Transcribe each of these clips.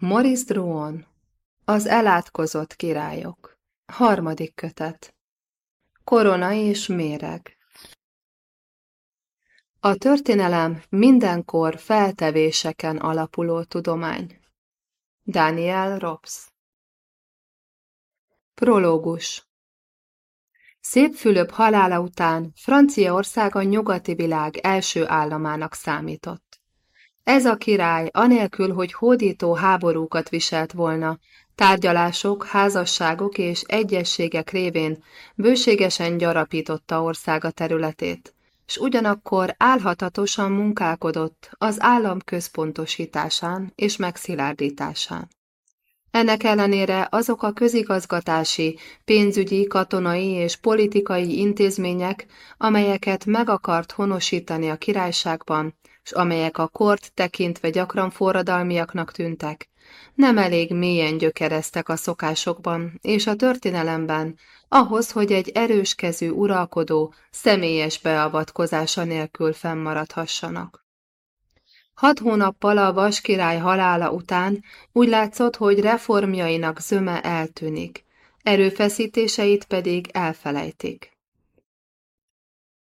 Maurice Drouon Az elátkozott királyok Harmadik kötet Korona és méreg A történelem mindenkor feltevéseken alapuló tudomány. Daniel Robs Prológus Szép Fülöp halála után Franciaország a nyugati világ első államának számított. Ez a király, anélkül, hogy hódító háborúkat viselt volna, tárgyalások, házasságok és egyességek révén bőségesen gyarapította országa területét, s ugyanakkor álhatatosan munkálkodott az állam központosításán és megszilárdításán. Ennek ellenére azok a közigazgatási, pénzügyi, katonai és politikai intézmények, amelyeket meg akart honosítani a királyságban, s amelyek a kort tekintve gyakran forradalmiaknak tűntek, nem elég mélyen gyökereztek a szokásokban és a történelemben, ahhoz, hogy egy erős kezű uralkodó személyes beavatkozása nélkül fennmaradhassanak. Hat hónappal a vaskirály halála után úgy látszott, hogy reformjainak zöme eltűnik, erőfeszítéseit pedig elfelejtik.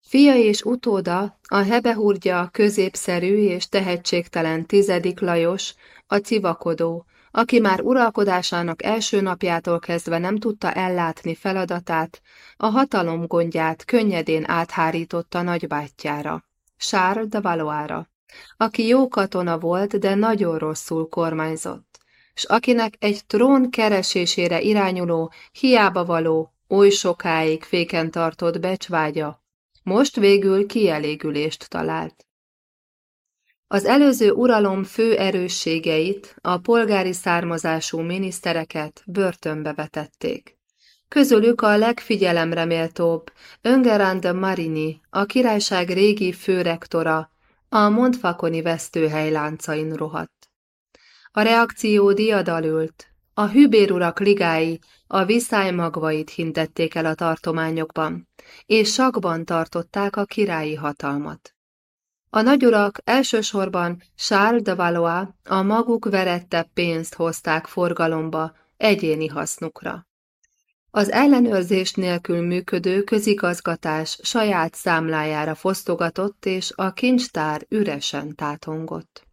Fia és utóda, a hebehúrgya középszerű és tehetségtelen tizedik Lajos, a civakodó, aki már uralkodásának első napjától kezdve nem tudta ellátni feladatát, a hatalom gondját könnyedén áthárította nagybátyjára, Charles de Valois-ra, aki jó katona volt, de nagyon rosszul kormányzott, s akinek egy trón keresésére irányuló, hiába való, oly sokáig féken tartott becsvágya most végül kielégülést talált. Az előző uralom fő erősségeit, a polgári származású minisztereket börtönbe vetették. Közülük a legfigyelemre méltóbb Öngerand Marini, a királyság régi főrektora, a Montfakoni vesztőhely láncain rohadt. A reakció diadalült, a hübérurak ligái a viszály magvait hintették el a tartományokban, és sakban tartották a királyi hatalmat. A nagyurak elsősorban Charles de Valois a maguk verettebb pénzt hozták forgalomba egyéni hasznukra. Az ellenőrzés nélkül működő közigazgatás saját számlájára fosztogatott, és a kincstár üresen tátongott.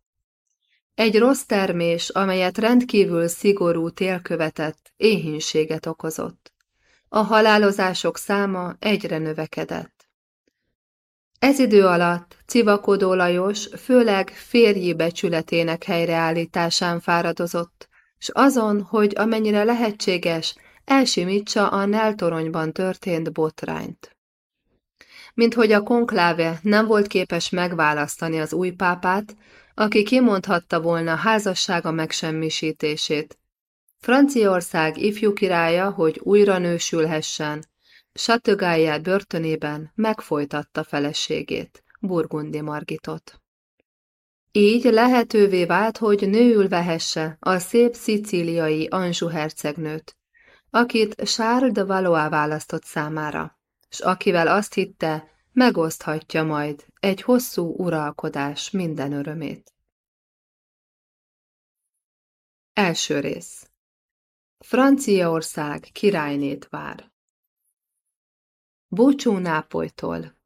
Egy rossz termés, amelyet rendkívül szigorú tél követett, éhínséget okozott. A halálozások száma egyre növekedett. Ez idő alatt Civakodó Lajos főleg férji becsületének helyreállításán fáradozott, s azon, hogy amennyire lehetséges, elsimítsa a Neltoronyban történt botrányt. Mint hogy a konkláve nem volt képes megválasztani az új pápát, aki kimondhatta volna házassága megsemmisítését. Franciaország ifjú királya, hogy újra nősülhessen, Satögáját börtönében megfojtatta feleségét, Burgundi Margitot. Így lehetővé vált, hogy nőül vehesse a szép szicíliai Anjou hercegnőt, akit Charles de Valois választott számára, s akivel azt hitte, megoszthatja majd egy hosszú uralkodás minden örömét. Első rész Franciaország királynét vár. Búcsú Nápolytól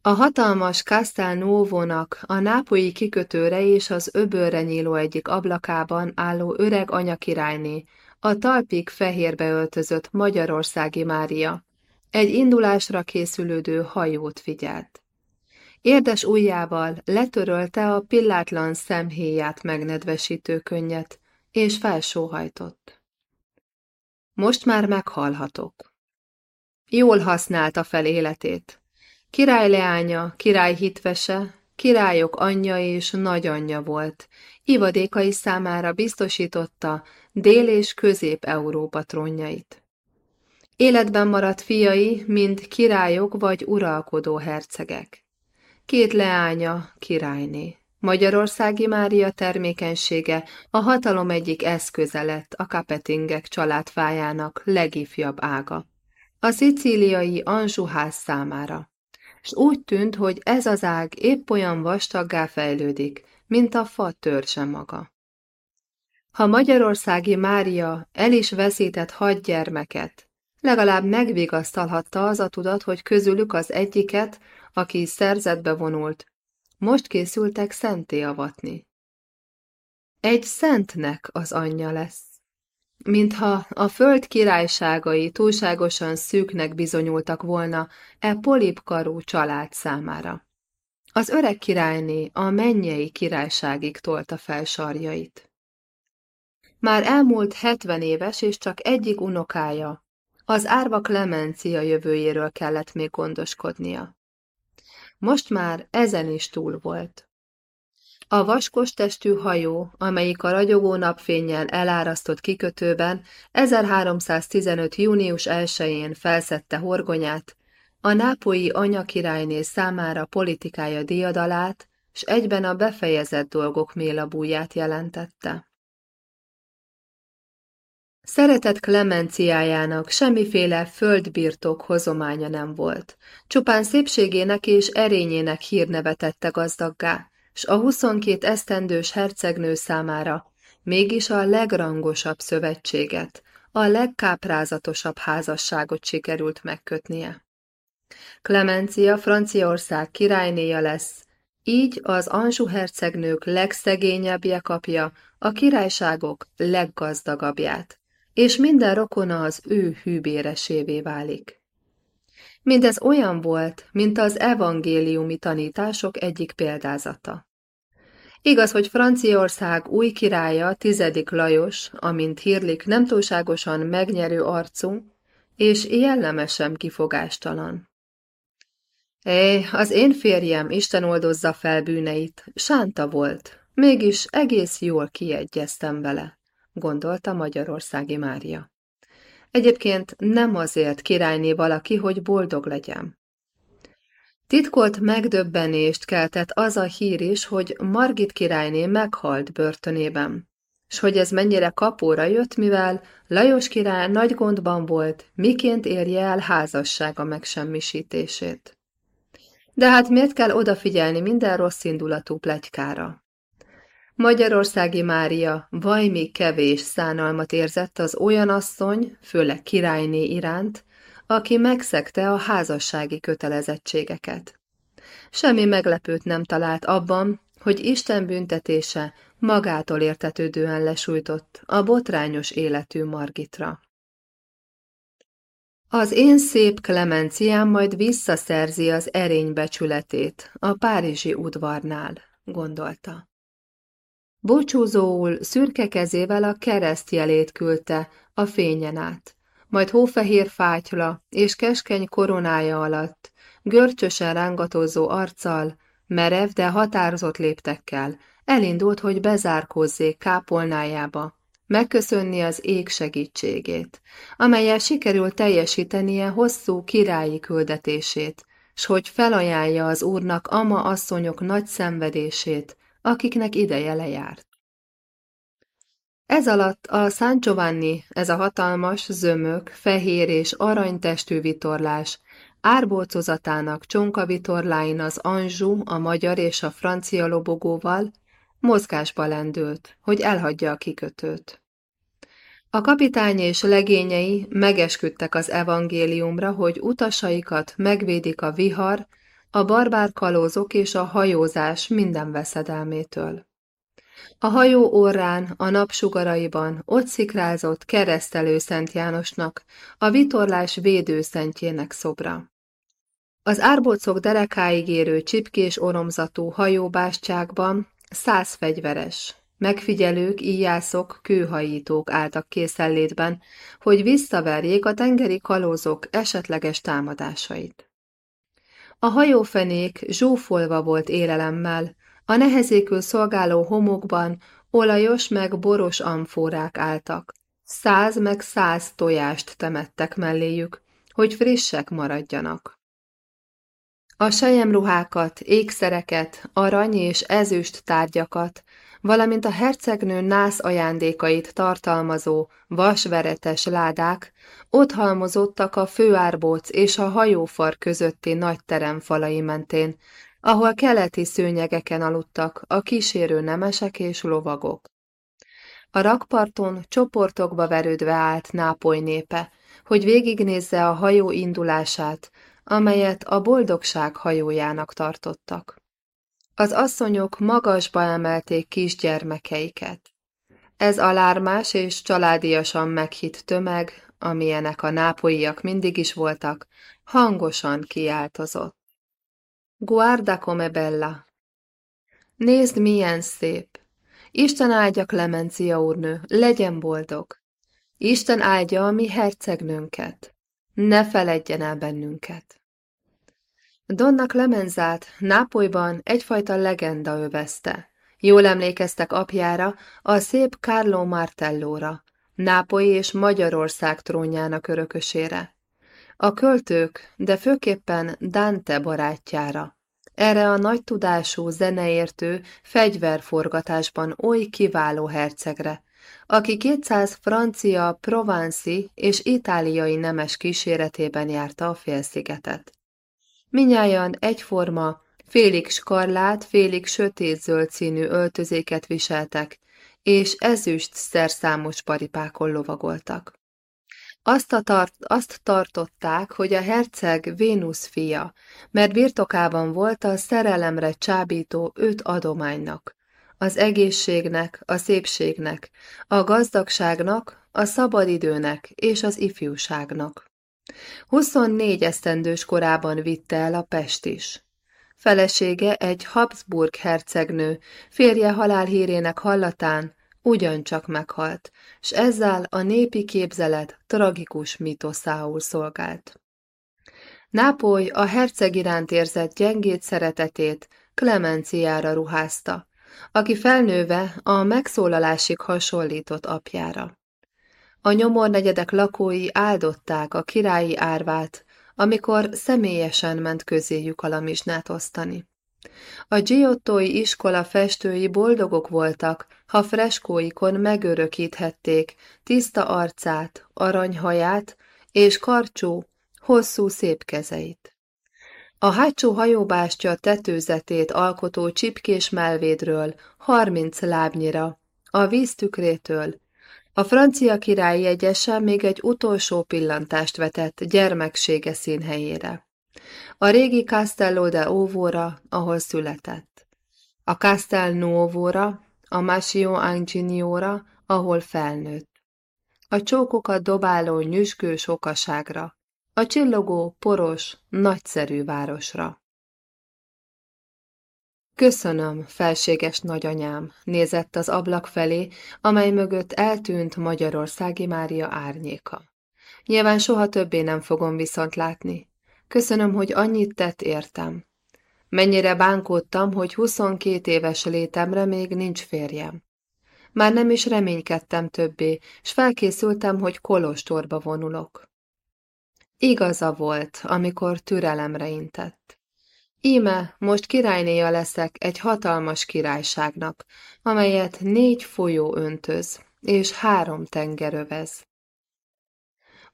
A hatalmas Castelnuovo-nak a nápolyi kikötőre és az öbölre nyíló egyik ablakában álló öreg anyakirályné, a talpig fehérbe öltözött Magyarországi Mária, egy indulásra készülődő hajót figyelt. Érdes ujjával letörölte a pillátlan szemhéját megnedvesítő könnyet, és felsóhajtott. Most már meghalhatok. Jól használta fel életét. Király leánya, király hitvese, királyok anyja és nagyanyja volt, ivadékai számára biztosította Dél- és Közép-Európa trónjait. Életben maradt fiai, mind királyok vagy uralkodó hercegek. Két leánya, királyné. Magyarországi Mária termékenysége a hatalom egyik eszköze lett a Kapetingek családfájának legifjabb ága. A szicíliai Anzsuház számára. S úgy tűnt, hogy ez az ág épp olyan vastaggá fejlődik, mint a fa törzse maga. Ha Magyarországi Mária el is veszített hat gyermeket, legalább megvigasztalhatta az a tudat, hogy közülük az egyiket, aki szerzetbe vonult, most készültek szenté avatni. Egy szentnek az anyja lesz. Mintha a föld királyságai túlságosan szűknek bizonyultak volna e polipkarú család számára. Az öreg királyné a mennyei királyságig tolta fel sarjait. Már elmúlt hetven éves, és csak egyik unokája, az árva Klemencia jövőjéről kellett még gondoskodnia. Most már ezen is túl volt. A vaskos testű hajó, amelyik a ragyogó napfényjel elárasztott kikötőben 1315. június 1-én felszette horgonyát, a nápolyi anyakirályné számára politikája diadalát, s egyben a befejezett dolgok mélabúját jelentette. Szeretett Klemenciájának semmiféle földbirtok hozománya nem volt, csupán szépségének és erényének hírneve tette gazdaggá, s a huszonkét esztendős hercegnő számára mégis a legrangosabb szövetséget, a legkáprázatosabb házasságot sikerült megkötnie. Klemencia Franciaország királynéja lesz, így az Anjou hercegnők legszegényebbje kapja a királyságok leggazdagabbját, és minden rokona az ő hűbéresévé válik. Mindez olyan volt, mint az evangéliumi tanítások egyik példázata. Igaz, hogy Franciaország új királya, tizedik Lajos, amint hírlik, nem túlságosan megnyerő arcú, és jellemesen kifogástalan. É, az én férjem, Isten oldozza fel bűneit, sánta volt, mégis egész jól kiegyeztem vele, gondolta Magyarországi Mária. Egyébként nem azért királyné valaki, hogy boldog legyen. Titkolt megdöbbenést keltett az a hír is, hogy Margit királyné meghalt börtönében, s hogy ez mennyire kapóra jött, mivel Lajos király nagy gondban volt, miként érje el házassága megsemmisítését. De hát miért kell odafigyelni minden rossz indulatú plegykára? Magyarországi Mária vaj még kevés szánalmat érzett az olyan asszony, főleg királyné iránt, aki megszegte a házassági kötelezettségeket. Semmi meglepőt nem talált abban, hogy Isten büntetése magától értetődően lesújtott a botrányos életű Margitra. Az én szép Klemenciám majd visszaszerzi az erény becsületét a párizsi udvarnál, gondolta. Búcsúzóul szürke kezével a keresztjelét küldte a fényen át, majd hófehér fátyla és keskeny koronája alatt, görcsösen rángatozó arccal, merev, de határozott léptekkel, elindult, hogy bezárkózzék kápolnájába, megköszönni az ég segítségét, amelyel sikerült teljesítenie hosszú királyi küldetését, s hogy felajánlja az úrnak ama asszonyok nagy szenvedését, akiknek ideje lejárt. Ez alatt a San Giovanni, ez a hatalmas, zömök, fehér és aranytestű vitorlás, árbócozatának csonkavitorláin az Anjou, a magyar és a francia lobogóval mozgásba lendült, hogy elhagyja a kikötőt. A kapitány és legényei megesküdtek az evangéliumra, hogy utasaikat megvédik a vihar, a barbár kalózok és a hajózás minden veszedelmétől. A hajó orrán, a napsugaraiban ott szikrázott keresztelő Szent Jánosnak, a vitorlás védőszentjének szobra. Az árbocok derekáig érő csipkés oromzatú hajóbástyákban száz fegyveres, megfigyelők, íjászok, kőhajítók álltak készenlétben, hogy visszaverjék a tengeri kalózok esetleges támadásait. A hajófenék zsúfolva volt élelemmel, a nehezékül szolgáló homokban olajos meg boros amfórák álltak. Száz meg száz tojást temettek melléjük, hogy frissek maradjanak. A sejemruhákat, ékszereket, arany és ezüst tárgyakat, valamint a hercegnő nász ajándékait tartalmazó vasveretes ládák ott halmozottak a főárbóc és a hajófar közötti nagy terem falai mentén, ahol keleti szőnyegeken aludtak a kísérő nemesek és lovagok. A rakparton csoportokba verődve állt Nápoly népe, hogy végignézze a hajó indulását, amelyet a boldogság hajójának tartottak. Az asszonyok magasba emelték kisgyermekeiket. Ez alármás és családiasan meghitt tömeg, amilyenek a nápolyiak mindig is voltak, hangosan kiáltozott. Guarda come bella! Nézd, milyen szép! Isten áldja Klemencia úrnő, legyen boldog! Isten áldja a mi hercegnőnket! Ne feledjen el bennünket! Donna Clemenzát Nápolyban egyfajta legenda övezte. Jól emlékeztek apjára, a szép Carlo Martellóra, Nápoly és Magyarország trónjának örökösére. A költők, de főképpen Dante barátjára. Erre a nagy tudású, zeneértő, fegyverforgatásban oly kiváló hercegre, aki 200 francia, provanci és itáliai nemes kíséretében járta a félszigetet. Minnyáján egyforma, félig skarlát, félig sötétzöld színű öltözéket viseltek, és ezüst szerszámos paripákon lovagoltak. Azt, a tart, azt tartották, hogy a herceg Vénusz fia, mert birtokában volt a szerelemre csábító öt adománynak, az egészségnek, a szépségnek, a gazdagságnak, a szabadidőnek és az ifjúságnak. 24 esztendős korában vitte el a Pest is. Felesége egy Habsburg hercegnő, férje halálhírének hallatán ugyancsak meghalt, s ezzel a népi képzelet tragikus mitoszául szolgált. Nápoly a herceg iránt érzett gyengét szeretetét Klemenciára ruházta, aki felnőve a megszólalásig hasonlított apjára. A nyomornegyedek lakói áldották a királyi árvát, amikor személyesen ment közéjük alamizsnát osztani. A Giottói iskola festői boldogok voltak, ha freskóikon megörökíthették tiszta arcát, aranyhaját és karcsú, hosszú szép kezeit. A hátsó hajóbástya tetőzetét alkotó csipkés melvédről harminc lábnyira, a víztükrétől, a francia király jegyese még egy utolsó pillantást vetett gyermeksége színhelyére. A régi Castello de Óvóra, ahol született. A Castel Nuovóra, a Masio Anginióra, ahol felnőtt. A csókokat dobáló nyüzsgő sokaságra, a csillogó, poros, nagyszerű városra. Köszönöm, felséges nagyanyám, nézett az ablak felé, amely mögött eltűnt Magyarországi Mária árnyéka. Nyilván soha többé nem fogom viszont látni. Köszönöm, hogy annyit tett értem. Mennyire bánkódtam, hogy 22 éves létemre még nincs férjem. Már nem is reménykedtem többé, s felkészültem, hogy kolostorba vonulok. Igaza volt, amikor türelemre intett. Íme most királynéja leszek egy hatalmas királyságnak, amelyet négy folyó öntöz, és három tenger övez.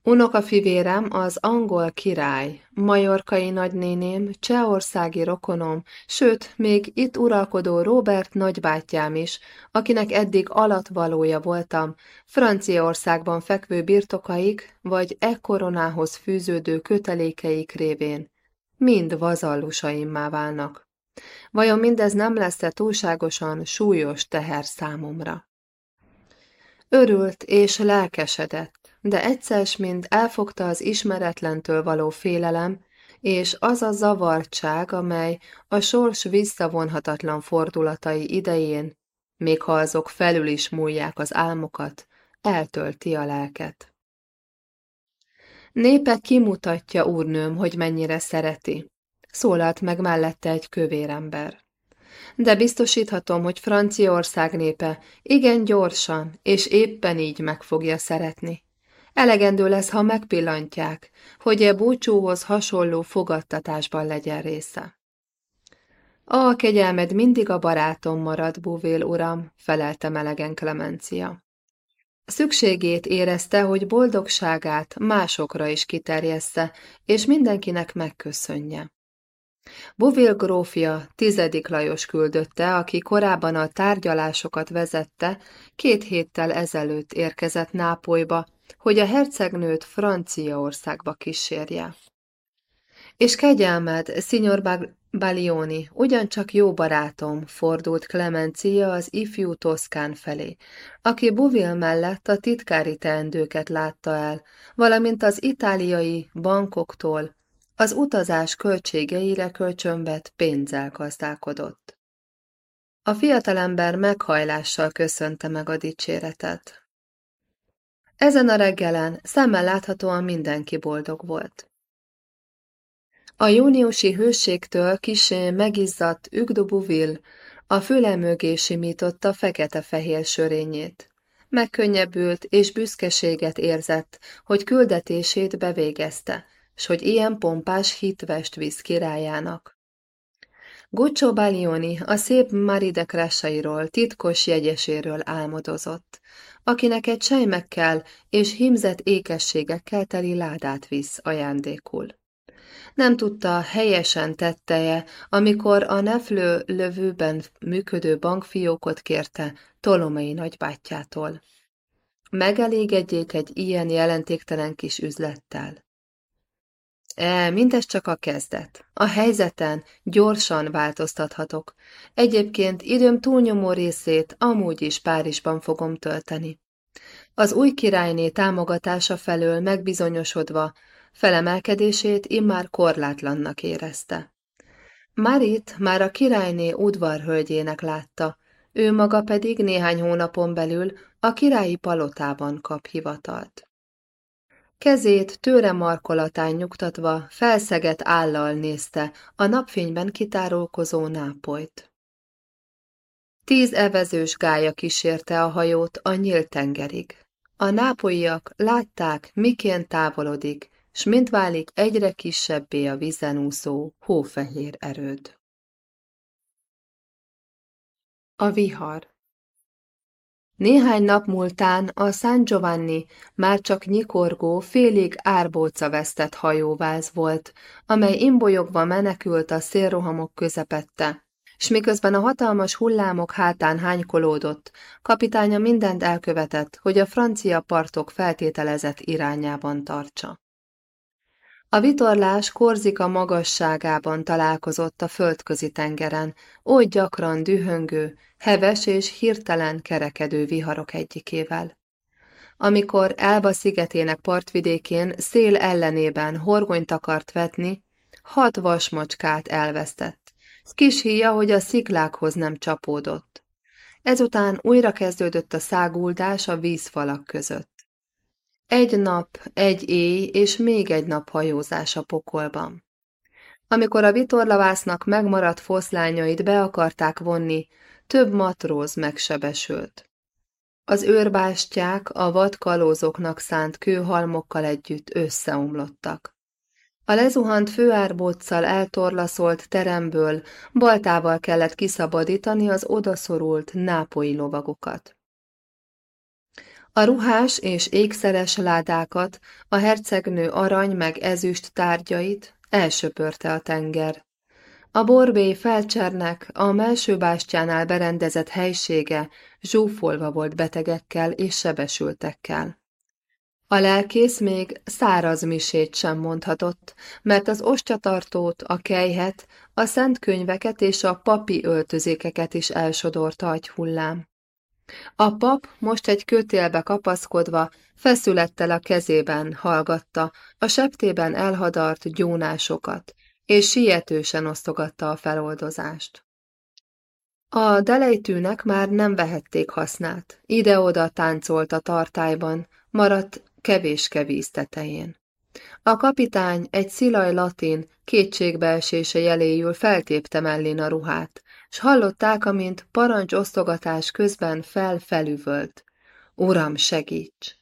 Unokafivérem az angol király, majorkai nagynéném, csehországi rokonom, sőt, még itt uralkodó Robert nagybátyám is, akinek eddig alatvalója voltam, Franciaországban fekvő birtokaik, vagy e koronához fűződő kötelékeik révén, mind vazallusaimmá válnak. Vajon mindez nem lesz-e túlságosan súlyos teher számomra? Örült és lelkesedett, de egyszer mind elfogta az ismeretlentől való félelem, és az a zavartság, amely a sors visszavonhatatlan fordulatai idején, még ha azok felül is múlják az álmokat, eltölti a lelket. Népe kimutatja, úrnőm, hogy mennyire szereti. Szólalt meg mellette egy kövérember. De biztosíthatom, hogy Franciaország népe igen gyorsan és éppen így meg fogja szeretni. Elegendő lesz, ha megpillantják, hogy e búcsúhoz hasonló fogadtatásban legyen része. A kegyelmed mindig a barátom marad, búvél uram, felelte melegen Klemencia. Szükségét érezte, hogy boldogságát másokra is kiterjessze, és mindenkinek megköszönje. Bovil grófja tizedik Lajos küldötte, aki korábban a tárgyalásokat vezette, két héttel ezelőtt érkezett Nápolyba, hogy a hercegnőt Franciaországba kísérje. És kegyelmed, Signor Balioni, ugyancsak jó barátom, fordult Clemencia az ifjú Toszkán felé, aki Buvil mellett a titkári teendőket látta el, valamint az itáliai bankoktól az utazás költségeire kölcsönvet pénzzel gazdálkodott. A fiatalember meghajlással köszönte meg a dicséretet. Ezen a reggelen szemmel láthatóan mindenki boldog volt. A júniusi hőségtől kisé megizzadt Ügdobuvil a füle mögé simította fekete-fehér sörényét. Megkönnyebbült és büszkeséget érzett, hogy küldetését bevégezte, s hogy ilyen pompás hitvest visz királyának. Guccio Balioni a szép Maride kressairól, titkos jegyeséről álmodozott, akinek egy sejmekkel és himzett ékességekkel teli ládát visz ajándékul. Nem tudta, helyesen tetteje, amikor a neflő lövőben működő bankfiókot kérte Tolomei nagybátyjától. Megelégedjék egy ilyen jelentéktelen kis üzlettel. E, mindez csak a kezdet. A helyzeten gyorsan változtathatok. Egyébként időm túlnyomó részét amúgy is Párizsban fogom tölteni. Az új királyné támogatása felől megbizonyosodva, Felemelkedését immár korlátlannak érezte. Marit már a királyné udvarhölgyének látta, ő maga pedig néhány hónapon belül a királyi palotában kap hivatalt. Kezét tőre markolatán nyugtatva felszegett állal nézte a napfényben kitárulkozó nápolyt. Tíz evezős gája kísérte a hajót a nyílt tengerig. A nápolyiak látták, miként távolodik, s mint válik egyre kisebbé a vízen úszó hófehér erőd. A vihar Néhány nap múltán a San Giovanni már csak nyikorgó, félig árbóca vesztett hajóváz volt, amely imbolyogva menekült a szélrohamok közepette, s miközben a hatalmas hullámok hátán hánykolódott, kapitánya mindent elkövetett, hogy a francia partok feltételezett irányában tartsa. A vitorlás Korzika magasságában találkozott a földközi tengeren, oly gyakran dühöngő, heves és hirtelen kerekedő viharok egyikével. Amikor Elba szigetének partvidékén szél ellenében horgonyt akart vetni, hat vasmacskát elvesztett. Kis híja, hogy a sziklákhoz nem csapódott. Ezután újra kezdődött a száguldás a vízfalak között. Egy nap, egy éj és még egy nap hajózás a pokolban. Amikor a vitorlavásznak megmaradt foszlányait be akarták vonni, több matróz megsebesült. Az őrbástyák a vadkalózoknak szánt kőhalmokkal együtt összeomlottak. A lezuhant főárbóccal eltorlaszolt teremből baltával kellett kiszabadítani az odaszorult nápoi lovagokat. A ruhás és ékszeres ládákat, a hercegnő arany meg ezüst tárgyait elsöpörte a tenger. A borbély felcsernek a melső bástyánál berendezett helysége zsúfolva volt betegekkel és sebesültekkel. A lelkész még száraz misét sem mondhatott, mert az ostyatartót, a kejhet, a szent könyveket és a papi öltözékeket is elsodorta agyhullám. A pap most egy kötélbe kapaszkodva, feszülettel a kezében hallgatta a septében elhadart gyónásokat, és sietősen osztogatta a feloldozást. A delejtűnek már nem vehették hasznát, ide-oda táncolt a tartályban, maradt kevéske víz tetején. A kapitány egy szilaj latin kétségbeesése jeléjül feltépte mellén a ruhát, s hallották, amint parancsosztogatás közben fel-felüvölt. Uram, segíts!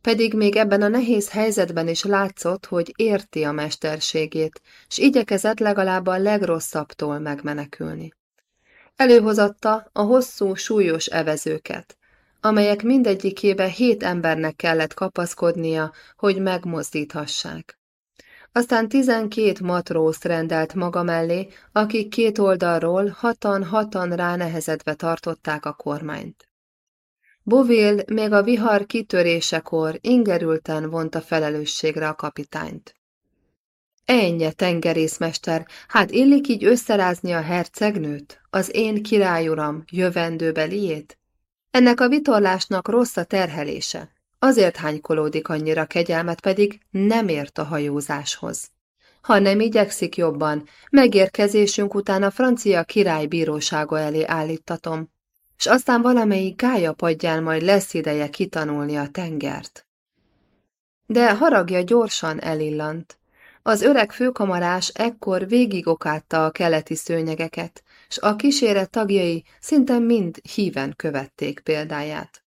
Pedig még ebben a nehéz helyzetben is látszott, hogy érti a mesterségét, s igyekezett legalább a legrosszabbtól megmenekülni. Előhozatta a hosszú, súlyos evezőket, amelyek mindegyikébe hét embernek kellett kapaszkodnia, hogy megmozdíthassák. Aztán tizenkét matrózt rendelt maga mellé, akik két oldalról hatan-hatan ránehezedve tartották a kormányt. Bovil még a vihar kitörésekor ingerülten vonta felelősségre a kapitányt. Ennyi, tengerészmester, hát illik így összerázni a hercegnőt, az én királyuram jövendőbeliét? Ennek a vitorlásnak rossz a terhelése, azért hánykolódik annyira kegyelmet, pedig nem ért a hajózáshoz. Ha nem igyekszik jobban, megérkezésünk után a francia király bírósága elé állítatom, és aztán valamelyik gája padján majd lesz ideje kitanulni a tengert. De haragja gyorsan elillant. Az öreg főkamarás ekkor végigokátta a keleti szőnyegeket, s a kíséret tagjai szinte mind híven követték példáját.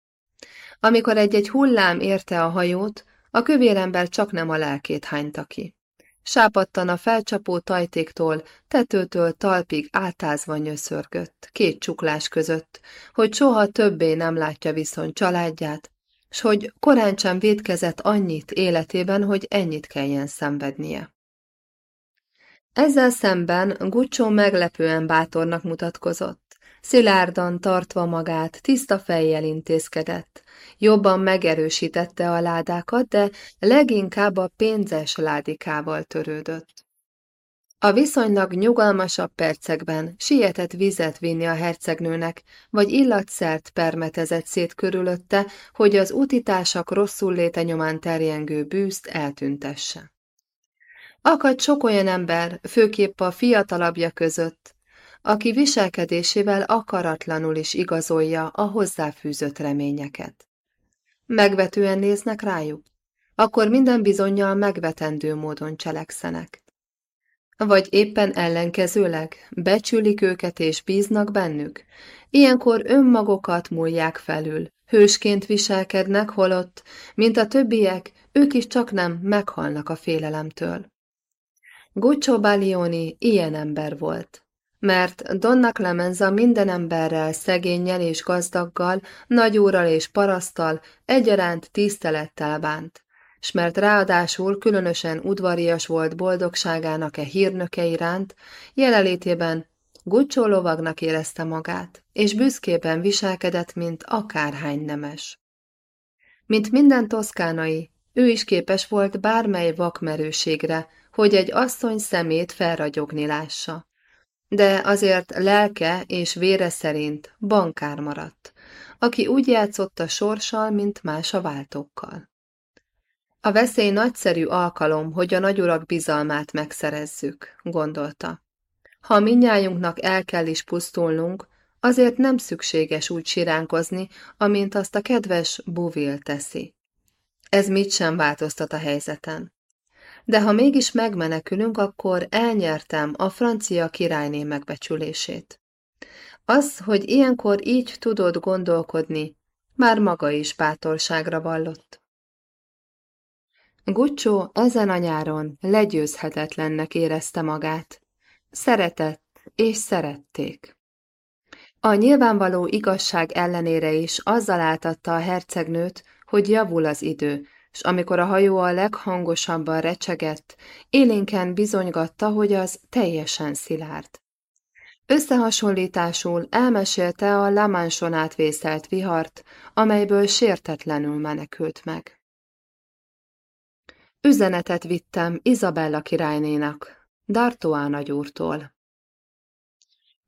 Amikor egy-egy hullám érte a hajót, a kövérember csak nem a lelkét hányta ki. Sápadtan a felcsapó tajtéktól, tetőtől talpig átázva nyöszörgött, két csuklás között, hogy soha többé nem látja viszont családját, s hogy korán sem védkezett annyit életében, hogy ennyit kelljen szenvednie. Ezzel szemben Gucsó meglepően bátornak mutatkozott. Szilárdan tartva magát, tiszta fejjel intézkedett. Jobban megerősítette a ládákat, de leginkább a pénzes ládikával törődött. A viszonylag nyugalmasabb percekben sietett vizet vinni a hercegnőnek, vagy illatszert permetezett szét körülötte, hogy az utitársak rosszul léte nyomán terjengő bűzt eltüntesse. Akadt sok olyan ember, főképp a fiatalabbja között, aki viselkedésével akaratlanul is igazolja a hozzáfűzött reményeket. Megvetően néznek rájuk, akkor minden bizonyal megvetendő módon cselekszenek. Vagy éppen ellenkezőleg becsülik őket és bíznak bennük, ilyenkor önmagokat múlják felül, hősként viselkednek, holott, mint a többiek, ők is csak nem meghalnak a félelemtől. Guccio Balioni ilyen ember volt, mert Donna Clemenza minden emberrel, szegényel és gazdaggal, nagyúrral és parasztal egyaránt tisztelettel bánt, s mert ráadásul különösen udvarias volt boldogságának e hírnöke iránt, jelenlétében Guccio lovagnak érezte magát, és büszkében viselkedett, mint akárhány nemes. Mint minden toszkánai, ő is képes volt bármely vakmerőségre, hogy egy asszony szemét felragyogni lássa. De azért lelke és vére szerint bankár maradt, aki úgy játszott a sorssal, mint más a váltókkal. A veszély nagyszerű alkalom, hogy a nagyurak bizalmát megszerezzük, gondolta. Ha minnyájunknak el kell is pusztulnunk, azért nem szükséges úgy siránkozni, amint azt a kedves Buvil teszi. Ez mit sem változtat a helyzeten de ha mégis megmenekülünk, akkor elnyertem a francia királyné megbecsülését. Az, hogy ilyenkor így tudod gondolkodni, már maga is bátorságra vallott. Guccio ezen a nyáron legyőzhetetlennek érezte magát. Szeretett és szerették. A nyilvánvaló igazság ellenére is azzal áltatta a hercegnőt, hogy javul az idő, s amikor a hajó a leghangosabban recsegett, élénken bizonygatta, hogy az teljesen szilárd. Összehasonlításul elmesélte a Lamanson átvészelt vihart, amelyből sértetlenül menekült meg. Üzenetet vittem Izabella királynénak, D'Artois nagyúrtól.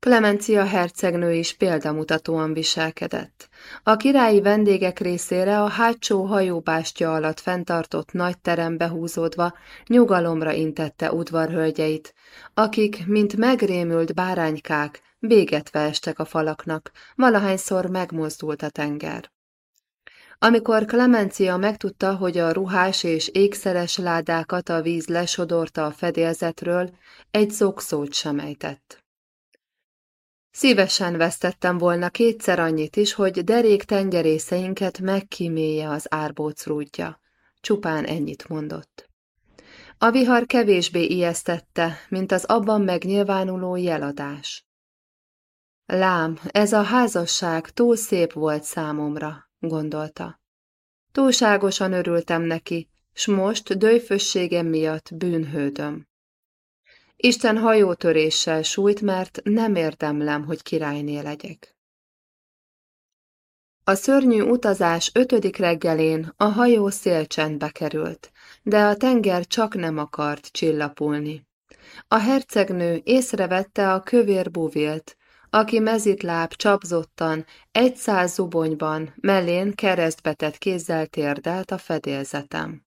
Clemencia hercegnő is példamutatóan viselkedett. A királyi vendégek részére a hátsó hajóbástya alatt fenntartott nagy terembe húzódva nyugalomra intette udvarhölgyeit, akik, mint megrémült báránykák, bégetve estek a falaknak, valahányszor megmozdult a tenger. Amikor Clemencia megtudta, hogy a ruhás és ékszeres ládákat a víz lesodorta a fedélzetről, egy zokszót sem ejtett. Szívesen vesztettem volna kétszer annyit is, hogy derék tengerészeinket megkímélje az árbóc rúdja. Csupán ennyit mondott. A vihar kevésbé ijesztette, mint az abban megnyilvánuló jeladás. Lám, ez a házasság túl szép volt számomra, gondolta. Túlságosan örültem neki, s most dőfösségem miatt bűnhődöm. Isten hajótöréssel sújt, mert nem érdemlem, hogy királyné legyek. A szörnyű utazás ötödik reggelén a hajó szélcsendbe került, de a tenger csak nem akart csillapulni. A hercegnő észrevette a kövér buvilt, aki mezitláb csapzottan, egy száz zubonyban, mellén keresztbetett kézzel térdelt a fedélzetem.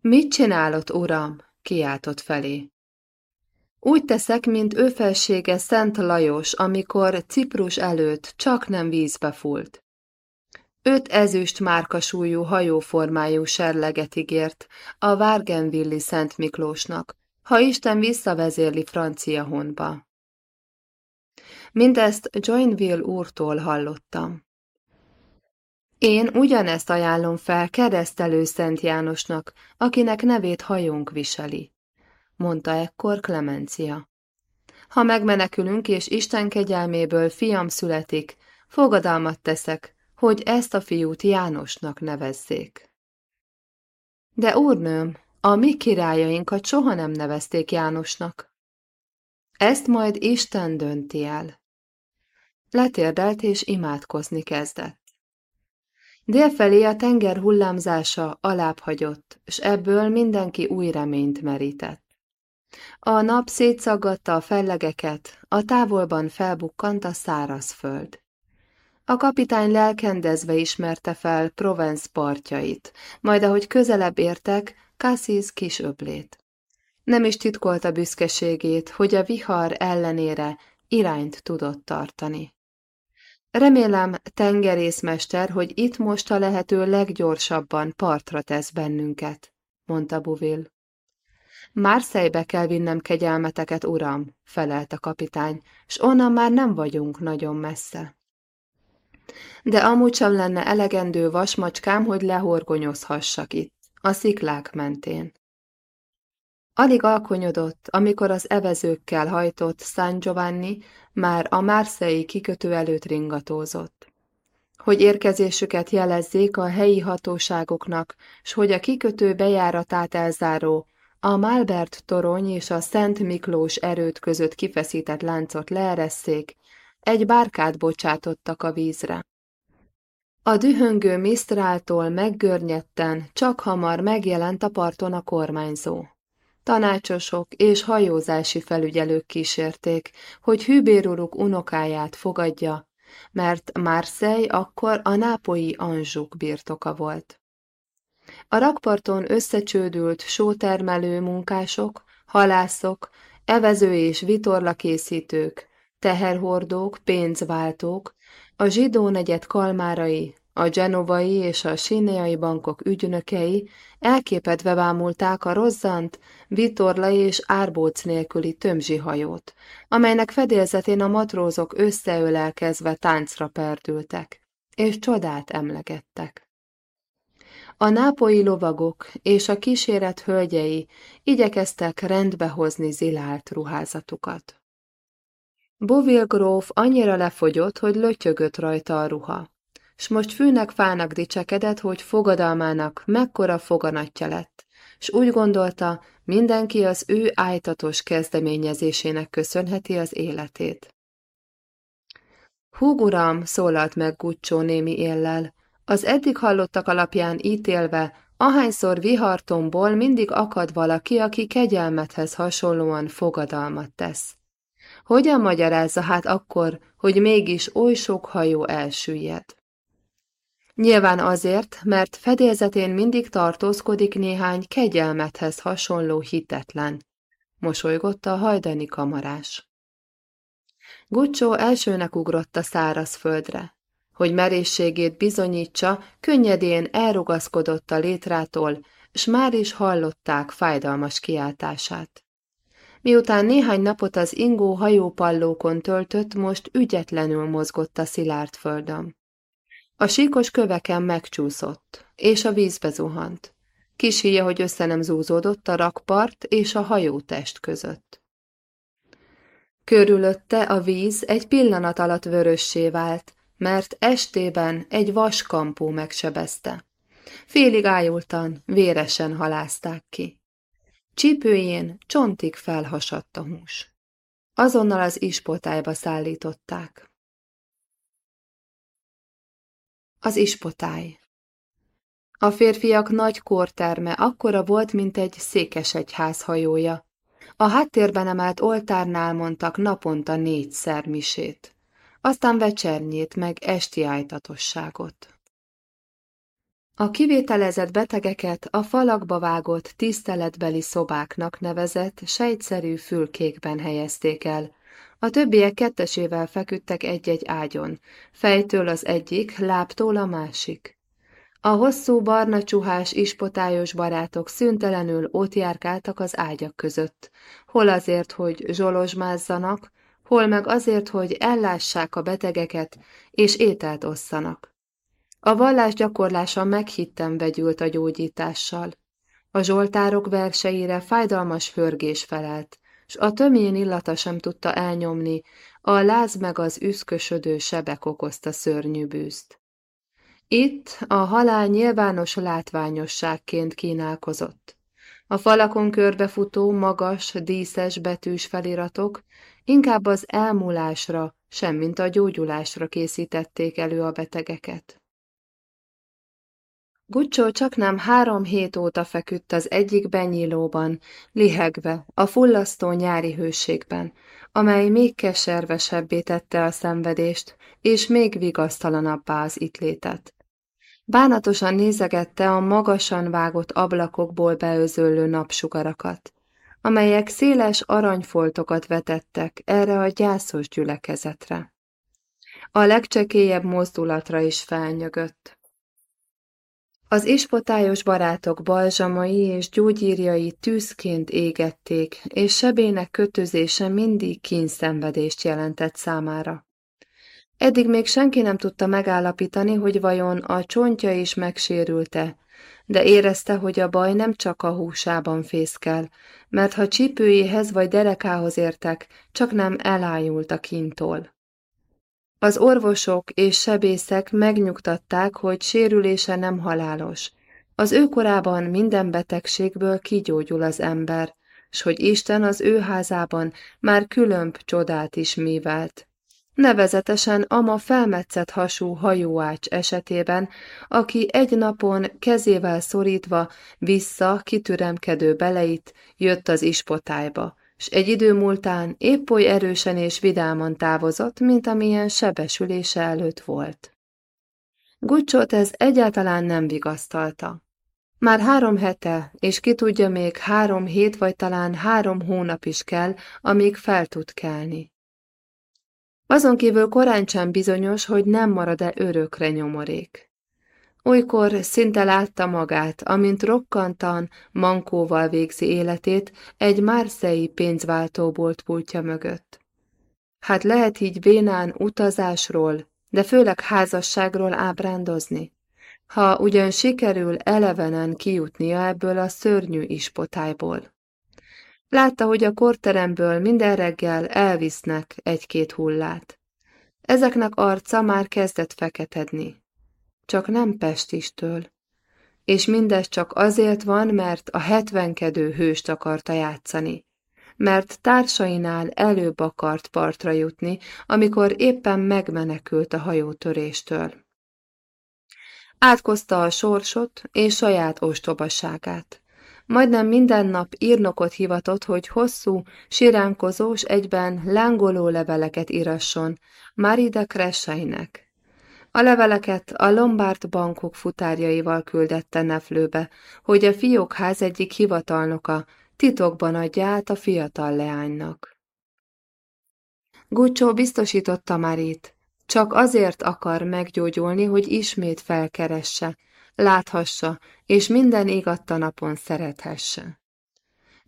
Mit csinálott, uram? kiáltott felé. Úgy teszek, mint ő felsége Szent Lajos, amikor Ciprus előtt csak nem vízbe fúlt. Öt ezüst márkasúlyú hajóformájú serleget ígért a Várgenvilli Szent Miklósnak, ha Isten visszavezérli francia honba. Mindezt Joinville úrtól hallottam. Én ugyanezt ajánlom fel keresztelő Szent Jánosnak, akinek nevét hajónk viseli mondta ekkor Klemencia. Ha megmenekülünk, és Isten kegyelméből fiam születik, fogadalmat teszek, hogy ezt a fiút Jánosnak nevezzék. De úrnőm, a mi királyainkat soha nem nevezték Jánosnak. Ezt majd Isten dönti el. Letérdelt és imádkozni kezdett. Délfelé a tenger hullámzása alább hagyott, s ebből mindenki új reményt merített. A nap szétszaggatta a fellegeket, a távolban felbukkant a száraz föld. A kapitány lelkendezve ismerte fel Provence partjait, majd ahogy közelebb értek, Cassis kis öblét. Nem is titkolta büszkeségét, hogy a vihar ellenére irányt tudott tartani. Remélem, tengerészmester, hogy itt most a lehető leggyorsabban partra tesz bennünket, mondta Buvil. Márszejbe kell vinnem kegyelmeteket, uram, felelt a kapitány, s onnan már nem vagyunk nagyon messze. De amúgy sem lenne elegendő vasmacskám, hogy lehorgonyozhassak itt, a sziklák mentén. Alig alkonyodott, amikor az evezőkkel hajtott San Giovanni már a Márszei kikötő előtt ringatózott. Hogy érkezésüket jelezzék a helyi hatóságoknak, s hogy a kikötő bejáratát elzáró a Málbert torony és a Szent Miklós erőt között kifeszített láncot leeresszék, egy bárkát bocsátottak a vízre. A dühöngő Misztráltól meggörnyetten csak hamar megjelent a parton a kormányzó. Tanácsosok és hajózási felügyelők kísérték, hogy hűbéruruk unokáját fogadja, mert Marseille akkor a nápolyi anzsuk birtoka volt. A rakparton összecsődült sótermelő munkások, halászok, evező és vitorlakészítők, teherhordók, pénzváltók, a zsidó negyed kalmárai, a genovai és a sineai bankok ügynökei elképedve bámulták a rozzant, vitorla és árbóc nélküli tömzsi hajót, amelynek fedélzetén a matrózok összeölelkezve táncra perdültek, és csodát emlegettek. A nápoi lovagok és a kíséret hölgyei igyekeztek rendbe hozni zilált ruházatukat. Bovil gróf annyira lefogyott, hogy lötyögött rajta a ruha, s most fűnek fának dicsekedett, hogy fogadalmának mekkora foganatja lett, s úgy gondolta, mindenki az ő ájtatos kezdeményezésének köszönheti az életét. Húg uram, szólalt meg Guccsó némi éllel, az eddig hallottak alapján ítélve, ahányszor vihartomból mindig akad valaki, aki kegyelmethez hasonlóan fogadalmat tesz. Hogyan magyarázza hát akkor, hogy mégis oly sok hajó elsüllyed? Nyilván azért, mert fedélzetén mindig tartózkodik néhány kegyelmethez hasonló hitetlen, mosolygott a hajdani kamarás. Gucsó elsőnek ugrott a szárazföldre. Hogy merészségét bizonyítsa, könnyedén elrugaszkodott a létrától, s már is hallották fájdalmas kiáltását. Miután néhány napot az ingó hajópallókon töltött, most ügyetlenül mozgott a szilárd földön. A síkos köveken megcsúszott, és a vízbe zuhant. Kis híja, hogy össze nem zúzódott a rakpart és a hajótest között. Körülötte a víz egy pillanat alatt vörössé vált, mert estében egy vaskampó megsebezte. Félig ájultan, véresen halázták ki. Csípőjén csontig felhasadt a hús. Azonnal az ispotályba szállították. Az ispotály A férfiak nagy korterme akkora volt, mint egy székesegyház hajója. A háttérben emelt oltárnál mondtak naponta négyszer misét, aztán vecsernyét meg esti ájtatosságot. A kivételezett betegeket a falakba vágott tiszteletbeli szobáknak nevezett sejtszerű fülkékben helyezték el. A többiek kettesével feküdtek egy-egy ágyon, fejtől az egyik, lábtól a másik. A hosszú barna csuhás ispotályos barátok szüntelenül ott járkáltak az ágyak között, hol azért, hogy zsolozsmázzanak, hol meg azért, hogy ellássák a betegeket és ételt osszanak. A vallás gyakorlása meghittem vegyült a gyógyítással. A zsoltárok verseire fájdalmas förgés felelt, s a tömén illata sem tudta elnyomni, a láz meg az üszkösödő sebek okozta szörnyű bűzt. Itt a halál nyilvános látványosságként kínálkozott. A falakon körbefutó, magas, díszes betűs feliratok inkább az elmúlásra, semmint a gyógyulásra készítették elő a betegeket. Gucsó csak nem három hét óta feküdt az egyik benyílóban, lihegve, a fullasztó nyári hőségben, amely még keservesebbé tette a szenvedést, és még vigasztalanabbá az itt létet. Bánatosan nézegette a magasan vágott ablakokból beözöllő napsugarakat, amelyek széles aranyfoltokat vetettek erre a gyászos gyülekezetre. A legcsekélyebb mozdulatra is felnyögött. Az ispotályos barátok balzsamai és gyógyírjai tűzként égették, és sebének kötözése mindig kínszenvedést jelentett számára. Eddig még senki nem tudta megállapítani, hogy vajon a csontja is megsérülte, de érezte, hogy a baj nem csak a húsában fészkel, mert ha csípőjéhez vagy derekához értek, csak nem elájult a kintól. Az orvosok és sebészek megnyugtatták, hogy sérülése nem halálos. Az ő korában minden betegségből kigyógyul az ember, s hogy Isten az ő házában már különb csodát is művelt. Nevezetesen ama felmetszett hasú hajóács esetében, aki egy napon kezével szorítva vissza kitüremkedő beleit jött az ispotályba, s egy idő múltán épp oly erősen és vidáman távozott, mint amilyen sebesülése előtt volt. Gucsot ez egyáltalán nem vigasztalta. Már három hete, és ki tudja még három hét vagy talán három hónap is kell, amíg fel tud kelni. Azon kívül korán sem bizonyos, hogy nem marad-e örökre nyomorék. Olykor szinte látta magát, amint rokkantan, mankóval végzi életét egy márszei pénzváltóbolt pultja mögött. Hát lehet így bénán utazásról, de főleg házasságról ábrándozni, ha ugyan sikerül elevenen kijutnia ebből a szörnyű ispotályból. Látta, hogy a korteremből minden reggel elvisznek egy-két hullát. Ezeknek arca már kezdett feketedni csak nem Pestistől. És mindez csak azért van, mert a hetvenkedő hőst akarta játszani, mert társainál előbb akart partra jutni, amikor éppen megmenekült a hajótöréstől. Átkozta a sorsot és saját ostobaságát. Majdnem minden nap írnokot hivatott, hogy hosszú, siránkozós, egyben lángoló leveleket írasson. Marida Kressainek, a leveleket a Lombard bankok futárjaival küldette Neflőbe, hogy a fiókház egyik hivatalnoka titokban adja át a fiatal leánynak. Gucsó biztosította Marit, csak azért akar meggyógyulni, hogy ismét felkeresse, láthassa, és minden égatta napon szerethesse.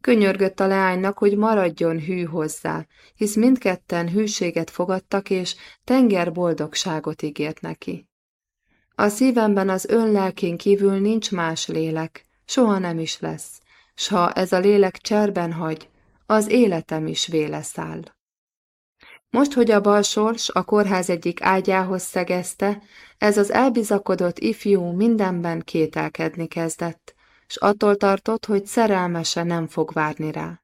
Könyörgött a leánynak, hogy maradjon hű hozzá, hisz mindketten hűséget fogadtak, és tenger boldogságot ígért neki. A szívemben az ön lelkén kívül nincs más lélek, soha nem is lesz, s ha ez a lélek cserben hagy, az életem is véle száll. Most, hogy a balsors a kórház egyik ágyához szegezte, ez az elbizakodott ifjú mindenben kételkedni kezdett, s attól tartott, hogy szerelmese nem fog várni rá.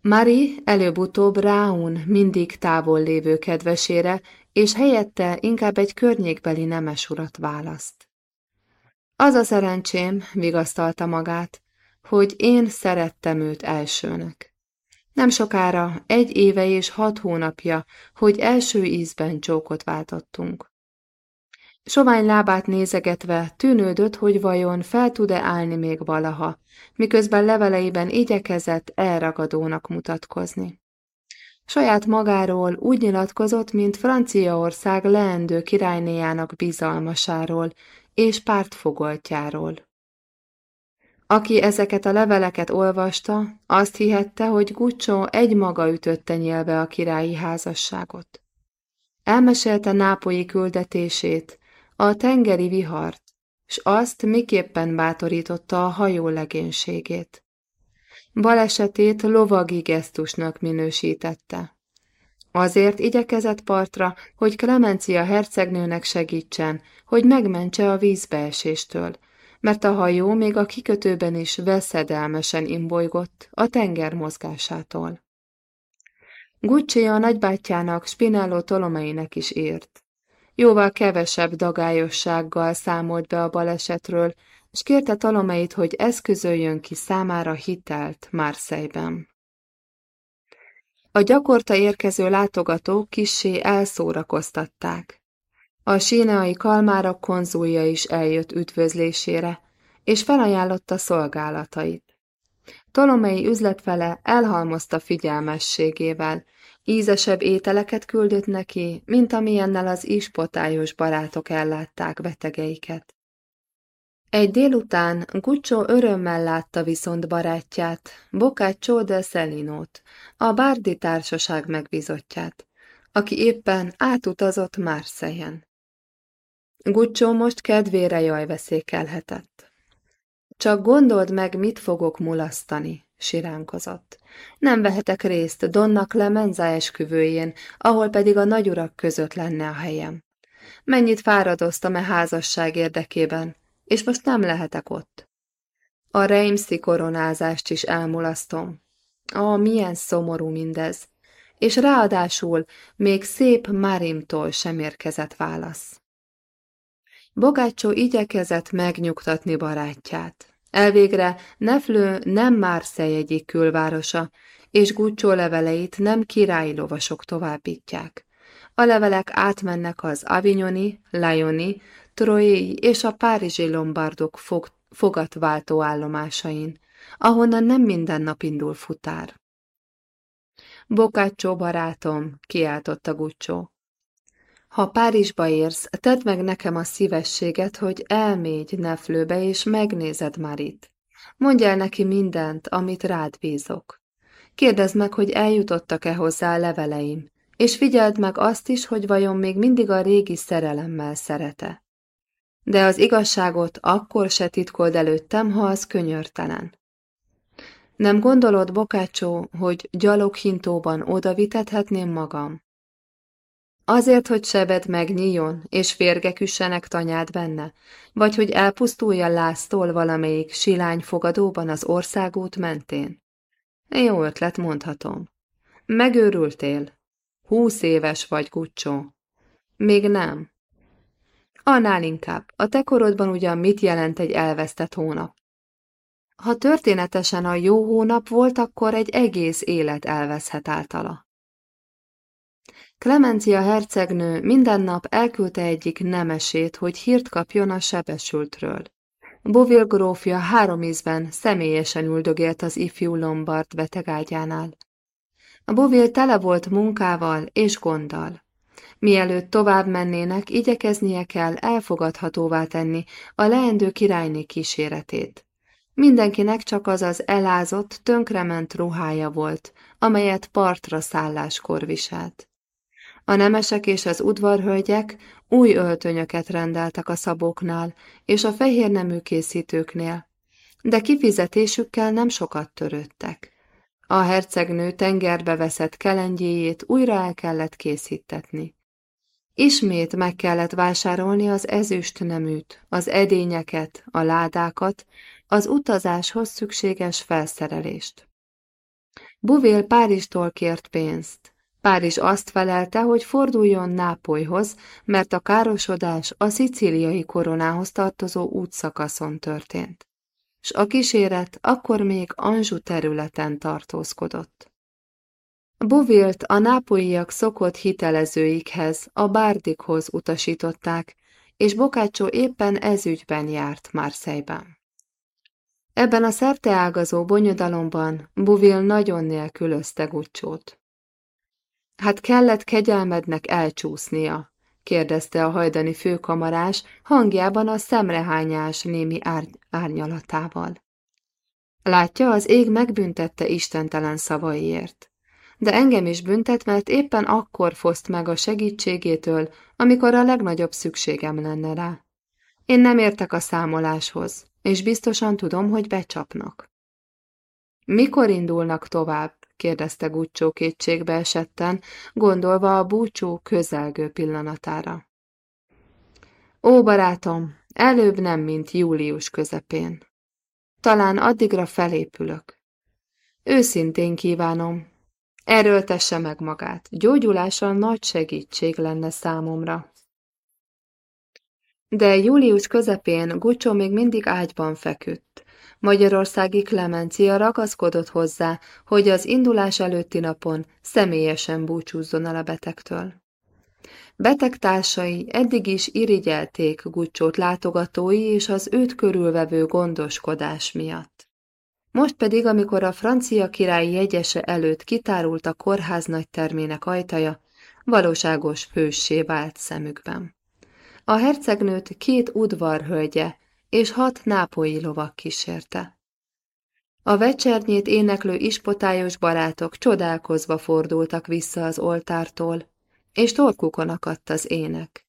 Mari előbb-utóbb Ráun mindig távol lévő kedvesére, és helyette inkább egy környékbeli nemes urat választ. Az a szerencsém, vigasztalta magát, hogy én szerettem őt elsőnek. Nem sokára, egy éve és hat hónapja, hogy első ízben csókot váltottunk. Sovány lábát nézegetve tűnődött, hogy vajon fel tud-e állni még valaha, miközben leveleiben igyekezett elragadónak mutatkozni. Saját magáról úgy nyilatkozott, mint Franciaország leendő királynéjának bizalmasáról és pártfogoltjáról. Aki ezeket a leveleket olvasta, azt hihette, hogy Guccio egymaga ütötte nyelve a királyi házasságot. Elmesélte nápolyi küldetését, a tengeri vihart, s azt miképpen bátorította a hajó legénységét. Balesetét lovagi gesztusnak minősítette. Azért igyekezett partra, hogy Klemencia hercegnőnek segítsen, hogy megmentse a vízbeeséstől, mert a hajó még a kikötőben is veszedelmesen imbolygott a tenger mozgásától. Gucci a nagybátyjának Spinello Tolomeinek is írt. Jóval kevesebb dagályossággal számolt be a balesetről, és kérte Talomeit, hogy eszközöljön ki számára hitelt Marseille-ben. A gyakorta érkező látogatók kissé elszórakoztatták. A síneai kalmárok konzulja is eljött üdvözlésére, és felajánlotta szolgálatait. Tolomei üzletfele elhalmozta figyelmességével, ízesebb ételeket küldött neki, mint amilyennel az ispotályos barátok ellátták betegeiket. Egy délután Guccio örömmel látta viszont barátját, Boccaccio de Celinót, a Bárdi társaság megbízottját, aki éppen átutazott Márszegen. Guccio most kedvére jaj veszékelhetett. Csak gondold meg, mit fogok mulasztani, siránkozott. Nem vehetek részt Donna Clemenza esküvőjén, ahol pedig a nagyurak között lenne a helyem. Mennyit fáradoztam e házasság érdekében, és most nem lehetek ott. A Reimszi koronázást is elmulasztom. Ó, milyen szomorú mindez. És ráadásul még szép Marimtól sem érkezett válasz. Bogácsó igyekezett megnyugtatni barátját. Elvégre Neflő nem Marseille egyik külvárosa, és Guccio leveleit nem királyi lovasok továbbítják. A levelek átmennek az Avignoni, Lyoni, Troyei és a párizsi lombardok fog, fogatváltó állomásain, ahonnan nem minden nap indul futár. Bokácsó barátom, kiáltotta Guccio. Ha Párizsba érsz, tedd meg nekem a szívességet, hogy elmégy Neflőbe és megnézed Marit. Mondj el neki mindent, amit rád bízok. Kérdezd meg, hogy eljutottak-e hozzá a leveleim, és figyeld meg azt is, hogy vajon még mindig a régi szerelemmel szerete. De az igazságot akkor se titkold előttem, ha az könyörtelen. Nem gondolod, Bokácsó, hogy gyaloghintóban odavitethetném magam? Azért, hogy sebed megnyíljon, és férgek üssenek tanyád benne, vagy hogy elpusztulja láztól valamelyik silány fogadóban az országút mentén? Jó ötlet, mondhatom. Megőrültél? Húsz éves vagy, Gucsó. Még nem. Annál inkább, a te korodban ugyan mit jelent egy elvesztett hónap? Ha történetesen a jó hónap volt, akkor egy egész élet elveszhet általa. Klemencia hercegnő minden nap elküldte egyik nemesét, hogy hírt kapjon a sebesültről. Bovil grófja három ízben személyesen üldögélt az ifjú Lombard betegágyánál. A Bovil tele volt munkával és gonddal. Mielőtt tovább mennének, igyekeznie kell elfogadhatóvá tenni a leendő királyné kíséretét. Mindenkinek csak az az elázott, tönkrement ruhája volt, amelyet partra szálláskor viselt. A nemesek és az udvarhölgyek új öltönyöket rendeltek a szabóknál és a fehér nemű készítőknél, de kifizetésükkel nem sokat törődtek. A hercegnő tengerbe veszett kelengyéjét újra el kellett készítetni. Ismét meg kellett vásárolni az ezüst neműt, az edényeket, a ládákat, az utazáshoz szükséges felszerelést. Buvél Párizstól kért pénzt. Párizs azt felelte, hogy forduljon Nápolyhoz, mert a károsodás a szicíliai koronához tartozó útszakaszon történt, s a kíséret akkor még Anzsu területen tartózkodott. Buvilt a nápolyiak szokott hitelezőikhez, a bárdikhoz utasították, és Bokácsó éppen ezügyben járt Marseille-ben. Ebben a szerteágazó bonyodalomban Buvil nagyon nélkülözte Gucsót. Hát kellett kegyelmednek elcsúsznia, kérdezte a hajdani főkamarás, hangjában a szemrehányás némi árny árnyalatával. Látja, az ég megbüntette istentelen szavaiért. De engem is büntet, mert éppen akkor foszt meg a segítségétől, amikor a legnagyobb szükségem lenne rá. Én nem értek a számoláshoz, és biztosan tudom, hogy becsapnak. Mikor indulnak tovább? Kérdezte Gucsó kétségbe esetten, gondolva a búcsú közelgő pillanatára. Ó, barátom, előbb nem, mint július közepén. Talán addigra felépülök. Őszintén kívánom. Erőltesse meg magát. Gyógyulása nagy segítség lenne számomra. De július közepén Gucsó még mindig ágyban feküdt. Magyarországi Klemencia ragaszkodott hozzá, hogy az indulás előtti napon személyesen búcsúzzon el a betegtől. Betegtársai eddig is irigyelték Gucsót látogatói és az őt körülvevő gondoskodás miatt. Most pedig, amikor a francia király jegyese előtt kitárult a kórház nagy termének ajtaja, valóságos hőssé vált szemükben. A hercegnőt két udvarhölgye és hat nápolyi lovak kísérte. A vecsernyét éneklő ispotályos barátok csodálkozva fordultak vissza az oltártól, és torkukon akadt az ének.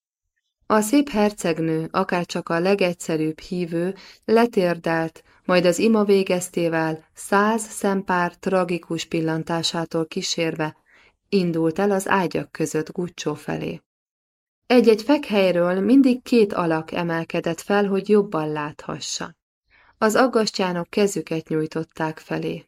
A szép hercegnő, akárcsak a legegyszerűbb hívő, letérdelt, majd az ima végeztével száz szempár tragikus pillantásától kísérve indult el az ágyak között Gucsó felé. Egy-egy fekhelyről mindig két alak emelkedett fel, hogy jobban láthassa. Az aggastyánok kezüket nyújtották felé.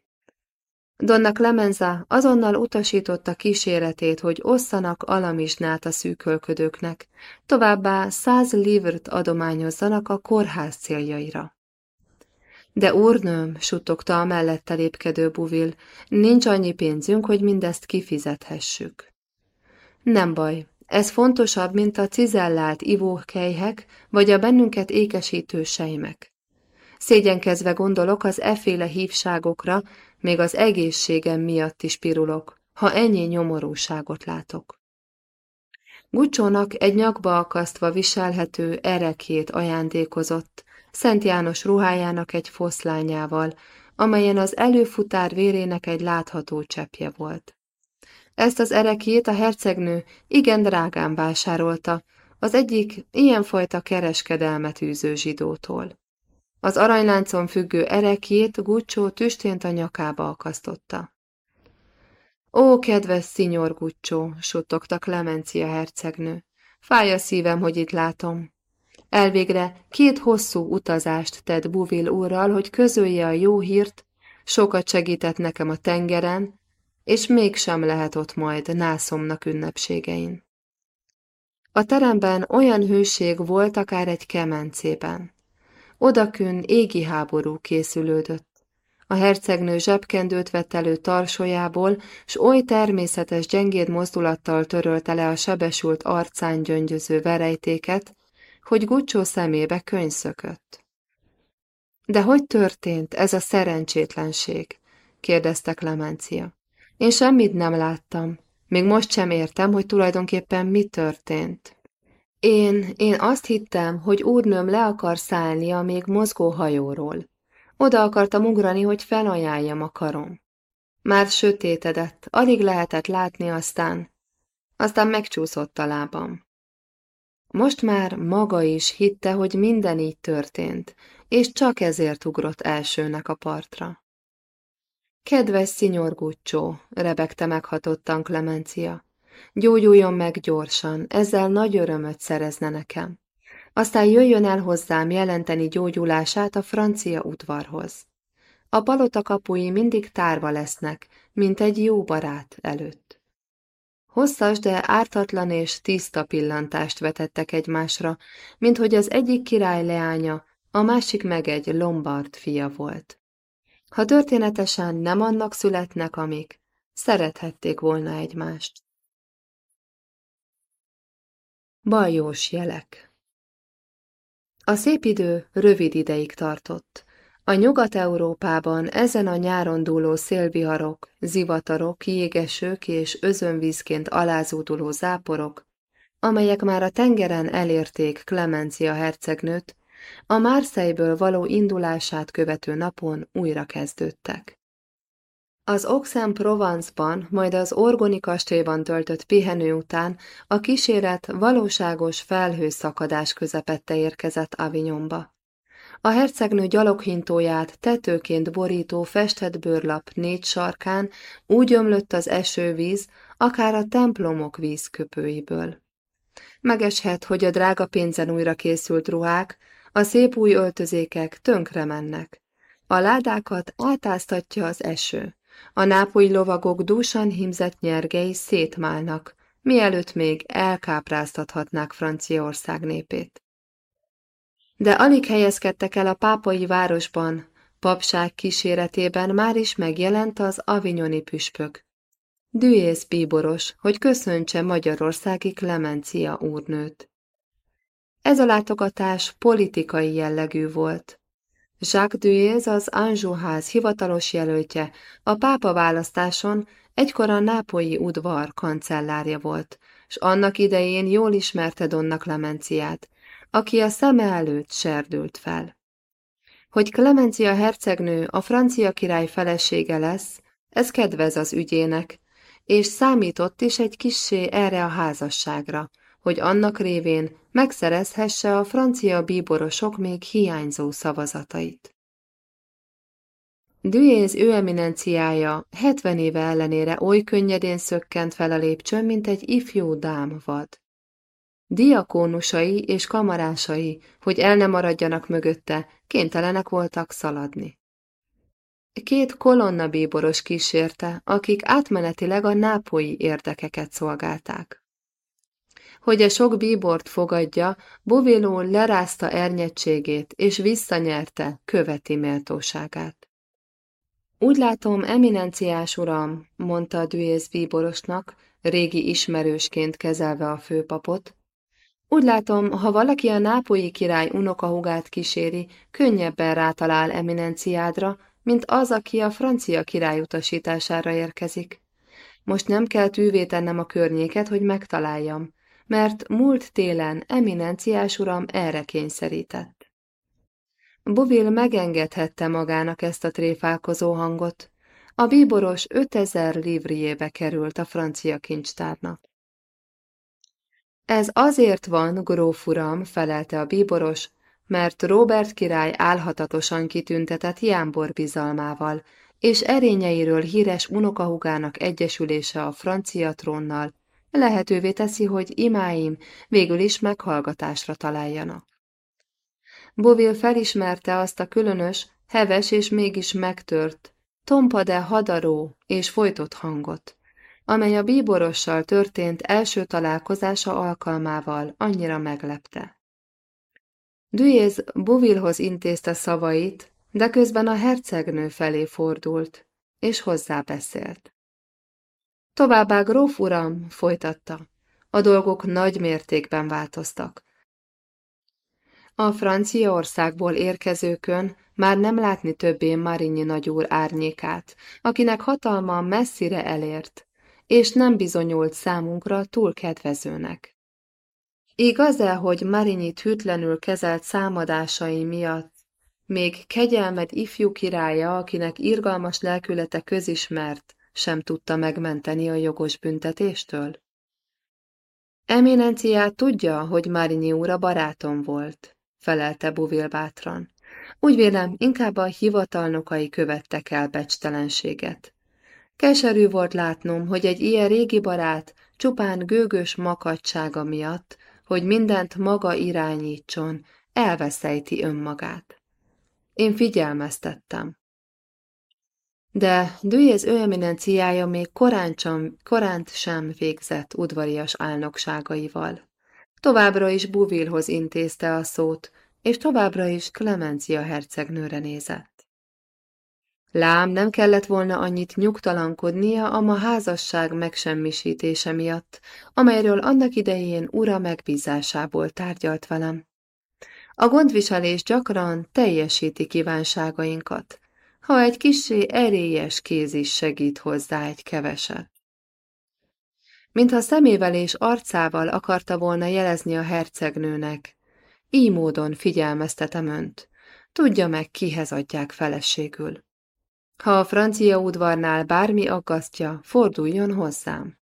Donna Clemenza azonnal utasította kíséretét, hogy osszanak alamizsnát a szűkölködőknek, továbbá száz livrt adományozzanak a kórház céljaira. De úrnőm, suttogta a mellette lépkedő buvil, nincs annyi pénzünk, hogy mindezt kifizethessük. Nem baj, ez fontosabb, mint a cizellált ivókelyhek, vagy a bennünket ékesítő sejmek. Szégyenkezve gondolok az efféle hívságokra, még az egészségem miatt is pirulok, ha ennyi nyomorúságot látok. Gucsónak egy nyakba akasztva viselhető erekét ajándékozott, Szent János ruhájának egy foszlányával, amelyen az előfutár vérének egy látható cseppje volt. Ezt az erekét a hercegnő igen drágán vásárolta, az egyik ilyenfajta kereskedelmet űző zsidótól. Az aranyláncon függő erekét Gucsó tüstént a nyakába akasztotta. Ó, kedves szinyor Gucsó, suttogta Clemencia hercegnő, fáj a szívem, hogy itt látom. Elvégre két hosszú utazást tett Buvil úrral, hogy közölje a jó hírt, sokat segített nekem a tengeren, és mégsem lehet ott majd nászomnak ünnepségein. A teremben olyan hőség volt akár egy kemencében. Odakün égi háború készülődött. A hercegnő zsebkendőt vett elő tarsolyából, s oly természetes gyengéd mozdulattal törölte le a sebesült arcán gyöngyöző verejtéket, hogy Gucsó szemébe könyv szökött. De hogy történt ez a szerencsétlenség? kérdezte Clemencia. Én semmit nem láttam. Még most sem értem, hogy tulajdonképpen mi történt. Én, én azt hittem, hogy úrnőm le akar szállni a még mozgó hajóról. Oda akartam ugrani, hogy felajánljam a karom. Már sötétedett, alig lehetett látni aztán, aztán megcsúszott a lábam. Most már maga is hitte, hogy minden így történt, és csak ezért ugrott elsőnek a partra. Kedves szinyor Guccio, rebegte meghatottan Clemencia. Gyógyuljon meg gyorsan, ezzel nagy örömöt szerezne nekem. Aztán jöjjön el hozzám jelenteni gyógyulását a francia udvarhoz. A palota kapui mindig tárva lesznek, mint egy jó barát előtt. Hosszas, de ártatlan és tiszta pillantást vetettek egymásra, mint hogy az egyik király leánya, a másik meg egy lombard fia volt. Ha történetesen nem annak születnek, amik szerethették volna egymást. Baljós jelek A szép idő rövid ideig tartott. A Nyugat-Európában ezen a nyáron dúló szélviharok, zivatarok, jégesők és özönvízként alázóduló záporok, amelyek már a tengeren elérték Clemencia hercegnőt, a Marseille-ből való indulását követő napon újra kezdődtek. Az Aix-en-Provence-ban, majd az Orgoni kastélyban töltött pihenő után a kíséret valóságos felhőszakadás közepette érkezett Avignonba. A hercegnő gyaloghintóját tetőként borító festett bőrlap négy sarkán úgy ömlött az esővíz, akár a templomok vízköpőiből. Megeshet, hogy a drága pénzen újra készült ruhák, a szép új öltözékek tönkre mennek. A ládákat átáztatja az eső. A nápolyi lovagok dúsan himzett nyergei szétmálnak, mielőtt még elkápráztathatnák Franciaország népét. De alig helyezkedtek el a pápai városban, papság kíséretében már is megjelent az avignoni püspök. Düész bíboros, hogy köszöntse Magyarországi Klemencia úrnőt. Ez a látogatás politikai jellegű volt. Jacques Duez az Anjou-ház hivatalos jelöltje, a pápa választáson egykor a nápolyi udvar kancellárja volt, s annak idején jól ismerte Donna Clemenciát, aki a szeme előtt serdült fel. Hogy Clemencia hercegnő a francia király felesége lesz, ez kedvez az ügyének, és számított is egy kissé erre a házasságra, hogy annak révén megszerezhesse a francia bíborosok még hiányzó szavazatait. Duéz ő eminenciája 70 éve ellenére oly könnyedén szökkent fel a lépcsőn, mint egy ifjú dámvad. Diakónusai és kamarásai, hogy el ne maradjanak mögötte, kénytelenek voltak szaladni. Két kolonna bíboros kísérte, akik átmenetileg a nápolyi érdekeket szolgálták. Hogy a sok bíbort fogadja, Boviló lerázta ernyettségét, és visszanyerte követi méltóságát. Úgy látom, eminenciás uram, mondta a dühész bíborosnak, régi ismerősként kezelve a főpapot. Úgy látom, ha valaki a nápolyi király unokahugát kíséri, könnyebben rátalál eminenciádra, mint az, aki a francia király utasítására érkezik. Most nem kell tűvé tennem a környéket, hogy megtaláljam mert múlt télen eminenciás uram erre kényszerített. Bovil megengedhette magának ezt a tréfálkozó hangot. A bíboros 5000 livriébe került a francia kincstárnak. Ez azért van, gróf uram, felelte a bíboros, mert Robert király álhatatosan kitüntetett Jámbor bizalmával, és erényeiről híres unokahugának egyesülése a francia trónnal lehetővé teszi, hogy imáim végül is meghallgatásra találjanak. Bovil felismerte azt a különös, heves és mégis megtört, tompa de hadaró és folytott hangot, amely a bíborossal történt első találkozása alkalmával annyira meglepte. Duyéz Bovilhoz intézte szavait, de közben a hercegnő felé fordult, és hozzá beszélt. Továbbá gróf uram, folytatta, a dolgok nagy mértékben változtak. A Franciaországból érkezőkön már nem látni többé Marinyi nagyúr árnyékát, akinek hatalma messzire elért, és nem bizonyult számunkra túl kedvezőnek. Igaz-e, hogy Marinyit hűtlenül kezelt számadásai miatt még kegyelmed ifjú királya, akinek irgalmas lelkülete közismert, sem tudta megmenteni a jogos büntetéstől? Eminenciát tudja, hogy Márinyi úra barátom volt, felelte Buvil bátran. Úgy vélem, inkább a hivatalnokai követtek el becstelenséget. Keserű volt látnom, hogy egy ilyen régi barát csupán gőgös makadsága miatt, hogy mindent maga irányítson, elveszejti önmagát. Én figyelmeztettem. De Dűjéz ő eminenciája még korán sem, koránt sem végzett udvarias álnokságaival. Továbbra is Buvilhoz intézte a szót, és továbbra is Clemencia hercegnőre nézett. Lám nem kellett volna annyit nyugtalankodnia a ma házasság megsemmisítése miatt, amelyről annak idején ura megbízásából tárgyalt velem. A gondviselés gyakran teljesíti kívánságainkat, ha egy kisé erélyes kéz is segít hozzá egy keveset. Mintha szemével és arcával akarta volna jelezni a hercegnőnek, így módon figyelmeztetem önt, tudja meg, kihez adják feleségül. Ha a francia udvarnál bármi aggasztja, forduljon hozzám.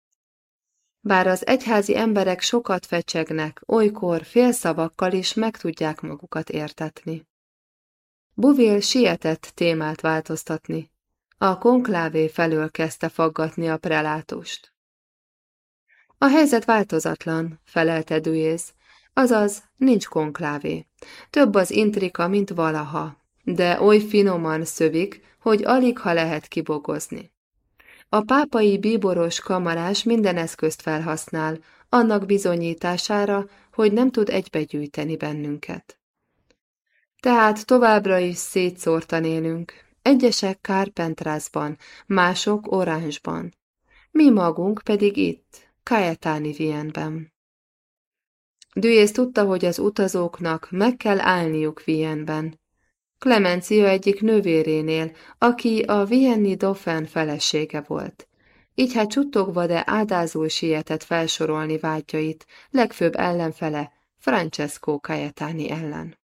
Bár az egyházi emberek sokat fecsegnek, olykor félszavakkal is meg tudják magukat értetni. Buvil sietett témát változtatni. A konklávé felől kezdte faggatni a prelátust. A helyzet változatlan, felelte Dujész, azaz nincs konklávé. Több az intrika, mint valaha, de oly finoman szövik, hogy alig ha lehet kibogozni. A pápai bíboros kamarás minden eszközt felhasznál, annak bizonyítására, hogy nem tud egybegyűjteni bennünket. Tehát továbbra is szétszórtan élünk, egyesek Carpentrasban, mások Orangeban, mi magunk pedig itt, Kajetáni Vienben. Dűész tudta, hogy az utazóknak meg kell állniuk Vienben, Clemencia egyik nővérénél, aki a Vienni Dauphin felesége volt. Így hát csuttogva, de ádázul sietett felsorolni vágyait, legfőbb ellenfele, Francesco Caetani ellen.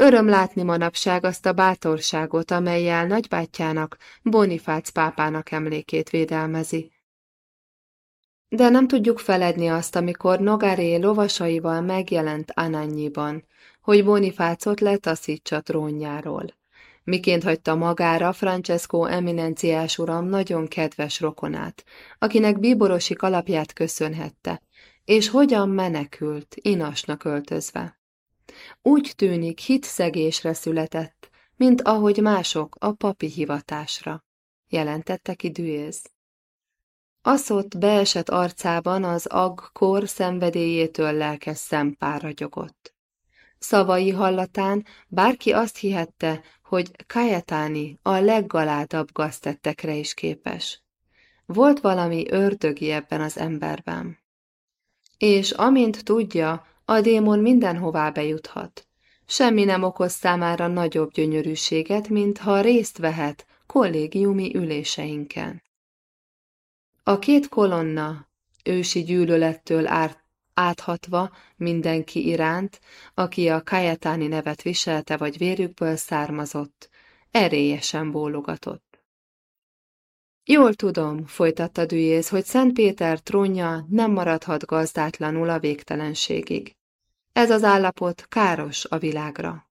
Öröm látni manapság azt a bátorságot, amelyel nagybátyjának, Bonifác pápának emlékét védelmezi. De nem tudjuk feledni azt, amikor Nogaré lovasaival megjelent Anannyiban, hogy Bonifácot letaszítsa trónjáról. Miként hagyta magára Francesco eminenciás uram nagyon kedves rokonát, akinek bíborosi kalapját köszönhette, és hogyan menekült, inasnak öltözve. Úgy tűnik hitszegésre született, mint ahogy mások a papi hivatásra, jelentette ki Düéz. Aszott beesett arcában az aggkor szenvedélyétől lelkes szempár ragyogott. Szavai hallatán bárki azt hihette, hogy Kajetáni a leggaládabb gaztettekre is képes. Volt valami ördögi ebben az emberben. És amint tudja, a démon mindenhová bejuthat. Semmi nem okoz számára nagyobb gyönyörűséget, mint ha részt vehet kollégiumi üléseinken. A két kolonna ősi gyűlölettől áthatva mindenki iránt, aki a Kajetáni nevet viselte vagy vérükből származott, erélyesen bólogatott. Jól tudom, folytatta Düjész, hogy Szent Péter trónja nem maradhat gazdátlanul a végtelenségig. Ez az állapot káros a világra.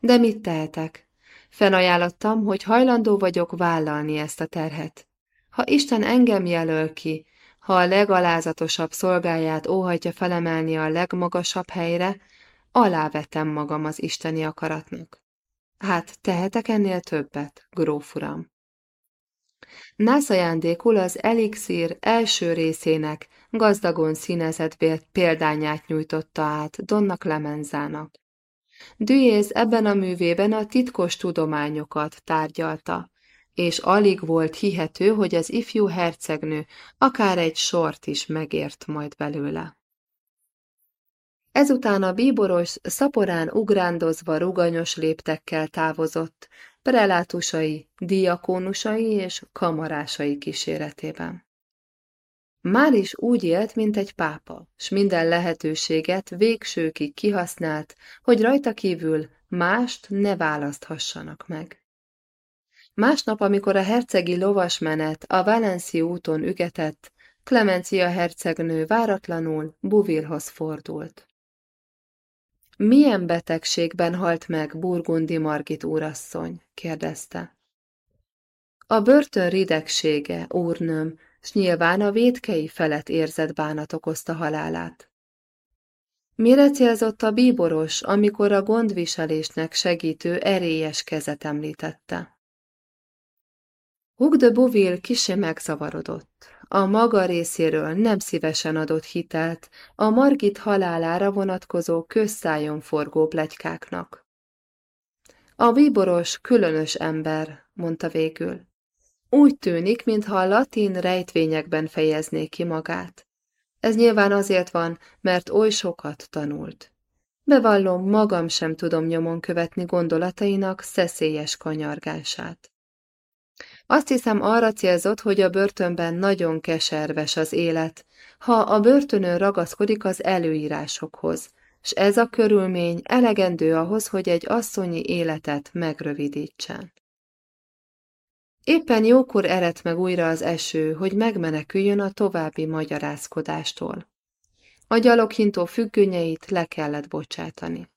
De mit tehetek? Fenajánlottam, hogy hajlandó vagyok vállalni ezt a terhet. Ha Isten engem jelöl ki, ha a legalázatosabb szolgáját óhajtja felemelni a legmagasabb helyre, alávetem magam az isteni akaratnak. Hát tehetek ennél többet, gróf uram. Nász ajándékul az elixír első részének gazdagon színezett példányát nyújtotta át Donna Clemenzának. Düjéz ebben a művében a titkos tudományokat tárgyalta, és alig volt hihető, hogy az ifjú hercegnő akár egy sort is megért majd belőle. Ezután a bíboros szaporán ugrándozva ruganyos léptekkel távozott, prelátusai, diakónusai és kamarásai kíséretében. Már is úgy élt, mint egy pápa, s minden lehetőséget végsőkig kihasznált, hogy rajta kívül mást ne választhassanak meg. Másnap, amikor a hercegi lovasmenet a Valenci úton ügetett, Clemencia hercegnő váratlanul Buvilhoz fordult. Milyen betegségben halt meg Burgundi Margit úrasszony? kérdezte. A börtön ridegsége, úrnőm, s nyilván a védkei felett érzett bánat okozta halálát. Mire célzott a bíboros, amikor a gondviselésnek segítő erélyes kezet említette? Hug de Bouville kisé megzavarodott. A maga részéről nem szívesen adott hitelt a Margit halálára vonatkozó közszájon forgó plegykáknak. A bíboros különös ember, mondta végül. Úgy tűnik, mintha a latin rejtvényekben fejezné ki magát. Ez nyilván azért van, mert oly sokat tanult. Bevallom, magam sem tudom nyomon követni gondolatainak szeszélyes kanyargását. Azt hiszem arra célzott, hogy a börtönben nagyon keserves az élet, ha a börtönön ragaszkodik az előírásokhoz, s ez a körülmény elegendő ahhoz, hogy egy asszonyi életet megrövidítsen. Éppen jókor eredt meg újra az eső, hogy megmeneküljön a további magyarázkodástól. A gyaloghintó függönyeit le kellett bocsátani.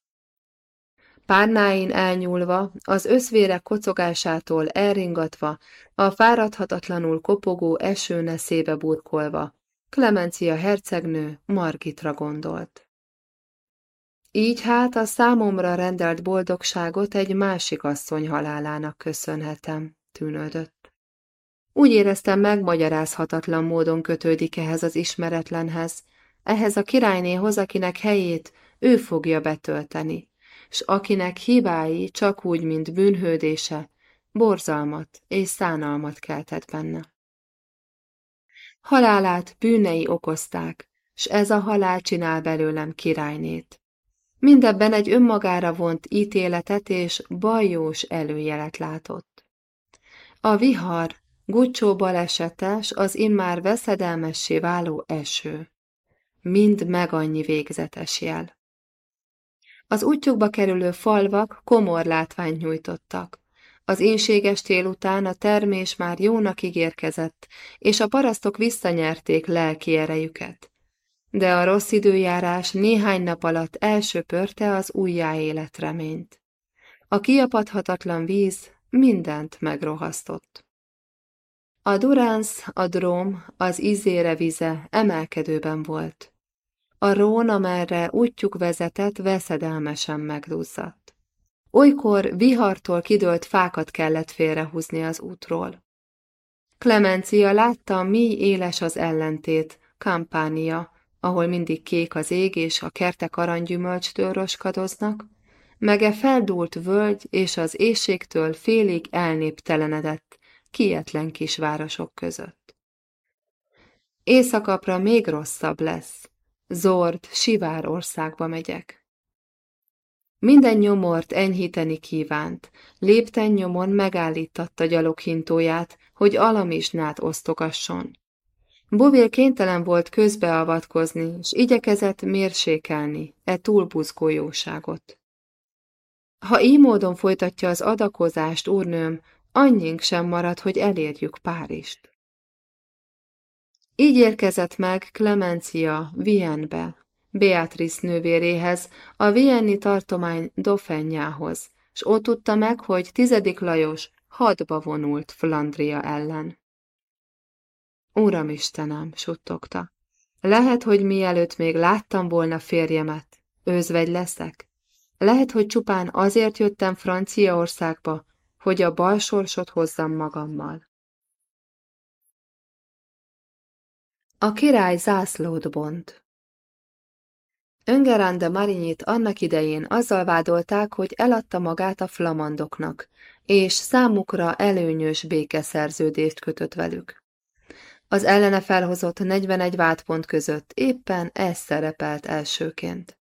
Párnáin elnyúlva, az összvére kocogásától elringatva, a fáradhatatlanul kopogó eső neszébe burkolva, Klemencia hercegnő Margitra gondolt. Így hát a számomra rendelt boldogságot egy másik asszony halálának köszönhetem, tűnődött. Úgy éreztem megmagyarázhatatlan módon kötődik ehhez az ismeretlenhez, ehhez a királynéhoz, akinek helyét ő fogja betölteni s akinek hibái csak úgy, mint bűnhődése, borzalmat és szánalmat keltett benne. Halálát bűnei okozták, s ez a halál csinál belőlem királynét. Mindebben egy önmagára vont ítéletet és bajós előjelet látott. A vihar, Gucsó balesetes, az immár veszedelmessé váló eső. Mind meg annyi végzetes jel. Az útjukba kerülő falvak komor látványt nyújtottak. Az énséges tél után a termés már jónak ígérkezett, és a parasztok visszanyerték lelki erejüket. De a rossz időjárás néhány nap alatt elsöpörte az újjáélet reményt. A kiapadhatatlan víz mindent megrohasztott. A Duránsz, a Dróm, az Izére vize emelkedőben volt. A rón, amerre útjuk vezetett, veszedelmesen megduzzadt. Olykor vihartól kidőlt fákat kellett félrehúzni az útról. Klemencia látta, mi éles az ellentét, kampánia, ahol mindig kék az ég és a kertek aranygyümölcstől roskadoznak, meg e feldúlt völgy és az éjségtől félig elnéptelenedett, kietlen kisvárosok között. Éjszakapra még rosszabb lesz, Zord, Sivár országba megyek. Minden nyomort enyhíteni kívánt, lépten nyomon megállítatta gyaloghintóját, hogy alamisnát osztogasson. Bovél kénytelen volt közbeavatkozni, és igyekezett mérsékelni e túlbuzgó jóságot. Ha így módon folytatja az adakozást, úrnőm, annyink sem marad, hogy elérjük Párizst. Így érkezett meg Clemencia Vienne-be, Beatrice nővéréhez, a Vienni tartomány Dofenjához, s ott tudta meg, hogy tizedik Lajos hadba vonult Flandria ellen. Uram Istenem, suttogta, lehet, hogy mielőtt még láttam volna férjemet, őzvegy leszek? Lehet, hogy csupán azért jöttem Franciaországba, hogy a balsorsot hozzam magammal. A király zászlót bont. Öngerán de Marinyit annak idején azzal vádolták, hogy eladta magát a flamandoknak, és számukra előnyös békeszerződést kötött velük. Az ellene felhozott 41 vádpont között éppen ez szerepelt elsőként.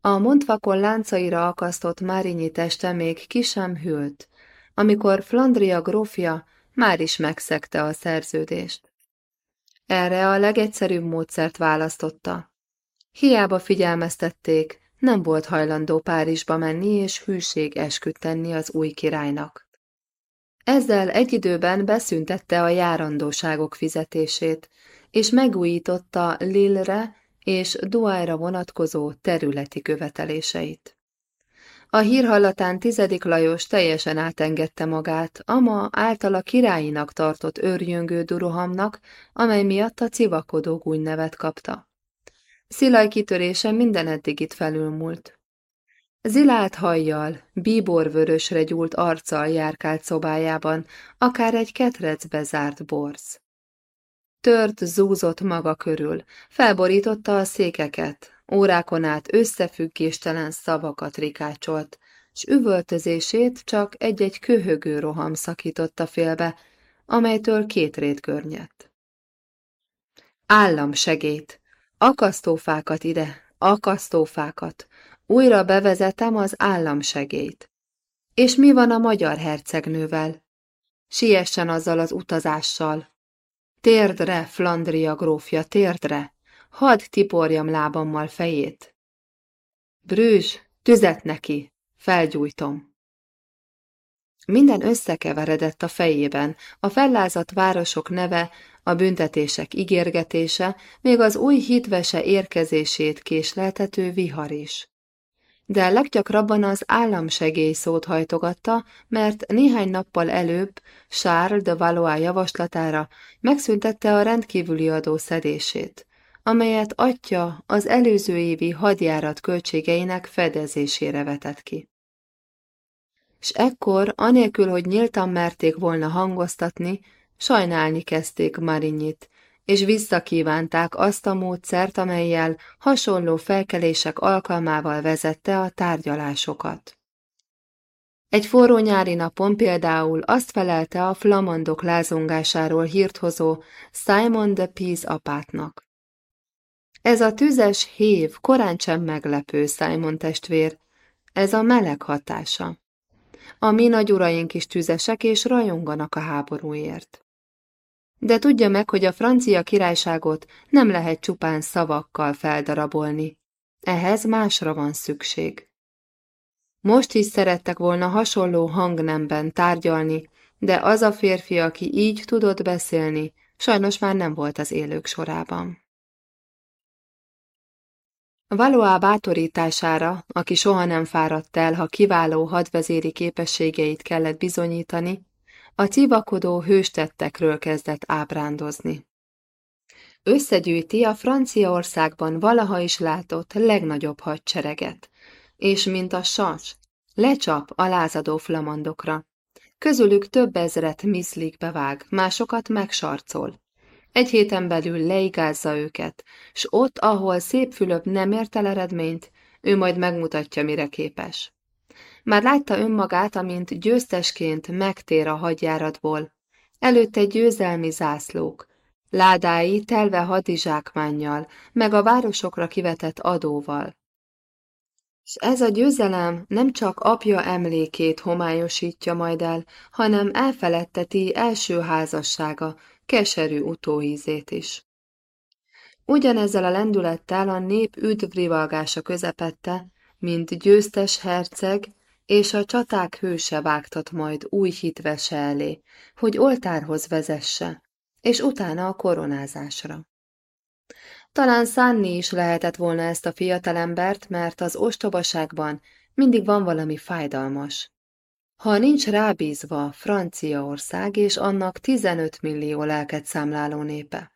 A mondvakon láncaira akasztott Márinyi teste még ki sem hűlt, amikor Flandria grófja már is megszegte a szerződést. Erre a legegyszerűbb módszert választotta. Hiába figyelmeztették, nem volt hajlandó Párizsba menni és hűség esküt az új királynak. Ezzel egy időben beszüntette a járandóságok fizetését, és megújította Lille-re és Duájra vonatkozó területi követeléseit. A hír hallatán tizedik Lajos teljesen átengedte magát ama általa királyinak tartott őrjöngő durohamnak, amely miatt a civakodó gúny nevet kapta. Szilaj kitörése minden eddigit felülmúlt. Zilált hajjal, bíborvörösre gyúlt arccal járkált szobájában, akár egy ketrecbe zárt borz. Tört zúzott maga körül, felborította a székeket, órákon át összefüggéstelen szavakat rikácsolt, s üvöltözését csak egy-egy köhögő roham szakította félbe, amelytől két rét környett. Államsegét! Akasztófákat ide, akasztófákat! Újra bevezetem az államsegét. És mi van a magyar hercegnővel? Siessen azzal az utazással. Térdre, Flandria grófja, térdre! Hadd tiporjam lábammal fejét. Brűzs, tüzet neki, felgyújtom. Minden összekeveredett a fejében, a fellázadt városok neve, a büntetések ígérgetése, még az új hitvese érkezését késleltető vihar is de leggyakrabban az államsegély szót hajtogatta, mert néhány nappal előbb Charles de Valois javaslatára megszüntette a rendkívüli adó szedését, amelyet atya az előző évi hadjárat költségeinek fedezésére vetett ki. S ekkor, anélkül, hogy nyíltan merték volna hangoztatni, sajnálni kezdték Marinyit, és visszakívánták azt a módszert, amelyel hasonló felkelések alkalmával vezette a tárgyalásokat. Egy forró nyári napon például azt felelte a flamandok lázongásáról hírt hozó Simon de Pease apátnak. Ez a tüzes hév korán sem meglepő, Simon testvér, ez a meleg hatása. A mi nagy uraink is tüzesek és rajonganak a háborúért. De tudja meg, hogy a francia királyságot nem lehet csupán szavakkal feldarabolni. Ehhez másra van szükség. Most is szerettek volna hasonló hangnemben tárgyalni, de az a férfi, aki így tudott beszélni, sajnos már nem volt az élők sorában. Valoá bátorítására, aki soha nem fáradt el, ha kiváló hadvezéri képességeit kellett bizonyítani, a civakodó hőstettekről kezdett ábrándozni. Összegyűjti a Franciaországban valaha is látott legnagyobb hadsereget, és mint a sas, lecsap a lázadó flamandokra. Közülük több ezret miszlikbe vág, másokat megsarcol. Egy héten belül leigázza őket, s ott, ahol szép Fülöp nem ért el eredményt, ő majd megmutatja, mire képes. Már látta önmagát, amint győztesként megtér a hadjáratból. Előtte győzelmi zászlók, ládái telve hadizsákmánnyal, meg a városokra kivetett adóval. És ez a győzelem nem csak apja emlékét homályosítja majd el, hanem elfeledteti első házassága, keserű utóízét is. Ugyanezzel a lendülettel a nép üdvrivalgása közepette, mint győztes herceg, és a csaták hőse vágtat majd új hitvese elé, hogy oltárhoz vezesse, és utána a koronázásra. Talán szánni is lehetett volna ezt a fiatalembert, mert az ostobaságban mindig van valami fájdalmas. Ha nincs rábízva Franciaország és annak 15 millió lelket számláló népe.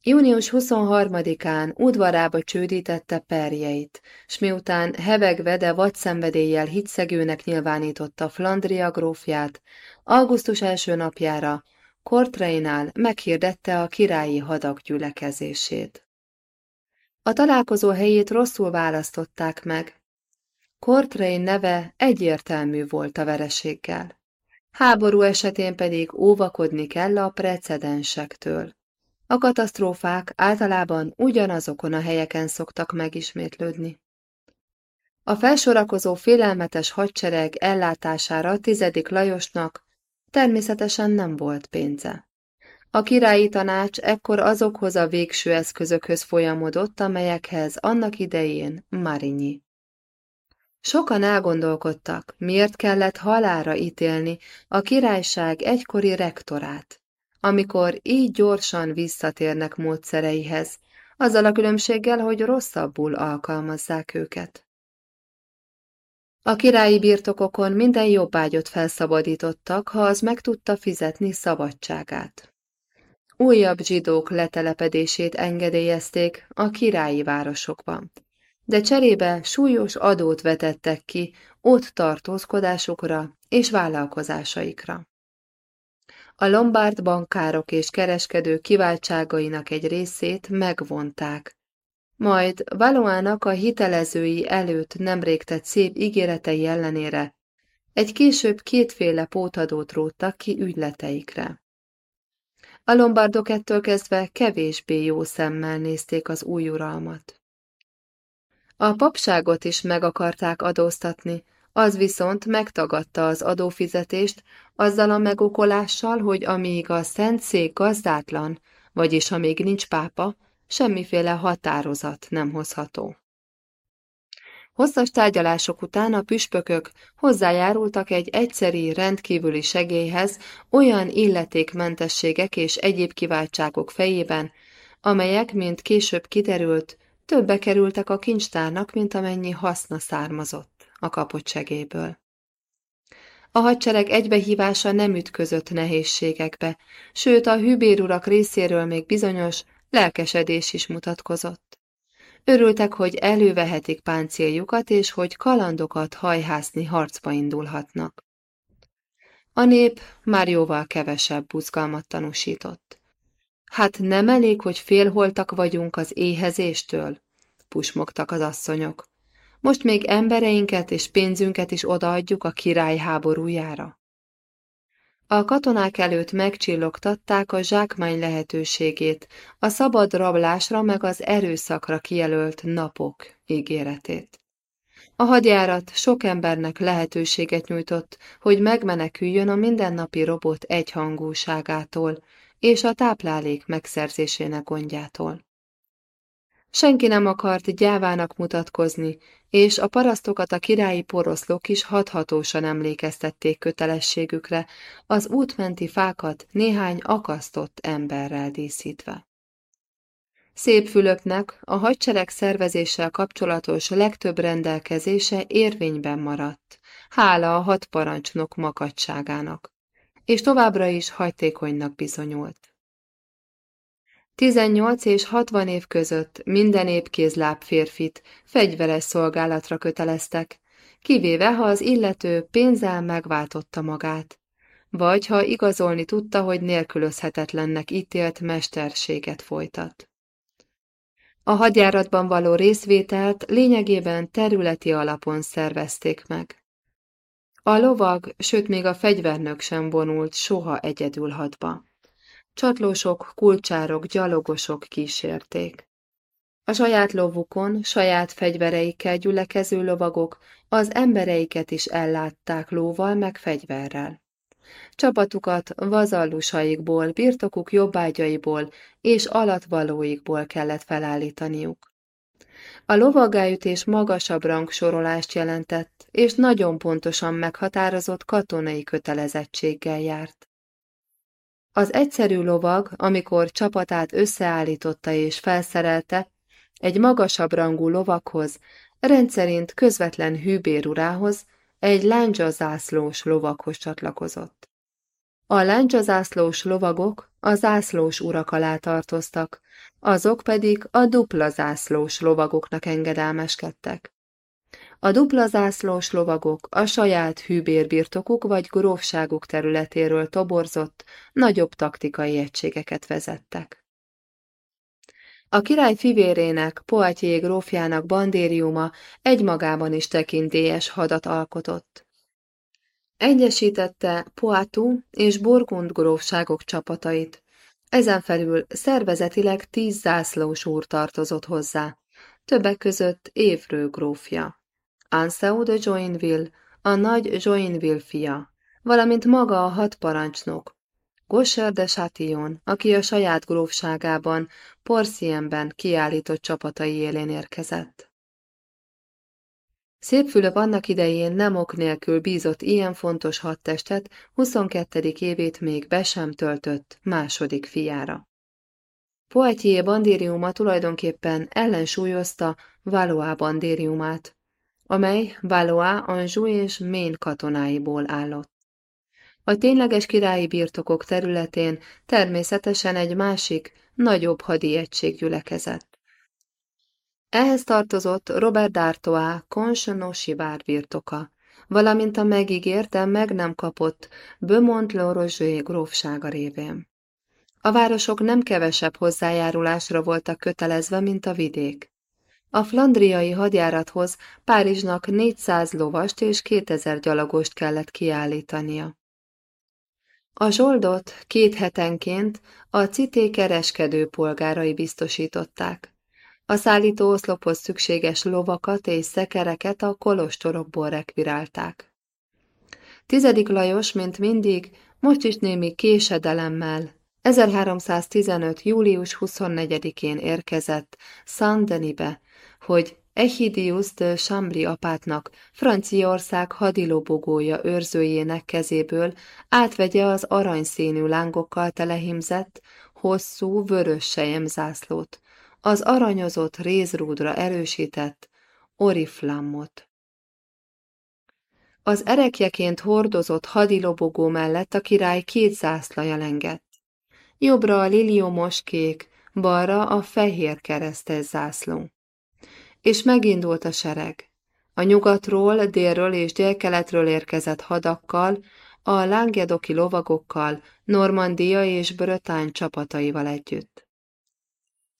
Június 23-án udvarába csődítette perjeit, s miután hevegve, de vadszenvedéllyel hitszegőnek nyilvánította Flandria grófját, augusztus első napjára Kortreinál meghirdette a királyi hadak gyülekezését. A találkozó helyét rosszul választották meg. Kortrein neve egyértelmű volt a vereséggel. Háború esetén pedig óvakodni kell a precedensektől. A katasztrófák általában ugyanazokon a helyeken szoktak megismétlődni. A felsorakozó félelmetes hadsereg ellátására tizedik Lajosnak természetesen nem volt pénze. A királyi tanács ekkor azokhoz a végső eszközökhöz folyamodott, amelyekhez annak idején Marinyi. Sokan elgondolkodtak, miért kellett halára ítélni a királyság egykori rektorát. Amikor így gyorsan visszatérnek módszereihez, azzal a különbséggel, hogy rosszabbul alkalmazzák őket. A királyi birtokokon minden jobbágyot felszabadítottak, ha az meg tudta fizetni szabadságát. Újabb zsidók letelepedését engedélyezték a királyi városokban, de cserébe súlyos adót vetettek ki ott tartózkodásukra és vállalkozásaikra. A lombárd bankárok és kereskedők kiváltságainak egy részét megvonták, majd Valoának a hitelezői előtt nemrég tett szép ígéretei ellenére egy később kétféle pótadót róttak ki ügyleteikre. A lombardok ettől kezdve kevésbé jó szemmel nézték az új uralmat. A papságot is meg akarták adóztatni, az viszont megtagadta az adófizetést azzal a megokolással, hogy amíg a szent szék gazdátlan, vagyis amíg nincs pápa, semmiféle határozat nem hozható. Hosszas tárgyalások után a püspökök hozzájárultak egy egyszeri rendkívüli segélyhez olyan illetékmentességek és egyéb kiváltságok fejében, amelyek, mint később kiderült, többe kerültek a kincstárnak, mint amennyi haszna származott a kapott segélyből. A hadsereg egybehívása nem ütközött nehézségekbe, sőt a hűbérurak részéről még bizonyos lelkesedés is mutatkozott. Örültek, hogy elővehetik páncéljukat, és hogy kalandokat hajhászni harcba indulhatnak. A nép már jóval kevesebb buzgalmat tanúsított. Hát nem elég, hogy félholtak vagyunk az éhezéstől? Pusmogtak az asszonyok. Most még embereinket és pénzünket is odaadjuk a király háborújára. A katonák előtt megcsillogtatták a zsákmány lehetőségét, a szabad rablásra meg az erőszakra kijelölt napok ígéretét. A hadjárat sok embernek lehetőséget nyújtott, hogy megmeneküljön a mindennapi robot egyhangúságától és a táplálék megszerzésének gondjától. Senki nem akart gyávának mutatkozni, és a parasztokat a királyi poroszlók is hathatósan emlékeztették kötelességükre, az útmenti fákat néhány akasztott emberrel díszítve. Szép Fülöpnek a hadsereg szervezéssel kapcsolatos legtöbb rendelkezése érvényben maradt, hála a hat parancsnok makadságának, és továbbra is hajtékonynak bizonyult. 18 és 60 év között minden épkézláb férfit fegyveres szolgálatra köteleztek, kivéve ha az illető pénzzel megváltotta magát, vagy ha igazolni tudta, hogy nélkülözhetetlennek ítélt mesterséget folytat. A hadjáratban való részvételt lényegében területi alapon szervezték meg. A lovag, sőt még a fegyvernök sem vonult soha egyedül hadba. Csatlósok, kulcsárok, gyalogosok kísérték. A saját lovukon, saját fegyvereikkel gyülekező lovagok az embereiket is ellátták lóval meg fegyverrel. Csapatukat vazallusaikból, birtokuk jobbágyaiból és alatvalóikból kellett felállítaniuk. A lovagáütés magasabb rangsorolást jelentett, és nagyon pontosan meghatározott katonai kötelezettséggel járt. Az egyszerű lovag, amikor csapatát összeállította és felszerelte, egy magasabb rangú lovakhoz, rendszerint közvetlen hűbérurához, egy láncsazászlós lovakhoz csatlakozott. A láncsazászlós lovagok a zászlós urak alá tartoztak, azok pedig a dupla zászlós lovagoknak engedelmeskedtek. A dupla zászlós lovagok a saját hűbérbirtokuk vagy grófságuk területéről toborzott, nagyobb taktikai egységeket vezettek. A király fivérének, Poitiers grófjának bandériuma egymagában is tekintélyes hadat alkotott. Egyesítette Poitou és Burgund grófságok csapatait. Ezen felül szervezetileg tíz zászlós úr tartozott hozzá, többek között Évrő grófja. Anseu de Joinville, a nagy Joinville fia, valamint maga a hat parancsnok, Gosser de Chatillon, aki a saját grófságában, Porcienben kiállított csapatai élén érkezett. Szép Fülöp annak idején nem ok nélkül bízott ilyen fontos hadtestet, 22. évét még be sem töltött második fiára. Poitiers bandériuma tulajdonképpen ellensúlyozta Valois bandériumát, amely Valois, Anjou és Maine katonáiból állott. A tényleges királyi birtokok területén természetesen egy másik, nagyobb hadiegység gyülekezett. Ehhez tartozott Robert d'Artois konsonosi birtoka, valamint a megígérte meg nem kapott Beaumont le grófsága révén. A városok nem kevesebb hozzájárulásra voltak kötelezve, mint a vidék. A flandriai hadjárathoz Párizsnak 400 lovast és 2000 gyalogost kellett kiállítania. A zsoldot két hetenként a cité kereskedő polgárai biztosították. A szállító oszlophoz szükséges lovakat és szekereket a kolostorokból rekvirálták. Tizedik Lajos, mint mindig, most is némi késedelemmel 1315. július 24-én érkezett Saint-Denis-be, hogy Echidius de Chambly apátnak, Franciaország hadilobogója őrzőjének kezéből átvegye az aranyszínű lángokkal telehimzett, hosszú, vörös sejemzászlót, az aranyozott rézrúdra erősített oriflammot. Az erekjeként hordozott hadilobogó mellett a király két zászlaja lengett. Jobbra a liliomos kék, balra a fehér keresztes zászló és megindult a sereg. A nyugatról, délről és délkeletről érkezett hadakkal, a lángedoki lovagokkal, Normandia és Bretagne csapataival együtt.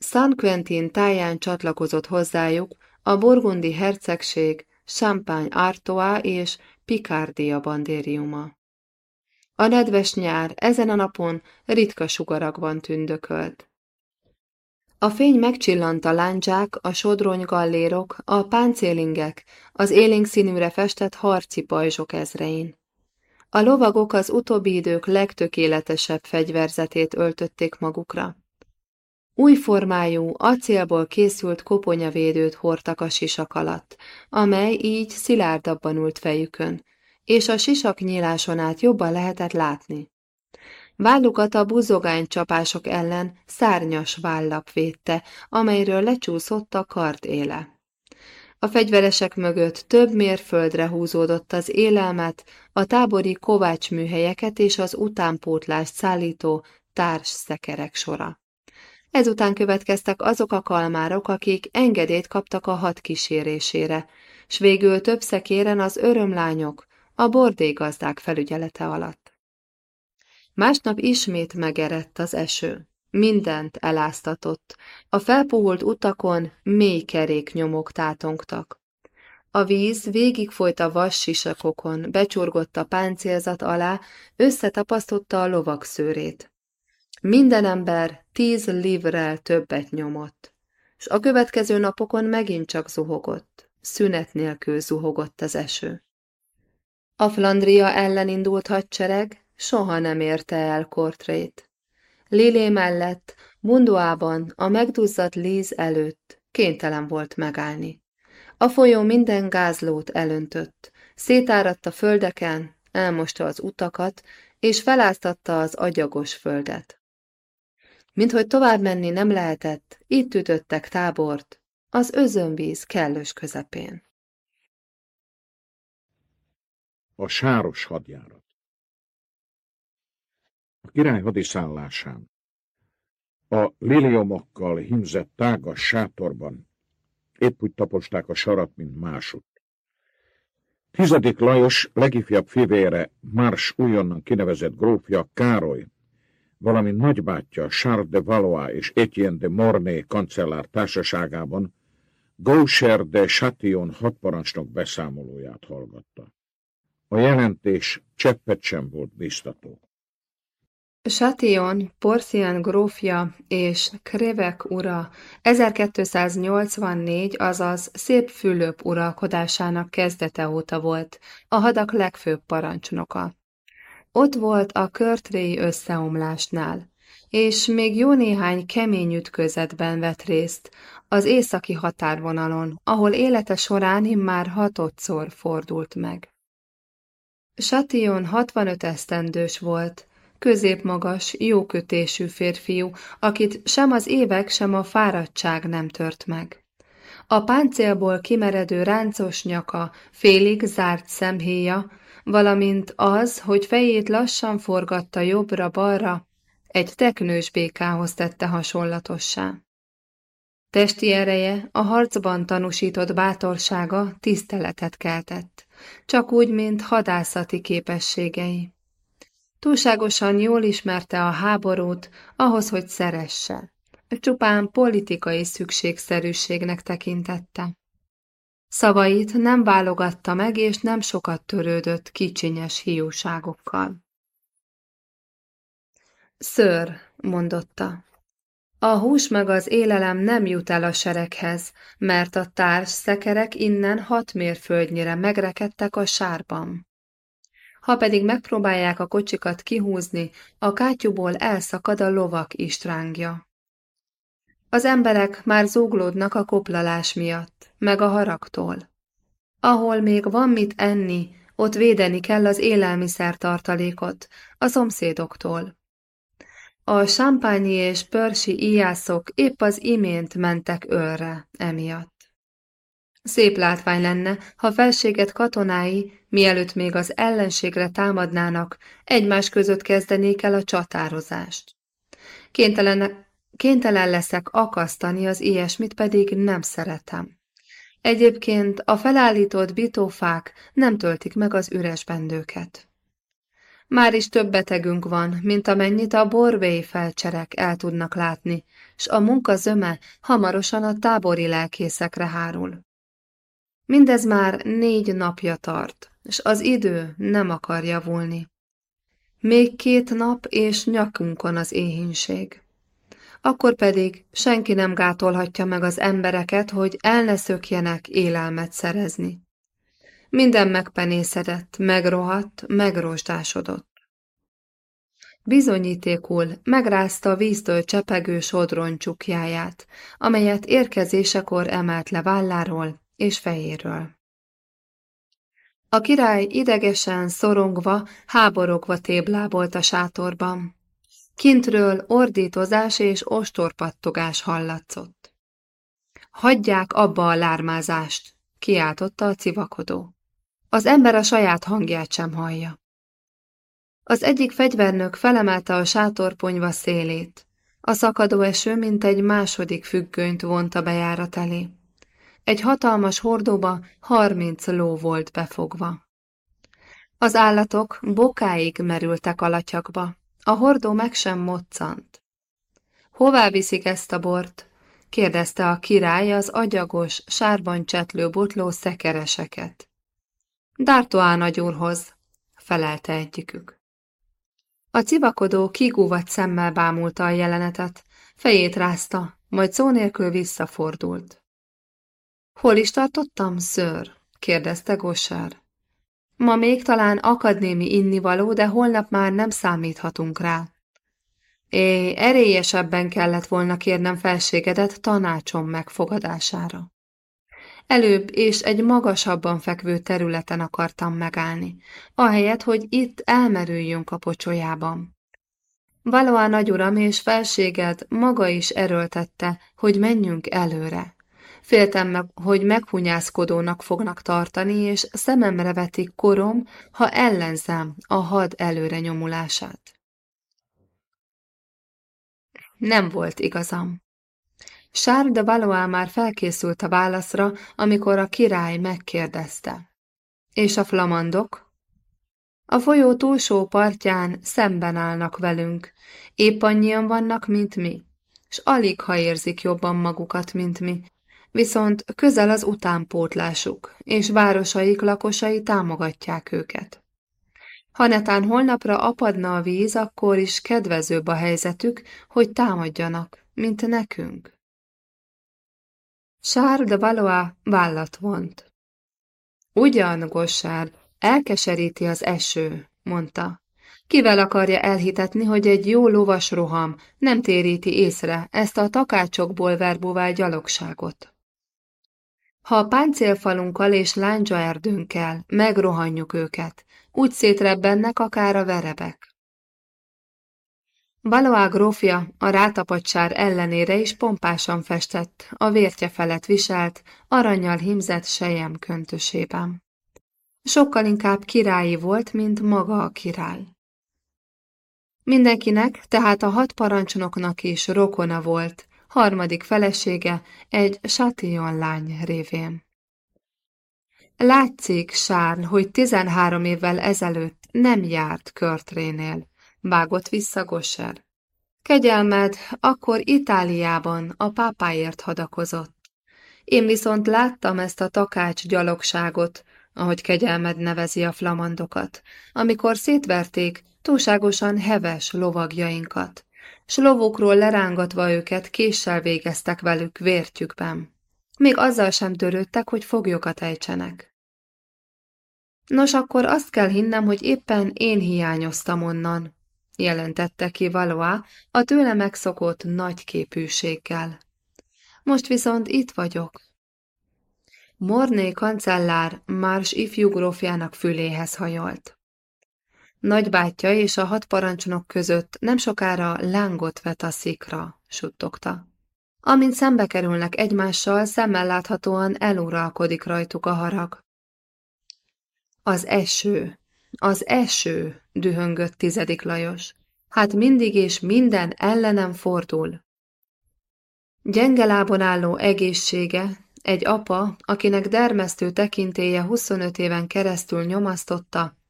San Quentin táján csatlakozott hozzájuk a burgundi hercegség, Champagne Artois és Picardia bandériuma. A nedves nyár ezen a napon ritka sugarakban tündökölt. A fény megcsillant a láncsák, a sodrony gallérok, a páncélingek, az élénk színűre festett harci pajzsok ezrein. A lovagok az utóbbi idők legtökéletesebb fegyverzetét öltötték magukra. Új formájú, acélból készült koponyavédőt hordtak a sisak alatt, amely így szilárdabban ült fejükön, és a sisak nyíláson át jobban lehetett látni. Vállukat a buzogány csapások ellen szárnyas vállap védte, amelyről lecsúszott a kart éle. A fegyveresek mögött több mérföldre húzódott az élelmet, a tábori kovácsműhelyeket és az utánpótlást szállító társ szekerek sora. Ezután következtek azok a kalmárok, akik engedélyt kaptak a hat kísérésére, s végül több szekéren az örömlányok, a bordégazdák felügyelete alatt. Másnap ismét megerett az eső. Mindent eláztatott. A felpuhult utakon mély keréknyomok tátongtak. A víz végigfolyt a vas sisakokon, becsorgott a páncélzat alá, összetapasztotta a lovak szőrét. Minden ember tíz livrel többet nyomott, s a következő napokon megint csak zuhogott, szünet nélkül zuhogott az eső. A Flandria ellen indult hadsereg soha nem érte el Kortrét. Lilé mellett, Mundoában, a megduzzadt Líz előtt kénytelen volt megállni. A folyó minden gázlót elöntött, szétáradt a földeken, elmosta az utakat, és feláztatta az agyagos földet. Minthogy tovább menni nem lehetett, itt ütöttek tábort, az özönvíz kellős közepén. A sáros hadjárat a király hadiszállásán. A liliomokkal himzett tágas sátorban épp úgy taposták a sarat, mint másutt. Tizedik Lajos legifjabb fivére, Mars újonnan kinevezett grófja Károly, valamint nagybátyja Charles de Valois és Etienne de Mornay kancellár társaságában Gaucher de Chatillon hadparancsnok beszámolóját hallgatta. A jelentés cseppet sem volt biztató. Chatillon, Porcian grófja és Krevek ura 1284, azaz Szép Fülöp uralkodásának kezdete óta volt, a hadak legfőbb parancsnoka. Ott volt a körtréi összeomlásnál, és még jó néhány kemény ütközetben vett részt az északi határvonalon, ahol élete során immár hatodszor fordult meg. Chatillon 65 esztendős volt, középmagas, jókötésű férfiú, akit sem az évek, sem a fáradtság nem tört meg. A páncélból kimeredő ráncos nyaka, félig zárt szemhéja, valamint az, hogy fejét lassan forgatta jobbra-balra, egy teknős békához tette hasonlatossá. Testi ereje, a harcban tanúsított bátorsága tiszteletet keltett, csak úgy, mint hadászati képességei. Túlságosan jól ismerte a háborút, ahhoz, hogy szeresse. Csupán politikai szükségszerűségnek tekintette. Szavait nem válogatta meg, és nem sokat törődött kicsinyes hiúságokkal. Ször, mondotta, a hús meg az élelem nem jut el a sereghez, mert a társ szekerek innen hat mérföldnyire megrekedtek a sárban. Ha pedig megpróbálják a kocsikat kihúzni, a kátyúból elszakad a lovak istrángja. Az emberek már zúglódnak a koplalás miatt, meg a haragtól. Ahol még van mit enni, ott védeni kell az élelmiszertartalékot, a szomszédoktól. A sampányi és pörsi íjászok épp az imént mentek őrre emiatt. Szép látvány lenne, ha felséget katonái, mielőtt még az ellenségre támadnának, egymás között kezdenék el a csatározást. Kénytelen, kénytelen leszek akasztani az ilyesmit, pedig nem szeretem. Egyébként a felállított bitófák nem töltik meg az üres bendőket. Már is több betegünk van, mint amennyit a borbély felcserek el tudnak látni, s a munka zöme hamarosan a tábori lelkészekre hárul. Mindez már négy napja tart, és az idő nem akar javulni. Még két nap, és nyakunkon az éhínség. Akkor pedig senki nem gátolhatja meg az embereket, hogy el ne szökjenek élelmet szerezni. Minden megpenészedett, megrohadt, megrosdásodott. Bizonyítékul megrázta a víztől csepegő sodron csukjáját, amelyet érkezésekor emelt le válláról és fejéről. A király idegesen, szorongva, háborogva téblábolt a sátorban. Kintről ordítozás és ostorpattogás hallatszott. Hagyják abba a lármázást, kiáltotta a civakodó. Az ember a saját hangját sem hallja. Az egyik fegyvernök felemelte a sátorponyva szélét. A szakadó eső, mint egy második függönyt vonta bejárat elé. Egy hatalmas hordóba harminc ló volt befogva. Az állatok bokáig merültek alatyakba. A hordó meg sem moccant. Hová viszik ezt a bort? kérdezte a király az agyagos, sárban csetlő botló szekereseket. Dártoá nagyúrhoz, felelte egyikük. A civakodó kigúvat szemmel bámulta a jelenetet, fejét rázta, majd szó nélkül visszafordult. Hol is tartottam, ször? kérdezte Gosár. Ma még talán akad némi innivaló, de holnap már nem számíthatunk rá. É, erélyesebben kellett volna kérnem felségedet tanácsom megfogadására. Előbb és egy magasabban fekvő területen akartam megállni, ahelyett, hogy itt elmerüljünk a pocsolyában. Valóan nagyuram és felséged maga is erőltette, hogy menjünk előre. Féltem hogy meghunyászkodónak fognak tartani, és szememre vetik korom, ha ellenzem a had előre nyomulását. Nem volt igazam. Charles de Valois már felkészült a válaszra, amikor a király megkérdezte. És a flamandok? A folyó túlsó partján szemben állnak velünk, épp annyian vannak, mint mi, s alig ha érzik jobban magukat, mint mi, viszont közel az utánpótlásuk, és városaik lakosai támogatják őket. Ha netán holnapra apadna a víz, akkor is kedvezőbb a helyzetük, hogy támadjanak, mint nekünk. Charles de Valois vállat vont. Ugyan, Gossár, elkeseríti az eső, mondta. Kivel akarja elhitetni, hogy egy jó lovas roham nem téríti észre ezt a takácsokból verbóvál gyalogságot? Ha a páncélfalunkkal és lándzsa erdőnkkel megrohanjuk őket, úgy szétrebbennek akár a verebek. Valois grófja a rátapadtsár ellenére is pompásan festett, a vértje felett viselt, aranyjal himzett sejem köntösében. Sokkal inkább királyi volt, mint maga a király. Mindenkinek, tehát a hat parancsnoknak is rokona volt, harmadik felesége egy Chatillon lány révén. Látszik, Sárl, hogy tizenhárom évvel ezelőtt nem járt Körtrénél, vágott vissza Gosser. Kegyelmed akkor Itáliában a pápáért hadakozott. Én viszont láttam ezt a takács gyalogságot, ahogy kegyelmed nevezi a flamandokat, amikor szétverték túlságosan heves lovagjainkat, s lovukról lerángatva őket késsel végeztek velük vértjükben. Még azzal sem törődtek, hogy foglyokat ejtsenek. Nos, akkor azt kell hinnem, hogy éppen én hiányoztam onnan, jelentette ki Valois a tőle megszokott nagy képűséggel. Most viszont itt vagyok. Morné kancellár Mars ifjú grófjának füléhez hajolt. Nagybátyja és a hat parancsnok között nem sokára lángot vet a szikra, suttogta. Amint szembe kerülnek egymással, szemmel láthatóan eluralkodik rajtuk a harag. Az eső, az eső, dühöngött tizedik Lajos. Hát mindig és minden ellenem fordul. Gyenge lábon álló egészsége, egy apa, akinek dermesztő tekintéje 25 éven keresztül nyomasztotta,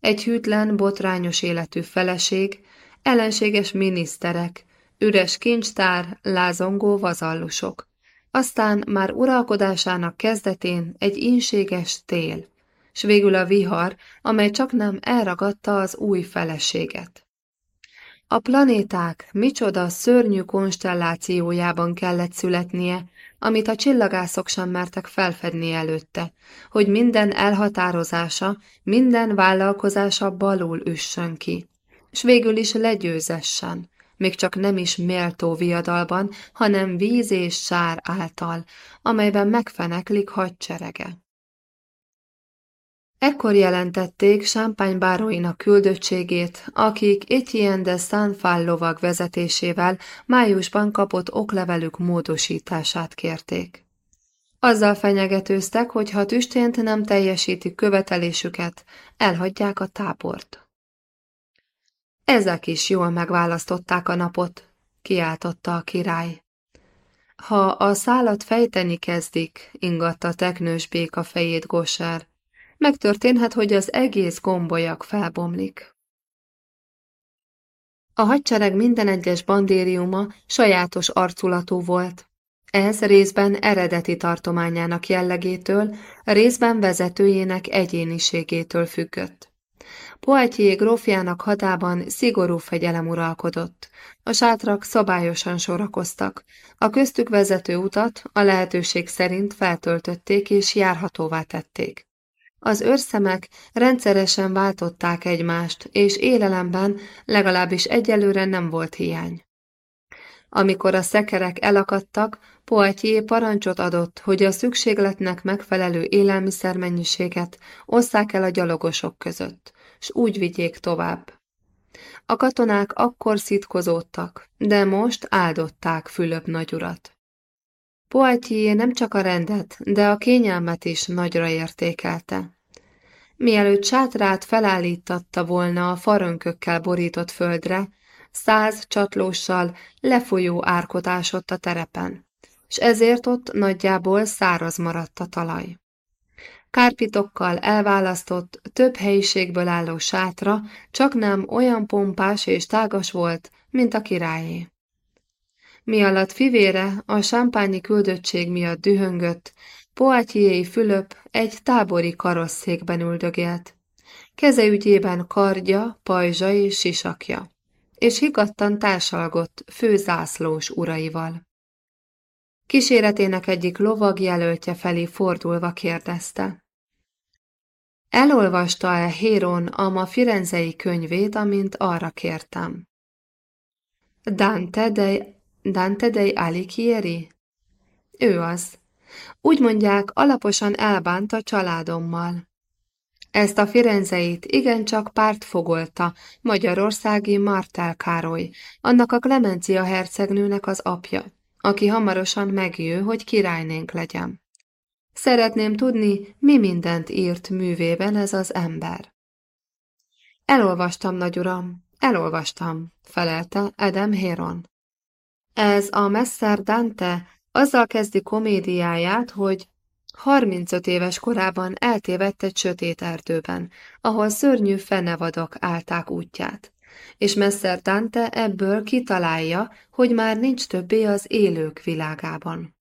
egy hűtlen, botrányos életű feleség, ellenséges miniszterek, üres kincstár, lázongó vazallusok. Aztán már uralkodásának kezdetén egy inséges tél, s végül a vihar, amely csak nem elragadta az új feleséget. A planéták micsoda szörnyű konstellációjában kellett születnie, amit a csillagászok sem mertek felfedni előtte, hogy minden elhatározása, minden vállalkozása balul üssön ki, s végül is legyőzessen, még csak nem is méltó viadalban, hanem víz és sár által, amelyben megfeneklik hadserege. Ekkor jelentették sámpánybáróinak küldöttségét, akik Etienne de Sanfal lovag vezetésével májusban kapott oklevelük módosítását kérték. Azzal fenyegetőztek, hogy ha tüstént nem teljesítik követelésüket, elhagyják a tábort. Ezek is jól megválasztották a napot, kiáltotta a király. Ha a szálat fejteni kezdik, ingatta teknős béka fejét Gosár, megtörténhet, hogy az egész gombolyag felbomlik. A hadsereg minden egyes bandériuma sajátos arculatú volt. Ez részben eredeti tartományának jellegétől, részben vezetőjének egyéniségétől függött. Poitiers grófjának hadában szigorú fegyelem uralkodott. A sátrak szabályosan sorakoztak. A köztük vezető utat a lehetőség szerint feltöltötték és járhatóvá tették. Az őrszemek rendszeresen váltották egymást, és élelemben legalábbis egyelőre nem volt hiány. Amikor a szekerek elakadtak, Poitiers parancsot adott, hogy a szükségletnek megfelelő élelmiszermennyiséget osszák el a gyalogosok között, s úgy vigyék tovább. A katonák akkor szitkozódtak, de most áldották Fülöp nagyurat. Poitiers nem csak a rendet, de a kényelmet is nagyra értékelte. Mielőtt sátrát felállítatta volna a farönkökkel borított földre, száz csatlóssal lefolyó árkot ásott a terepen, és ezért ott nagyjából száraz maradt a talaj. Kárpitokkal elválasztott, több helyiségből álló sátra csak nem olyan pompás és tágas volt, mint a királyé. Mi alatt fivére a sámpányi küldöttség miatt dühöngött, Poitiers Fülöp egy tábori karosszékben üldögélt. Keze ügyében kardja, pajzsa és sisakja, és higgadtan társalgott főzászlós uraival. Kíséretének egyik lovag jelöltje felé fordulva kérdezte. Elolvasta-e Héron a ma Firenzei könyvét, amint arra kértem? Dante de Dante dei Alighieri? Ő az. Úgy mondják, alaposan elbánt a családommal. Ezt a Firenzeit igencsak pártfogolta Magyarországi Martel Károly, annak a Klemencia hercegnőnek az apja, aki hamarosan megjő, hogy királynénk legyen. Szeretném tudni, mi mindent írt művében ez az ember. Elolvastam, nagyuram, elolvastam, felelte Edem Héron. Ez a Messer Dante azzal kezdi komédiáját, hogy 35 éves korában eltévedt egy sötét erdőben, ahol szörnyű fenevadok állták útját, és Messer Dante ebből kitalálja, hogy már nincs többé az élők világában.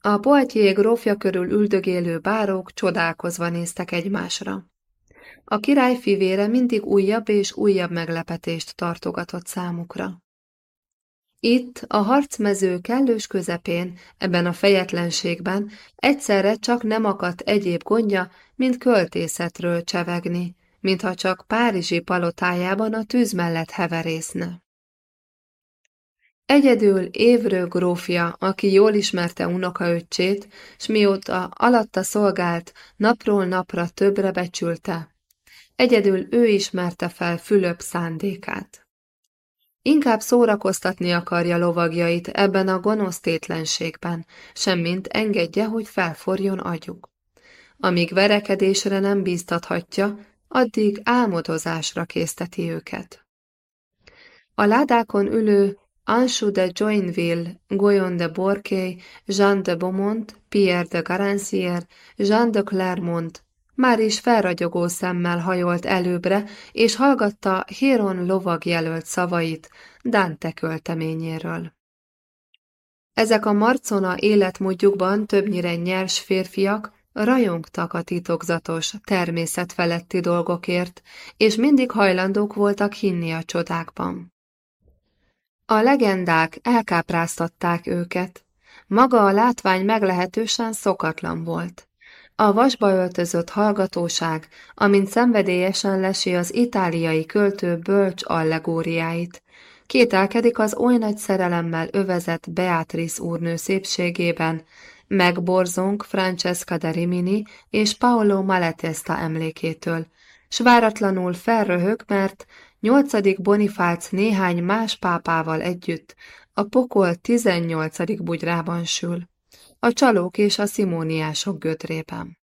A Poitier grófja körül üldögélő bárók csodálkozva néztek egymásra. A király fivére mindig újabb és újabb meglepetést tartogatott számukra. Itt, a harcmező kellős közepén, ebben a fejetlenségben egyszerre csak nem akadt egyéb gondja, mint költészetről csevegni, mintha csak Párizsi palotájában a tűz mellett heverészne. Egyedül Évrő grófja, aki jól ismerte unokaöccsét, s mióta alatta szolgált, napról napra többre becsülte. Egyedül ő ismerte fel Fülöp szándékát. Inkább szórakoztatni akarja lovagjait ebben a gonosz tétlenségben, semmint engedje, hogy felforjon agyuk. Amíg verekedésre nem bíztathatja, addig álmodozásra készteti őket. A ládákon ülő Anjou de Joinville, Goyon de Borquet, Jean de Beaumont, Pierre de Garancier, Jean de Clermont már is felragyogó szemmel hajolt előbbre, és hallgatta Héron lovag jelölt szavait Dante költeményéről. Ezek a marcona életmódjukban többnyire nyers férfiak rajongtak a titokzatos, természetfeletti dolgokért, és mindig hajlandók voltak hinni a csodákban. A legendák elkápráztatták őket, maga a látvány meglehetősen szokatlan volt. A vasba öltözött hallgatóság, amint szenvedélyesen lesi az itáliai költő bölcs allegóriáit, kételkedik az oly nagy szerelemmel övezett Beatrice úrnő szépségében, megborzonk Francesca de Rimini és Paolo Malatesta emlékétől, s váratlanul felröhög, mert nyolcadik Bonifác néhány más pápával együtt a pokol tizennyolcadik bugyrában sül a csalók és a szimóniások gödrében.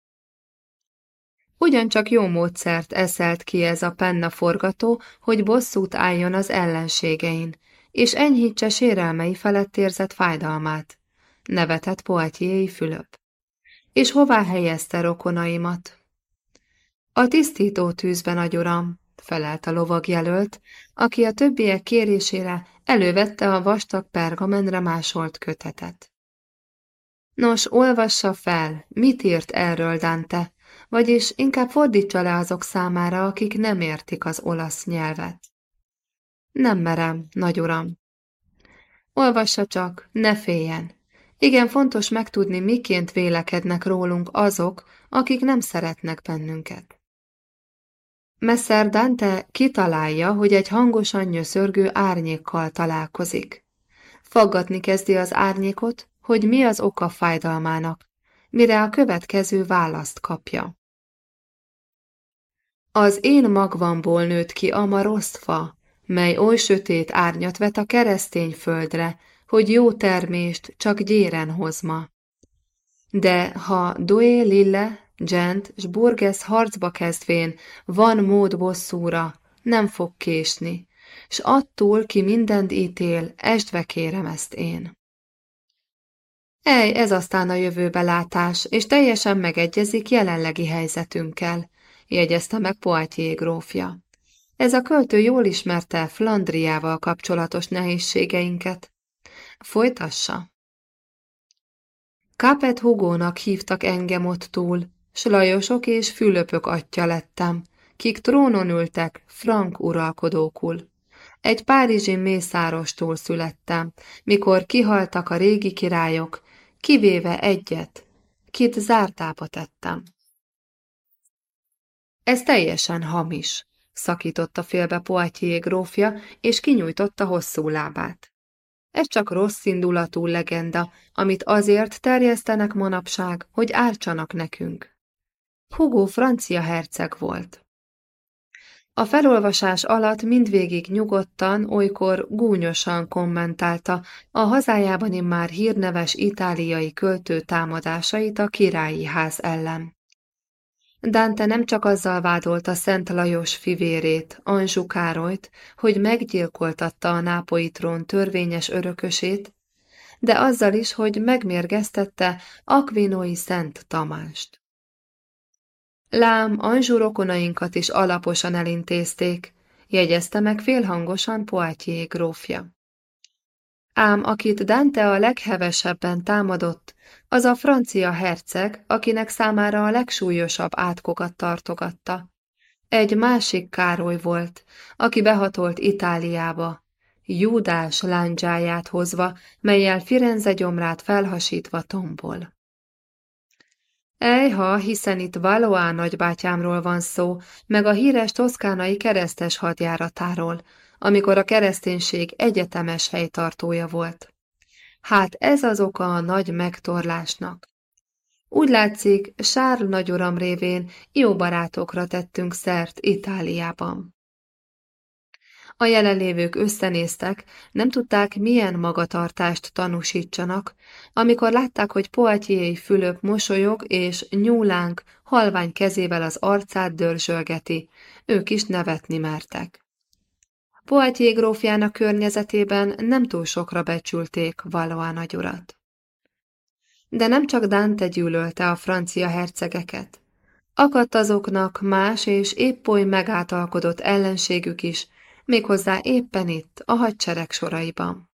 Ugyancsak jó módszert eszelt ki ez a penna forgató, hogy bosszút álljon az ellenségein, és enyhítse sérelmei felett érzett fájdalmát, nevetett Poitiers Fülöp. És hová helyezte rokonaimat? A tisztító tűzben, agyoram, felelt a lovagjelölt, aki a többiek kérésére elővette a vastag pergamenre másolt kötetet. Nos, olvassa fel, mit írt erről Dante, vagyis inkább fordítsa le azok számára, akik nem értik az olasz nyelvet. Nem merem, nagy uram. Olvassa csak, ne féljen. Igen fontos megtudni, miként vélekednek rólunk azok, akik nem szeretnek bennünket. Messer Dante kitalálja, hogy egy hangosan nyöszörgő árnyékkal találkozik. Faggatni kezdi az árnyékot, hogy mi az oka fájdalmának, mire a következő választ kapja. Az én magvamból nőtt ki a rossz fa, mely oly sötét árnyat vet a keresztény földre, hogy jó termést csak gyéren hozma. De ha Doé Lille, Gent s Burgess harcba kezdvén van mód bosszúra, nem fog késni, s attól, ki mindent ítél, estve kérem ezt én. Ej, ez aztán a jövőbe látás, és teljesen megegyezik jelenlegi helyzetünkkel, jegyezte meg Poitier grófja. Ez a költő jól ismerte Flandriával kapcsolatos nehézségeinket. Folytassa. Capet Hugónak hívtak engem ott túl, s Lajosok és Fülöpök atya lettem, kik trónon ültek, frank uralkodókul. Egy párizsi mészárostól születtem, mikor kihaltak a régi királyok, kivéve egyet, kit zártába tettem. Ez teljesen hamis, szakította félbe Poitier grófja, és kinyújtotta hosszú lábát. Ez csak rossz indulatú legenda, amit azért terjesztenek manapság, hogy ártsanak nekünk. Hugo francia herceg volt. A felolvasás alatt mindvégig nyugodtan, olykor gúnyosan kommentálta a hazájában immár hírneves itáliai költő támadásait a királyi ház ellen. Dante nem csak azzal vádolta Szent Lajos fivérét, Anzsú Károlyt, hogy meggyilkoltatta a nápoi trón törvényes örökösét, de azzal is, hogy megmérgeztette Akvinói Szent Tamást. Lám, Anzsú rokonainkat is alaposan elintézték, jegyezte meg félhangosan Poitiers grófja. Ám akit Dante a leghevesebben támadott, az a francia herceg, akinek számára a legsúlyosabb átkokat tartogatta. Egy másik Károly volt, aki behatolt Itáliába, Júdás lándzsáját hozva, melyel Firenze gyomrát felhasítva tombol. Ejha, hiszen itt Valoá nagybátyámról van szó, meg a híres toszkánai keresztes hadjáratáról, amikor a kereszténység egyetemes helytartója volt. Hát ez az oka a nagy megtorlásnak. Úgy látszik, Sárl nagyuram révén jó barátokra tettünk szert Itáliában. A jelenlévők összenéztek, nem tudták, milyen magatartást tanúsítsanak, amikor látták, hogy Poitiers Fülöp mosolyog, és nyúlánk halvány kezével az arcát dörzsölgeti, ők is nevetni mertek. Poitiers grófjának környezetében nem túl sokra becsülték Valois nagyurat. De nem csak Dante gyűlölte a francia hercegeket. Akadt azoknak más és épp oly megátalkodott ellenségük is, méghozzá éppen itt, a hadsereg soraiban.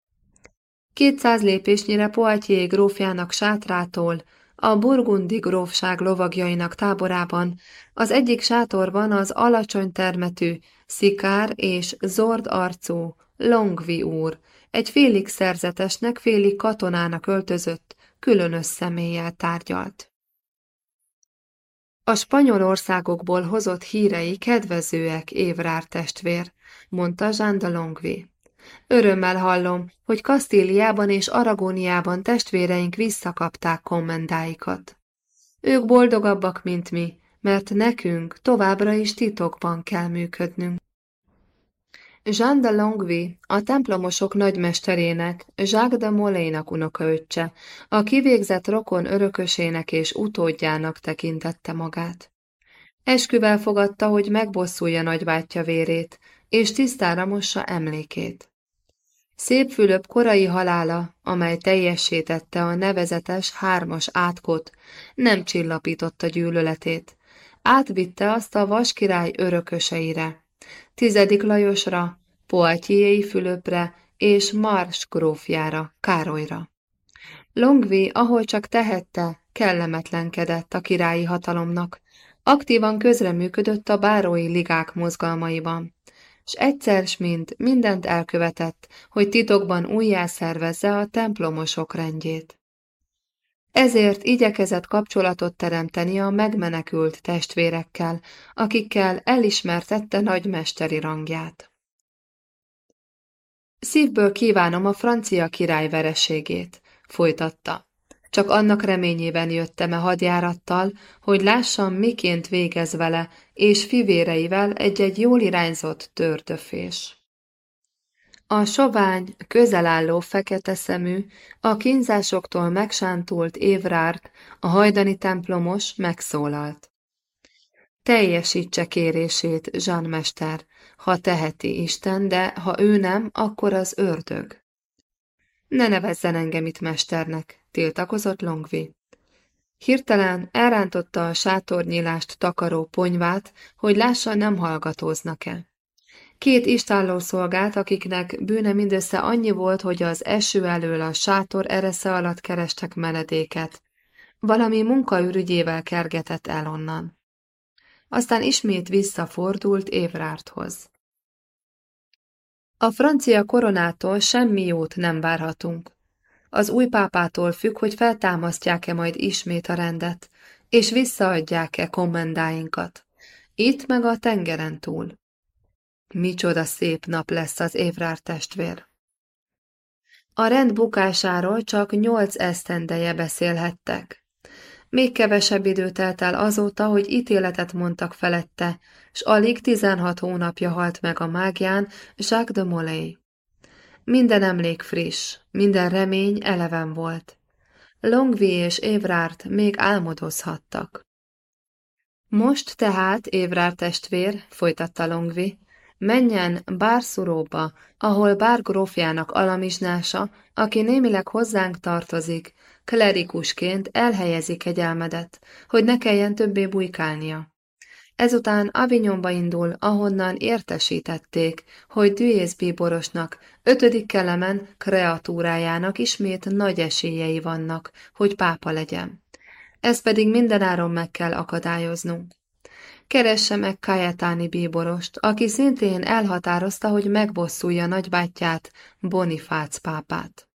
Kétszáz lépésnyire Poitiers grófjának sátrától, a burgundi grófság lovagjainak táborában, az egyik sátorban az alacsony termetű, szikár és zord arcú Longvi úr, egy félig szerzetesnek, félig katonának öltözött, különös személlyel tárgyalt. A spanyol országokból hozott hírei kedvezőek, Évrár testvér, mondta Jean de Longvi. Örömmel hallom, hogy Kasztíliában és Aragóniában testvéreink visszakapták kommendáikat. Ők boldogabbak, mint mi, mert nekünk továbbra is titokban kell működnünk. Jean de Longvi, a templomosok nagymesterének, Jacques de Molénak unokaöccse, a kivégzett rokon örökösének és utódjának tekintette magát. Esküvel fogadta, hogy megbosszulja nagybátyja vérét, és tisztára mossa emlékét. Szép Fülöp korai halála, amely teljesítette a nevezetes hármas átkot, nem csillapította gyűlöletét. Átvitte azt a vaskirály örököseire, tizedik Lajosra, Poitiers Fülöpre és Mars grófjára, Károlyra. Longvi, ahol csak tehette, kellemetlenkedett a királyi hatalomnak, aktívan közreműködött a bárói ligák mozgalmaiban, s egyszer mind mindent elkövetett, hogy titokban újjászervezze a templomosok rendjét. Ezért igyekezett kapcsolatot teremteni a megmenekült testvérekkel, akikkel elismertette nagymesteri rangját. Szívből kívánom a francia király vereségét, folytatta. Csak annak reményében jöttem-e hadjárattal, hogy lássam, miként végez vele, és fivéreivel egy-egy jól irányzott törtöfés. A sovány, közelálló fekete szemű, a kínzásoktól megsántult évrárt, a hajdani templomos megszólalt. Teljesítse kérését, Jean Mester, ha teheti Isten, de ha ő nem, akkor az ördög. Ne nevezzen engem itt mesternek, tiltakozott Longvi. Hirtelen elrántotta a sátornyílást takaró ponyvát, hogy lássa, nem hallgatóznak-e. Két istálló szolgált, akiknek bűne mindössze annyi volt, hogy az eső elől a sátor eresze alatt kerestek menedéket. Valami munkaürügyével kergetett el onnan. Aztán ismét visszafordult Évrárthoz. A francia koronától semmi jót nem várhatunk. Az új pápától függ, hogy feltámasztják-e majd ismét a rendet, és visszaadják-e kommendáinkat. Itt meg a tengeren túl. Micsoda szép nap lesz az évrár testvér. A rend bukásáról csak nyolc esztendeje beszélhettek. Még kevesebb idő telt el azóta, hogy ítéletet mondtak felette, s alig 16 hónapja halt meg a mágián Jacques de Molay. Minden emlék friss, minden remény eleven volt. Longvi és Évrárt még álmodozhattak. Most tehát, Évrár testvér, folytatta Longvi, menjen Bárszuróba, ahol Bár grófjának alamizsnása, aki némileg hozzánk tartozik, klerikusként elhelyezi kegyelmedet, hogy ne kelljen többé bujkálnia. Ezután Avignonba indul, ahonnan értesítették, hogy Duész bíborosnak, ötödik kelemen kreatúrájának ismét nagy esélyei vannak, hogy pápa legyen. Ezt pedig mindenáron meg kell akadályoznunk. Keresse meg Kajetáni bíborost, aki szintén elhatározta, hogy megbosszulja nagybátyját, Bonifác pápát.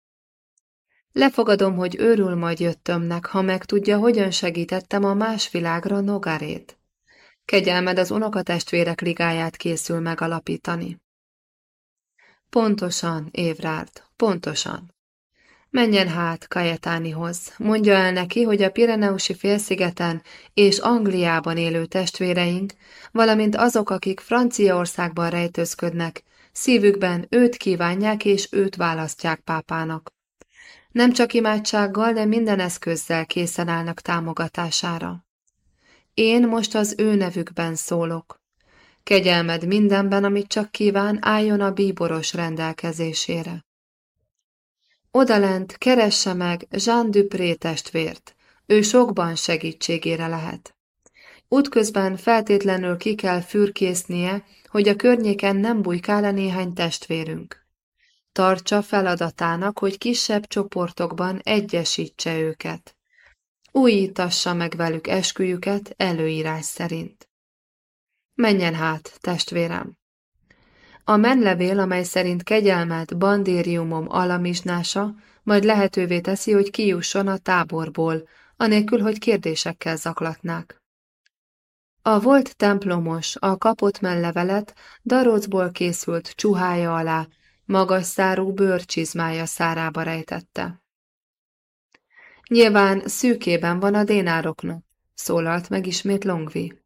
Lefogadom, hogy őrül majd jöttömnek, ha megtudja, hogyan segítettem a más világra Nogarét. Kegyelmed az unokatestvérek ligáját készül megalapítani. Pontosan, Évrárd, pontosan. Menjen hát Kajetánihoz, mondja el neki, hogy a Pireneusi félszigeten és Angliában élő testvéreink, valamint azok, akik Franciaországban rejtőzködnek, szívükben őt kívánják és őt választják pápának. Nem csak imádsággal, de minden eszközzel készen állnak támogatására. Én most az ő nevükben szólok. Kegyelmed mindenben, amit csak kíván, álljon a bíboros rendelkezésére. Odalent keresse meg Jean Dupré testvért, ő sokban segítségére lehet. Útközben feltétlenül ki kell fürkésznie, hogy a környéken nem bujkál -e néhány testvérünk. Tartsa feladatának, hogy kisebb csoportokban egyesítse őket. Újítassa meg velük esküjüket előírás szerint. Menjen hát, testvérem! A menlevél, amely szerint kegyelmet bandériumom alamizsnása, majd lehetővé teszi, hogy kijusson a táborból, anélkül, hogy kérdésekkel zaklatnák. A volt templomos a kapott menlevelet darocból készült csuhája alá, magas szárú bőrcsizmája szárába rejtette. Nyilván szűkében van a dénároknak, szólalt meg ismét Longvi.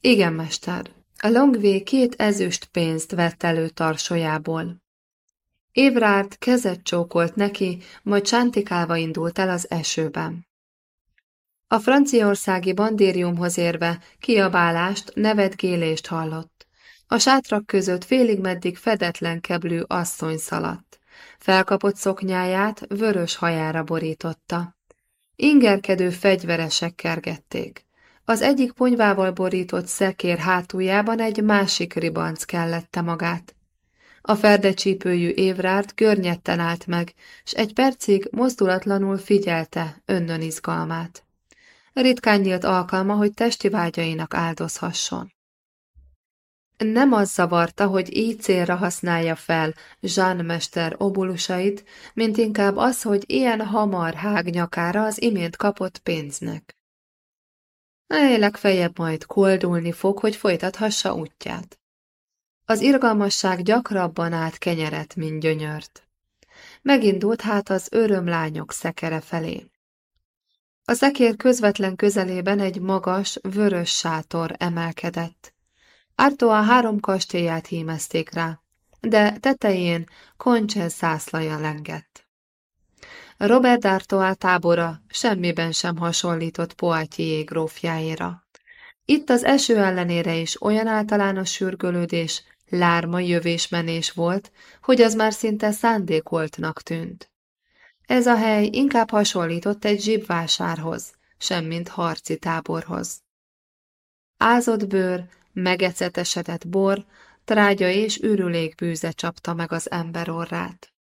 Igen, mester, a Longvé két ezüst pénzt vett elő tarsolyából. Évrárt kezet csókolt neki, majd csántikálva indult el az esőben. A franciaországi bandériumhoz érve kiabálást, nevetgélést hallott. A sátrak között félig meddig fedetlen keblű asszony szaladt. Felkapott szoknyáját vörös hajára borította. Ingerkedő fegyveresek kergették. Az egyik ponyvával borított szekér hátuljában egy másik ribanc kellette magát. A ferdecsípőjű évrárt görnyetten állt meg, s egy percig mozdulatlanul figyelte önnön izgalmát. Ritkán nyílt alkalma, hogy testi vágyainak áldozhasson. Nem az zavarta, hogy így célra használja fel Jean mester obulusait, mint inkább az, hogy ilyen hamar hág nyakára az imént kapott pénznek. Legfeljebb majd koldulni fog, hogy folytathassa útját. Az irgalmasság gyakrabban át kenyeret, mint gyönyört. Megindult hát az örömlányok szekere felé. A szekér közvetlen közelében egy magas, vörös sátor emelkedett. Ártó a három kastélyát hímezték rá, de tetején Conches zászlaja lengett. Robert D'Artois tábora semmiben sem hasonlított Poitiers grófjáira. Itt az eső ellenére is olyan általános sürgölődés, lárma jövésmenés volt, hogy az már szinte szándékoltnak tűnt. Ez a hely inkább hasonlított egy zsibvásárhoz, semmint harci táborhoz. Ázott bőr, megecetesedett bor, trágya és ürülékbűze csapta meg az ember orrát.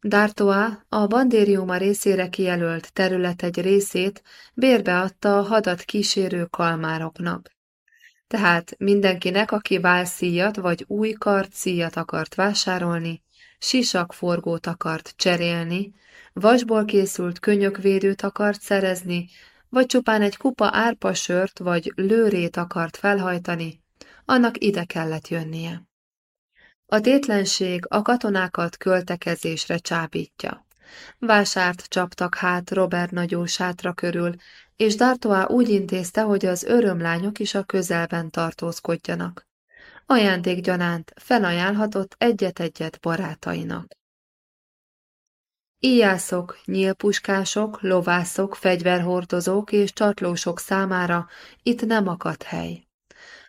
D'Artois a bandériuma részére kijelölt terület egy részét bérbeadta a hadat kísérő kalmároknak. Tehát mindenkinek, aki válszíjat vagy új kartszíjat akart vásárolni, sisakforgót akart cserélni, vasból készült könyökvédőt akart szerezni, vagy csupán egy kupa árpasört vagy lőrét akart felhajtani, annak ide kellett jönnie. A tétlenség a katonákat költekezésre csábítja. Vásárt csaptak hát Robert nagyó sátra körül, és D'Artois úgy intézte, hogy az örömlányok is a közelben tartózkodjanak. Ajándékgyanánt felajánlhatott egyet-egyet barátainak. Íjászok, nyílpuskások, lovászok, fegyverhordozók és csatlósok számára itt nem akadt hely.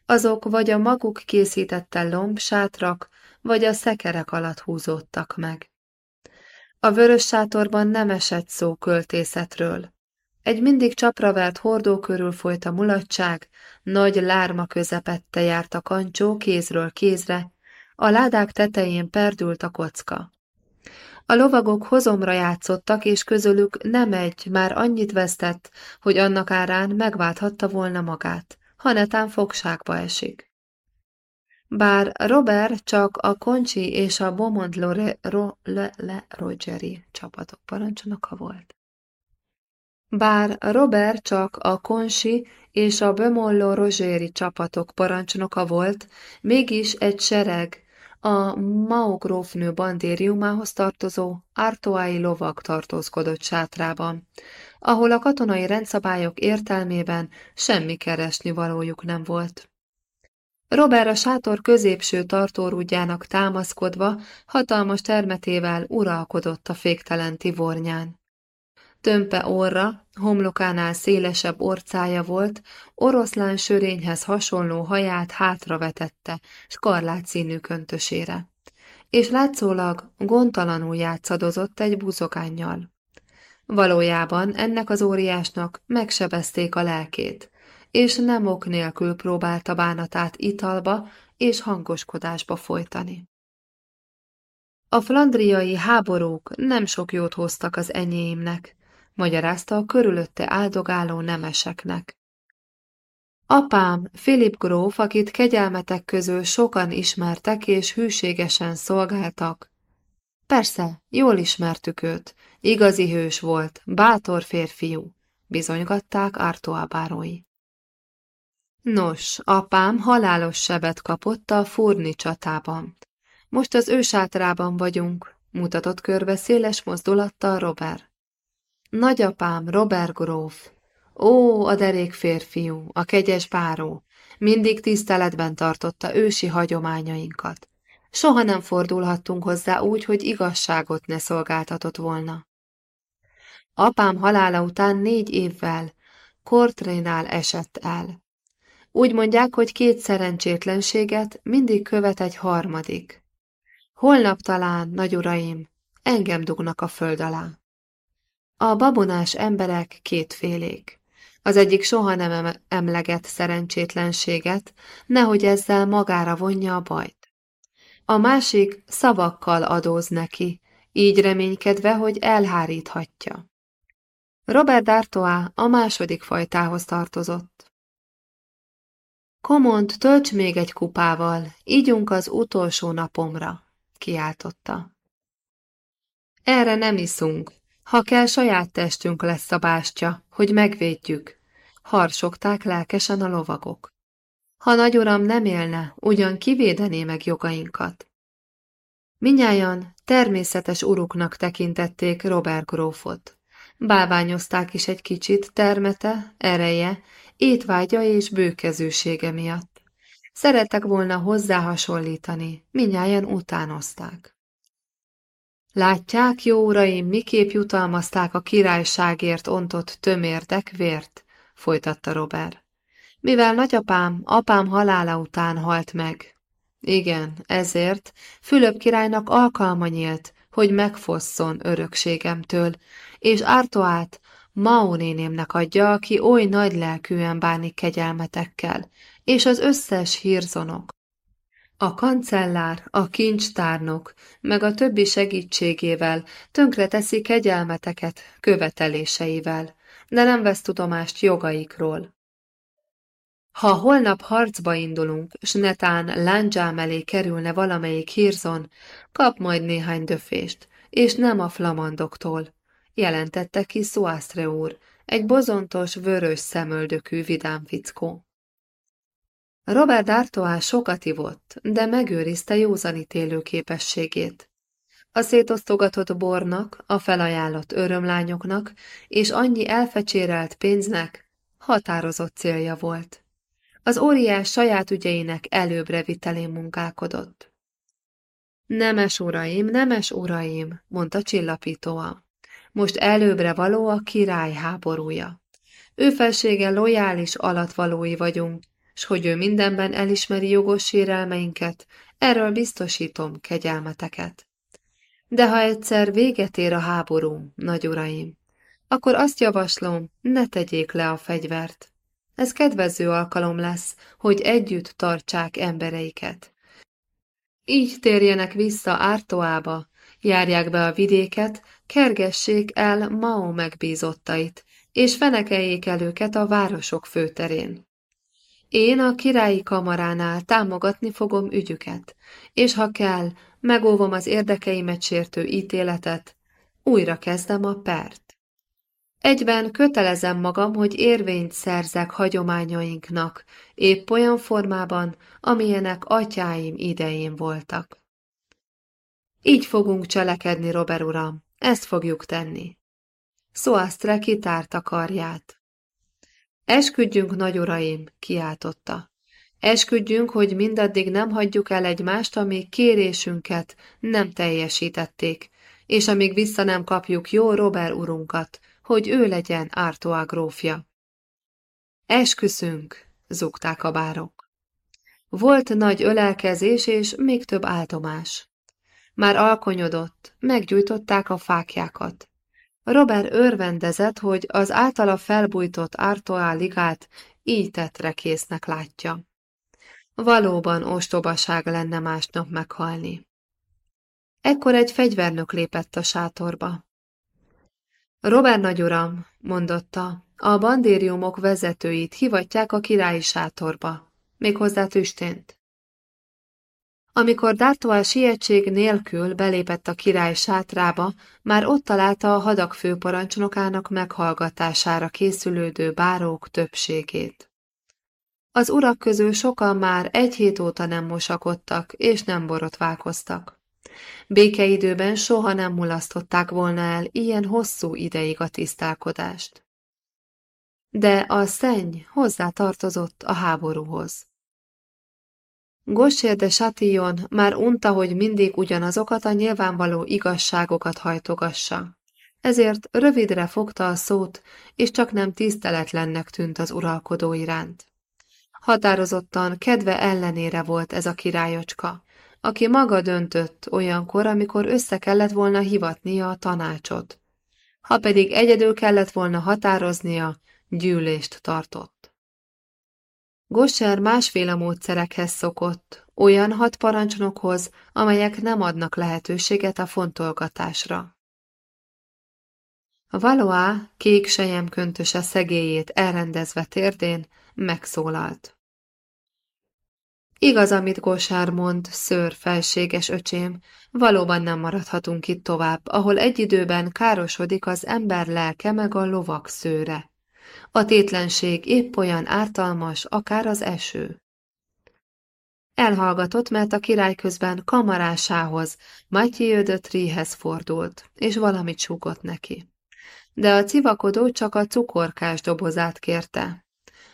Azok vagy a maguk készítette lomb sátrak, vagy a szekerek alatt húzódtak meg. A vörös sátorban nem esett szó költészetről. Egy mindig csapravert hordó körül folyt a mulatság, nagy lárma közepette járt a kancsó kézről kézre, a ládák tetején perdült a kocka. A lovagok hozomra játszottak, és közülük nem egy már annyit vesztett, hogy annak árán megválthatta volna magát, ha netán fogságba esik. Bár Robert csak a Koncsi és a Beaumont Lore, Ro, Le, Le Rogeri csapatok parancsnoka volt. Bár Robert csak a Konsi és a Bömollo Rozséri csapatok parancsnoka volt, mégis egy sereg, a Mao grófnő bandériumához tartozó ártoái lovag tartózkodott sátrában, ahol a katonai rendszabályok értelmében semmi keresni valójuk nem volt. Robert a sátor középső tartórudjának támaszkodva hatalmas termetével uralkodott a féktelen tivornyán. Tömpe orra, homlokánál szélesebb orcája volt, oroszlán sörényhez hasonló haját hátravetette, skarlát színű köntösére. És látszólag gondtalanul játszadozott egy buzogánnyal. Valójában ennek az óriásnak megsebezték a lelkét, és nem ok nélkül próbálta bánatát italba és hangoskodásba folytani. A flandriai háborúk nem sok jót hoztak az enyémnek, magyarázta a körülötte áldogáló nemeseknek. Apám, Philip gróf, akit kegyelmetek közül sokan ismertek és hűségesen szolgáltak. Persze, jól ismertük őt, igazi hős volt, bátor férfiú, bizonygatták Artoa bárói. Nos, apám halálos sebet kapott a furni csatában. Most az ő sátrában vagyunk, mutatott körbe széles mozdulattal Robert. Nagyapám, Robert gróf. Ó, a derék férfiú, a kegyes báró, mindig tiszteletben tartotta ősi hagyományainkat. Soha nem fordulhattunk hozzá úgy, hogy igazságot ne szolgáltatott volna. Apám halála után négy évvel Kortrénál esett el. Úgy mondják, hogy két szerencsétlenséget mindig követ egy harmadik. Holnap talán, nagy uraim, engem dugnak a föld alá. A babonás emberek kétfélék. Az egyik soha nem emleget szerencsétlenséget, nehogy ezzel magára vonja a bajt. A másik szavakkal adóz neki, így reménykedve, hogy elháríthatja. Robert D'Artois a második fajtához tartozott. Komont, tölts még egy kupával, ígyunk az utolsó napomra, kiáltotta. Erre nem iszunk, ha kell, saját testünk lesz a bástya, hogy megvédjük. Harsogták lelkesen a lovagok. Ha nagy uram nem élne, ugyan kivédené meg jogainkat. Minnyájan természetes uruknak tekintették Robert grófot. Bálványozták is egy kicsit termete, ereje, étvágya és bőkezősége miatt. Szerettek volna hozzá hasonlítani, minnyáján utánozták. Látják, jó uraim, miképp jutalmazták a királyságért ontott tömérdek vért, folytatta Robert. Mivel nagyapám, apám halála után halt meg. Igen, ezért Fülöp királynak alkalma nyílt, hogy megfosszon örökségemtől, és Ártoát Mao nénémnek adja, aki oly nagy lelkűen bánik kegyelmetekkel, és az összes hírzonok, a kancellár, a kincstárnok, meg a többi segítségével tönkreteszi kegyelmeteket követeléseivel, de nem vesz tudomást jogaikról. Ha holnap harcba indulunk, s netán lándzsám elé kerülne valamelyik hírzon, kap majd néhány döfést, és nem a flamandoktól, jelentette ki Szuásztre úr, egy bozontos, vörös szemöldökű vidám fickó. Robert D'Artois sokat ivott, de megőrizte józanítélő képességét. A szétosztogatott bornak, a felajánlott örömlányoknak és annyi elfecsérelt pénznek határozott célja volt. Az óriás saját ügyeinek előbbre vitelén munkálkodott. Nemes uraim, nemes uraim, mondta csillapítóan. Most előbbre való a király háborúja. Ő felsége lojális alatvalói vagyunk, s hogy ő mindenben elismeri jogos sérelmeinket, erről biztosítom kegyelmeteket. De ha egyszer véget ér a háború, nagy uraim, akkor azt javaslom, ne tegyék le a fegyvert. Ez kedvező alkalom lesz, hogy együtt tartsák embereiket. Így térjenek vissza Ártoába, járják be a vidéket, kergessék el Mao megbízottait, és fenekeljék el őket a városok főterén. Én a királyi kamaránál támogatni fogom ügyüket, és ha kell, megóvom az érdekeimet sértő ítéletet, újra kezdem a pert. Egyben kötelezem magam, hogy érvényt szerzek hagyományainknak, épp olyan formában, amilyenek atyáim idején voltak. Így fogunk cselekedni, Robert uram, ezt fogjuk tenni. Szóasztre kitárta karját. Esküdjünk, nagy uraim, kiáltotta. Esküdjünk, hogy mindaddig nem hagyjuk el egymást, amíg kérésünket nem teljesítették, és amíg vissza nem kapjuk jó Robert urunkat, hogy ő legyen Ártoá grófja. Esküszünk, zúgták a bárok. Volt nagy ölelkezés és még több áltomás. Már alkonyodott, meggyújtották a fákjákat. Robert örvendezett, hogy az általa felbújtott Artoá ligát így tettre késznek látja. Valóban ostobaság lenne másnap meghalni. Ekkor egy fegyvernök lépett a sátorba. Robert nagyuram, mondotta, a bandériumok vezetőit hivatják a királyi sátorba, méghozzá tüstént. Amikor D'Artois sietség nélkül belépett a király sátrába, már ott találta a hadak főparancsnokának meghallgatására készülődő bárók többségét. Az urak közül sokan már egy hét óta nem mosakodtak és nem borotválkoztak. Békeidőben soha nem mulasztották volna el ilyen hosszú ideig a tisztálkodást. De a szenny hozzá tartozott a háborúhoz. Gossér de Chatillon már unta, hogy mindig ugyanazokat a nyilvánvaló igazságokat hajtogassa. Ezért rövidre fogta a szót, és csak nem tiszteletlennek tűnt az uralkodó iránt. Határozottan kedve ellenére volt ez a királyocska, aki maga döntött olyankor, amikor össze kellett volna hivatnia a tanácsot. Ha pedig egyedül kellett volna határoznia, gyűlést tartott. Gosser másféle módszerekhez szokott, olyan hat parancsnokhoz, amelyek nem adnak lehetőséget a fontolgatásra. A Valois kék sejem köntöse szegélyét elrendezve térdén megszólalt. Igaz, amit Gosár mond, szőr felséges öcsém, valóban nem maradhatunk itt tovább, ahol egy időben károsodik az ember lelke meg a lovak szőre. A tétlenség épp olyan ártalmas, akár az eső. Elhallgatott, mert a király közben kamarásához, Mathieu de Trihez fordult, és valamit súgott neki. De a civakodó csak a cukorkás dobozát kérte.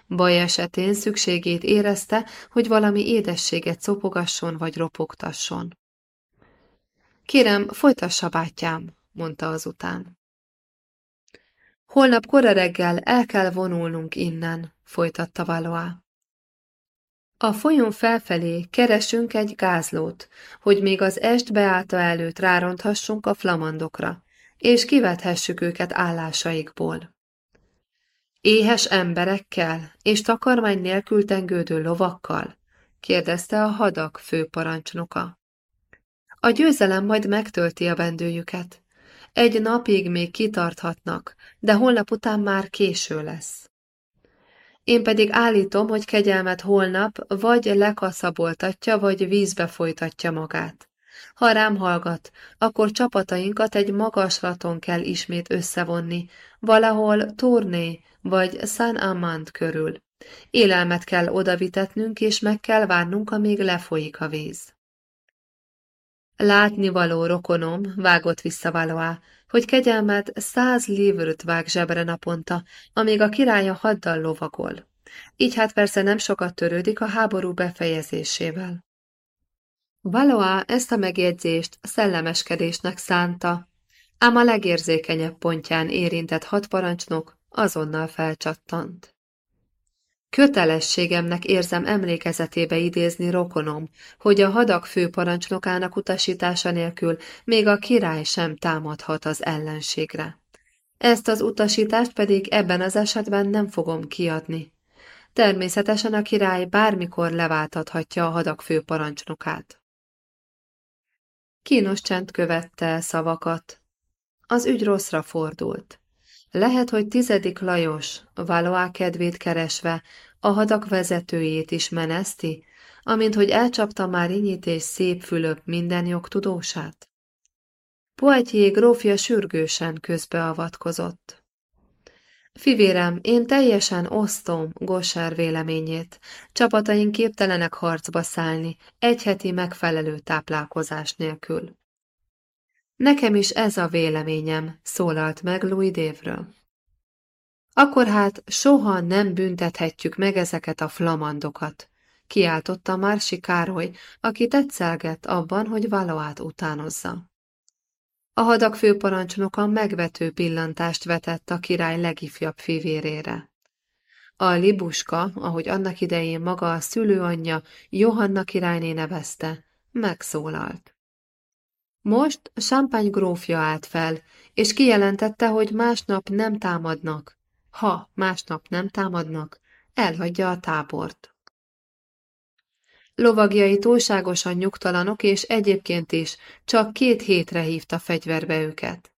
Baj esetén szükségét érezte, hogy valami édességet szopogasson vagy ropogtasson. Kérem, folytassa, bátyám, mondta azután. Holnap kora reggel el kell vonulnunk innen, folytatta Valois. A folyón felfelé keresünk egy gázlót, hogy még az est beállta előtt ráronthassunk a flamandokra, és kivethessük őket állásaikból. Éhes emberekkel és takarmány nélkül tengődő lovakkal? kérdezte a hadak főparancsnoka. A győzelem majd megtölti a bendőjüket. Egy napig még kitarthatnak, de holnap után már késő lesz. Én pedig állítom, hogy kegyelmet holnap vagy lekaszaboltatja, vagy vízbe folytatja magát. Ha rám hallgat, akkor csapatainkat egy magaslaton kell ismét összevonni, valahol Tourné vagy San Amand körül. Élelmet kell odavitetnünk, és meg kell várnunk, amíg lefolyik a víz. Látnivaló rokonom, vágott vissza Valoá, hogy kegyelmed száz livröt vág zsebre naponta, amíg a királya haddal lovagol. Így hát persze nem sokat törődik a háború befejezésével. Valoá ezt a megjegyzést szellemeskedésnek szánta, ám a legérzékenyebb pontján érintett hat parancsnok azonnal felcsattant. Kötelességemnek érzem emlékezetébe idézni rokonom, hogy a hadak főparancsnokának utasítása nélkül még a király sem támadhat az ellenségre. Ezt az utasítást pedig ebben az esetben nem fogom kiadni. Természetesen a király bármikor leváltathatja a hadak főparancsnokát. Kínos csend követte el szavakat. Az ügy rosszra fordult. Lehet, hogy tizedik Lajos, Valoá kedvét keresve, a hadak vezetőjét is meneszti, amint hogy elcsapta már Inyit és szép Fülöp minden jogtudósát? Poetjé grófja sürgősen közbeavatkozott. Fivérem, én teljesen osztom Gosár véleményét. Csapataink képtelenek harcba szállni, egy heti megfelelő táplálkozás nélkül. Nekem is ez a véleményem, szólalt meg Louis Dévről. Akkor hát soha nem büntethetjük meg ezeket a flamandokat, kiáltotta Mársi Károly, aki tetszelgett abban, hogy Valoát utánozza. A hadak főparancsnoka megvető pillantást vetett a király legifjabb fivérére. A Libuska, ahogy annak idején maga a szülőanyja Johanna királyné nevezte, megszólalt. Most Champagne grófja állt fel, és kijelentette, hogy másnap nem támadnak. Ha másnap nem támadnak, elhagyja a tábort. Lovagjai túlságosan nyugtalanok, és egyébként is csak két hétre hívta fegyverbe őket.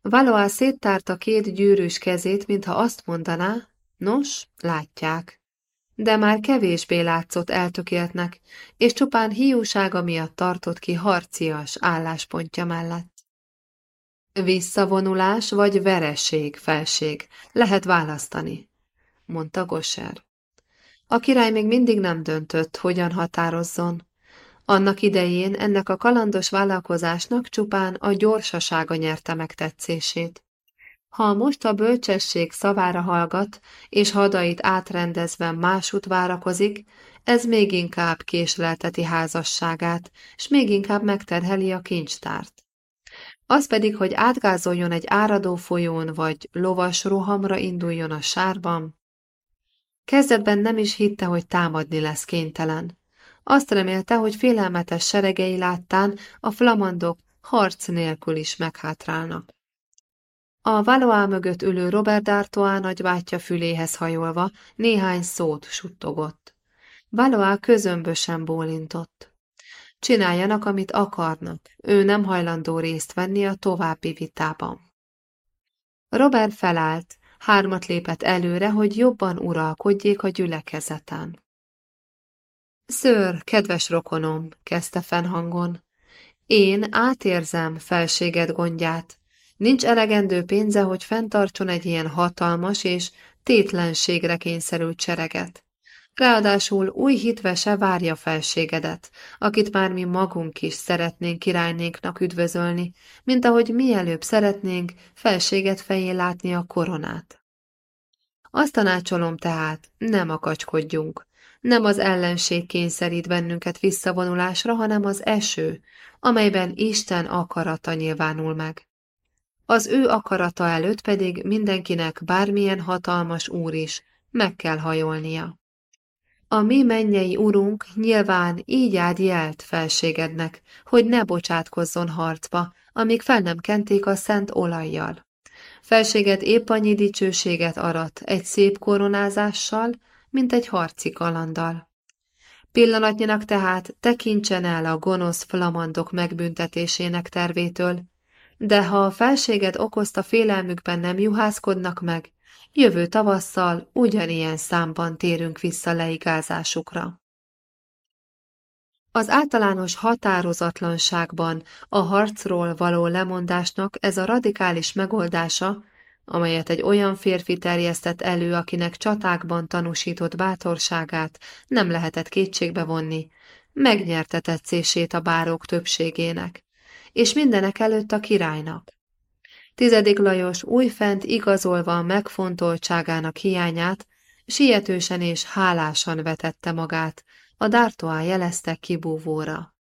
Valoá széttárta két gyűrűs kezét, mintha azt mondaná, nos, látják. De már kevésbé látszott eltökéltnek, és csupán hiúsága miatt tartott ki harcias álláspontja mellett. Visszavonulás vagy vereség, felség, lehet választani, mondta Gosser. A király még mindig nem döntött, hogyan határozzon. Annak idején ennek a kalandos vállalkozásnak csupán a gyorsasága nyerte megtetszését. Ha most a bölcsesség szavára hallgat, és hadait átrendezve másút várakozik, ez még inkább késlelteti házasságát, s még inkább megterheli a kincstárt. Az pedig, hogy átgázoljon egy áradó folyón, vagy lovas rohamra induljon a sárban, Kezdetben nem is hitte, hogy támadni lesz kénytelen. Azt remélte, hogy félelmetes seregei láttán a flamandok harc nélkül is meghátrálnak. A Valois mögött ülő Robert D'Artois nagybátyja füléhez hajolva néhány szót suttogott. Valois közömbösen bólintott. Csináljanak, amit akarnak, ő nem hajlandó részt venni a további vitában. Robert felállt, hármat lépett előre, hogy jobban uralkodjék a gyülekezeten. Ször, kedves rokonom, kezdte fennhangon, én átérzem felséged gondját. Nincs elegendő pénze, hogy fenntartson egy ilyen hatalmas és tétlenségre kényszerült sereget. Ráadásul új hitvese várja felségedet, akit már mi magunk is szeretnénk királynénknak üdvözölni, mint ahogy mielőbb szeretnénk felséget fején látni a koronát. Azt tanácsolom tehát, nem akacskodjunk. Nem az ellenség kényszerít bennünket visszavonulásra, hanem az eső, amelyben Isten akarata nyilvánul meg. Az ő akarata előtt pedig mindenkinek bármilyen hatalmas úr is meg kell hajolnia. A mi mennyei urunk nyilván így áld jelt felségednek, hogy ne bocsátkozzon harcba, amíg fel nem kenték a szent olajjal. Felséged épp annyi dicsőséget arat egy szép koronázással, mint egy harci kalandal. Pillanatnyinak tehát tekintsen el a gonosz flamandok megbüntetésének tervétől, de ha a felséged okozta félelmükben nem juhászkodnak meg, Jövő tavasszal ugyanilyen számban térünk vissza leigázásukra. Az általános határozatlanságban a harcról való lemondásnak ez a radikális megoldása, amelyet egy olyan férfi terjesztett elő, akinek csatákban tanúsított bátorságát nem lehetett kétségbe vonni, megnyerte tetszését a bárók többségének, és mindenek előtt a királynak. Tizedik Lajos újfent igazolva a megfontoltságának hiányát, sietősen és hálásan vetette magát, a D'Artois jelezte kibúvóra.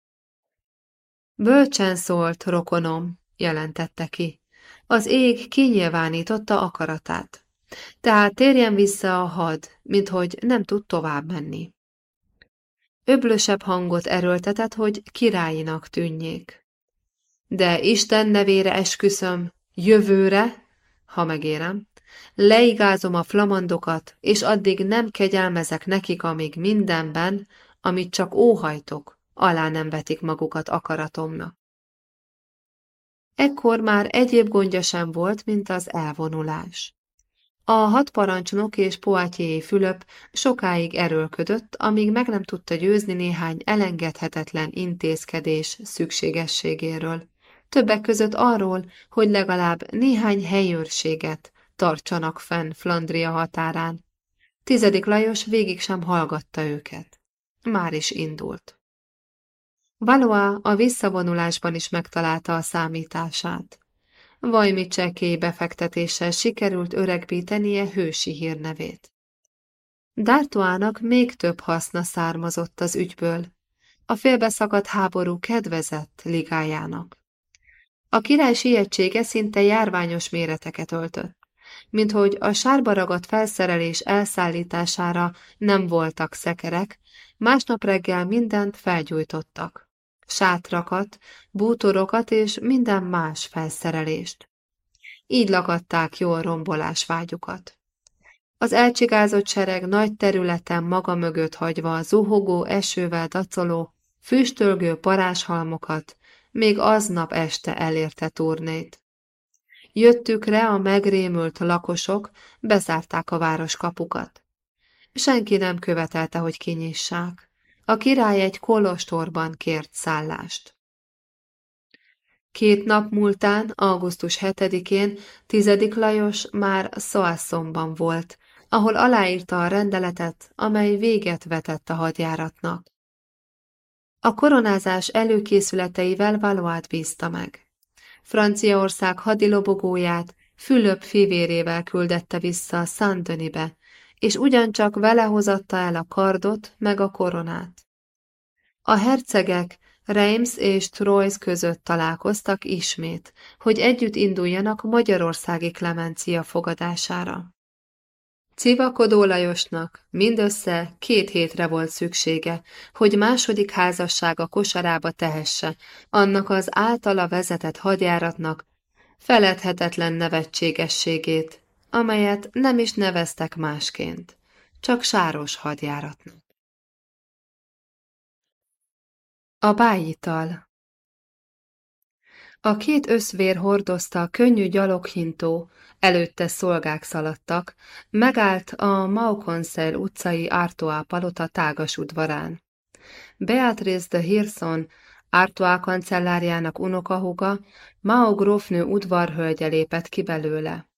Bölcsen szólt, rokonom, jelentette ki. Az ég kinyilvánította akaratát. Tehát térjen vissza a had, minthogy nem tud tovább menni. Öblösebb hangot erőltetett, hogy királyinak tűnjék. De Isten nevére esküszöm, jövőre, ha megérem, leigázom a flamandokat, és addig nem kegyelmezek nekik, amíg mindenben, amit csak óhajtok, alá nem vetik magukat akaratomnak. Ekkor már egyéb gondja sem volt, mint az elvonulás. A hat parancsnok és Poitiers Fülöp sokáig erőlködött, amíg meg nem tudta győzni néhány elengedhetetlen intézkedés szükségességéről. Többek között arról, hogy legalább néhány helyőrséget tartsanak fenn Flandria határán. Tizedik Lajos végig sem hallgatta őket. Már is indult. Valois a visszavonulásban is megtalálta a számítását. Vajmi csekély befektetéssel sikerült öregbítenie hősi hírnevét. Dártoának még több haszna származott az ügyből. A félbeszakadt háború kedvezett ligájának. A király sietsége szinte járványos méreteket öltött, minthogy a sárba ragadt felszerelés elszállítására nem voltak szekerek, másnap reggel mindent felgyújtottak sátrakat, bútorokat és minden más felszerelést. Így lakadták jól rombolás vágyukat. Az elcsigázott sereg nagy területen maga mögött hagyva a zuhogó esővel dacoló, füstölgő paráshalmokat, még aznap este elérte turnét. Jöttükre a megrémült lakosok bezárták a város kapukat. Senki nem követelte, hogy kinyissák. A király egy kolostorban kért szállást. Két nap múltán, augusztus 7-én, tizedik Lajos már Szoasszomban volt, ahol aláírta a rendeletet, amely véget vetett a hadjáratnak. A koronázás előkészületeivel Valoát bízta meg. Franciaország hadilobogóját Fülöp fivérével küldette vissza a Saint-Denis-be, és ugyancsak vele hozatta el a kardot meg a koronát. A hercegek Reims és Troyes között találkoztak ismét, hogy együtt induljanak magyarországi klemencia fogadására. Civakodó Lajosnak mindössze két hétre volt szüksége, hogy második házassága kosarába tehesse annak az általa vezetett hadjáratnak feledhetetlen nevetségességét, amelyet nem is neveztek másként, csak sáros hadjáratnak. A bájital A két összvér hordozta könnyű gyaloghintó, előtte szolgák szaladtak, megállt a Mauconseil utcai Artois palota tágas udvarán. Beatrice de Hirson, Artois kancellárjának unokahúga, Mao grófnő udvarhölgye lépett ki belőle.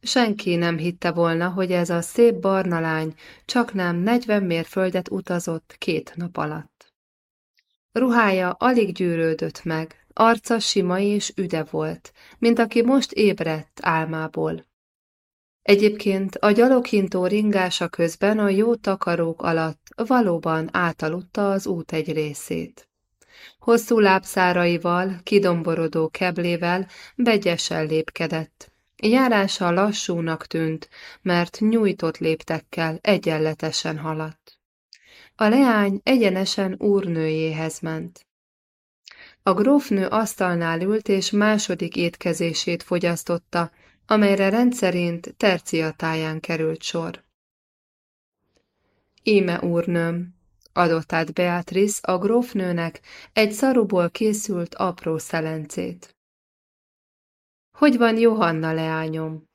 Senki nem hitte volna, hogy ez a szép barna lány csak nem negyven mérföldet utazott két nap alatt. Ruhája alig gyűrődött meg, arca sima és üde volt, mint aki most ébredt álmából. Egyébként a gyaloghintó ringása közben a jó takarók alatt valóban átaludta az út egy részét. Hosszú lábszáraival, kidomborodó keblével begyesen lépkedett, Járása lassúnak tűnt, mert nyújtott léptekkel egyenletesen haladt. A leány egyenesen úrnőjéhez ment. A grófnő asztalnál ült és második étkezését fogyasztotta, amelyre rendszerint terciatáján került sor. Íme úrnőm, adott át Beatrice a grófnőnek egy szaruból készült apró szelencét. Hogy van Johanna leányom?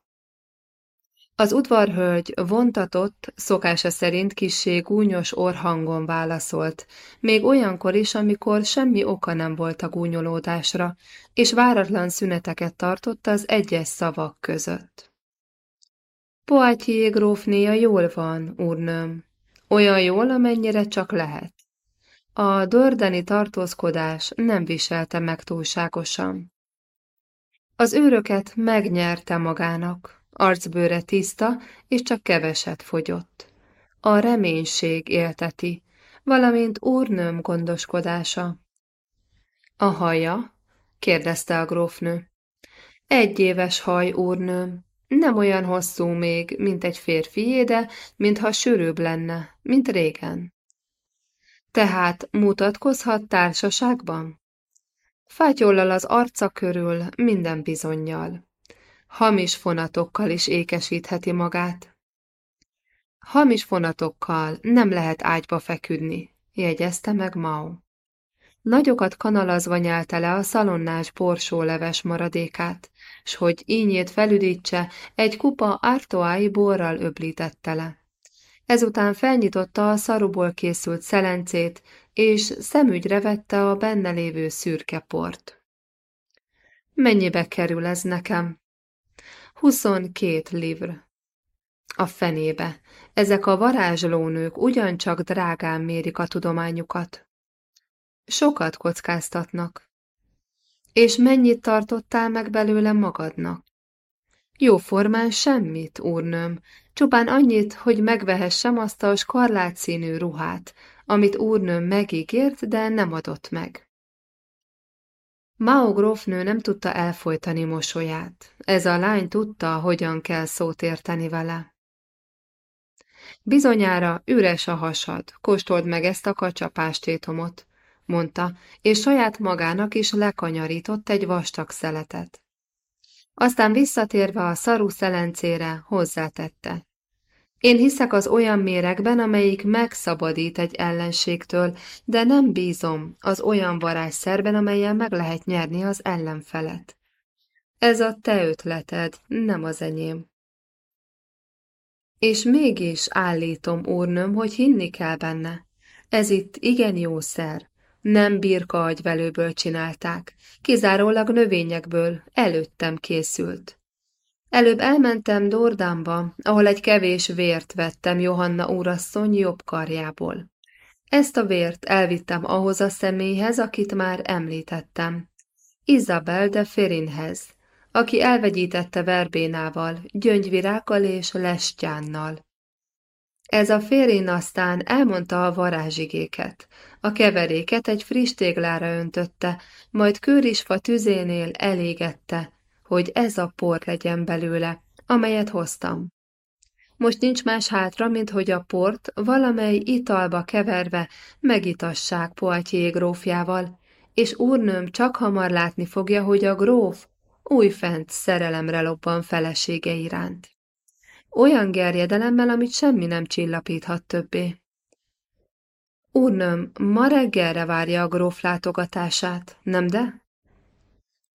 Az udvarhölgy vontatott, szokása szerint kissé gúnyos orhangon válaszolt, még olyankor is, amikor semmi oka nem volt a gúnyolódásra, és váratlan szüneteket tartott az egyes szavak között. Poitiers grófnéja jól van, úrnőm, olyan jól, amennyire csak lehet. A dördeni tartózkodás nem viselte meg túlságosan. Az őröket megnyerte magának, arcbőre tiszta, és csak keveset fogyott. A reménység élteti, valamint úrnőm gondoskodása. A haja? kérdezte a grófnő. Egy éves haj, úrnőm, nem olyan hosszú még, mint egy férfié, de mintha sűrűbb lenne, mint régen. Tehát mutatkozhat társaságban? Fátyollal az arca körül minden bizonyjal. Hamis fonatokkal is ékesítheti magát. Hamis fonatokkal nem lehet ágyba feküdni, jegyezte meg Mao. Nagyokat kanalazva nyelte le a szalonnás borsóleves maradékát, s hogy ínyét felüdítse, egy kupa ártoái borral öblítette le. Ezután felnyitotta a szaruból készült szelencét, és szemügyre vette a benne lévő szürke port. Mennyibe kerül ez nekem? Huszonkét livr. A fenébe. Ezek a varázslónők ugyancsak drágán mérik a tudományukat. Sokat kockáztatnak. És mennyit tartottál meg belőle magadnak? Jóformán semmit, úrnőm, csupán annyit, hogy megvehessem azt a skarlát színű ruhát, amit úrnőm megígért, de nem adott meg. Mao grófnő nem tudta elfolytani mosolyát. Ez a lány tudta, hogyan kell szót érteni vele. Bizonyára üres a hasad, kóstold meg ezt a kacsapástétomot, mondta, és saját magának is lekanyarított egy vastag szeletet. Aztán visszatérve a szaru szelencére hozzátette. Én hiszek az olyan méregben, amelyik megszabadít egy ellenségtől, de nem bízom az olyan varázsszerben, amelyen meg lehet nyerni az ellenfelet. Ez a te ötleted, nem az enyém. És mégis állítom, úrnöm, hogy hinni kell benne. Ez itt igen jó szer. Nem birka agyvelőből csinálták, kizárólag növényekből, előttem készült. Előbb elmentem Dordámba, ahol egy kevés vért vettem Johanna úrasszony jobb karjából. Ezt a vért elvittem ahhoz a személyhez, akit már említettem. Isabel de Ferinhez, aki elvegyítette verbénával, gyöngyvirákkal és lestyánnal. Ez a férén aztán elmondta a varázsigéket. A keveréket egy friss téglára öntötte, majd kőrisfa tüzénél elégette, hogy ez a por legyen belőle, amelyet hoztam. Most nincs más hátra, mint hogy a port valamely italba keverve megitassák Poitiers grófjával, és úrnőm csak hamar látni fogja, hogy a gróf újfent szerelemre lobban felesége iránt. Olyan gerjedelemmel, amit semmi nem csillapíthat többé. Úrnőm, ma reggelre várja a gróf látogatását, nem de?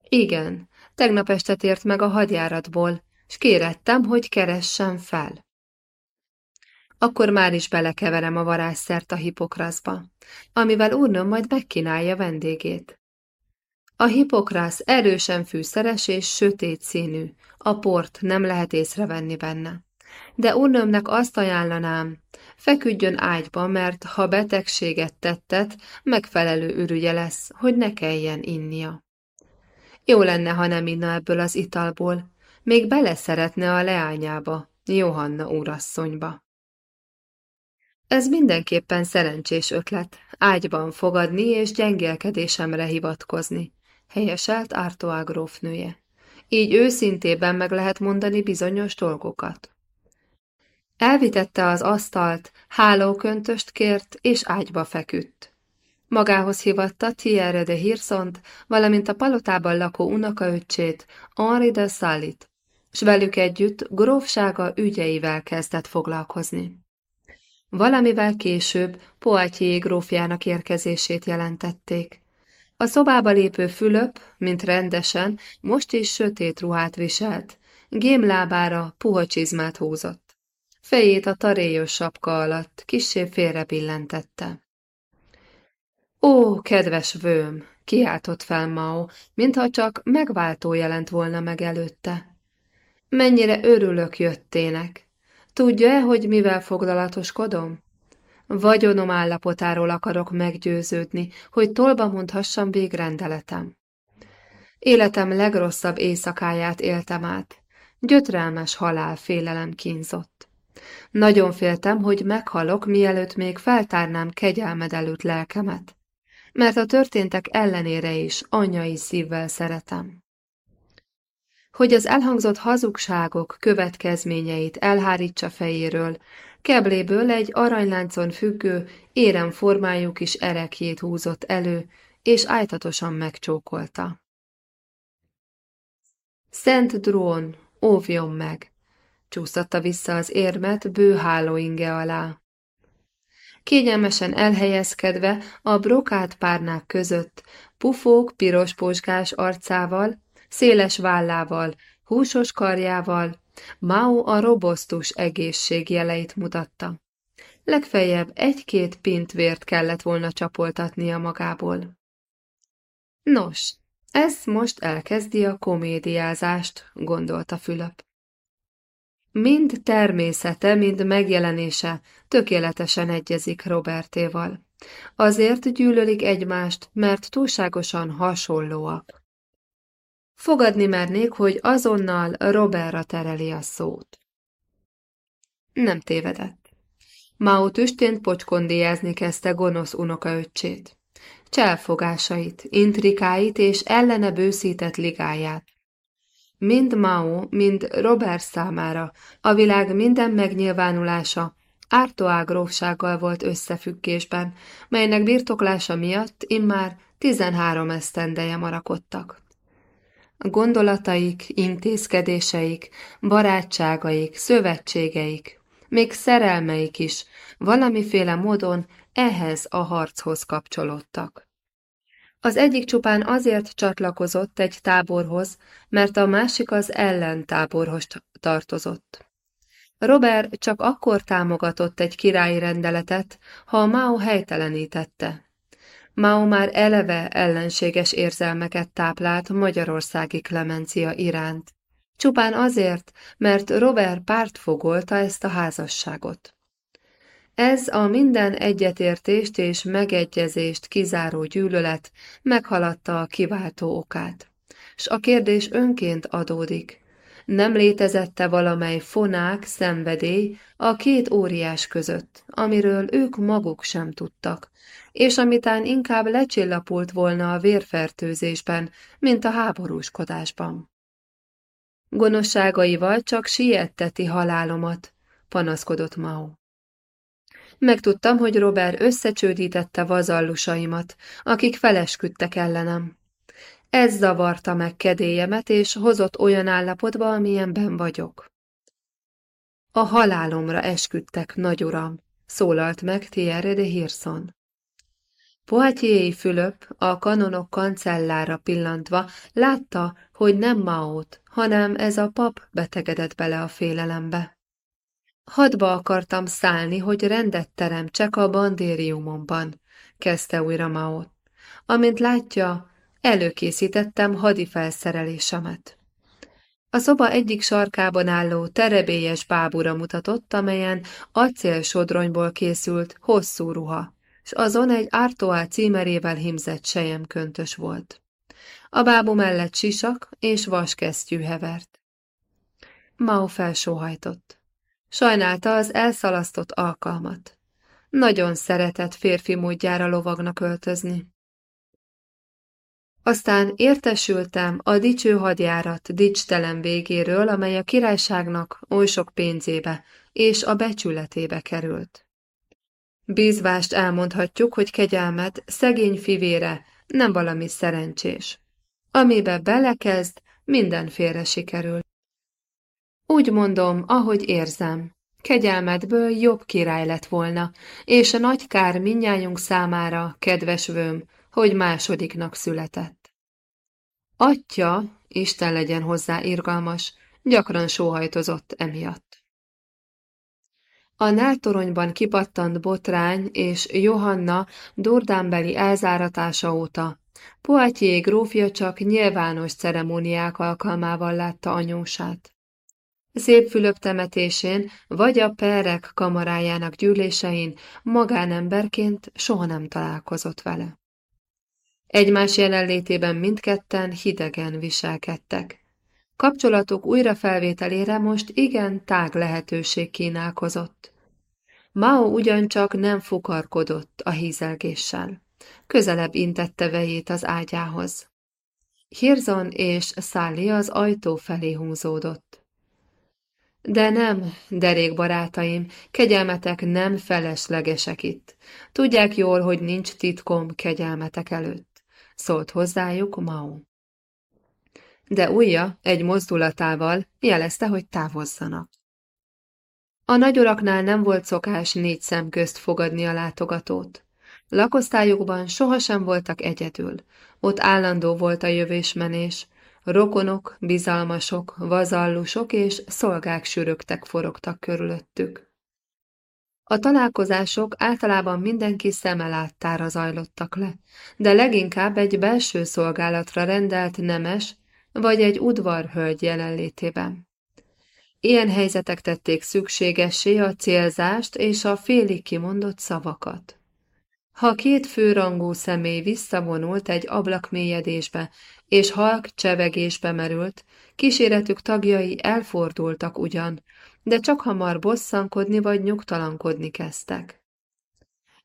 Igen, tegnap este tért meg a hadjáratból, s kérettem, hogy keressem fel. Akkor már is belekeverem a varázsszert a hipokraszba, amivel úrnőm majd megkínálja vendégét. A hipokrász erősen fűszeres és sötét színű, a port nem lehet észrevenni benne. De úrnőmnek azt ajánlanám, feküdjön ágyba, mert ha betegséget tettet, megfelelő ürügye lesz, hogy ne kelljen innia. Jó lenne, ha nem inna ebből az italból, még beleszeretne a leányába, Johanna úrasszonyba. Ez mindenképpen szerencsés ötlet, ágyban fogadni és gyengélkedésemre hivatkozni, helyeselt Artoá grófnője. Így őszintében meg lehet mondani bizonyos dolgokat. Elvitette az asztalt, hálóköntöst kért, és ágyba feküdt. Magához hivatta Thierry de Hirsont, valamint a palotában lakó unokaöccsét, Henri de Salit, s velük együtt grófsága ügyeivel kezdett foglalkozni. Valamivel később Poitiers grófjának érkezését jelentették. A szobába lépő Fülöp, mint rendesen, most is sötét ruhát viselt, gémlábára puha csizmát húzott. Fejét a taréjos sapka alatt kissé félre billentette. Ó, kedves vőm, kiáltott fel Mao, mintha csak megváltó jelent volna meg előtte. Mennyire örülök jöttének. Tudja-e, hogy mivel foglalatoskodom? Vagyonom állapotáról akarok meggyőződni, hogy tolba mondhassam végrendeletem. Életem legrosszabb éjszakáját éltem át. Gyötrelmes halál félelem kínzott. Nagyon féltem, hogy meghalok, mielőtt még feltárnám kegyelmed előtt lelkemet, mert a történtek ellenére is anyai szívvel szeretem. Hogy az elhangzott hazugságok következményeit elhárítsa fejéről, kebléből egy aranyláncon függő, érem formájú kis erekjét húzott elő, és ájtatosan megcsókolta. Szent drón, óvjon meg! Csúsztatta vissza az érmet bő hálóinge alá. Kényelmesen elhelyezkedve a brokát párnák között, pufók piros posgás arcával, széles vállával, húsos karjával, Mao a robosztus egészség jeleit mutatta. Legfeljebb egy-két pint vért kellett volna csapoltatnia magából. Nos, ez most elkezdi a komédiázást, gondolta Fülöp. Mind természete, mind megjelenése tökéletesen egyezik Robertéval. Azért gyűlölik egymást, mert túlságosan hasonlóak. Fogadni mernék, hogy azonnal Robertra tereli a szót. Nem tévedett. Mao tüstént pocskondiázni kezdte gonosz unokaöccsét. Cselfogásait, intrikáit és ellene bőszített ligáját. Mind Mao, mind Robert számára a világ minden megnyilvánulása Ártoá grófsággal volt összefüggésben, melynek birtoklása miatt immár tizenhárom esztendeje marakodtak. Gondolataik, intézkedéseik, barátságaik, szövetségeik, még szerelmeik is valamiféle módon ehhez a harchoz kapcsolódtak. Az egyik csupán azért csatlakozott egy táborhoz, mert a másik az ellentáborhoz tartozott. Robert csak akkor támogatott egy királyi rendeletet, ha a Mao helytelenítette. Mao már eleve ellenséges érzelmeket táplált magyarországi klemencia iránt. Csupán azért, mert Robert pártfogolta ezt a házasságot. Ez a minden egyetértést és megegyezést kizáró gyűlölet meghaladta a kiváltó okát. S a kérdés önként adódik. Nem létezette valamely fonák, szenvedély a két óriás között, amiről ők maguk sem tudtak, és amitán inkább lecsillapult volna a vérfertőzésben, mint a háborúskodásban. Gonosságaival csak sietteti halálomat, panaszkodott Mao. Megtudtam, hogy Robert összecsődítette vazallusaimat, akik felesküdtek ellenem. Ez zavarta meg kedélyemet, és hozott olyan állapotba, amilyenben vagyok. A halálomra esküdtek, nagy uram, szólalt meg Thierry de Hirson. Poitiers Fülöp a kanonok kancellára pillantva látta, hogy nem Maót, hanem ez a pap betegedett bele a félelembe. Hadba akartam szállni, hogy rendet teremtsek a bandériumomban, kezdte újra Maót. Amint látja, előkészítettem hadi felszerelésemet. A szoba egyik sarkában álló terebélyes bábura mutatott, amelyen acélsodronyból készült hosszú ruha, és azon egy Artois címerével himzett sejemköntös volt. A bábú mellett sisak és vaskesztyű hevert. Mao felsóhajtott. Sajnálta az elszalasztott alkalmat. Nagyon szeretett férfi módjára lovagnak öltözni. Aztán értesültem a dicső hadjárat dicstelen végéről, amely a királyságnak oly sok pénzébe és a becsületébe került. Bízvást elmondhatjuk, hogy kegyelmet szegény fivére nem valami szerencsés. Amibe belekezd, mindenfélre sikerül. Úgy mondom, ahogy érzem. Kegyelmedből jobb király lett volna, és a nagy kár minnyájunk számára, kedves vőm, hogy másodiknak született. Atya, Isten legyen hozzá irgalmas, gyakran sóhajtozott emiatt. A náltoronyban kipattant botrány és Johanna Dordánbeli elzáratása óta Poitiers grófja csak nyilvános ceremóniák alkalmával látta anyósát. Szép Fülöp temetésén vagy a perek kamarájának gyűlésein magánemberként soha nem találkozott vele. Egymás jelenlétében mindketten hidegen viselkedtek. Kapcsolatuk újrafelvételére most igen tág lehetőség kínálkozott. Mao ugyancsak nem fukarkodott a hízelgéssel. Közelebb intette vejét az ágyához. Hirzon és Száli az ajtó felé húzódott. De nem, derék barátaim, kegyelmetek nem feleslegesek itt. Tudják jól, hogy nincs titkom kegyelmetek előtt, szólt hozzájuk Mao. De újja egy mozdulatával jelezte, hogy távozzanak. A nagyoraknál nem volt szokás négy szem közt fogadni a látogatót. Lakosztályukban sohasem voltak egyedül, ott állandó volt a jövésmenés, rokonok, bizalmasok, vazallusok és szolgák sürögtek forogtak körülöttük. A találkozások általában mindenki szeme láttára zajlottak le, de leginkább egy belső szolgálatra rendelt nemes vagy egy udvarhölgy jelenlétében. Ilyen helyzetek tették szükségessé a célzást és a félig kimondott szavakat. Ha két főrangú személy visszavonult egy ablakmélyedésbe, és halk csevegésbe merült, kíséretük tagjai elfordultak ugyan, de csak hamar bosszankodni vagy nyugtalankodni kezdtek.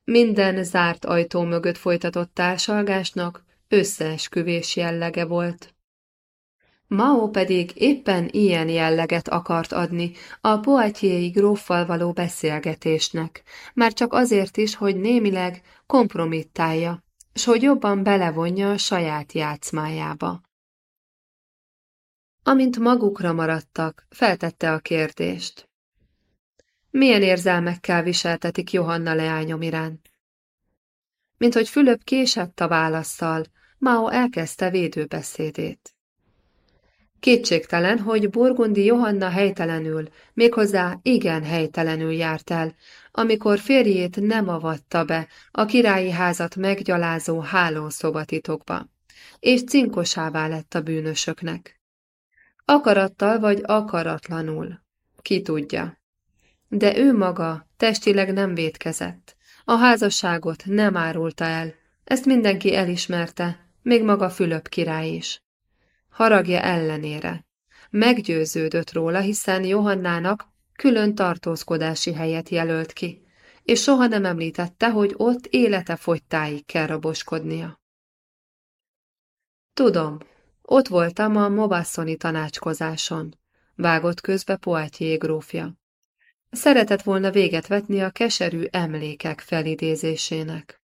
Minden zárt ajtó mögött folytatott társalgásnak összeesküvés jellege volt. Mao pedig éppen ilyen jelleget akart adni a poetjéi gróffal való beszélgetésnek, már csak azért is, hogy némileg kompromittálja, s hogy jobban belevonja a saját játszmájába. Amint magukra maradtak, feltette a kérdést. Milyen érzelmekkel viseltetik Johanna leányom iránt? Mint hogy Fülöp késett a válaszsal, Mao elkezdte védőbeszédét. Kétségtelen, hogy Burgundi Johanna helytelenül, méghozzá igen helytelenül járt el, amikor férjét nem avatta be a királyi házat meggyalázó hálószobatitokba, és cinkosává lett a bűnösöknek. Akarattal vagy akaratlanul, ki tudja. De ő maga testileg nem védkezett, a házasságot nem árulta el, ezt mindenki elismerte, még maga Fülöp király is haragja ellenére. Meggyőződött róla, hiszen Johannának külön tartózkodási helyet jelölt ki, és soha nem említette, hogy ott élete fogytáig kell raboskodnia. Tudom, ott voltam a Mobasszoni tanácskozáson, vágott közbe Poitier grófja. Szeretett volna véget vetni a keserű emlékek felidézésének.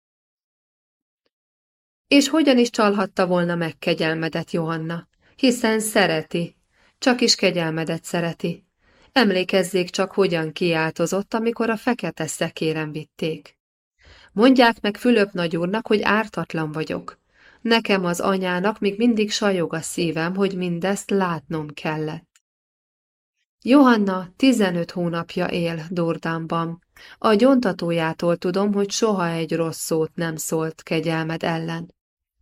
És hogyan is csalhatta volna meg kegyelmedet Johanna? Hiszen szereti, csak is kegyelmedet szereti. Emlékezzék csak, hogyan kiáltozott, amikor a fekete szekéren vitték. Mondják meg Fülöp nagyúrnak, hogy ártatlan vagyok. Nekem az anyának még mindig sajog a szívem, hogy mindezt látnom kellett. Johanna 15 hónapja él Dordámban. A gyontatójától tudom, hogy soha egy rossz szót nem szólt kegyelmed ellen.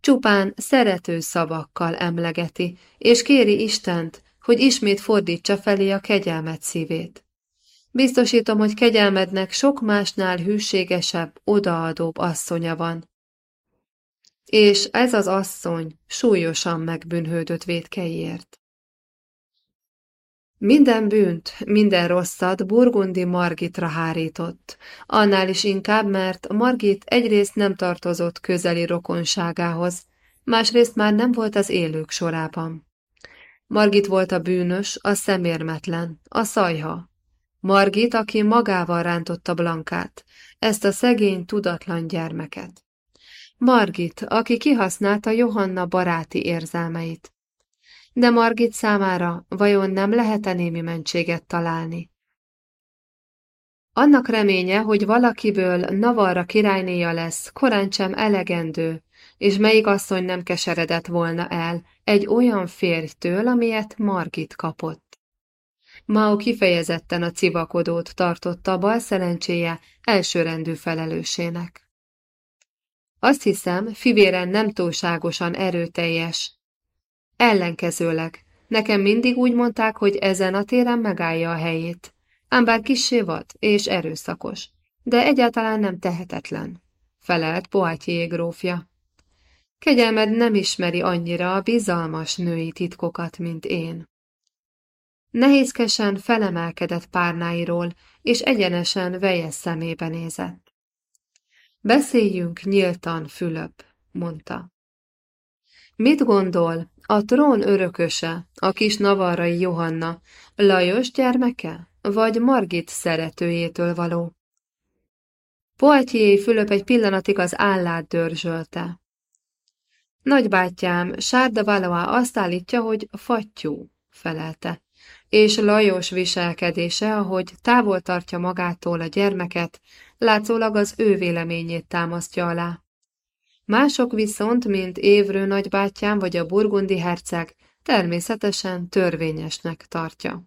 Csupán szerető szavakkal emlegeti, és kéri Istent, hogy ismét fordítsa felé a kegyelmet szívét. Biztosítom, hogy kegyelmednek sok másnál hűségesebb, odaadóbb asszonya van. És ez az asszony súlyosan megbűnhődött vétkeiért. Minden bűnt, minden rosszat Burgundi Margitra hárított, annál is inkább, mert Margit egyrészt nem tartozott közeli rokonságához, másrészt már nem volt az élők sorában. Margit volt a bűnös, a szemérmetlen, a szajha. Margit, aki magával rántotta Blankát, ezt a szegény, tudatlan gyermeket. Margit, aki kihasználta Johanna baráti érzelmeit, de Margit számára vajon nem lehet-e némi mentséget találni? Annak reménye, hogy valakiből Navarra királynéja lesz, korán sem elegendő, és melyik asszony nem keseredett volna el egy olyan férjtől, amilyet Margit kapott. Mao kifejezetten a civakodót tartotta bal szerencséje elsőrendű felelősének. Azt hiszem, fivéren nem túlságosan erőteljes, Ellenkezőleg, Nekem mindig úgy mondták, hogy ezen a téren megállja a helyét. Ám bár kissé vad és erőszakos, de egyáltalán nem tehetetlen, felelt Poitier grófja. Kegyelmed nem ismeri annyira a bizalmas női titkokat, mint én. Nehézkesen felemelkedett párnáiról, és egyenesen vejes szemébe nézett. Beszéljünk nyíltan, Fülöp, mondta. Mit gondol, a trón örököse, a kis navarrai Johanna, Lajos gyermeke, vagy Margit szeretőjétől való? Poitier Fülöp egy pillanatig az állát dörzsölte. Nagybátyám, Sárda Valois azt állítja, hogy fattyú, felelte, és Lajos viselkedése, ahogy távol tartja magától a gyermeket, látszólag az ő véleményét támasztja alá. Mások viszont, mint Évrő nagybátyám vagy a burgundi herceg, természetesen törvényesnek tartja.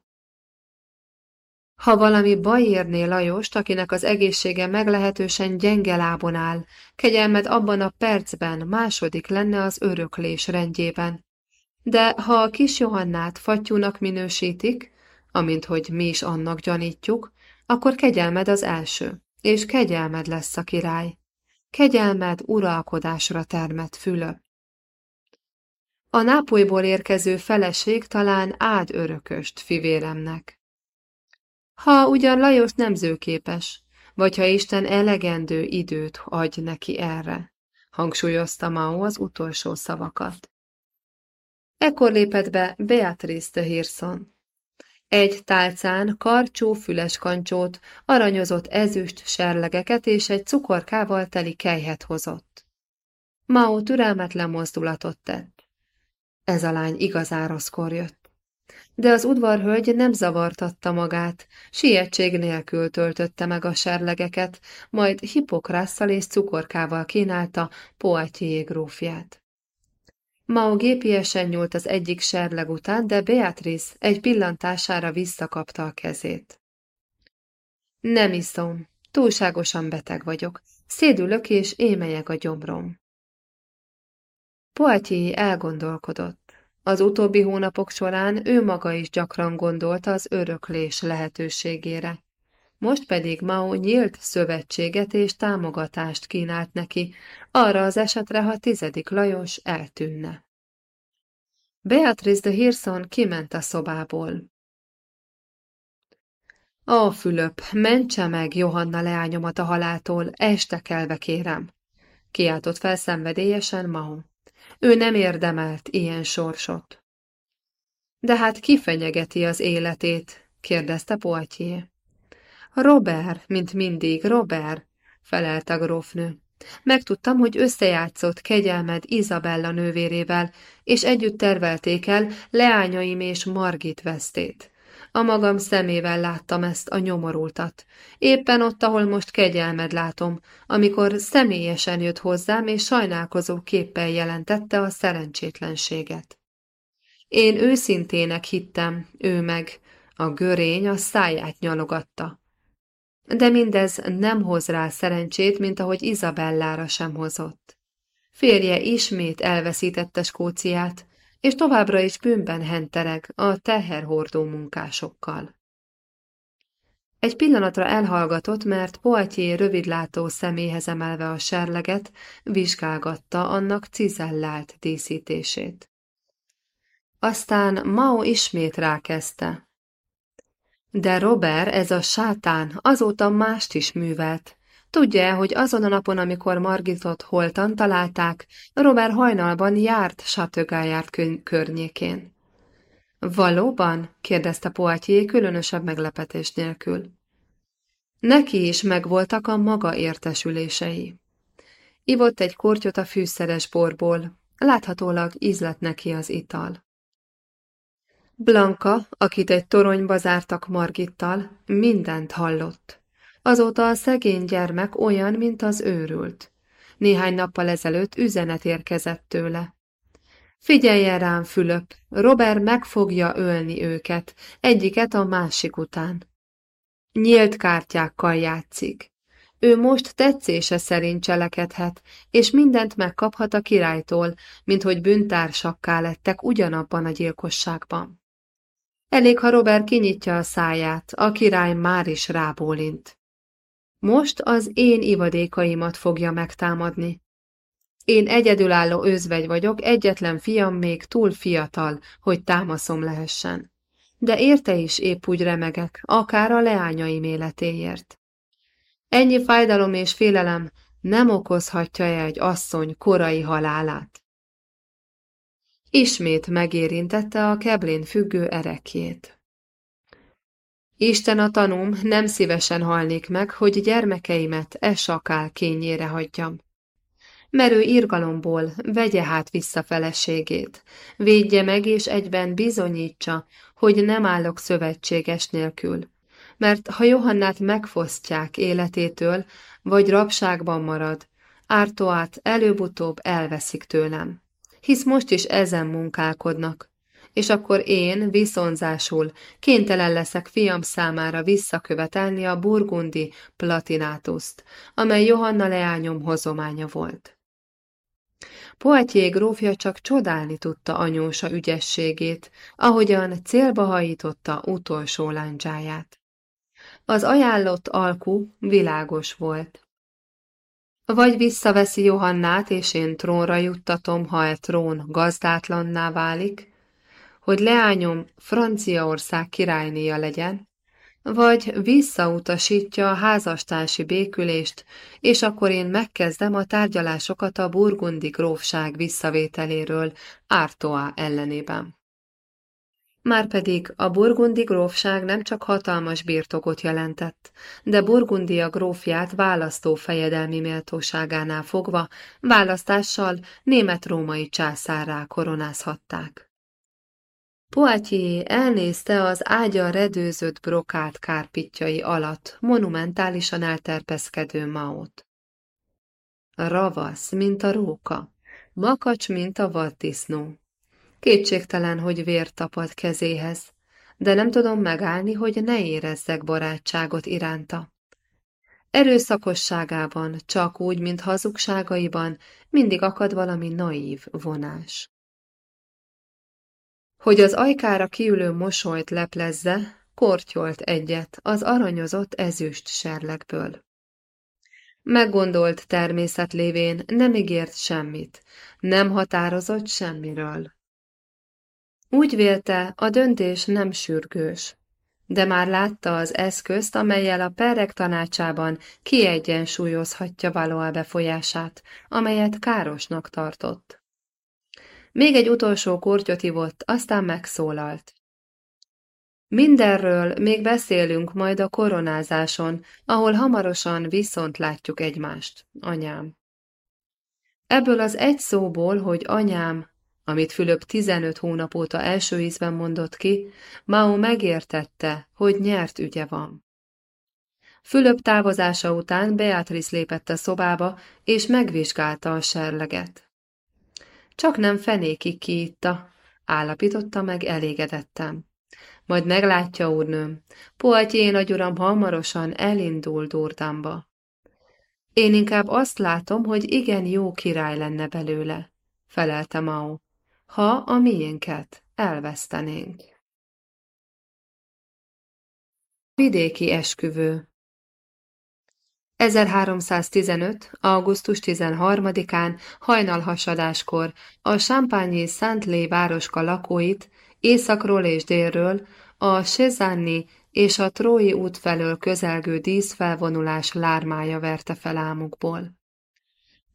Ha valami baj érné Lajost, akinek az egészsége meglehetősen gyenge lábon áll, kegyelmed abban a percben második lenne az öröklés rendjében. De ha a kis Johannát fattyúnak minősítik, amint hogy mi is annak gyanítjuk, akkor kegyelmed az első, és kegyelmed lesz a király kegyelmed uralkodásra termett Fülöp. A Nápolyból érkező feleség talán ád örököst fivéremnek. Ha ugyan Lajos nemzőképes, vagy ha Isten elegendő időt adj neki erre, hangsúlyozta Mao az utolsó szavakat. Ekkor lépett be Beatrice de Hirson. Egy tálcán karcsú füles kancsót, aranyozott ezüst serlegeket és egy cukorkával teli kejhet hozott. Mao türelmetlen mozdulatot tett. Ez a lány igazán rosszkor jött. De az udvarhölgy nem zavartatta magát, sietség nélkül töltötte meg a serlegeket, majd hipokrásszal és cukorkával kínálta Poitier grófját. Mao gépiesen nyúlt az egyik serleg után, de Beatrice egy pillantására visszakapta a kezét. Nem iszom, túlságosan beteg vagyok, szédülök és émelyek a gyomrom. Poitier elgondolkodott. Az utóbbi hónapok során ő maga is gyakran gondolta az öröklés lehetőségére. Most pedig Mao nyílt szövetséget és támogatást kínált neki, arra az esetre, ha tizedik Lajos eltűnne. Beatrice de Hirson kiment a szobából. Ó, Fülöp, mentse meg Johanna leányomat a haláltól, este kelve kérem, kiáltott fel szenvedélyesen Mao. Ő nem érdemelt ilyen sorsot. De hát ki fenyegeti az életét? kérdezte Poitier. Robert, mint mindig, Robert, felelt a grófnő. Megtudtam, hogy összejátszott kegyelmed Izabella nővérével, és együtt tervelték el leányaim és Margit vesztét. A magam szemével láttam ezt a nyomorultat. Éppen ott, ahol most kegyelmed látom, amikor személyesen jött hozzám, és sajnálkozó képpel jelentette a szerencsétlenséget. Én őszintének hittem, ő meg, a görény a száját nyalogatta. De mindez nem hoz rá szerencsét, mint ahogy Izabellára sem hozott. Férje ismét elveszítette Skóciát, és továbbra is bűnben hentereg a teherhordó munkásokkal. Egy pillanatra elhallgatott, mert Poitier rövidlátó szeméhez emelve a serleget, vizsgálgatta annak cizellált díszítését. Aztán Mao ismét rákezdte, de Robert, ez a sátán, azóta mást is művelt. Tudja, hogy azon a napon, amikor Margitot holtan találták, Robert hajnalban járt Satögájárt környékén. Valóban? kérdezte Poitier különösebb meglepetés nélkül. Neki is megvoltak a maga értesülései. Ivott egy kortyot a fűszeres borból, láthatólag ízlett neki az ital. Blanka, akit egy toronyba zártak Margittal, mindent hallott. Azóta a szegény gyermek olyan, mint az őrült. Néhány nappal ezelőtt üzenet érkezett tőle. Figyeljen rám, Fülöp, Robert meg fogja ölni őket, egyiket a másik után. Nyílt kártyákkal játszik. Ő most tetszése szerint cselekedhet, és mindent megkaphat a királytól, mint hogy bűntársakká lettek ugyanabban a gyilkosságban. Elég, ha Robert kinyitja a száját, a király már is rábólint. Most az én ivadékaimat fogja megtámadni. Én egyedülálló özvegy vagyok, egyetlen fiam még túl fiatal, hogy támaszom lehessen. De érte is épp úgy remegek, akár a leányaim életéért. Ennyi fájdalom és félelem nem okozhatja -e egy asszony korai halálát. Ismét megérintette a keblén függő erekjét. Isten a tanúm, nem szívesen halnék meg, hogy gyermekeimet e sakál kényére hagyjam. Merő irgalomból vegye hát vissza feleségét, védje meg és egyben bizonyítsa, hogy nem állok szövetséges nélkül. Mert ha Johannát megfosztják életétől, vagy rabságban marad, Ártoát előbb-utóbb elveszik tőlem. Hisz most is ezen munkálkodnak, és akkor én viszonzásul kénytelen leszek fiam számára visszakövetelni a burgundi platinátuszt, amely Johanna leányom hozománya volt. Poitier grófja csak csodálni tudta anyósa ügyességét, ahogyan célba hajította utolsó lándzsáját. Az ajánlott alku világos volt. Vagy visszaveszi Johannát, és én trónra juttatom, ha e trón gazdátlanná válik, hogy leányom Franciaország királynéja legyen, vagy visszautasítja a házastársi békülést, és akkor én megkezdem a tárgyalásokat a burgundi grófság visszavételéről Ártoá ellenében. Márpedig a burgundi grófság nem csak hatalmas birtokot jelentett, de Burgundia grófját választó fejedelmi méltóságánál fogva választással német-római császárrá koronázhatták. Poitier elnézte az ágya redőzött brokát kárpitjai alatt monumentálisan elterpeszkedő Maót. Ravasz, mint a róka, makacs, mint a vaddisznó. Kétségtelen, hogy vér tapad kezéhez, de nem tudom megállni, hogy ne érezzek barátságot iránta. Erőszakosságában, csak úgy, mint hazugságaiban, mindig akad valami naív vonás. Hogy az ajkára kiülő mosolyt leplezze, kortyolt egyet az aranyozott ezüst serlegből. Meggondolt természet lévén nem ígért semmit, nem határozott semmiről. Úgy vélte, a döntés nem sürgős, de már látta az eszközt, amelyel a perek tanácsában kiegyensúlyozhatja való befolyását, amelyet károsnak tartott. Még egy utolsó kortyot ivott, aztán megszólalt. Mindenről még beszélünk majd a koronázáson, ahol hamarosan viszont látjuk egymást, anyám. Ebből az egy szóból, hogy anyám, amit Fülöp 15 hónap óta első ízben mondott ki, Mao megértette, hogy nyert ügye van. Fülöp távozása után Beatrice lépett a szobába, és megvizsgálta a serleget. Csak nem fenékig kiitta, állapította meg elégedettem. Majd meglátja, úrnőm, Poatyé nagyuram hamarosan elindul Durdamba. Én inkább azt látom, hogy igen jó király lenne belőle, felelte Mao ha a miénket elvesztenénk. Vidéki esküvő 1315. augusztus 13-án hajnalhasadáskor a Sampányi Szentlé városka lakóit északról és délről a Sezanni és a Trói út felől közelgő díszfelvonulás lármája verte fel álmukból.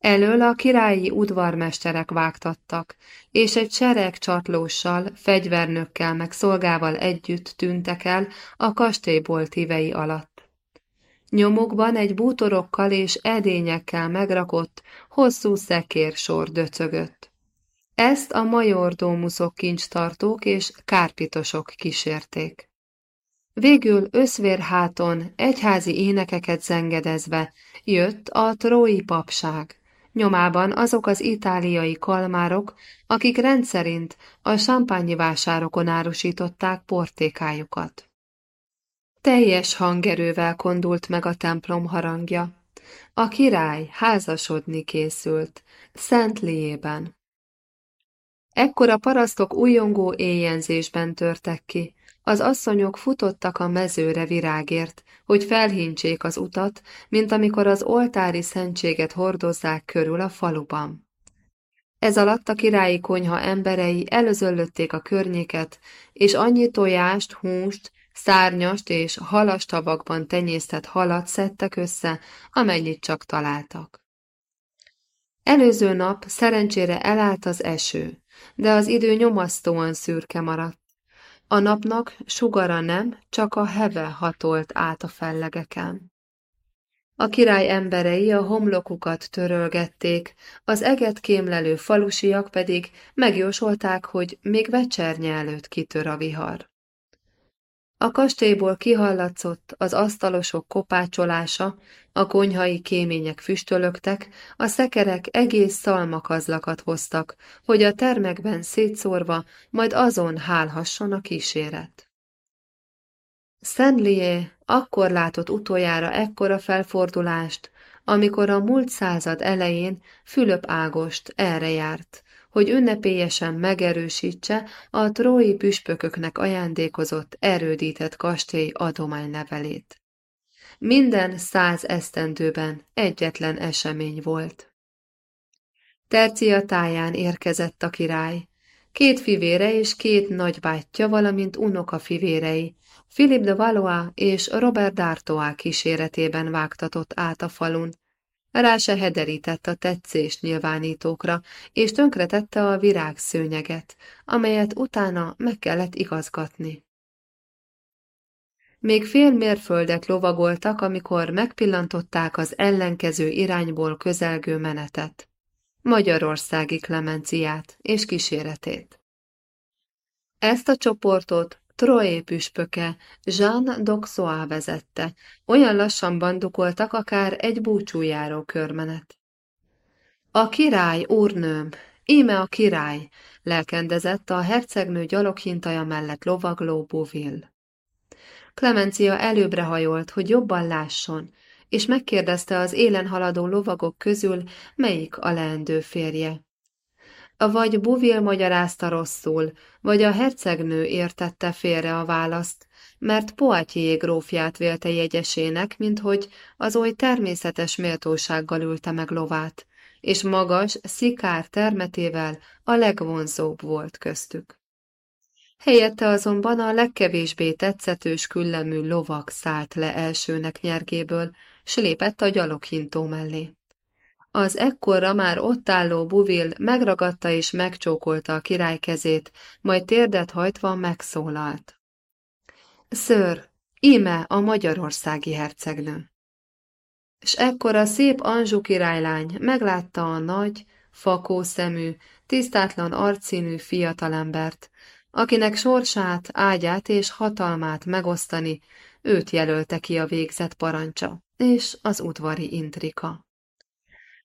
Elől a királyi udvarmesterek vágtattak, és egy sereg csatlóssal, fegyvernökkel meg szolgával együtt tűntek el a kastélyból tívei alatt. Nyomukban egy bútorokkal és edényekkel megrakott, hosszú szekérsor döcögött. Ezt a majordómuszok kincstartók és kárpitosok kísérték. Végül összvérháton, egyházi énekeket zengedezve jött a trói papság nyomában azok az itáliai kalmárok, akik rendszerint a sampányi vásárokon árusították portékájukat. Teljes hangerővel kondult meg a templom harangja. A király házasodni készült, Szent Liében. Ekkor a parasztok újongó éjjenzésben törtek ki, az asszonyok futottak a mezőre virágért, hogy felhintsék az utat, mint amikor az oltári szentséget hordozzák körül a faluban. Ez alatt a királyi konyha emberei előzöllötték a környéket, és annyi tojást, húst, szárnyast és halastavakban tenyésztett halat szedtek össze, amennyit csak találtak. Előző nap szerencsére elállt az eső, de az idő nyomasztóan szürke maradt. A napnak sugara nem, csak a heve hatolt át a fellegeken. A király emberei a homlokukat törölgették, az eget kémlelő falusiak pedig megjósolták, hogy még vecsernye előtt kitör a vihar. A kastélyból kihallatszott az asztalosok kopácsolása, a konyhai kémények füstölögtek, a szekerek egész szalmakazlakat hoztak, hogy a termekben szétszórva, majd azon hálhasson a kíséret. Szenlié akkor látott utoljára ekkora felfordulást, amikor a múlt század elején Fülöp Ágost erre járt, hogy ünnepélyesen megerősítse a trói püspököknek ajándékozott erődített kastély adománylevelét. Minden száz esztendőben egyetlen esemény volt. Tercia táján érkezett a király, két fivére és két nagybátyja, valamint unoka fivérei, Philip de Valois és Robert d'Artois kíséretében vágtatott át a falun, rá se hederített a tetszés nyilvánítókra, és tönkretette a virágszőnyeget, amelyet utána meg kellett igazgatni. Még fél mérföldet lovagoltak, amikor megpillantották az ellenkező irányból közelgő menetet, Magyarországi Klemenciát és kíséretét. Ezt a csoportot Troé püspöke, Jean d'Auxois vezette, olyan lassan bandukoltak akár egy búcsújáró körmenet. A király, úrnőm, íme a király, lelkendezett a hercegnő gyaloghintaja mellett lovagló Bouville. Clemencia előbbre hajolt, hogy jobban lásson, és megkérdezte az élen haladó lovagok közül, melyik a leendő férje. Vagy Buvil magyarázta rosszul, vagy a hercegnő értette félre a választ, mert Poitiers grófját vélte jegyesének, minthogy az oly természetes méltósággal ülte meg lovát, és magas, szikár termetével a legvonzóbb volt köztük. Helyette azonban a legkevésbé tetszetős küllemű lovak szállt le elsőnek nyergéből, s lépett a gyaloghintó mellé. Az ekkorra már ott álló Buvil megragadta és megcsókolta a király kezét, majd térdet hajtva megszólalt. Ször, íme a magyarországi hercegnő. És ekkor a szép Anzsú királylány meglátta a nagy, fakó szemű, tisztátlan arcszínű fiatalembert, akinek sorsát, ágyát és hatalmát megosztani, őt jelölte ki a végzett parancsa, és az udvari intrika.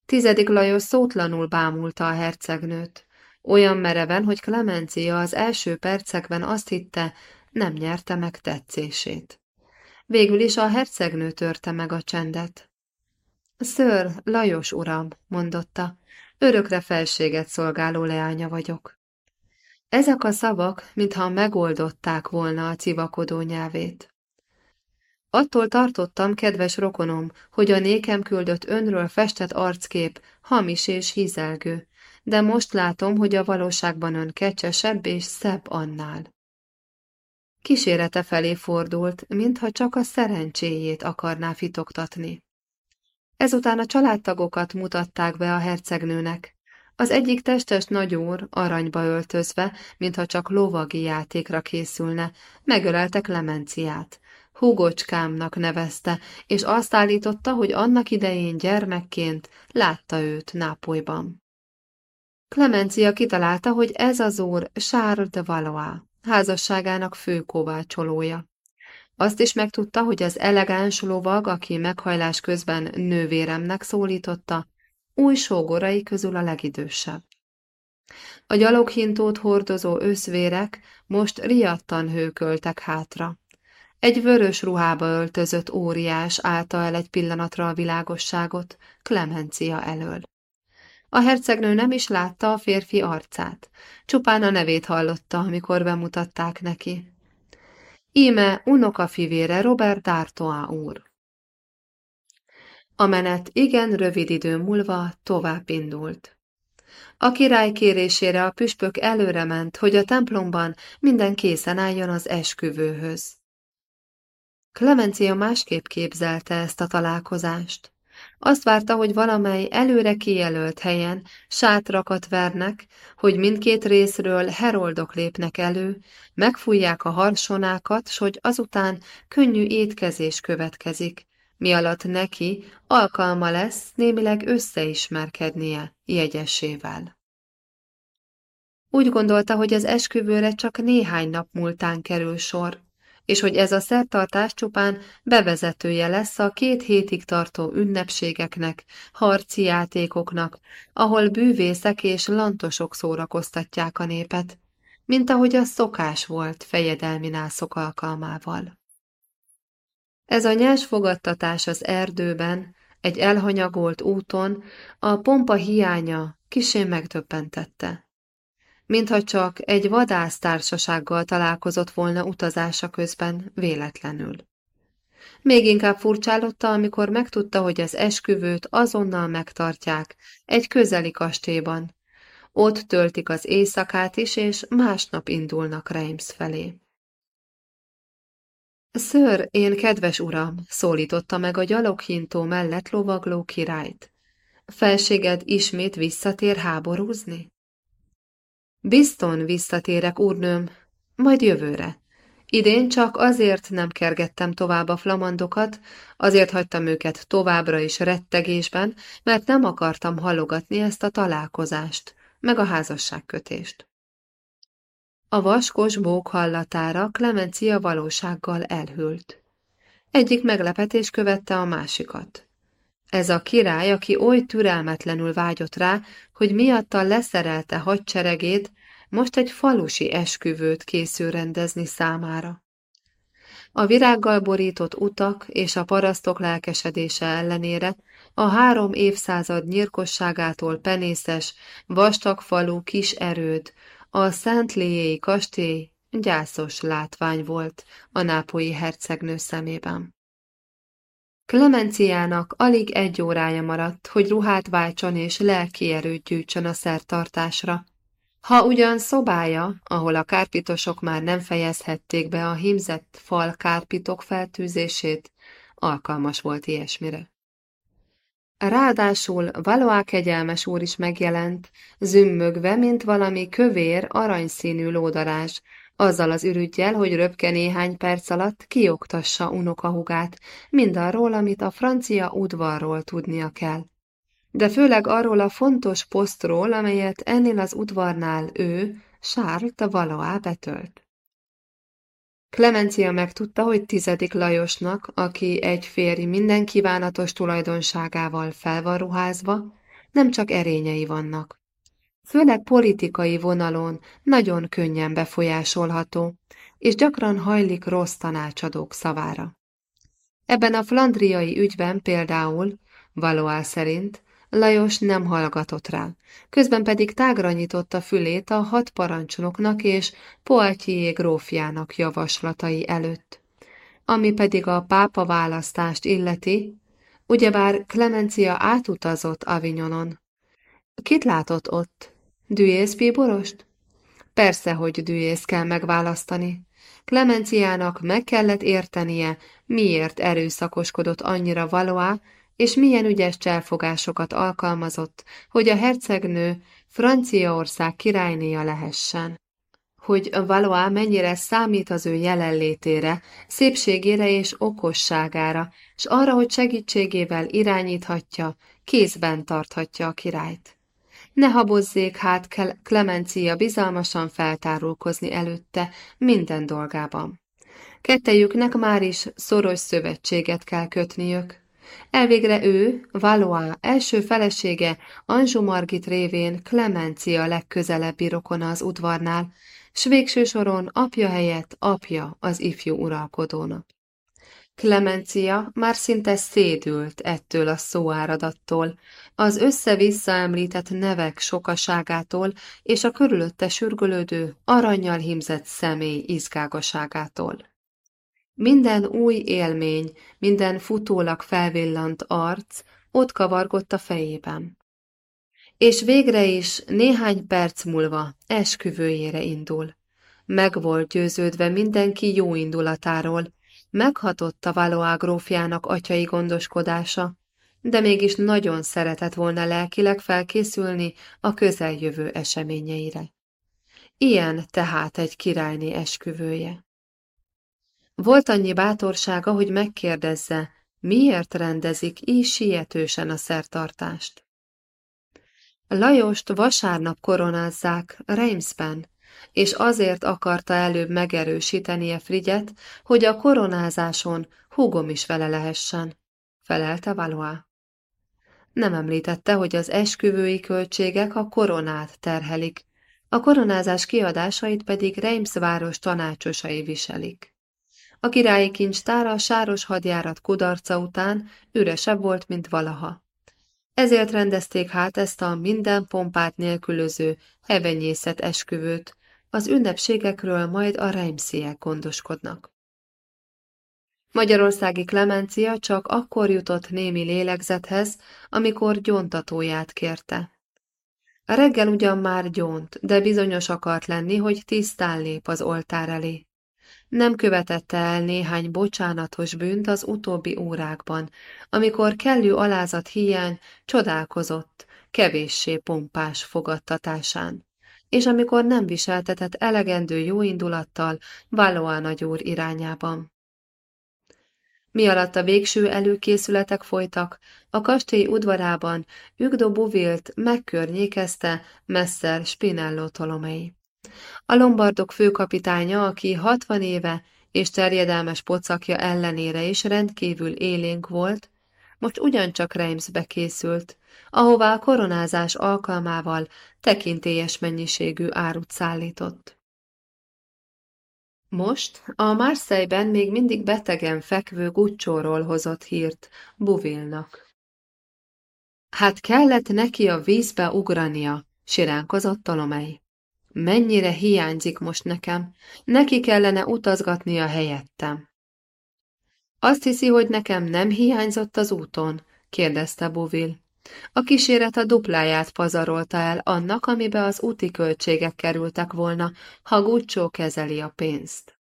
Tizedik Lajos szótlanul bámulta a hercegnőt, olyan mereven, hogy Clemencia az első percekben azt hitte, nem nyerte meg tetszését. Végül is a hercegnő törte meg a csendet. Ször, Lajos uram, mondotta, örökre felséget szolgáló leánya vagyok. Ezek a szavak, mintha megoldották volna a civakodó nyelvét. Attól tartottam, kedves rokonom, hogy a nékem küldött önről festett arckép hamis és hízelgő, de most látom, hogy a valóságban ön kecsesebb és szebb annál. Kísérete felé fordult, mintha csak a szerencséjét akarná fitoktatni. Ezután a családtagokat mutatták be a hercegnőnek. Az egyik testes nagyúr, aranyba öltözve, mintha csak lovagi játékra készülne, megölelte Klemenciát, Hugocskámnak nevezte, és azt állította, hogy annak idején gyermekként látta őt Nápolyban. Clemencia kitalálta, hogy ez az úr Charles de Valois, házasságának fő kovácsolója. Azt is megtudta, hogy az elegáns lovag, aki meghajlás közben nővéremnek szólította, új sógorai közül a legidősebb. A gyaloghintót hordozó őszvérek most riadtan hőköltek hátra. Egy vörös ruhába öltözött óriás állta el egy pillanatra a világosságot, Klemencia elől. A hercegnő nem is látta a férfi arcát, csupán a nevét hallotta, amikor bemutatták neki. Íme unoka fivére Robert D'Artois úr. A menet igen rövid idő múlva tovább indult. A király kérésére a püspök előre ment, hogy a templomban minden készen álljon az esküvőhöz. Klemencia másképp képzelte ezt a találkozást. Azt várta, hogy valamely előre kijelölt helyen sátrakat vernek, hogy mindkét részről heroldok lépnek elő, megfújják a harsonákat, s hogy azután könnyű étkezés következik, mi alatt neki alkalma lesz némileg összeismerkednie jegyesével. Úgy gondolta, hogy az esküvőre csak néhány nap múltán kerül sor, és hogy ez a szertartás csupán bevezetője lesz a két hétig tartó ünnepségeknek, harci játékoknak, ahol bűvészek és lantosok szórakoztatják a népet, mint ahogy az szokás volt fejedelmi nászok alkalmával. Ez a nyers fogadtatás az erdőben, egy elhanyagolt úton, a pompa hiánya kisé megdöbbentette mintha csak egy vadásztársasággal találkozott volna utazása közben véletlenül. Még inkább furcsálotta, amikor megtudta, hogy az esküvőt azonnal megtartják egy közeli kastélyban. Ott töltik az éjszakát is, és másnap indulnak Reims felé. Ször, én kedves uram, szólította meg a gyaloghintó mellett lovagló királyt. Felséged ismét visszatér háborúzni? Bizton visszatérek, úrnőm, majd jövőre. Idén csak azért nem kergettem tovább a flamandokat, azért hagytam őket továbbra is rettegésben, mert nem akartam hallogatni ezt a találkozást, meg a házasságkötést. A vaskos bók hallatára Clemencia valósággal elhűlt. Egyik meglepetés követte a másikat. Ez a király, aki oly türelmetlenül vágyott rá, hogy miatta leszerelte hadseregét, most egy falusi esküvőt készül rendezni számára. A virággal borított utak és a parasztok lelkesedése ellenére a három évszázad nyírkosságától penészes, vastag falu kis erőd, a Szent Léjéi kastély gyászos látvány volt a nápolyi hercegnő szemében. Klemenciának alig egy órája maradt, hogy ruhát váltson és lelki erőt gyűjtsön a szertartásra, ha ugyan szobája, ahol a kárpitosok már nem fejezhették be a hímzett fal kárpitok feltűzését, alkalmas volt ilyesmire. Ráadásul Valoá kegyelmes úr is megjelent, zümmögve, mint valami kövér, aranyszínű lódarás, azzal az ürügyjel, hogy röpke néhány perc alatt kioktassa unokahugát, mindarról, amit a francia udvarról tudnia kell de főleg arról a fontos posztról, amelyet ennél az udvarnál ő, Charles de Valois betölt. Clemencia megtudta, hogy tizedik Lajosnak, aki egy férj minden kívánatos tulajdonságával fel van ruházva, nem csak erényei vannak. Főleg politikai vonalon nagyon könnyen befolyásolható, és gyakran hajlik rossz tanácsadók szavára. Ebben a flandriai ügyben például, Valois szerint, Lajos nem hallgatott rá, közben pedig tágra nyitotta fülét a hat parancsnoknak és Poitiers grófjának javaslatai előtt. Ami pedig a pápa választást illeti, ugyebár Clemencia átutazott Avignonon. Kit látott ott? Düész bíborost? Persze, hogy düész kell megválasztani. Clemenciának meg kellett értenie, miért erőszakoskodott annyira valóá, és milyen ügyes cselfogásokat alkalmazott, hogy a hercegnő Franciaország királynéja lehessen. Hogy Valois mennyire számít az ő jelenlétére, szépségére és okosságára, s arra, hogy segítségével irányíthatja, kézben tarthatja a királyt. Ne habozzék hát Clemencia bizalmasan feltárulkozni előtte minden dolgában. Kettejüknek már is szoros szövetséget kell kötniük, Elvégre ő, Valois első felesége, Anjou Margit révén Clemencia legközelebbi rokona az udvarnál, s végső soron apja helyett apja az ifjú uralkodónak. Klemencia már szinte szédült ettől a szóáradattól, az össze-vissza említett nevek sokaságától és a körülötte sürgölődő, aranyjal hímzett személy izgágaságától. Minden új élmény, minden futólag felvillant arc ott kavargott a fejében. És végre is néhány perc múlva esküvőjére indul. Meg volt győződve mindenki jó indulatáról, Meghatott a Valois grófjának atyai gondoskodása, de mégis nagyon szeretett volna lelkileg felkészülni a közeljövő eseményeire. Ilyen tehát egy királyné esküvője. Volt annyi bátorsága, hogy megkérdezze, miért rendezik így sietősen a szertartást. Lajost vasárnap koronázzák Reimsben, és azért akarta előbb megerősítenie Frigyet, hogy a koronázáson húgom is vele lehessen, felelte Valois. Nem említette, hogy az esküvői költségek a koronát terhelik, a koronázás kiadásait pedig Reims város tanácsosai viselik. A királyi kincstár a sáros hadjárat kudarca után üresebb volt, mint valaha. Ezért rendezték hát ezt a minden pompát nélkülöző hevenyészet esküvőt, az ünnepségekről majd a Reimsziek gondoskodnak. Magyarországi Klemencia csak akkor jutott némi lélegzethez, amikor gyóntatóját kérte. A reggel ugyan már gyónt, de bizonyos akart lenni, hogy tisztán lép az oltár elé. Nem követette el néhány bocsánatos bűnt az utóbbi órákban, amikor kellő alázat hiány csodálkozott, kevéssé pompás fogadtatásán és amikor nem viseltetett elegendő jóindulattal Valois nagyúr irányában. Mi alatt a végső előkészületek folytak, a kastély udvarában Ugdo Bovilt megkörnyékezte Messer Spinello Tolomei. A lombardok főkapitánya, aki hatvan éve és terjedelmes pocakja ellenére is rendkívül élénk volt, most ugyancsak Reimsbe készült, ahová a koronázás alkalmával tekintélyes mennyiségű árut szállított. Most a Marseille-ben még mindig betegen fekvő Guccsóról hozott hírt Buvilnak. Hát kellett neki a vízbe ugrania, siránkozott Tolomei. Mennyire hiányzik most nekem, neki kellene utazgatnia helyettem. Azt hiszi, hogy nekem nem hiányzott az úton? kérdezte Buvil. A kíséret a dupláját pazarolta el annak, amibe az úti költségek kerültek volna, ha Guccio kezeli a pénzt.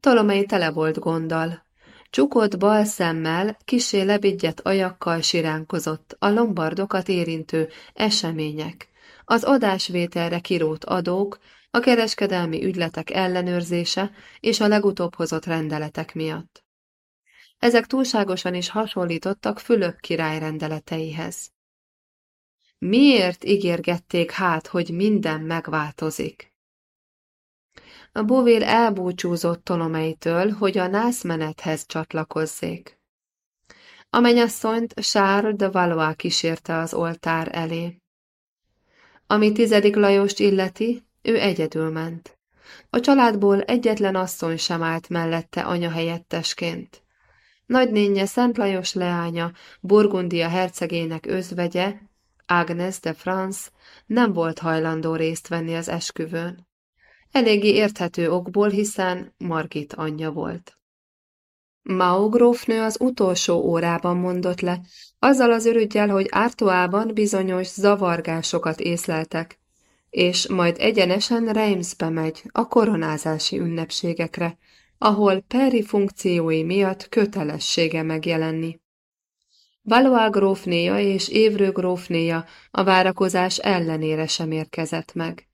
Tolomei tele volt gonddal. Csukott bal szemmel, kisé lebigyedt ajakkal siránkozott a lombardokat érintő események, az adásvételre kirót adók, a kereskedelmi ügyletek ellenőrzése és a legutóbb hozott rendeletek miatt. Ezek túlságosan is hasonlítottak Fülöp király rendeleteihez. Miért ígérgették hát, hogy minden megváltozik? A Bovél elbúcsúzott Tolomeitől, hogy a nászmenethez csatlakozzék. A mennyasszonyt Charles de Valois kísérte az oltár elé. Ami tizedik Lajost illeti, ő egyedül ment. A családból egyetlen asszony sem állt mellette anya helyettesként. Nagynénye Szent Lajos leánya, Burgundia hercegének özvegye, Agnes de France nem volt hajlandó részt venni az esküvőn. Eléggé érthető okból, hiszen Margit anyja volt. Mao az utolsó órában mondott le, azzal az ürügyjel, hogy Ártoában bizonyos zavargásokat észleltek, és majd egyenesen Reimsbe megy a koronázási ünnepségekre, ahol peri funkciói miatt kötelessége megjelenni. Valois grófnéja és Évrő grófnéja a várakozás ellenére sem érkezett meg.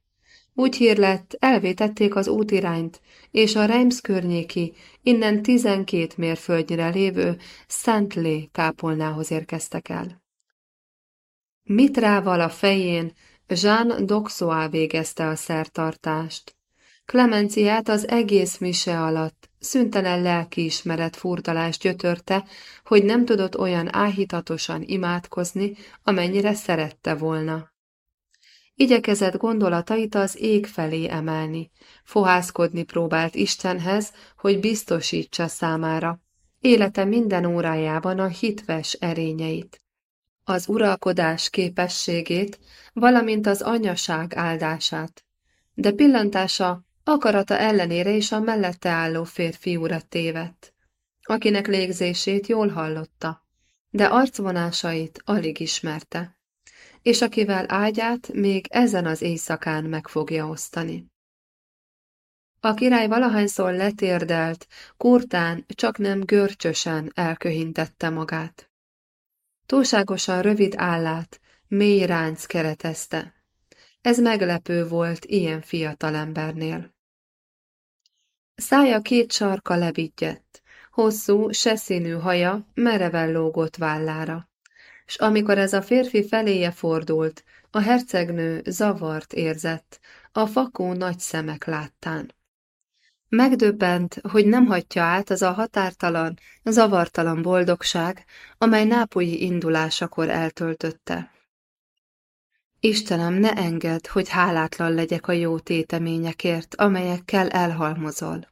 Úgy hír lett, elvétették az útirányt, és a Reims környéki, innen tizenkét mérföldnyire lévő Szentlé kápolnához érkeztek el. Mitrával a fején Jean Doxoá végezte a szertartást. Klemenciát az egész mise alatt szüntelen lelkiismeret furdalás gyötörte, hogy nem tudott olyan áhítatosan imádkozni, amennyire szerette volna. Igyekezett gondolatait az ég felé emelni, fohászkodni próbált Istenhez, hogy biztosítsa számára, élete minden órájában a hitves erényeit, az uralkodás képességét, valamint az anyaság áldását. De pillantása akarata ellenére is a mellette álló férfiúra tévedt, akinek légzését jól hallotta, de arcvonásait alig ismerte és akivel ágyát még ezen az éjszakán meg fogja osztani. A király valahányszor letérdelt, kurtán, csak nem görcsösen elköhintette magát. Túlságosan rövid állát, mély ránc keretezte. Ez meglepő volt ilyen fiatalembernél. Szája két sarka lebigyedt, hosszú, seszínű haja mereven lógott vállára s amikor ez a férfi feléje fordult, a hercegnő zavart érzett, a fakó nagy szemek láttán. Megdöbbent, hogy nem hagyja át az a határtalan, zavartalan boldogság, amely nápolyi indulásakor eltöltötte. Istenem, ne engedd, hogy hálátlan legyek a jó téteményekért, amelyekkel elhalmozol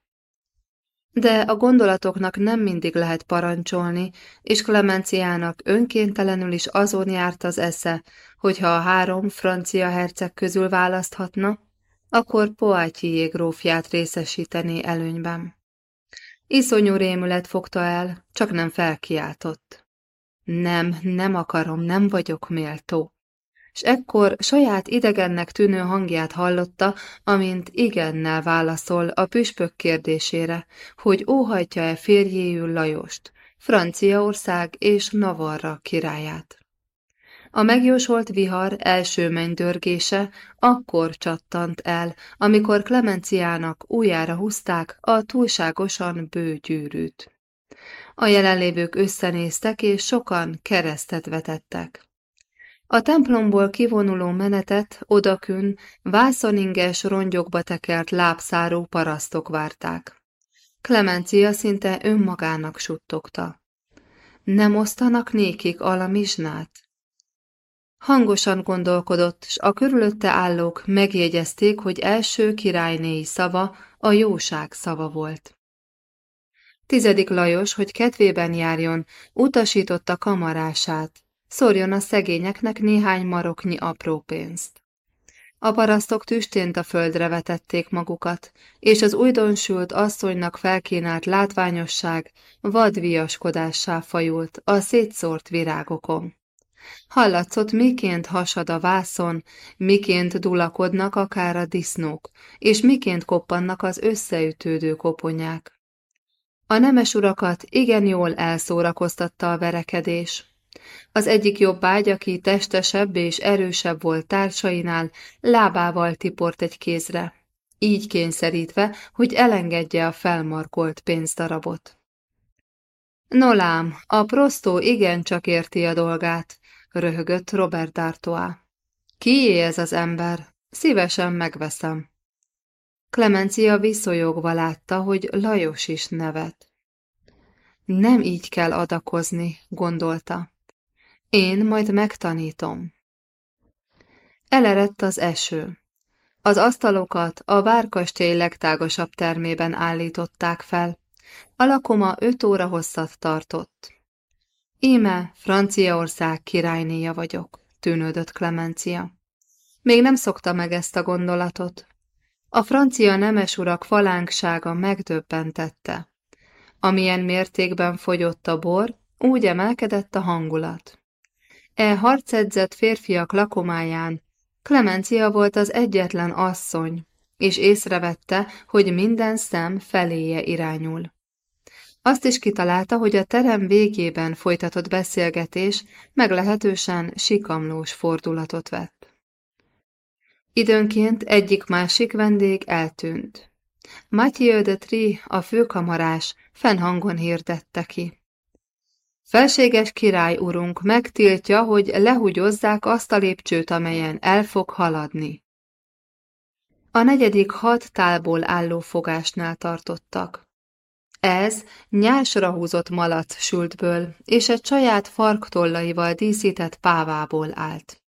de a gondolatoknak nem mindig lehet parancsolni, és Klemenciának önkéntelenül is azon járt az esze, hogyha a három francia herceg közül választhatna, akkor Poitiers grófját részesítené előnyben. Iszonyú rémület fogta el, csak nem felkiáltott. Nem, nem akarom, nem vagyok méltó s ekkor saját idegennek tűnő hangját hallotta, amint igennel válaszol a püspök kérdésére, hogy óhajtja-e férjéül Lajost, Franciaország és Navarra királyát. A megjósolt vihar első mennydörgése akkor csattant el, amikor Klemenciának újjára húzták a túlságosan bő gyűrűt. A jelenlévők összenéztek, és sokan keresztet vetettek. A templomból kivonuló menetet odakün vászoninges rongyokba tekert lábszáró parasztok várták. Klemencia szinte önmagának suttogta. Nem osztanak nékik alamizsnát? Hangosan gondolkodott, s a körülötte állók megjegyezték, hogy első királynéi szava a jóság szava volt. Tizedik Lajos, hogy kedvében járjon, utasította kamarását, szórjon a szegényeknek néhány maroknyi apró pénzt. A parasztok tüstént a földre vetették magukat, és az újdonsült asszonynak felkínált látványosság vadviaskodássá fajult a szétszórt virágokon. Hallatszott, miként hasad a vászon, miként dulakodnak akár a disznók, és miként koppannak az összeütődő koponyák. A nemes urakat igen jól elszórakoztatta a verekedés, az egyik jobb ágy, aki testesebb és erősebb volt társainál, lábával tiport egy kézre, így kényszerítve, hogy elengedje a felmarkolt pénzdarabot. Nolám, a prostó igencsak érti a dolgát, röhögött Robert D'Artois. Kié ez az ember? Szívesen megveszem. Clemencia viszonyogva látta, hogy Lajos is nevet. Nem így kell adakozni, gondolta. Én majd megtanítom. Elerett az eső. Az asztalokat a várkastély legtágasabb termében állították fel. A lakoma öt óra hosszat tartott. Íme Franciaország királynéja vagyok, tűnődött Klemencia. Még nem szokta meg ezt a gondolatot. A francia nemes urak falánksága megdöbbentette. Amilyen mértékben fogyott a bor, úgy emelkedett a hangulat. E harcedzett férfiak lakomáján Klemencia volt az egyetlen asszony, és észrevette, hogy minden szem feléje irányul. Azt is kitalálta, hogy a terem végében folytatott beszélgetés meglehetősen sikamlós fordulatot vett. Időnként egyik-másik vendég eltűnt. Mathieu de Tri, a főkamarás, fennhangon hirdette ki. Felséges király urunk megtiltja, hogy lehugyozzák azt a lépcsőt, amelyen el fog haladni. A negyedik hat tálból álló fogásnál tartottak. Ez nyásra húzott malac sültből, és egy saját farktollaival díszített pávából állt.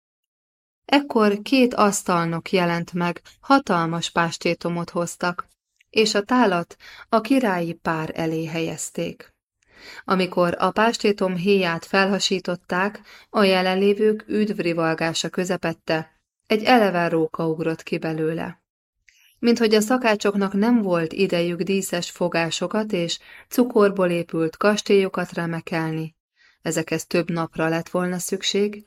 Ekkor két asztalnok jelent meg, hatalmas pástétomot hoztak, és a tálat a királyi pár elé helyezték. Amikor a pástétom héját felhasították, a jelenlévők üdvrivalgása közepette, egy eleven róka ugrott ki belőle. Mint hogy a szakácsoknak nem volt idejük díszes fogásokat és cukorból épült kastélyokat remekelni, ezekhez több napra lett volna szükség,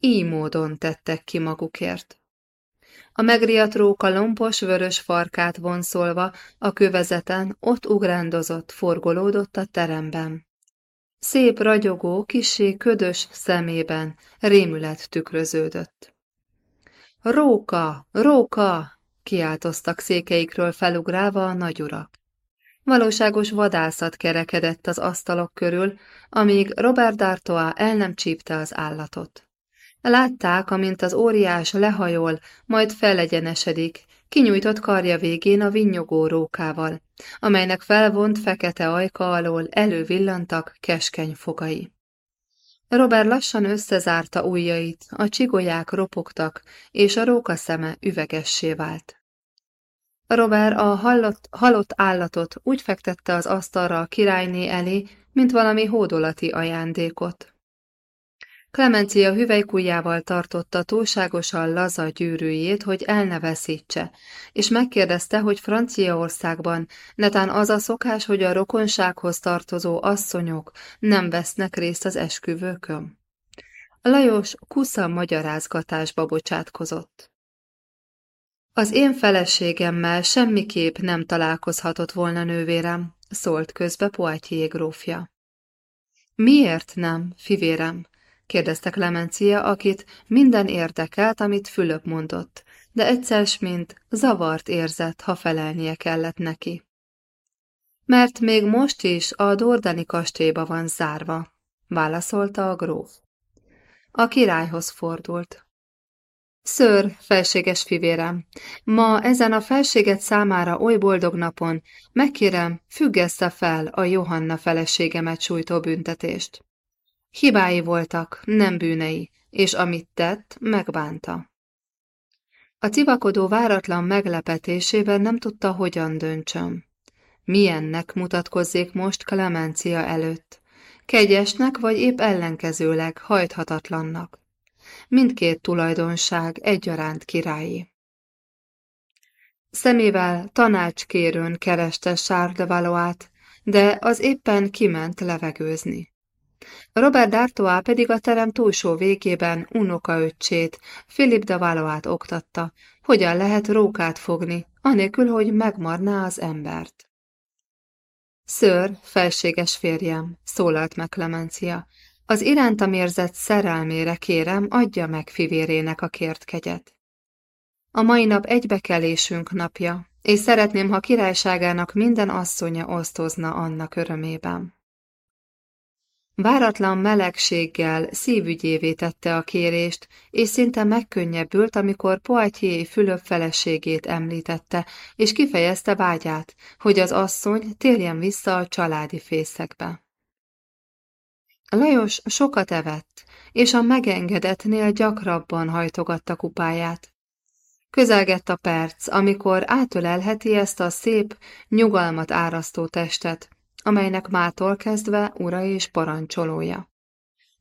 így módon tettek ki magukért. A megriadt róka lompos vörös farkát vonszolva a kövezeten ott ugrándozott, forgolódott a teremben. Szép ragyogó, kisé ködös szemében rémület tükröződött. Róka, róka! kiáltoztak székeikről felugrálva a nagyurak. Valóságos vadászat kerekedett az asztalok körül, amíg Robert D'Artois el nem csípte az állatot. Látták, amint az óriás lehajol, majd felegyenesedik, kinyújtott karja végén a vinnyogó rókával, amelynek felvont fekete ajka alól elővillantak keskeny fogai. Robert lassan összezárta ujjait, a csigolyák ropogtak, és a róka szeme üvegessé vált. Robert a hallott, halott állatot úgy fektette az asztalra a királyné elé, mint valami hódolati ajándékot. Klemencia hüvelykujjával tartotta túlságosan laza gyűrűjét, hogy el és megkérdezte, hogy Franciaországban netán az a szokás, hogy a rokonsághoz tartozó asszonyok nem vesznek részt az esküvőkön. Lajos kusza magyarázgatásba bocsátkozott. Az én feleségemmel semmiképp nem találkozhatott volna nővérem, szólt közbe Poitier grófja. Miért nem, fivérem? Kérdezte Clemencia, akit minden érdekelt, amit Fülöp mondott, de egyszer mint zavart érzett, ha felelnie kellett neki. Mert még most is a Dordani kastélyba van zárva, válaszolta a gróf. A királyhoz fordult. Ször, felséges fivérem, ma ezen a felséget számára oly boldog napon megkérem, függesse fel a Johanna feleségemet sújtó büntetést. Hibái voltak, nem bűnei, és amit tett, megbánta. A civakodó váratlan meglepetésében nem tudta, hogyan döntsön. Milyennek mutatkozzék most Klemencia előtt? Kegyesnek vagy épp ellenkezőleg hajthatatlannak? Mindkét tulajdonság egyaránt királyi. Szemével tanácskérőn kereste Charles de Valois-t, de az éppen kiment levegőzni. Robert D'Artois pedig a terem túlsó végében unokaöccsét, Philip de Valois-t oktatta, hogyan lehet rókát fogni, anélkül, hogy megmarná az embert. Ször, felséges férjem, szólalt meg Clemencia, az irántam érzett szerelmére kérem, adja meg fivérének a kért kegyet. A mai nap egybekelésünk napja, és szeretném, ha királyságának minden asszonya osztozna annak örömében. Váratlan melegséggel szívügyévé tette a kérést, és szinte megkönnyebbült, amikor Poitier Fülöp feleségét említette, és kifejezte vágyát, hogy az asszony térjen vissza a családi fészekbe. Lajos sokat evett, és a megengedetnél gyakrabban hajtogatta kupáját. Közelgett a perc, amikor átölelheti ezt a szép, nyugalmat árasztó testet, amelynek mától kezdve ura és parancsolója.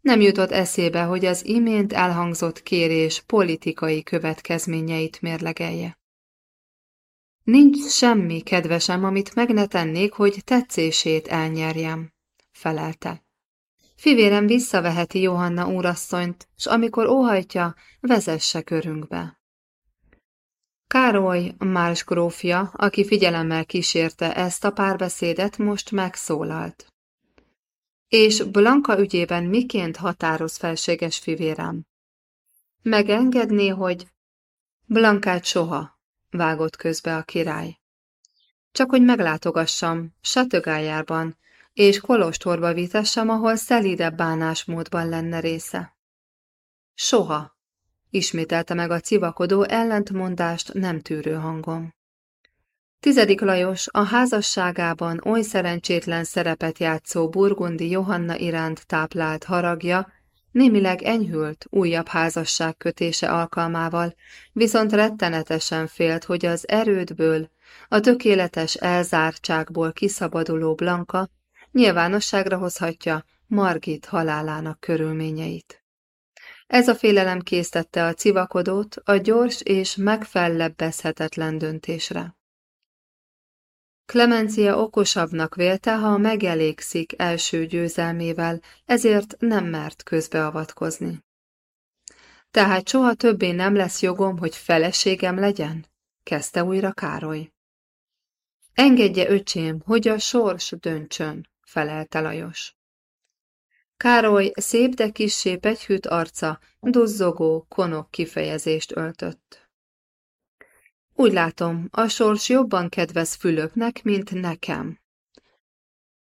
Nem jutott eszébe, hogy az imént elhangzott kérés politikai következményeit mérlegelje. Nincs semmi, kedvesem, amit meg ne tennék, hogy tetszését elnyerjem, felelte. Fivérem visszaveheti Johanna úrasszonyt, s amikor óhajtja, vezesse körünkbe. Károly Márs grófja, aki figyelemmel kísérte ezt a párbeszédet, most megszólalt. És Blanka ügyében miként határoz felséges fivérem? Megengedné, hogy... Blankát soha, vágott közbe a király. Csak hogy meglátogassam, Satögájárban, és Kolostorba vitessem, ahol szelídebb bánásmódban lenne része. Soha, ismételte meg a civakodó ellentmondást nem tűrő hangom. Tizedik Lajos a házasságában oly szerencsétlen szerepet játszó burgundi Johanna iránt táplált haragja némileg enyhült újabb házasság kötése alkalmával, viszont rettenetesen félt, hogy az erődből, a tökéletes elzártságból kiszabaduló Blanka nyilvánosságra hozhatja Margit halálának körülményeit. Ez a félelem késztette a civakodót a gyors és megfellebbezhetetlen döntésre. Klemencia okosabbnak vélte, ha megelégszik első győzelmével, ezért nem mert közbeavatkozni. Tehát soha többé nem lesz jogom, hogy feleségem legyen? kezdte újra Károly. Engedje, öcsém, hogy a sors döntsön, felelte Lajos. Károly szép, de kissé pegyhűt arca, duzzogó, konok kifejezést öltött. Úgy látom, a sors jobban kedvez fülöknek, mint nekem.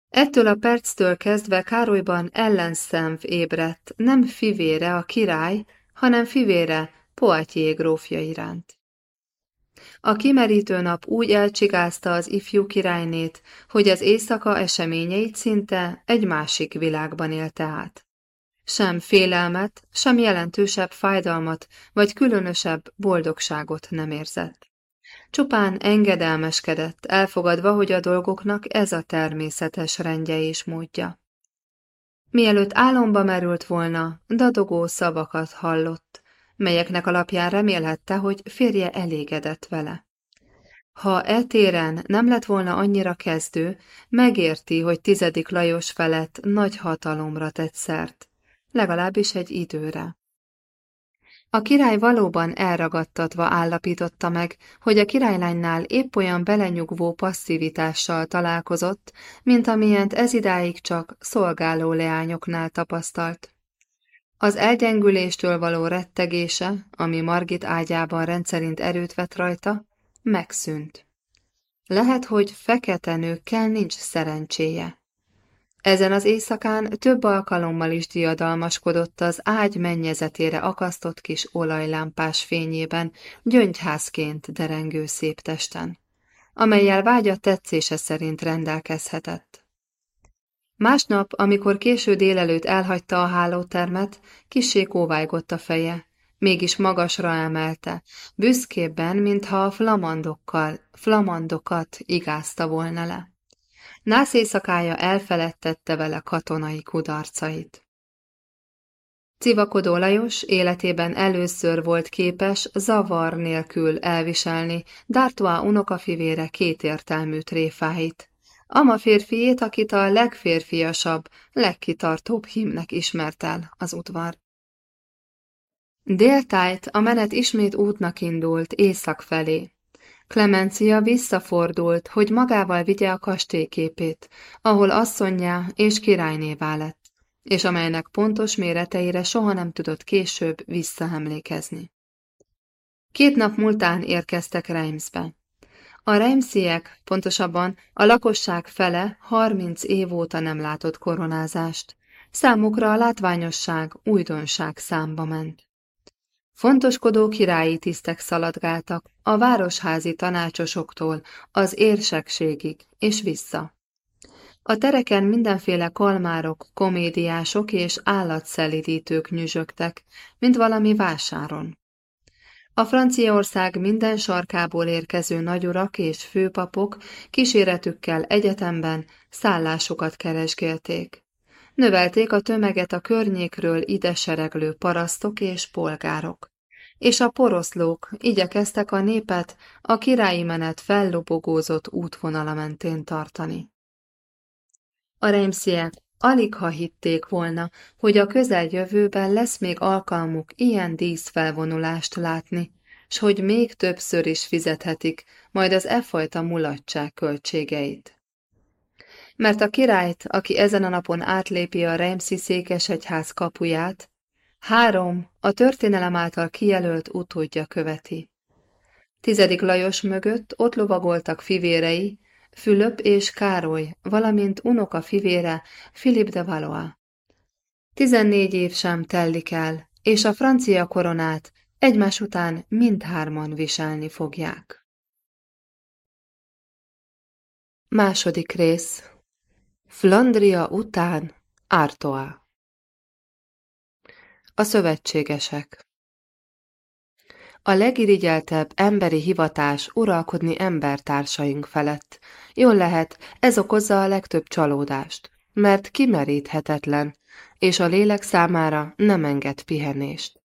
Ettől a perctől kezdve Károlyban ellenszemv ébredt, nem fivére a király, hanem fivére Poitiers grófja iránt. A kimerítő nap úgy elcsigázta az ifjú királynét, hogy az éjszaka eseményeit szinte egy másik világban élte át. Sem félelmet, sem jelentősebb fájdalmat, vagy különösebb boldogságot nem érzett. Csupán engedelmeskedett, elfogadva, hogy a dolgoknak ez a természetes rendje és módja. Mielőtt álomba merült volna, dadogó szavakat hallott, melyeknek alapján remélhette, hogy férje elégedett vele. Ha e téren nem lett volna annyira kezdő, megérti, hogy tizedik Lajos felett nagy hatalomra tett szert, legalábbis egy időre. A király valóban elragadtatva állapította meg, hogy a királylánynál épp olyan belenyugvó passzivitással találkozott, mint amilyent ezidáig csak szolgáló leányoknál tapasztalt. Az elgyengüléstől való rettegése, ami Margit ágyában rendszerint erőt vett rajta, megszűnt. Lehet, hogy fekete nőkkel nincs szerencséje. Ezen az éjszakán több alkalommal is diadalmaskodott az ágy mennyezetére akasztott kis olajlámpás fényében, gyöngyházként derengő szép testen, amelyel vágya tetszése szerint rendelkezhetett. Másnap, amikor késő délelőtt elhagyta a hálótermet, kisé kóvájgott a feje, mégis magasra emelte, büszkébben, mintha a flamandokkal, flamandokat igázta volna le. Nász éjszakája elfeledtette vele katonai kudarcait. Civakodó Lajos életében először volt képes zavar nélkül elviselni D'Artois unokafivére kétértelmű tréfáit, Ama férfiét, akit a legférfiasabb, legkitartóbb hímnek ismert el az udvar. Déltájt a menet ismét útnak indult észak felé. Clemencia visszafordult, hogy magával vigye a kastélyképét, ahol asszonyjá és királynévá lett, és amelynek pontos méreteire soha nem tudott később visszaemlékezni. Két nap múltán érkeztek Reimsbe. A Reimsiek, pontosabban a lakosság fele 30 év óta nem látott koronázást. Számukra a látványosság, újdonság számba ment. Fontoskodó királyi tisztek szaladgáltak a városházi tanácsosoktól az érsekségig és vissza. A tereken mindenféle kalmárok, komédiások és állatszelidítők nyüzsögtek, mint valami vásáron. A Franciaország minden sarkából érkező nagyurak és főpapok kíséretükkel egyetemben szállásokat keresgélték. Növelték a tömeget a környékről ide sereglő parasztok és polgárok. És a poroszlók igyekeztek a népet a királyi menet fellobogózott útvonala mentén tartani. A Reimsiek alig ha hitték volna, hogy a közeljövőben lesz még alkalmuk ilyen díszfelvonulást látni, s hogy még többször is fizethetik majd az e fajta mulatság költségeit mert a királyt, aki ezen a napon átlépi a Reimszi székesegyház kapuját, három, a történelem által kijelölt utódja követi. Tizedik Lajos mögött ott lovagoltak fivérei, Fülöp és Károly, valamint unoka fivére, Philip de Valois. Tizennégy év sem tellik el, és a francia koronát egymás után mindhárman viselni fogják. Második rész Flandria után Artoa A szövetségesek A legirigyeltebb emberi hivatás uralkodni embertársaink felett. Jól lehet, ez okozza a legtöbb csalódást, mert kimeríthetetlen, és a lélek számára nem enged pihenést.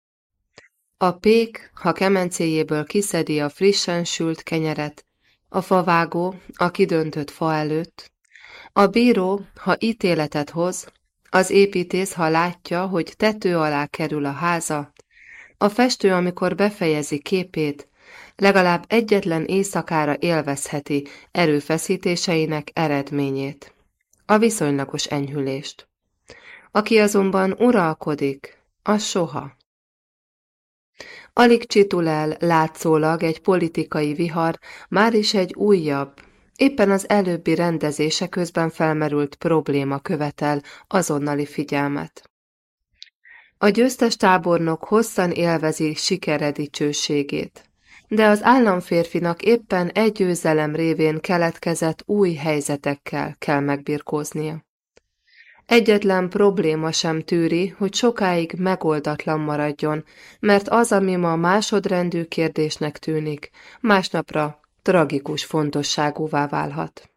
A pék, ha kemencéjéből kiszedi a frissen sült kenyeret, a favágó a kidöntött fa előtt, a bíró, ha ítéletet hoz, az építész, ha látja, hogy tető alá kerül a háza, a festő, amikor befejezi képét, legalább egyetlen éjszakára élvezheti erőfeszítéseinek eredményét, a viszonylagos enyhülést. Aki azonban uralkodik, az soha. Alig csitul el látszólag egy politikai vihar, már is egy újabb, éppen az előbbi rendezése közben felmerült probléma követel azonnali figyelmet. A győztes tábornok hosszan élvezi sikere dicsőségét, de az államférfinak éppen egy győzelem révén keletkezett új helyzetekkel kell megbirkóznia. Egyetlen probléma sem tűri, hogy sokáig megoldatlan maradjon, mert az, ami ma másodrendű kérdésnek tűnik, másnapra tragikus fontosságúvá válhat.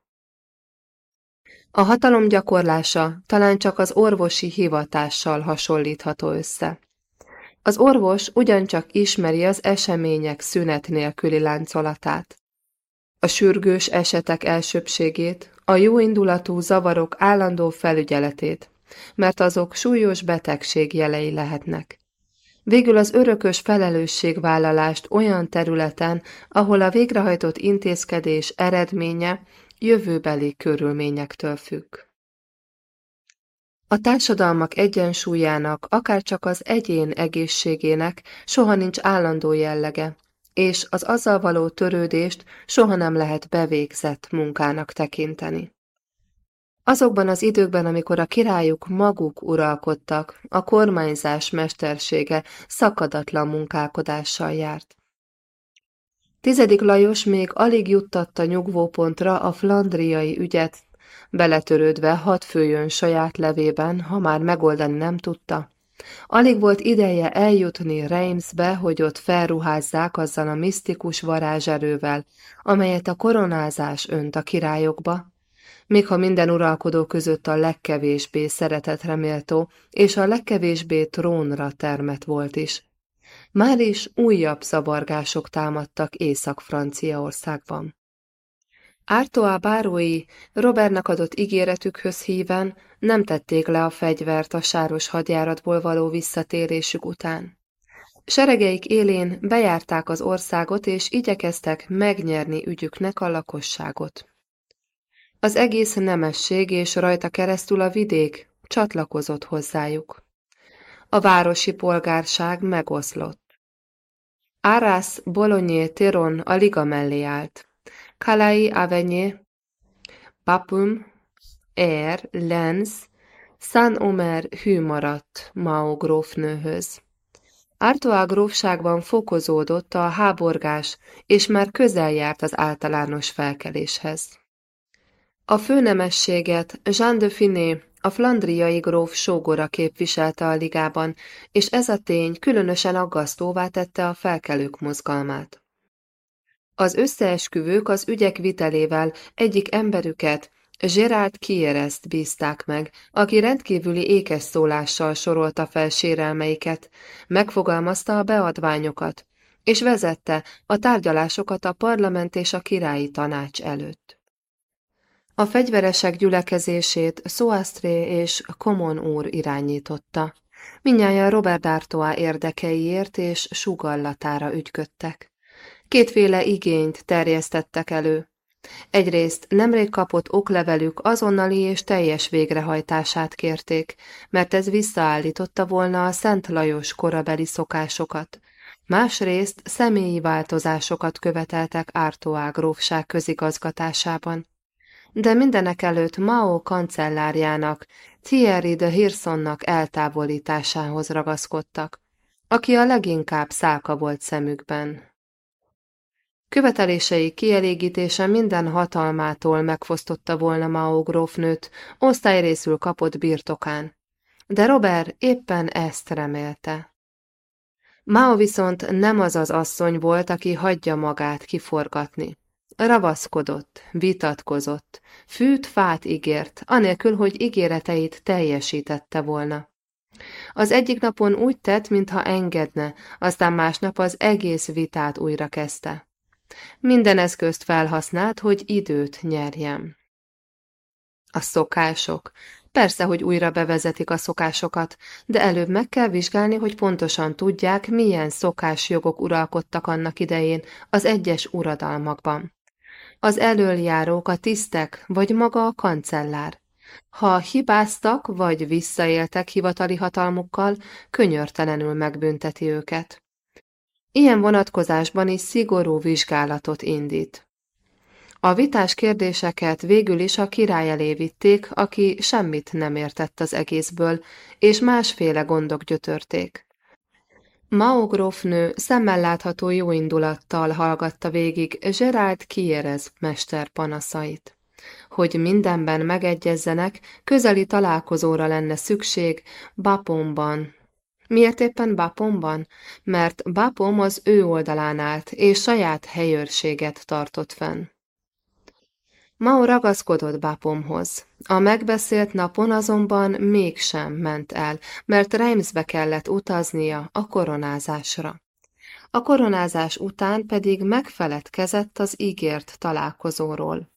A hatalom gyakorlása talán csak az orvosi hivatással hasonlítható össze. Az orvos ugyancsak ismeri az események szünet nélküli láncolatát. A sürgős esetek elsőbségét, a jóindulatú zavarok állandó felügyeletét, mert azok súlyos betegség jelei lehetnek. Végül az örökös felelősségvállalást olyan területen, ahol a végrehajtott intézkedés eredménye jövőbeli körülményektől függ. A társadalmak egyensúlyának, akár csak az egyén egészségének soha nincs állandó jellege, és az azzal való törődést soha nem lehet bevégzett munkának tekinteni. Azokban az időkben, amikor a királyuk maguk uralkodtak, a kormányzás mestersége szakadatlan munkálkodással járt. Tizedik Lajos még alig juttatta nyugvópontra a flandriai ügyet, beletörődve hat főjön saját levében, ha már megoldani nem tudta, Alig volt ideje eljutni Reimsbe, hogy ott felruházzák azzal a misztikus varázserővel, amelyet a koronázás önt a királyokba, még ha minden uralkodó között a legkevésbé szeretetre méltó és a legkevésbé trónra termet volt is. Már is újabb zavargások támadtak Észak-Franciaországban. Ártoá bárói Robertnak adott ígéretükhöz híven nem tették le a fegyvert a sáros hadjáratból való visszatérésük után. Seregeik élén bejárták az országot, és igyekeztek megnyerni ügyüknek a lakosságot. Az egész nemesség és rajta keresztül a vidék csatlakozott hozzájuk. A városi polgárság megoszlott. Árász Bolonyé Téron a liga mellé állt. Kalai Avenyé, Papum, Er, Lenz, San Omer hű maradt Mao grófnőhöz. Artois grófságban fokozódott a háborgás, és már közel járt az általános felkeléshez. A főnemességet Jean de Finé, a flandriai gróf sógora képviselte a ligában, és ez a tény különösen aggasztóvá tette a felkelők mozgalmát. Az összeesküvők az ügyek vitelével egyik emberüket, Gerard Kiereszt bízták meg, aki rendkívüli ékes szólással sorolta fel sérelmeiket, megfogalmazta a beadványokat, és vezette a tárgyalásokat a parlament és a királyi tanács előtt. A fegyveresek gyülekezését Soastré és Komon úr irányította. Minnyáján Robert D'Artois érdekeiért és sugallatára ügyködtek. Kétféle igényt terjesztettek elő. Egyrészt nemrég kapott oklevelük azonnali és teljes végrehajtását kérték, mert ez visszaállította volna a Szent Lajos korabeli szokásokat. Másrészt személyi változásokat követeltek Ártoá grófság közigazgatásában. De mindenek előtt Mao kancellárjának, Thierry de Hirsonnak eltávolításához ragaszkodtak, aki a leginkább szálka volt szemükben. Követelései kielégítése minden hatalmától megfosztotta volna Mao grófnőt, osztályrészül kapott birtokán. De Robert éppen ezt remélte. Mao viszont nem az az asszony volt, aki hagyja magát kiforgatni. Ravaszkodott, vitatkozott, fűt fát ígért, anélkül, hogy ígéreteit teljesítette volna. Az egyik napon úgy tett, mintha engedne, aztán másnap az egész vitát újra kezdte. Minden eszközt felhasznált, hogy időt nyerjem. A szokások. Persze, hogy újra bevezetik a szokásokat, de előbb meg kell vizsgálni, hogy pontosan tudják, milyen szokásjogok uralkodtak annak idején az egyes uradalmakban. Az elöljárók, a tisztek, vagy maga a kancellár. Ha hibáztak, vagy visszaéltek hivatali hatalmukkal, könyörtelenül megbünteti őket. Ilyen vonatkozásban is szigorú vizsgálatot indít. A vitás kérdéseket végül is a király elé vitték, aki semmit nem értett az egészből, és másféle gondok gyötörték. Mao grófnő szemmel látható jóindulattal hallgatta végig Gerald Kierez mester panaszait. Hogy mindenben megegyezzenek, közeli találkozóra lenne szükség Baponban. Miért éppen Baponban? Mert Bapom az ő oldalán állt, és saját helyőrséget tartott fenn. Mao ragaszkodott Bapomhoz. A megbeszélt napon azonban mégsem ment el, mert Reimsbe kellett utaznia a koronázásra. A koronázás után pedig megfeledkezett az ígért találkozóról.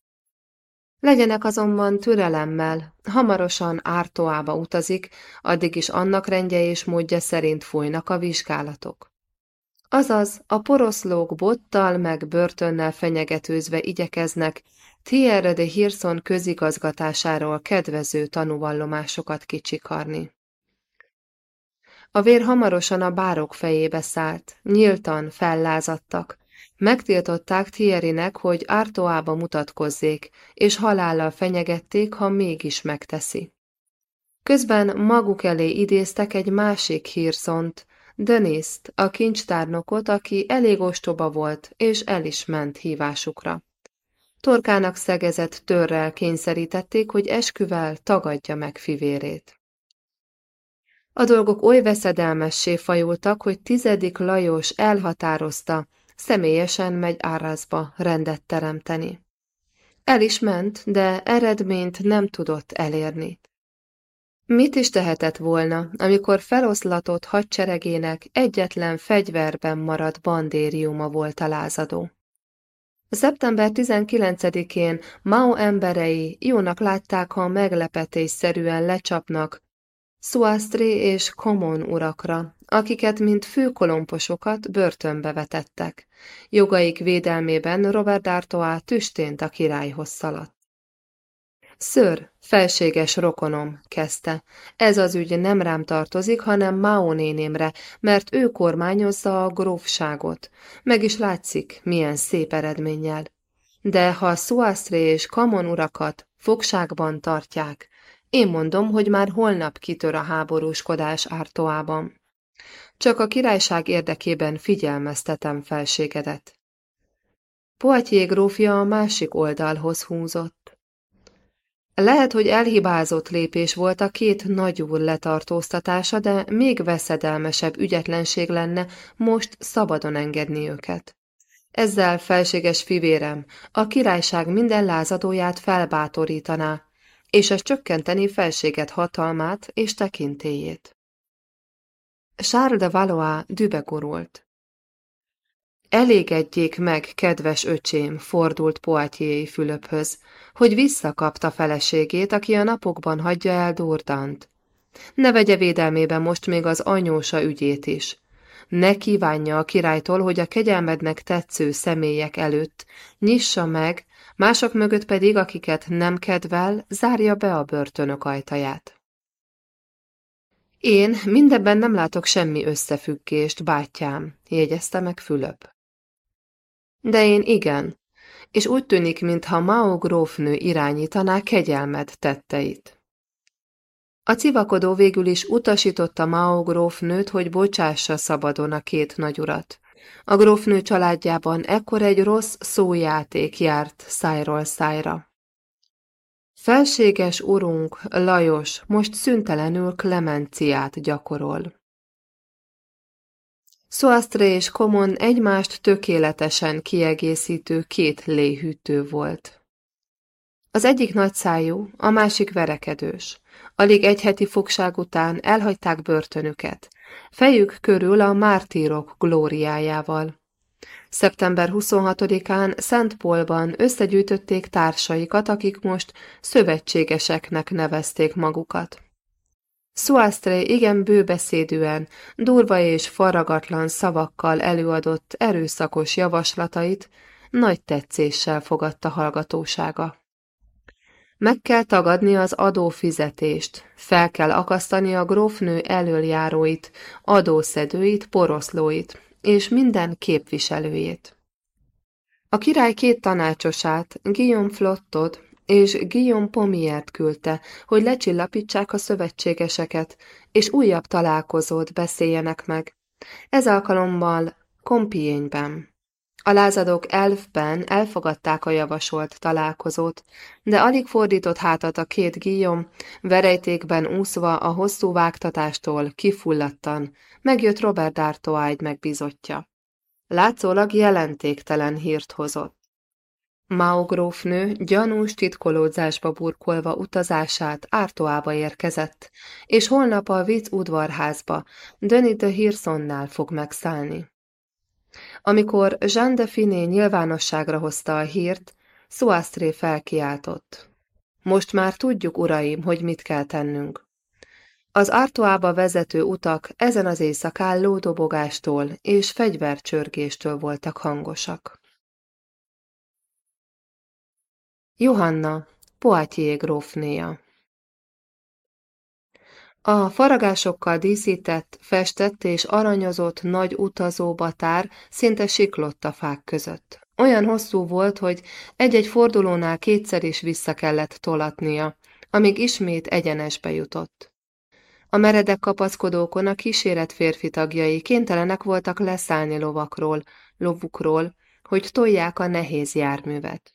Legyenek azonban türelemmel, hamarosan Ártoába utazik, addig is annak rendje és módja szerint folynak a vizsgálatok. Azaz, a poroszlók bottal meg börtönnel fenyegetőzve igyekeznek Thierry de Hirson közigazgatásáról kedvező tanúvallomásokat kicsikarni. A vér hamarosan a bárok fejébe szállt, nyíltan fellázadtak, megtiltották Thierrynek, hogy Ártoába mutatkozzék, és halállal fenyegették, ha mégis megteszi. Közben maguk elé idéztek egy másik hírszont, Denist, a kincstárnokot, aki elég ostoba volt, és el is ment hívásukra. Torkának szegezett törrel kényszerítették, hogy esküvel tagadja meg fivérét. A dolgok oly veszedelmessé fajultak, hogy tizedik Lajos elhatározta, személyesen megy Árázba rendet teremteni. El is ment, de eredményt nem tudott elérni. Mit is tehetett volna, amikor feloszlatott hadseregének egyetlen fegyverben maradt bandériuma volt a lázadó? Szeptember 19-én Mao emberei jónak látták, ha meglepetésszerűen lecsapnak Suastri és Komon urakra, akiket mint főkolomposokat börtönbe vetettek. Jogaik védelmében Robert D'Artois tüstént a királyhoz szaladt. Ször, felséges rokonom, kezdte. Ez az ügy nem rám tartozik, hanem Mao nénémre, mert ő kormányozza a grófságot. Meg is látszik, milyen szép eredménnyel. De ha Suaszré és Kamon urakat fogságban tartják, én mondom, hogy már holnap kitör a háborúskodás ártoában. Csak a királyság érdekében figyelmeztetem felségedet. Poitiers grófja a másik oldalhoz húzott. Lehet, hogy elhibázott lépés volt a két nagyúr letartóztatása, de még veszedelmesebb ügyetlenség lenne most szabadon engedni őket. Ezzel felséges fivérem a királyság minden lázadóját felbátorítaná, és ez csökkenteni felséget hatalmát és tekintélyét. Charles de Valois dübegurult. Elégedjék meg, kedves öcsém, fordult Poitiers Fülöphöz, hogy visszakapta feleségét, aki a napokban hagyja el Dordant. Ne vegye védelmébe most még az anyósa ügyét is. Ne kívánja a királytól, hogy a kegyelmednek tetsző személyek előtt nyissa meg, mások mögött pedig, akiket nem kedvel, zárja be a börtönök ajtaját. Én mindebben nem látok semmi összefüggést, bátyám, jegyezte meg Fülöp. De én igen, és úgy tűnik, mintha Mao grófnő irányítaná kegyelmed tetteit. A civakodó végül is utasította Mao grófnőt, hogy bocsássa szabadon a két nagyurat. A grófnő családjában ekkor egy rossz szójáték járt szájról szájra. Felséges urunk, Lajos, most szüntelenül klemenciát gyakorol. Szoasztre és Komon egymást tökéletesen kiegészítő két léhűtő volt. Az egyik nagyszájú, a másik verekedős. Alig egy heti fogság után elhagyták börtönüket, fejük körül a mártírok glóriájával. Szeptember 26-án Szent Polban összegyűjtötték társaikat, akik most szövetségeseknek nevezték magukat. Suastre igen bőbeszédűen, durva és faragatlan szavakkal előadott erőszakos javaslatait nagy tetszéssel fogadta hallgatósága. Meg kell tagadni az adófizetést, fel kell akasztani a grófnő elöljáróit, adószedőit, poroszlóit, és minden képviselőjét. A király két tanácsosát, Guillaume Flottot és Guillaume Pomiert küldte, hogy lecsillapítsák a szövetségeseket, és újabb találkozót beszéljenek meg. Ez alkalommal Compiègne-ben. A lázadók elfben elfogadták a javasolt találkozót, de alig fordított hátat a két Guillaume, verejtékben úszva a hosszú vágtatástól kifulladtan, megjött Robert D'Artois megbízottja. Látszólag jelentéktelen hírt hozott. Mao grófnő gyanús titkolódzásba burkolva utazását Ártoába érkezett, és holnap a Vic udvarházba Denis de Hirsonnál fog megszállni. Amikor Jean de Finé nyilvánosságra hozta a hírt, Suastré felkiáltott. Most már tudjuk, uraim, hogy mit kell tennünk. Az Artoába vezető utak ezen az éjszakán lódobogástól és fegyvercsörgéstől voltak hangosak. Johanna, Poitiers grófnéja a faragásokkal díszített, festett és aranyozott nagy utazóbatár szinte siklott a fák között. Olyan hosszú volt, hogy egy-egy fordulónál kétszer is vissza kellett tolatnia, amíg ismét egyenesbe jutott. A meredek kapaszkodókon a kíséret férfi tagjai kénytelenek voltak leszállni lovakról, lovukról, hogy tolják a nehéz járművet.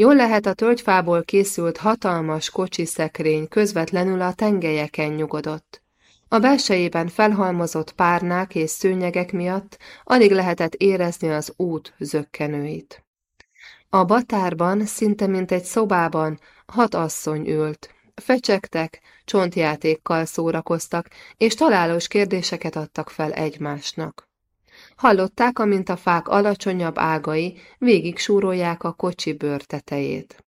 Jól lehet a tölgyfából készült hatalmas szekrény közvetlenül a tengelyeken nyugodott. A belsejében felhalmozott párnák és szőnyegek miatt alig lehetett érezni az út zökkenőit. A batárban, szinte mint egy szobában, hat asszony ült. Fecsegtek, csontjátékkal szórakoztak, és találós kérdéseket adtak fel egymásnak. Hallották, amint a fák alacsonyabb ágai végig súrolják a kocsi bőrtetejét.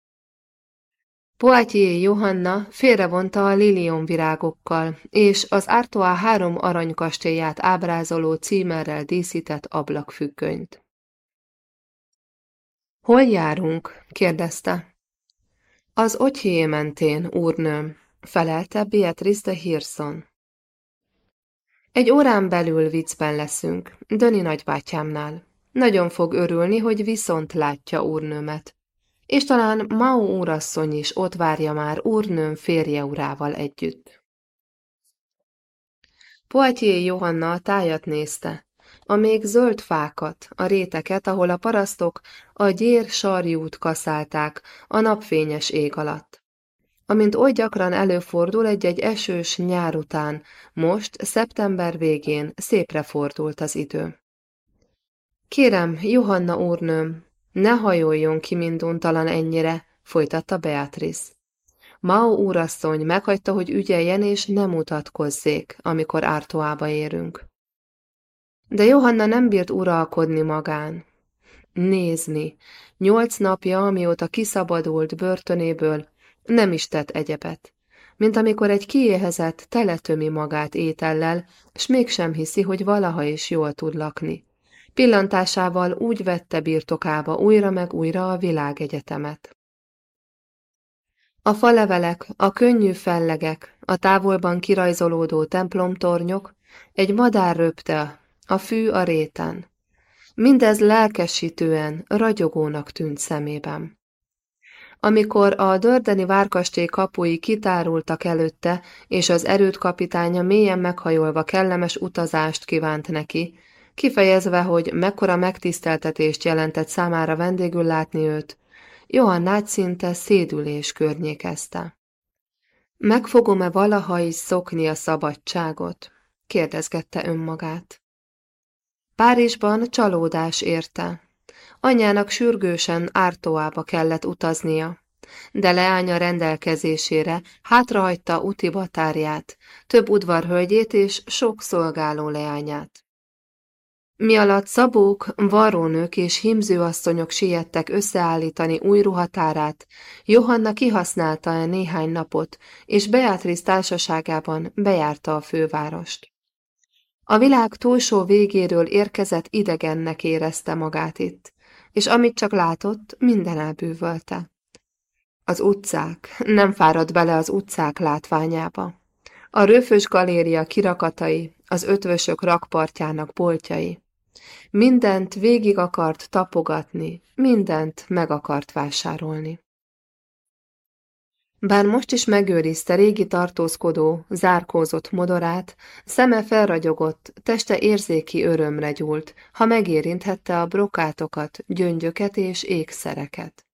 Poitier Johanna félrevonta a lilium virágokkal, és az Artois három aranykastélyát ábrázoló címerrel díszített ablakfüggönyt. Hol járunk? kérdezte. Az otyhé mentén, úrnőm, felelte Beatrice de Hirson. Egy órán belül viccben leszünk, Döni nagybátyámnál. Nagyon fog örülni, hogy viszont látja úrnőmet. És talán Mao úrasszony is ott várja már úrnőm férje urával együtt. Poitier Johanna a tájat nézte, a még zöld fákat, a réteket, ahol a parasztok a gyér sarjút kaszálták a napfényes ég alatt amint oly gyakran előfordul egy-egy esős nyár után, most, szeptember végén szépre fordult az idő. Kérem, Johanna úrnőm, ne hajoljon ki minduntalan ennyire, folytatta Beatrice. Mao úrasszony meghagyta, hogy ügyeljen és ne mutatkozzék, amikor Ártoába érünk. De Johanna nem bírt uralkodni magán. Nézni, nyolc napja, amióta kiszabadult börtönéből, nem is tett egyebet, mint amikor egy kiéhezett teletömi magát étellel, s mégsem hiszi, hogy valaha is jól tud lakni. Pillantásával úgy vette birtokába újra meg újra a világegyetemet. A falevelek, a könnyű fellegek, a távolban kirajzolódó templomtornyok, egy madár röpte, a fű a réten. Mindez lelkesítően, ragyogónak tűnt szemében. Amikor a dördeni várkastély kapui kitárultak előtte, és az erőt kapitánya mélyen meghajolva kellemes utazást kívánt neki, kifejezve, hogy mekkora megtiszteltetést jelentett számára vendégül látni őt, Johannát szinte szédülés környékezte. Meg fogom-e valaha is szokni a szabadságot? kérdezgette önmagát. Párizsban csalódás érte. Anyának sürgősen Ártóába kellett utaznia, de leánya rendelkezésére hátrahagyta úti batárját, több udvarhölgyét és sok szolgáló leányát. Mi alatt szabók, varrónők és himzőasszonyok siettek összeállítani új ruhatárát, Johanna kihasználta e néhány napot, és Beatrice társaságában bejárta a fővárost. A világ túlsó végéről érkezett idegennek érezte magát itt, és amit csak látott, minden elbűvölte. Az utcák, nem fáradt bele az utcák látványába. A röfös galéria kirakatai, az ötvösök rakpartjának boltjai. Mindent végig akart tapogatni, mindent meg akart vásárolni. Bár most is megőrizte régi tartózkodó, zárkózott modorát, szeme felragyogott, teste érzéki örömre gyúlt, ha megérinthette a brokátokat, gyöngyöket és ékszereket.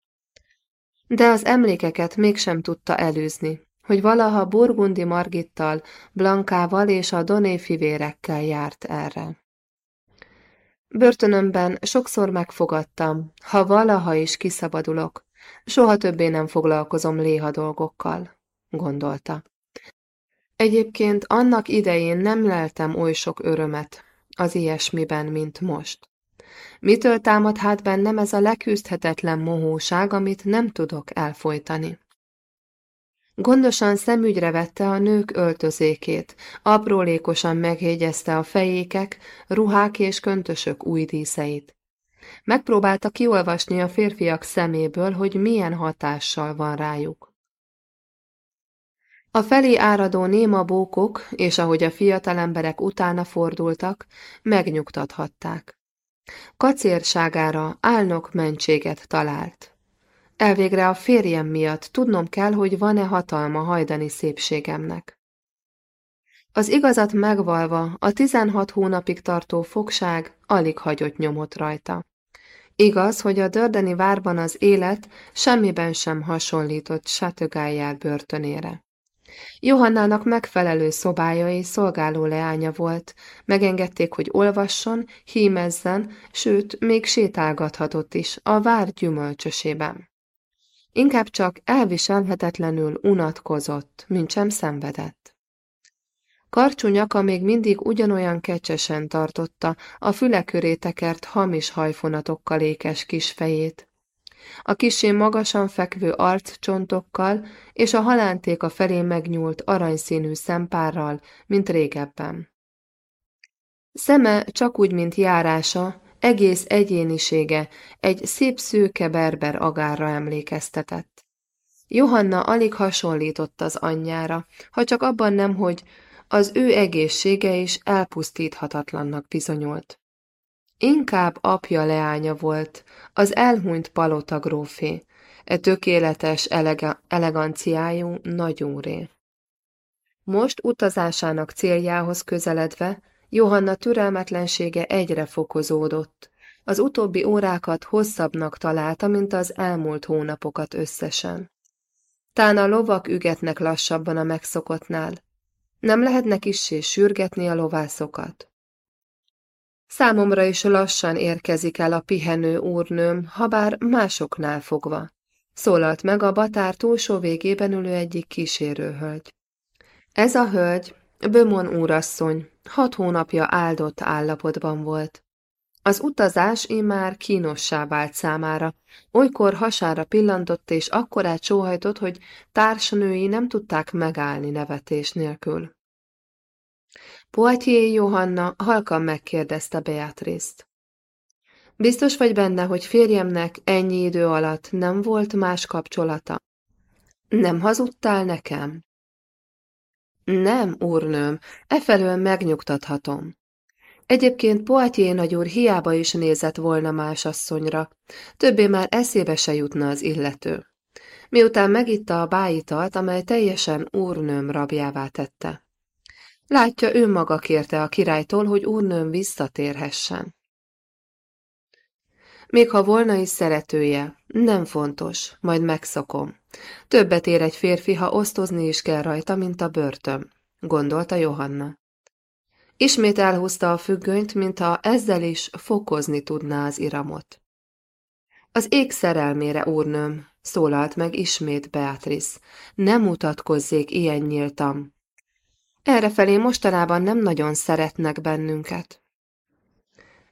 De az emlékeket mégsem tudta előzni, hogy valaha Burgundi Margittal, Blankával és a Doné fivérekkel járt erre. Börtönömben sokszor megfogadtam, ha valaha is kiszabadulok, soha többé nem foglalkozom léha dolgokkal, gondolta. Egyébként annak idején nem leltem oly sok örömet az ilyesmiben, mint most. Mitől támad hát bennem ez a leküzdhetetlen mohóság, amit nem tudok elfolytani? Gondosan szemügyre vette a nők öltözékét, aprólékosan megjegyezte a fejékek, ruhák és köntösök új díszeit. Megpróbálta kiolvasni a férfiak szeméből, hogy milyen hatással van rájuk. A felé áradó néma bókok, és ahogy a fiatal emberek utána fordultak, megnyugtathatták. Kacérságára álnok mentséget talált. Elvégre a férjem miatt tudnom kell, hogy van-e hatalma hajdani szépségemnek. Az igazat megvalva, a tizenhat hónapig tartó fogság alig hagyott nyomot rajta. Igaz, hogy a dördeni várban az élet semmiben sem hasonlított Sátögájár börtönére. Johannának megfelelő szobája és szolgáló leánya volt, megengedték, hogy olvasson, hímezzen, sőt, még sétálgathatott is a vár gyümölcsösében. Inkább csak elviselhetetlenül unatkozott, mint sem szenvedett. Karcsú nyaka még mindig ugyanolyan kecsesen tartotta a füle köré tekert hamis hajfonatokkal ékes kis fejét. A kisé magasan fekvő arccsontokkal és a halántéka felé megnyúlt aranyszínű szempárral, mint régebben. Szeme csak úgy, mint járása, egész egyénisége egy szép szőke berber agárra emlékeztetett. Johanna alig hasonlított az anyjára, ha csak abban nem, hogy az ő egészsége is elpusztíthatatlannak bizonyult. Inkább apja leánya volt, az elhunyt palota grófé, e tökéletes elega eleganciájú nagyúré. Most utazásának céljához közeledve Johanna türelmetlensége egyre fokozódott. Az utóbbi órákat hosszabbnak találta, mint az elmúlt hónapokat összesen. Tán a lovak ügetnek lassabban a megszokottnál. Nem lehetnek kissé sürgetni a lovászokat. Számomra is lassan érkezik el a pihenő úrnőm, ha bár másoknál fogva. Szólalt meg a batár túlsó végében ülő egyik kísérőhölgy. Ez a hölgy, Bömon úrasszony, hat hónapja áldott állapotban volt. Az utazás immár kínossá vált számára, olykor hasára pillantott és akkorát sóhajtott, hogy társnői nem tudták megállni nevetés nélkül. Poitier Johanna halkan megkérdezte Beatrice-t. Biztos vagy benne, hogy férjemnek ennyi idő alatt nem volt más kapcsolata? Nem hazudtál nekem? Nem, úrnőm, efelől megnyugtathatom. Egyébként Poitier nagyúr hiába is nézett volna más asszonyra, többé már eszébe se jutna az illető. Miután megitta a bájitalt, amely teljesen úrnőm rabjává tette. Látja, ő maga kérte a királytól, hogy úrnőm visszatérhessen. Még ha volna is szeretője, nem fontos, majd megszokom. Többet ér egy férfi, ha osztozni is kell rajta, mint a börtön, gondolta Johanna. Ismét elhúzta a függönyt, mintha ezzel is fokozni tudná az iramot. Az ég szerelmére, úrnőm, szólalt meg ismét Beatrice. Nem mutatkozzék ilyen nyíltam. Errefelé mostanában nem nagyon szeretnek bennünket.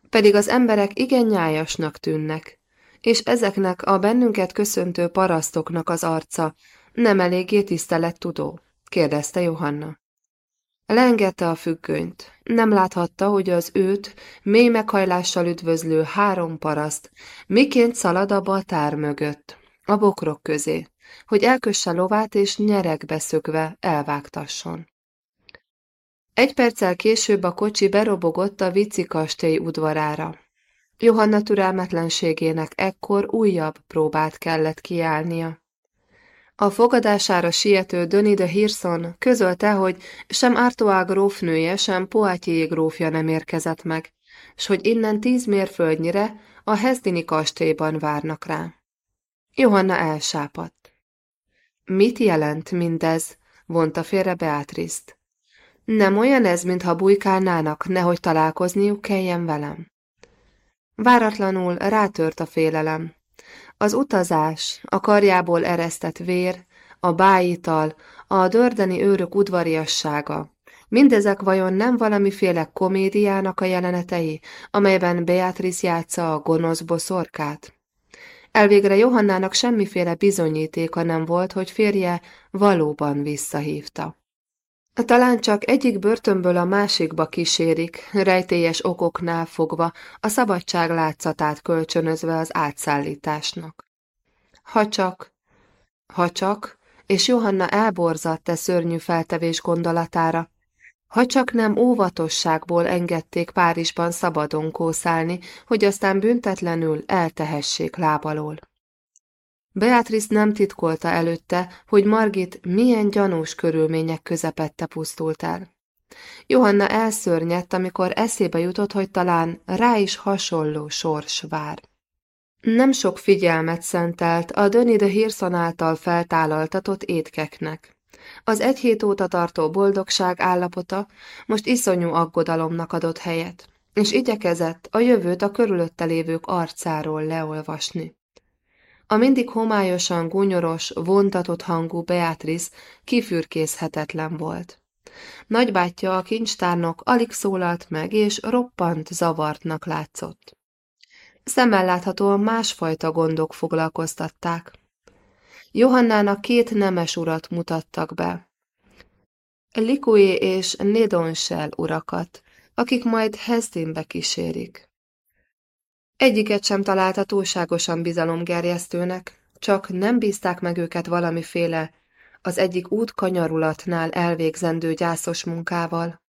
Pedig az emberek igen nyájasnak tűnnek, és ezeknek a bennünket köszöntő parasztoknak az arca nem eléggé tisztelet tudó? kérdezte Johanna. Lengette a függönyt. Nem láthatta, hogy az őt mély meghajlással üdvözlő három paraszt miként szalad a batár mögött, a bokrok közé, hogy elkösse lovát és nyerekbe szökve elvágtasson. Egy perccel később a kocsi berobogott a Vici kastély udvarára. Johanna türelmetlenségének ekkor újabb próbát kellett kiállnia. A fogadására siető Döni de Hirson közölte, hogy sem Artois grófnője, sem Poitiers grófja nem érkezett meg, s hogy innen tíz mérföldnyire a Hesdini kastélyban várnak rá. Johanna elsápadt. Mit jelent mindez? vonta félre Beatrice-t. Nem olyan ez, mintha bujkálnának, nehogy találkozniuk kelljen velem. Váratlanul rátört a félelem. Az utazás, a karjából eresztett vér, a bájital, a dördeni őrök udvariassága, mindezek vajon nem valamiféle komédiának a jelenetei, amelyben Beatrice játsza a gonosz boszorkát? Elvégre Johannának semmiféle bizonyítéka nem volt, hogy férje valóban visszahívta. Talán csak egyik börtönből a másikba kísérik, rejtélyes okoknál fogva, a szabadság látszatát kölcsönözve az átszállításnak. Ha csak, ha csak, és Johanna elborzadt e szörnyű feltevés gondolatára, ha csak nem óvatosságból engedték Párizsban szabadon kószálni, hogy aztán büntetlenül eltehessék lábalól. Beatrice nem titkolta előtte, hogy Margit milyen gyanús körülmények közepette pusztult el. Johanna elszörnyedt, amikor eszébe jutott, hogy talán rá is hasonló sors vár. Nem sok figyelmet szentelt a Döni de Hirson által feltállaltatott étkeknek. Az egy hét óta tartó boldogság állapota most iszonyú aggodalomnak adott helyet, és igyekezett a jövőt a körülötte lévők arcáról leolvasni. A mindig homályosan gúnyoros, vontatott hangú Beatrice kifürkészhetetlen volt. Nagybátyja a kincstárnok alig szólalt meg, és roppant zavartnak látszott. Szemmel láthatóan másfajta gondok foglalkoztatták. Johannának két nemes urat mutattak be. Likui és Nedonsel urakat, akik majd Hesdinbe kísérik. Egyiket sem találta túlságosan bizalomgerjesztőnek, csak nem bízták meg őket valamiféle az egyik út kanyarulatnál elvégzendő gyászos munkával.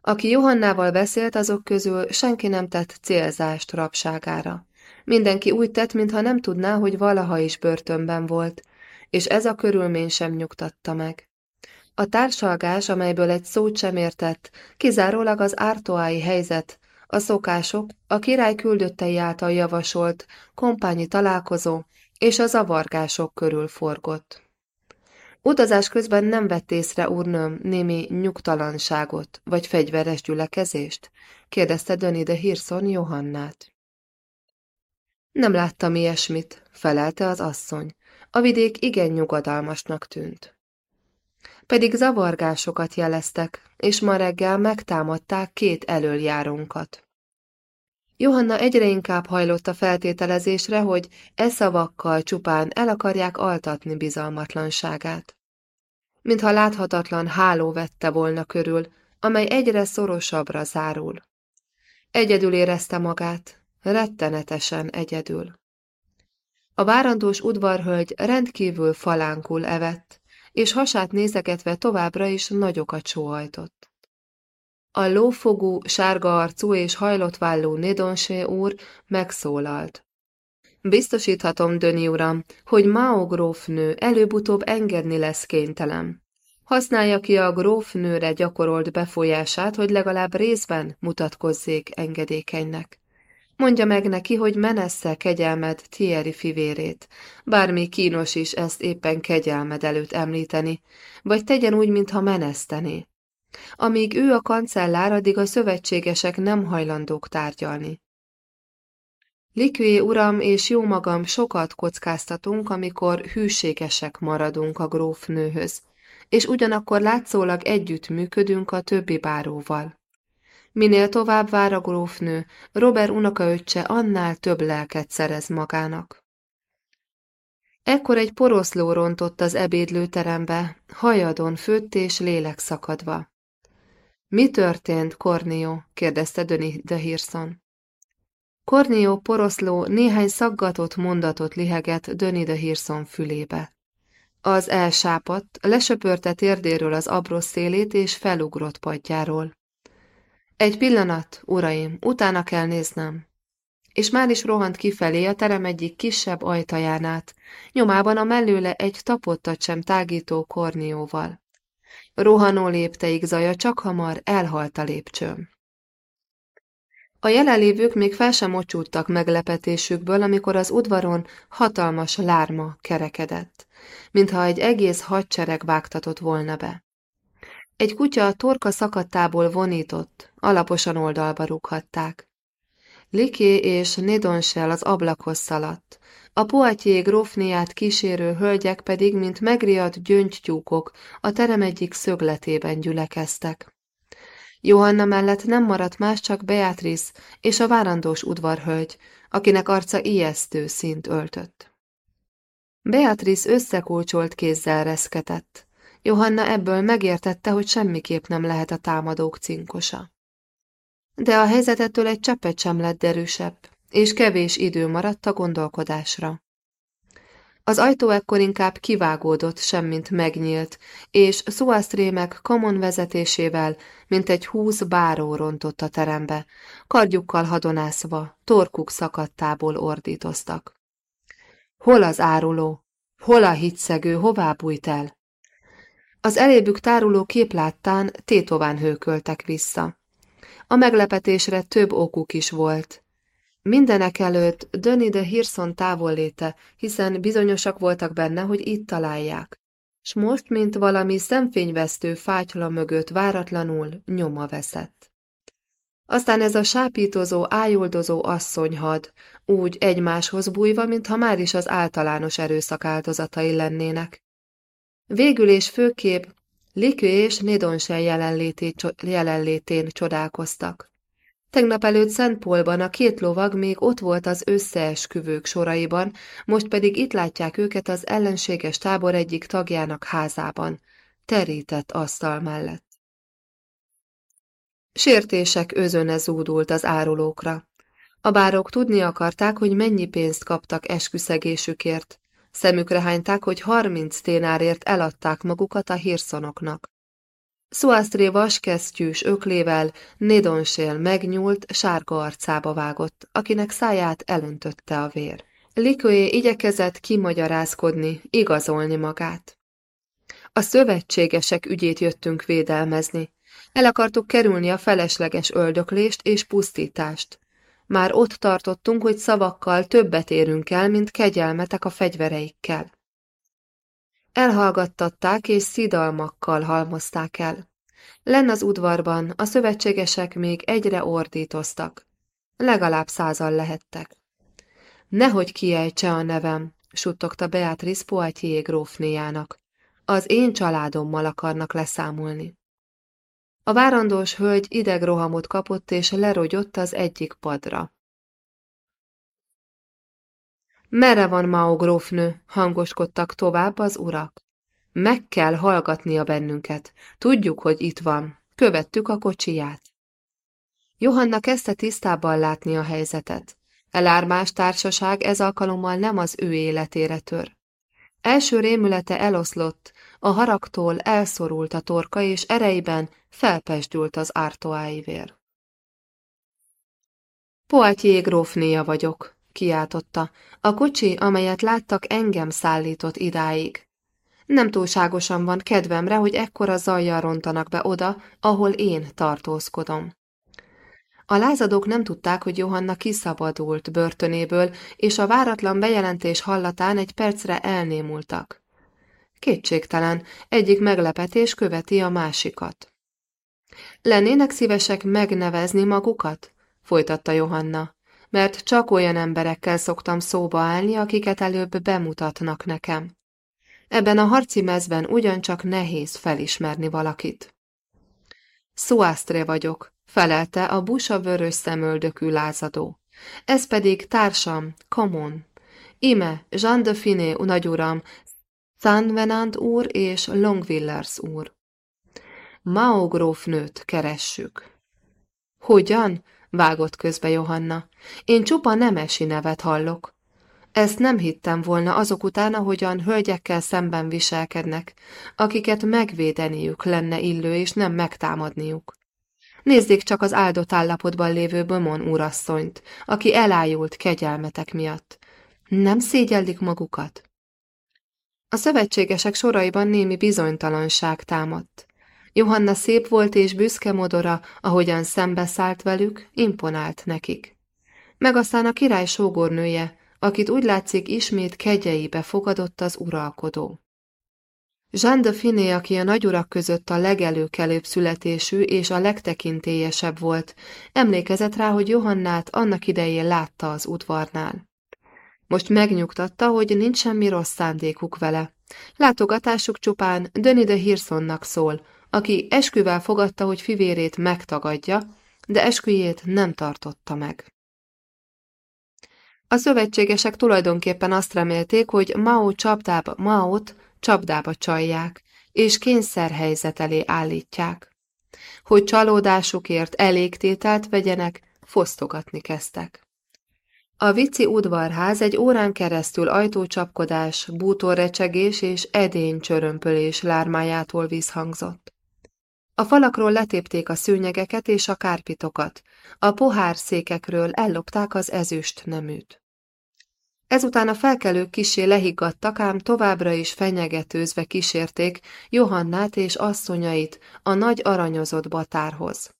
Aki Johannával beszélt, azok közül senki nem tett célzást rabságára. Mindenki úgy tett, mintha nem tudná, hogy valaha is börtönben volt, és ez a körülmény sem nyugtatta meg. A társalgás, amelyből egy szót sem értett, kizárólag az ártoái helyzet a szokások, a király küldöttei által javasolt kompányi találkozó és a zavargások körül forgott. Utazás közben nem vett észre úrnőm némi nyugtalanságot vagy fegyveres gyülekezést? kérdezte Döni de Hirson Johannát. Nem láttam ilyesmit, felelte az asszony. A vidék igen nyugodalmasnak tűnt. Pedig zavargásokat jeleztek, és ma reggel megtámadták két elöljárónkat. Johanna egyre inkább hajlott a feltételezésre, hogy e szavakkal csupán el akarják altatni bizalmatlanságát. Mintha láthatatlan háló vette volna körül, amely egyre szorosabbra zárul. Egyedül érezte magát, rettenetesen egyedül. A várandós udvarhölgy rendkívül falánkul evett, és hasát nézegetve továbbra is nagyokat sóhajtott. A lófogú, sárga arcú és hajlott válló Nedonsé úr megszólalt. Biztosíthatom, Döni uram, hogy Mao grófnő előbb-utóbb engedni lesz kénytelen. Használja ki a grófnőre gyakorolt befolyását, hogy legalább részben mutatkozzék engedékenynek. Mondja meg neki, hogy menesse kegyelmed Thierry fivérét, bármi kínos is ezt éppen kegyelmed előtt említeni, vagy tegyen úgy, mintha menesztené. Amíg ő a kancellár, addig a szövetségesek nem hajlandók tárgyalni. Likvé uram és jó magam sokat kockáztatunk, amikor hűségesek maradunk a grófnőhöz, és ugyanakkor látszólag együtt működünk a többi báróval. Minél tovább vár a grófnő, Robert unokaöccse annál több lelket szerez magának. Ekkor egy poroszló rontott az ebédlőterembe, hajadon főtt és lélek szakadva. Mi történt, Kornió? kérdezte Döni de Hirson. Kornió poroszló néhány szaggatott mondatot liheget Döni de Hirson fülébe. Az elsápadt, lesöpörte térdéről az abrosz szélét és felugrott padjáról. Egy pillanat, uraim, utána kell néznem. És már is rohant kifelé a terem egyik kisebb ajtaján át, nyomában a mellőle egy tapottat sem tágító kornióval. Rohanó lépteik zaja csak hamar elhalt a lépcsőm. A jelenlévők még fel sem mocsúttak meglepetésükből, amikor az udvaron hatalmas lárma kerekedett, mintha egy egész hadsereg vágtatott volna be. Egy kutya a torka szakadtából vonított, alaposan oldalba rúghatták. Liké és Nedonsel az ablakhoz szaladt, a poatyé grófniát kísérő hölgyek pedig, mint megriadt gyöngytyúkok, a terem egyik szögletében gyülekeztek. Johanna mellett nem maradt más, csak Beatrice és a várandós udvarhölgy, akinek arca ijesztő szint öltött. Beatrice összekulcsolt kézzel reszketett. Johanna ebből megértette, hogy semmiképp nem lehet a támadók cinkosa. De a helyzetettől egy cseppet sem lett derűsebb, és kevés idő maradt a gondolkodásra. Az ajtó ekkor inkább kivágódott, semmint megnyílt, és Szuasztrémek kamon vezetésével, mint egy húsz báró rontott a terembe, kardjukkal hadonászva, torkuk szakadtából ordítoztak. Hol az áruló? Hol a hitszegő? Hová bújt el? Az elébük táruló kép láttán tétován hőköltek vissza. A meglepetésre több okuk is volt. Mindenek előtt Döni de Hirson távolléte, hiszen bizonyosak voltak benne, hogy itt találják. S most, mint valami szemfényvesztő fátyla mögött váratlanul nyoma veszett. Aztán ez a sápítozó, ájuldozó asszonyhad, úgy egymáshoz bújva, mintha már is az általános erőszak áldozatai lennének. Végül és főképp Likő és Nédonsen jelenlétén csodálkoztak. Tegnap előtt Szentpolban a két lovag még ott volt az összeesküvők soraiban, most pedig itt látják őket az ellenséges tábor egyik tagjának házában, terített asztal mellett. Sértések özöne zúdult az árulókra. A bárok tudni akarták, hogy mennyi pénzt kaptak esküszegésükért, Szemükre hányták, hogy harminc ténárért eladták magukat a hírszonoknak. Szuásztré vaskesztyűs öklével Nédonsél megnyúlt, sárga arcába vágott, akinek száját elöntötte a vér. Liköé igyekezett kimagyarázkodni, igazolni magát. A szövetségesek ügyét jöttünk védelmezni. El akartuk kerülni a felesleges öldöklést és pusztítást. Már ott tartottunk, hogy szavakkal többet érünk el, mint kegyelmetek a fegyvereikkel. Elhallgattatták és szidalmakkal halmozták el. Len az udvarban a szövetségesek még egyre ordítoztak. Legalább százal lehettek. Nehogy kiejtse a nevem, suttogta Beatrice Poitier grófnéjának. Az én családommal akarnak leszámolni. A várandós hölgy idegrohamot kapott, és lerogyott az egyik padra. Mere van Mao grófnő, hangoskodtak tovább az urak. Meg kell hallgatnia bennünket. Tudjuk, hogy itt van. Követtük a kocsiját. Johanna kezdte tisztában látni a helyzetet. Elármás társaság ez alkalommal nem az ő életére tör. Első rémülete eloszlott, a haragtól elszorult a torka, és ereiben felpesdült az ártoái vér. Poitier grófnéja vagyok, kiáltotta. A kocsi, amelyet láttak, engem szállított idáig. Nem túlságosan van kedvemre, hogy ekkora zajjal rontanak be oda, ahol én tartózkodom. A lázadók nem tudták, hogy Johanna kiszabadult börtönéből, és a váratlan bejelentés hallatán egy percre elnémultak. Kétségtelen, egyik meglepetés követi a másikat. Lennének szívesek megnevezni magukat? folytatta Johanna, mert csak olyan emberekkel szoktam szóba állni, akiket előbb bemutatnak nekem. Ebben a harci mezben ugyancsak nehéz felismerni valakit. Szuásztré vagyok, felelte a busa vörös szemöldökű lázadó. Ez pedig társam, Kamon. Ime, Jean de Finé, nagyuram, San Venant úr és Longvillers úr. Mao grófnőt keressük. Hogyan? vágott közbe Johanna. Én csupa nemesi nevet hallok. Ezt nem hittem volna azok után, ahogyan hölgyekkel szemben viselkednek, akiket megvédeniük lenne illő, és nem megtámadniuk. Nézzék csak az áldott állapotban lévő Bömon úrasszonyt, aki elájult kegyelmetek miatt. Nem szégyellik magukat? A szövetségesek soraiban némi bizonytalanság támadt. Johanna szép volt és büszke modora, ahogyan szembeszállt velük, imponált nekik. Meg aztán a király sógornője, akit úgy látszik ismét kegyeibe fogadott az uralkodó. Jean de Finé, aki a nagyurak között a legelőkelőbb születésű és a legtekintélyesebb volt, emlékezett rá, hogy Johannát annak idején látta az udvarnál. Most megnyugtatta, hogy nincs semmi rossz szándékuk vele. Látogatásuk csupán Döni de Hirsonnak szól, aki esküvel fogadta, hogy fivérét megtagadja, de esküjét nem tartotta meg. A szövetségesek tulajdonképpen azt remélték, hogy Mao csapdába, Maót csapdába csalják, és kényszerhelyzet elé állítják. Hogy csalódásukért elégtételt vegyenek, fosztogatni kezdtek. A vici udvarház egy órán keresztül ajtócsapkodás, bútorrecsegés és edény csörömpölés lármájától vízhangzott. A falakról letépték a szőnyegeket és a kárpitokat, a pohár székekről ellopták az ezüst neműt. Ezután a felkelők kisé lehiggadtak, ám továbbra is fenyegetőzve kísérték Johannát és asszonyait a nagy aranyozott batárhoz.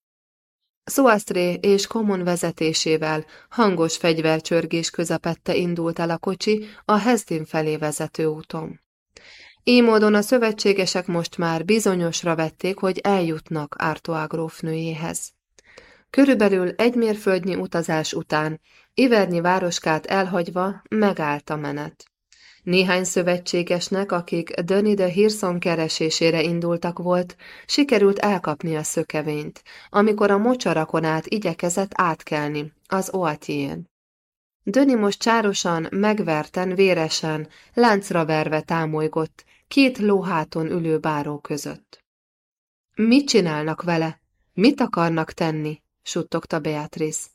Szuasztré és Komon vezetésével hangos fegyvercsörgés közepette indult el a kocsi a Hesdin felé vezető úton. Így módon a szövetségesek most már bizonyosra vették, hogy eljutnak Artois grófnőjéhez. Körülbelül egy mérföldnyi utazás után, Ivernyi városkát elhagyva, megállt a menet. Néhány szövetségesnek, akik Döni de Hirson keresésére indultak volt, sikerült elkapni a szökevényt, amikor a mocsarakon át igyekezett átkelni, az Oatjén. Döni most csárosan, megverten, véresen, láncra verve támolygott, két lóháton ülő báró között. Mit csinálnak vele? Mit akarnak tenni? suttogta Beatrice.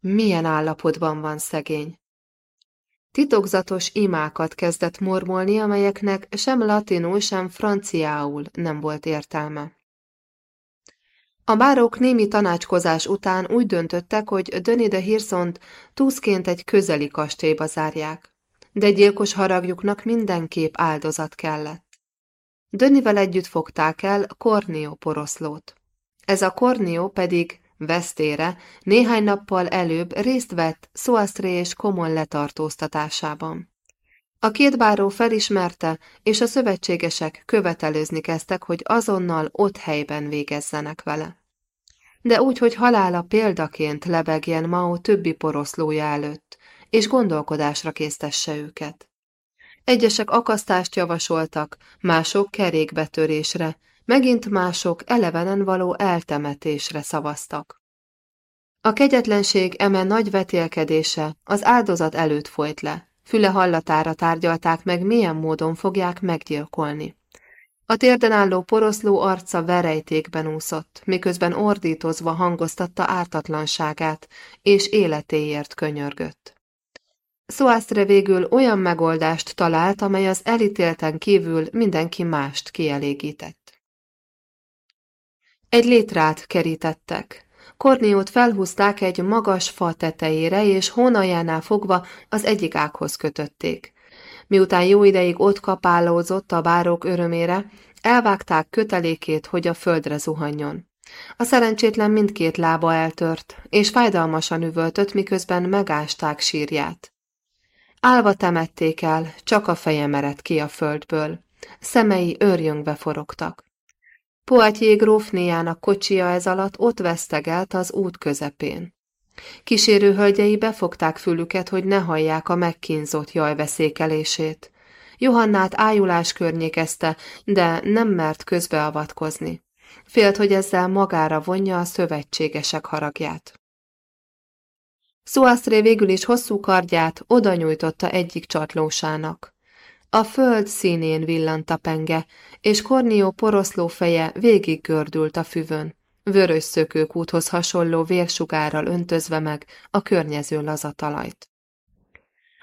Milyen állapotban van szegény? Titokzatos imákat kezdett mormolni, amelyeknek sem latinul, sem franciául nem volt értelme. A bárók némi tanácskozás után úgy döntöttek, hogy Döni de Hirsont túszként egy közeli kastélyba zárják, de gyilkos haragjuknak mindenképp áldozat kellett. Dönivel együtt fogták el Kornió poroszlót. Ez a Kornió pedig vesztére néhány nappal előbb részt vett Szoasztré és Komon letartóztatásában. A két báró felismerte, és a szövetségesek követelőzni kezdtek, hogy azonnal ott helyben végezzenek vele. De úgy, hogy halála példaként lebegjen Mao többi poroszlója előtt, és gondolkodásra késztesse őket. Egyesek akasztást javasoltak, mások kerékbetörésre, megint mások elevenen való eltemetésre szavaztak. A kegyetlenség eme nagy vetélkedése az áldozat előtt folyt le, füle hallatára tárgyalták meg, milyen módon fogják meggyilkolni. A térden álló poroszló arca verejtékben úszott, miközben ordítozva hangoztatta ártatlanságát, és életéért könyörgött. Szoászre végül olyan megoldást talált, amely az elítélten kívül mindenki mást kielégített. Egy létrát kerítettek. Korniót felhúzták egy magas fa tetejére, és hónajánál fogva az egyik ághoz kötötték. Miután jó ideig ott kapálózott a bárók örömére, elvágták kötelékét, hogy a földre zuhanjon. A szerencsétlen mindkét lába eltört, és fájdalmasan üvöltött, miközben megásták sírját. Álva temették el, csak a feje merett ki a földből. Szemei őrjöngve forogtak. Poitier grófnéjának kocsia ez alatt ott vesztegelt az út közepén. Kísérő hölgyei befogták fülüket, hogy ne hallják a megkínzott jajveszékelését. Johannát ájulás környékezte, de nem mert közbeavatkozni. Félt, hogy ezzel magára vonja a szövetségesek haragját. Szuasztré végül is hosszú kardját oda nyújtotta egyik csatlósának. A föld színén villant a penge, és Kornió poroszló feje végig gördült a füvön, vörös szökőkúthoz hasonló vérsugárral öntözve meg a környező lazatalajt.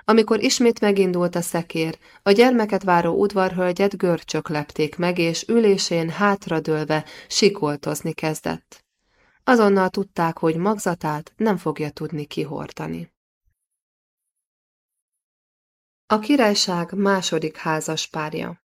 Amikor ismét megindult a szekér, a gyermeket váró udvarhölgyet görcsök lepték meg, és ülésén hátradőlve sikoltozni kezdett. Azonnal tudták, hogy magzatát nem fogja tudni kihordani. A királyság második házas párja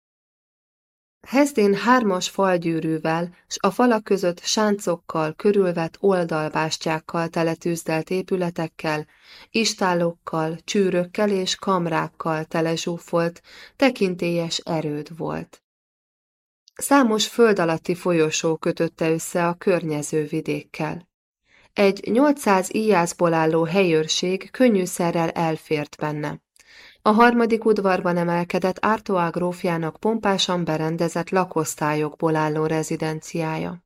Hezdén hármas falgyűrűvel, s a falak között sáncokkal körülvett oldalbástyákkal teletűzdelt épületekkel, istálokkal, csűrökkel és kamrákkal telezsúfolt, tekintélyes erőd volt. Számos föld alatti folyosó kötötte össze a környező vidékkel. Egy 800 íjászból álló helyőrség könnyűszerrel elfért benne. A harmadik udvarban emelkedett Artois grófjának pompásan berendezett lakosztályokból álló rezidenciája.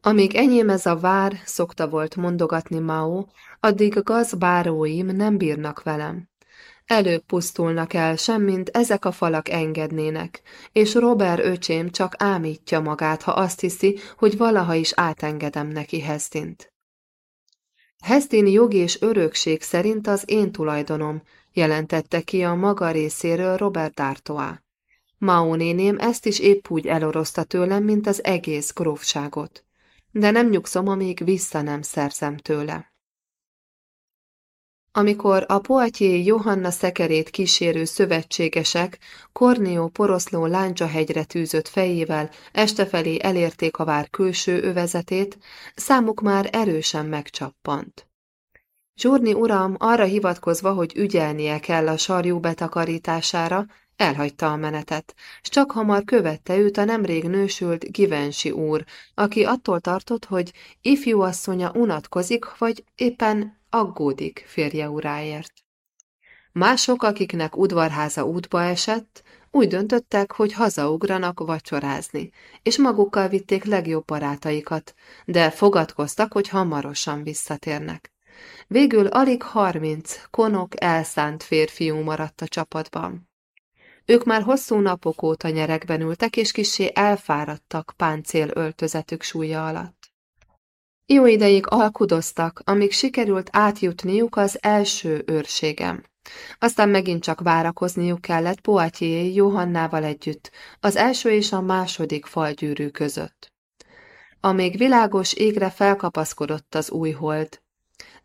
Amíg enyém ez a vár, szokta volt mondogatni Mao, addig gazbáróim nem bírnak velem. Előbb pusztulnak el, semmint ezek a falak engednének, és Robert öcsém csak ámítja magát, ha azt hiszi, hogy valaha is átengedem neki Hestint. Hestin jog és örökség szerint az én tulajdonom, jelentette ki a maga részéről Robert Artois. Mao néném ezt is épp úgy elorozta tőlem, mint az egész grófságot. De nem nyugszom, amíg vissza nem szerzem tőle. Amikor a Poitier Johanna szekerét kísérő szövetségesek Kornió poroszló hegyre tűzött fejével estefelé elérték a vár külső övezetét, számuk már erősen megcsappant. Zsurni uram arra hivatkozva, hogy ügyelnie kell a sarjú betakarítására, elhagyta a menetet, s csak hamar követte őt a nemrég nősült Givenchy úr, aki attól tartott, hogy ifjú asszonya unatkozik, vagy éppen aggódik férje uráért. Mások, akiknek udvarháza útba esett, úgy döntöttek, hogy hazaugranak vacsorázni, és magukkal vitték legjobb barátaikat, de fogadkoztak, hogy hamarosan visszatérnek. Végül alig harminc konok elszánt férfiú maradt a csapatban. Ők már hosszú napok óta nyerekben ültek, és kisé elfáradtak páncél öltözetük súlya alatt. Jó ideig alkudoztak, amíg sikerült átjutniuk az első őrségem. Aztán megint csak várakozniuk kellett Poitier Johannával együtt, az első és a második falgyűrű között. Amíg világos égre felkapaszkodott az új hold,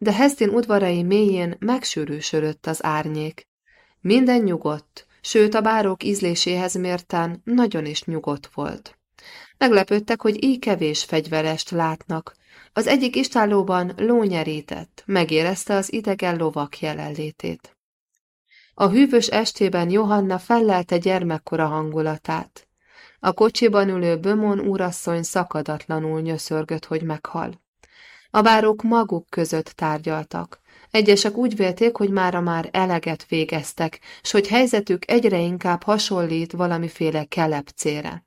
de Hestin udvarai mélyén megsűrűsödött az árnyék. Minden nyugodt, sőt a bárók ízléséhez mérten nagyon is nyugodt volt. Meglepődtek, hogy így kevés fegyverest látnak. Az egyik istállóban lónyerített, megérezte az idegen lovak jelenlétét. A hűvös estében Johanna fellelte gyermekkora hangulatát. A kocsiban ülő Bömon úrasszony szakadatlanul nyöszörgött, hogy meghal. A bárók maguk között tárgyaltak. Egyesek úgy vélték, hogy mára már eleget végeztek, s hogy helyzetük egyre inkább hasonlít valamiféle kelepcére.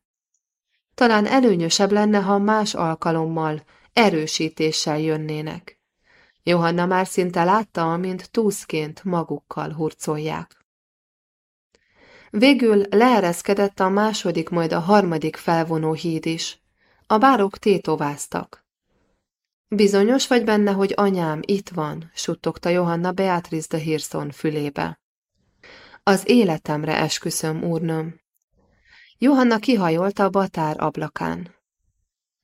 Talán előnyösebb lenne, ha más alkalommal, erősítéssel jönnének. Johanna már szinte látta, amint túszként magukkal hurcolják. Végül leereszkedett a második, majd a harmadik felvonó híd is. A bárok tétováztak. Bizonyos vagy benne, hogy anyám itt van, suttogta Johanna Beatrice de Hirson fülébe. Az életemre esküszöm, úrnöm. Johanna kihajolta a batár ablakán.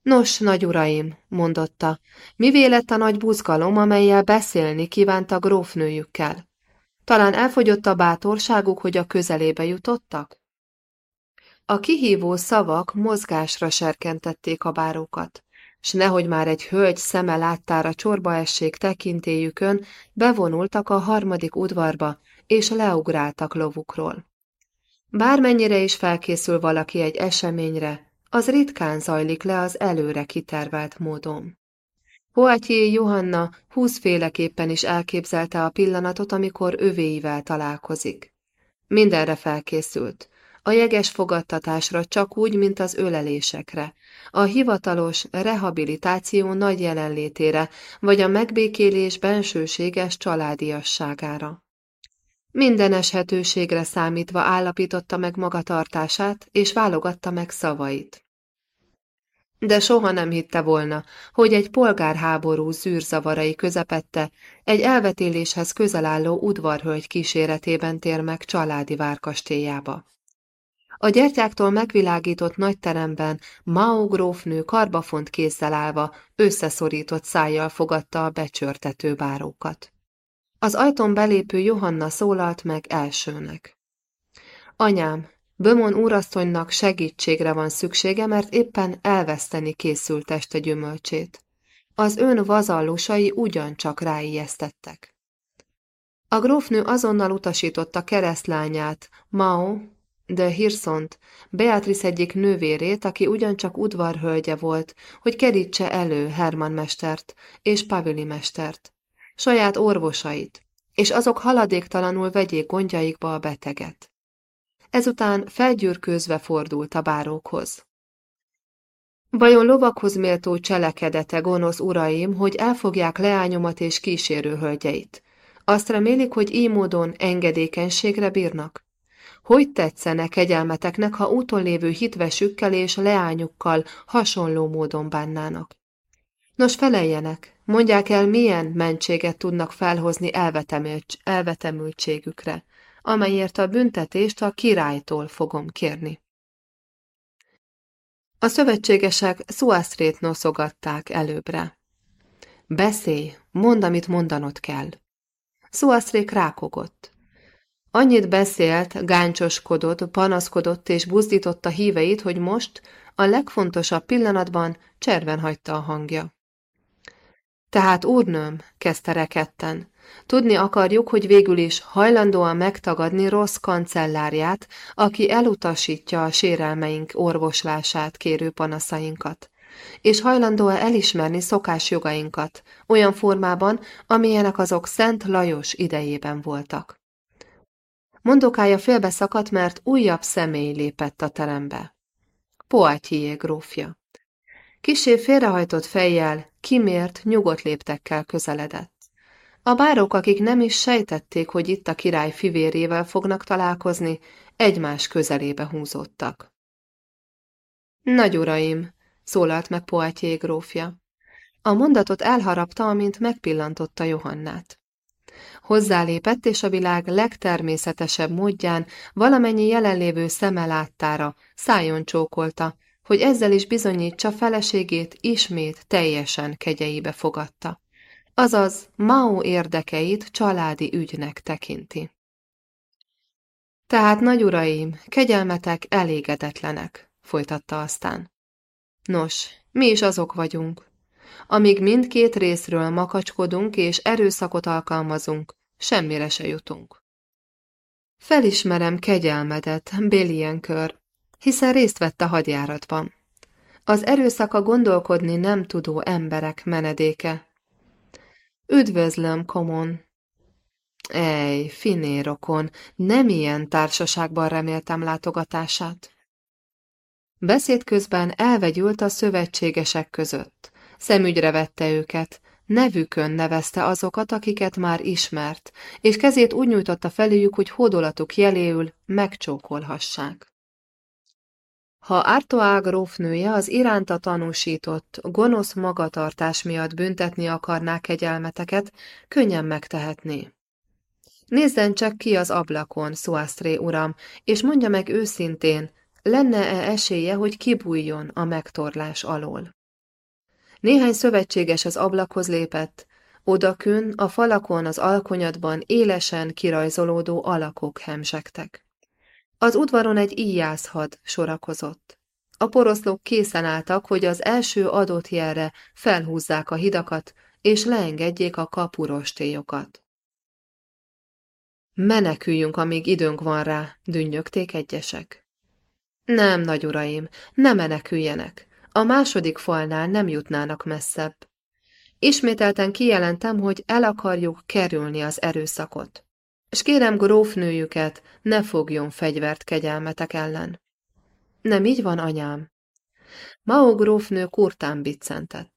Nos, nagy uraim, mondotta, mi lett a nagy buzgalom, amelyel beszélni kívánt a grófnőjükkel? Talán elfogyott a bátorságuk, hogy a közelébe jutottak? A kihívó szavak mozgásra serkentették a bárókat. S nehogy már egy hölgy szeme láttára csorba essék tekintélyükön, bevonultak a harmadik udvarba, és leugráltak lovukról. Bármennyire is felkészül valaki egy eseményre, az ritkán zajlik le az előre kitervelt módon. Poitier Johanna húszféleképpen is elképzelte a pillanatot, amikor övéivel találkozik. Mindenre felkészült. A jeges fogadtatásra csak úgy, mint az ölelésekre, a hivatalos rehabilitáció nagy jelenlétére, vagy a megbékélés bensőséges családiasságára. Minden eshetőségre számítva állapította meg magatartását, és válogatta meg szavait. De soha nem hitte volna, hogy egy polgárháború zűrzavarai közepette egy elvetéléshez közel álló udvarhölgy kíséretében tér meg családi várkastélyába. A gyertyáktól megvilágított nagy teremben Mao grófnő karbafont kézzel állva, összeszorított szájjal fogadta a becsörtető bárókat. Az ajtón belépő Johanna szólalt meg elsőnek. Anyám, Bömon úrasszonynak segítségre van szüksége, mert éppen elveszteni készült este gyümölcsét. Az ön vazallusai ugyancsak ráijesztettek. A grófnő azonnal utasította keresztlányát, Mao, de Hirszont, Beatrice egyik nővérét, aki ugyancsak udvarhölgye volt, hogy kerítse elő Herman mestert és Pavili mestert, saját orvosait, és azok haladéktalanul vegyék gondjaikba a beteget. Ezután felgyűrkőzve fordult a bárókhoz. Vajon lovakhoz méltó cselekedete, gonosz uraim, hogy elfogják leányomat és kísérő hölgyeit? Azt remélik, hogy így módon engedékenységre bírnak? Hogy tetszene kegyelmeteknek, ha úton lévő hitvesükkel és leányukkal hasonló módon bánnának? Nos, feleljenek, mondják el, milyen mentséget tudnak felhozni elvetemültségükre, amelyért a büntetést a királytól fogom kérni. A szövetségesek Szuasztrét noszogatták előbbre. Beszélj, mondd, amit mondanod kell. Szuasztrék rákogott. Annyit beszélt, gáncsoskodott, panaszkodott és buzdította híveit, hogy most, a legfontosabb pillanatban cserben hagyta a hangja. Tehát, úrnőm, kezdte reketten, tudni akarjuk, hogy végül is hajlandóan megtagadni rossz kancellárját, aki elutasítja a sérelmeink orvoslását kérő panaszainkat, és hajlandó-e elismerni szokásjogainkat, olyan formában, amilyenek azok Szent Lajos idejében voltak. Mondokája félbeszakadt, mert újabb személy lépett a terembe. Poitier grófja. Kisé félrehajtott fejjel, kimért, nyugodt léptekkel közeledett. A bárok, akik nem is sejtették, hogy itt a király fivérével fognak találkozni, egymás közelébe húzódtak. Nagy uraim, szólalt meg Poitier grófja. A mondatot elharapta, amint megpillantotta Johannát. Hozzálépett, és a világ legtermészetesebb módján valamennyi jelenlévő szeme láttára, szájon csókolta, hogy ezzel is bizonyítsa feleségét ismét teljesen kegyeibe fogadta. Azaz, Mao érdekeit családi ügynek tekinti. Tehát, nagy uraim, kegyelmetek elégedetlenek, folytatta aztán. Nos, mi is azok vagyunk, amíg mindkét részről makacskodunk és erőszakot alkalmazunk, semmire se jutunk. Felismerem kegyelmedet, Bélienkör, hiszen részt vett a hadjáratban. Az erőszaka gondolkodni nem tudó emberek menedéke. Üdvözlöm, Komon! Ej, finérokon, nem ilyen társaságban reméltem látogatását. Beszéd közben elvegyült a szövetségesek között. Szemügyre vette őket, nevükön nevezte azokat, akiket már ismert, és kezét úgy nyújtotta feléjük, hogy hódolatuk jeléül megcsókolhassák. Ha Artoá grófnője az iránta tanúsított, gonosz magatartás miatt büntetni akarná kegyelmeteket, könnyen megtehetné. Nézzen csak ki az ablakon, Szuasztré uram, és mondja meg őszintén, lenne-e esélye, hogy kibújjon a megtorlás alól. Néhány szövetséges az ablakhoz lépett, odakün a falakon az alkonyatban élesen kirajzolódó alakok hemzsegtek. Az udvaron egy íjászhad sorakozott. A poroszlók készen álltak, hogy az első adott jelre felhúzzák a hidakat, és leengedjék a kapurostélyokat. Meneküljünk, amíg időnk van rá, dünnyögték egyesek. Nem, nagy uraim, ne meneküljenek. A második falnál nem jutnának messzebb. Ismételten kijelentem, hogy el akarjuk kerülni az erőszakot. És kérem grófnőjüket, ne fogjon fegyvert kegyelmetek ellen. Nem így van, anyám? Mao grófnő kurtán biccentett.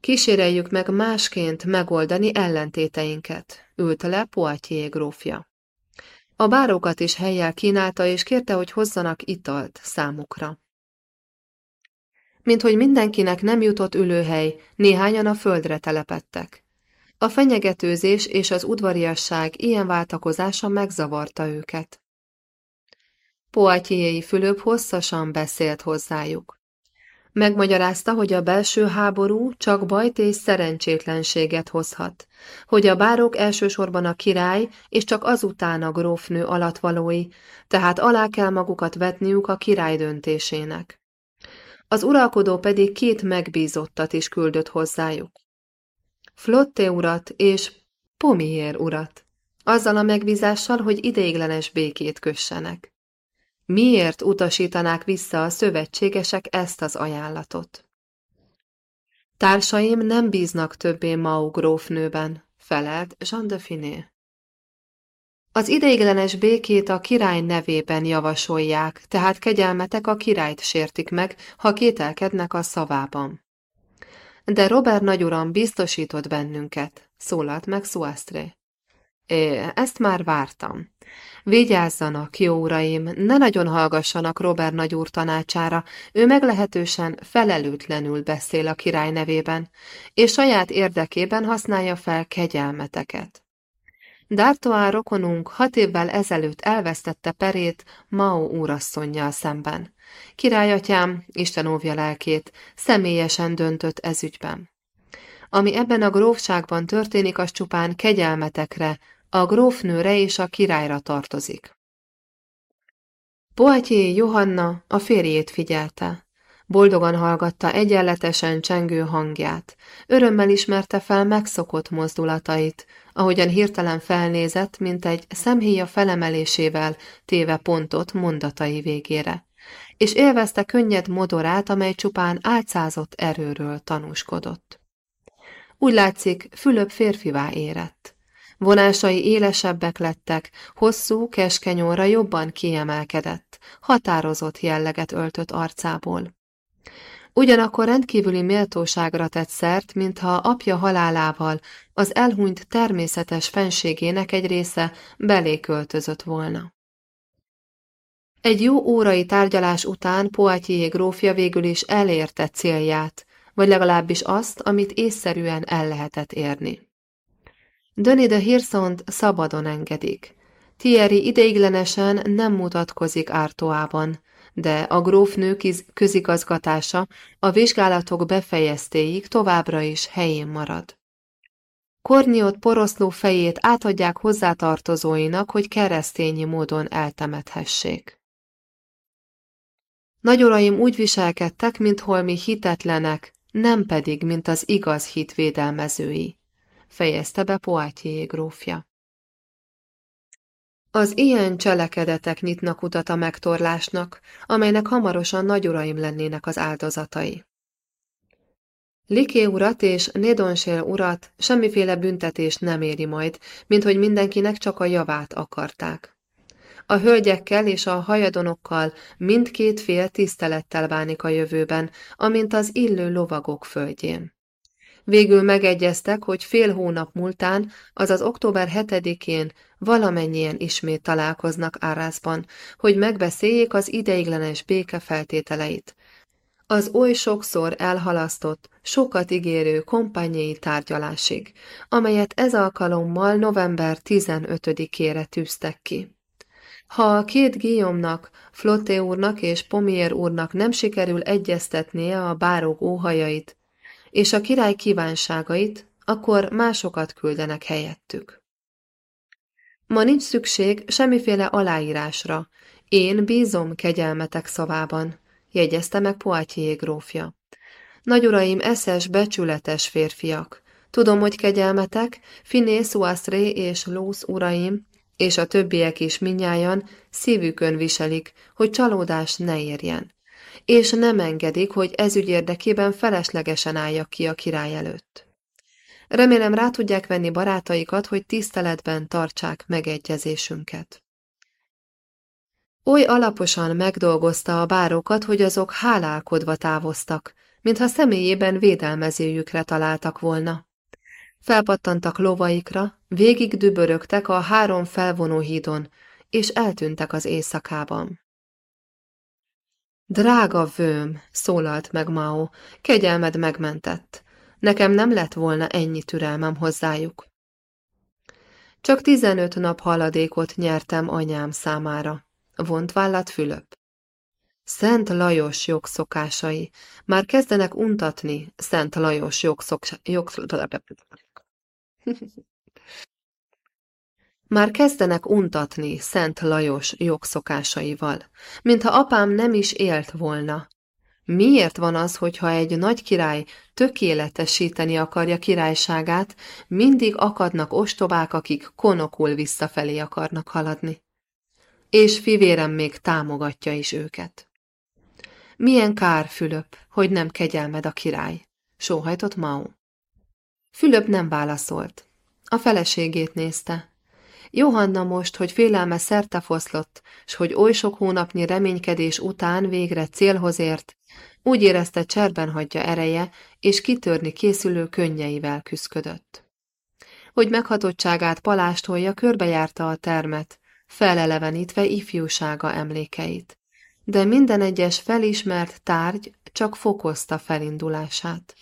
Kíséreljük meg másként megoldani ellentéteinket, ült le Poitier grófja. A bárokat is helyjel kínálta, és kérte, hogy hozzanak italt számukra. Mint hogy mindenkinek nem jutott ülőhely, néhányan a földre telepettek. A fenyegetőzés és az udvariasság ilyen váltakozása megzavarta őket. Poitiers Fülöp hosszasan beszélt hozzájuk. Megmagyarázta, hogy a belső háború csak bajt és szerencsétlenséget hozhat, hogy a bárok elsősorban a király és csak azután a grófnő alatvalói, tehát alá kell magukat vetniük a király döntésének. Az uralkodó pedig két megbízottat is küldött hozzájuk. Flotte urat és Pomier urat, azzal a megbízással, hogy ideiglenes békét kössenek. Miért utasítanák vissza a szövetségesek ezt az ajánlatot? Társaim nem bíznak többé Mau grófnőben, felelt Jean de Finé. Az ideiglenes békét a király nevében javasolják, tehát kegyelmetek a királyt sértik meg, ha kételkednek a szavában. De Robert nagyuram biztosított bennünket, szólalt meg Suastre. É, ezt már vártam. Vigyázzanak, jó uraim, ne nagyon hallgassanak Robert nagyúr tanácsára, ő meglehetősen felelőtlenül beszél a király nevében, és saját érdekében használja fel kegyelmeteket. D'Artois rokonunk hat évvel ezelőtt elvesztette perét Mao úrasszonynal szemben. Királyatyám, Isten óvja lelkét, személyesen döntött ezügyben. Ami ebben a grófságban történik, az csupán kegyelmetekre, a grófnőre és a királyra tartozik. Poitier Johanna a férjét figyelte. Boldogan hallgatta egyenletesen csengő hangját. Örömmel ismerte fel megszokott mozdulatait, ahogyan hirtelen felnézett, mint egy szemhéja felemelésével téve pontot mondatai végére. És élvezte könnyed modorát, amely csupán álcázott erőről tanúskodott. Úgy látszik, Fülöp férfivá érett. Vonásai élesebbek lettek, hosszú, keskeny óra jobban kiemelkedett, határozott jelleget öltött arcából. Ugyanakkor rendkívüli méltóságra tett szert, mintha apja halálával az elhunyt természetes fenségének egy része belé költözött volna. Egy jó órai tárgyalás után Poitier grófja végül is elérte célját, vagy legalábbis azt, amit észszerűen el lehetett érni. Döni de Hirszont szabadon engedik. Thierry ideiglenesen nem mutatkozik ártóában, de a grófnő közigazgatása a vizsgálatok befejeztéig továbbra is helyén marad. Korniot poroszló fejét átadják hozzátartozóinak, hogy keresztényi módon eltemethessék. Nagyuraim úgy viselkedtek, mint holmi hitetlenek, nem pedig, mint az igaz hit védelmezői fejezte be Poitier grófja. Az ilyen cselekedetek nyitnak utat a megtorlásnak, amelynek hamarosan nagyuraim lennének az áldozatai. Liké urat és Nédonsél urat semmiféle büntetés nem éri majd, mint hogy mindenkinek csak a javát akarták. A hölgyekkel és a hajadonokkal mindkét fél tisztelettel bánik a jövőben, amint az illő lovagok földjén. Végül megegyeztek, hogy fél hónap múltán, azaz október 7-én valamennyien ismét találkoznak Árázban, hogy megbeszéljék az ideiglenes béke feltételeit. Az oly sokszor elhalasztott, sokat ígérő kompányai tárgyalásig, amelyet ez alkalommal november 15-ére tűztek ki. Ha a két Guillaume-nak, Flotté úrnak és Pomier úrnak nem sikerül egyeztetnie a bárok óhajait, és a király kívánságait, akkor másokat küldenek helyettük. Ma nincs szükség semmiféle aláírásra, én bízom kegyelmetek szavában, jegyezte meg Poitiers grófja. Nagyuraim eszes, becsületes férfiak. Tudom, hogy kegyelmetek, Finé, Suastré és Lósz uraim, és a többiek is minnyájan szívükön viselik, hogy csalódás ne érjen, és nem engedik, hogy ezügy érdekében feleslegesen álljak ki a király előtt. Remélem rá tudják venni barátaikat, hogy tiszteletben tartsák megegyezésünket. Oly alaposan megdolgozta a bárokat, hogy azok hálálkodva távoztak, mintha személyében védelmezőjükre találtak volna. Felpattantak lovaikra, végig dübörögtek a három felvonó hídon, és eltűntek az éjszakában. Drága vőm, szólalt meg Mao, kegyelmed megmentett. Nekem nem lett volna ennyi türelmem hozzájuk. Csak tizenöt nap haladékot nyertem anyám számára, vont vállat Fülöp. Szent Lajos jogszokásai. Már kezdenek untatni Szent Lajos jogszok... Már kezdenek untatni Szent Lajos jogszokásaival, mintha apám nem is élt volna. Miért van az, hogyha egy nagy király tökéletesíteni akarja királyságát, mindig akadnak ostobák, akik konokul visszafelé akarnak haladni? És fivérem még támogatja is őket. Milyen kár, Fülöp, hogy nem kegyelmed a király, sóhajtott Mao. Fülöp nem válaszolt. A feleségét nézte. Johanna most, hogy félelme szerte foszlott, s hogy oly sok hónapnyi reménykedés után végre célhoz ért, úgy érezte cserben hagyja ereje, és kitörni készülő könnyeivel küszködött. Hogy meghatottságát palástolja, körbejárta a termet, felelevenítve ifjúsága emlékeit de minden egyes felismert tárgy csak fokozta felindulását.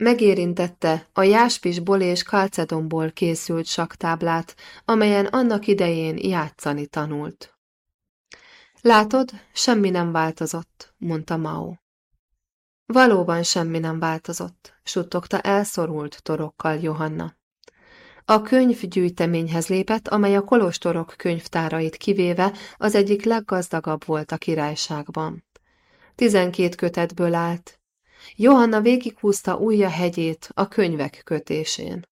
Megérintette a jáspisból és kalcedonból készült saktáblát, amelyen annak idején játszani tanult. Látod, semmi nem változott, mondta Mao. Valóban semmi nem változott, suttogta elszorult torokkal Johanna. A könyvgyűjteményhez lépett, amely a kolostorok könyvtárait kivéve az egyik leggazdagabb volt a királyságban. Tizenkét kötetből állt. Johanna végighúzta ujja hegyét a könyvek kötésén.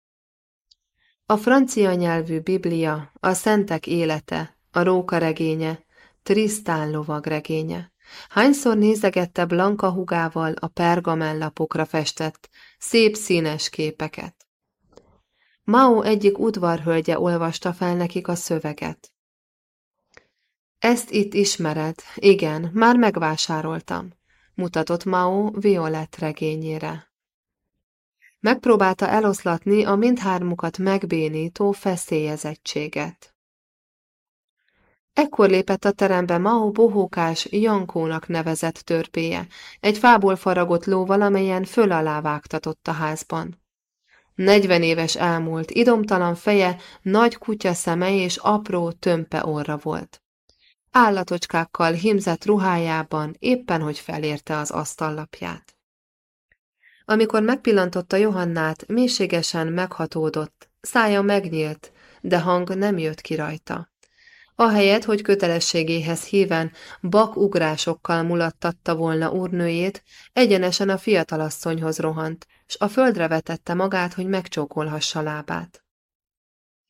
A francia nyelvű Biblia, a szentek élete, a róka regénye, Trisztán lovag regénye. Hányszor nézegette Blanka hugával a pergamellapokra festett, szép színes képeket. Mao egyik udvarhölgye olvasta fel nekik a szöveget. Ezt itt ismered, igen, már megvásároltam, mutatott Mao Violett regényére. Megpróbálta eloszlatni a mindhármukat megbénító feszélyezettséget. Ekkor lépett a terembe Mao bohókás Jankónak nevezett törpéje, egy fából faragott ló valamelyen föl alá vágtatott a házban. Negyven éves elmúlt, idomtalan feje, nagy kutya szeme és apró tömpe orra volt. Állatocskákkal himzett ruhájában éppen, hogy felérte az asztallapját. Amikor megpillantotta Johannát, mélységesen meghatódott, szája megnyílt, de hang nem jött ki rajta. Ahelyett, hogy kötelességéhez híven bakugrásokkal mulattatta volna úrnőjét, egyenesen a fiatalasszonyhoz rohant, s a földre vetette magát, hogy megcsókolhassa lábát.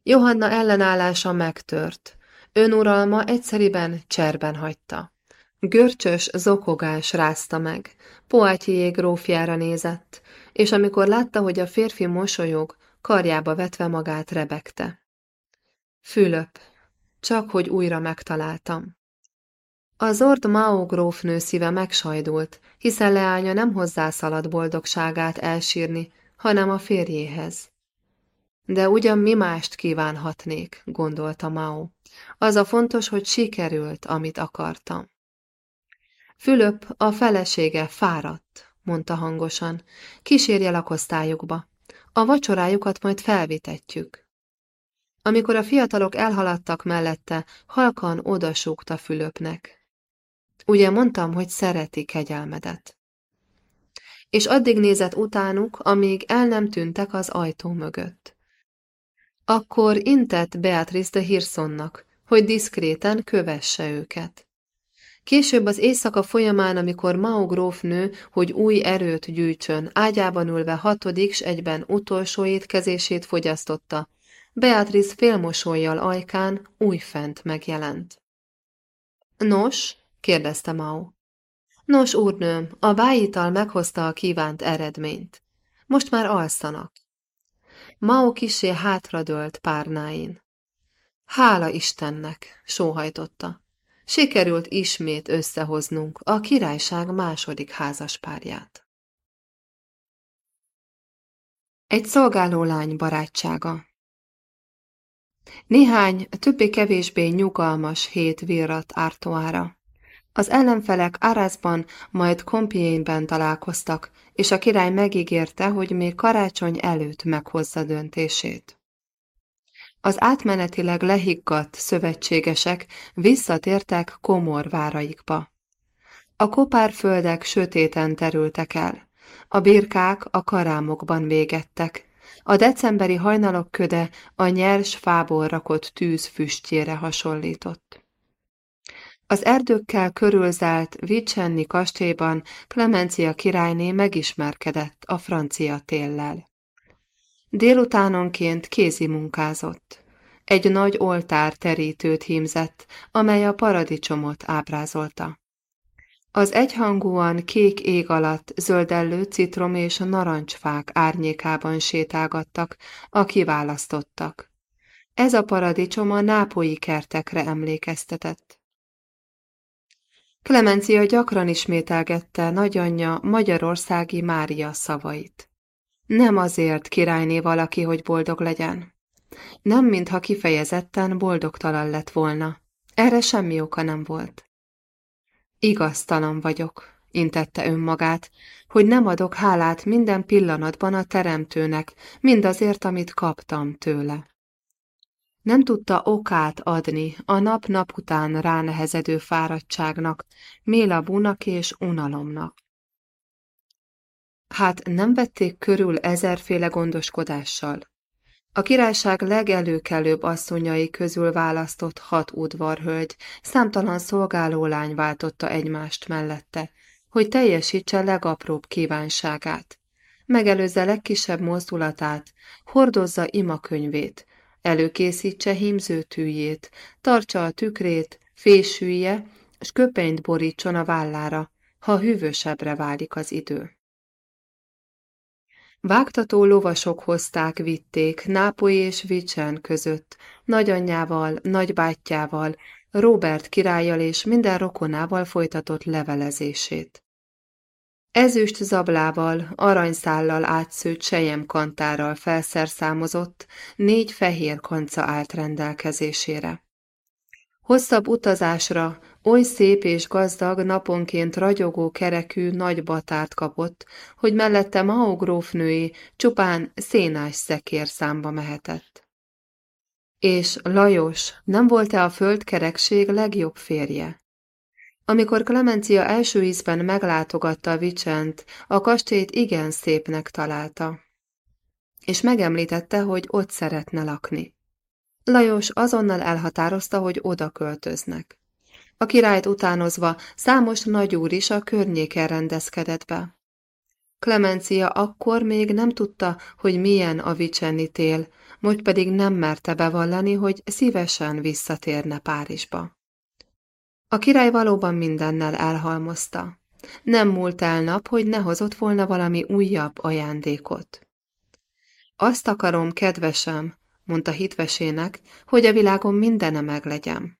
Johanna ellenállása megtört. Önuralma egyszeriben cserben hagyta. Görcsös zokogás rázta meg, Poátyié grófjára nézett, és amikor látta, hogy a férfi mosolyog, karjába vetve magát rebegte. Fülöp, csak hogy újra megtaláltam. Az Ord Mao grófnő szíve megsajdult, hiszen leánya nem hozzászaladt boldogságát elsírni, hanem a férjéhez. De ugyan mi mást kívánhatnék, gondolta Mao. Az a fontos, hogy sikerült, amit akartam. Fülöp, a felesége fáradt, mondta hangosan. Kísérje lakosztályukba. A vacsorájukat majd felvitetjük. Amikor a fiatalok elhaladtak mellette, halkan odasúgta Fülöpnek. Ugye mondtam, hogy szereti kegyelmedet. És addig nézett utánuk, amíg el nem tűntek az ajtó mögött. Akkor intett Beatrice de Hirsonnak, hogy diszkréten kövesse őket. Később az éjszaka folyamán, amikor Mao grófnő, hogy új erőt gyűjtsön, ágyában ülve hatodik s egyben utolsó étkezését fogyasztotta, Beatrice félmosolyjal ajkán újfent megjelent. Nos, kérdezte Mao. Nos, úrnőm, a bájital meghozta a kívánt eredményt. Most már alszanak. Mao kisé hátradőlt párnáin. Hála Istennek, sóhajtotta. Sikerült ismét összehoznunk a királyság második házaspárját. Egy szolgáló lány barátsága Néhány többé-kevésbé nyugalmas hét virrat Ártoára. Az ellenfelek Árázban, majd Compiègne-ben találkoztak, és a király megígérte, hogy még karácsony előtt meghozza döntését. Az átmenetileg lehiggadt szövetségesek visszatértek komor váraikba. A kopárföldek sötéten terültek el, a birkák a karámokban végettek, a decemberi hajnalok köde a nyers fából rakott tűz füstjére hasonlított. Az erdőkkel körülzált Vicenni kastélyban Clemencia királyné megismerkedett a francia téllel. Délutánonként kézi munkázott. Egy nagy oltár terítőt hímzett, amely a paradicsomot ábrázolta. Az egyhangúan kék ég alatt zöldellő citrom és narancsfák árnyékában sétálgattak a kiválasztottak. Ez a paradicsom a nápolyi kertekre emlékeztetett. Klemencia gyakran ismételgette nagyanyja magyarországi Mária szavait. Nem azért királyné valaki, hogy boldog legyen. Nem, mintha kifejezetten boldogtalan lett volna. Erre semmi oka nem volt. Igaztalan vagyok, intette önmagát, hogy nem adok hálát minden pillanatban a teremtőnek, mindazért, amit kaptam tőle. Nem tudta okát adni a nap-nap után ránehezedő fáradtságnak, mélabúnak és unalomnak. Hát nem vették körül ezerféle gondoskodással. A királyság legelőkelőbb asszonyai közül választott hat udvarhölgy, számtalan szolgálólány váltotta egymást mellette, hogy teljesítse legapróbb kívánságát. Megelőzze legkisebb mozdulatát, hordozza imakönyvét, előkészítse hímzőtűjét, tartsa a tükrét, fésülje, s köpenyt borítson a vállára, ha hűvösebbre válik az idő. Vágtató lovasok hozták, vitték Nápoly és Vicsen között, nagyanyjával, nagybátyjával, Robert királlyal és minden rokonával folytatott levelezését. Ezüst zablával, aranyszállal átszőtt sejemkantárral felszerszámozott, négy fehér kanca állt rendelkezésére. Hosszabb utazásra oly szép és gazdag, naponként ragyogó kerekű nagy batárt kapott, hogy mellette Mao grófnői csupán szénás szekér számba mehetett. És Lajos nem volt-e a földkerekség legjobb férje? Amikor Klemencia első ízben meglátogatta a Vicsent, a kastélyt igen szépnek találta, és megemlítette, hogy ott szeretne lakni. Lajos azonnal elhatározta, hogy oda költöznek. A királyt utánozva számos nagyúr is a környéken rendezkedett be. Klemencia akkor még nem tudta, hogy milyen a vicsenni tél, most pedig nem merte bevallani, hogy szívesen visszatérne Párizsba. A király valóban mindennel elhalmozta. Nem múlt el nap, hogy ne hozott volna valami újabb ajándékot. Azt akarom, kedvesem, mondta hitvesének, hogy a világon mindene meglegyen.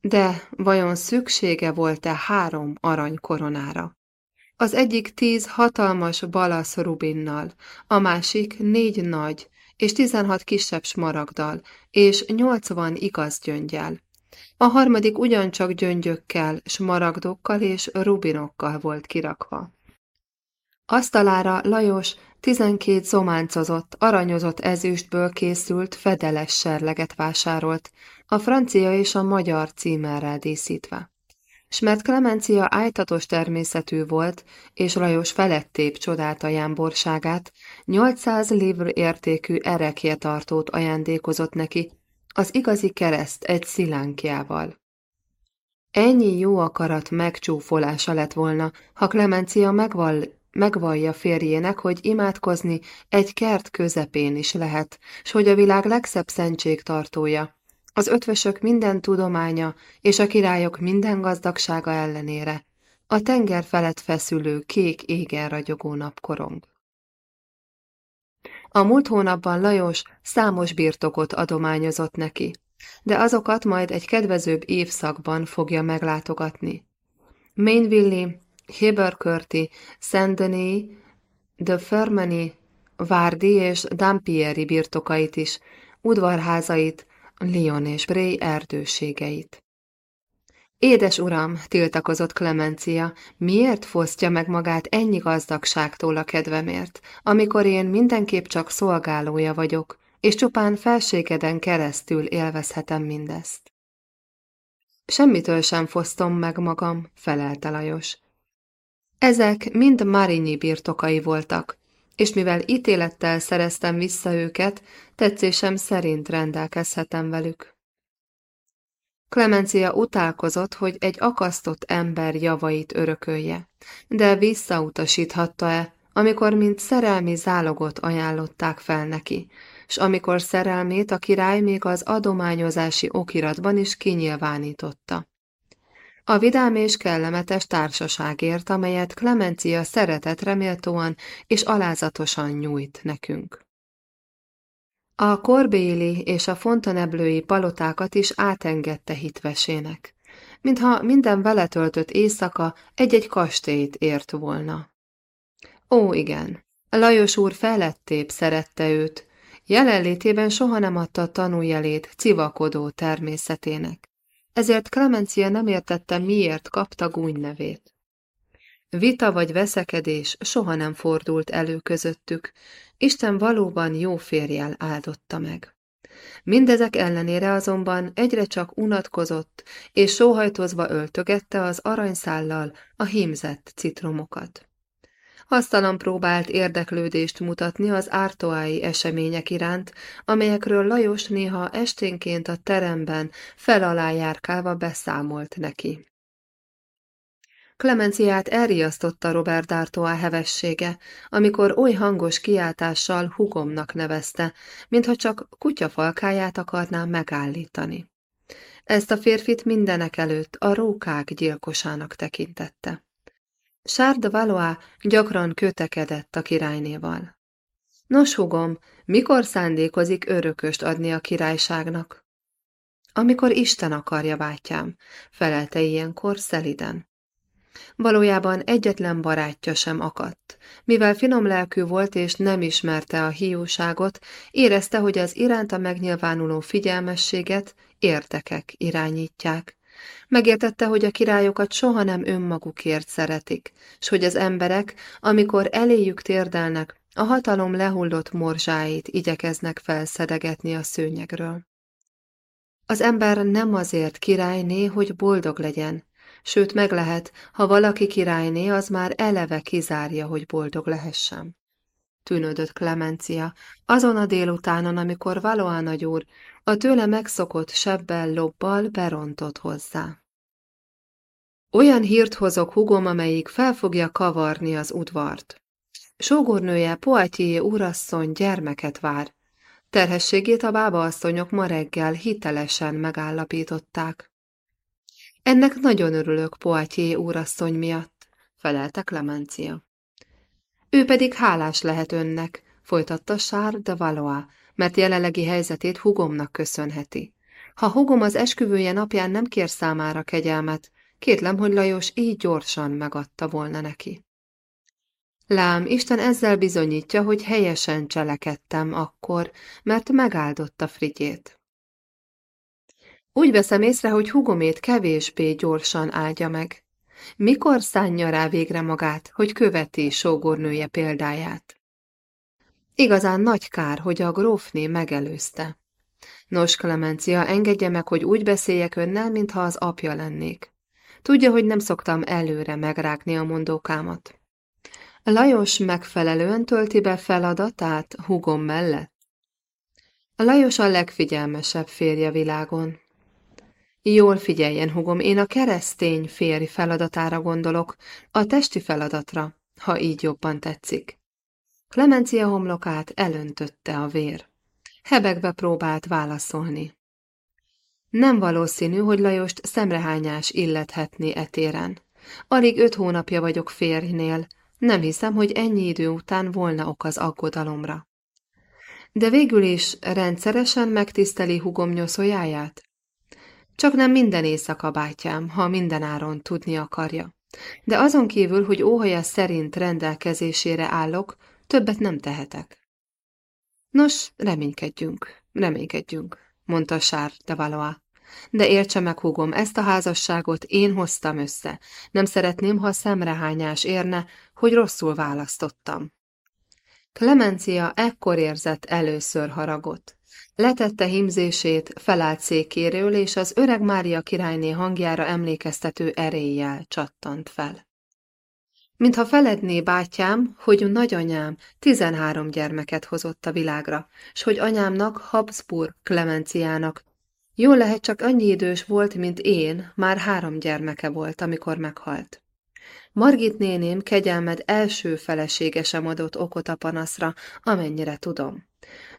De vajon szüksége volt-e három aranykoronára? Az egyik tíz hatalmas balasz rubinnal, a másik négy nagy és tizenhat kisebb smaragdal, és nyolcvan igaz gyöngyel. A harmadik ugyancsak gyöngyökkel, smaragdokkal és rubinokkal volt kirakva. Asztalára Lajos tizenkét zománcozott, aranyozott ezüstből készült fedeles serleget vásárolt, a francia és a magyar címerrel díszítve. S mert Klemencia ájtatos természetű volt, és Lajos felettébb csodálta jámborságát, 800 livr értékű erekjetartót ajándékozott neki, az igazi kereszt egy szilánkjával. Ennyi jó akarat megcsúfolása lett volna, ha Klemencia megval, megvallja férjének, hogy imádkozni egy kert közepén is lehet, s hogy a világ legszebb szentség tartója, az ötvösök minden tudománya és a királyok minden gazdagsága ellenére, a tenger felett feszülő kék égen ragyogó napkorong. A múlt hónapban Lajos számos birtokot adományozott neki, de azokat majd egy kedvezőbb évszakban fogja meglátogatni. Mainvilli, Heberkörti, Saint-Denis, de Fermani, Várdi és Dampieri birtokait is, udvarházait, Lyon és Bray erdőségeit. Édes uram, tiltakozott Klemencia, miért fosztja meg magát ennyi gazdagságtól a kedvemért, amikor én mindenképp csak szolgálója vagyok, és csupán felségeden keresztül élvezhetem mindezt. Semmitől sem fosztom meg magam, felelte Lajos. Ezek mind Marinyi birtokai voltak, és mivel ítélettel szereztem vissza őket, tetszésem szerint rendelkezhetem velük. Klemencia utálkozott, hogy egy akasztott ember javait örökölje, de visszautasíthatta-e, amikor mint szerelmi zálogot ajánlották fel neki, s amikor szerelmét a király még az adományozási okiratban is kinyilvánította. A vidám és kellemetes társaságért, amelyet Klemencia szeretet reméltóan és alázatosan nyújt nekünk. A korbéli és a fontaneblői palotákat is átengedte hitvesének, mintha minden vele töltött éjszaka egy-egy kastélyt ért volna. Ó, igen, Lajos úr felettébb szerette őt, jelenlétében soha nem adta tanújelét civakodó természetének, ezért Clemencia nem értette, miért kapta gúny nevét. Vita vagy veszekedés soha nem fordult elő közöttük, Isten valóban jó férjel áldotta meg. Mindezek ellenére azonban egyre csak unatkozott, és sóhajtozva öltögette az aranyszállal a hímzett citromokat. Hasztalan próbált érdeklődést mutatni az ártoái események iránt, amelyekről Lajos néha esténként a teremben felalá járkálva beszámolt neki. Klemenciát elriasztotta Robert D'Artois hevessége, amikor oly hangos kiáltással hugomnak nevezte, mintha csak kutyafalkáját akarná megállítani. Ezt a férfit mindenek előtt a rókák gyilkosának tekintette. De Valois gyakran kötekedett a királynéval. Nos, hugom, mikor szándékozik örököst adni a királyságnak? Amikor Isten akarja, bátyám, felelte ilyenkor szeliden. Valójában egyetlen barátja sem akadt. Mivel finom lelkű volt és nem ismerte a hiúságot, érezte, hogy az iránta megnyilvánuló figyelmességet értekek irányítják. Megértette, hogy a királyokat soha nem önmagukért szeretik, s hogy az emberek, amikor eléjük térdelnek, a hatalom lehullott morzsáit igyekeznek felszedegetni a szőnyegről. Az ember nem azért királyné, hogy boldog legyen, sőt meg lehet, ha valaki királyné, az már eleve kizárja, hogy boldog lehessen. Tűnődött Klemencia, azon a délutánon, amikor Valoá nagyúr a tőle megszokott sebbel lobbal berontott hozzá. Olyan hírt hozok hugom, amelyik fel fogja kavarni az udvart. Sógornője Poitié úrasszony gyermeket vár. Terhességét a bábaasszonyok ma reggel hitelesen megállapították. Ennek nagyon örülök Poitier úrasszony miatt, felelte Clemencia. Ő pedig hálás lehet önnek, folytatta Charles de Valois, mert jelenlegi helyzetét hugomnak köszönheti. Ha hugom az esküvője napján nem kér számára kegyelmet, kétlem, hogy Lajos így gyorsan megadta volna neki. Lám, Isten ezzel bizonyítja, hogy helyesen cselekedtem akkor, mert megáldotta Frigyét. Úgy veszem észre, hogy hugomét kevésbé gyorsan áldja meg. Mikor szánja rá végre magát, hogy követi sógornője példáját? Igazán nagy kár, hogy a grófné megelőzte. Nos, Klemencia, engedje meg, hogy úgy beszéljek önnel, mintha az apja lennék. Tudja, hogy nem szoktam előre megrágni a mondókámat. Lajos megfelelően tölti be feladatát hugom mellett? Lajos a legfigyelmesebb férje világon, Jól figyeljen, hugom, én a keresztény férj feladatára gondolok, a testi feladatra, ha így jobban tetszik. Clemencia homlokát elöntötte a vér. Hebegve próbált válaszolni. Nem valószínű, hogy Lajost szemrehányás illethetné etéren. Alig öt hónapja vagyok férjnél, nem hiszem, hogy ennyi idő után volna ok az aggodalomra. De végül is rendszeresen megtiszteli hugom nyoszójáját? Csak nem minden éjszaka, bátyám, ha mindenáron tudni akarja. De azon kívül, hogy óhaja szerint rendelkezésére állok, többet nem tehetek. Nos, reménykedjünk, reménykedjünk, mondta Sár de Valois. De értse meg, hugom, ezt a házasságot én hoztam össze. Nem szeretném, ha szemrehányás érne, hogy rosszul választottam. Clemencia ekkor érzett először haragot. Letette himzését, felállt székéről, és az öreg Mária királyné hangjára emlékeztető eréllyel csattant fel. Mintha feledné bátyám, hogy nagyanyám tizenhárom gyermeket hozott a világra, s hogy anyámnak Habsburg Klemenciának Jól lehet csak annyi idős volt, mint én, már három gyermeke volt, amikor meghalt. Margit néném kegyelmed első felesége sem adott okot a panaszra, amennyire tudom.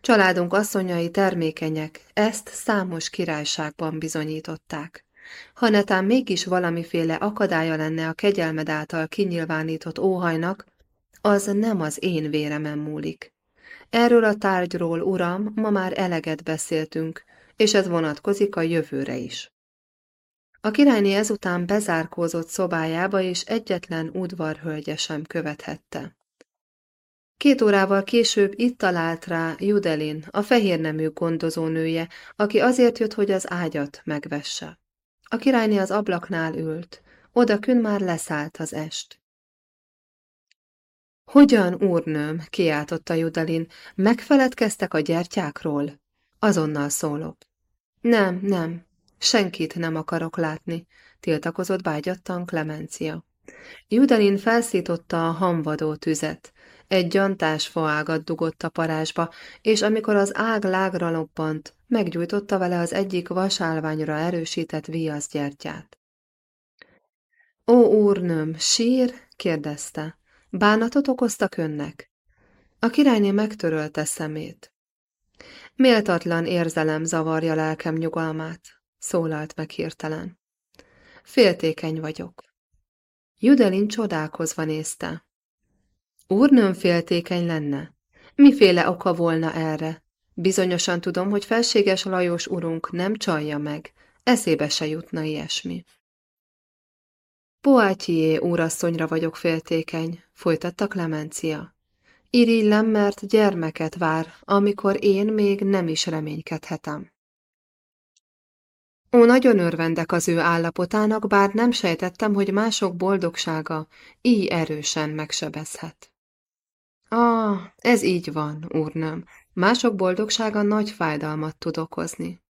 Családunk asszonyai termékenyek, ezt számos királyságban bizonyították. Ha netán mégis valamiféle akadálya lenne a kegyelmed által kinyilvánított óhajnak, az nem az én véremen múlik. Erről a tárgyról, uram, ma már eleget beszéltünk, és ez vonatkozik a jövőre is. A királyné ezután bezárkózott szobájába, és egyetlen udvarhölgye sem követhette. Két órával később itt talált rá Judelin, a fehérnemű gondozónője, aki azért jött, hogy az ágyat megvesse. A királyné az ablaknál ült, odakün már leszállt az est. Hogyan, úrnőm, kiáltotta Judelin, megfeledkeztek a gyertyákról? Azonnal szólok. Nem, nem, senkit nem akarok látni, tiltakozott bágyattan Klemencia. Judelin felszította a hamvadó tüzet. Egy gyantás faágat dugott a parázsba, és amikor az ág lágra loppant, meggyújtotta vele az egyik vasálványra erősített viaszgyertyát. Ó, úrnőm, sír? kérdezte. Bánatot okoztak önnek? A királyné megtörölte szemét. Méltatlan érzelem zavarja lelkem nyugalmát, szólalt meg hirtelen. Féltékeny vagyok. Judelin csodálkozva nézte. Úrnőm féltékeny lenne? Miféle oka volna erre? Bizonyosan tudom, hogy felséges Lajos urunk nem csalja meg, eszébe se jutna ilyesmi. Poátyé úrasszonyra vagyok féltékeny, folytatta Klemencia. Irigylem, mert gyermeket vár, amikor én még nem is reménykedhetem. Ó, nagyon örvendek az ő állapotának, bár nem sejtettem, hogy mások boldogsága így erősen megsebezhet. Ah, ez így van, úrnőm. Mások boldogsága nagy fájdalmat tud okozni.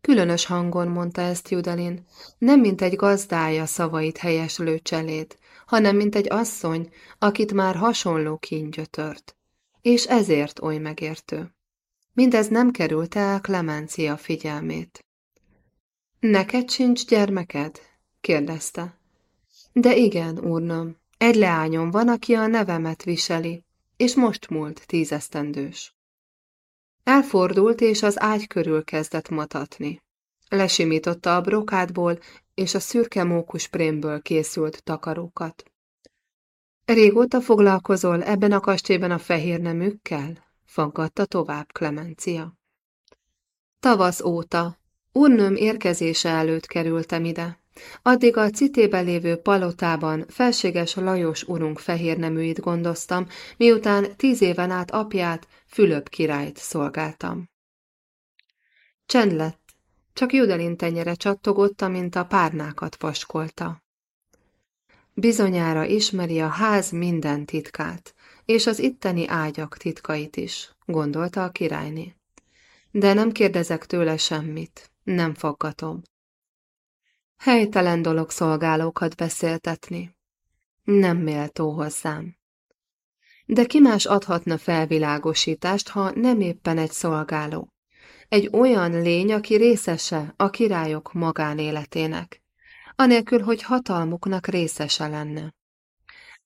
Különös hangon mondta ezt Judelin, nem mint egy gazdája szavait helyeslő cselét, hanem mint egy asszony, akit már hasonló kín gyötört. És ezért oly megértő. Mindez nem került el Klemencia figyelmét. Neked sincs gyermeked? kérdezte. De igen, úrnöm, egy leányom van, aki a nevemet viseli, és most múlt tízesztendős. Elfordult, és az ágy körül kezdett matatni. Lesimította a brokádból és a szürke mókus prémből készült takarókat. Régóta foglalkozol ebben a kastélyben a fehér nemükkel? Faggatta tovább Klemencia. Tavasz óta, urnőm érkezése előtt kerültem ide. Addig a citében lévő palotában felséges Lajos urunk fehérneműit gondoztam, miután tíz éven át apját, Fülöp királyt szolgáltam. Csend lett, csak Judelin tenyere csattogott, amint a párnákat vaskolta. Bizonyára ismeri a ház minden titkát, és az itteni ágyak titkait is, gondolta a királyné. De nem kérdezek tőle semmit, nem faggatom. Helytelen dolog szolgálókat beszéltetni. Nem méltó hozzám. De ki más adhatna felvilágosítást, ha nem éppen egy szolgáló? egy olyan lény, aki részese a királyok magánéletének, anélkül, hogy hatalmuknak részese lenne.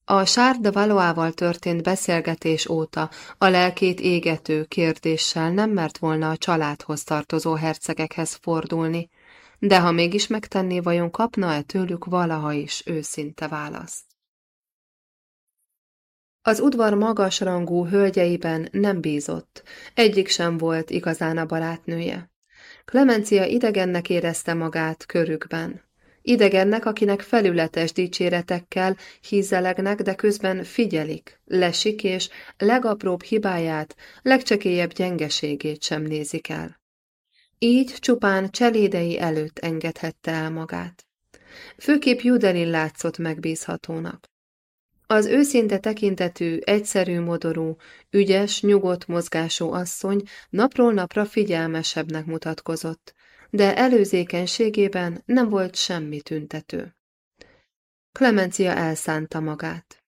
A Sár de Valoával történt beszélgetés óta a lelkét égető kérdéssel nem mert volna a családhoz tartozó hercegekhez fordulni, de ha mégis megtenné, vajon kapna-e tőlük valaha is őszinte választ? Az udvar magasrangú hölgyeiben nem bízott, egyik sem volt igazán a barátnője. Klemencia idegennek érezte magát körükben. Idegennek, akinek felületes dicséretekkel hízelegnek, de közben figyelik, lesik és legapróbb hibáját, legcsekélyebb gyengeségét sem nézik el. Így csupán cselédei előtt engedhette el magát. Főképp Judelin látszott megbízhatónak. Az őszinte tekintetű, egyszerű modorú, ügyes, nyugodt mozgású asszony napról napra figyelmesebbnek mutatkozott, de előzékenységében nem volt semmi tüntető. Klemencia elszánta magát.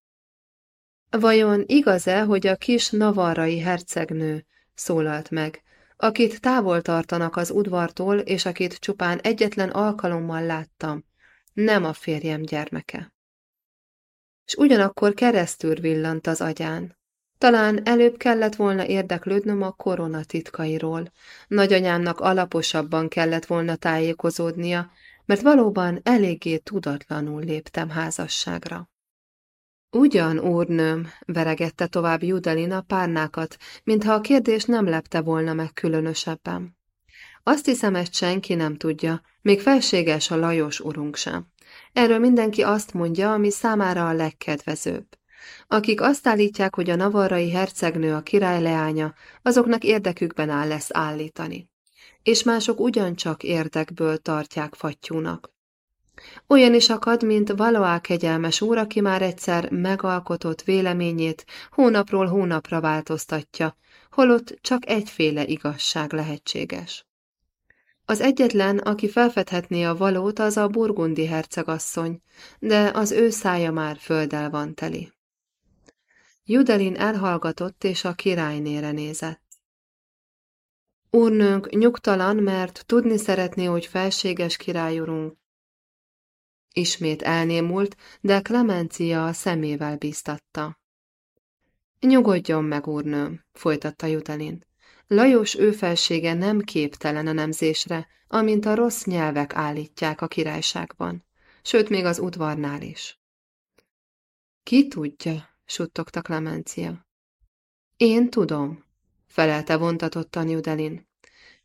Vajon igaz-e, hogy a kis navarrai hercegnő szólalt meg, akit távol tartanak az udvartól, és akit csupán egyetlen alkalommal láttam, nem a férjem gyermeke? És ugyanakkor keresztül villant az agyán. Talán előbb kellett volna érdeklődnöm a korona titkairól. Nagyanyámnak alaposabban kellett volna tájékozódnia, mert valóban eléggé tudatlanul léptem házasságra. Ugyan, úrnőm, veregette tovább Judelina párnákat, mintha a kérdés nem lepte volna meg különösebben. Azt hiszem, ezt senki nem tudja, még felséges a Lajos urunk sem. Erről mindenki azt mondja, ami számára a legkedvezőbb. Akik azt állítják, hogy a navarrai hercegnő a király leánya, azoknak érdekükben áll lesz állítani. És mások ugyancsak érdekből tartják fattyúnak. Olyan is akad, mint Valoá kegyelmes úr, aki már egyszer megalkotott véleményét hónapról hónapra változtatja, holott csak egyféle igazság lehetséges. Az egyetlen, aki felfedhetné a valót, az a burgundi hercegasszony, de az ő szája már földdel van teli. Judelin elhallgatott, és a királynére nézett. Úrnőnk nyugtalan, mert tudni szeretné, hogy felséges királyurunk. Ismét elnémult, de Klemencia a szemével bíztatta. Nyugodjon meg, úrnőm, folytatta Judelin. Lajos őfelsége nem képtelen a nemzésre, amint a rossz nyelvek állítják a királyságban, sőt még az udvarnál is. Ki tudja, suttogta Klemencia. Én tudom, felelte vontatottan Judelin,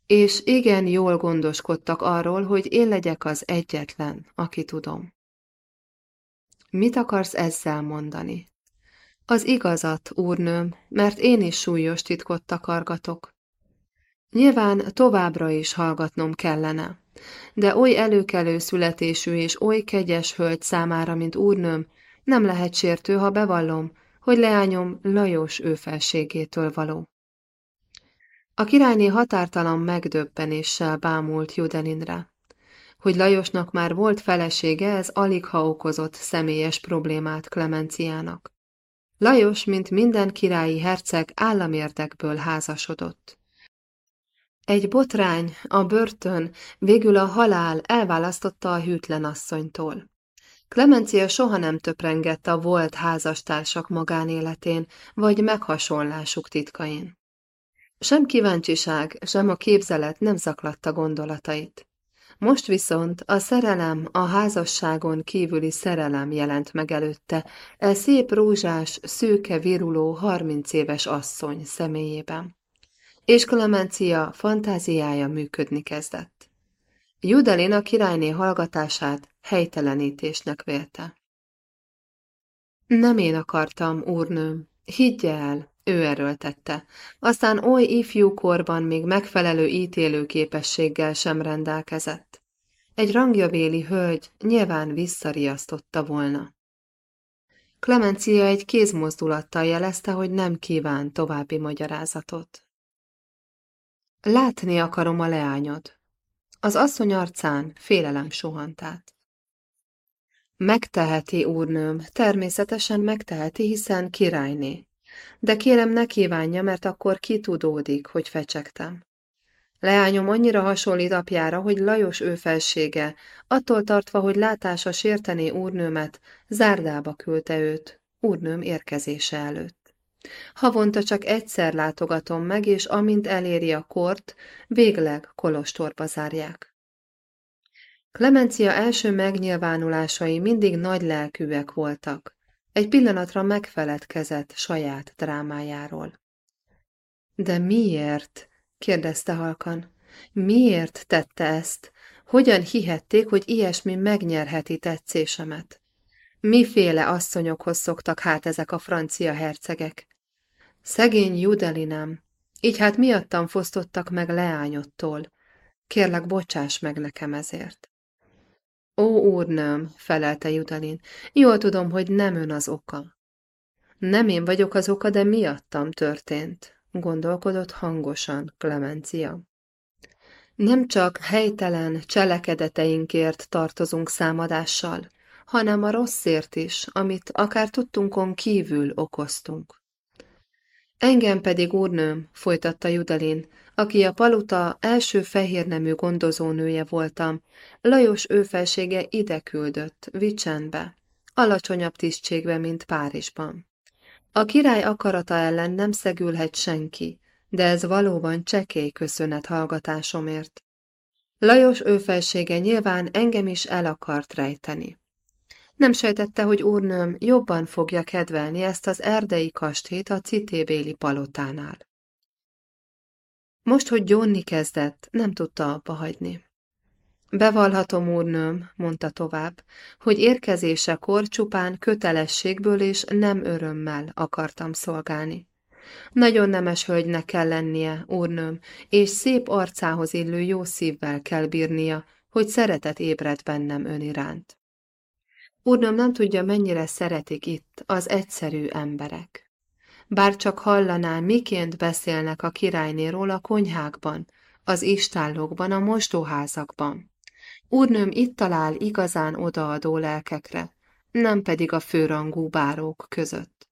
és igen jól gondoskodtak arról, hogy én legyek az egyetlen, aki tudom. Mit akarsz ezzel mondani? Az igazat, úrnőm, mert én is súlyos titkot takargatok. Nyilván továbbra is hallgatnom kellene, de oly előkelő születésű és oly kegyes hölgy számára, mint úrnőm, nem lehet sértő, ha bevallom, hogy leányom Lajos őfelségétől való. A királyné határtalan megdöbbenéssel bámult Judelinre. Hogy Lajosnak már volt felesége, ez alig ha okozott személyes problémát Klemenciának. Lajos, mint minden királyi herceg, államérdekből házasodott. Egy botrány, a börtön, végül a halál elválasztotta a hűtlen asszonytól. Klemencia soha nem töprengett a volt házastársak magánéletén, vagy meghasonlásuk titkain. Sem kíváncsiság, sem a képzelet nem zaklatta gondolatait. Most viszont a szerelem, a házasságon kívüli szerelem jelent meg előtte, e szép rózsás, szőke viruló, harminc éves asszony személyében és Klemencia fantáziája működni kezdett. Judelin a királyné hallgatását helytelenítésnek vélte. Nem én akartam, úrnőm, higgye el, ő erőltette, aztán oly ifjú korban még megfelelő ítélő képességgel sem rendelkezett. Egy rangjabéli hölgy nyilván visszariasztotta volna. Klemencia egy kézmozdulattal jelezte, hogy nem kíván további magyarázatot. Látni akarom a leányod. Az asszony arcán félelem suhant át. Megteheti, úrnőm, természetesen megteheti, hiszen királyné. De kérem, ne kívánja, mert akkor kitudódik, hogy fecsegtem. Leányom annyira hasonlít apjára, hogy Lajos ő felsége, attól tartva, hogy látása sértené úrnőmet, zárdába küldte őt, úrnőm érkezése előtt. Havonta csak egyszer látogatom meg, és amint eléri a kort, végleg kolostorba zárják. Klemencia első megnyilvánulásai mindig nagy lelkűek voltak. Egy pillanatra megfeledkezett saját drámájáról. De miért? kérdezte halkan. Miért tette ezt? Hogyan hihették, hogy ilyesmi megnyerheti tetszésemet? Miféle asszonyokhoz szoktak hát ezek a francia hercegek? Szegény Judelinám, így hát miattam fosztottak meg leányottól. Kérlek, bocsáss meg nekem ezért. Ó, úrnőm, felelte Judelin, jól tudom, hogy nem ön az oka. Nem én vagyok az oka, de miattam történt, gondolkodott hangosan Klemencia. Nem csak helytelen cselekedeteinkért tartozunk számadással, hanem a rosszért is, amit akár tudtunkon kívül okoztunk. Engem pedig úrnőm, folytatta Judelin, aki a paluta első fehérnemű gondozónője voltam, Lajos őfelsége ide küldött, Vicsenbe, alacsonyabb tisztségbe, mint Párizsban. A király akarata ellen nem szegülhet senki, de ez valóban csekély köszönet hallgatásomért. Lajos őfelsége nyilván engem is el akart rejteni. Nem sejtette, hogy úrnőm jobban fogja kedvelni ezt az erdei kastét a citébéli palotánál. Most, hogy gyónni kezdett, nem tudta abba hagyni. Bevallhatom, úrnőm, mondta tovább, hogy érkezésekor csupán kötelességből és nem örömmel akartam szolgálni. Nagyon nemes hölgynek kell lennie, úrnőm, és szép arcához illő jó szívvel kell bírnia, hogy szeretet ébred bennem ön iránt. Úrnőm nem tudja, mennyire szeretik itt az egyszerű emberek. Bár csak hallaná, miként beszélnek a királynéról a konyhákban, az istállókban, a mostóházakban. Úrnőm itt talál igazán odaadó lelkekre, nem pedig a főrangú bárók között.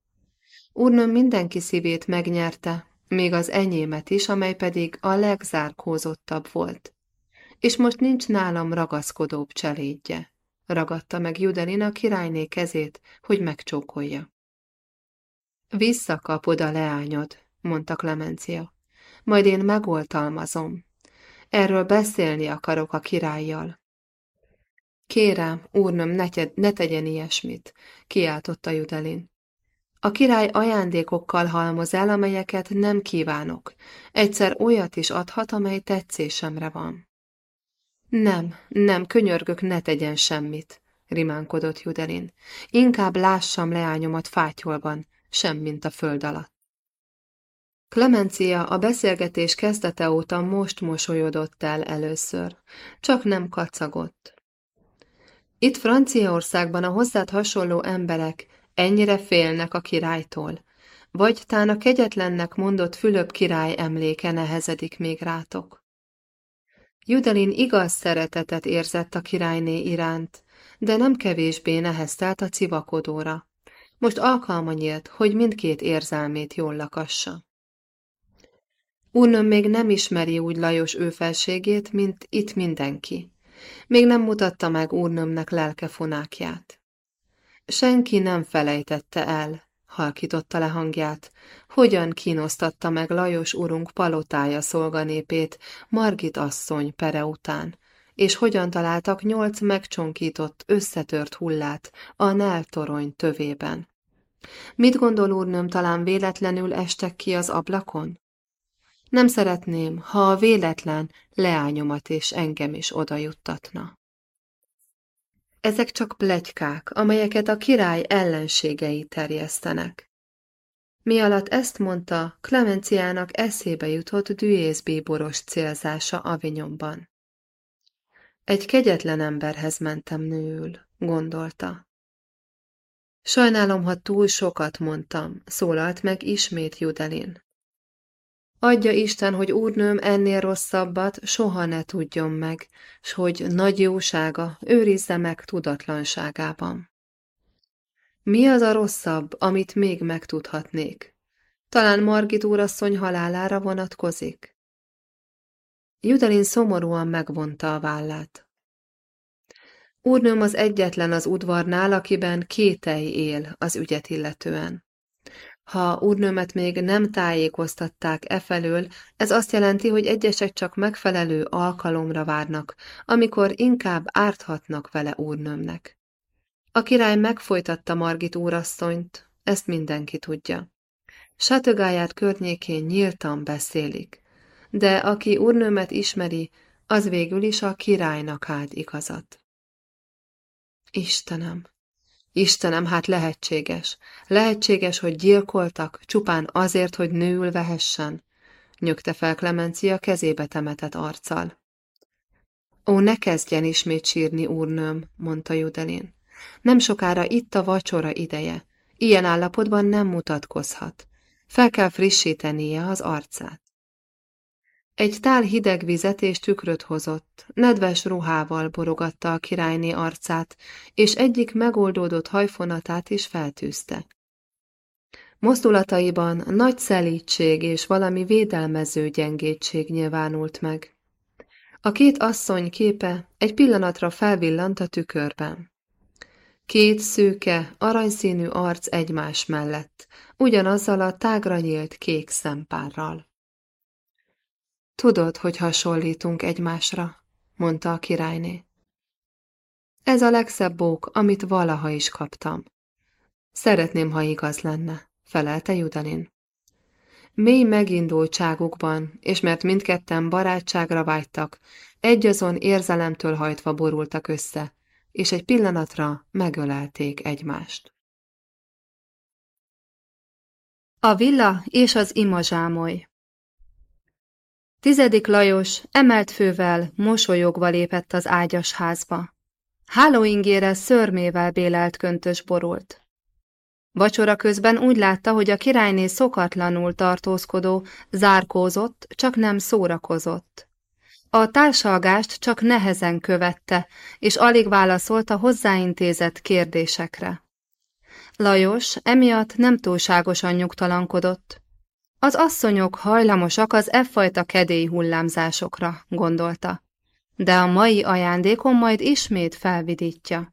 Úrnőm mindenki szívét megnyerte, még az enyémet is, amely pedig a legzárkózottabb volt. És most nincs nálam ragaszkodóbb cselédje. Ragadta meg Judelin a királyné kezét, hogy megcsókolja. Visszakapod a leányod, mondta Klemencia. Majd én megoltalmazom. Erről beszélni akarok a királlyal. Kérem, úrnöm, ne, ne tegyen ilyesmit, kiáltotta Judelin. A király ajándékokkal halmoz el, amelyeket nem kívánok. Egyszer olyat is adhat, amely tetszésemre van. Nem, nem, könyörgök, ne tegyen semmit, rimánkodott Judelin. Inkább lássam leányomat fátyolban, sem mint a föld alatt. Klemencia a beszélgetés kezdete óta most mosolyodott el először, csak nem kacagott. Itt Franciaországban a hozzád hasonló emberek ennyire félnek a királytól, vagy tán a kegyetlennek mondott Fülöp király emléke nehezedik még rátok. Judelin igaz szeretetet érzett a királyné iránt, de nem kevésbé neheztelt a civakodóra. Most alkalma nyílt, hogy mindkét érzelmét jól lakassa. Úrnöm még nem ismeri úgy Lajos őfelségét, mint itt mindenki. Még nem mutatta meg úrnömnek lelke fonákját. Senki nem felejtette el, halkította le hangját, hogyan kínosztatta meg Lajos urunk palotája szolganépét Margit asszony pere után, és hogyan találtak nyolc megcsonkított, összetört hullát a Nel torony tövében. Mit gondol úrnőm, talán véletlenül estek ki az ablakon? Nem szeretném, ha a véletlen leányomat és engem is oda juttatna. Ezek csak plegykák, amelyeket a király ellenségei terjesztenek. Mi alatt ezt mondta, Klemenciának eszébe jutott dühészbíboros célzása Avignonban. Egy kegyetlen emberhez mentem nőül, gondolta. Sajnálom, ha túl sokat mondtam, szólalt meg ismét Judelin. Adja Isten, hogy úrnőm ennél rosszabbat soha ne tudjon meg, s hogy nagy jósága őrizze meg tudatlanságában. Mi az a rosszabb, amit még megtudhatnék? Talán Margit úrasszony halálára vonatkozik? Judelin szomorúan megvonta a vállát. Úrnőm az egyetlen az udvarnál, akiben kételj él az ügyet illetően. Ha úrnőmet még nem tájékoztatták e felől, ez azt jelenti, hogy egyesek csak megfelelő alkalomra várnak, amikor inkább árthatnak vele úrnőmnek. A király megfolytatta Margit úrasszonyt, ezt mindenki tudja. Satögáját környékén nyíltan beszélik, de aki úrnőmet ismeri, az végül is a királynak áld igazat. Istenem, Istenem, hát lehetséges. Lehetséges, hogy gyilkoltak, csupán azért, hogy nőül vehessen. Nyögte fel Klemencia kezébe temetett arccal. Ó, ne kezdjen ismét sírni, úrnőm, mondta Judelin. Nem sokára itt a vacsora ideje. Ilyen állapotban nem mutatkozhat. Fel kell frissítenie az arcát. Egy tál hideg vizet és tükröt hozott, nedves ruhával borogatta a királyné arcát, és egyik megoldódott hajfonatát is feltűzte. Mozdulataiban nagy szelítség és valami védelmező gyengétség nyilvánult meg. A két asszony képe egy pillanatra felvillant a tükörben. Két szőke, aranyszínű arc egymás mellett, ugyanazzal a tágra nyílt kék szempárral. Tudod, hogy hasonlítunk egymásra, mondta a királyné. Ez a legszebb bók, amit valaha is kaptam. Szeretném, ha igaz lenne, felelte Judalin. Mély megindultságukban, és mert mindketten barátságra vágytak, egyazon érzelemtől hajtva borultak össze, és egy pillanatra megölelték egymást. A villa és az imazsámoly Tizedik Lajos emelt fővel, mosolyogva lépett az ágyas házba. Hálóingére szörmével bélelt köntös borult. Vacsora közben úgy látta, hogy a királyné szokatlanul tartózkodó, zárkózott, csak nem szórakozott. A társalgást csak nehezen követte, és alig válaszolt a hozzáintézett kérdésekre. Lajos emiatt nem túlságosan nyugtalankodott. Az asszonyok hajlamosak az e fajta kedély hullámzásokra, gondolta. De a mai ajándékom majd ismét felvidítja.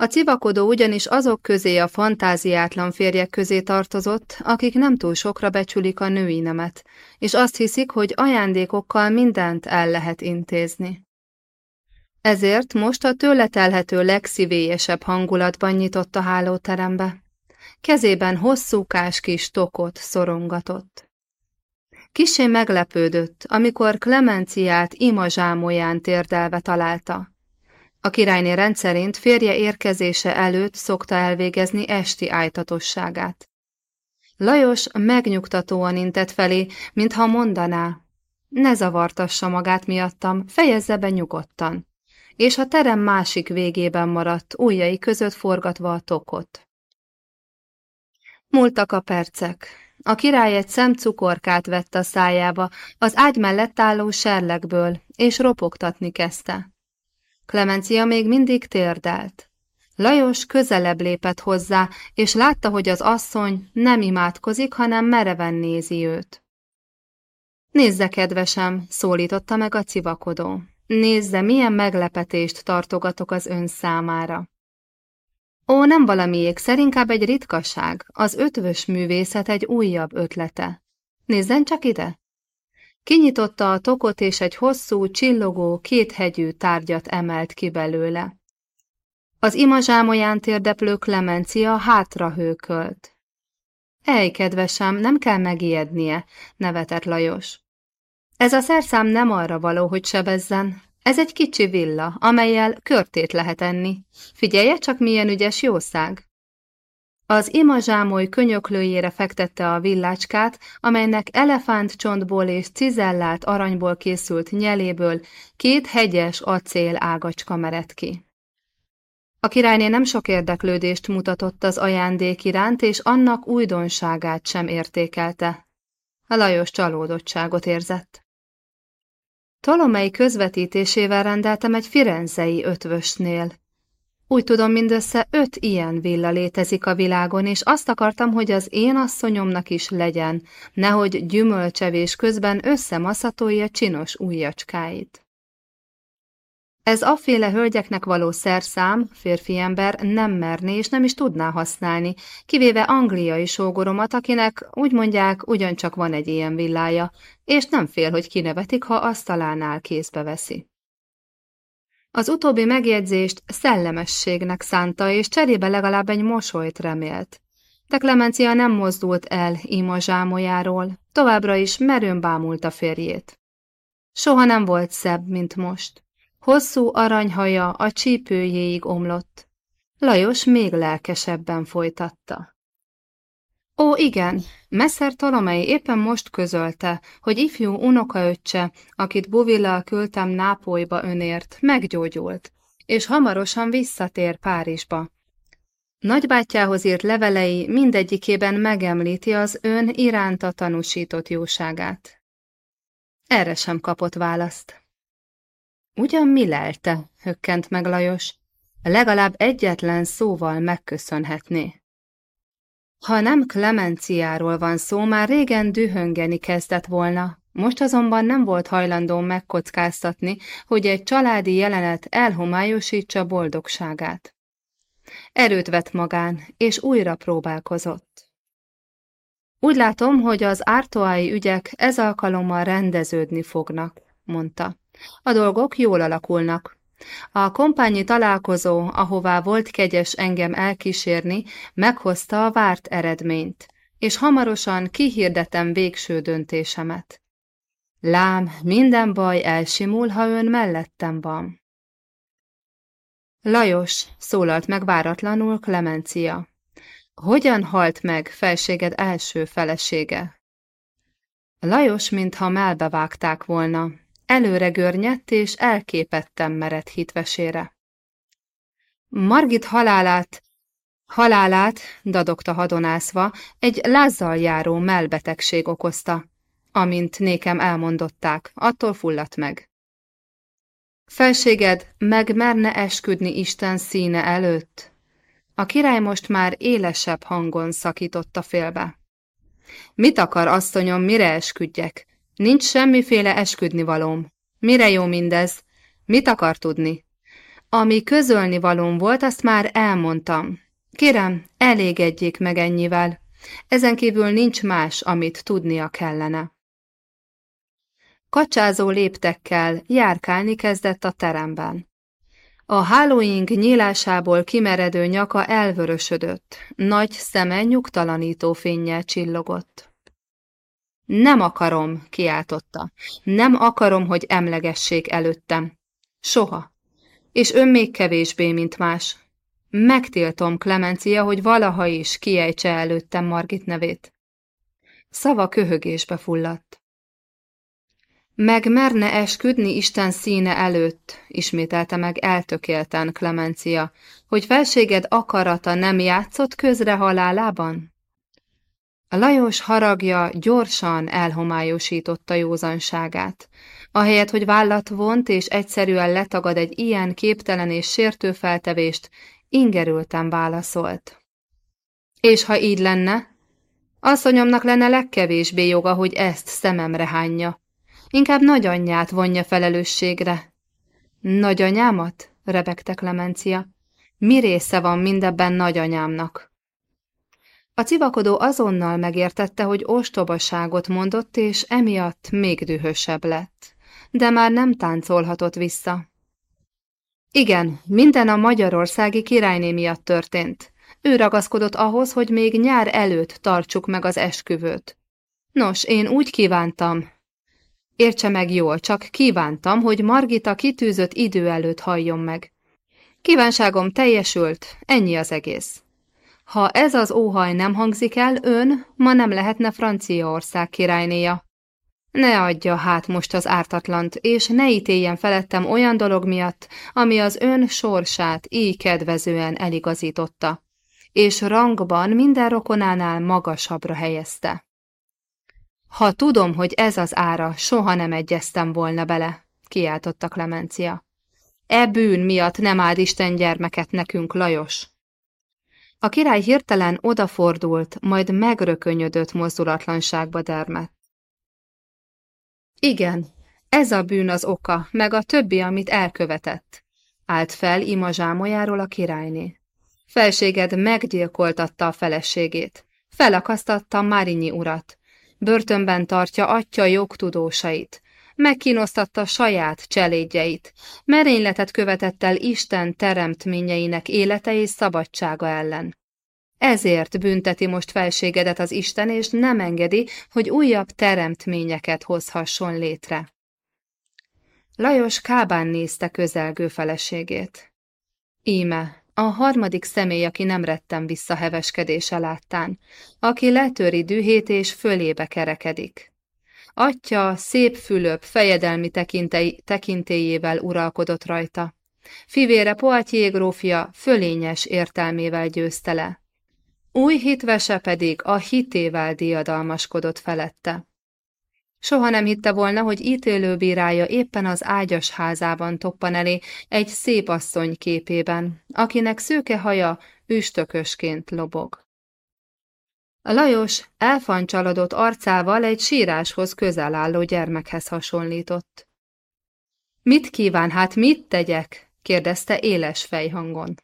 A civakodó ugyanis azok közé a fantáziátlan férjek közé tartozott, akik nem túl sokra becsülik a női nemet, és azt hiszik, hogy ajándékokkal mindent el lehet intézni. Ezért most a tőle telhető legszívélyesebb hangulatban nyitott a hálóterembe. Kezében hosszúkás kis tokot szorongatott. Kisé meglepődött, amikor Klemenciát imazsámolyán térdelve találta. A királyné rendszerint férje érkezése előtt szokta elvégezni esti ájtatosságát. Lajos megnyugtatóan intett felé, mintha mondaná, ne zavartassa magát miattam, fejezze be nyugodtan, és a terem másik végében maradt, ujjai között forgatva a tokot. Múltak a percek. A király egy szemcukorkát vett a szájába, az ágy mellett álló serlegből, és ropogtatni kezdte. Klemencia még mindig térdelt. Lajos közelebb lépett hozzá, és látta, hogy az asszony nem imádkozik, hanem mereven nézi őt. Nézze, kedvesem, szólította meg a civakodó. Nézze, milyen meglepetést tartogatok az ön számára. Ó, nem valami ékszer, egy ritkaság, az ötvös művészet egy újabb ötlete. Nézzen csak ide! Kinyitotta a tokot, és egy hosszú, csillogó, kéthegyű tárgyat emelt ki belőle. Az imazsámolyán térdeplő Klemencia hátra hőkölt. Ej, kedvesem, nem kell megijednie, nevetett Lajos. Ez a szerszám nem arra való, hogy sebezzen, ez egy kicsi villa, amelyel körtét lehet enni. Figyelje csak, milyen ügyes jószág! Az imazsámoly könyöklőjére fektette a villácskát, amelynek elefántcsontból és cizellált aranyból készült nyeléből két hegyes acél ágacska merett ki. A királyné nem sok érdeklődést mutatott az ajándék iránt, és annak újdonságát sem értékelte. A Lajos csalódottságot érzett. Tolomei közvetítésével rendeltem egy firenzei ötvösnél. Úgy tudom, mindössze öt ilyen villa létezik a világon, és azt akartam, hogy az én asszonyomnak is legyen, nehogy gyümölcsevés közben összemaszatolja csinos ujjacskáit. Ez afféle hölgyeknek való szerszám, férfi ember nem merné és nem is tudná használni, kivéve angliai sógoromat, akinek úgy mondják, ugyancsak van egy ilyen villája, és nem fél, hogy kinevetik, ha asztalánál kézbe veszi. Az utóbbi megjegyzést szellemességnek szánta, és cserébe legalább egy mosolyt remélt. De Clemencia nem mozdult el Ima zsámolyáról, továbbra is merőn bámult a férjét. Soha nem volt szebb, mint most. Hosszú aranyhaja a csípőjéig omlott. Lajos még lelkesebben folytatta. Ó, igen, Messer Tolomei éppen most közölte, hogy ifjú unokaöccse, akit Buvillal küldtem Nápolyba önért, meggyógyult, és hamarosan visszatér Párizsba. Nagybátyjához írt levelei mindegyikében megemlíti az ön iránta tanúsított jóságát. Erre sem kapott választ. Ugyan mi lelte, hökkent meg Lajos, legalább egyetlen szóval megköszönhetné. Ha nem Klemenciáról van szó, már régen dühöngeni kezdett volna, most azonban nem volt hajlandó megkockáztatni, hogy egy családi jelenet elhomályosítsa boldogságát. Erőt vett magán, és újra próbálkozott. Úgy látom, hogy az ártoái ügyek ez alkalommal rendeződni fognak, mondta. A dolgok jól alakulnak. A kompányi találkozó, ahová volt kegyes engem elkísérni, meghozta a várt eredményt, és hamarosan kihirdetem végső döntésemet. Lám, minden baj elsimul, ha ön mellettem van. Lajos, szólalt meg váratlanul Klemencia. Hogyan halt meg felséged első felesége? Lajos, mintha melbevágták volna, Előre görnyedt és elképetten merett hitvesére. Margit halálát, halálát, dadogta hadonászva, egy lázzal járó melbetegség okozta, amint nékem elmondották, attól fulladt meg. Felséged meg merne esküdni Isten színe előtt? A király most már élesebb hangon szakította félbe. Mit akar, asszonyom, mire esküdjek? Nincs semmiféle esküdni valóm. Mire jó mindez? Mit akar tudni? Ami közölni valóm volt, azt már elmondtam. Kérem, elégedjék meg ennyivel. Ezen kívül nincs más, amit tudnia kellene. Kacsázó léptekkel járkálni kezdett a teremben. A hálóink nyílásából kimeredő nyaka elvörösödött, nagy szeme nyugtalanító fénnyel csillogott. Nem akarom, kiáltotta. Nem akarom, hogy emlegessék előttem. Soha. És ön még kevésbé, mint más. Megtiltom, Klemencia, hogy valaha is kiejtse előttem Margit nevét. Szava köhögésbe fulladt. Meg merne esküdni Isten színe előtt, ismételte meg eltökélten Klemencia, hogy felséged akarata nem játszott közre halálában? Lajos haragja gyorsan elhomályosította józanságát. Ahelyett, hogy vállat vont és egyszerűen letagad egy ilyen képtelen és sértő feltevést, ingerülten válaszolt. És ha így lenne, asszonyomnak lenne legkevésbé joga, hogy ezt szememre hányja. Inkább nagyanyját vonja felelősségre. Nagyanyámat? rebegte Klemencia. Mi része van mindebben nagyanyámnak? A civakodó azonnal megértette, hogy ostobaságot mondott, és emiatt még dühösebb lett. De már nem táncolhatott vissza. Igen, minden a magyarországi királyné miatt történt. Ő ragaszkodott ahhoz, hogy még nyár előtt tartsuk meg az esküvőt. Nos, én úgy kívántam. Értse meg jól, csak kívántam, hogy Margita kitűzött idő előtt halljon meg. Kívánságom teljesült, ennyi az egész. Ha ez az óhaj nem hangzik el, ön ma nem lehetne Franciaország királynéja. Ne adja hát most az ártatlant, és ne ítéljen felettem olyan dolog miatt, ami az ön sorsát így kedvezően eligazította, és rangban minden rokonánál magasabbra helyezte. Ha tudom, hogy ez az ára, soha nem egyeztem volna bele, kiáltotta Klemencia. E bűn miatt nem áld Isten gyermeket nekünk, Lajos. A király hirtelen odafordult, majd megrökönyödött mozdulatlanságba dermett. Igen, ez a bűn az oka, meg a többi, amit elkövetett. Állt fel ima zsámolyáról a királyné. Felséged meggyilkoltatta a feleségét. Felakasztatta Márinyi urat. Börtönben tartja atya jogtudósait. Megkínosztatta saját cselédjeit. Merényletet követett el Isten teremtményeinek élete és szabadsága ellen. Ezért bünteti most felségedet az Isten, és nem engedi, hogy újabb teremtményeket hozhasson létre. Lajos kábán nézte közelgő feleségét. Íme, a harmadik személy, aki nem rettem vissza heveskedése láttán, aki letöri dühét és fölébe kerekedik. Atya szép Fülöp fejedelmi tekintélyével uralkodott rajta. Fivére Poitié grófja fölényes értelmével győzte le. Új hitvese pedig a hitével diadalmaskodott felette. Soha nem hitte volna, hogy ítélőbírája éppen az ágyas házában toppan elé egy szép asszony képében, akinek szőke haja üstökösként lobog. A Lajos elfancsalodott arcával egy síráshoz közel álló gyermekhez hasonlított. Mit kíván, hát mit tegyek? kérdezte éles fejhangon.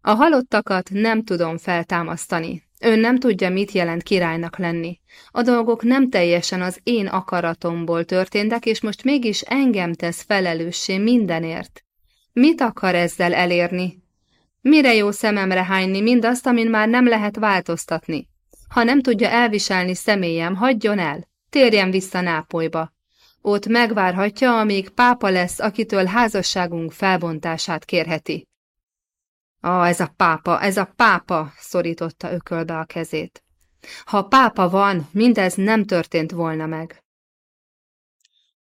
A halottakat nem tudom feltámasztani. Ön nem tudja, mit jelent királynak lenni. A dolgok nem teljesen az én akaratomból történtek, és most mégis engem tesz felelőssé mindenért. Mit akar ezzel elérni? Mire jó szememre hányni mindazt, amin már nem lehet változtatni? Ha nem tudja elviselni személyem, hagyjon el, térjen vissza Nápolyba. Ott megvárhatja, amíg pápa lesz, akitől házasságunk felbontását kérheti. Ah, ez a pápa, ez a pápa, szorította ökölbe a kezét. Ha pápa van, mindez nem történt volna meg.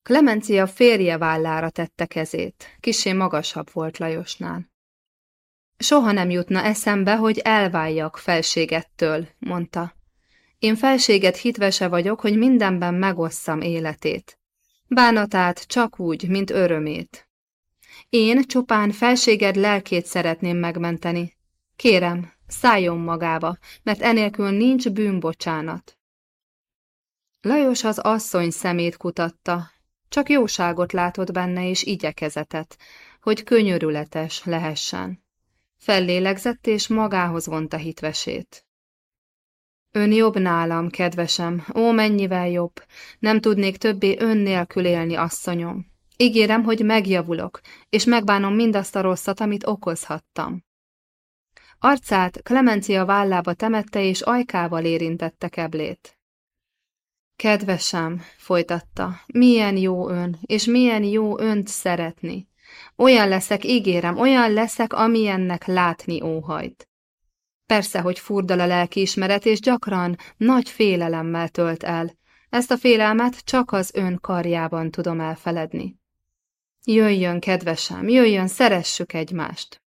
Klemencia férje vállára tette kezét, kisé magasabb volt Lajosnál. Soha nem jutna eszembe, hogy elváljak felségettől, mondta. Én felséget hitvese vagyok, hogy mindenben megosszam életét. Bánatát csak úgy, mint örömét. Én csupán felséged lelkét szeretném megmenteni. Kérem, szálljon magába, mert enélkül nincs bűnbocsánat. Lajos az asszony szemét kutatta, csak jóságot látott benne és igyekezetet, hogy könyörületes lehessen. Fellélegzett és magához vonta hitvesét. Ön jobb nálam, kedvesem, ó, mennyivel jobb, nem tudnék többé ön nélkül élni, asszonyom. Ígérem, hogy megjavulok, és megbánom mindazt a rosszat, amit okozhattam. Arcát Klemencia vállába temette, és ajkával érintette keblét. Kedvesem, folytatta, milyen jó ön, és milyen jó önt szeretni. Olyan leszek, ígérem, olyan leszek, amilyennek látni óhajt. Persze, hogy furdal a lelkiismeret, és gyakran nagy félelemmel tölt el. Ezt a félelmet csak az ön karjában tudom elfeledni. Jöjjön, kedvesem, jöjjön, szeressük egymást.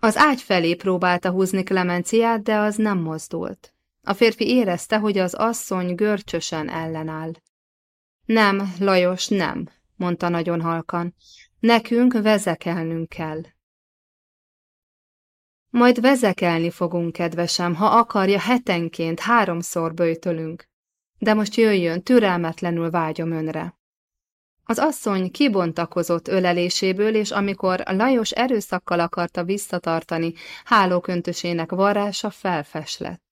Az ágy felé próbálta húzni Klemenciát, de az nem mozdult. A férfi érezte, hogy az asszony görcsösen ellenáll. Nem, Lajos, nem, mondta nagyon halkan. Nekünk vezekelnünk kell. Majd vezekelni fogunk, kedvesem, ha akarja, hetenként háromszor böjtölünk. De most jöjjön, türelmetlenül vágyom önre. Az asszony kibontakozott öleléséből, és amikor Lajos erőszakkal akarta visszatartani, hálóköntösének varrása felfes lett.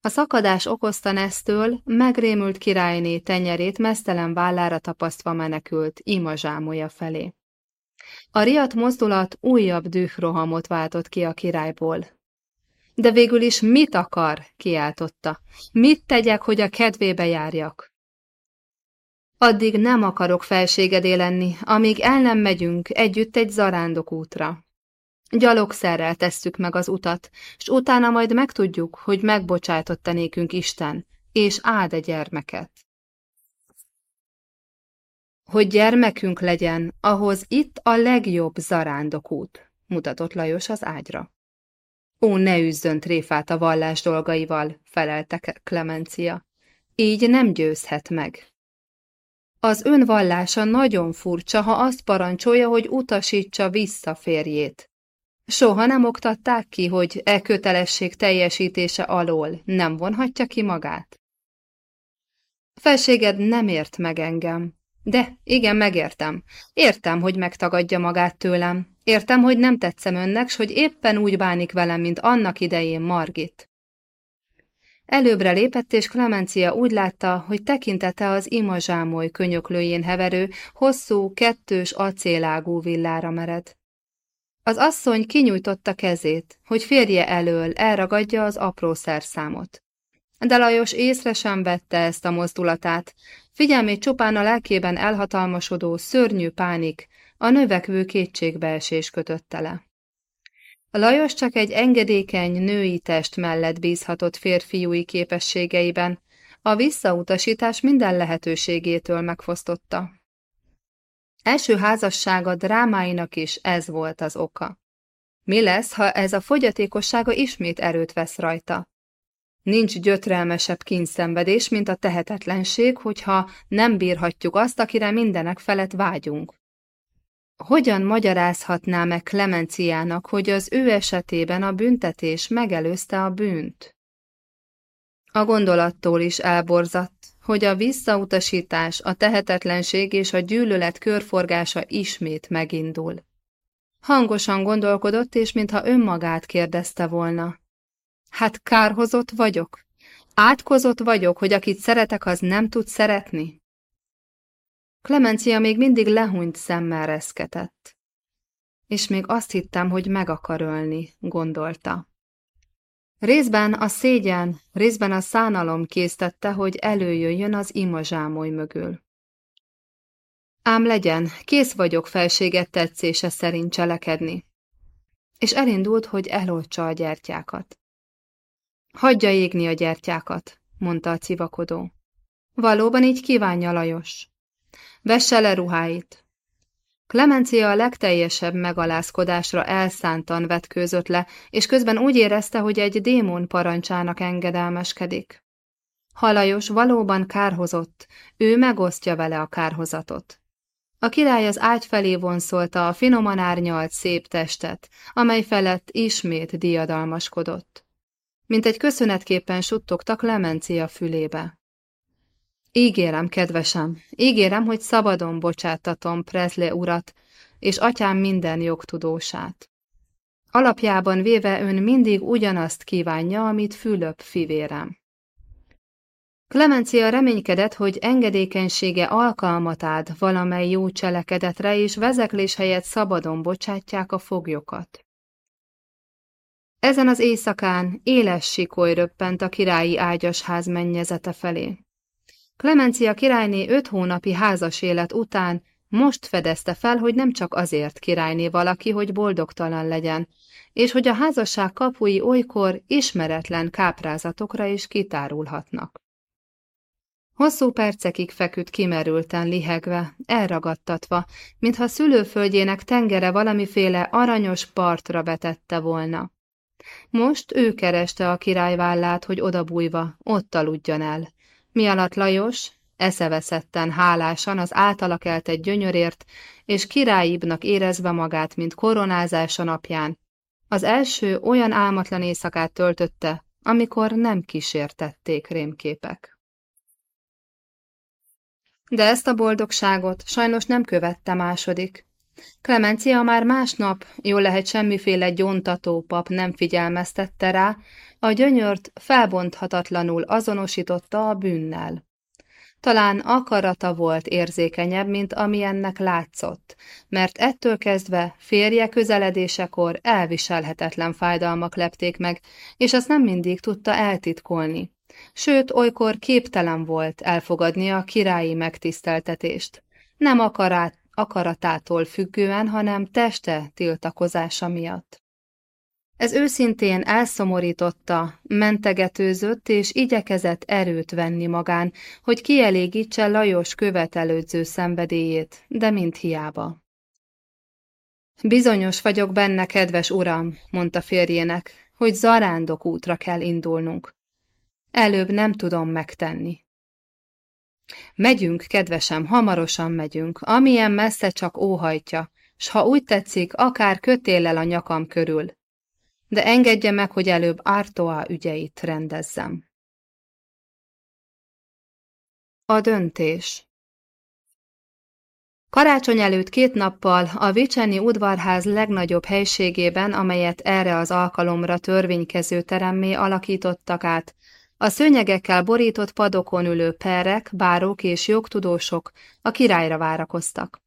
A szakadás okozta Nesztől, megrémült királyné tenyerét mesztelen vállára tapasztva menekült, imazsámolja felé. A riadt mozdulat újabb dührohamot váltott ki a királyból. De végül is mit akar? kiáltotta. Mit tegyek, hogy a kedvébe járjak? Addig nem akarok felségedé lenni, amíg el nem megyünk együtt egy zarándok útra. Gyalogszerrel tesszük meg az utat, s utána majd megtudjuk, hogy megbocsájtotta nékünk Isten, és áld a gyermeket. Hogy gyermekünk legyen, ahhoz itt a legjobb zarándokút, mutatott Lajos az ágyra. Ó, ne üzzön tréfát a vallás dolgaival, felelte Klemencia. Így nem győzhet meg. Az ön vallása nagyon furcsa, ha azt parancsolja, hogy utasítsa vissza férjét. Soha nem oktatták ki, hogy e kötelesség teljesítése alól nem vonhatja ki magát? Felséged nem ért meg engem. De, igen, megértem. Értem, hogy megtagadja magát tőlem. Értem, hogy nem tetszem önnek, s hogy éppen úgy bánik velem, mint annak idején Margit. Előbbre lépett, és Klemencia úgy látta, hogy tekintete az imazsámoly könyöklőjén heverő, hosszú, kettős acélágú villára mered. Az asszony kinyújtotta kezét, hogy férje elől elragadja az apró szerszámot. De Lajos észre sem vette ezt a mozdulatát, figyelmét csupán a lelkében elhatalmasodó, szörnyű pánik, a növekvő kétségbeesés kötötte le. Lajos csak egy engedékeny női test mellett bízhatott férfiúi képességeiben, a visszautasítás minden lehetőségétől megfosztotta. Első házassága drámáinak is ez volt az oka. Mi lesz, ha ez a fogyatékossága ismét erőt vesz rajta? Nincs gyötrelmesebb kényszenvedés, mint a tehetetlenség, hogyha nem bírhatjuk azt, akire mindenek felett vágyunk. Hogyan magyarázhatná meg Klemenciának, hogy az ő esetében a büntetés megelőzte a bűnt? A gondolattól is elborzadt, hogy a visszautasítás, a tehetetlenség és a gyűlölet körforgása ismét megindul. Hangosan gondolkodott, és mintha önmagát kérdezte volna. Hát kárhozott vagyok? Átkozott vagyok, hogy akit szeretek, az nem tud szeretni? Klemencia még mindig lehúnyt szemmel reszketett. És még azt hittem, hogy meg akar ölni, gondolta. Részben a szégyen, részben a szánalom késztette, hogy előjöjjön az imazsámoly mögül. Ám legyen, kész vagyok felséget tetszése szerint cselekedni. És elindult, hogy eloltsa a gyertyákat. Hagyja égni a gyertyákat, mondta a civakodó. Valóban így kívánja Lajos. Vesse le ruháit. Klemencia a legteljesebb megalázkodásra elszántan vetkőzött le, és közben úgy érezte, hogy egy démon parancsának engedelmeskedik. Halajos valóban kárhozott, ő megosztja vele a kárhozatot. A király az ágy felé vonszolta a finoman árnyalt szép testet, amely felett ismét diadalmaskodott. Mint egy köszönetképpen suttogtak Klemencia fülébe. Ígérem, kedvesem, ígérem, hogy szabadon bocsátatom Prezle urat és atyám minden jogtudósát. Alapjában véve ön mindig ugyanazt kívánja, amit Fülöp fivérem. Klemencia reménykedett, hogy engedékenysége alkalmat ad valamely jó cselekedetre, és vezeklés helyett szabadon bocsátják a foglyokat. Ezen az éjszakán éles sikoly röppent a királyi ágyasház mennyezete felé. Klemencia királyné öt hónapi házas élet után most fedezte fel, hogy nem csak azért királyné valaki, hogy boldogtalan legyen, és hogy a házasság kapui olykor ismeretlen káprázatokra is kitárulhatnak. Hosszú percekig feküdt kimerülten lihegve, elragadtatva, mintha szülőföldjének tengere valamiféle aranyos partra betette volna. Most ő kereste a királyvállát, hogy odabújva, ott aludjon el, mi alatt Lajos, eszeveszetten, hálásan az általa keltett gyönyörért, és királyibnak érezve magát, mint koronázása napján, az első olyan álmatlan éjszakát töltötte, amikor nem kísértették rémképek. De ezt a boldogságot sajnos nem követte második. Klemencia már másnap, jól lehet semmiféle gyontató pap nem figyelmeztette rá, a gyönyört felbonthatatlanul azonosította a bűnnel. Talán akarata volt érzékenyebb, mint ami ennek látszott, mert ettől kezdve férje közeledésekor elviselhetetlen fájdalmak lepték meg, és azt nem mindig tudta eltitkolni. Sőt, olykor képtelen volt elfogadni a királyi megtiszteltetést. Nem akarát, akaratától függően, hanem teste tiltakozása miatt. Ez őszintén elszomorította, mentegetőzött és igyekezett erőt venni magán, hogy kielégítse Lajos követelődző szenvedélyét, de mint hiába. Bizonyos vagyok benne, kedves uram, mondta férjének, hogy zarándok útra kell indulnunk. Előbb nem tudom megtenni. Megyünk, kedvesem, hamarosan megyünk, amilyen messze csak óhajtja, s ha úgy tetszik, akár kötéllel a nyakam körül. De engedje meg, hogy előbb Ártoá ügyeit rendezzem. A döntés Karácsony előtt két nappal a Vicseni udvarház legnagyobb helységében, amelyet erre az alkalomra törvénykező teremmé alakítottak át, a szőnyegekkel borított padokon ülő perek, bárók és jogtudósok a királyra várakoztak.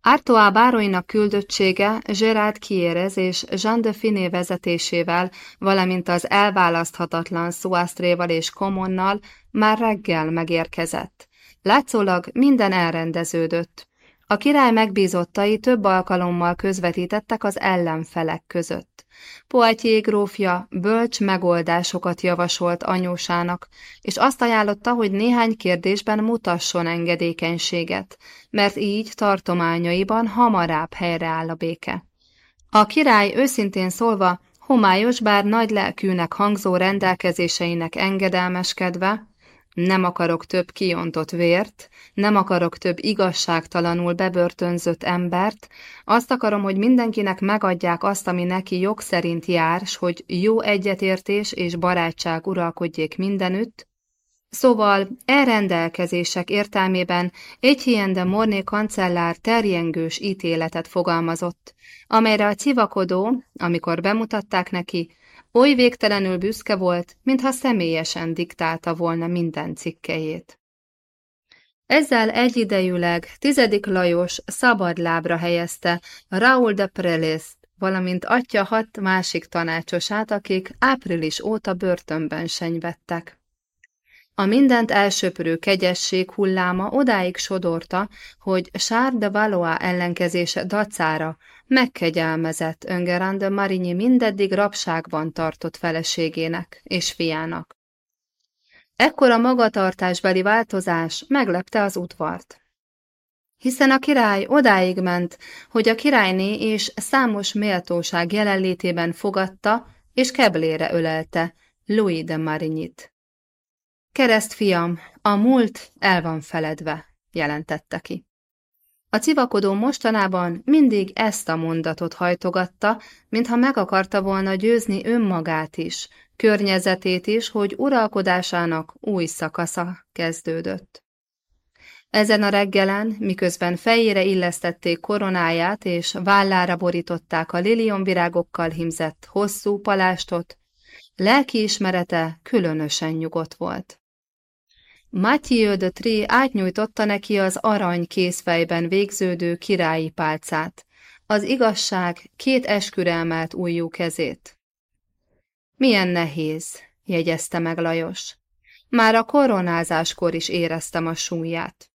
Artois báróinak küldöttsége Gerard Kierez és Jean de Finé vezetésével, valamint az elválaszthatatlan Suastréval és Komonnal már reggel megérkezett. Látszólag minden elrendeződött. A király megbízottai több alkalommal közvetítettek az ellenfelek között. Poitier grófja bölcs megoldásokat javasolt anyósának, és azt ajánlotta, hogy néhány kérdésben mutasson engedékenységet, mert így tartományaiban hamarabb helyreáll a béke. A király őszintén szólva, homályos bár nagy lelkűnek hangzó rendelkezéseinek engedelmeskedve, nem akarok több kiontott vért, nem akarok több igazságtalanul bebörtönzött embert, azt akarom, hogy mindenkinek megadják azt, ami neki jog szerint jár, s hogy jó egyetértés és barátság uralkodjék mindenütt, Szóval elrendelkezések értelmében egy de Morné kancellár terjengős ítéletet fogalmazott, amelyre a civakodó, amikor bemutatták neki, Oly végtelenül büszke volt, mintha személyesen diktálta volna minden cikkejét. Ezzel egyidejűleg tizedik Lajos szabad lábra helyezte Raúl de Prelést, valamint atya hat másik tanácsosát, akik április óta börtönben senyvettek. A mindent elsöprő kegyesség hulláma odáig sodorta, hogy Charles de Valois ellenkezése dacára megkegyelmezett Öngerán de Marigny mindeddig rabságban tartott feleségének és fiának. Ekkor a magatartásbeli változás meglepte az udvart. Hiszen a király odáig ment, hogy a királyné és számos méltóság jelenlétében fogadta és keblére ölelte Louis de Marignit. Keresztfiam, a múlt el van feledve, jelentette ki. A civakodó mostanában mindig ezt a mondatot hajtogatta, mintha meg akarta volna győzni önmagát is, környezetét is, hogy uralkodásának új szakasza kezdődött. Ezen a reggelen, miközben fejére illesztették koronáját és vállára borították a lilionvirágokkal himzett hosszú palástot, lelkiismerete különösen nyugodt volt. Mathieu de Tré átnyújtotta neki az arany készfejben végződő királyi pálcát, az igazság két esküre emelt ujjú kezét. Milyen nehéz, jegyezte meg Lajos. Már a koronázáskor is éreztem a súlyát.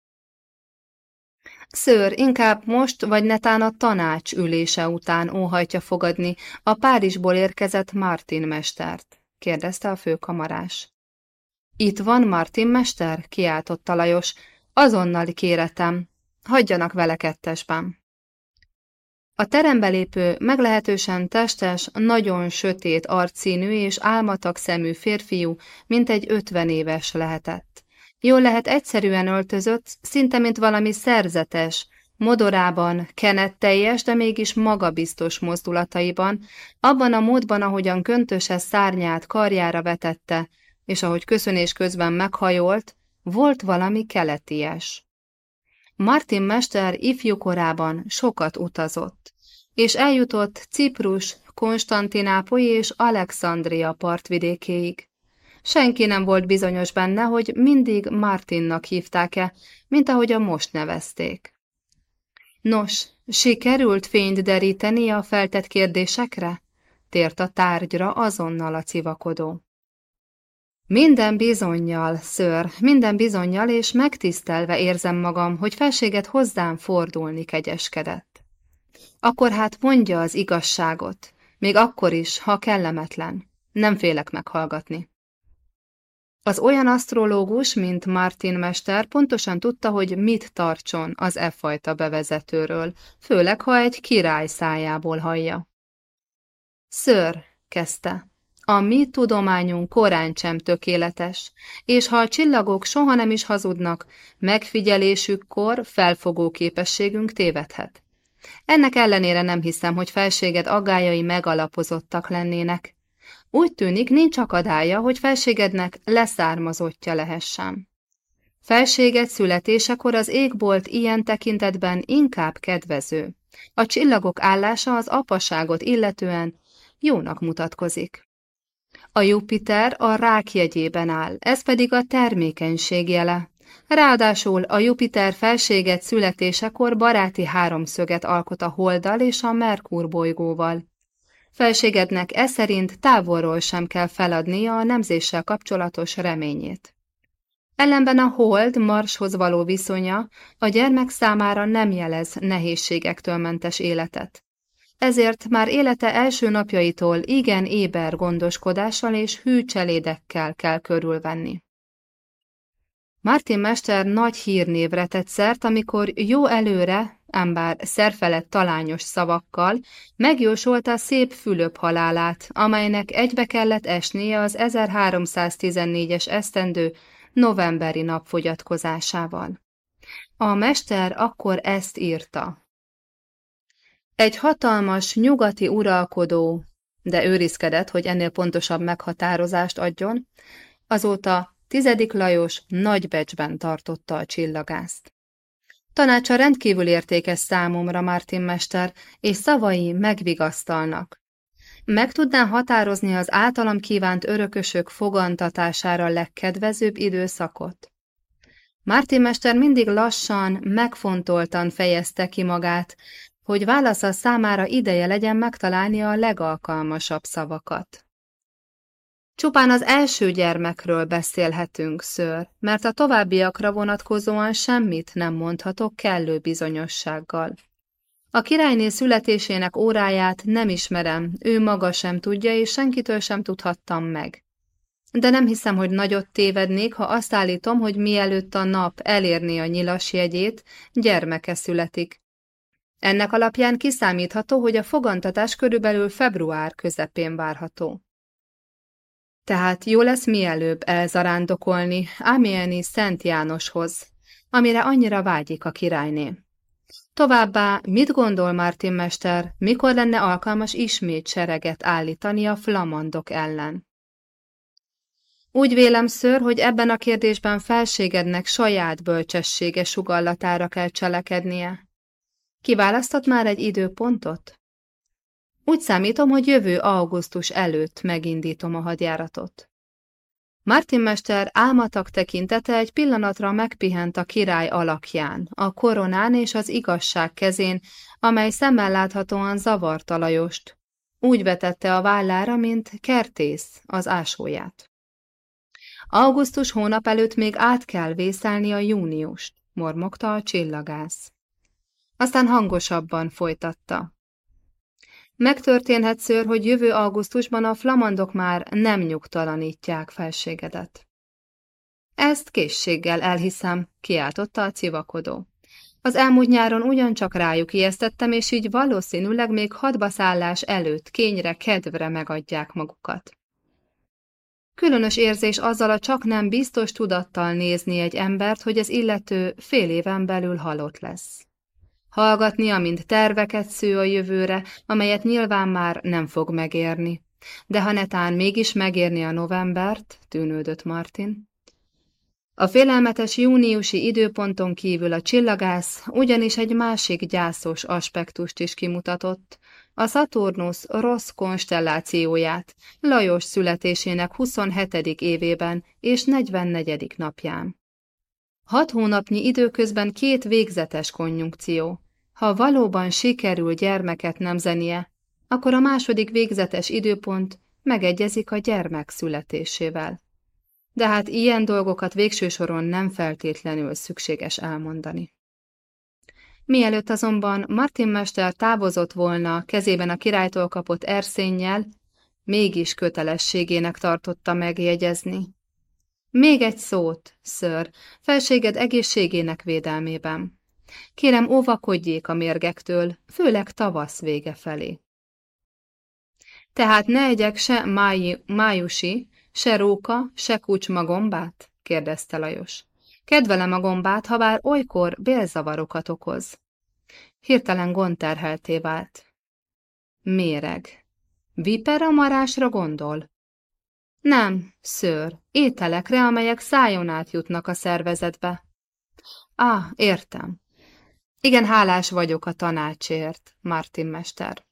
Ször, inkább most vagy netán a tanács ülése után óhajtja fogadni a Párizsból érkezett Martin mestert, kérdezte a főkamarás. Itt van Martin mester? kiáltotta Lajos. Azonnali kéretem. Hagyjanak vele kettesben. A terembe lépő, meglehetősen testes, nagyon sötét arcszínű és álmatag szemű férfiú, mint egy ötven éves lehetett. Jól lehet egyszerűen öltözött, szinte mint valami szerzetes, modorában, kenetteljes, de mégis magabiztos mozdulataiban, abban a módban, ahogyan köntöse szárnyát karjára vetette, és ahogy köszönés közben meghajolt, volt valami keleties. Martin mester ifjúkorában sokat utazott, és eljutott Ciprus, Konstantinápoly és Alexandria partvidékéig. Senki nem volt bizonyos benne, hogy mindig Martinnak hívták-e, mint ahogy a most nevezték. Nos, sikerült fényt deríteni a feltett kérdésekre? Tért a tárgyra azonnal a civakodó. Minden bizonyjal, ször, minden bizonyjal, és megtisztelve érzem magam, hogy felséget hozzám fordulni kegyeskedett. Akkor hát mondja az igazságot, még akkor is, ha kellemetlen. Nem félek meghallgatni. Az olyan asztrológus, mint Martin Mester pontosan tudta, hogy mit tartson az e fajta bevezetőről, főleg, ha egy király szájából hallja. Ször, kezdte, A mi tudományunk korán sem tökéletes, és ha a csillagok soha nem is hazudnak, megfigyelésükkor felfogó képességünk tévedhet. Ennek ellenére nem hiszem, hogy felséged aggájai megalapozottak lennének. Úgy tűnik, nincs akadálya, hogy felségednek leszármazottja lehessen. Felséged születésekor az égbolt ilyen tekintetben inkább kedvező. A csillagok állása az apaságot illetően jónak mutatkozik. A Jupiter a rák jegyében áll, ez pedig a termékenység jele. Ráadásul a Jupiter felséget születésekor baráti háromszöget alkot a Holdal és a Merkur bolygóval. Felségednek e szerint távolról sem kell feladnia a nemzéssel kapcsolatos reményét. Ellenben a hold marshoz való viszonya a gyermek számára nem jelez nehézségektől mentes életet. Ezért már élete első napjaitól igen éber gondoskodással és hű cselédekkel kell körülvenni. Martin mester nagy hírnévre tett szert, amikor jó előre, ám bár szerfelett talányos szavakkal, megjósolta szép Fülöp halálát, amelynek egybe kellett esnie az 1314-es esztendő novemberi napfogyatkozásával. A mester akkor ezt írta. Egy hatalmas nyugati uralkodó, de őrizkedett, hogy ennél pontosabb meghatározást adjon, azóta tizedik Lajos nagy becsben tartotta a csillagászt. Tanácsa rendkívül értékes számomra, Martin mester, és szavai megvigasztalnak. Meg tudná határozni az általam kívánt örökösök fogantatására legkedvezőbb időszakot? Martin mester mindig lassan, megfontoltan fejezte ki magát, hogy válasza számára ideje legyen megtalálni a legalkalmasabb szavakat. Csupán az első gyermekről beszélhetünk, ször, mert a továbbiakra vonatkozóan semmit nem mondhatok kellő bizonyossággal. A királyné születésének óráját nem ismerem, ő maga sem tudja, és senkitől sem tudhattam meg. De nem hiszem, hogy nagyot tévednék, ha azt állítom, hogy mielőtt a nap elérni a nyilas jegyét, gyermeke születik. Ennek alapján kiszámítható, hogy a fogantatás körülbelül február közepén várható. Tehát jó lesz mielőbb elzarándokolni Ámieni Szent Jánoshoz, amire annyira vágyik a királyné. Továbbá, mit gondol Martin mester, mikor lenne alkalmas ismét sereget állítani a flamandok ellen? Úgy vélem, ször, hogy ebben a kérdésben felségednek saját bölcsessége sugallatára kell cselekednie. Kiválasztott már egy időpontot? Úgy számítom, hogy jövő augusztus előtt megindítom a hadjáratot. Martin mester álmatag tekintete egy pillanatra megpihent a király alakján, a koronán és az igazság kezén, amely szemmel láthatóan zavarta Lajost. Úgy vetette a vállára, mint kertész az ásóját. Augusztus hónap előtt még át kell vészelni a júniust, mormogta a csillagász. Aztán hangosabban folytatta. Megtörténhet ször, hogy jövő augusztusban a flamandok már nem nyugtalanítják felségedet. Ezt készséggel elhiszem, kiáltotta a civakodó. Az elmúlt nyáron ugyancsak rájuk ijesztettem, és így valószínűleg még hadbaszállás előtt kényre, kedvre megadják magukat. Különös érzés azzal a csak nem biztos tudattal nézni egy embert, hogy az illető fél éven belül halott lesz hallgatni, amint terveket sző a jövőre, amelyet nyilván már nem fog megérni. De ha netán mégis megérni a novembert, tűnődött Martin. A félelmetes júniusi időponton kívül a csillagász ugyanis egy másik gyászos aspektust is kimutatott, a Saturnus rossz konstellációját, Lajos születésének 27. évében és 44. napján. Hat hónapnyi időközben két végzetes konjunkció, ha valóban sikerül gyermeket nemzenie, akkor a második végzetes időpont megegyezik a gyermek születésével. De hát ilyen dolgokat végső soron nem feltétlenül szükséges elmondani. Mielőtt azonban Martin Mester távozott volna kezében a királytól kapott erszénnyel, mégis kötelességének tartotta megjegyezni. Még egy szót, ször, felséged egészségének védelmében. Kérem, óvakodjék a mérgektől, főleg tavasz vége felé. Tehát ne egyek se máj, májusi, se róka, se kucsma gombát? kérdezte Lajos. Kedvelem a gombát, ha bár olykor bélzavarokat okoz. Hirtelen gondterhelté vált. Méreg. Viperamarásra gondol? Nem, szőr, ételekre, amelyek szájon át jutnak a szervezetbe. Ah, értem. Igen, hálás vagyok a tanácsért, Martin mester.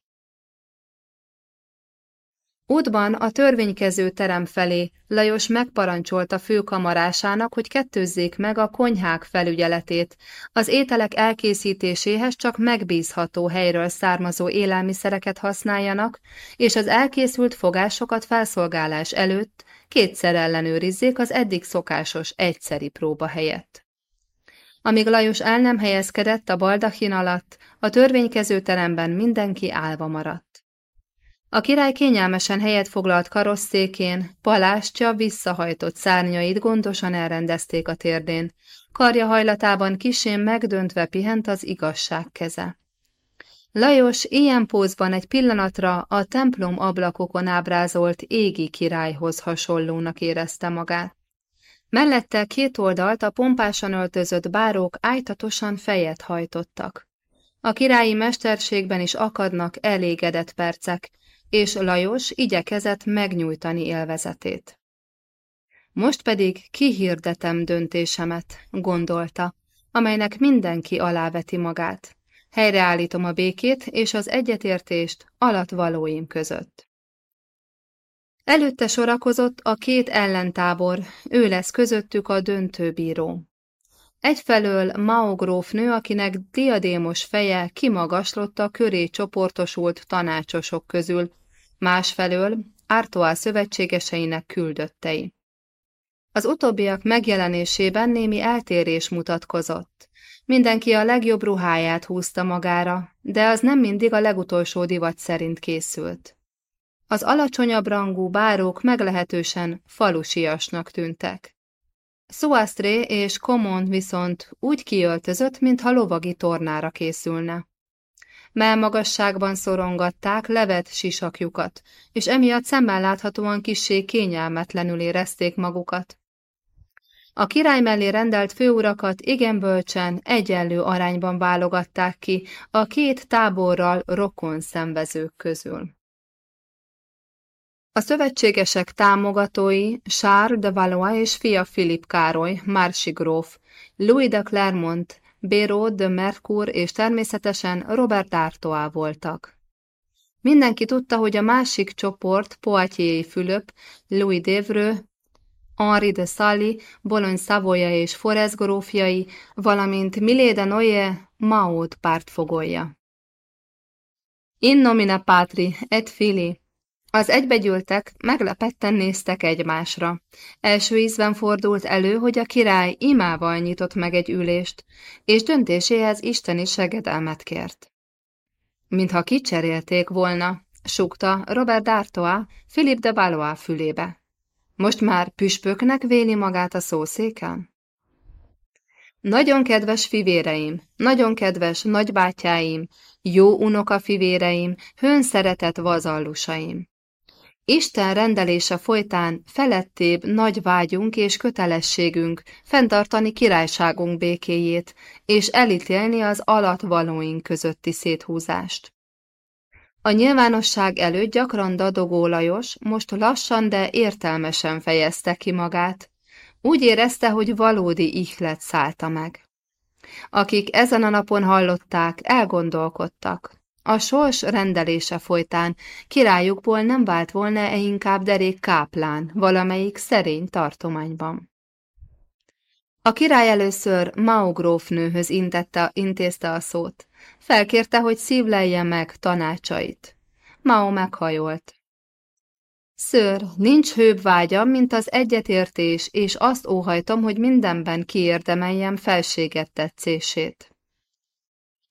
Útban a törvénykező terem felé Lajos megparancsolta főkamarásának, hogy kettőzzék meg a konyhák felügyeletét. Az ételek elkészítéséhez csak megbízható helyről származó élelmiszereket használjanak, és az elkészült fogásokat felszolgálás előtt kétszer ellenőrizzék az eddig szokásos egyszeri próba helyett. Amíg Lajos el nem helyezkedett a baldachin alatt, a törvénykező teremben mindenki álva maradt. A király kényelmesen helyet foglalt karosszékén, palástja visszahajtott szárnyait gondosan elrendezték a térdén. Karja hajlatában kisén megdöntve pihent az igazság keze. Lajos ilyen pózban egy pillanatra a templom ablakokon ábrázolt égi királyhoz hasonlónak érezte magát. Mellette két oldalt a pompásan öltözött bárók ájtatosan fejet hajtottak. A királyi mesterségben is akadnak elégedett percek, és Lajos igyekezett megnyújtani élvezetét. Most pedig kihirdetem döntésemet, gondolta, amelynek mindenki aláveti magát. Helyreállítom a békét és az egyetértést alatvalóim között. Előtte sorakozott a két ellentábor, ő lesz közöttük a döntőbíró. Egyfelől Mao grófnő, akinek diadémos feje kimagaslott a köré csoportosult tanácsosok közül, másfelől Artois szövetségeseinek küldöttei. Az utóbbiak megjelenésében némi eltérés mutatkozott. Mindenki a legjobb ruháját húzta magára, de az nem mindig a legutolsó divat szerint készült. Az alacsonyabb rangú bárók meglehetősen falusiasnak tűntek. Suastré és Komon viszont úgy kiöltözött, mintha lovagi tornára készülne magasságban szorongatták levet sisakjukat, és emiatt szemmel láthatóan kissé kényelmetlenül érezték magukat. A király mellé rendelt főurakat igen bölcsen, egyenlő arányban válogatták ki a két táborral rokon szenvezők közül. A szövetségesek támogatói Charles de Valois és fia Philip Károly, Mársi gróf, Louis de Clermont, Béraud de Mercour és természetesen Robert Artois voltak. Mindenki tudta, hogy a másik csoport Poitiers Fülöp, Louis d'Evreux, Henri de Sully, Bolony Savoya és Forez grófjai, valamint Milé de Noye, Maud pártfogolja. In nomine patri et fili, az egybegyűltek meglepetten néztek egymásra. Első ízben fordult elő, hogy a király imával nyitott meg egy ülést, és döntéséhez isteni segedelmet kért. Mintha kicserélték volna, sukta Robert d'Artois Philip de Valois fülébe. Most már püspöknek véli magát a szószéken? Nagyon kedves fivéreim, nagyon kedves nagybátyáim, jó unoka fivéreim, hőn szeretett vazallusaim. Isten rendelése folytán felettébb nagy vágyunk és kötelességünk fenntartani királyságunk békéjét, és elítélni az alatvalóink közötti széthúzást. A nyilvánosság előtt gyakran dadogó Lajos most lassan, de értelmesen fejezte ki magát. Úgy érezte, hogy valódi ihlet szállta meg. Akik ezen a napon hallották, elgondolkodtak, a sors rendelése folytán királyukból nem vált volna-e inkább derék káplán valamelyik szerény tartományban. A király először Mao grófnőhöz intette, intézte a szót. Felkérte, hogy szívlelje meg tanácsait. Mao meghajolt. Ször, nincs hőbb vágyam, mint az egyetértés, és azt óhajtom, hogy mindenben kiérdemeljem felséget tetszését.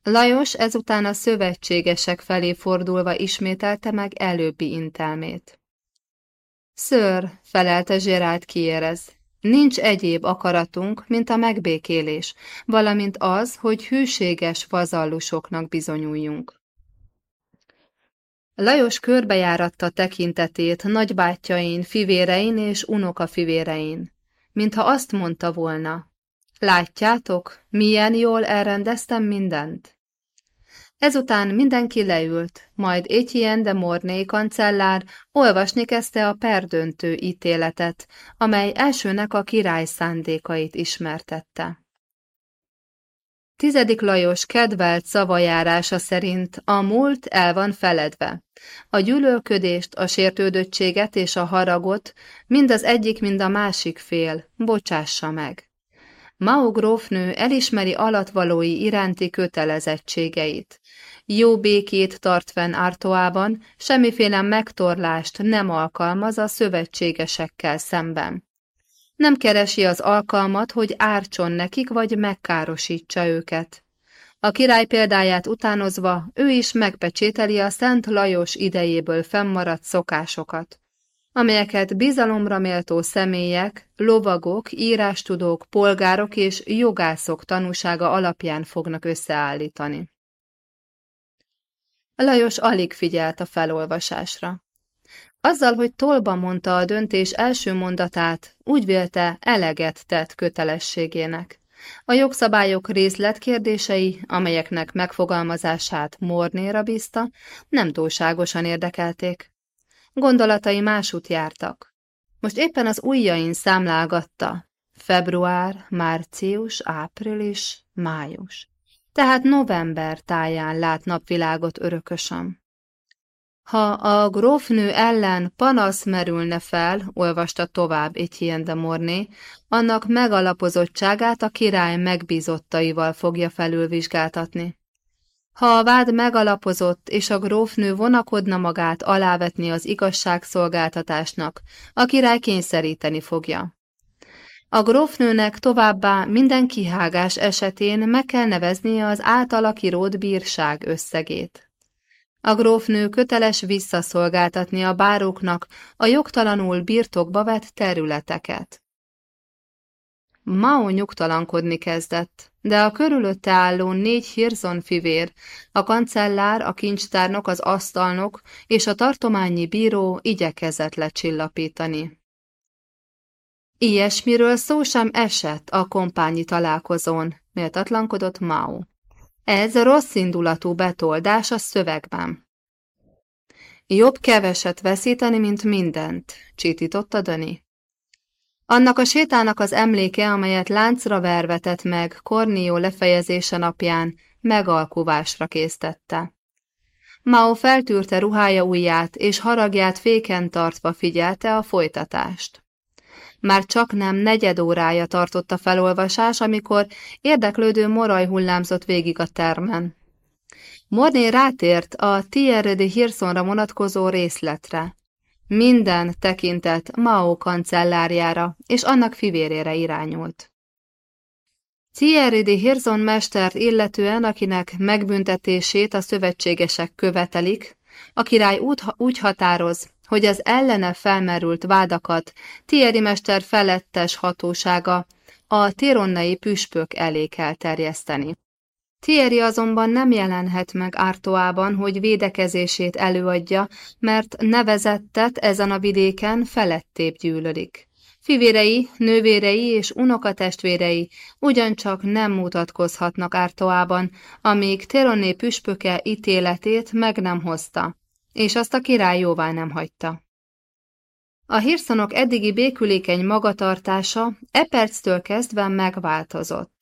Lajos ezután a szövetségesek felé fordulva ismételte meg előbbi intelmét. Ször, felelte Zserált kiérez, nincs egyéb akaratunk, mint a megbékélés, valamint az, hogy hűséges vazallusoknak bizonyuljunk. Lajos körbejáratta tekintetét nagybátyjain, fivérein és unokafivérein, mintha azt mondta volna, látjátok, milyen jól elrendeztem mindent? Ezután mindenki leült, majd Etienne de Morné kancellár olvasni kezdte a perdöntő ítéletet, amely elsőnek a király szándékait ismertette. Tizedik Lajos kedvelt szavajárása szerint a múlt el van feledve. A gyűlölködést, a sértődöttséget és a haragot mind az egyik, mind a másik fél bocsássa meg. Mao grófnő elismeri alatvalói iránti kötelezettségeit. Jó békét tart fenn Artoában, semmiféle megtorlást nem alkalmaz a szövetségesekkel szemben. Nem keresi az alkalmat, hogy ártson nekik, vagy megkárosítsa őket. A király példáját utánozva, ő is megpecsételi a Szent Lajos idejéből fennmaradt szokásokat, amelyeket bizalomra méltó személyek, lovagok, írástudók, polgárok és jogászok tanúsága alapján fognak összeállítani. Lajos alig figyelt a felolvasásra. Azzal, hogy tolba mondta a döntés első mondatát, úgy vélte eleget tett kötelességének. A jogszabályok részletkérdései, amelyeknek megfogalmazását Mornéra bízta, nem túlságosan érdekelték. Gondolatai másút jártak. Most éppen az ujjain számlálgatta. Február, március, április, május. Tehát november táján lát napvilágot örökösen. Ha a grófnő ellen panasz merülne fel, olvasta tovább Etienne de Morné, annak megalapozottságát a király megbízottaival fogja felülvizsgáltatni. Ha a vád megalapozott, és a grófnő vonakodna magát alávetni az igazságszolgáltatásnak, a király kényszeríteni fogja. A grófnőnek továbbá minden kihágás esetén meg kell neveznie az általa kirót bírság összegét. A grófnő köteles visszaszolgáltatni a báróknak a jogtalanul birtokba vett területeket. Mao nyugtalankodni kezdett, de a körülötte álló négy Hirzon fivér, a kancellár, a kincstárnok, az asztalnok és a tartományi bíró igyekezett lecsillapítani. Ilyesmiről szó sem esett a kompányi találkozón, méltatlankodott Mao. Ez rossz indulatú betoldás a szövegben. Jobb keveset veszíteni, mint mindent, csítította Döni. Annak a sétának az emléke, amelyet láncra vervetett meg Kornió lefejezése napján, megalkuvásra késztette. Mao feltűrte ruhája ujját, és haragját féken tartva figyelte a folytatást. Már csak nem negyed órája tartott a felolvasás, amikor érdeklődő moraj hullámzott végig a termen. Morné rátért a Thierry de Hirsonra vonatkozó részletre. Minden tekintet Mao kancellárjára és annak fivérére irányult. Thierry de Hirson mestert illetően, akinek megbüntetését a szövetségesek követelik, a király úgy, úgy határoz, hogy az ellene felmerült vádakat Thierry mester felettes hatósága a tironnai püspök elé kell terjeszteni. Thierry azonban nem jelenhet meg Ártoában, hogy védekezését előadja, mert nevezettet ezen a vidéken felettébb gyűlölik. Fivérei, nővérei és unokatestvérei ugyancsak nem mutatkozhatnak Ártoában, amíg Teroné püspöke ítéletét meg nem hozta, és azt a király jóvá nem hagyta. A hírszanok eddigi békülékeny magatartása e perctől kezdve megváltozott.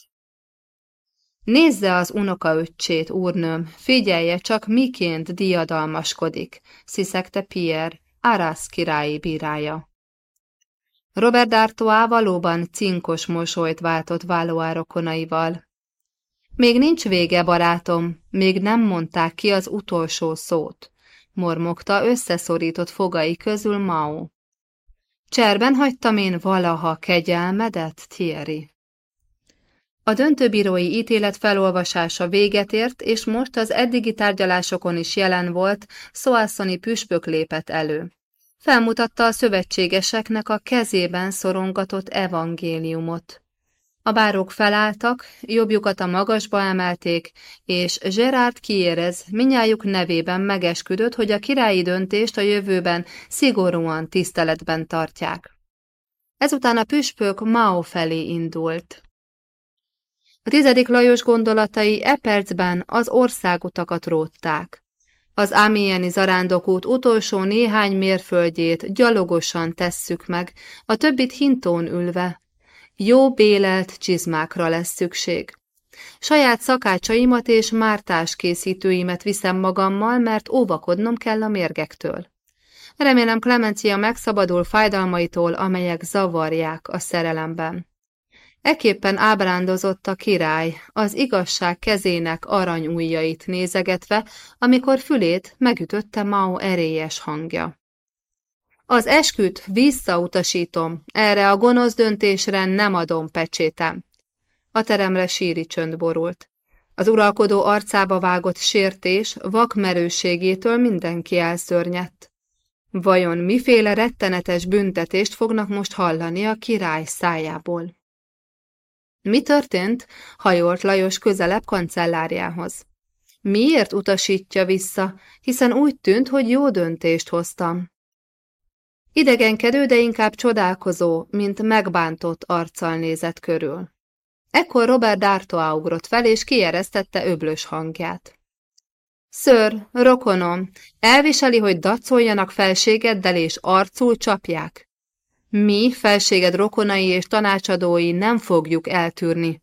Nézze az unokaöccsét, úrnőm, figyelje csak miként diadalmaskodik, sziszegte Pierre, Arász királyi bírája. Robert D'Artois valóban cinkos mosolyt váltott Valois rokonaival. Még nincs vége, barátom, még nem mondták ki az utolsó szót mormogta összeszorított fogai közül Mao. Cserben hagytam én valaha kegyelmedet, Thierry. A döntőbírói ítélet felolvasása véget ért, és most az eddigi tárgyalásokon is jelen volt, Szoászoni püspök lépett elő. Felmutatta a szövetségeseknek a kezében szorongatott evangéliumot. A bárók felálltak, jobbjukat a magasba emelték, és Gerard kiérez minnyájuk nevében megesküdött, hogy a királyi döntést a jövőben szigorúan tiszteletben tartják. Ezután a püspök Mao felé indult. A tizedik Lajos gondolatai e percben az országutakat rótták. Az Amieni zarándokút utolsó néhány mérföldjét gyalogosan tesszük meg, a többit hintón ülve. Jó bélelt csizmákra lesz szükség. Saját szakácsaimat és mártás készítőimet viszem magammal, mert óvakodnom kell a mérgektől. Remélem Clemencia megszabadul fájdalmaitól, amelyek zavarják a szerelemben. Eképpen ábrándozott a király, az igazság kezének aranyújjait nézegetve, amikor fülét megütötte Mao erélyes hangja. Az esküt visszautasítom, erre a gonosz döntésre nem adom pecsétem. A teremre síri csönd borult. Az uralkodó arcába vágott sértés vakmerőségétől mindenki elszörnyedt. Vajon miféle rettenetes büntetést fognak most hallani a király szájából? Mi történt? hajolt Lajos közelebb kancellárjához. Miért utasítja vissza, hiszen úgy tűnt, hogy jó döntést hoztam. Idegenkedő, de inkább csodálkozó, mint megbántott arccal nézett körül. Ekkor Robert D'Artois ugrott fel, és kijeresztette öblös hangját. Ször, rokonom, elviseli, hogy dacoljanak felségeddel és arcul csapják? Mi, felséged rokonai és tanácsadói nem fogjuk eltűrni.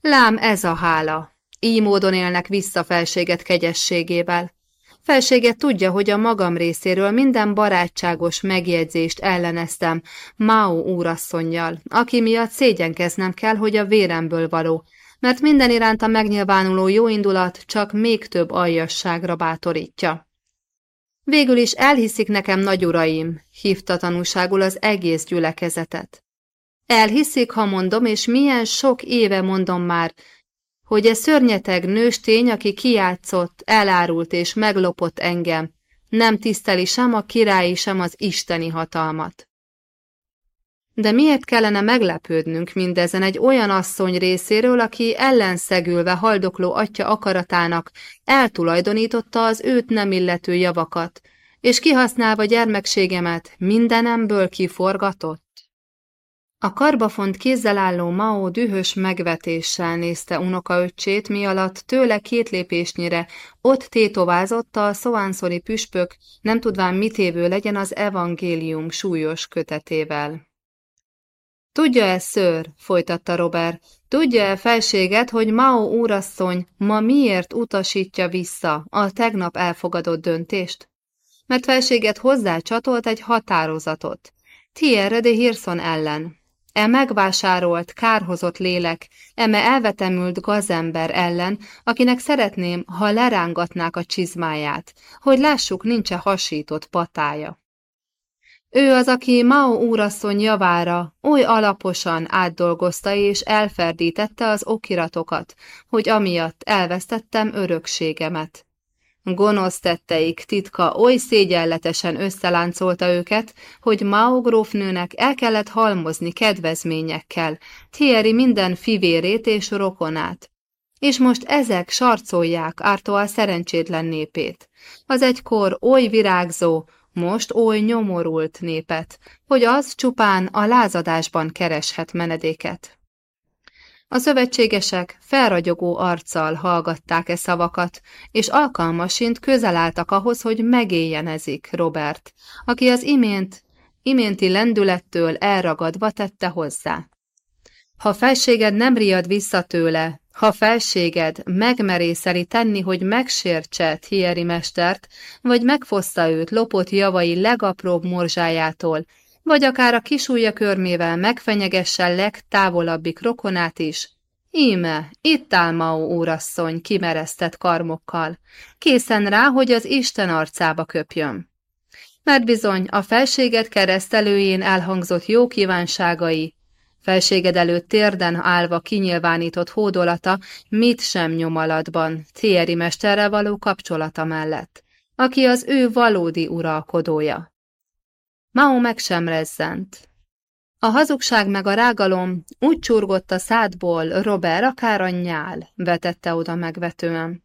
Lám ez a hála. Így módon élnek vissza felséget kegyességével. Felséget tudja, hogy a magam részéről minden barátságos megjegyzést elleneztem Mao úrasszonyjal, aki miatt szégyenkeznem kell, hogy a véremből való, mert minden iránta megnyilvánuló jóindulat csak még több aljasságra bátorítja. Végül is elhiszik nekem, nagy uraim, hívta tanúságul az egész gyülekezetet. Elhiszik, ha mondom, és milyen sok éve mondom már, hogy e szörnyeteg nőstény, aki kijátszott, elárult és meglopott engem, nem tiszteli sem a királyi, sem az isteni hatalmat. De miért kellene meglepődnünk mindezen egy olyan asszony részéről, aki ellenszegülve haldokló atya akaratának eltulajdonította az őt nem illető javakat, és kihasználva gyermekségemet mindenemből kiforgatott? A karbafont kézzel álló Mao dühös megvetéssel nézte unokaöccsét, mi alatt tőle két lépésnyire ott tétovázott a szovánszori püspök, nem tudván mitévő legyen az evangélium súlyos kötetével. Tudja-e, ször, folytatta Robert, tudja-e felséget, hogy Mao úrasszony ma miért utasítja vissza a tegnap elfogadott döntést? Mert felséget hozzá csatolt egy határozatot. Thierry de Hirson ellen. E megvásárolt, kárhozott lélek, eme elvetemült gazember ellen, akinek szeretném, ha lerángatnák a csizmáját, hogy lássuk, nincs-e hasított patája. Ő az, aki Mao úrasszony javára oly alaposan átdolgozta és elferdítette az okiratokat, hogy amiatt elvesztettem örökségemet. Gonosz tetteik titka oly szégyenletesen összeláncolta őket, hogy Mao grófnőnek el kellett halmozni kedvezményekkel, Thierry minden fivérét és rokonát. És most ezek sarcolják a szerencsétlen népét. Az egykor oly virágzó, most oly nyomorult népet, hogy az csupán a lázadásban kereshet menedéket. A szövetségesek felragyogó arccal hallgatták e szavakat, és alkalmasint közel álltak ahhoz, hogy megéljenezik Robert, aki az imént, iménti lendülettől elragadva tette hozzá. Ha felséged nem riad vissza tőle, ha felséged megmerészeli tenni, hogy megsértse Thierry mestert, vagy megfossza őt lopott javai legapróbb morzsájától, vagy akár a kisújja körmével megfenyegesse legtávolabbik rokonát is, Íme, itt áll Mao úrasszony kimeresztett karmokkal, készen rá, hogy az Isten arcába köpjön. Mert bizony a felséget keresztelőjén elhangzott jó kívánságai Felséged előtt térden állva kinyilvánított hódolata mit sem nyomalatban, Thierry mesterrel való kapcsolata mellett, aki az ő valódi uralkodója. Mao meg sem rezzent. A hazugság meg a rágalom úgy csurgott a szádból, Robert akár a nyál, vetette oda megvetően.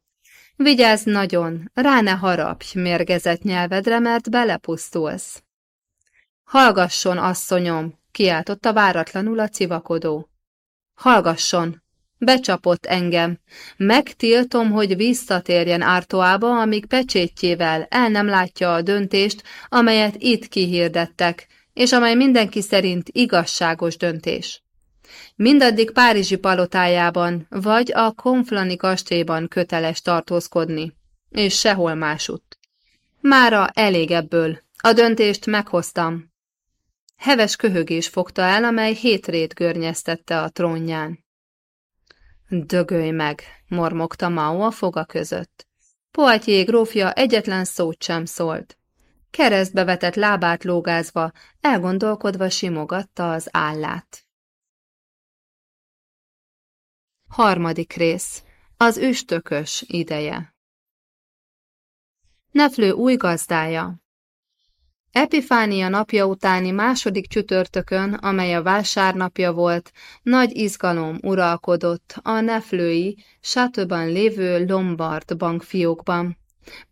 Vigyázz nagyon, rá ne harapj mérgezett nyelvedre, mert belepusztulsz. Hallgasson, asszonyom, kiáltotta váratlanul a civakodó. Hallgasson, becsapott engem. Megtiltom, hogy visszatérjen Ártoába, amíg pecsétjével el nem látja a döntést, amelyet itt kihirdettek, és amely mindenki szerint igazságos döntés. Mindaddig Párizsi palotájában vagy a konflani kastélyban köteles tartózkodni, és sehol másutt. Mára elég ebből. A döntést meghoztam. Heves köhögés fogta el, amely hétrét görnyeztette a trónján. Dögölj meg, mormogta Mao a foga között. Poatyé grófja egyetlen szót sem szólt. Keresztbe vetett lábát lógázva, elgondolkodva simogatta az állát. Harmadik rész. Az üstökös ideje. Neflő új gazdája. Epifánia napja utáni második csütörtökön, amely a vásárnapja volt, nagy izgalom uralkodott a neflői, sátóban lévő Lombard bankfiókban.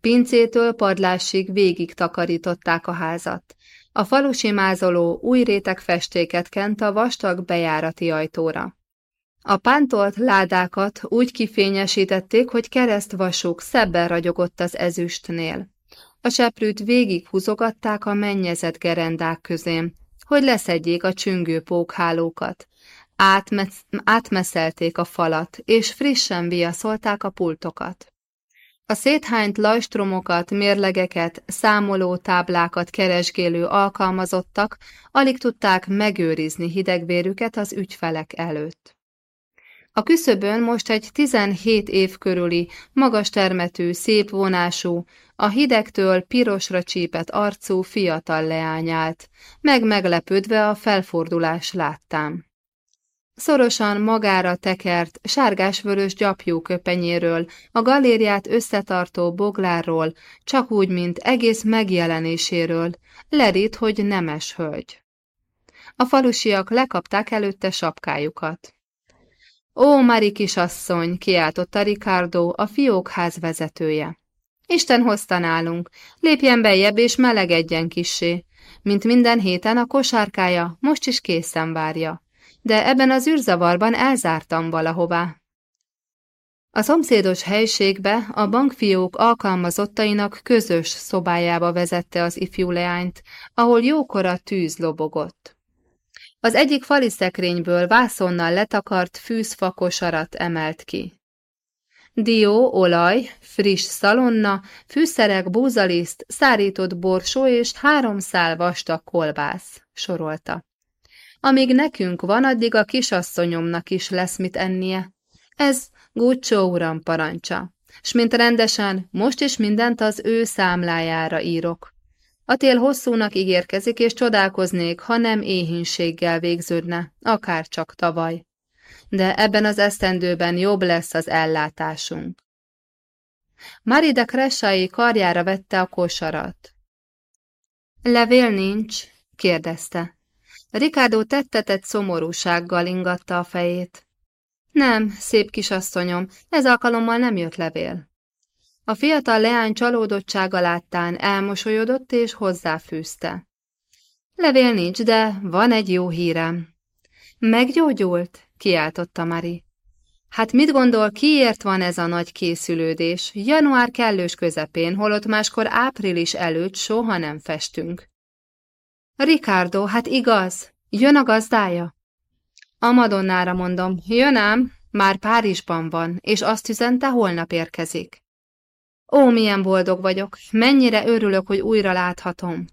Pincétől padlásig végig takarították a házat. A falusi mázoló új réteg festéket kent a vastag bejárati ajtóra. A pántolt ládákat úgy kifényesítették, hogy keresztvasuk szebben ragyogott az ezüstnél. A seprűt végig húzogatták a mennyezett gerendák közén, hogy leszedjék a csüngő pókhálókat. Átmesz átmeszelték a falat, és frissen viaszolták a pultokat. A széthányt lajstromokat, mérlegeket, számoló táblákat keresgélő alkalmazottak alig tudták megőrizni hidegvérüket az ügyfelek előtt. A küszöbön most egy 17 év körüli, magas termetű, szép vonású, a hidegtől pirosra csípett arcú fiatal leány állt, meg meglepődve a felfordulás láttám. Szorosan magára tekert, sárgás-vörös gyapjú köpenyéről, a galériát összetartó boglárról, csak úgy, mint egész megjelenéséről, lerít, hogy nemes hölgy. A falusiak lekapták előtte sapkájukat. Ó, Mari kisasszony, kiáltotta Ricardo, a fiókház vezetője. Isten hozta nálunk, lépjen bejebb és melegedjen kissé. Mint minden héten a kosárkája most is készen várja. De ebben az űrzavarban elzártam valahová. A szomszédos helységbe a bankfiók alkalmazottainak közös szobájába vezette az ifjú leányt, ahol jókora tűz lobogott. Az egyik fali szekrényből vászonnal letakart fűzfakosarat emelt ki. Dió, olaj, friss szalonna, fűszerek, búzaliszt, szárított borsó és három szál vastag kolbász, sorolta. Amíg nekünk van, addig a kisasszonyomnak is lesz mit ennie. Ez Guccio uram parancsa, s mint rendesen, most is mindent az ő számlájára írok. A tél hosszúnak ígérkezik, és csodálkoznék, ha nem éhínséggel végződne, akár csak tavaly. De ebben az esztendőben jobb lesz az ellátásunk. Marida Kressai karjára vette a kosarat. Levél nincs? kérdezte. Ricardo tettetett szomorúsággal ingatta a fejét. Nem, szép kisasszonyom, ez alkalommal nem jött levél. A fiatal leány csalódottsága láttán elmosolyodott és hozzáfűzte. Levél nincs, de van egy jó hírem. Meggyógyult? Kiáltotta Mari. Hát mit gondol, kiért van ez a nagy készülődés? Január kellős közepén, holott máskor április előtt soha nem festünk. Ricardo, hát igaz, jön a gazdája? A Madonnára mondom, jön ám, már Párizsban van, és azt üzente, holnap érkezik. Ó, milyen boldog vagyok, mennyire örülök, hogy újra láthatom.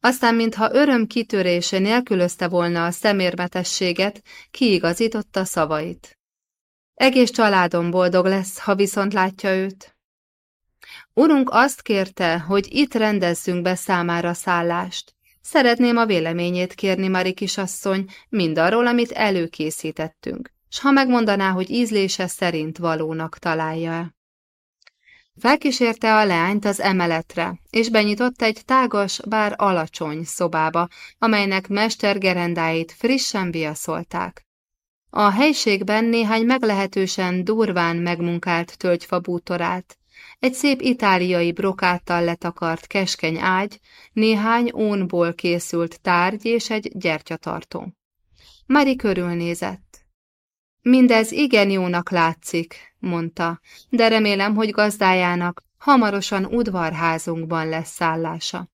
Aztán, mintha öröm kitörése nélkülözte volna a szemérmetességet, kiigazította szavait. Egész családom boldog lesz, ha viszont látja őt. Urunk azt kérte, hogy itt rendezzünk be számára szállást. Szeretném a véleményét kérni, Mari kisasszony, mindarról, amit előkészítettünk, s ha megmondaná, hogy ízlése szerint valónak találja-e. Felkísérte a leányt az emeletre, és benyitott egy tágas, bár alacsony szobába, amelynek mestergerendáit frissen viaszolták. A helységben néhány meglehetősen durván megmunkált tölgyfa bútorát, egy szép itáliai brokáttal letakart keskeny ágy, néhány ónból készült tárgy és egy gyertyatartó. Mari körülnézett. Mindez igen jónak látszik, mondta, de remélem, hogy gazdájának hamarosan udvarházunkban lesz szállása.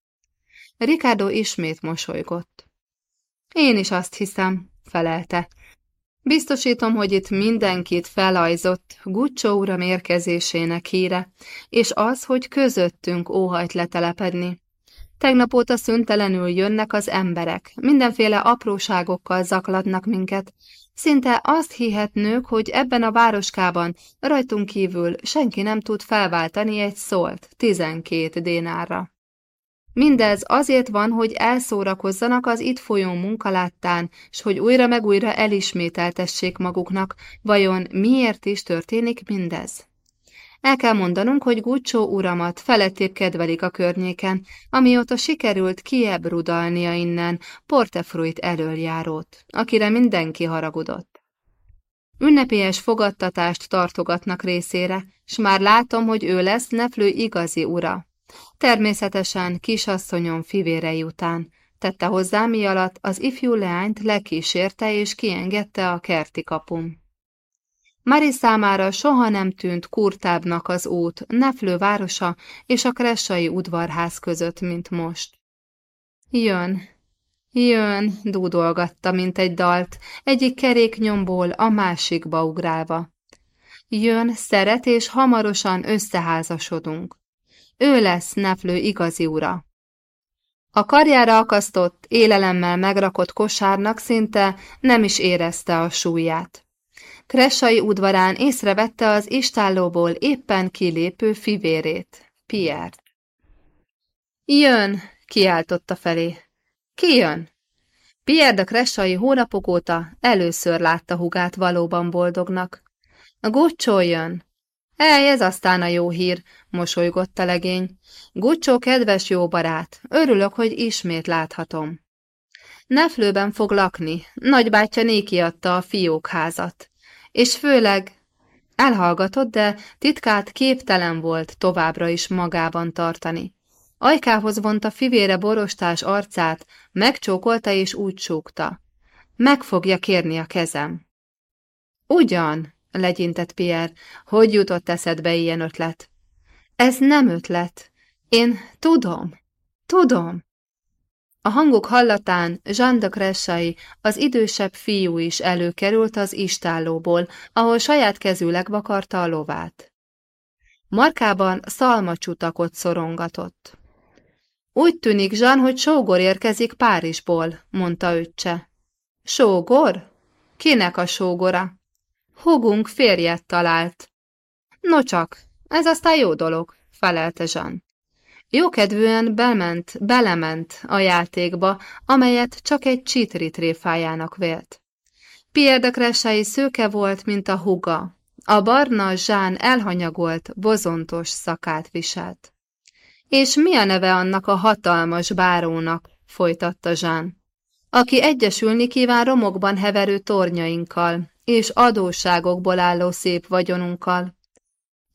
Ricardo ismét mosolygott. Én is azt hiszem, felelte. Biztosítom, hogy itt mindenkit felajzott Guccio uram érkezésének híre, és az, hogy közöttünk óhajt letelepedni. Tegnap óta szüntelenül jönnek az emberek, mindenféle apróságokkal zaklatnak minket, Szinte azt hihetnők, hogy ebben a városkában rajtunk kívül senki nem tud felváltani egy szólt, tizenkét dénárra. Mindez azért van, hogy elszórakozzanak az itt folyó munkaláttán, s hogy újra meg újra elismételtessék maguknak, vajon miért is történik mindez. El kell mondanunk, hogy Guccio uramat felettébb kedvelik a környéken, amióta sikerült kiebrudalnia innen Portefruit elöljárót, akire mindenki haragudott. Ünnepélyes fogadtatást tartogatnak részére, s már látom, hogy ő lesz Neflő igazi ura. Természetesen kisasszonyom fivérei után, tette hozzá mi alatt az ifjú leányt lekísérte és kiengedte a kerti kapum. Mari számára soha nem tűnt kurtábbnak az út Neflő városa és a kressai udvarház között, mint most. Jön, jön, dúdolgatta, mint egy dalt, egyik keréknyomból a másikba ugrálva. Jön, szeret, és hamarosan összeházasodunk. Ő lesz Neflő igazi ura. A karjára akasztott, élelemmel megrakott kosárnak szinte nem is érezte a súlyát. Kressai udvarán észrevette az istállóból éppen kilépő fivérét, Piert. Jön, kiáltotta felé. Ki jön? Pierre de Kressai hónapok óta először látta hugát valóban boldognak. A Guccio jön. Ej, ez aztán a jó hír, mosolygott a legény. Guccio kedves jó barát, örülök, hogy ismét láthatom. Neflőben fog lakni, nagybátyja néki adta a fiókházat és főleg elhallgatott, de titkát képtelen volt továbbra is magában tartani. Ajkához vonta fivére borostás arcát, megcsókolta és úgy súgta. Meg fogja kérni a kezem. Ugyan, legyintett Pierre, hogy jutott eszedbe ilyen ötlet? Ez nem ötlet. Én tudom, tudom. A hangok hallatán Jean de az idősebb fiú is előkerült az istállóból, ahol saját kezűleg vakarta a lovát. Markában szalmacsutakot szorongatott. Úgy tűnik, Jean, hogy sógor érkezik Párizsból, mondta öccse. Sógor? Kinek a sógora? Hugunk férjet talált. No csak, ez aztán jó dolog, felelte Jean. Jókedvűen bement, belement a játékba, amelyet csak egy csitri tréfájának vélt. Pierre szőke volt, mint a huga. A barna zsán elhanyagolt, bozontos szakát viselt. És mi a neve annak a hatalmas bárónak, folytatta Zsán, aki egyesülni kíván romokban heverő tornyainkkal, és adósságokból álló szép vagyonunkkal,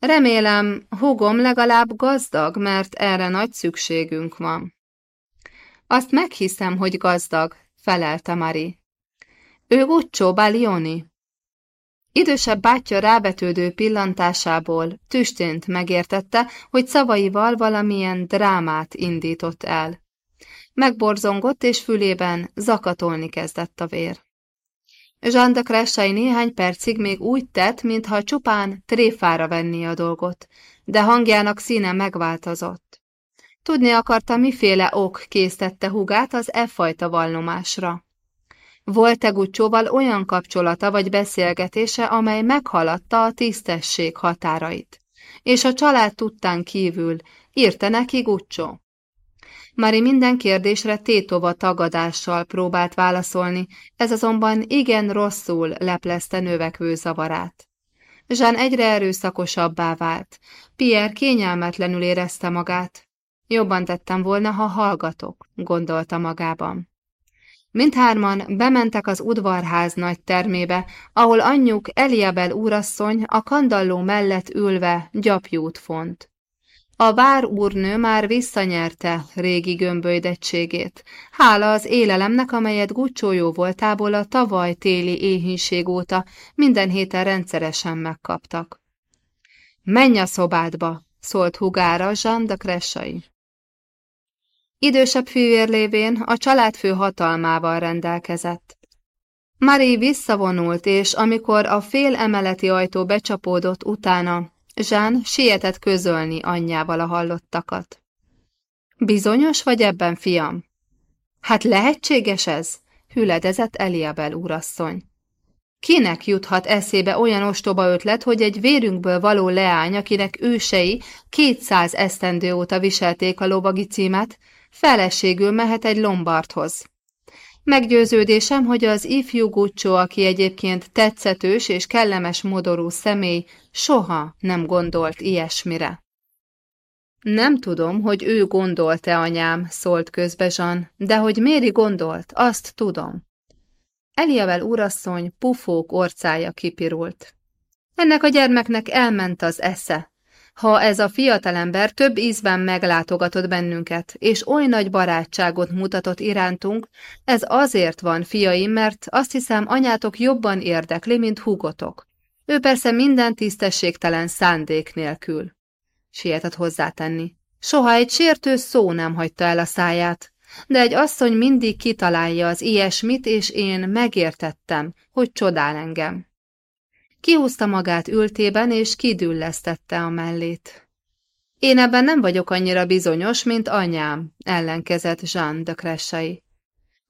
Remélem, húgom legalább gazdag, mert erre nagy szükségünk van. Azt meghiszem, hogy gazdag, felelte Mari. Ő Guccio Balioni. Idősebb bátyja rávetődő pillantásából tüstént megértette, hogy szavaival valamilyen drámát indított el. Megborzongott, és fülében zakatolni kezdett a vér. Jean de Cressai néhány percig még úgy tett, mintha csupán tréfára venni a dolgot, de hangjának színe megváltozott. Tudni akarta, miféle ok késztette hugát az e fajta vallomásra. Volt-e Gucsóval olyan kapcsolata vagy beszélgetése, amely meghaladta a tisztesség határait, és a család tudtán kívül írta neki Gucsó. Mari minden kérdésre tétova tagadással próbált válaszolni, ez azonban igen rosszul leplezte növekvő zavarát. Jean egyre erőszakosabbá vált. Pierre kényelmetlenül érezte magát. Jobban tettem volna, ha hallgatok, gondolta magában. Mindhárman bementek az udvarház nagy termébe, ahol anyjuk Eliabel úrasszony a kandalló mellett ülve gyapjút font. A vár úrnő már visszanyerte régi gömbölydettségét, hála az élelemnek, amelyet Gucsó voltából a tavaly téli éhínség óta minden héten rendszeresen megkaptak. Menj a szobádba, szólt hugára Jean de Cressai. Idősebb fűvér lévén a családfő hatalmával rendelkezett. Marie visszavonult, és amikor a fél emeleti ajtó becsapódott utána, Jean sietett közölni anyjával a hallottakat. Bizonyos vagy ebben, fiam? Hát lehetséges ez? hüledezett Eliabel úrasszony. Kinek juthat eszébe olyan ostoba ötlet, hogy egy vérünkből való leány, akinek ősei kétszáz esztendő óta viselték a lovagi címet, feleségül mehet egy lombardhoz. Meggyőződésem, hogy az ifjú Guccio, aki egyébként tetszetős és kellemes modorú személy, soha nem gondolt ilyesmire. Nem tudom, hogy ő gondolt-e, anyám, szólt közbe Zsan, de hogy Méri gondolt, azt tudom. Eliavel úrasszony pufók orcája kipirult. Ennek a gyermeknek elment az esze, ha ez a fiatalember több ízben meglátogatott bennünket, és oly nagy barátságot mutatott irántunk, ez azért van, fiaim, mert azt hiszem, anyátok jobban érdekli, mint húgotok. Ő persze minden tisztességtelen szándék nélkül. Sietett hozzátenni. Soha egy sértő szó nem hagyta el a száját, de egy asszony mindig kitalálja az ilyesmit, és én megértettem, hogy csodál engem. Kihúzta magát ültében, és kidüllesztette a mellét. Én ebben nem vagyok annyira bizonyos, mint anyám, ellenkezett Jean de Cressai.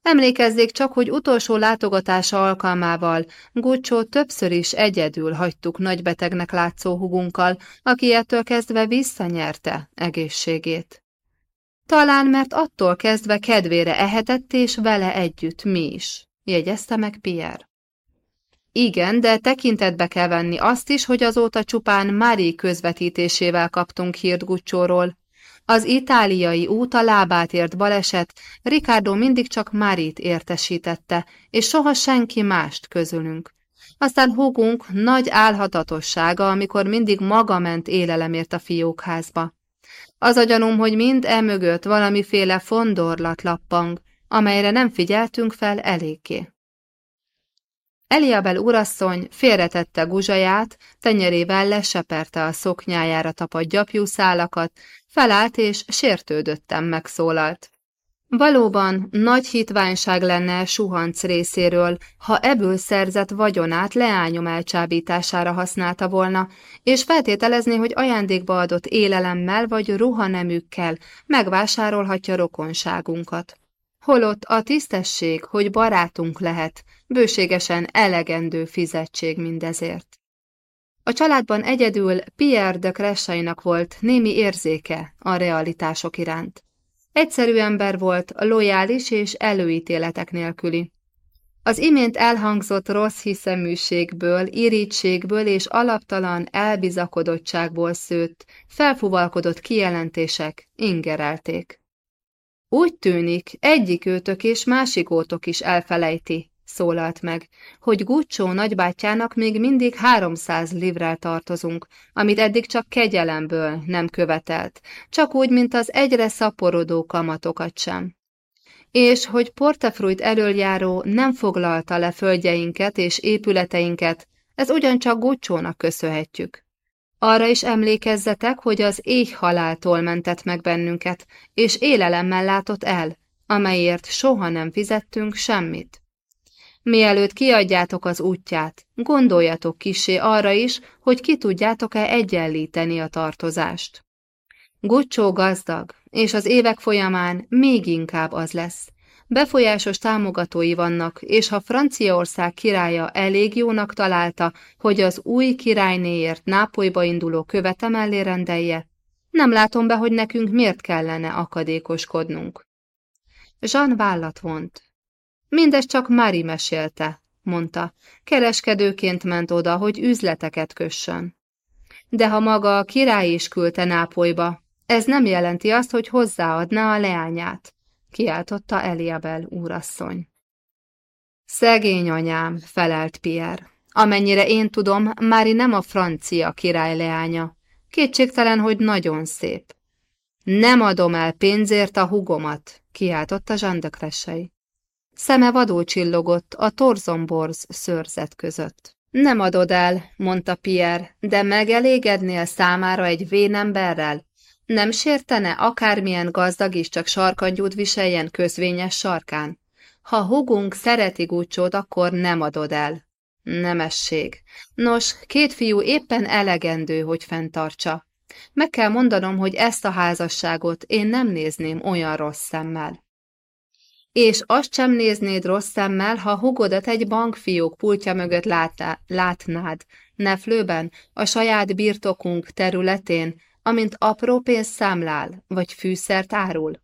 Emlékezzék csak, hogy utolsó látogatása alkalmával Guccio többször is egyedül hagytuk nagybetegnek látszó hugunkkal, aki ettől kezdve visszanyerte egészségét. Talán mert attól kezdve kedvére ehetett és vele együtt mi is, jegyezte meg Pierre. Igen, de tekintetbe kell venni azt is, hogy azóta csupán Mári közvetítésével kaptunk hírt Gucsóról. Az itáliai út a lábát ért baleset, Ricardo mindig csak Márit értesítette, és soha senki mást közülünk. Aztán húgunk nagy álhatatossága, amikor mindig maga ment élelemért a fiókházba. Az a gyanúm, hogy mind emögött valamiféle fondorlat lappang, amelyre nem figyeltünk fel eléggé. Eliabel urasszony félretette guzsaját, tenyerével leseperte a szoknyájára tapadt gyapjú szálakat, felállt és sértődöttem megszólalt. Valóban nagy hitványság lenne suhanc részéről, ha ebből szerzett vagyonát leányom elcsábítására használta volna, és feltételezni, hogy ajándékba adott élelemmel vagy ruhanemükkel megvásárolhatja rokonságunkat. Holott a tisztesség, hogy barátunk lehet, bőségesen elegendő fizetség mindezért. A családban egyedül Pierre de Cressainak volt némi érzéke a realitások iránt. Egyszerű ember volt, lojális és előítéletek nélküli. Az imént elhangzott rossz hiszeműségből, irítségből és alaptalan elbizakodottságból szőtt, felfuvalkodott kijelentések ingerelték. Úgy tűnik, egyik őtök és másik ótok is elfelejti, szólalt meg, hogy Guccio nagybátyjának még mindig háromszáz livrel tartozunk, amit eddig csak kegyelemből nem követelt, csak úgy, mint az egyre szaporodó kamatokat sem. És hogy Portefruit elöljáró nem foglalta le földjeinket és épületeinket, ez ugyancsak Gucciónak köszönhetjük. Arra is emlékezzetek, hogy az éj haláltól mentett meg bennünket, és élelemmel látott el, amelyért soha nem fizettünk semmit. Mielőtt kiadjátok az útját, gondoljatok kisé arra is, hogy ki tudjátok-e egyenlíteni a tartozást. Gucsó gazdag, és az évek folyamán még inkább az lesz. Befolyásos támogatói vannak, és ha Franciaország királya elég jónak találta, hogy az új királynéért Nápolyba induló követe mellé rendelje, nem látom be, hogy nekünk miért kellene akadékoskodnunk. Jean vállat vont. Mindez csak Mari mesélte, mondta. Kereskedőként ment oda, hogy üzleteket kössön. De ha maga a király is küldte Nápolyba, ez nem jelenti azt, hogy hozzáadná a leányát, kiáltotta Eliabel úrasszony. Szegény anyám, felelt Pierre. Amennyire én tudom, Mári nem a francia király leánya. Kétségtelen, hogy nagyon szép. Nem adom el pénzért a hugomat, kiáltotta Cressey. Szeme vadul csillogott a torzomborz szőrzet között. Nem adod el, mondta Pierre, de megelégednél számára egy vénemberrel? Nem sértene akármilyen gazdag is csak sarkangyút viseljen közvényes sarkán? Ha hugunk szereti Gucsót, akkor nem adod el. Nemesség. Nos, két fiú éppen elegendő, hogy fenntartsa. Meg kell mondanom, hogy ezt a házasságot én nem nézném olyan rossz szemmel. És azt sem néznéd rossz szemmel, ha hugodat egy bankfiók pultja mögött látnád, neflőben, a saját birtokunk területén, amint apró pénz számlál, vagy fűszert árul.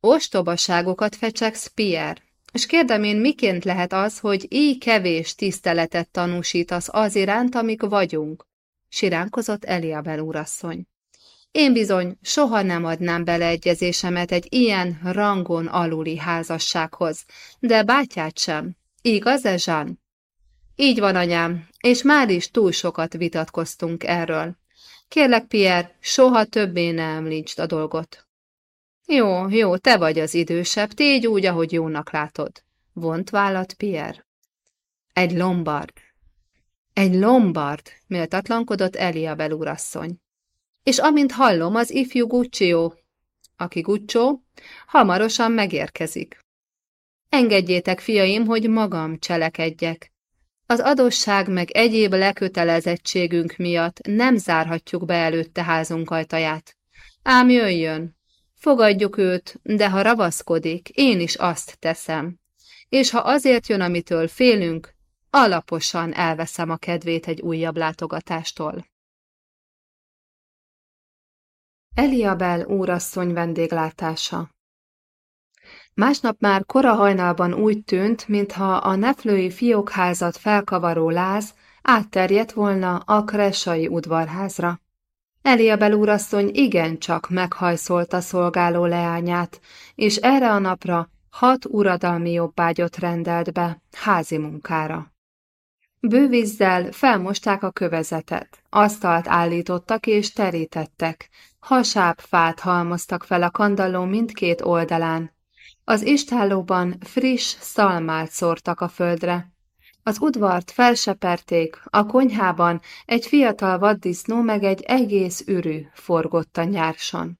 Ostobaságokat fecsegsz, Pierre, és kérdem én, miként lehet az, hogy így kevés tiszteletet tanúsítasz az iránt, amik vagyunk? Siránkozott Eliabel úrasszony. Én bizony soha nem adnám beleegyezésemet egy ilyen rangon aluli házassághoz, de bátyát sem. Igaz-e? Így van, anyám, és már is túl sokat vitatkoztunk erről. Kérlek, Pierre, soha többé ne említsd a dolgot. Jó, jó, te vagy az idősebb, tégy úgy, ahogy jónak látod. Vont vállat Pierre. Egy lombard. Egy lombard, méltatlankodott Elia úrasszony. És amint hallom, az ifjú Guccio, aki Guccio, hamarosan megérkezik. Engedjétek, fiaim, hogy magam cselekedjek. Az adosság meg egyéb lekötelezettségünk miatt nem zárhatjuk be előtte házunk ajtaját. Ám jöjjön, Fogadjuk őt, de ha ravaszkodik, én is azt teszem. És ha azért jön, amitől félünk, alaposan elveszem a kedvét egy újabb látogatástól. Eliabel úrasszony vendéglátása Másnap már kora hajnalban úgy tűnt, mintha a neflői fiókházat felkavaró láz átterjedt volna a kressai udvarházra. Eliabel úrasszony igencsak meghajszolta szolgáló leányát, és erre a napra hat uradalmi jobbágyot rendelt be házi munkára. Bővízzel felmosták a kövezetet, asztalt állítottak és terítettek, hasább fát halmoztak fel a kandalló mindkét oldalán. Az istállóban friss szalmát szórtak a földre, az udvart felseperték, a konyhában egy fiatal vaddisznó meg egy egész ürű forgott a nyárson.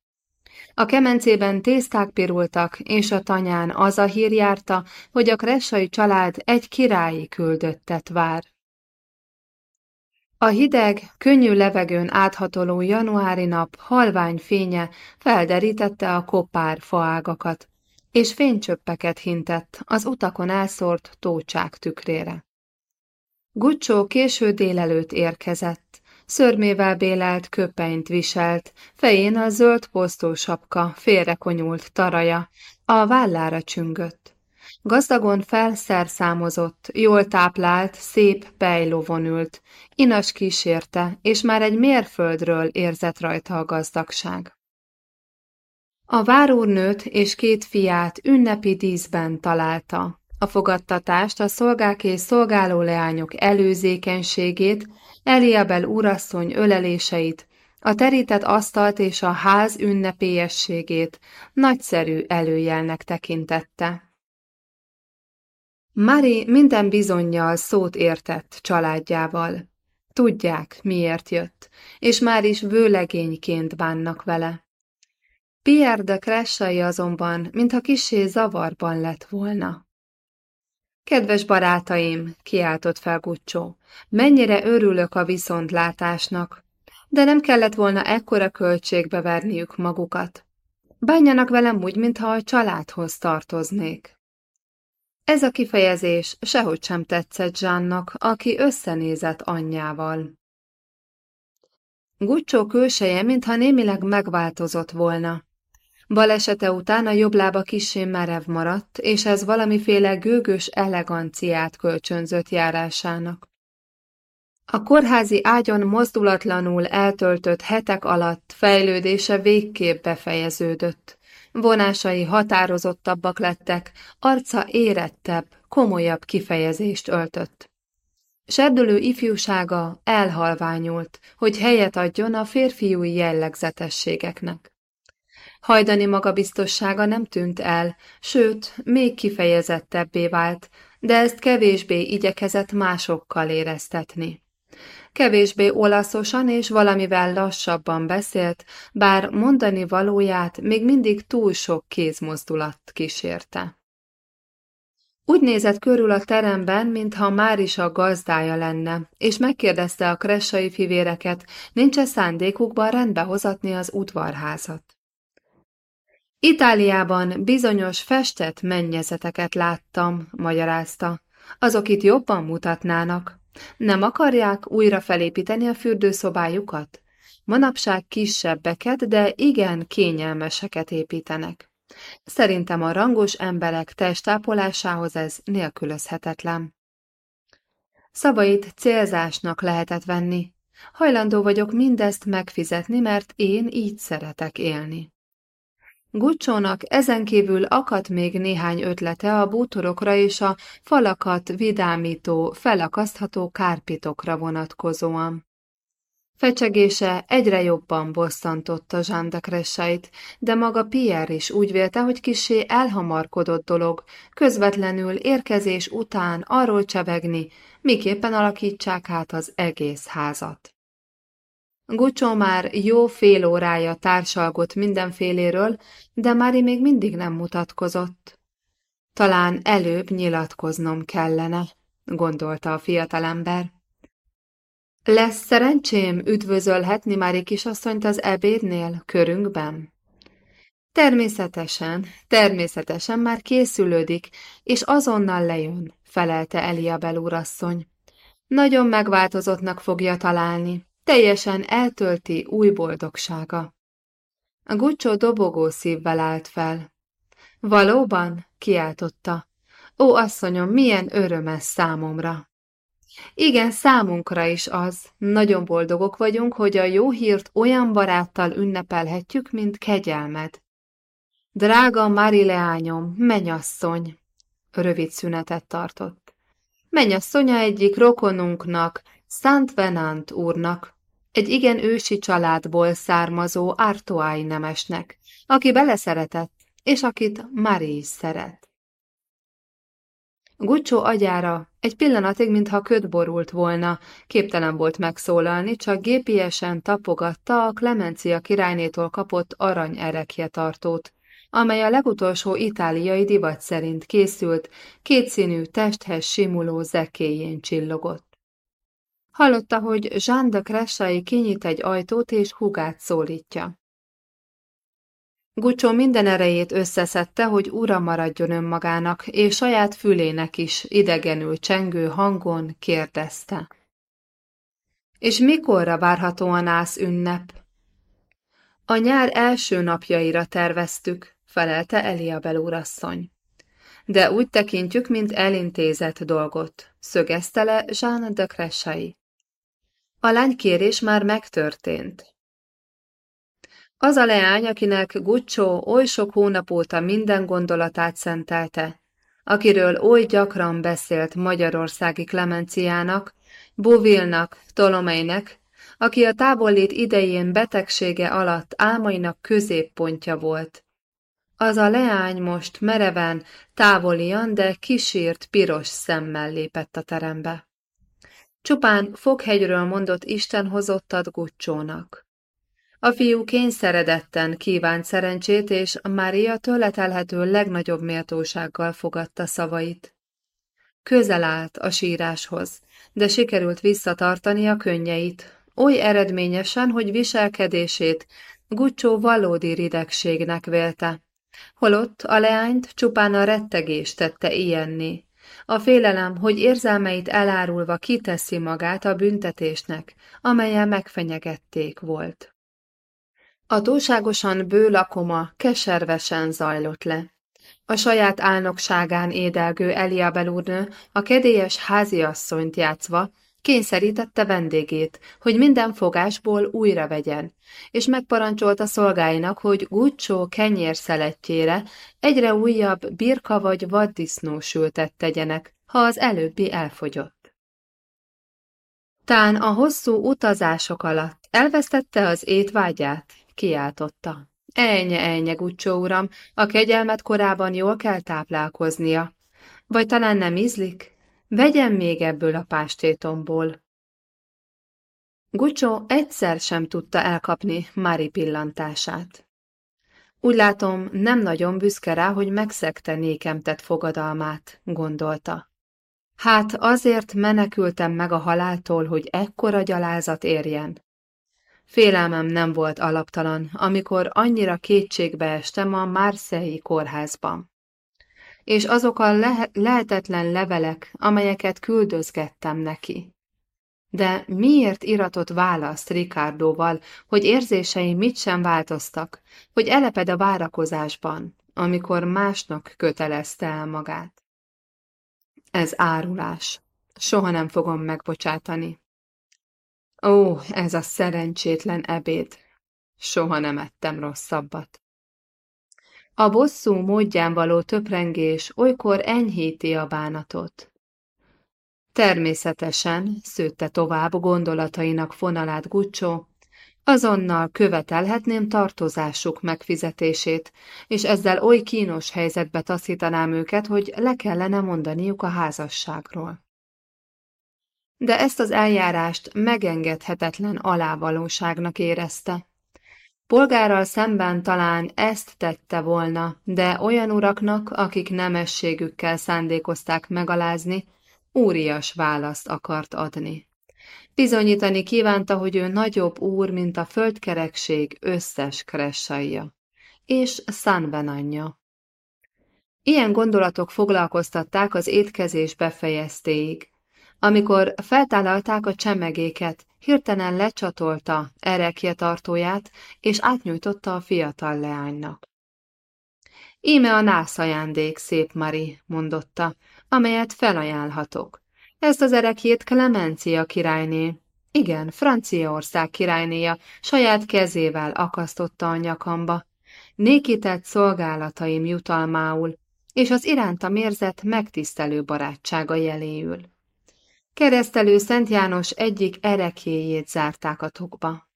A kemencében tészták pirultak, és a tanyán az a hír járta, hogy a kressai család egy királyi küldöttet vár. A hideg, könnyű levegőn áthatoló januári nap halvány fénye felderítette a kopár faágakat, és fénycsöppeket hintett az utakon elszórt tócsák tükrére. Gucsó késő délelőtt érkezett. Szörmével bélelt köpenyt viselt, fején a zöld posztósapka, félrekonyult taraja, a vállára csüngött. Gazdagon felszerszámozott, jól táplált, szép pejlovon ült, inas kísérte, és már egy mérföldről érzett rajta a gazdagság. A várúrnőt és két fiát ünnepi díszben találta. A fogadtatást, a szolgák és szolgáló leányok előzékenységét, Eliabel úrasszony öleléseit, a terített asztalt és a ház ünnepélyességét nagyszerű előjelnek tekintette. Mari minden bizonyjal szót értett családjával. Tudják, miért jött, és már is vőlegényként bánnak vele. Pierre de Cressai azonban, mintha kisé zavarban lett volna. Kedves barátaim, kiáltott fel Gucsó, mennyire örülök a viszontlátásnak, de nem kellett volna ekkora költségbe verniük magukat. Bánjanak velem úgy, mintha a családhoz tartoznék. Ez a kifejezés sehogy sem tetszett Zsánnak, aki összenézett anyjával. Gucsó külseje, mintha némileg megváltozott volna. Balesete után a jobb lába kissé merev maradt, és ez valamiféle gőgös eleganciát kölcsönzött járásának. A kórházi ágyon mozdulatlanul eltöltött hetek alatt fejlődése végképp befejeződött. Vonásai határozottabbak lettek, arca érettebb, komolyabb kifejezést öltött. Serdülő ifjúsága elhalványult, hogy helyet adjon a férfiúi jellegzetességeknek. Hajdani magabiztossága nem tűnt el, sőt, még kifejezettebbé vált, de ezt kevésbé igyekezett másokkal éreztetni. Kevésbé olaszosan és valamivel lassabban beszélt, bár mondani valóját még mindig túl sok kézmozdulat kísérte. Úgy nézett körül a teremben, mintha már is a gazdája lenne, és megkérdezte a kressai fivéreket, nincs-e szándékukban rendbe hozatni az udvarházat. Itáliában bizonyos festett mennyezeteket láttam, magyarázta. Azok itt jobban mutatnának. Nem akarják újra felépíteni a fürdőszobájukat? Manapság kisebbeket, de igen kényelmeseket építenek. Szerintem a rangos emberek testápolásához ez nélkülözhetetlen. Szavait célzásnak lehetett venni. Hajlandó vagyok mindezt megfizetni, mert én így szeretek élni. Gucsónak ezen kívül akadt még néhány ötlete a bútorokra és a falakat vidámító, felakasztható kárpitokra vonatkozóan. Fecsegése egyre jobban bosszantotta Jean de maga Pierre is úgy vélte, hogy kisé elhamarkodott dolog, közvetlenül érkezés után arról csevegni, miképpen alakítsák át az egész házat. Gucsó már jó fél órája társalgott mindenféléről, de Mári még mindig nem mutatkozott. Talán előbb nyilatkoznom kellene, gondolta a fiatalember. Lesz szerencsém üdvözölhetni Mári kisasszonyt az ebédnél, körünkben? Természetesen, természetesen már készülődik, és azonnal lejön, felelte Eliabel úrasszony. Nagyon megváltozottnak fogja találni, teljesen eltölti új boldogsága. A Gucsó dobogó szívvel állt fel. Valóban? kiáltotta. Ó, asszonyom, milyen öröm ez számomra! Igen, számunkra is az. Nagyon boldogok vagyunk, hogy a jó hírt olyan baráttal ünnepelhetjük, mint kegyelmed. Drága Mari leányom, menyasszony! Rövid szünetet tartott. Menyasszonya egyik rokonunknak, Szent Venant úrnak, egy igen ősi családból származó Artoái nemesnek, aki beleszeretett, és akit Mari is szeret. Gucsó agyára egy pillanatig, mintha köd borult volna, képtelen volt megszólalni, csak gépiesen tapogatta a Klemencia királynétól kapott arany erekje tartót, amely a legutolsó itáliai divat szerint készült, kétszínű testhez simuló zekéjén csillogott. Hallotta, hogy Jean de Cressai kinyit egy ajtót és hugát szólítja. Gucsó minden erejét összeszedte, hogy ura maradjon önmagának, és saját fülének is idegenül csengő hangon kérdezte. És mikorra várhatóan ász ünnep? A nyár első napjaira terveztük, felelte Eliabel úrasszony. De úgy tekintjük, mint elintézett dolgot, szögezte le Jean de Cressai. A lánykérés már megtörtént. Az a leány, akinek Guccio oly sok hónap óta minden gondolatát szentelte, akiről oly gyakran beszélt magyarországi Klemenciának, Bovilnak, Tolomeinek, aki a távollét idején betegsége alatt álmainak középpontja volt. Az a leány most mereven, távolian, de kisírt piros szemmel lépett a terembe. Csupán foghegyről mondott Isten hozottad Guccsónak. A fiú kényszeredetten kívánt szerencsét, és Mária tőletelhető legnagyobb méltósággal fogadta szavait. Közel állt a síráshoz, de sikerült visszatartani a könnyeit, oly eredményesen, hogy viselkedését Gucsó valódi ridegségnek vélte, holott a leányt csupán a rettegés tette ilyenné, a félelem, hogy érzelmeit elárulva kiteszi magát a büntetésnek, amelyen megfenyegették volt. A túlságosan bő lakoma keservesen zajlott le. A saját álnokságán édelgő Eliabel úrnő a kedélyes háziasszonyt játszva kényszerítette vendégét, hogy minden fogásból újra vegyen, és megparancsolta szolgáinak, hogy Guccio kenyérszeletjére egyre újabb birka vagy vaddisznó sültet tegyenek, ha az előbbi elfogyott. Tán a hosszú utazások alatt elvesztette az étvágyát, kiáltotta. Ennyi, ennyi, Guccio uram, a kegyelmet korában jól kell táplálkoznia. Vagy talán nem ízlik? Vegyen még ebből a pástétomból. Guccio egyszer sem tudta elkapni Mari pillantását. Úgy látom, nem nagyon büszke rá, hogy megszegte nékem tett fogadalmát, gondolta. Hát azért menekültem meg a haláltól, hogy ekkora gyalázat érjen. Félelmem nem volt alaptalan, amikor annyira kétségbe estem a Marseille kórházban. És azok a le lehetetlen levelek, amelyeket küldözgettem neki. De miért iratott választ Ricardoval, hogy érzései mit sem változtak, hogy eleped a várakozásban, amikor másnak kötelezte el magát? Ez árulás. Soha nem fogom megbocsátani. Ó, ez a szerencsétlen ebéd. Soha nem ettem rosszabbat. A bosszú módján való töprengés olykor enyhíti a bánatot. Természetesen, szőtte tovább gondolatainak fonalát Guccio, azonnal követelhetném tartozásuk megfizetését, és ezzel oly kínos helyzetbe taszítanám őket, hogy le kellene mondaniuk a házasságról de ezt az eljárást megengedhetetlen alávalóságnak érezte. Polgárral szemben talán ezt tette volna, de olyan uraknak, akik nemességükkel szándékozták megalázni, úrias választ akart adni. Bizonyítani kívánta, hogy ő nagyobb úr, mint a földkerekség összes kressaija, és Sanvenanya. Ilyen gondolatok foglalkoztatták az étkezés befejeztéig, amikor feltállalták a csemegéket, hirtelen lecsatolta erekje tartóját, és átnyújtotta a fiatal leánynak. Íme a nász ajándék, szép Mari, mondotta, amelyet felajánlhatok. Ezt az erekjét Clemencia királyné, igen, Franciaország királynéja saját kezével akasztotta a nyakamba, nékített szolgálataim jutalmául, és az iránta érzett megtisztelő barátsága jeléül. Keresztelő Szent János egyik erekjéjét zárták a tokba.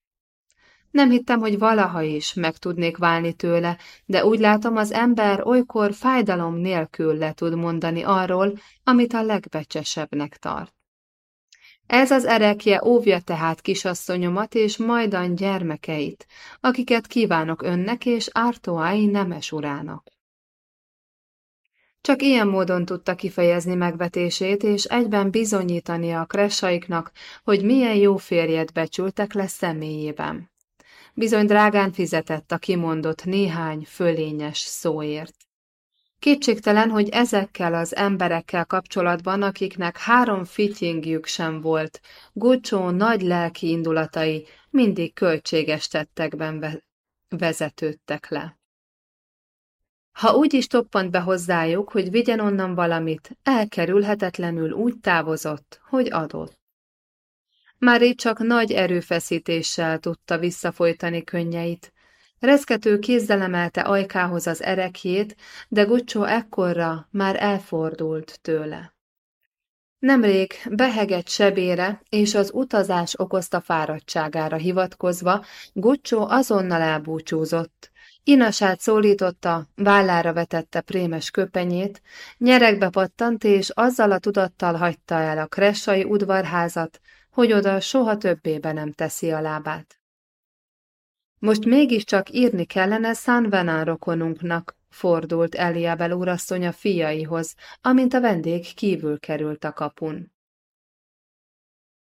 Nem hittem, hogy valaha is meg tudnék válni tőle, de úgy látom, az ember olykor fájdalom nélkül le tud mondani arról, amit a legbecsesebbnek tart. Ez az erekje óvja tehát kisasszonyomat és majdan gyermekeit, akiket kívánok önnek és Ártoái nemes urának. Csak ilyen módon tudta kifejezni megvetését, és egyben bizonyítani a kressaiknak, hogy milyen jó férjet becsültek le személyében. Bizony drágán fizetett a kimondott néhány fölényes szóért. Kétségtelen, hogy ezekkel az emberekkel kapcsolatban, akiknek három fityingjük sem volt, Gucsó nagy lelki indulatai mindig költséges tettekben vezetődtek le. Ha úgy is toppant be hozzájuk, hogy vigyen onnan valamit, elkerülhetetlenül úgy távozott, hogy adott. Már így csak nagy erőfeszítéssel tudta visszafolytani könnyeit. Reszkető kézzel emelte ajkához az erekjét, de Gucsó ekkorra már elfordult tőle. Nemrég behegett sebére és az utazás okozta fáradtságára hivatkozva, Gucsó azonnal elbúcsúzott, Inasát szólította, vállára vetette prémes köpenyét, nyerekbe pattant, és azzal a tudattal hagyta el a kressai udvarházat, hogy oda soha többébe nem teszi a lábát. Most mégiscsak írni kellene San Venán rokonunknak, fordult Eliabel úrasszony a fiaihoz, amint a vendég kívül került a kapun.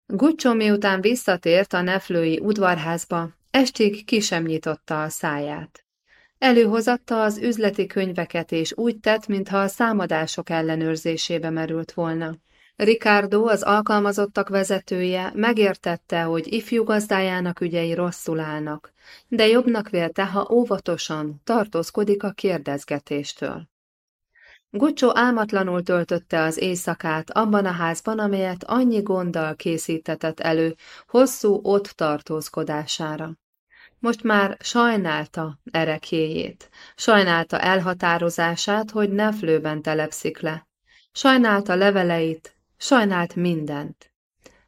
Guccio miután visszatért a neflői udvarházba, estig ki sem nyitotta a száját. Előhozatta az üzleti könyveket, és úgy tett, mintha a számadások ellenőrzésébe merült volna. Ricardo, az alkalmazottak vezetője, megértette, hogy ifjú gazdájának ügyei rosszul állnak, de jobbnak vélte, ha óvatosan tartózkodik a kérdezgetéstől. Gucsó álmatlanul töltötte az éjszakát abban a házban, amelyet annyi gonddal készítetett elő, hosszú ott tartózkodására. Most már sajnálta erekjéjét, sajnálta elhatározását, hogy Neflőben telepszik le, sajnálta leveleit, sajnált mindent.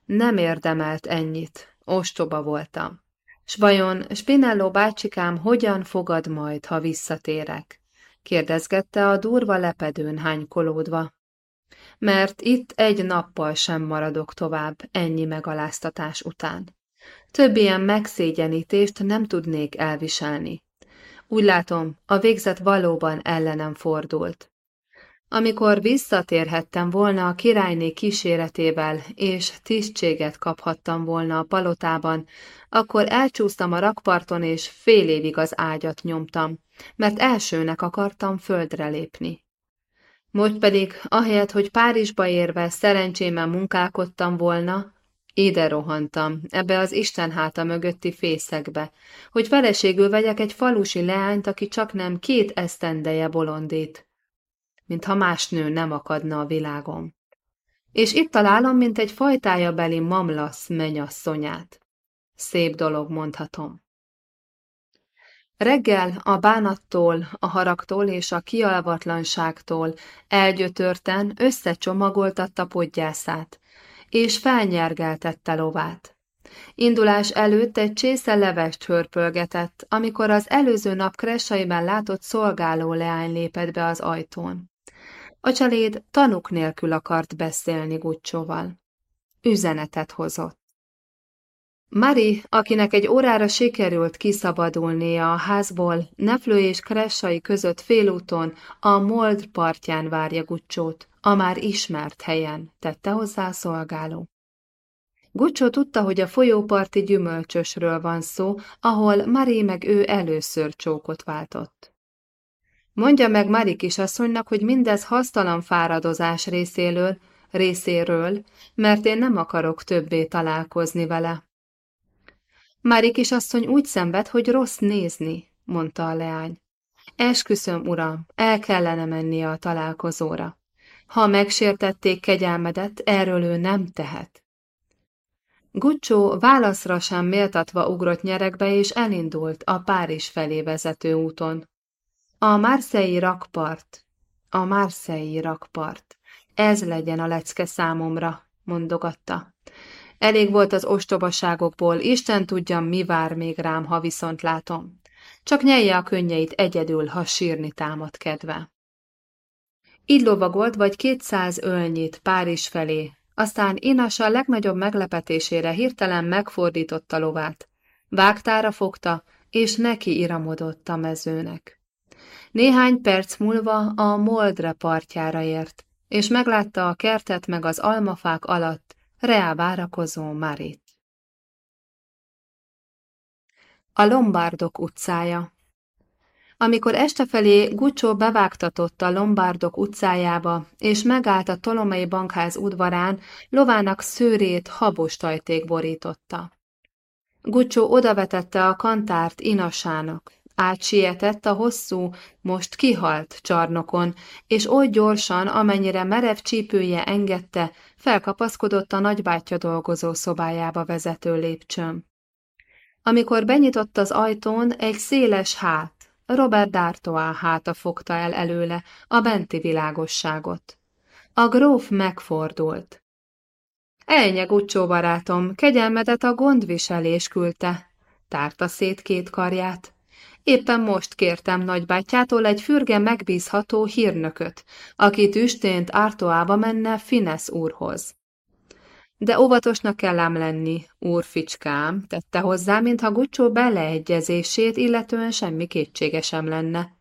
Nem érdemelt ennyit, ostoba voltam. S vajon Spinello bácsikám hogyan fogad majd, ha visszatérek? kérdezgette a durva lepedőn hánykolódva. Mert itt egy nappal sem maradok tovább ennyi megaláztatás után. Több ilyen megszégyenítést nem tudnék elviselni. Úgy látom, a végzet valóban ellenem fordult. Amikor visszatérhettem volna a királyné kíséretével, és tisztséget kaphattam volna a palotában, akkor elcsúsztam a rakparton, és fél évig az ágyat nyomtam, mert elsőnek akartam földre lépni. Most pedig, ahelyett, hogy Párizsba érve szerencsémen munkálkodtam volna, ide rohantam, ebbe az Isten háta mögötti fészekbe, hogy feleségül vegyek egy falusi leányt, aki csak nem két esztendeje bolondít, mintha más nő nem akadna a világom. És itt találom, mint egy fajtája beli mamlasz menyasszonyát. Szép dolog, mondhatom. Reggel a bánattól, a haragtól és a kialvatlanságtól elgyötörten összecsomagoltatta podgyászát, és felnyergeltette lovát. Indulás előtt egy csésze levest hörpölgetett, amikor az előző nap kresaiben látott szolgáló leány lépett be az ajtón. A csaléd tanuk nélkül akart beszélni Gucsóval. Üzenetet hozott. Mari, akinek egy órára sikerült kiszabadulnia a házból, Neflő és Kressai között félúton a Mold partján várja Gucsót, a már ismert helyen, tette hozzá a szolgáló. Gucsó tudta, hogy a folyóparti gyümölcsösről van szó, ahol Mari meg ő először csókot váltott. Mondja meg Mari kisasszonynak, hogy mindez hasztalan fáradozás részéről, részéről, mert én nem akarok többé találkozni vele. Mári kisasszony úgy szenved, hogy rossz nézni, mondta a leány. Esküszöm, uram, el kellene mennie a találkozóra. Ha megsértették kegyelmedet, erről ő nem tehet. Gucsó válaszra sem méltatva ugrott nyerekbe, és elindult a Párizs felé vezető úton. A Marseille rakpart, a Marseille rakpart. Ez legyen a lecke számomra, mondogatta. Elég volt az ostobaságokból, Isten tudja, mi vár még rám, ha viszont látom. Csak nyelje a könnyeit egyedül, ha sírni támad kedve. Így lovagolt vagy kétszáz ölnyit Párizs felé, aztán Inas a legnagyobb meglepetésére hirtelen megfordította lovát. Vágtára fogta, és neki iramodott a mezőnek. Néhány perc múlva a Moldre partjára ért, és meglátta a kertet meg az almafák alatt reá várakozó Marit. A Lombardok utcája Amikor este felé Gucsó bevágtatott a Lombardok utcájába, és megállt a Tolomei bankház udvarán, lovának szőrét habos tajték borította. Gucsó odavetette a kantárt Inasának, Átsietett a hosszú, most kihalt csarnokon, és oly gyorsan, amennyire merev csípője engedte, felkapaszkodott a nagybátyja dolgozó szobájába vezető lépcsőn. Amikor benyitott az ajtón, egy széles hát, Robert D'Artois háta fogta el előle a benti világosságot. A gróf megfordult. Elnye, Gucsó barátom, kegyelmedet a gondviselés küldte, tárta szét két karját. Éppen most kértem nagybátyától egy fürge megbízható hírnököt, aki tüstént Ártoába menne Finesz úrhoz. De óvatosnak kell lenni, úr ficskám, tette hozzá, mintha Gucsó beleegyezését, illetően semmi kétsége lenne.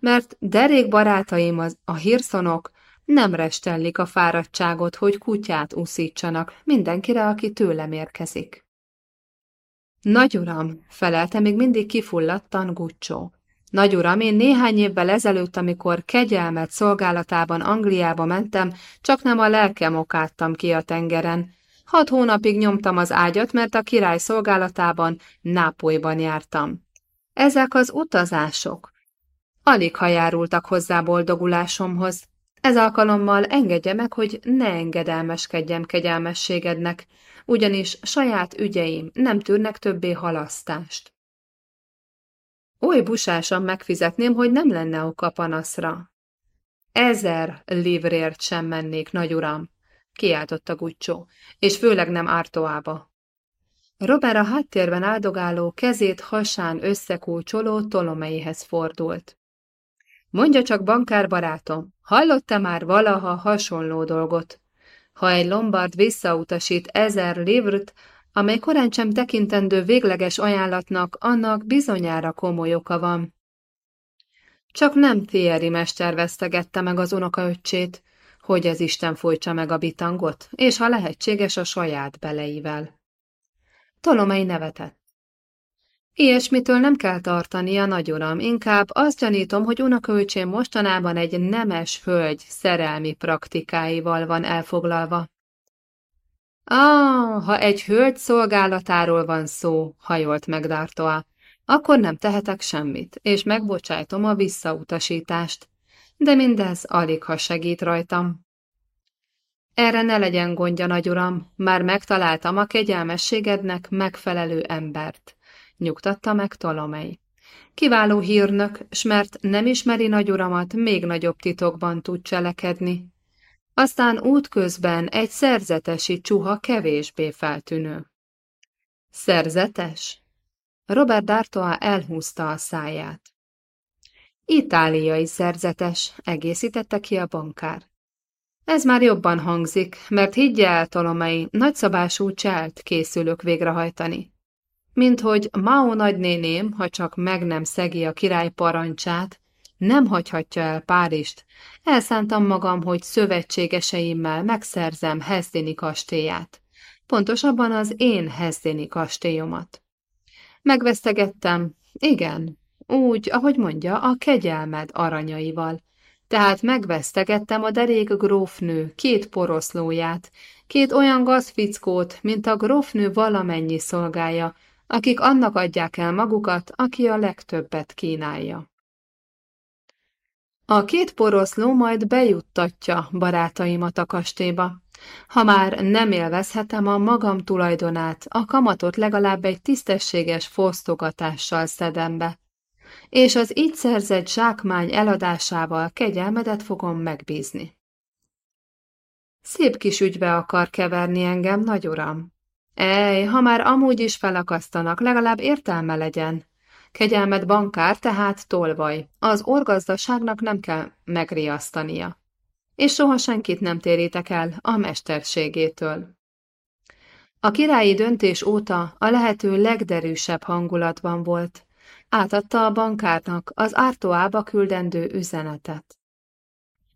Mert derék barátaim az, a hírszonok nem restellik a fáradtságot, hogy kutyát úszítsanak mindenkire, aki tőlem érkezik. Nagy uram, felelte még mindig kifulladtan Gucsó. Nagy uram, én néhány évvel ezelőtt, amikor kegyelmet szolgálatában Angliába mentem, csak nem a lelkem okáttam ki a tengeren. Hat hónapig nyomtam az ágyat, mert a király szolgálatában Nápolyban jártam. Ezek az utazások. Alig ha járultak hozzá boldogulásomhoz. Ez alkalommal engedje meg, hogy ne engedelmeskedjem kegyelmességednek, ugyanis saját ügyeim nem tűrnek többé halasztást. Oly busásan megfizetném, hogy nem lenne oka panaszra. Ezer livrért sem mennék, nagy uram, kiáltotta Guccio, és főleg nem Ártoába. Robert a háttérben áldogáló, kezét hasán összekúcsoló Tolomeihez fordult. Mondja csak, bankár barátom, hallotta már valaha hasonló dolgot? Ha egy lombard visszautasít ezer livrt, amely korán sem tekintendő végleges ajánlatnak, annak bizonyára komoly oka van. Csak nem Thierry mester vesztegette meg az unokaöccsét, hogy az Isten folytsa meg a bitangot, és ha lehetséges a saját beleivel. Tolomei nevetett. Ilyesmitől nem kell tartania, nagyuram, inkább azt gyanítom, hogy unokaöcsém mostanában egy nemes hölgy szerelmi praktikáival van elfoglalva. Ah, ha egy hölgy szolgálatáról van szó, hajolt meg D'Artois, akkor nem tehetek semmit, és megbocsájtom a visszautasítást. De mindez alig ha segít rajtam. Erre ne legyen gondja, nagyuram, már megtaláltam a kegyelmességednek megfelelő embert, nyugtatta meg Tolomei. Kiváló hírnök, s mert nem ismeri nagyuramat, még nagyobb titokban tud cselekedni. Aztán útközben egy szerzetesi csuha kevésbé feltűnő. Szerzetes? Robert D'Artois elhúzta a száját. Itáliai szerzetes, egészítette ki a bankár. Ez már jobban hangzik, mert higgye el, Tolomei, nagyszabású cselt készülök végrehajtani. Mint hogy Mao nagynéném, ha csak meg nem szegi a király parancsát, nem hagyhatja el Párizst. Elszántam magam, hogy szövetségeseimmel megszerzem Hezdini kastélyát. Pontosabban az én Hezdini kastélyomat. Megvesztegettem, igen, úgy, ahogy mondja, a kegyelmed aranyaival. Tehát megvesztegettem a derék grófnő két poroszlóját, két olyan gazfickót, mint a grófnő valamennyi szolgája, akik annak adják el magukat, aki a legtöbbet kínálja. A két poroszló majd bejuttatja barátaimat a kastélyba. Ha már nem élvezhetem a magam tulajdonát, a kamatot legalább egy tisztességes fosztogatással szedem be. És az így szerzett zsákmány eladásával kegyelmedet fogom megbízni. Szép kis ügybe akar keverni engem, nagy uram. Ej, ha már amúgy is felakasztanak, legalább értelme legyen. Kegyelmet bankár, tehát tolvaj. Az orgazdaságnak nem kell megriasztania. És soha senkit nem térítek el a mesterségétől. A királyi döntés óta a lehető legderűsebb hangulatban volt. Átadta a bankárnak az ártóába küldendő üzenetet.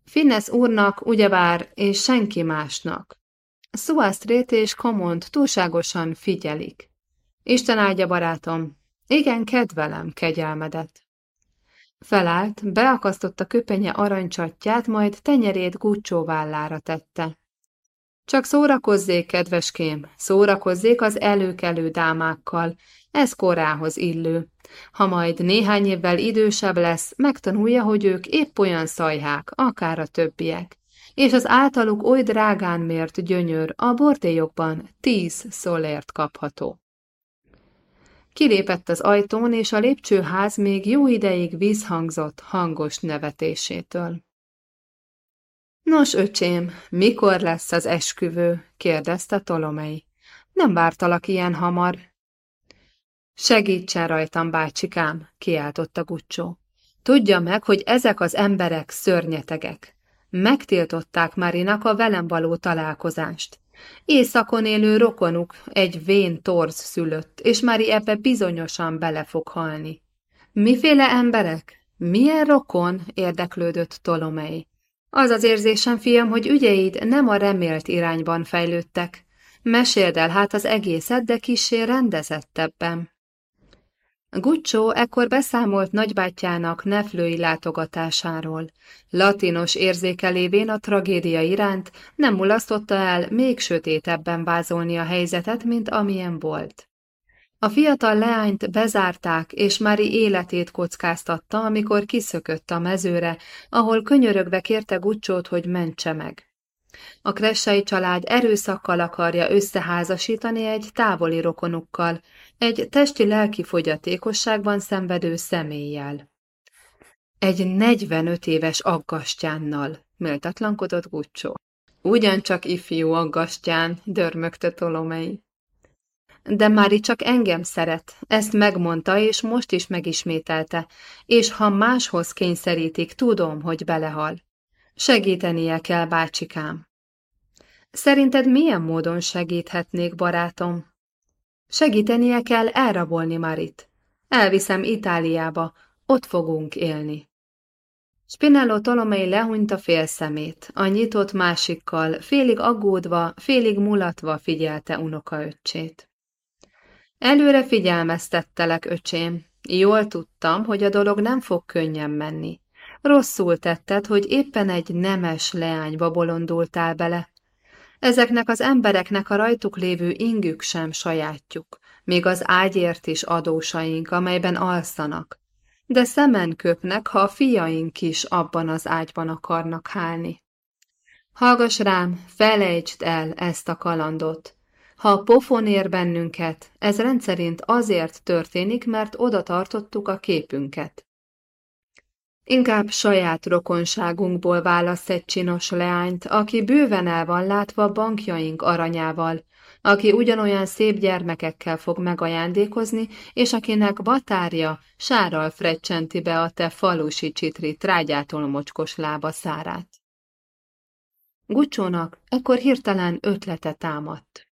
Finnes úrnak ugyebár, és senki másnak. Suastrét és Komont túlságosan figyelik. Isten áldja, barátom, igen, kedvelem kegyelmedet. Felállt, beakasztotta köpenye aranycsatját, majd tenyerét Gucsó vállára tette. Csak szórakozzék, kedveském, szórakozzék az előkelő dámákkal, ez korához illő. Ha majd néhány évvel idősebb lesz, megtanulja, hogy ők épp olyan szajhák, akár a többiek. És az általuk oly drágán mért gyönyör a bordélyokban tíz szolért kapható. Kilépett az ajtón, és a lépcsőház még jó ideig vízhangzott hangos nevetésétől. Nos, öcsém, mikor lesz az esküvő? kérdezte Tolomei. Nem vártalak ilyen hamar. Segítsen rajtam, bácsikám, kiáltotta Gucsó. Tudja meg, hogy ezek az emberek szörnyetegek. Megtiltották Marinak a velem való találkozást. Északon élő rokonuk egy vén torz szülött, és Mari ebbe bizonyosan bele fog halni. Miféle emberek? Milyen rokon? érdeklődött Tolomei. Az az érzésem, fiam, hogy ügyeid nem a remélt irányban fejlődtek. Meséld el hát az egészet, de kissé rendezettebben. Guccio ekkor beszámolt nagybátyjának neflői látogatásáról. Latinos érzékelévén a tragédia iránt nem mulasztotta el még sötétebben vázolni a helyzetet, mint amilyen volt. A fiatal leányt bezárták, és Mari életét kockáztatta, amikor kiszökött a mezőre, ahol könyörögve kérte Gucsót, hogy mentse meg. A kressai család erőszakkal akarja összeházasítani egy távoli rokonukkal, egy testi-lelki fogyatékosságban szenvedő személlyel. Egy 45 éves aggastyánnal, méltatlankodott Gucsó. Ugyancsak ifjú aggastyán, dörmögte Tolomei. De Mári csak engem szeret, ezt megmondta, és most is megismételte, és ha máshoz kényszerítik, tudom, hogy belehal. Segítenie kell, bácsikám. Szerinted milyen módon segíthetnék, barátom? Segítenie kell elrabolni Marit. Elviszem Itáliába, ott fogunk élni. Spinello Tolomei lehúnyta fél szemét, a nyitott másikkal, félig aggódva, félig mulatva figyelte unokaöccsét. Előre figyelmeztettelek, öcsém. Jól tudtam, hogy a dolog nem fog könnyen menni. Rosszul tetted, hogy éppen egy nemes leányba bolondultál bele. Ezeknek az embereknek a rajtuk lévő ingük sem sajátjuk, még az ágyért is adósaink, amelyben alszanak. De szemen köpnek, ha a fiaink is abban az ágyban akarnak hálni. Hallgass rám, felejtsd el ezt a kalandot. Ha pofon ér bennünket, ez rendszerint azért történik, mert oda tartottuk a képünket. Inkább saját rokonságunkból válasz egy csinos leányt, aki bőven el van látva bankjaink aranyával, aki ugyanolyan szép gyermekekkel fog megajándékozni, és akinek batárja sárral frecsenti be a te falusi csitri trágyától mocskos lába szárát. Gucsónak ekkor hirtelen ötlete támadt.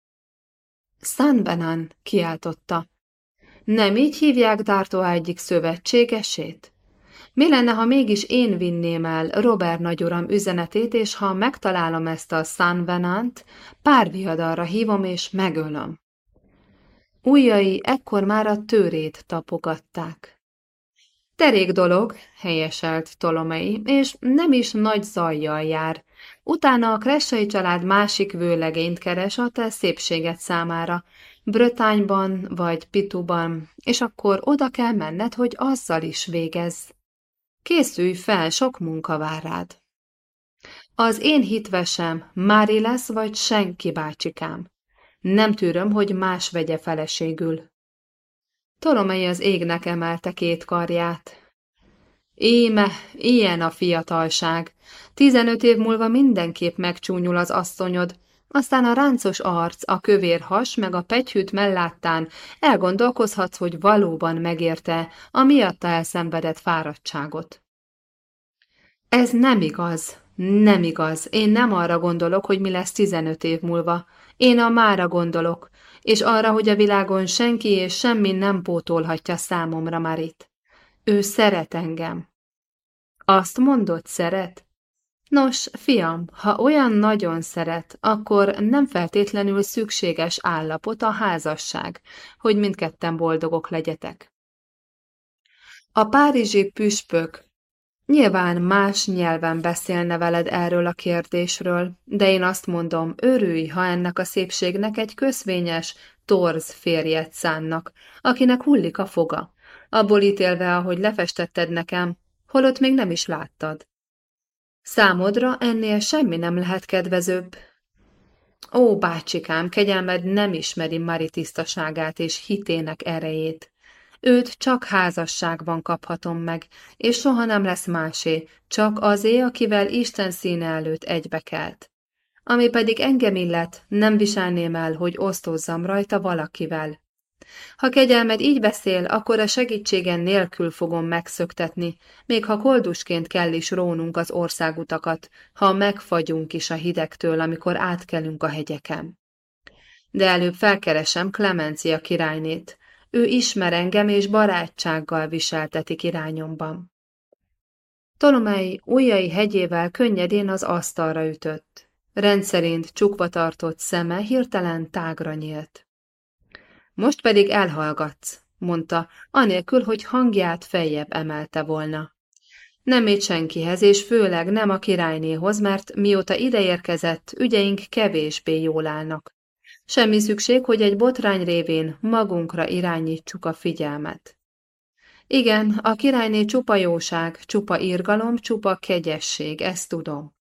San Benan kiáltotta. Nem így hívják Dártó egyik szövetségesét? Mi lenne, ha mégis én vinném el Robert nagyuram üzenetét, és ha megtalálom ezt a San Venant, párviadalra hívom és megölöm. Újjai ekkor már a tőrét tapogatták. Terék dolog, helyeselt Tolomei, és nem is nagy zajjal jár. Utána a Kressai család másik vőlegényt keres a te szépséget számára, Brötányban vagy Pituban, és akkor oda kell menned, hogy azzal is végezz. Készülj fel, sok munka vár rád. Az én hitvesem Mári lesz, vagy senki bácsikám. Nem tűröm, hogy más vegye feleségül. Tolomei az égnek emelte két karját. Íme, ilyen a fiatalság. Tizenöt év múlva mindenképp megcsúnyul az asszonyod, aztán a ráncos arc, a kövér has, meg a pegyhűt melláttán elgondolkozhatsz, hogy valóban megérte a miatta elszenvedett fáradtságot. Ez nem igaz, nem igaz. Én nem arra gondolok, hogy mi lesz tizenöt év múlva. Én a mára gondolok, és arra, hogy a világon senki és semmi nem pótolhatja számomra Marit. Ő szeret engem. Azt mondod, szeret? Nos, fiam, ha olyan nagyon szeret, akkor nem feltétlenül szükséges állapot a házasság, hogy mindketten boldogok legyetek. A párizsi püspök nyilván más nyelven beszélne veled erről a kérdésről, de én azt mondom, örülj, ha ennek a szépségnek egy köszvényes, torz férjet szánnak, akinek hullik a foga, abból ítélve, ahogy lefestetted nekem, holott még nem is láttad. Számodra ennél semmi nem lehet kedvezőbb. Ó, bácsikám, kegyelmed nem ismeri Mari tisztaságát és hitének erejét. Őt csak házasságban kaphatom meg, és soha nem lesz másé, csak azé, akivel Isten színe előtt egybekelt. Ami pedig engem illet, nem viselném el, hogy osztozzam rajta valakivel. Ha kegyelmed így beszél, akkor a segítségen nélkül fogom megszöktetni, még ha koldusként kell is rónunk az országutakat, ha megfagyunk is a hidegtől, amikor átkelünk a hegyeken. De előbb felkeresem Klemencia királynét. Ő ismer engem és barátsággal viseltetik irányomban. Tolomei ujjai hegyével könnyedén az asztalra ütött. Rendszerint csukva tartott szeme hirtelen tágra nyílt. Most pedig elhallgatsz. mondta, anélkül, hogy hangját feljebb emelte volna. Nem élt senkihez, és főleg nem a királynéhoz, mert mióta ideérkezett, ügyeink kevésbé jól állnak. Semmi szükség, hogy egy botrány révén magunkra irányítsuk a figyelmet. Igen, a királyné csupa jóság, csupa irgalom, csupa kegyesség, ezt tudom.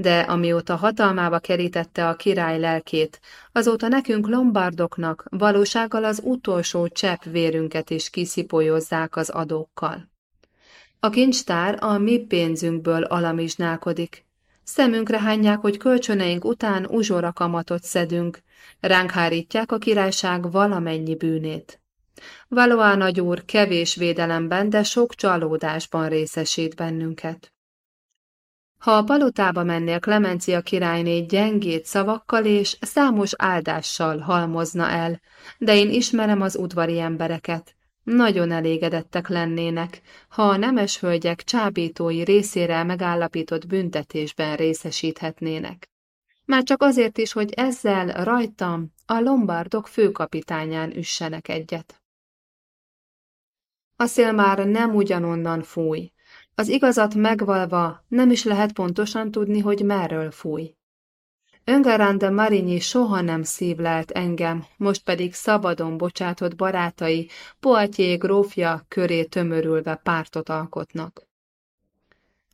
De amióta hatalmába kerítette a király lelkét, azóta nekünk lombardoknak valósággal az utolsó csepp vérünket is kiszipolyozzák az adókkal. A kincstár a mi pénzünkből alamizsnálkodik. Szemünkre hányják, hogy kölcsöneink után uzsora kamatot szedünk, ránk hárítják a királyság valamennyi bűnét. Valóan nagy úr kevés védelemben, de sok csalódásban részesít bennünket. Ha a palotába mennél, Klemencia királyné gyengét szavakkal és számos áldással halmozna el, de én ismerem az udvari embereket. Nagyon elégedettek lennének, ha a nemes hölgyek csábítói részére megállapított büntetésben részesíthetnének. Már csak azért is, hogy ezzel rajtam a lombardok főkapitányán üssenek egyet. A szél már nem ugyanonnan fúj. Az igazat megvalva nem is lehet pontosan tudni, hogy merről fúj. Öngarán de Marinyi soha nem szívlelt engem, most pedig szabadon bocsátott barátai, Poatyé grófja köré tömörülve pártot alkotnak.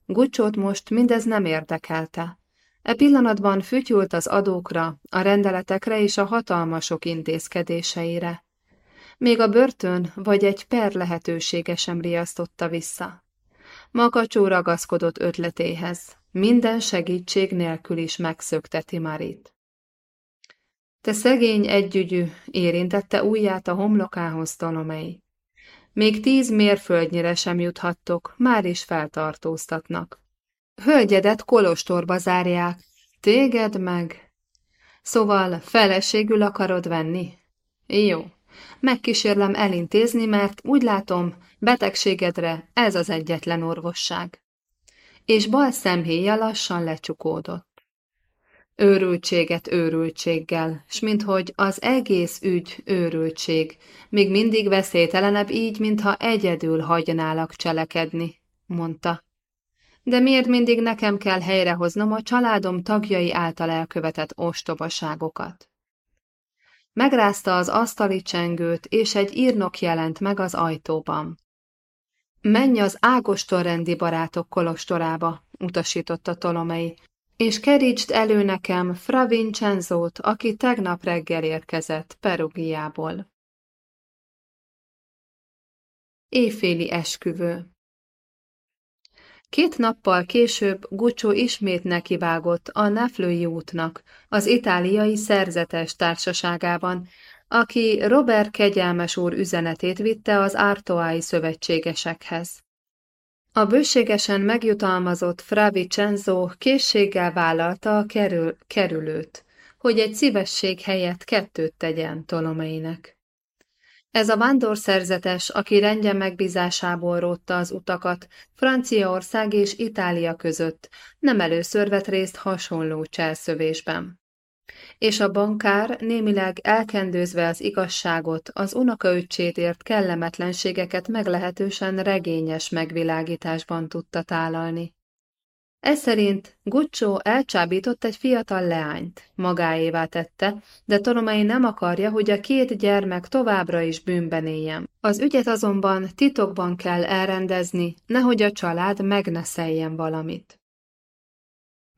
Gucsót most mindez nem érdekelte. E pillanatban fütyült az adókra, a rendeletekre és a hatalmasok intézkedéseire. Még a börtön vagy egy per lehetősége sem riasztotta vissza. Makacsó ragaszkodott ötletéhez, minden segítség nélkül is megszökteti Marit. Te szegény együgyű, érintette ujját a homlokához Tolomei. Még tíz mérföldnyire sem juthattok, már is feltartóztatnak. Hölgyedet kolostorba zárják, téged meg. Szóval feleségül akarod venni? Jó, megkísérlem elintézni, mert úgy látom, betegségedre ez az egyetlen orvosság és bal szemhéja lassan lecsukódott. Őrültséget őrültséggel, s minthogy az egész ügy őrültség, még mindig veszélytelenebb így, mintha egyedül hagynálak cselekedni, mondta. De miért mindig nekem kell helyrehoznom a családom tagjai által elkövetett ostobaságokat? Megrázta az asztali csengőt, és egy írnok jelent meg az ajtóban. Menj az Ágoston-rendi barátok kolostorába, utasította Tolomei, és kerítsd elő nekem Fra Vincenzót, aki tegnap reggel érkezett Perugiából. Éjféli esküvő Két nappal később Gucsó ismét nekivágott a Neflői útnak, az itáliai szerzetes társaságában, aki Robert kegyelmes úr üzenetét vitte az ártoái szövetségesekhez. A bőségesen megjutalmazott Fra Vicenzo készséggel vállalta a kerül, kerülőt, hogy egy szívesség helyett kettőt tegyen Tolomeinek. Ez a vándorszerzetes, aki rendje megbízásából rótta az utakat Franciaország és Itália között, nem először vett részt hasonló cselszövésben és a bankár némileg elkendőzve az igazságot, az unokaöccsét ért kellemetlenségeket meglehetősen regényes megvilágításban tudta tálalni. Ez szerint Guccio elcsábított egy fiatal leányt, magáévá tette, de Tolomei nem akarja, hogy a két gyermek továbbra is bűnben éljen. Az ügyet azonban titokban kell elrendezni, nehogy a család megneszeljen valamit.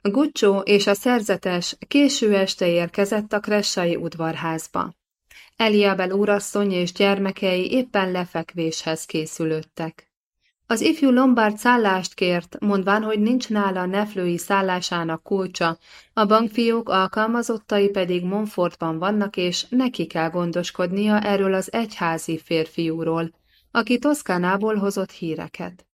Gucsó és a szerzetes késő este érkezett a kressai udvarházba. Eliabel úrasszony és gyermekei éppen lefekvéshez készülődtek. Az ifjú Lombard szállást kért, mondván, hogy nincs nála neflői szállásának kulcsa, a bankfiók alkalmazottai pedig Monfortban vannak, és neki kell gondoskodnia erről az egyházi férfiúról, aki Toszkánából hozott híreket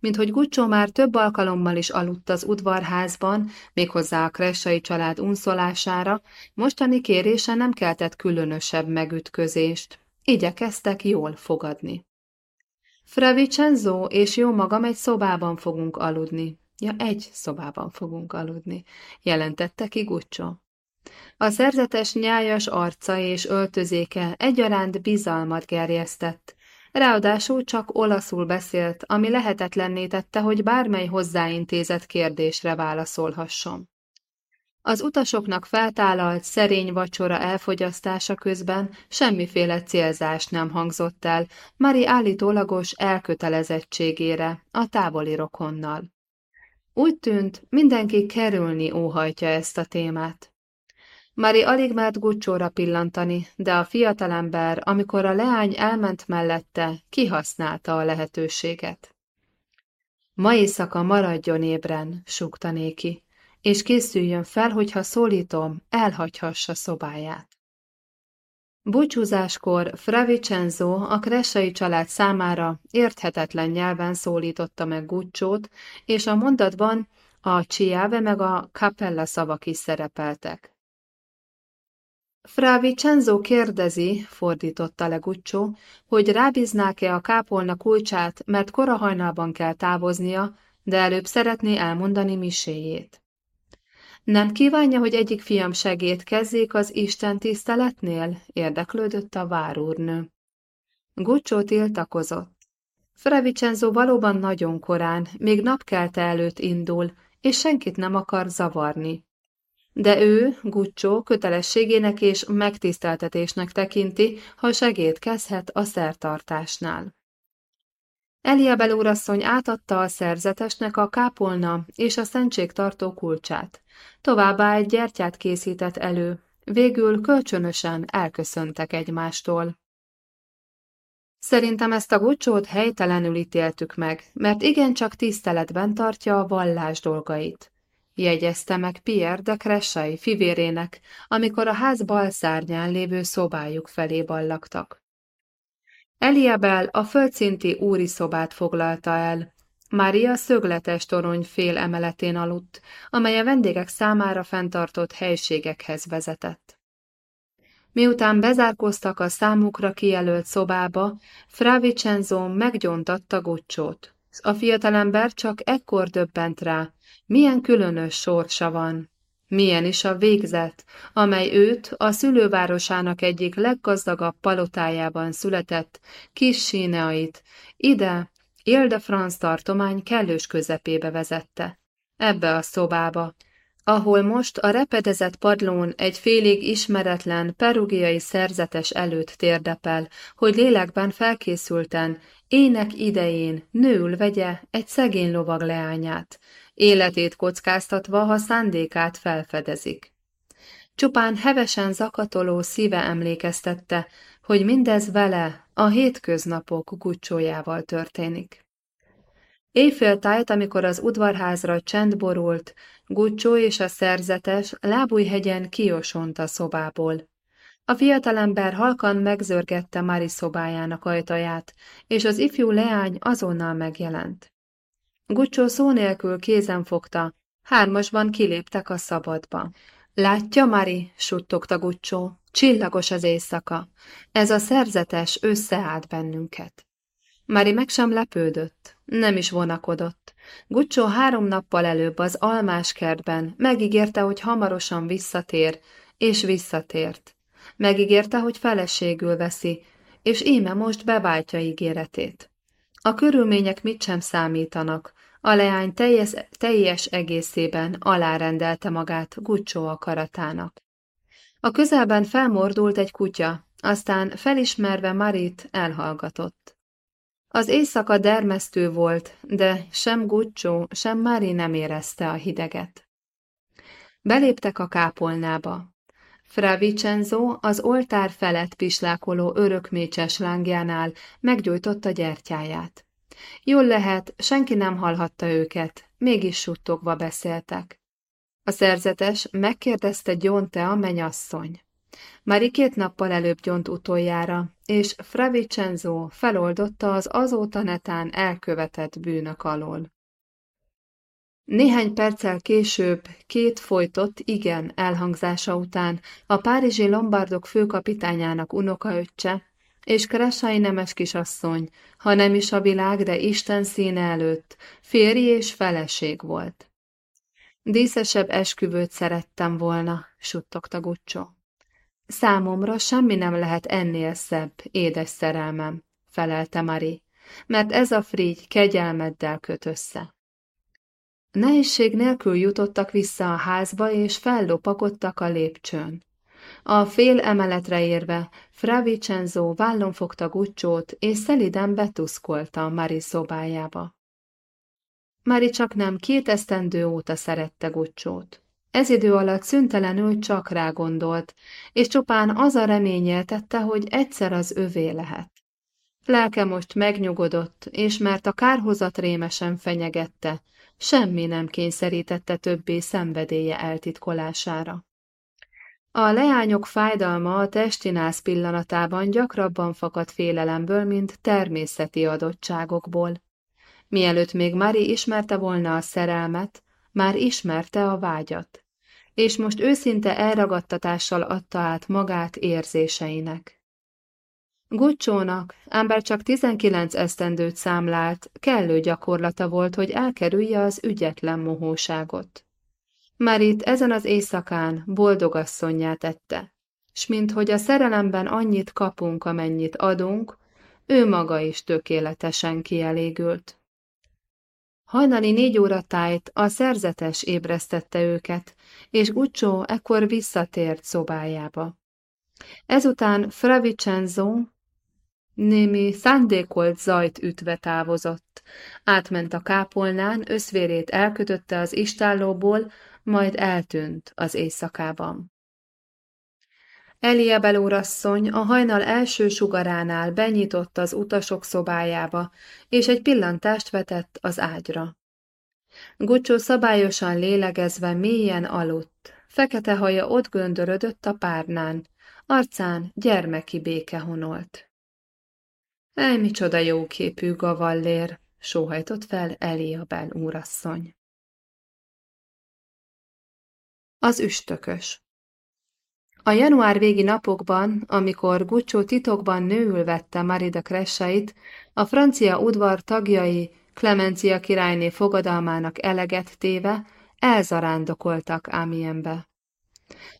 mint hogy Gucsó már több alkalommal is aludt az udvarházban, méghozzá a kressai család unszolására, mostani kérése nem keltett különösebb megütközést. Igyekeztek jól fogadni. Fra Vicenzo és jó magam egy szobában fogunk aludni. Ja, egy szobában fogunk aludni, jelentette ki Gucsó. A szerzetes nyájas arca és öltözéke egyaránt bizalmat gerjesztett, ráadásul csak olaszul beszélt, ami lehetetlenné tette, hogy bármely hozzáintézett kérdésre válaszolhasson. Az utasoknak feltálalt szerény vacsora elfogyasztása közben semmiféle célzás nem hangzott el Mari állítólagos elkötelezettségére a távoli rokonnal. Úgy tűnt, mindenki kerülni óhajtja ezt a témát. Mari alig mert Gucsóra pillantani, de a fiatalember, amikor a leány elment mellette, kihasználta a lehetőséget. Ma éjszaka maradjon ébren, súgta néki és készüljön fel, hogyha szólítom, elhagyhassa szobáját. Búcsúzáskor Fravicenzo a Kressai család számára érthetetlen nyelven szólította meg Gucciót, és a mondatban a Ciave meg a Capella szavak is szerepeltek. Fra Vincenzo kérdezi, fordította le Guccio, hogy rábíznák-e a kápolna kulcsát, mert korahajnalban kell távoznia, de előbb szeretné elmondani miséjét. Nem kívánja, hogy egyik fiam segítkezzék az Isten tiszteletnél? érdeklődött a várúrnő. Gucsó tiltakozott. Frevicenzo valóban nagyon korán, még napkelte előtt indul, és senkit nem akar zavarni. De ő, Gucsó, kötelességének és megtiszteltetésnek tekinti, ha segítkezhet a szertartásnál. Eliabel úrasszony átadta a szerzetesnek a kápolna és a szentségtartó kulcsát. Továbbá egy gyertyát készített elő, végül kölcsönösen elköszöntek egymástól. Szerintem ezt a gucsót helytelenül ítéltük meg, mert igencsak tiszteletben tartja a vallás dolgait. Jegyezte meg Pierre de Cressai fivérének, amikor a ház bal szárnyán lévő szobájuk felé ballagtak. Eliabel a földszinti úri szobát foglalta el, Mária szögletes torony fél emeletén aludt, amely a vendégek számára fenntartott helységekhez vezetett. Miután bezárkoztak a számukra kijelölt szobába, Fra Vincenzo meggyontatta Gucciót. A fiatalember csak ekkor döbbent rá, milyen különös sorsa van. Milyen is a végzet, amely őt a szülővárosának egyik leggazdagabb palotájában született, kis síneait, ide Ile-de-France tartomány kellős közepébe vezette. Ebbe a szobába, ahol most a repedezett padlón egy félig ismeretlen perugiai szerzetes előtt térdepel, hogy lélekben felkészülten, ének idején nőül vegye egy szegény lovag leányát, életét kockáztatva, ha szándékát felfedezik. Csupán hevesen zakatoló szíve emlékeztette, hogy mindez vele a hétköznapok gucsójával történik. Éjféltájt, amikor az udvarházra csend borult, Gucsó és a szerzetes lábújhegyen kiosont a szobából. A fiatalember halkan megzörgette Mari szobájának ajtaját, és az ifjú leány azonnal megjelent. Gucsó szó nélkül kézen fogta, hármasban kiléptek a szabadba. Látja, Mari, suttogta Gucsó, csillagos az éjszaka. Ez a szerzetes összeállt bennünket. Mari meg sem lepődött, nem is vonakodott. Gucsó három nappal előbb az almás kertben megígérte, hogy hamarosan visszatér, és visszatért. Megígérte, hogy feleségül veszi, és íme most beváltja ígéretét. A körülmények mit sem számítanak, a leány teljes, teljes egészében alárendelte magát Gucsó akaratának. A közelben felmordult egy kutya, aztán felismerve Marit elhallgatott. Az éjszaka dermesztő volt, de sem Gucsó, sem Mari nem érezte a hideget. Beléptek a kápolnába. Fra Vincenzo az oltár felett pislákoló örökmécses lángjánál meggyújtotta gyertyáját. Jól lehet, senki nem hallhatta őket, mégis suttogva beszéltek. A szerzetes megkérdezte Gyonte a menyasszony. Mári két nappal előbb gyont utoljára, és Fra Vincenzo feloldotta az azóta netán elkövetett bűnök alól. Néhány perccel később, két folytott igen elhangzása után a párizsi lombardok főkapitányának unokaöccse és Kressai nemes kisasszony, ha nem is a világ, de Isten színe előtt, férj és feleség volt. Díszesebb esküvőt szerettem volna, suttogta Guccio. Számomra semmi nem lehet ennél szebb, édes szerelmem, felelte Mari, mert ez a frígy kegyelmeddel köt össze. Nehézség nélkül jutottak vissza a házba, és fellopakodtak a lépcsőn. A fél emeletre érve, Fra Vincenzo vállon fogta Gucciót, és szeliden betuszkolta Mari szobájába. Mari csak nem két esztendő óta szerette Gucciót. Ez idő alatt szüntelenül csak rá gondolt, és csupán az a reményeltette, hogy egyszer az övé lehet. Lelke most megnyugodott, és mert a kárhozat rémesen fenyegette, semmi nem kényszerítette többé szenvedélye eltitkolására. A leányok fájdalma a testinász pillanatában gyakrabban fakad félelemből, mint természeti adottságokból. Mielőtt még Mari ismerte volna a szerelmet, már ismerte a vágyat, és most őszinte elragadtatással adta át magát érzéseinek. Gucsónak, ember csak 19 esztendőt számlált, kellő gyakorlata volt, hogy elkerülje az ügyetlen mohóságot. Már itt ezen az éjszakán boldogasszonyjá tette, s minthogy a szerelemben annyit kapunk, amennyit adunk, ő maga is tökéletesen kielégült. Hajnali négy óra tájt a szerzetes ébresztette őket, és Guccio ekkor visszatért szobájába. Ezután Fra Vincenzo némi szándékolt zajt ütve távozott. Átment a kápolnán, összvérét elkötötte az istállóból, majd eltűnt az éjszakában. Elia belórasszony a hajnal első sugaránál benyitott az utasok szobájába, és egy pillantást vetett az ágyra. Gucsó szabályosan lélegezve mélyen aludt, fekete haja ott göndörödött a párnán, arcán gyermeki béke honolt. Ej, micsoda jóképű gavallér, sóhajtott fel Elia Bel Az üstökös A január végi napokban, amikor Guccio titokban nőül vette Marida kressait, a francia udvar tagjai Clemencia királyné fogadalmának eleget téve elzarándokoltak Amienbe.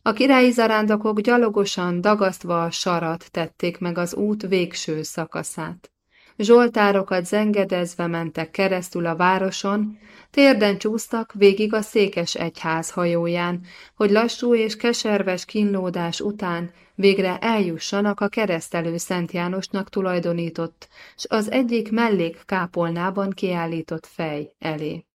A királyi zarándokok gyalogosan, dagasztva a sarat tették meg az út végső szakaszát. Zsoltárokat zengedezve mentek keresztül a városon, térden csúsztak végig a székes egyház hajóján, hogy lassú és keserves kínlódás után végre eljussanak a keresztelő Szent Jánosnak tulajdonított, s az egyik mellék kápolnában kiállított fej elé.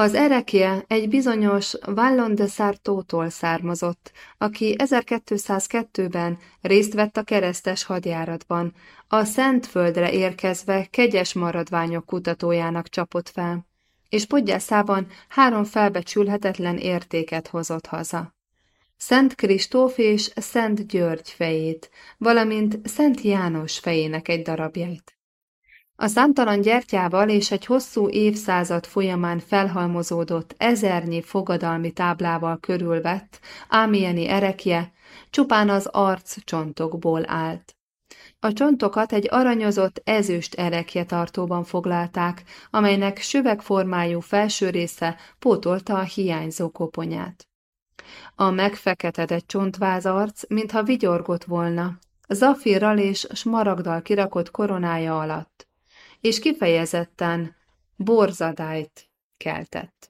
Az erekje egy bizonyos Vallon de Sartótól származott, aki 1202-ben részt vett a keresztes hadjáratban, a Szentföldre érkezve kegyes maradványok kutatójának csapott fel, és podgyászában három felbecsülhetetlen értéket hozott haza. Szent Kristóf és Szent György fejét, valamint Szent János fejének egy darabjait. A számtalan gyertyával és egy hosszú évszázad folyamán felhalmozódott ezernyi fogadalmi táblával körülvett, ámieni erekje csupán az arc csontokból állt. A csontokat egy aranyozott ezüst erekje tartóban foglalták, amelynek süvegformájú felső része pótolta a hiányzó koponyát. A megfeketedett csontvázarc, mintha vigyorgott volna, zafírral és smaragdal kirakott koronája alatt és kifejezetten borzadályt keltett.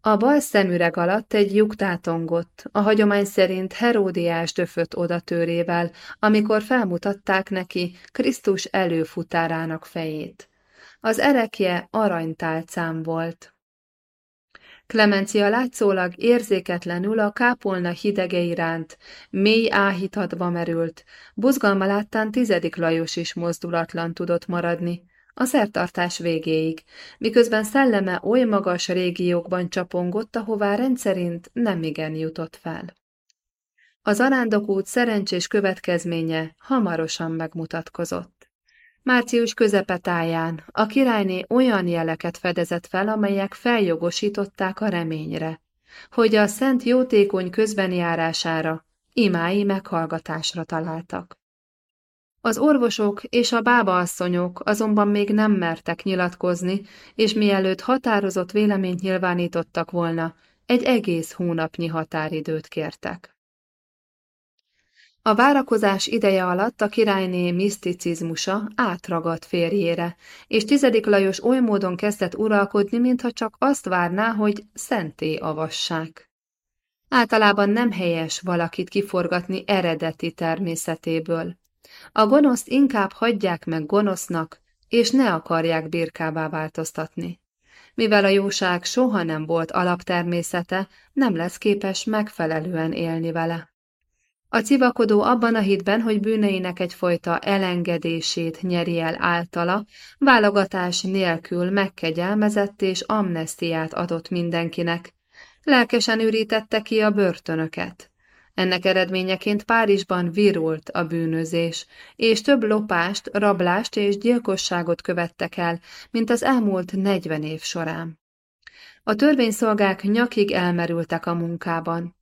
A bal szemüreg alatt egy lyuk tátongott, a hagyomány szerint Heródiás döfött odatőrével, amikor felmutatták neki Krisztus előfutárának fejét. Az erekje aranytálcám volt. Klemencia látszólag érzéketlenül a kápolna hidege iránt, mély áhítatba merült, buzgalma láttán tizedik Lajos is mozdulatlan tudott maradni, a szertartás végéig, miközben szelleme oly magas régiókban csapongott, ahová rendszerint nemigen jutott fel. Az arándokút szerencsés következménye hamarosan megmutatkozott. Március közepetáján a királyné olyan jeleket fedezett fel, amelyek feljogosították a reményre, hogy a szent jótékony közbenjárására, imái meghallgatásra találtak. Az orvosok és a bábaasszonyok azonban még nem mertek nyilatkozni, és mielőtt határozott véleményt nyilvánítottak volna, egy egész hónapnyi határidőt kértek. A várakozás ideje alatt a királyné miszticizmusa átragadt férjére, és tizedik Lajos oly módon kezdett uralkodni, mintha csak azt várná, hogy szenté avassák. Általában nem helyes valakit kiforgatni eredeti természetéből. A gonoszt inkább hagyják meg gonosznak, és ne akarják birkává változtatni. Mivel a jóság soha nem volt alaptermészete, nem lesz képes megfelelően élni vele. A civakodó abban a hitben, hogy bűneinek egyfajta elengedését nyeri el általa, válogatás nélkül megkegyelmezett és amnestiát adott mindenkinek. Lelkesen ürítette ki a börtönöket. Ennek eredményeként Párizsban virult a bűnözés, és több lopást, rablást és gyilkosságot követtek el, mint az elmúlt negyven év során. A törvényszolgák nyakig elmerültek a munkában.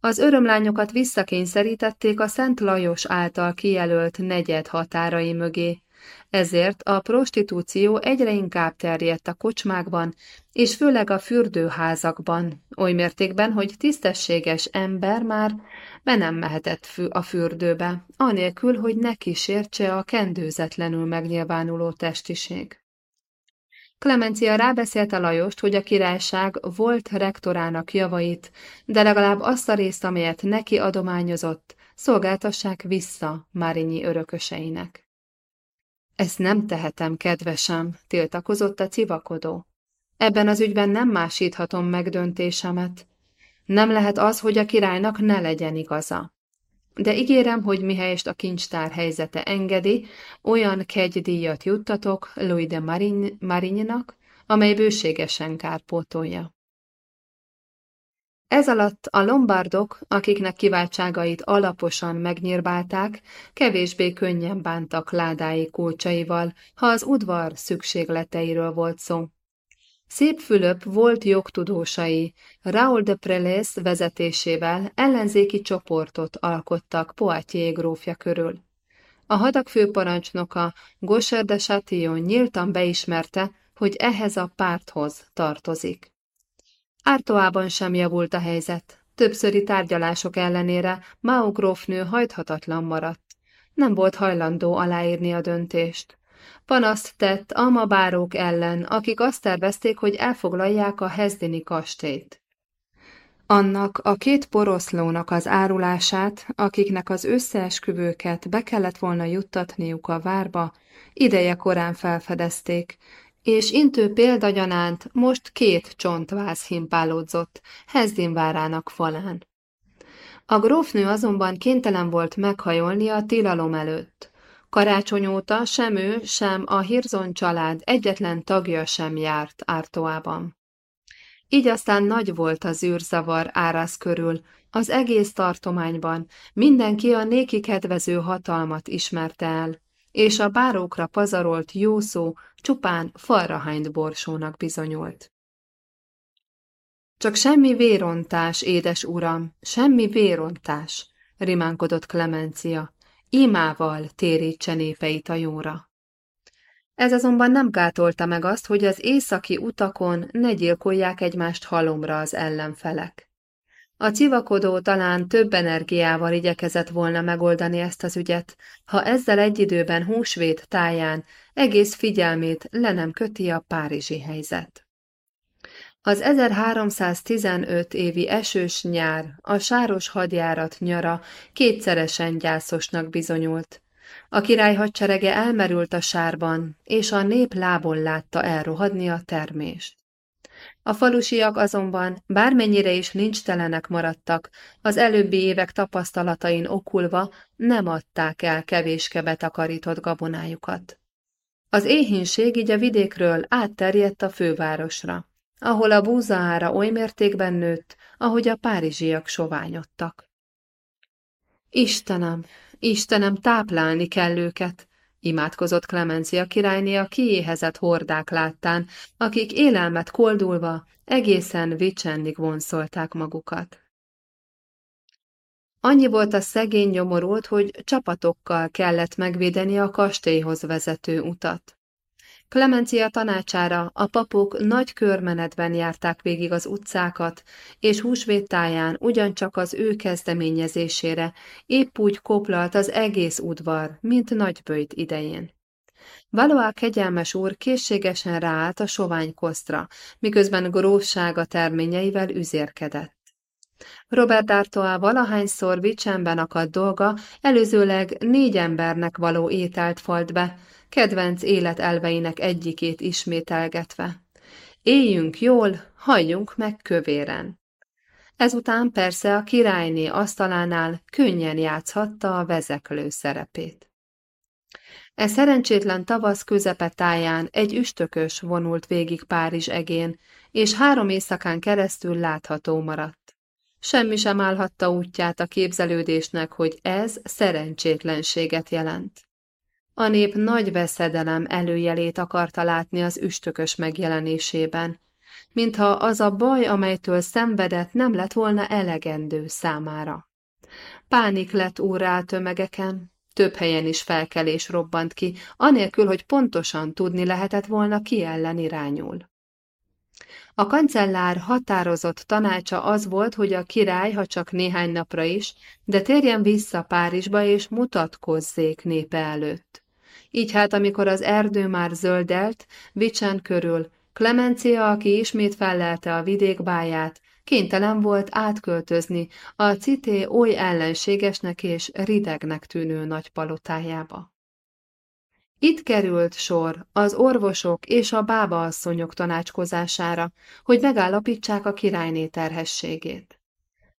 Az örömlányokat visszakényszerítették a Szent Lajos által kijelölt negyed határai mögé, ezért a prostitúció egyre inkább terjedt a kocsmákban, és főleg a fürdőházakban, oly mértékben, hogy tisztességes ember már be nem mehetett a fürdőbe, anélkül, hogy ne kísértse a kendőzetlenül megnyilvánuló testiség. Klemencia rábeszélte Lajost, hogy a királyság volt rektorának javait, de legalább azt a részt, amelyet neki adományozott, szolgáltassák vissza Márinyi örököseinek. Ezt nem tehetem, kedvesem, tiltakozott a civakodó. Ebben az ügyben nem másíthatom meg döntésemet. Nem lehet az, hogy a királynak ne legyen igaza. De ígérem, hogy mihelyest a kincstár helyzete engedi, olyan kegydíjat juttatok Louis de Marignynak, amely bőségesen kárpótolja. Ez alatt a lombardok, akiknek kiváltságait alaposan megnyírbálták, kevésbé könnyen bántak ládái kulcsaival, ha az udvar szükségleteiről volt szó. Szép Fülöp volt jogtudósai, Raoul de Prelés vezetésével ellenzéki csoportot alkottak Poitiers grófja körül. A hadak főparancsnoka, Gaucher de Chatillon nyíltan beismerte, hogy ehhez a párthoz tartozik. Ártoában sem javult a helyzet. Többszöri tárgyalások ellenére Mao grófnő hajthatatlan maradt. Nem volt hajlandó aláírni a döntést. Panaszt tett almabárók ellen, akik azt tervezték, hogy elfoglalják a Hezdini kastélyt. Annak a két poroszlónak az árulását, akiknek az összeesküvőket be kellett volna juttatniuk a várba, ideje korán felfedezték, és intő példagyanánt most két csontváz himpálódzott Hezdin várának falán. A grófnő azonban kénytelen volt meghajolni a tilalom előtt. Karácsony óta sem ő, sem a Hirzon család egyetlen tagja sem járt Ártoában. Így aztán nagy volt az űrzavar árász körül, az egész tartományban, mindenki a néki kedvező hatalmat ismerte el, és a bárókra pazarolt jó szó csupán falrahányt borsónak bizonyult. Csak semmi vérontás, édes uram, semmi vérontás, rimánkodott Klemencia, imával térítse népeit a jóra. Ez azonban nem gátolta meg azt, hogy az északi utakon ne gyilkolják egymást halomra az ellenfelek. A civakodó talán több energiával igyekezett volna megoldani ezt az ügyet, ha ezzel egy időben húsvét táján egész figyelmét le nem köti a párizsi helyzet. Az 1315 évi esős nyár, a sáros hadjárat nyara kétszeresen gyászosnak bizonyult. A király hadserege elmerült a sárban, és a nép lábon látta elrohadni a termést. A falusiak azonban, bármennyire is nincs telenek maradtak, az előbbi évek tapasztalatain okulva nem adták el kevéske betakarított gabonájukat. Az éhínség így a vidékről átterjedt a fővárosra ahol a búzaára oly mértékben nőtt, ahogy a párizsiak soványodtak. Istenem, Istenem, táplálni kell őket, imádkozott Klemencia királyné a kiéhezett hordák láttán, akik élelmet koldulva egészen vicsennig vonszolták magukat. Annyi volt a szegény nyomorult, hogy csapatokkal kellett megvédeni a kastélyhoz vezető utat. Klemencia tanácsára a papok nagy körmenetben járták végig az utcákat, és húsvéttáján ugyancsak az ő kezdeményezésére épp úgy koplalt az egész udvar, mint nagybőjt idején. Valois kegyelmes úr készségesen ráállt a sovány kosztra, miközben grófsága terményeivel üzérkedett. Robert D'Artois valahányszor vicsemben akadt dolga, előzőleg négy embernek való ételt falt be, kedvenc életelveinek egyikét ismételgetve. Éljünk jól, halljunk meg kövéren. Ezután persze a királyné asztalánál könnyen játszhatta a vezeklő szerepét. E szerencsétlen tavasz közepetáján egy üstökös vonult végig Párizs egén, és három éjszakán keresztül látható maradt. Semmi sem állhatta útját a képzelődésnek, hogy ez szerencsétlenséget jelent. A nép nagy veszedelem előjelét akarta látni az üstökös megjelenésében, mintha az a baj, amelytől szenvedett, nem lett volna elegendő számára. Pánik lett úrrá tömegeken, több helyen is felkelés robbant ki, anélkül, hogy pontosan tudni lehetett volna, ki ellen irányul. A kancellár határozott tanácsa az volt, hogy a király, ha csak néhány napra is, de térjen vissza Párizsba és mutatkozzék népe előtt. Így hát, amikor az erdő már zöldelt, Vicsen körül, Clemencia, aki ismét fellelte a vidékbáját, kénytelen volt átköltözni a cité oly ellenségesnek és ridegnek tűnő nagy palotájába. Itt került sor az orvosok és a bábaasszonyok tanácskozására, hogy megállapítsák a királyné terhességét.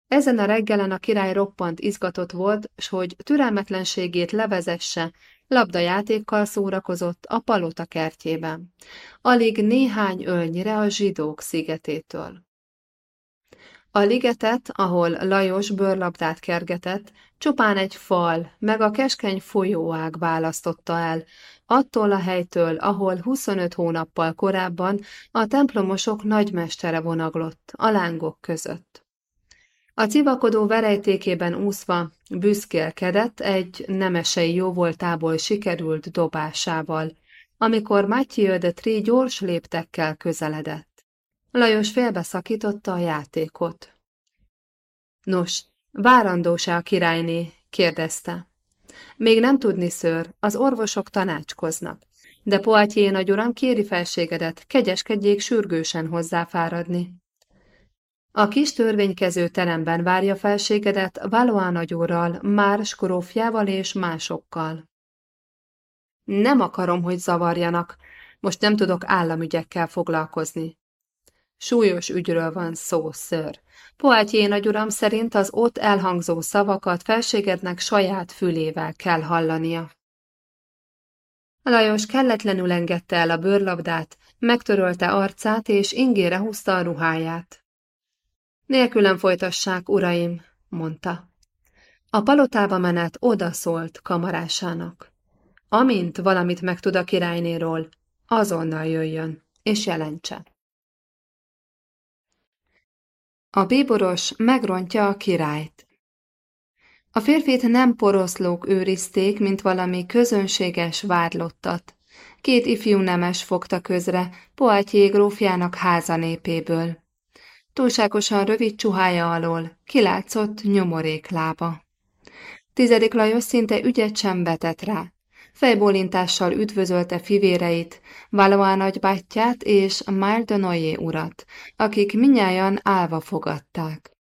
Ezen a reggelen a király roppant izgatott volt, s hogy türelmetlenségét levezesse, labdajátékkal szórakozott a palota kertjében, alig néhány ölnyire a zsidók szigetétől. A ligetet, ahol Lajos bőrlabdát kergetett, csupán egy fal, meg a keskeny folyóág választotta el, attól a helytől, ahol 25 hónappal korábban a templomosok nagymestere vonaglott, a lángok között. A civakodó verejtékében úszva büszkélkedett egy nemesei jóvoltából sikerült dobásával, amikor Mathieu de Tri gyors léptekkel közeledett. Lajos félbeszakította a játékot. Nos, várandósa a királyné? kérdezte. Még nem tudni, ször, az orvosok tanácskoznak, de Poitier nagyuram kéri felségedet, kegyeskedjék sürgősen hozzáfáradni. A kis törvénykező teremben várja felségedet Valois nagyúrral, már skorófjával és másokkal. Nem akarom, hogy zavarjanak, most nem tudok államügyekkel foglalkozni. Súlyos ügyről van szó, ször. Poátjé nagyuram szerint az ott elhangzó szavakat felségednek saját fülével kell hallania. Lajos kelletlenül engedte el a bőrlabdát, megtörölte arcát és ingére húzta a ruháját. Nélkülem folytassák, uraim, mondta. A palotába menet odaszólt kamarásának. Amint valamit megtud a királynéról, azonnal jöjjön, és jelentse. A bíboros megrontja a királyt. A férfit nem poroszlók őrizték, mint valami közönséges vádlottat. Két ifjú nemes fogta közre, Poatyé grófjának házanépéből. Túlságosan rövid csuhája alól kilátszott nyomorék lába. Tizedik Lajos szinte ügyet sem vetett rá. Fejbólintással üdvözölte fivéreit, Valois nagybátyját és Noyer urat, akik minnyáján álva fogadták.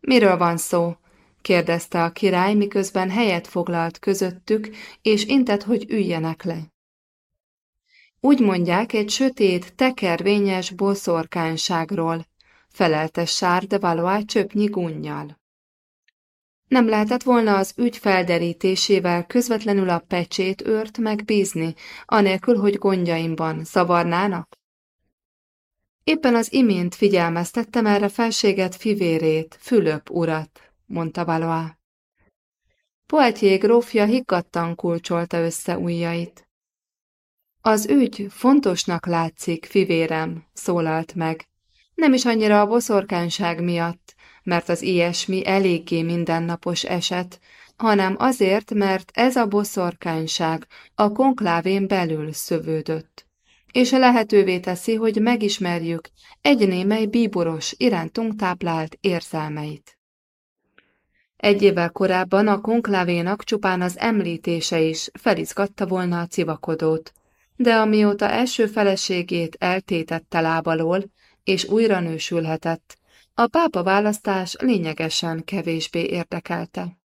Miről van szó? kérdezte a király, miközben helyet foglalt közöttük, és intett, hogy üljenek le. Úgy mondják egy sötét, tekervényes boszorkányságról, felelte Sár de Valois csöpnyi gunnyal. Nem lehetett volna az ügy felderítésével közvetlenül a pecsét őrt megbízni, anélkül, hogy gondjaimban szavarnának? Éppen az imént figyelmeztettem erre felséget fivérét, Fülöp urat, mondta Valois. Poetier grófja higgadtan kulcsolta össze ujjait. Az ügy fontosnak látszik, fivérem, szólalt meg. Nem is annyira a boszorkányság miatt, mert az ilyesmi eléggé mindennapos eset, hanem azért, mert ez a boszorkányság a konklávén belül szövődött, és lehetővé teszi, hogy megismerjük egy némely bíboros irántunk táplált érzelmeit. Egy évvel korábban a konklávénak csupán az említése is felizgatta volna a civakodót, de amióta első feleségét eltétette lábalól, és újra nősülhetett, a pápa választás lényegesen kevésbé érdekelte.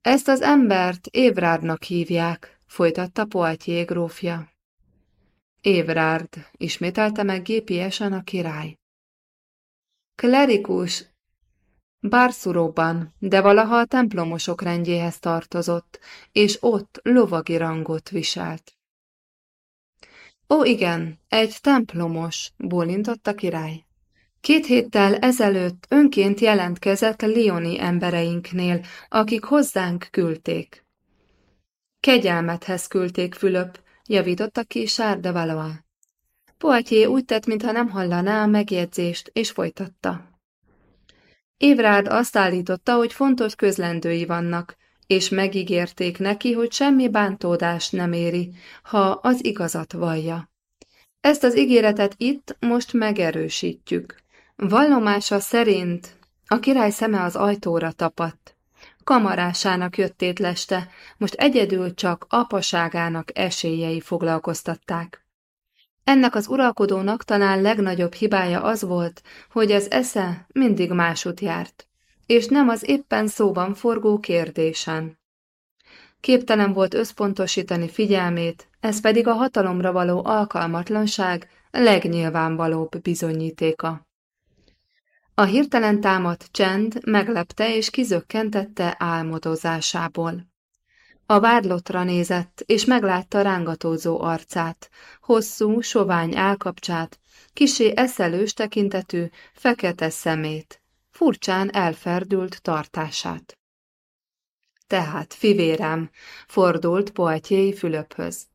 Ezt az embert Évrádnak hívják, folytatta Poitier grófja. Évrárd, ismételte meg gépiesen a király. Klerikus Bárszuróban, de valaha a templomosok rendjéhez tartozott, és ott lovagi rangot viselt. Ó, igen, egy templomos, bólintott a király. Két héttel ezelőtt önként jelentkezett Lioni embereinknél, akik hozzánk küldték. Kegyelmethez küldték Fülöp, javította ki Sárda Valois. Poitier úgy tett, mintha nem hallaná a megjegyzést, és folytatta. Évrád azt állította, hogy fontos közlendői vannak, és megígérték neki, hogy semmi bántódást nem éri, ha az igazat vallja. Ezt az ígéretet itt most megerősítjük. Vallomása szerint a király szeme az ajtóra tapadt. Kamarásának jöttét leste, most egyedül csak apaságának esélyei foglalkoztatták. Ennek az uralkodónak talán legnagyobb hibája az volt, hogy az esze mindig másút járt, és nem az éppen szóban forgó kérdésen. Képtelen volt összpontosítani figyelmét, ez pedig a hatalomra való alkalmatlanság legnyilvánvalóbb bizonyítéka. A hirtelen támadt csend meglepte és kizökkentette álmodozásából. A vádlotra nézett, és meglátta rángatózó arcát, hosszú, sovány állkapcsát, kisé eszelős tekintetű, fekete szemét, furcsán elferdült tartását. Tehát, fivérem, fordult Poetjéi Fülöphöz.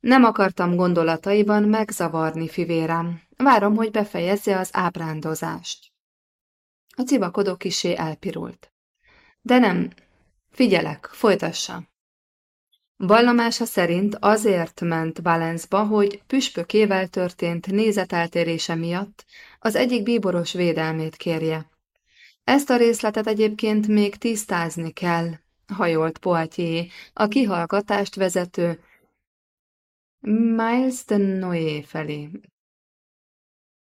Nem akartam gondolataiban megzavarni, fivérem. Várom, hogy befejezze az ábrándozást. A civakodó kisé elpirult. De nem, Figyelek, folytassa. Vallomása szerint azért ment Valencba, hogy püspökével történt nézeteltérése miatt az egyik bíboros védelmét kérje. Ezt a részletet egyébként még tisztázni kell, hajolt Poitier, a kihallgatást vezető Miles de Noé felé.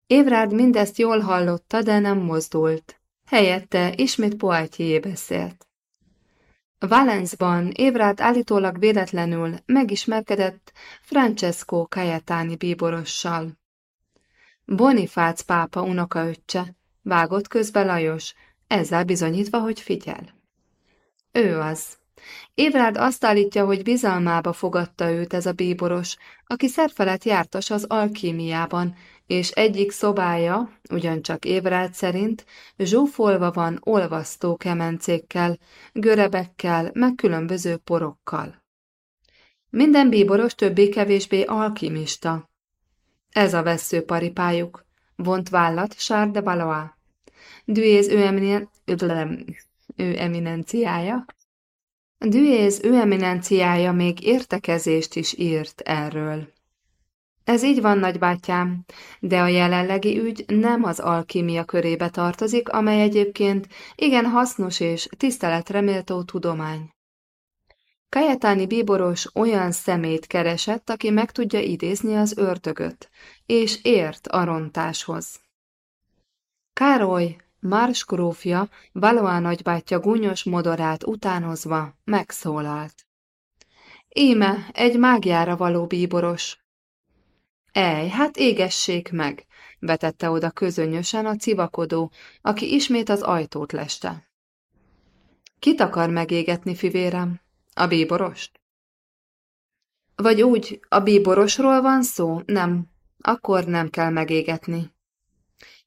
Évrád mindezt jól hallotta, de nem mozdult. Helyette ismét Poitier beszélt. Valencban Évrát állítólag véletlenül megismerkedett Francesco Cayetani bíborossal. Bonifác pápa unokaöccse, vágott közbe Lajos, ezzel bizonyítva, hogy figyel. Ő az. Évrád azt állítja, hogy bizalmába fogadta őt ez a bíboros, aki szerfelett jártas az alkímiában, és egyik szobája, ugyancsak Évrád szerint, zsúfolva van olvasztó kemencékkel, görebekkel, meg különböző porokkal. Minden bíboros többé-kevésbé alkimista. Ez a veszőparipájuk, vont vállat Charles de Valois. Duéz ő, ő eminenciája. Duéz ő eminenciája még értekezést is írt erről. Ez így van, nagybátyám, de a jelenlegi ügy nem az alkímia körébe tartozik, amely egyébként igen hasznos és tiszteletreméltó tudomány. Kajetáni bíboros olyan szemét keresett, aki meg tudja idézni az ördögöt, és ért a rontáshoz. Károly, Márs grófja, Valoá nagybátyja gúnyos modorát utánozva megszólalt. Íme, egy mágiára való bíboros, Ej, hát égessék meg, vetette oda közönösen a civakodó, aki ismét az ajtót leste. Kit akar megégetni, fivérem? A bíborost? Vagy úgy, a bíborosról van szó? Nem, akkor nem kell megégetni.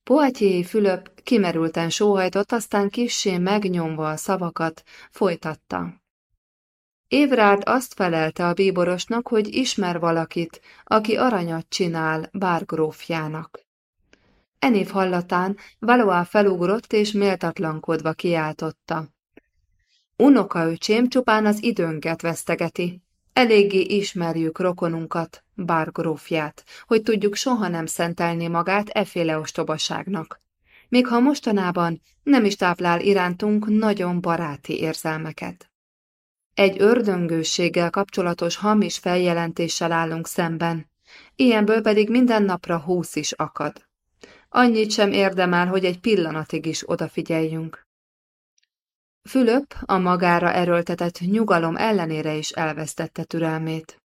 Poitier Fülöp kimerülten sóhajtott, aztán kissé megnyomva a szavakat, folytatta. Évrád azt felelte a bíborosnak, hogy ismer valakit, aki aranyat csinál bárgrófjának. Enév hallatán Valois felugrott és méltatlankodva kiáltotta. Unokaöcsém csupán az időnket vesztegeti. Eléggé ismerjük rokonunkat, bár grófját, hogy tudjuk soha nem szentelni magát eféle ostobaságnak. Még ha mostanában nem is táplál irántunk nagyon baráti érzelmeket. Egy ördöngőséggel kapcsolatos hamis feljelentéssel állunk szemben, ilyenből pedig minden napra húsz is akad. Annyit sem érdemel, hogy egy pillanatig is odafigyeljünk. Fülöp a magára erőltetett nyugalom ellenére is elvesztette türelmét.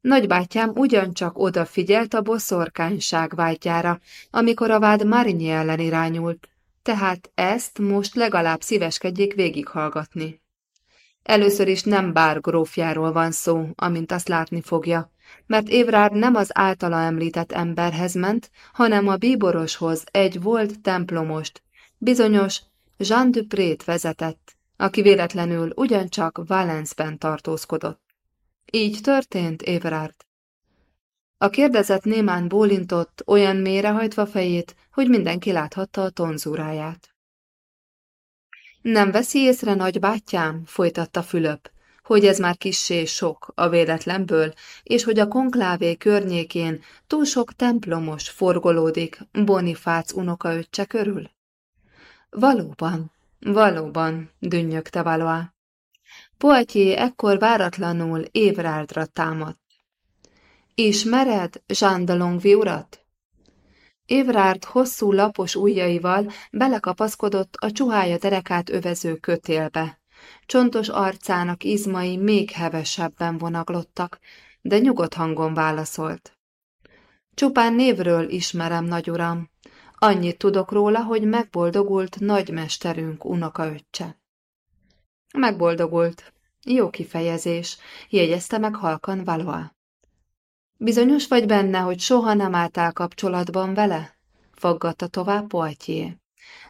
Nagybátyám ugyancsak odafigyelt a boszorkányság vágyára, amikor a vád Marinyi ellen irányult, tehát ezt most legalább szíveskedjék végighallgatni. Először is nem bár grófjáról van szó, amint azt látni fogja, mert Évrár nem az általa említett emberhez ment, hanem a bíboroshoz egy volt templomost, bizonyos Jean Duprét vezetett, aki véletlenül ugyancsak Valenceben tartózkodott. Így történt, Évrard. A kérdezett némán bólintott, olyan hajtva fejét, hogy mindenki láthatta a tonzúráját. Nem veszi észre, nagybátyám, folytatta Fülöp, hogy ez már kissé sok a véletlenből, és hogy a konklávé környékén túl sok templomos forgolódik Bonifác unokaöccse körül? Valóban, valóban, dünnyögte Valois. Poitier ekkor váratlanul Évrárdra támadt. Ismered Jean de Longvi urat? Évrárd hosszú lapos ujjaival belekapaszkodott a csuhája derekát övező kötélbe. Csontos arcának izmai még hevesebben vonaglottak, de nyugodt hangon válaszolt. Csupán névről ismerem, nagyuram. Annyit tudok róla, hogy megboldogult nagymesterünk unokaöccse. Megboldogult. Jó kifejezés, jegyezte meg halkan Valois. Bizonyos vagy benne, hogy soha nem álltál kapcsolatban vele? Faggatta tovább Poitier.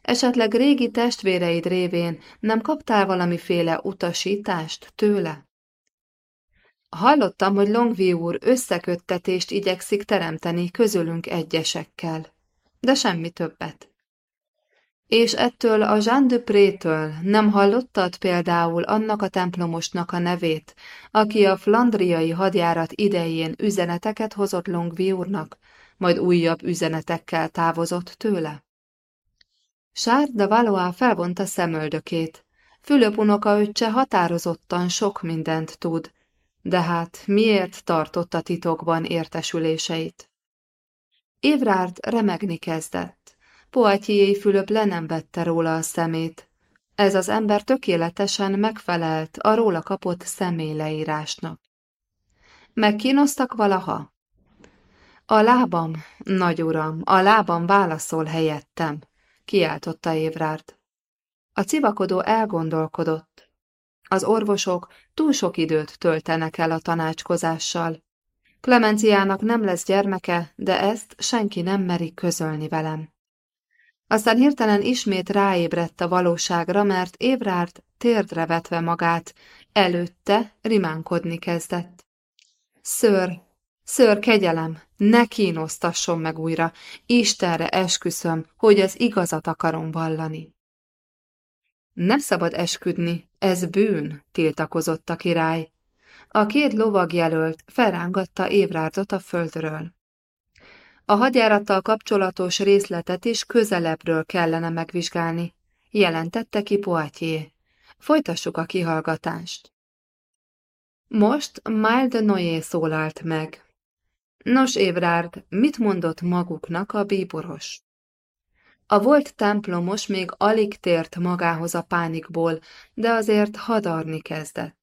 Esetleg régi testvéreid révén nem kaptál valamiféle utasítást tőle? Hallottam, hogy Longvi úr összeköttetést igyekszik teremteni közülünk egyesekkel, de semmi többet. És ettől a Jean de Pré-től nem hallottad például annak a templomosnak a nevét, aki a flandriai hadjárat idején üzeneteket hozott Longvi úrnak, majd újabb üzenetekkel távozott tőle? Sár de Valois felvonta szemöldökét. Fülöp unokaöccse határozottan sok mindent tud, de hát miért tartotta titokban értesüléseit? Évrárd remegni kezdett. Poitier Fülöp le nem vette róla a szemét. Ez az ember tökéletesen megfelelt a róla kapott személyleírásnak. Megkínoztak valaha? A lábam, nagy uram, a lábam válaszol helyettem, kiáltotta Évrárd. A civakodó elgondolkodott. Az orvosok túl sok időt töltenek el a tanácskozással. Klemenciának nem lesz gyermeke, de ezt senki nem meri közölni velem. Aztán hirtelen ismét ráébredt a valóságra, mert Évrárd térdre vetve magát, előtte rimánkodni kezdett. Ször, ször, kegyelem, ne kínosztasson meg újra, Istenre esküszöm, hogy az igazat akarom vallani. Nem szabad esküdni, ez bűn, tiltakozott a király. A két lovagjelölt felrángatta Évrárdot a földről. A hadjárattal kapcsolatos részletet is közelebbről kellene megvizsgálni, jelentette ki Poitier. Folytassuk a kihallgatást. Most Mail de Noé szólalt meg. Nos, Évrárd, mit mondott maguknak a bíboros? A volt templomos még alig tért magához a pánikból, de azért hadarni kezdett.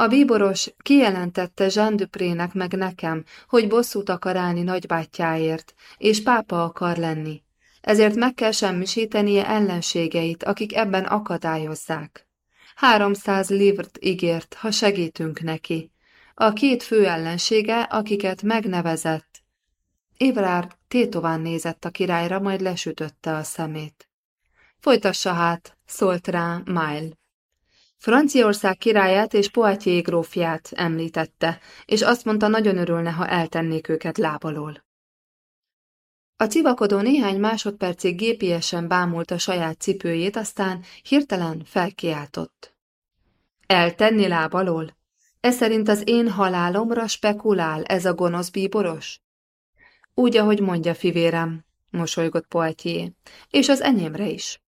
A bíboros kijelentette Jean Duprének meg nekem, hogy bosszút akar állni nagybátyjáért, és pápa akar lenni. Ezért meg kell semmisítenie ellenségeit, akik ebben akadályozzák. Háromszáz livrt ígért, ha segítünk neki. A két fő ellensége, akiket megnevezett. Évrár tétován nézett a királyra, majd lesütötte a szemét. Folytassa hát, szólt rá Mile. Franciaország királyát és Poitiers grófját említette, és azt mondta, nagyon örülne, ha eltennék őket lábalól. A civakodó néhány másodpercig gépiesen bámult a saját cipőjét, aztán hirtelen felkiáltott. Eltenni lábalól? Ez szerint az én halálomra spekulál ez a gonosz bíboros? Úgy, ahogy mondja fivérem, mosolygott Poitier, és az enyémre is.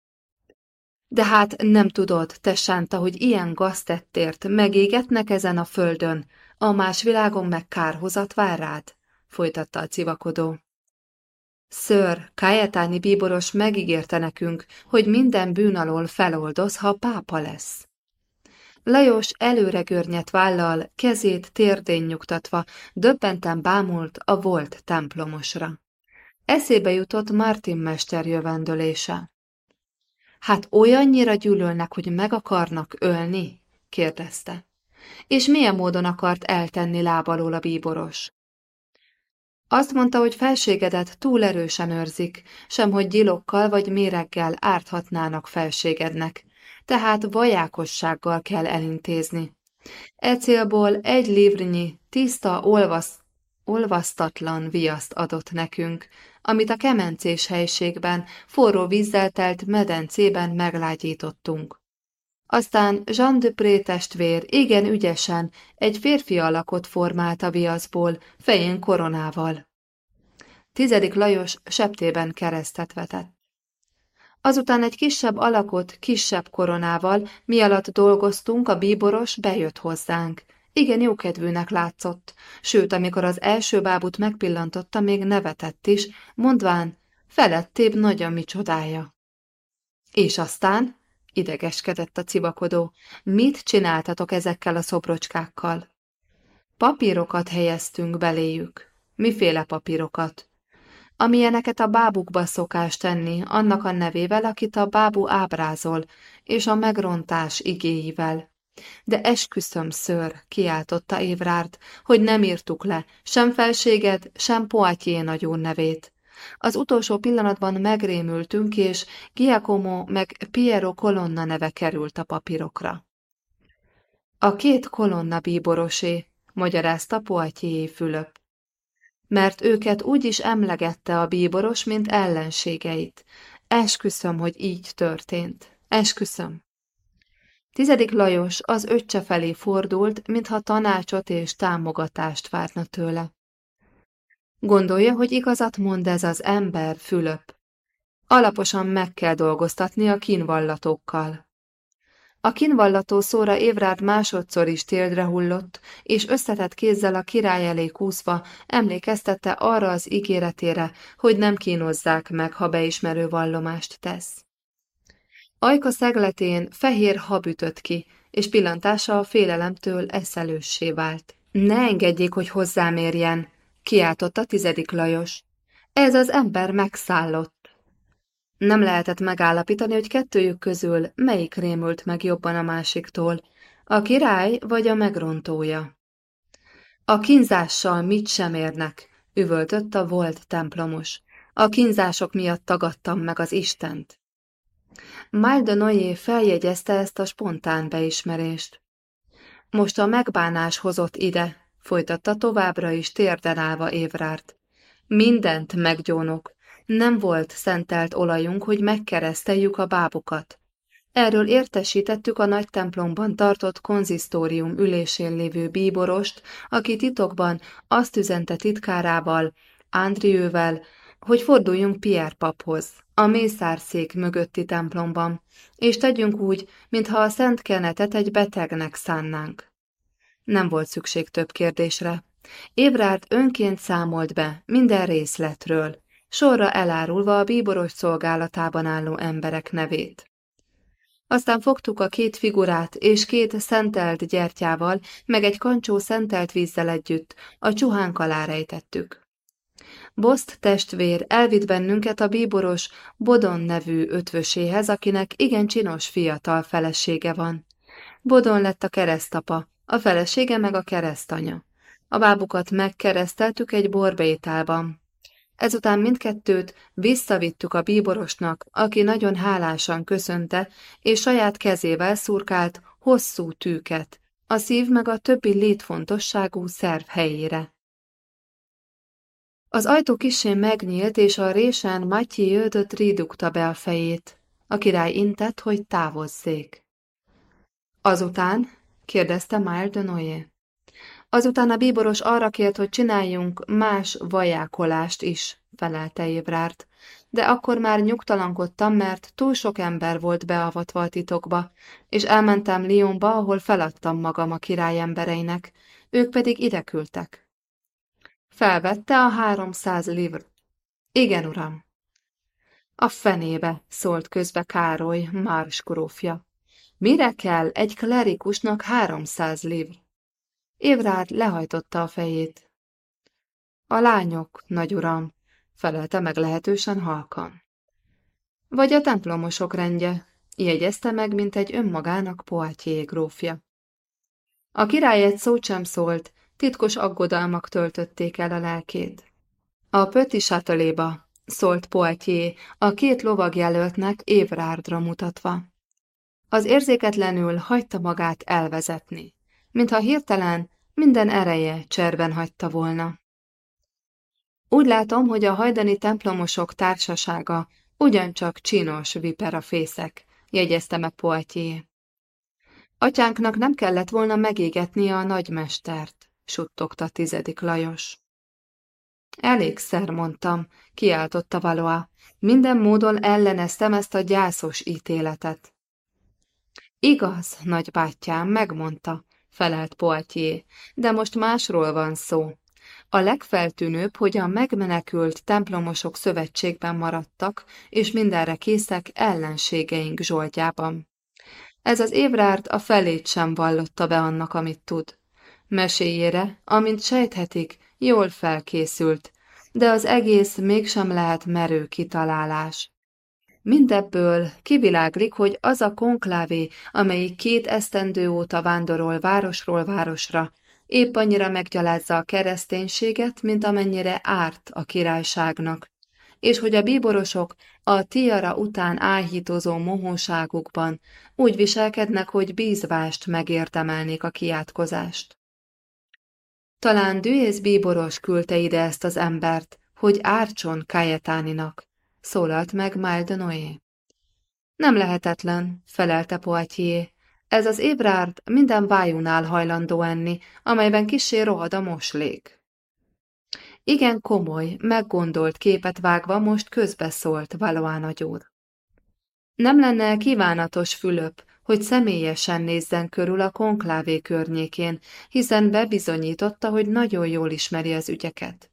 De hát nem tudod, te sánta, hogy ilyen gaztettért megégetnek ezen a földön, a más világon meg kárhozat vár rád, folytatta a civakodó. Ször, Kajetáni bíboros megígérte nekünk, hogy minden bűn alól feloldoz, ha pápa lesz. Lajos előre görnyet vállal, kezét térdén nyugtatva, döbbenten bámult a volt templomosra. Eszébe jutott Martin mester jövendölése. Hát olyannyira gyűlölnek, hogy meg akarnak ölni? kérdezte. És milyen módon akart eltenni lábalól a bíboros? Azt mondta, hogy felségedet túl erősen őrzik, sem hogy gyilokkal vagy méreggel árthatnának felségednek, tehát vajákossággal kell elintézni. E célból egy livrnyi, tiszta, olvasz, olvasztatlan viaszt adott nekünk, amit a kemencés helységben, forró vízzel telt medencében meglágyítottunk. Aztán Jean de Pré testvér igen ügyesen egy férfi alakot formált a viaszból, fején koronával. Tizedik Lajos septében keresztet vetett. Azután egy kisebb alakot, kisebb koronával, mi alatt dolgoztunk, a bíboros bejött hozzánk. Igen jókedvűnek látszott, sőt, amikor az első bábut megpillantotta, még nevetett is, mondván, felettébb nagy a mi csodája. És aztán, idegeskedett a cibakodó, mit csináltatok ezekkel a szobrocskákkal? Papírokat helyeztünk beléjük. Miféle papírokat? amilyeneket a bábukba szokás tenni, annak a nevével, akit a bábú ábrázol, és a megrontás igéivel. De esküszöm, ször, kiáltotta Évrárd, hogy nem írtuk le, sem felséged, sem Poitier nagyúr nevét. Az utolsó pillanatban megrémültünk, és Giacomo meg Piero kolonna neve került a papírokra. A két kolonna bíborosé, magyarázta Poitier Fülöp mert őket úgy is emlegette a bíboros, mint ellenségeit. Esküszöm, hogy így történt. Esküszöm. Tizedik Lajos az öccse felé fordult, mintha tanácsot és támogatást várna tőle. Gondolja, hogy igazat mond ez az ember, Fülöp. Alaposan meg kell dolgoztatni a kínvallatókkal. A kínvallató szóra Évrárd másodszor is téldre hullott, és összetett kézzel a király elé kúszva emlékeztette arra az ígéretére, hogy nem kínozzák meg, ha beismerő vallomást tesz. Ajka szegletén fehér hab ütött ki, és pillantása a félelemtől eszelőssé vált. Ne engedjék, hogy hozzám érjen, kiáltotta tizedik Lajos. Ez az ember megszállott. Nem lehetett megállapítani, hogy kettőjük közül melyik rémült meg jobban a másiktól, a király vagy a megrontója. A kínzással mit sem érnek, üvöltött a volt templomos. A kínzások miatt tagadtam meg az Istent. Malde Noé feljegyezte ezt a spontán beismerést. Most a megbánás hozott ide, folytatta továbbra is térden állva Évrárt. Mindent meggyónok, nem volt szentelt olajunk, hogy megkereszteljük a bábukat. Erről értesítettük a nagy templomban tartott konzisztórium ülésén lévő bíborost, aki titokban azt üzente titkárával, Andriővel, hogy forduljunk Pierre paphoz, a mészárszék mögötti templomban, és tegyünk úgy, mintha a szent kenetet egy betegnek szánnánk. Nem volt szükség több kérdésre. Ébrárd önként számolt be minden részletről, sorra elárulva a bíboros szolgálatában álló emberek nevét. Aztán fogtuk a két figurát, és két szentelt gyertyával, meg egy kancsó szentelt vízzel együtt, a csuhánk alá rejtettük. Boszt testvér elvitt bennünket a bíboros Bodon nevű ötvöséhez, akinek igen csinos fiatal felesége van. Bodon lett a keresztapa, a felesége meg a keresztanya. A bábukat megkereszteltük egy borbétálban, Ezután mindkettőt visszavittük a bíborosnak, aki nagyon hálásan köszönte, és saját kezével szurkált hosszú tűket, a szív meg a többi létfontosságú szerv helyére. Az ajtó kisén megnyílt, és a résen Matyi jödött ridukta be a fejét. A király intett, hogy távozzék. Azután? kérdezte Mile de Noé. Azután a bíboros arra kért, hogy csináljunk más vajákolást is, felelte Évrárt, de akkor már nyugtalankodtam, mert túl sok ember volt beavatva a titokba, és elmentem Lyonba, ahol feladtam magam a király embereinek, ők pedig ide küldtek. Felvette a háromszáz livr. Igen, uram. A fenébe, szólt közbe Károly, Márs grófja. Mire kell egy klerikusnak háromszáz livr? Évrár lehajtotta a fejét. A lányok, nagy uram, felelte meg lehetősen halkan. Vagy a templomosok rendje, jegyezte meg, mint egy önmagának Poitiers grófja. A király egy szót sem szólt, titkos aggodalmak töltötték el a lelkét. A Pötti sátaléba, szólt Poitiers, a két lovagjelöltnek évrárdra mutatva. Az érzéketlenül hagyta magát elvezetni, mintha hirtelen minden ereje cserben hagyta volna. Úgy látom, hogy a hajdani templomosok társasága ugyancsak csinos viperafészek, jegyezte meg Poitiers. Atyánknak nem kellett volna megégetnie a nagymestert, suttogta tizedik Lajos. Elégszer, mondtam, kiáltotta Valoa. Minden módon elleneztem ezt a gyászos ítéletet. Igaz, nagybátyám, megmondta, felelt Poitiers, de most másról van szó. A legfeltűnőbb, hogy a megmenekült templomosok szövetségben maradtak, és mindenre készek ellenségeink zsoltjában. Ez az évrárd a felét sem vallotta be annak, amit tud. Meséjére, amint sejthetik, jól felkészült, de az egész mégsem lehet merő kitalálás. Mindebből kiviláglik, hogy az a konklávé, amelyik két esztendő óta vándorol városról városra, épp annyira meggyalázza a kereszténységet, mint amennyire árt a királyságnak, és hogy a bíborosok a tiara után áhítozó mohóságukban úgy viselkednek, hogy bízvást megérdemelnék a kiátkozást. Talán Düész bíboros küldte ide ezt az embert, hogy ártson Kajetáninak, szólalt meg Mile Noé. Nem lehetetlen, felelte Poitiers. Ez az ébrárd minden vájúnál hajlandó enni, amelyben kisé rohad a moslék. Igen komoly, meggondolt képet vágva most közbeszólt Valoán agyúr. Nem lenne kívánatos Fülöp, hogy személyesen nézzen körül a konklávé környékén, hiszen bebizonyította, hogy nagyon jól ismeri az ügyeket.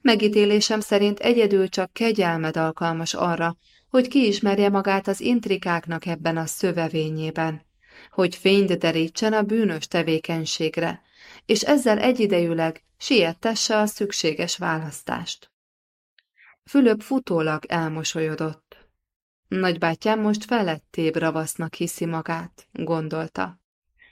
Megítélésem szerint egyedül csak kegyelmed alkalmas arra, hogy kiismerje magát az intrikáknak ebben a szövevényében, hogy fényt derítsen a bűnös tevékenységre, és ezzel egyidejűleg siettesse a szükséges választást. Fülöp futólag elmosolyodott. Nagybátyám most felettébb ravasznak hiszi magát, gondolta.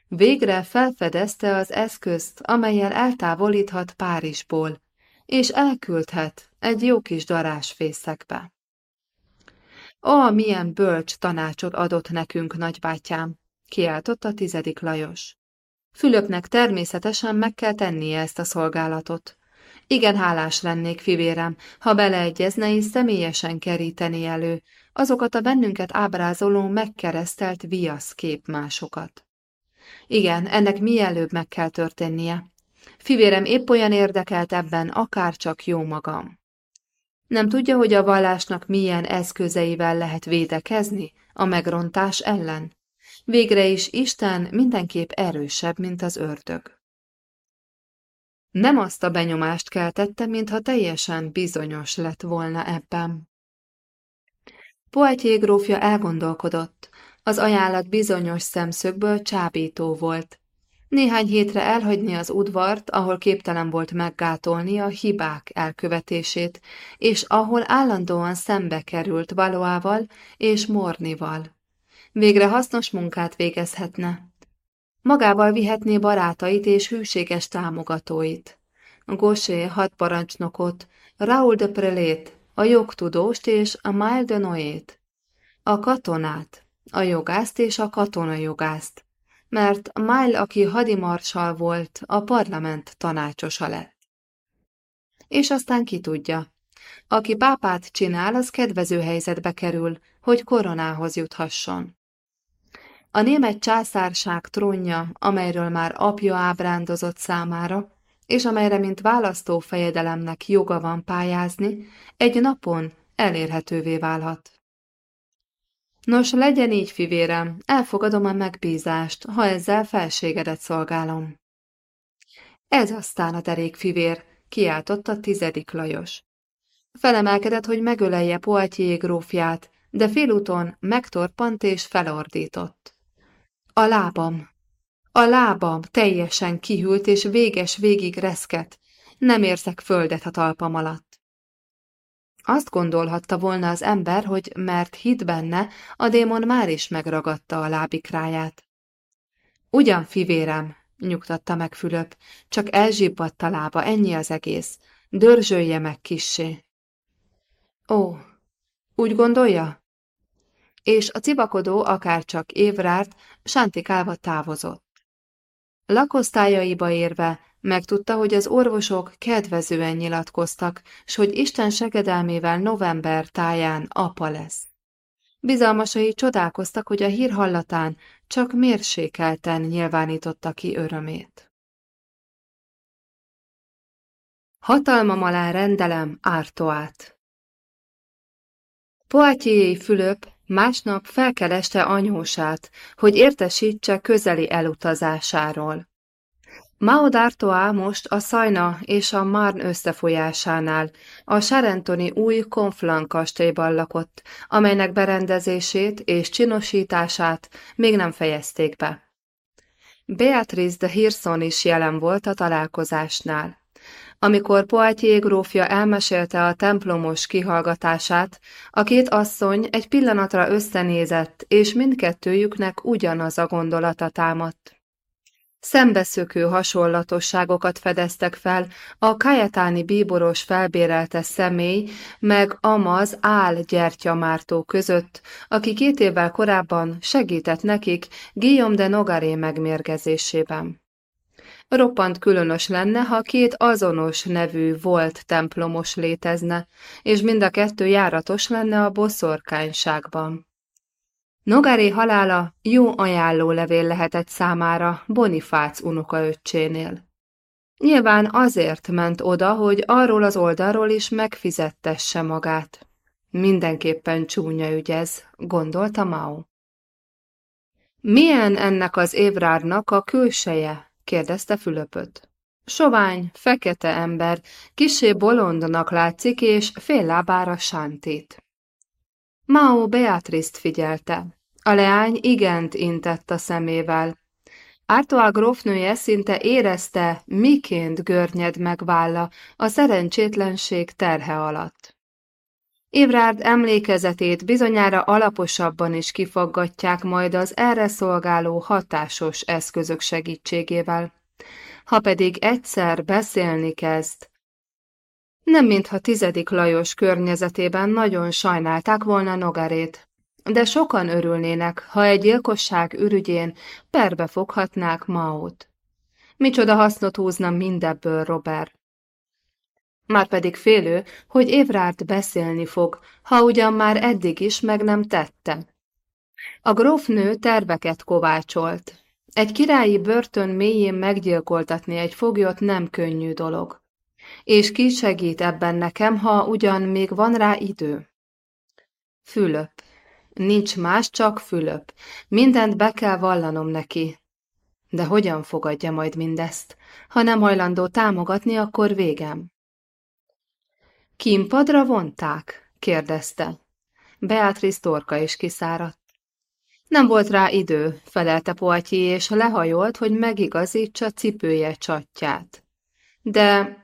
Végre felfedezte az eszközt, amelyel eltávolíthat Párizsból, és elküldhet egy jó kis darásfészekbe. Ó, milyen bölcs tanácsot adott nekünk, nagybátyám, kiáltott a tizedik Lajos. Fülöpnek természetesen meg kell tennie ezt a szolgálatot. Igen hálás lennék, fivérem, ha beleegyezne és személyesen keríteni elő azokat a bennünket ábrázoló megkeresztelt viasz képmásokat. Igen, ennek mielőbb meg kell történnie. Fivérem épp olyan érdekelt ebben, akár csak jó magam. Nem tudja, hogy a vallásnak milyen eszközeivel lehet védekezni a megrontás ellen? Végre is Isten mindenképp erősebb, mint az ördög. Nem azt a benyomást keltette, mintha teljesen bizonyos lett volna ebben. Poitier grófja elgondolkodott, az ajánlat bizonyos szemszögből csábító volt. Néhány hétre elhagyni az udvart, ahol képtelen volt meggátolni a hibák elkövetését, és ahol állandóan szembe került Valóával és Mornival. Végre hasznos munkát végezhetne. Magával vihetné barátait és hűséges támogatóit. Gosé hadparancsnokot, Raoul de Prelét, a jogtudóst és a Mile de Noét, a katonát, a jogászt és a katonajogást, mert Mile, aki hadimarsal volt, a parlament tanácsosa lett. és aztán ki tudja. Aki pápát csinál, az kedvező helyzetbe kerül, hogy koronához juthasson. A német császárság trónja, amelyről már apja ábrándozott számára, és amelyre mint választó fejedelemnek joga van pályázni, egy napon elérhetővé válhat. Nos, legyen így, fivérem, elfogadom a megbízást, ha ezzel felségedet szolgálom. Ez aztán a derék fivér, kiáltotta tizedik Lajos. Felemelkedett, hogy megölelje Poitié grófját, de félúton megtorpant és felordított. A lábam, a lábam teljesen kihűlt és véges végig reszket, nem érzek földet a talpam alatt. Azt gondolhatta volna az ember, hogy mert hit benne, a démon már is megragadta a lábikráját. Ugyan, fivérem, nyugtatta meg Fülöp, csak elzsibbadt a lába, ennyi az egész. Dörzsölje meg kissé. Ó, úgy gondolja? És a cibakodó akárcsak évrárt, sántikálva távozott. Lakosztályaiba érve megtudta, hogy az orvosok kedvezően nyilatkoztak, s hogy Isten segedelmével november táján apa lesz. Bizalmasai csodálkoztak, hogy a hír hallatán csak mérsékelten nyilvánította ki örömét. Hatalmam alá rendelem Ártoát. Poitiers Fülöp másnap felkereste anyósát, hogy értesítse közeli elutazásáról. Mao most a Szajna és a Marn összefolyásánál, a Sarentoni új Conflan kastélyban lakott, amelynek berendezését és csinosítását még nem fejezték be. Beatrice de Hirson is jelen volt a találkozásnál. Amikor Poitiers grófja elmesélte a templomos kihallgatását, a két asszony egy pillanatra összenézett, és mindkettőjüknek ugyanaz a gondolata támadt. Szembeszökő hasonlatosságokat fedeztek fel a kajetáni bíboros felbérelte személy meg Amaz Ál gyertyamártó között, aki két évvel korábban segített nekik Guillaume de Nogaré megmérgezésében. Roppant különös lenne, ha két azonos nevű volt templomos létezne, és mind a kettő járatos lenne a boszorkányságban. Nogaré halála jó ajánlólevél lehetett számára Bonifác unokaöccsénél. Nyilván azért ment oda, hogy arról az oldalról is megfizettesse magát. Mindenképpen csúnya ügy ez, gondolta Mao. Milyen ennek az évrárnak a külseje? Kérdezte Fülöpöt. Sovány, fekete ember, kisé bolondnak látszik, és fél lábára sántít. Mao Beatrice-t figyelte. A leány igent intett a szemével. Ártoá grófnője szinte érezte, miként görnyed meg válla a szerencsétlenség terhe alatt. Évrárd emlékezetét bizonyára alaposabban is kifaggatják majd az erre szolgáló hatásos eszközök segítségével. Ha pedig egyszer beszélni kezd, nem mintha tizedik Lajos környezetében nagyon sajnálták volna Nogarét, de sokan örülnének, ha egy gyilkosság ürügyén perbe foghatnák Maót. Micsoda hasznot húzna mindebből Robert. Márpedig félő, hogy Évrárt beszélni fog, ha ugyan már eddig is meg nem tette. A grófnő terveket kovácsolt. Egy királyi börtön mélyén meggyilkoltatni egy foglyot nem könnyű dolog. És ki segít ebben nekem, ha ugyan még van rá idő? Fülöp. Nincs más, csak Fülöp. Mindent be kell vallanom neki. De hogyan fogadja majd mindezt? Ha nem hajlandó támogatni, akkor végem. Kimpadra vonták? kérdezte. Beatrice torka is kiszáradt. Nem volt rá idő, felelte Poatyi, és lehajolt, hogy megigazítsa cipője csatját. De,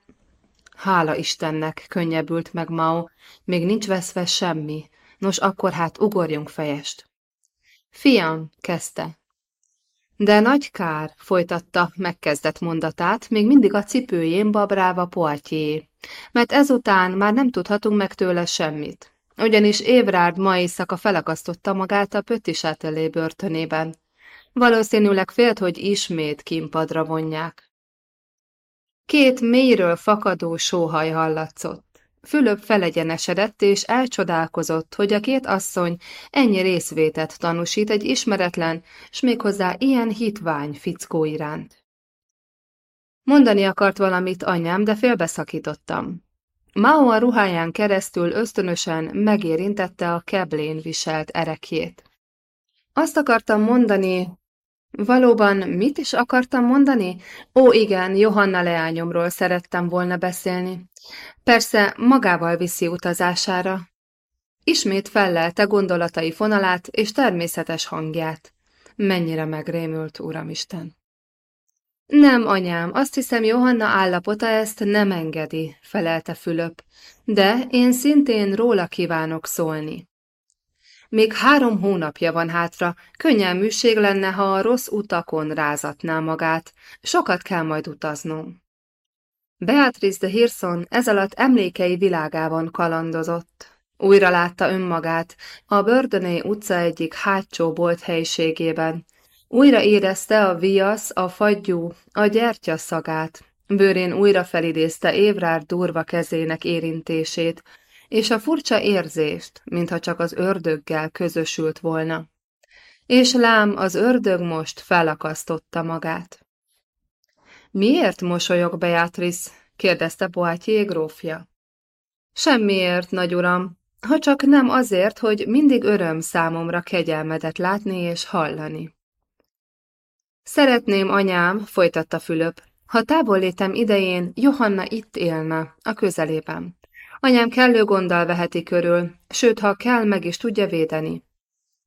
hála Istennek, könnyebbült meg Mao, még nincs veszve semmi, Nos, akkor hát ugorjunk fejest. Fiam, kezdte. De nagy kár, folytatta megkezdett mondatát, még mindig a cipőjén babrálva Poitier, mert ezután már nem tudhatunk meg tőle semmit. Ugyanis Évrárd ma éjszaka felakasztotta magát a Pöttisátelé börtönében. Valószínűleg félt, hogy ismét kimpadra vonják. Két mélyről fakadó sóhaj hallatszott. Fülöp felegyenesedett és elcsodálkozott, hogy a két asszony ennyi részvétet tanúsít egy ismeretlen, s méghozzá ilyen hitvány fickó iránt. Mondani akart valamit anyám, de félbeszakítottam. Mao a ruháján keresztül ösztönösen megérintette a keblén viselt erekjét. Azt akartam mondani, valóban mit is akartam mondani? Ó, igen, Johanna leányomról szerettem volna beszélni. Persze magával viszi utazására. Ismét fellelte gondolatai fonalát és természetes hangját. Mennyire megrémült, Uramisten! Nem, anyám, azt hiszem Johanna állapota ezt nem engedi, felelte Fülöp, de én szintén róla kívánok szólni. Még három hónapja van hátra, könnyelműség lenne, ha a rossz utakon rázatná magát, sokat kell majd utaznom. Beatrice de Hirson ez alatt emlékei világában kalandozott. Újra látta önmagát a Bördöné utca egyik hátsó bolt helyiségében. Újra érezte a viasz, a fagyú, a gyertya szagát. Bőrén újra felidézte Évrár durva kezének érintését, és a furcsa érzést, mintha csak az ördöggel közösült volna. És lám, az ördög most felakasztotta magát. Miért mosolyog Beatrice? kérdezte Poitier grófja. Semmiért, nagy uram, ha csak nem azért, hogy mindig öröm számomra kegyelmedet látni és hallani. Szeretném, anyám, folytatta Fülöp, ha távollétem idején Johanna itt élne, a közelében. Anyám kellő gonddal veheti körül, sőt, ha kell, meg is tudja védeni.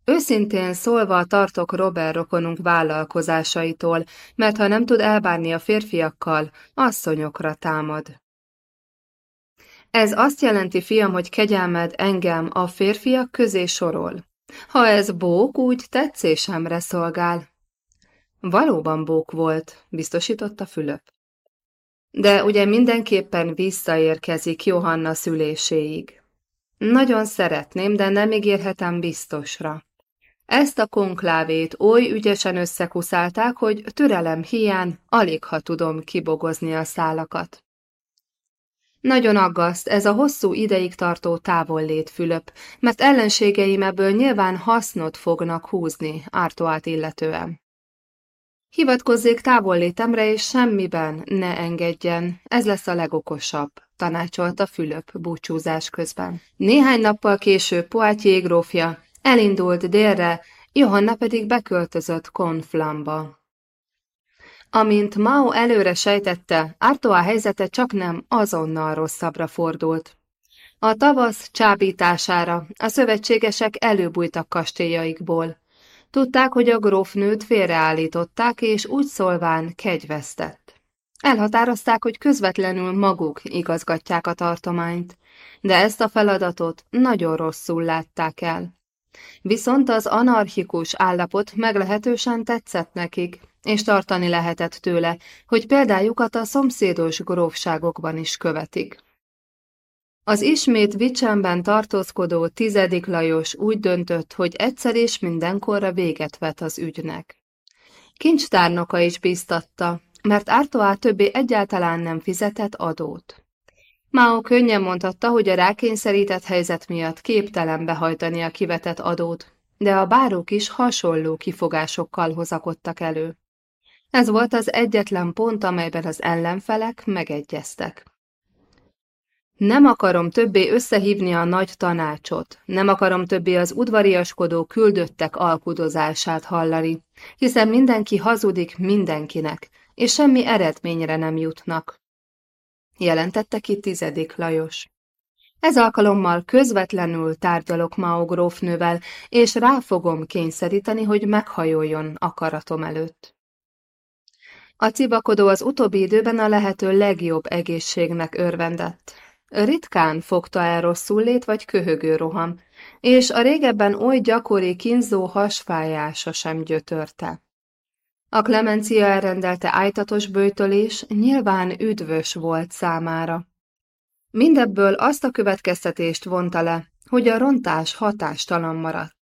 Őszintén szólva tartok Robert rokonunk vállalkozásaitól, mert ha nem tud elbánni a férfiakkal, asszonyokra támad. Ez azt jelenti, fiam, hogy kegyelmed engem a férfiak közé sorol. Ha ez bók, úgy tetszésemre szolgál. Valóban bók volt, biztosította Fülöp. De ugye mindenképpen visszaérkezik Johanna szüléséig. Nagyon szeretném, de nem ígérhetem biztosra. Ezt a konklávét oly ügyesen összekuszálták, hogy türelem hiány alig ha tudom kibogozni a szálakat. Nagyon aggaszt ez a hosszú ideig tartó távollét Fülöp, mert ellenségeim ebből nyilván hasznot fognak húzni Ártoát illetően. Hivatkozzék távollétemre, és semmiben ne engedjen, ez lesz a legokosabb, tanácsolta Fülöp búcsúzás közben. Néhány nappal később Poitier grófja elindult délre, Johanna pedig beköltözött Konflamba. Amint Mao előre sejtette, Artoa helyzete csak nem azonnal rosszabbra fordult. A tavasz csábítására a szövetségesek előbújtak kastélyaikból. Tudták, hogy a grófnőt félreállították, és úgy szólván kegyvesztett. Elhatározták, hogy közvetlenül maguk igazgatják a tartományt, de ezt a feladatot nagyon rosszul látták el. Viszont az anarchikus állapot meglehetősen tetszett nekik, és tartani lehetett tőle, hogy példájukat a szomszédos grófságokban is követik. Az ismét Vicsemben tartózkodó tizedik Lajos úgy döntött, hogy egyszer és mindenkorra véget vet az ügynek. Kincstárnoka is bíztatta, mert Ártoá többé egyáltalán nem fizetett adót. Mao könnyen mondhatta, hogy a rákényszerített helyzet miatt képtelen behajtani a kivetett adót, de a bárók is hasonló kifogásokkal hozakodtak elő. Ez volt az egyetlen pont, amelyben az ellenfelek megegyeztek. Nem akarom többé összehívni a nagy tanácsot, nem akarom többé az udvariaskodó küldöttek alkudozását hallani, hiszen mindenki hazudik mindenkinek, és semmi eredményre nem jutnak. Jelentette ki tizedik Lajos. Ez alkalommal közvetlenül tárgyalok Mao grófnővel, és rá fogom kényszeríteni, hogy meghajoljon akaratom előtt. A cibakodó az utóbbi időben a lehető legjobb egészségnek örvendett. Ritkán fogta el rosszul vagy köhögő roham, és a régebben oly gyakori kínzó hasfájása sem gyötörte. A Klemencia elrendelte ájtatos bőtölés nyilván üdvös volt számára. Mindebből azt a következtetést vonta le, hogy a rontás hatástalan maradt.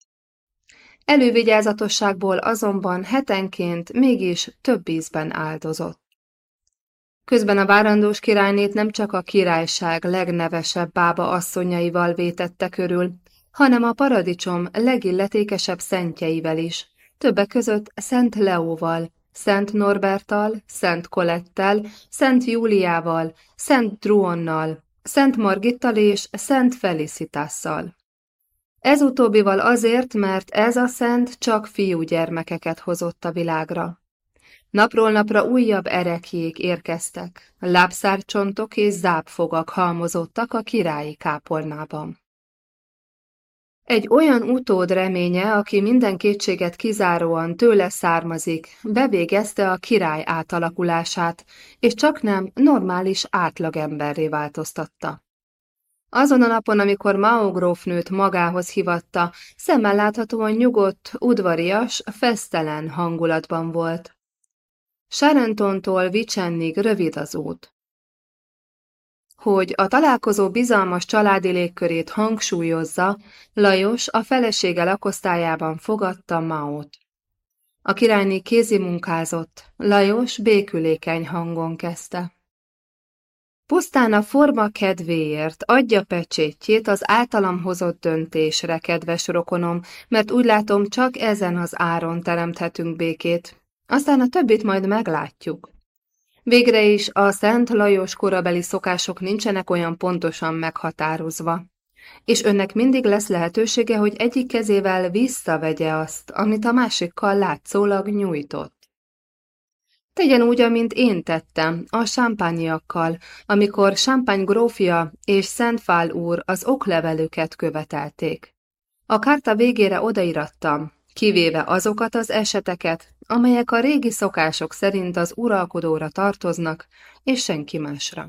Elővigyázatosságból azonban hetenként mégis több ízben áldozott. Közben a várandós királynét nem csak a királyság legnevesebb bába asszonyaival vétette körül, hanem a paradicsom legilletékesebb szentjeivel is, többek között Szent Leóval, Szent Norberttal, Szent Kolettel, Szent Júliával, Szent Druonnal, Szent Margittal és Szent Felicitásszal. Ez utóbbival azért, mert ez a szent csak fiúgyermekeket hozott a világra. Napról napra újabb erekjék érkeztek, lábszárcsontok és zápfogak halmozottak a királyi kápolnában. Egy olyan utód reménye, aki minden kétséget kizáróan tőle származik, bevégezte a király átalakulását, és csak nem normális átlagemberré változtatta. Azon a napon, amikor Mao grófnőt magához hivatta, szemmel láthatóan nyugodt, udvarias, fesztelen hangulatban volt. Sarentontól Vicsennig rövid az út hogy a találkozó bizalmas családi légkörét hangsúlyozza, Lajos a felesége lakosztályában fogadta Maót. A királyné kézi munkázott, Lajos békülékeny hangon kezdte. Pusztán a forma kedvéért adja pecsétjét az általam hozott döntésre, kedves rokonom, mert úgy látom, csak ezen az áron teremthetünk békét. Aztán a többit majd meglátjuk. Végre is a Szent Lajos korabeli szokások nincsenek olyan pontosan meghatározva, és önnek mindig lesz lehetősége, hogy egyik kezével visszavegye azt, amit a másikkal látszólag nyújtott. Tegyen úgy, amint én tettem, a sámpányiakkal, amikor Sámpány grófia és Szentfál úr az oklevelüket követelték. A kárta végére odairattam, kivéve azokat az eseteket, amelyek a régi szokások szerint az uralkodóra tartoznak, és senki másra.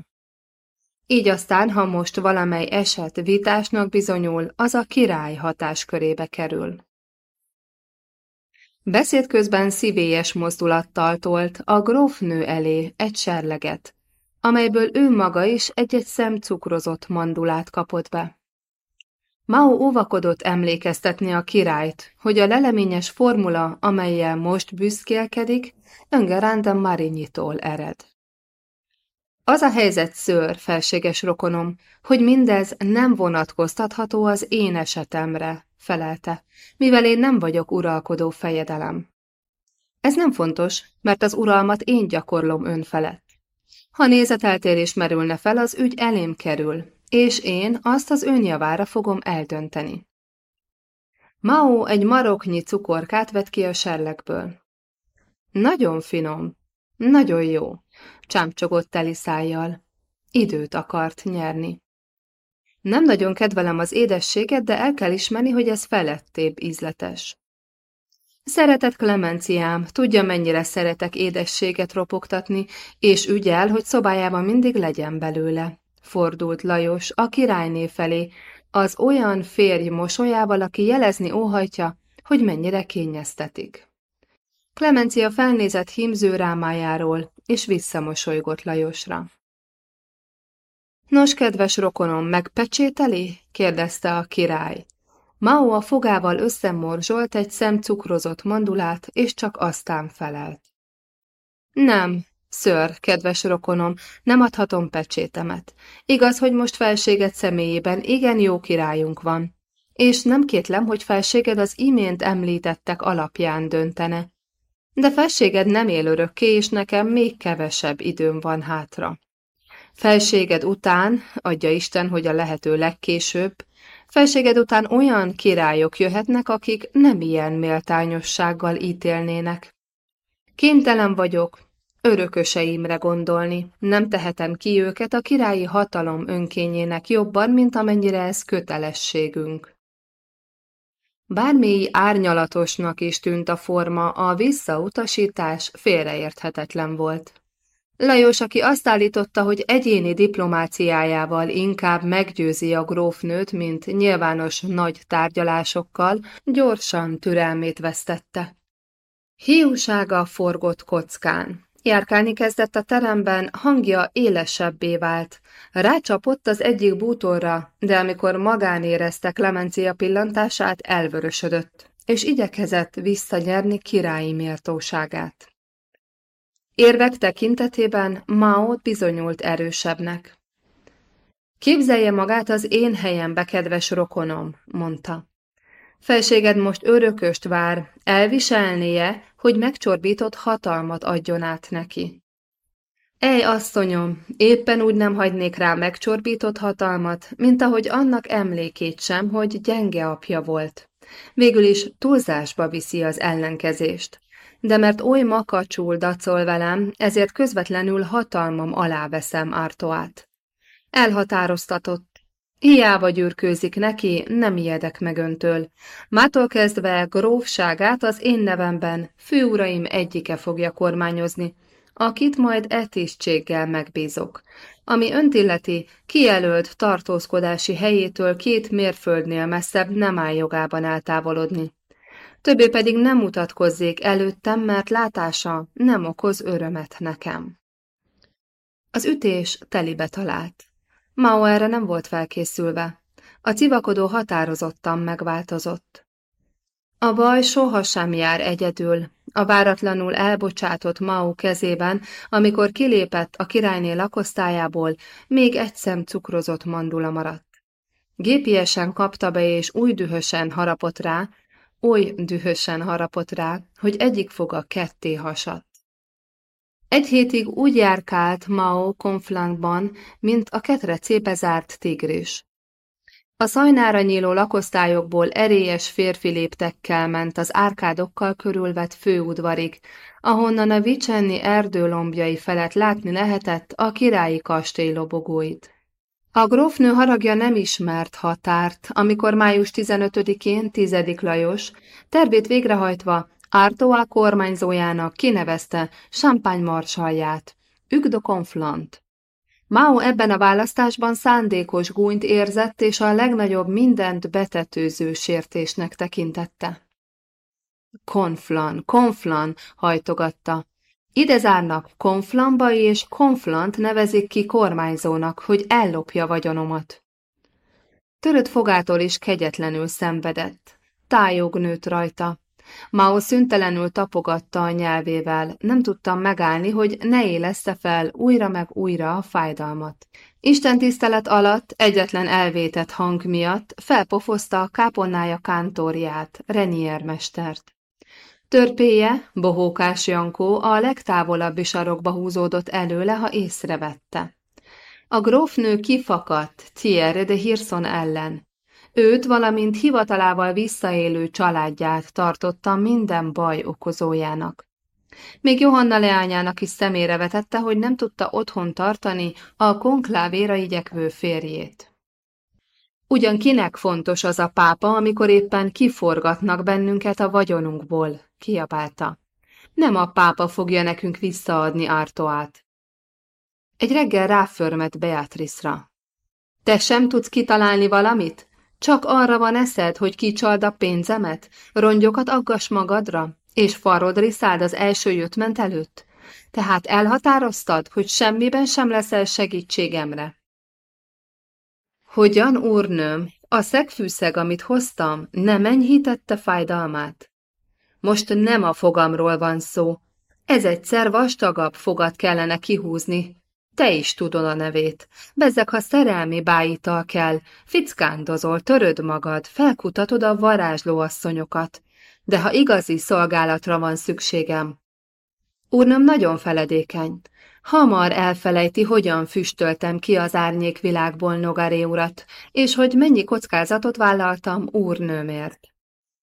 Így aztán, ha most valamely eset vitásnak bizonyul, az a király hatáskörébe kerül. Beszéd közben szívélyes mozdulattal tolt a grófnő elé egy serleget, amelyből ő maga is egy-egy szem cukrozott mandulát kapott be. Mao óvakodott emlékeztetni a királyt, hogy a leleményes formula, amelyel most büszkélkedik, Öngeránda Marinyitól ered. Az a helyzet szőr, felséges rokonom, hogy mindez nem vonatkoztatható az én esetemre, felelte, mivel én nem vagyok uralkodó fejedelem. Ez nem fontos, mert az uralmat én gyakorlom ön felett. Ha nézeteltérés merülne fel, az ügy elém kerül, és én azt az önjavára fogom eldönteni. Mao egy maroknyi cukorkát vett ki a serlegből. Nagyon finom, nagyon jó, csámcsogott teli szájjal. Időt akart nyerni. Nem nagyon kedvelem az édességet, de el kell ismerni, hogy ez felettébb ízletes. Szeretett Klemenciám, tudja, mennyire szeretek édességet ropogtatni, és ügyel, hogy szobájában mindig legyen belőle fordult Lajos a királyné felé, az olyan férj mosolyával, aki jelezni óhajtja, hogy mennyire kényeztetik. Klemencia felnézett hímző rámájáról, és visszamosolygott Lajosra. Nos, kedves rokonom, megpecsételi? kérdezte a király. Mao a fogával összemorzsolt egy szem cukrozott mandulát, és csak aztán felelt. Nem, Ször, kedves rokonom, nem adhatom pecsétemet. Igaz, hogy most felséged személyében igen jó királyunk van. És nem kétlem, hogy felséged az imént említettek alapján döntene. De felséged nem él örökké, és nekem még kevesebb időm van hátra. Felséged után, adja Isten, hogy a lehető legkésőbb, felséged után olyan királyok jöhetnek, akik nem ilyen méltányossággal ítélnének. Kénytelen vagyok, örököseimre gondolni. Nem tehetem ki őket a királyi hatalom önkényének jobban, mint amennyire ez kötelességünk. Bármilyi árnyalatosnak is tűnt a forma, a visszautasítás félreérthetetlen volt. Lajos, aki azt állította, hogy egyéni diplomáciájával inkább meggyőzi a grófnőt, mint nyilvános nagy tárgyalásokkal, gyorsan türelmét vesztette. Hiúsága forgott kockán. Járkálni kezdett a teremben, hangja élesebbé vált. Rácsapott az egyik bútorra, de amikor magán érezte Clemencia pillantását, elvörösödött, és igyekezett visszanyerni királyi méltóságát. Érvek tekintetében Mao bizonyult erősebbnek. Képzelje magát az én helyembe, kedves rokonom, mondta. Felséged most örököst vár, elviselnie, hogy megcsorbított hatalmat adjon át neki. Ej, asszonyom, éppen úgy nem hagynék rá megcsorbított hatalmat, mint ahogy annak emlékét sem, hogy gyenge apja volt. Végül is túlzásba viszi az ellenkezést. De mert oly makacsul dacol velem, ezért közvetlenül hatalmam alá veszem Ártoát. Elhatároztatott. Hiába gyűrkőzik neki, nem ijedek meg öntől. Mától kezdve grófságát az én nevemben főuraim egyike fogja kormányozni, akit majd etisztséggel megbízok. Ami önt illeti, kijelölt tartózkodási helyétől két mérföldnél messzebb nem áll jogában eltávolodni. Többé pedig nem mutatkozzék előttem, mert látása nem okoz örömet nekem. Az ütés telibe talált. Mao erre nem volt felkészülve. A civakodó határozottan megváltozott. A baj sohasem jár egyedül, a váratlanul elbocsátott Mao kezében, amikor kilépett a királyné lakosztályából, még egy szem cukrozott mandula maradt. Gépiesen kapta be, és új dühösen harapott rá, oly dühösen harapott rá, hogy egyik foga ketté hasadt. Egy hétig úgy járkált Mao konflankban, mint a ketrecébe zárt tigris. A szajnára nyíló lakosztályokból erélyes férfi léptekkel ment az árkádokkal körülvett főudvarig, ahonnan a vicsenni erdőlombjai felett látni lehetett a királyi kastély lobogóit. A grófnő haragja nem ismert határt, amikor május 15-én 10. Lajos, tervét végrehajtva Artois kormányzójának kinevezte Champagne marsalját, Hugues de Conflant. Mao ebben a választásban szándékos gúnyt érzett, és a legnagyobb mindent betetőző sértésnek tekintette. Konflan, konflan, hajtogatta. Ide zárnak konflanba, és konflant nevezik ki kormányzónak, hogy ellopja vagyonomat. Törött fogától is kegyetlenül szenvedett. Tájog nőtt rajta. Mao szüntelenül tapogatta a nyelvével, nem tudtam megállni, hogy ne élesse fel újra meg újra a fájdalmat. Isten tisztelet alatt egyetlen elvétett hang miatt felpofozta a káponája kántorját, Renier mestert. Törpéje, bohókás Jankó a legtávolabbi sarokba húzódott előle, ha észrevette. A grófnő kifakadt Thierry de Hirson ellen, Őt, valamint hivatalával visszaélő családját tartotta minden baj okozójának. Még Johanna leányának is szemére vetette, hogy nem tudta otthon tartani a konklávéra igyekvő férjét. Ugyan kinek fontos az a pápa, amikor éppen kiforgatnak bennünket a vagyonunkból, kiabálta. Nem a pápa fogja nekünk visszaadni Ártoát. Egy reggel ráförmet Beatrice-ra. Te sem tudsz kitalálni valamit? Csak arra van eszed, hogy kicsald a pénzemet, rongyokat aggas magadra, és farodri szád az első jöttment előtt? Tehát elhatároztad, hogy semmiben sem leszel segítségemre? Hogyan, úrnőm, a szegfűszeg, amit hoztam, nem enyhítette fájdalmát? Most nem a fogamról van szó. Ez egyszer vastagabb fogat kellene kihúzni, te is tudod a nevét. Bezzek, ha szerelmi bájital kell, fickándozol, töröd magad, felkutatod a varázslóasszonyokat. De ha igazi szolgálatra van szükségem. Úrnöm nagyon feledékeny. Hamar elfelejti, hogyan füstöltem ki az árnyék világból Nogaré urat, és hogy mennyi kockázatot vállaltam úrnőmért.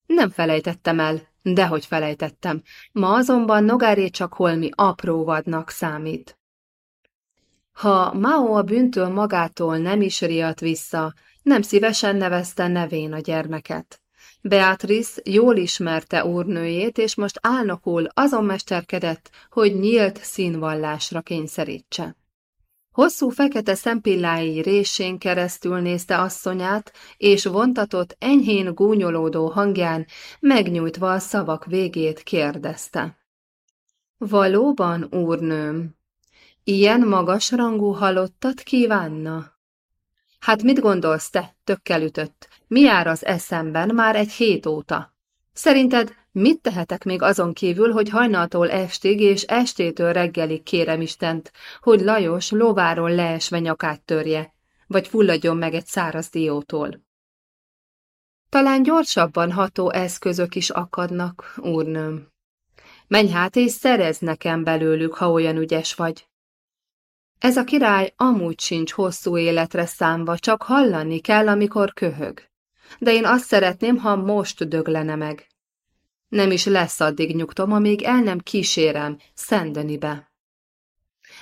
Nem felejtettem el, dehogy felejtettem. Ma azonban Nogaré csak holmi apró vadnak számít. Ha Mao a bűntől magától nem is riadt vissza, nem szívesen nevezte nevén a gyermeket. Beatrice jól ismerte úrnőjét, és most álnokul azon mesterkedett, hogy nyílt színvallásra kényszerítse. Hosszú fekete szempillái résén keresztül nézte asszonyát, és vontatott, enyhén gúnyolódó hangján, megnyújtva a szavak végét kérdezte. Valóban, úrnőm, Ilyen magasrangú halottat kívánna? Hát mit gondolsz te, tökkel ütött? Mi jár az eszemben már egy hét óta? Szerinted Mit tehetek még azon kívül, hogy hajnaltól estig és estétől reggelig kérem Istent, hogy Lajos lováról leesve nyakát törje, vagy fulladjon meg egy száraz diótól. Talán gyorsabban ható eszközök is akadnak, úrnőm. Menj hát és szerez nekem belőlük, ha olyan ügyes vagy. Ez a király amúgy sincs hosszú életre számva, csak hallani kell, amikor köhög. De én azt szeretném, ha most döglene meg. Nem is lesz addig nyugtom, amíg el nem kísérem Szendenibe.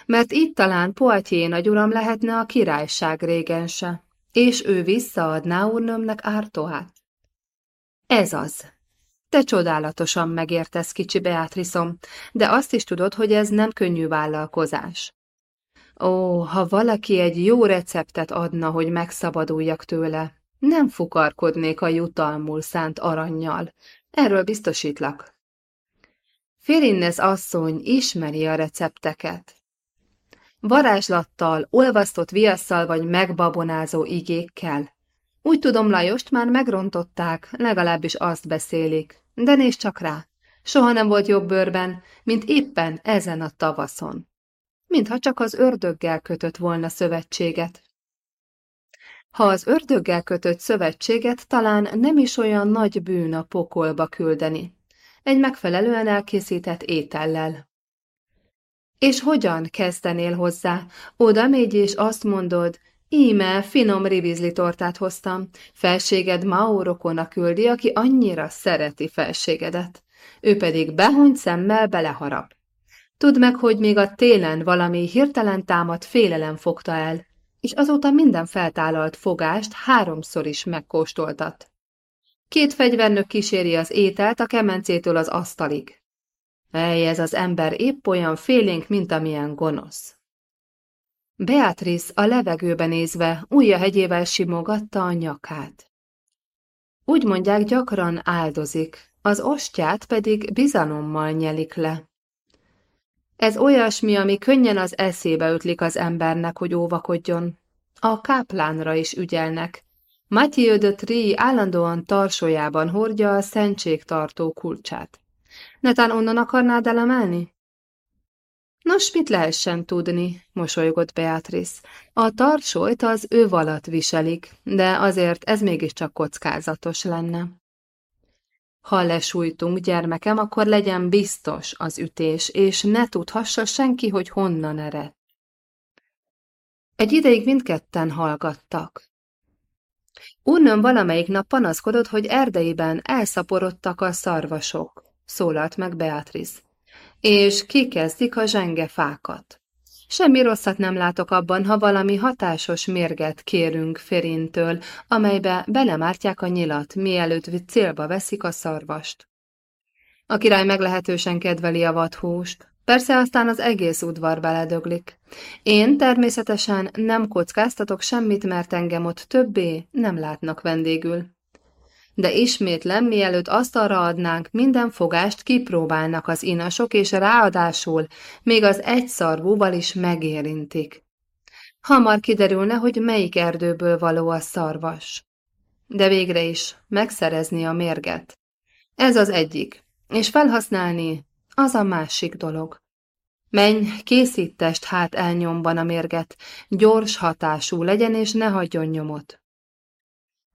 Mert itt talán Poitiers nagyuram lehetne a királyság régense, és ő visszaadná úrnömnek ártóát. Ez az. Te csodálatosan megértesz, kicsi Beatriszom, de azt is tudod, hogy ez nem könnyű vállalkozás. Ó, ha valaki egy jó receptet adna, hogy megszabaduljak tőle, nem fukarkodnék a jutalmul szánt arannyal. Erről biztosítlak. Férinnes asszony ismeri a recepteket. Varázslattal, olvasztott viasszal vagy megbabonázó igékkel. Úgy tudom, Lajost már megrontották, legalábbis azt beszélik. De nézd csak rá, soha nem volt jobb bőrben, mint éppen ezen a tavaszon. Mintha csak az ördöggel kötött volna szövetséget. Ha az ördöggel kötött szövetséget talán nem is olyan nagy bűn a pokolba küldeni. Egy megfelelően elkészített étellel. És hogyan kezdenél hozzá? Oda mégy és azt mondod, íme finom ribizli tortát hoztam, felséged Maurokona küldi, aki annyira szereti felségedet. Ő pedig behony szemmel beleharap. Tudd meg, hogy még a télen valami hirtelen támadt félelem fogta el, és azóta minden feltálalt fogást háromszor is megkóstoltat. Két fegyvernök kíséri az ételt a kemencétől az asztalig. Ej, ez az ember épp olyan félénk, mint amilyen gonosz. Beatrice a levegőbe nézve ujja hegyével simogatta a nyakát. Úgy mondják, gyakran áldozik, az ostját pedig bizalommal nyelik le. Ez olyasmi, ami könnyen az eszébe ötlik az embernek, hogy óvakodjon. A káplánra is ügyelnek. Mathieu de Tri állandóan tarsójában hordja a szentségtartó kulcsát. Netán onnan akarnád elemelni? Nos, mit lehessen tudni, mosolygott Beatrice. A tarsolyt az ő alatt viselik, de azért ez mégiscsak kockázatos lenne. Ha lesújtunk, gyermekem, akkor legyen biztos az ütés, és ne tudhassa senki, hogy honnan ered. Egy ideig mindketten hallgattak. Úrnőm valamelyik nap panaszkodott, hogy erdeiben elszaporodtak a szarvasok, szólalt meg Beatrice, és kikezdik a zsenge fákat. Semmi rosszat nem látok abban, ha valami hatásos mérget kérünk Férintől, amelybe belemártják a nyilat, mielőtt célba veszik a szarvast. A király meglehetősen kedveli a vadhúst, persze aztán az egész udvar beledöglik. Én természetesen nem kockáztatok semmit, mert engem ott többé nem látnak vendégül de ismétlem, mielőtt asztalra adnánk, minden fogást kipróbálnak az inasok, és ráadásul még az egyszarvúval is megérintik. Hamar kiderülne, hogy melyik erdőből való a szarvas. De végre is megszerezni a mérget. Ez az egyik, és felhasználni az a másik dolog. Menj, készítest hát elnyomban a mérget, gyors hatású legyen, és ne hagyjon nyomot.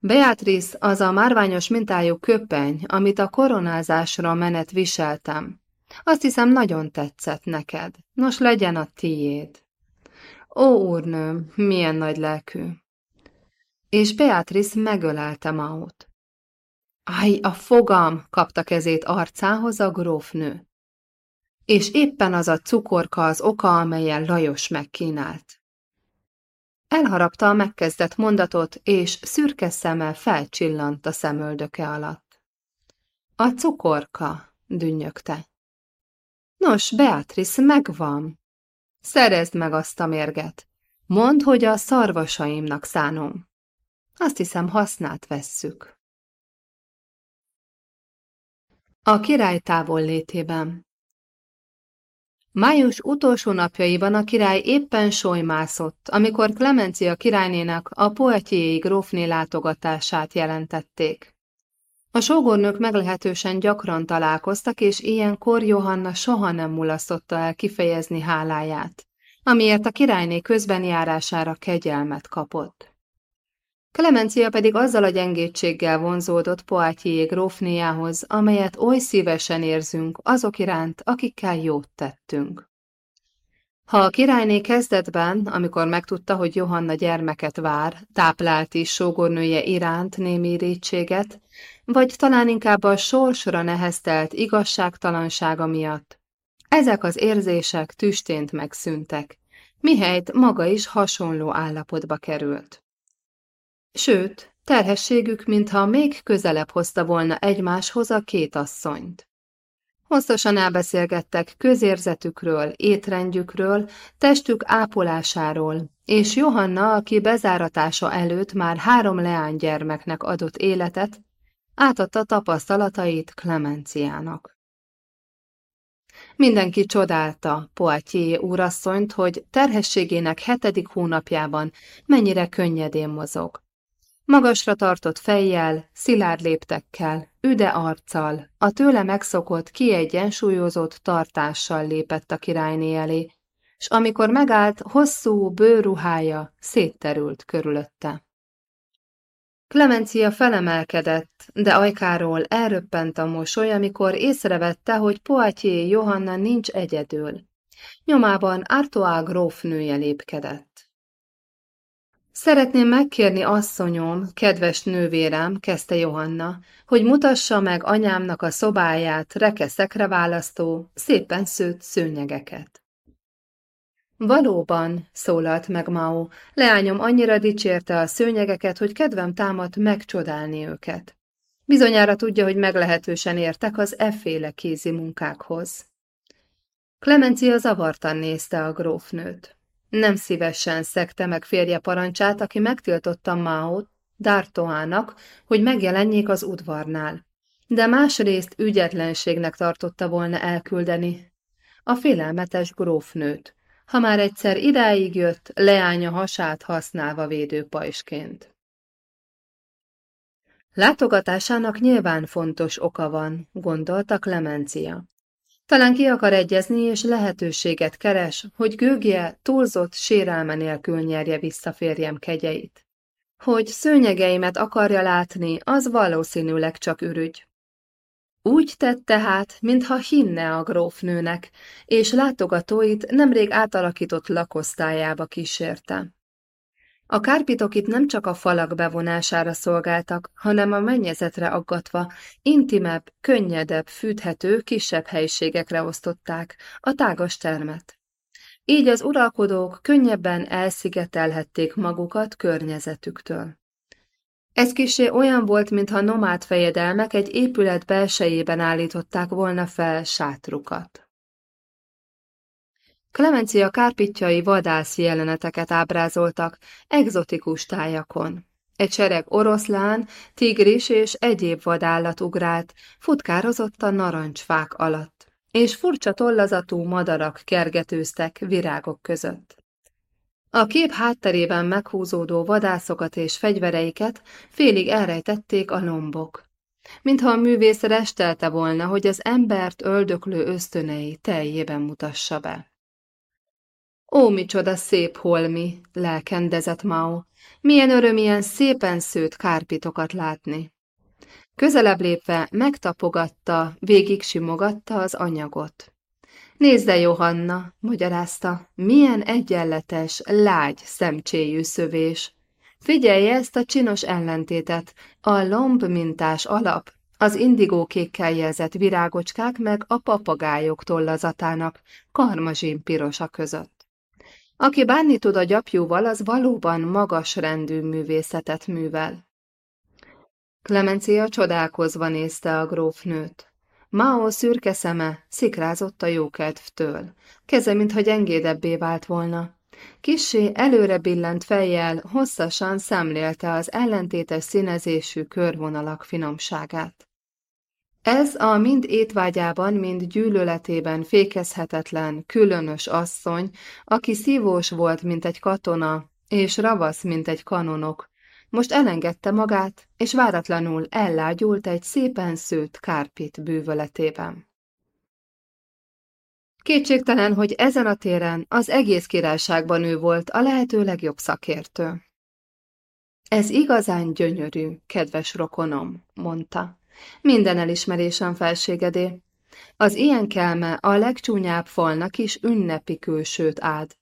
Beatrice az a márványos mintájú köpeny, amit a koronázásra menet viseltem. Azt hiszem, nagyon tetszett neked. Nos, legyen a tiéd. Ó, úrnőm, milyen nagy lelkű! És Beatrice megölelte Maut. Aj, a fogam! kapta kezét arcához a grófnő. És éppen az a cukorka az oka, amelyen Lajos megkínált. Elharapta a megkezdett mondatot, és szürke szeme felcsillant a szemöldöke alatt. A cukorka, dünnyögte. Nos, Beatrice, megvan. Szerezd meg azt a mérget. Mondd, hogy a szarvasaimnak szánom. Azt hiszem, hasznát vesszük. A király távol létében Május utolsó napjaiban a király éppen solymászott, amikor Klemencia királynének a poetiéi grófné látogatását jelentették. A sógornők meglehetősen gyakran találkoztak, és ilyenkor Johanna soha nem mulasztotta el kifejezni háláját, amiért a királyné közbenjárására kegyelmet kapott. Klemencia pedig azzal a gyengétséggel vonzódott Poitiers grófnéjához, amelyet oly szívesen érzünk azok iránt, akikkel jót tettünk. Ha a királyné kezdetben, amikor megtudta, hogy Johanna gyermeket vár, táplált is sógornője iránt némi irítséget, vagy talán inkább a sorsra neheztelt igazságtalansága miatt, ezek az érzések tüstént megszűntek, mihelyt maga is hasonló állapotba került. Sőt, terhességük, mintha még közelebb hozta volna egymáshoz a két asszonyt. Hosszasan elbeszélgettek közérzetükről, étrendjükről, testük ápolásáról, és Johanna, aki bezáratása előtt már három leánygyermeknek adott életet, átadta tapasztalatait Klemenciának. Mindenki csodálta Poitiers úrasszonyt, hogy terhességének hetedik hónapjában mennyire könnyedén mozog. Magasra tartott fejjel, szilárd léptekkel, üde arccal, a tőle megszokott, kiegyensúlyozott tartással lépett a királyné elé, s amikor megállt, hosszú bőruhája szétterült körülötte. Klemencia felemelkedett, de ajkáról elröppent a mosoly, amikor észrevette, hogy Poitiers Johanna nincs egyedül. Nyomában Artois grófnője lépkedett. Szeretném megkérni asszonyom, kedves nővérem, kezdte Johanna, hogy mutassa meg anyámnak a szobáját rekeszekre választó, szépen szőtt szőnyegeket. Valóban, szólalt meg Mao, leányom annyira dicsérte a szőnyegeket, hogy kedvem támadt megcsodálni őket. Bizonyára tudja, hogy meglehetősen értek az efféle kézi munkákhoz. Klemencia zavartan nézte a grófnőt. Nem szívesen szekte meg férje parancsát, aki megtiltotta Máót, Dártoának, hogy megjelenjék az udvarnál. De másrészt ügyetlenségnek tartotta volna elküldeni a félelmetes grófnőt, ha már egyszer idáig jött, leánya hasát használva védőpajsként. Látogatásának nyilván fontos oka van, gondolta Klemencia. Talán ki akar egyezni, és lehetőséget keres, hogy gőgje túlzott sérelme nélkül nyerje vissza férjem kegyeit. Hogy szőnyegeimet akarja látni, az valószínűleg csak ürügy. Úgy tett tehát, mintha hinne a grófnőnek, és látogatóit nemrég átalakított lakosztályába kísérte. A kárpitok itt nem csak a falak bevonására szolgáltak, hanem a mennyezetre aggatva, intimebb, könnyedebb, fűthető, kisebb helységekre osztották a tágas termet. Így az uralkodók könnyebben elszigetelhették magukat környezetüktől. Ez kisé olyan volt, mintha nomád fejedelmek egy épület belsejében állították volna fel sátrukat. Klemencia kárpitjai vadász jeleneteket ábrázoltak egzotikus tájakon. Egy sereg oroszlán, tigris és egyéb vadállat ugrált, futkározott a narancsfák alatt, és furcsa tollazatú madarak kergetőztek virágok között. A kép hátterében meghúzódó vadászokat és fegyvereiket félig elrejtették a lombok. Mintha a művész restelte volna, hogy az embert öldöklő ösztönei teljében mutassa be. Ó, micsoda szép holmi, lelkendezett Mao. Milyen öröm ilyen szépen szőtt kárpitokat látni. Közelebb lépve megtapogatta, végig simogatta az anyagot. Nézze, Johanna, magyarázta, milyen egyenletes, lágy szemcséjű szövés. Figyelje ezt a csinos ellentétet, a lomb mintás alap, az indigó kékkel jelzett virágocskák meg a papagájok tollazatának, karmazsin pirosa között. Aki bánni tud a gyapjúval, az valóban magas rendű művészetet művel. Klemencia csodálkozva nézte a grófnőt. Mao szürke szeme szikrázott a jókedvtől, keze mintha gyengédebbé vált volna. Kissé előre billent fejjel, hosszasan szemlélte az ellentétes színezésű körvonalak finomságát. Ez a mind étvágyában, mind gyűlöletében fékezhetetlen, különös asszony, aki szívós volt, mint egy katona, és ravasz, mint egy kanonok, most elengedte magát, és váratlanul ellágyult egy szépen szőtt kárpit bűvöletében. Kétségtelen, hogy ezen a téren az egész királyságban ő volt a lehető legjobb szakértő. Ez igazán gyönyörű, kedves rokonom, mondta. Minden elismerésem felségedé. Az ilyen kelme a legcsúnyább falnak is ünnepi külsőt ád.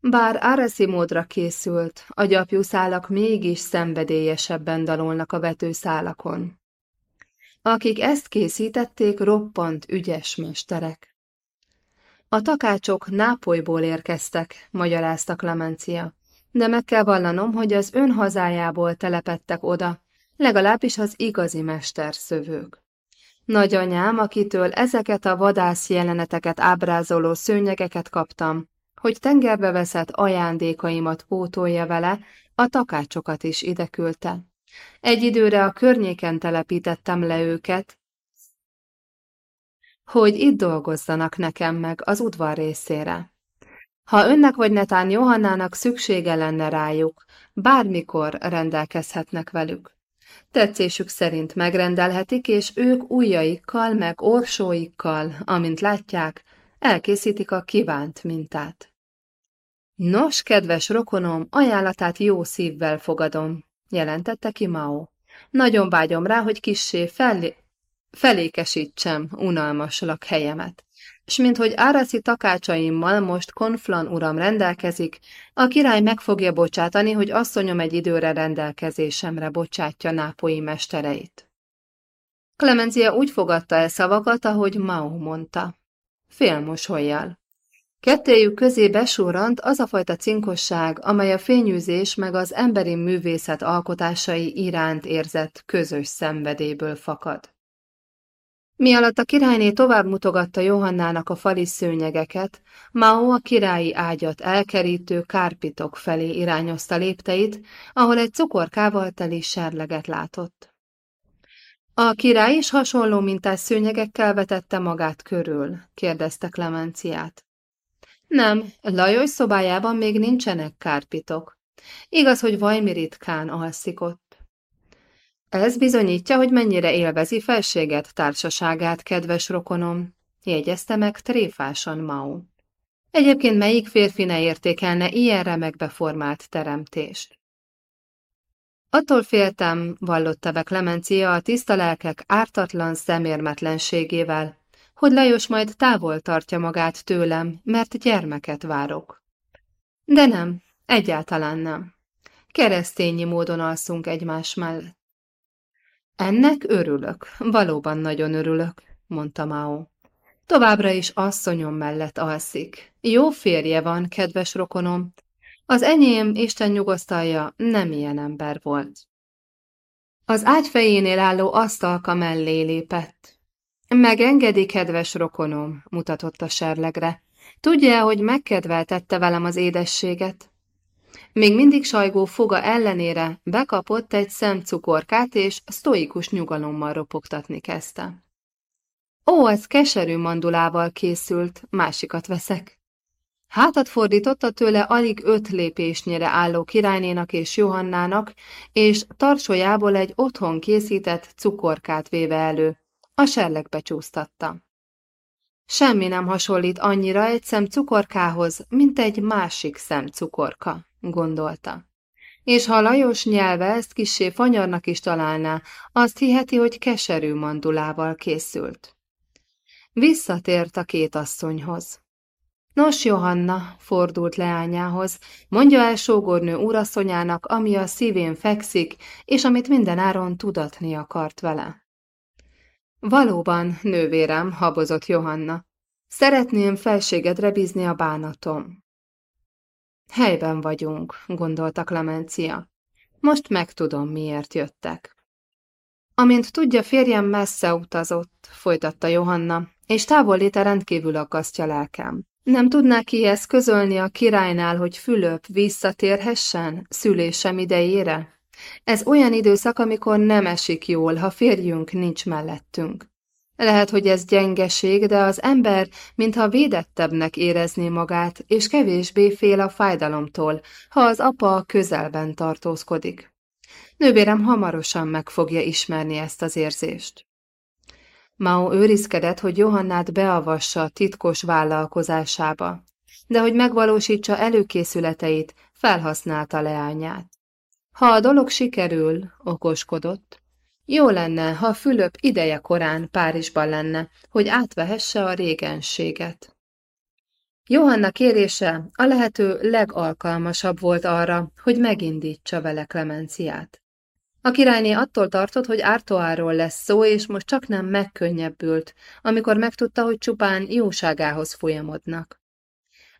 Bár Arasi módra készült, a gyapjú szálak mégis szenvedélyesebben dalolnak a vetőszálakon. Akik ezt készítették, roppant ügyes mesterek. A takácsok Nápolyból érkeztek, magyarázta Clemencia, de meg kell vallanom, hogy az ön hazájából telepettek oda, legalábbis az igazi mesterszövők. Nagyanyám, akitől ezeket a vadász jeleneteket ábrázoló szőnyegeket kaptam, hogy tengerbe veszett ajándékaimat pótolja vele, a takácsokat is ide küldte. Egy időre a környéken telepítettem le őket, hogy itt dolgozzanak nekem meg az udvar részére. Ha önnek vagy netán Johannának szüksége lenne rájuk, bármikor rendelkezhetnek velük. Tetszésük szerint megrendelhetik, és ők ujjaikkal meg orsóikkal, amint látják, elkészítik a kívánt mintát. Nos, kedves rokonom, ajánlatát jó szívvel fogadom, jelentette ki Mao. Nagyon vágyom rá, hogy kissé fel, felékesítsem unalmas lakhelyemet. S minthogy áraszi takácsaimmal most Konflan uram rendelkezik, a király meg fogja bocsátani, hogy asszonyom egy időre rendelkezésemre bocsátja nápoi mestereit. Clemencia úgy fogadta el szavakat, ahogy Mao mondta. Félmosolyjal. Kettéjük közé besurrant az a fajta cinkosság, amely a fényűzés meg az emberi művészet alkotásai iránt érzett közös szenvedélyből fakad. Mi alatt a királyné tovább mutogatta Johannának a fali szőnyegeket, Mao a királyi ágyat elkerítő kárpitok felé irányozta lépteit, ahol egy cukorkával teli serleget látott. A király is hasonló mintás szőnyegekkel vetette magát körül, kérdezte Clemenciát. Nem, Lajos szobájában még nincsenek kárpitok. Igaz, hogy vajmi ritkán alszik ott. Ez bizonyítja, hogy mennyire élvezi felséget társaságát, kedves rokonom, jegyezte meg tréfásan Mao. Egyébként melyik férfi ne értékelne ilyen remekbe formált teremtést? Attól féltem, vallotta be Clemencia a tiszta lelkek ártatlan szemérmetlenségével, hogy Lajos majd távol tartja magát tőlem, mert gyermeket várok. De nem, egyáltalán nem. Keresztényi módon alszunk egymás mellett. Ennek örülök, valóban nagyon örülök, mondta Mao. Továbbra is asszonyom mellett alszik. Jó férje van, kedves rokonom. Az enyém, Isten nyugosztalja, nem ilyen ember volt. Az ágy fejénél álló asztalka mellé lépett. Megengedi, kedves rokonom, mutatott a serlegre. Tudja, hogy megkedveltette velem az édességet? Még mindig sajgó foga ellenére bekapott egy szemcukorkát, és sztoikus nyugalommal ropogtatni kezdte. Ó, ez keserű mandulával készült, másikat veszek. Hátat fordította tőle alig öt lépésnyire álló királynénak és Johannának, és tarsójából egy otthon készített cukorkát véve elő. A serlegbe csúsztatta. Semmi nem hasonlít annyira egy szem cukorkához, mint egy másik szem cukorka gondolta. És ha Lajos nyelve ezt kissé fanyarnak is találná, azt hiheti, hogy keserű mandulával készült. Visszatért a két asszonyhoz. Nos, Johanna, fordult leányához, mondja el sógornő úrasszonyának, ami a szívén fekszik, és amit mindenáron tudatni akart vele. Valóban, nővérem, habozott Johanna. Szeretném felségedre bízni a bánatom. Helyben vagyunk, gondolta Clemencia. Most megtudom, miért jöttek. Amint tudja, férjem messze utazott, folytatta Johanna, és távolléte rendkívül akasztja lelkem. Nem tudná ki ezt közölni a királynál, hogy Fülöp visszatérhessen szülésem idejére? Ez olyan időszak, amikor nem esik jól, ha férjünk nincs mellettünk. Lehet, hogy ez gyengeség, de az ember mintha védettebbnek érezné magát, és kevésbé fél a fájdalomtól, ha az apa közelben tartózkodik. Nővérem hamarosan meg fogja ismerni ezt az érzést. Mao őrizkedett, hogy Johannát beavassa titkos vállalkozásába, de hogy megvalósítsa előkészületeit, felhasználta leányát. Ha a dolog sikerül, okoskodott, jó lenne, ha Fülöp ideje korán Párizsban lenne, hogy átvehesse a régenséget. Johanna kérése a lehető legalkalmasabb volt arra, hogy megindítsa vele Klemenciát. A királyné attól tartott, hogy Ártoáról lesz szó, és most csak nem megkönnyebbült, amikor megtudta, hogy csupán jóságához folyamodnak.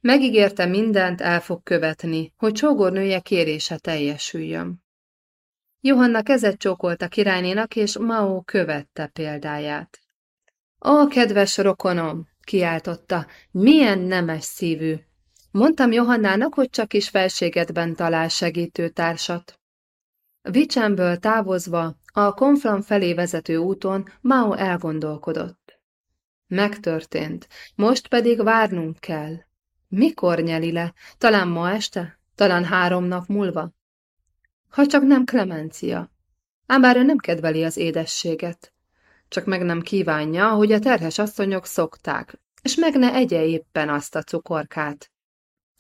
Megígérte mindent el fog követni, hogy csógornője kérése teljesüljön. Johanna kezet csókolt a királynénak, és Mao követte példáját. Ó, kedves rokonom, kiáltotta, milyen nemes szívű. Mondtam Johannának, hogy csak is felségedben talál segítőtársat. Vicsemből távozva, a konflam felé vezető úton Mao elgondolkodott. Megtörtént, most pedig várnunk kell. Mikor nyeli le? Talán ma este? Talán három nap múlva? Ha csak nem Klemencia. Ám bár ő nem kedveli az édességet. Csak meg nem kívánja, hogy a terhes asszonyok szokták, és meg ne egye éppen azt a cukorkát.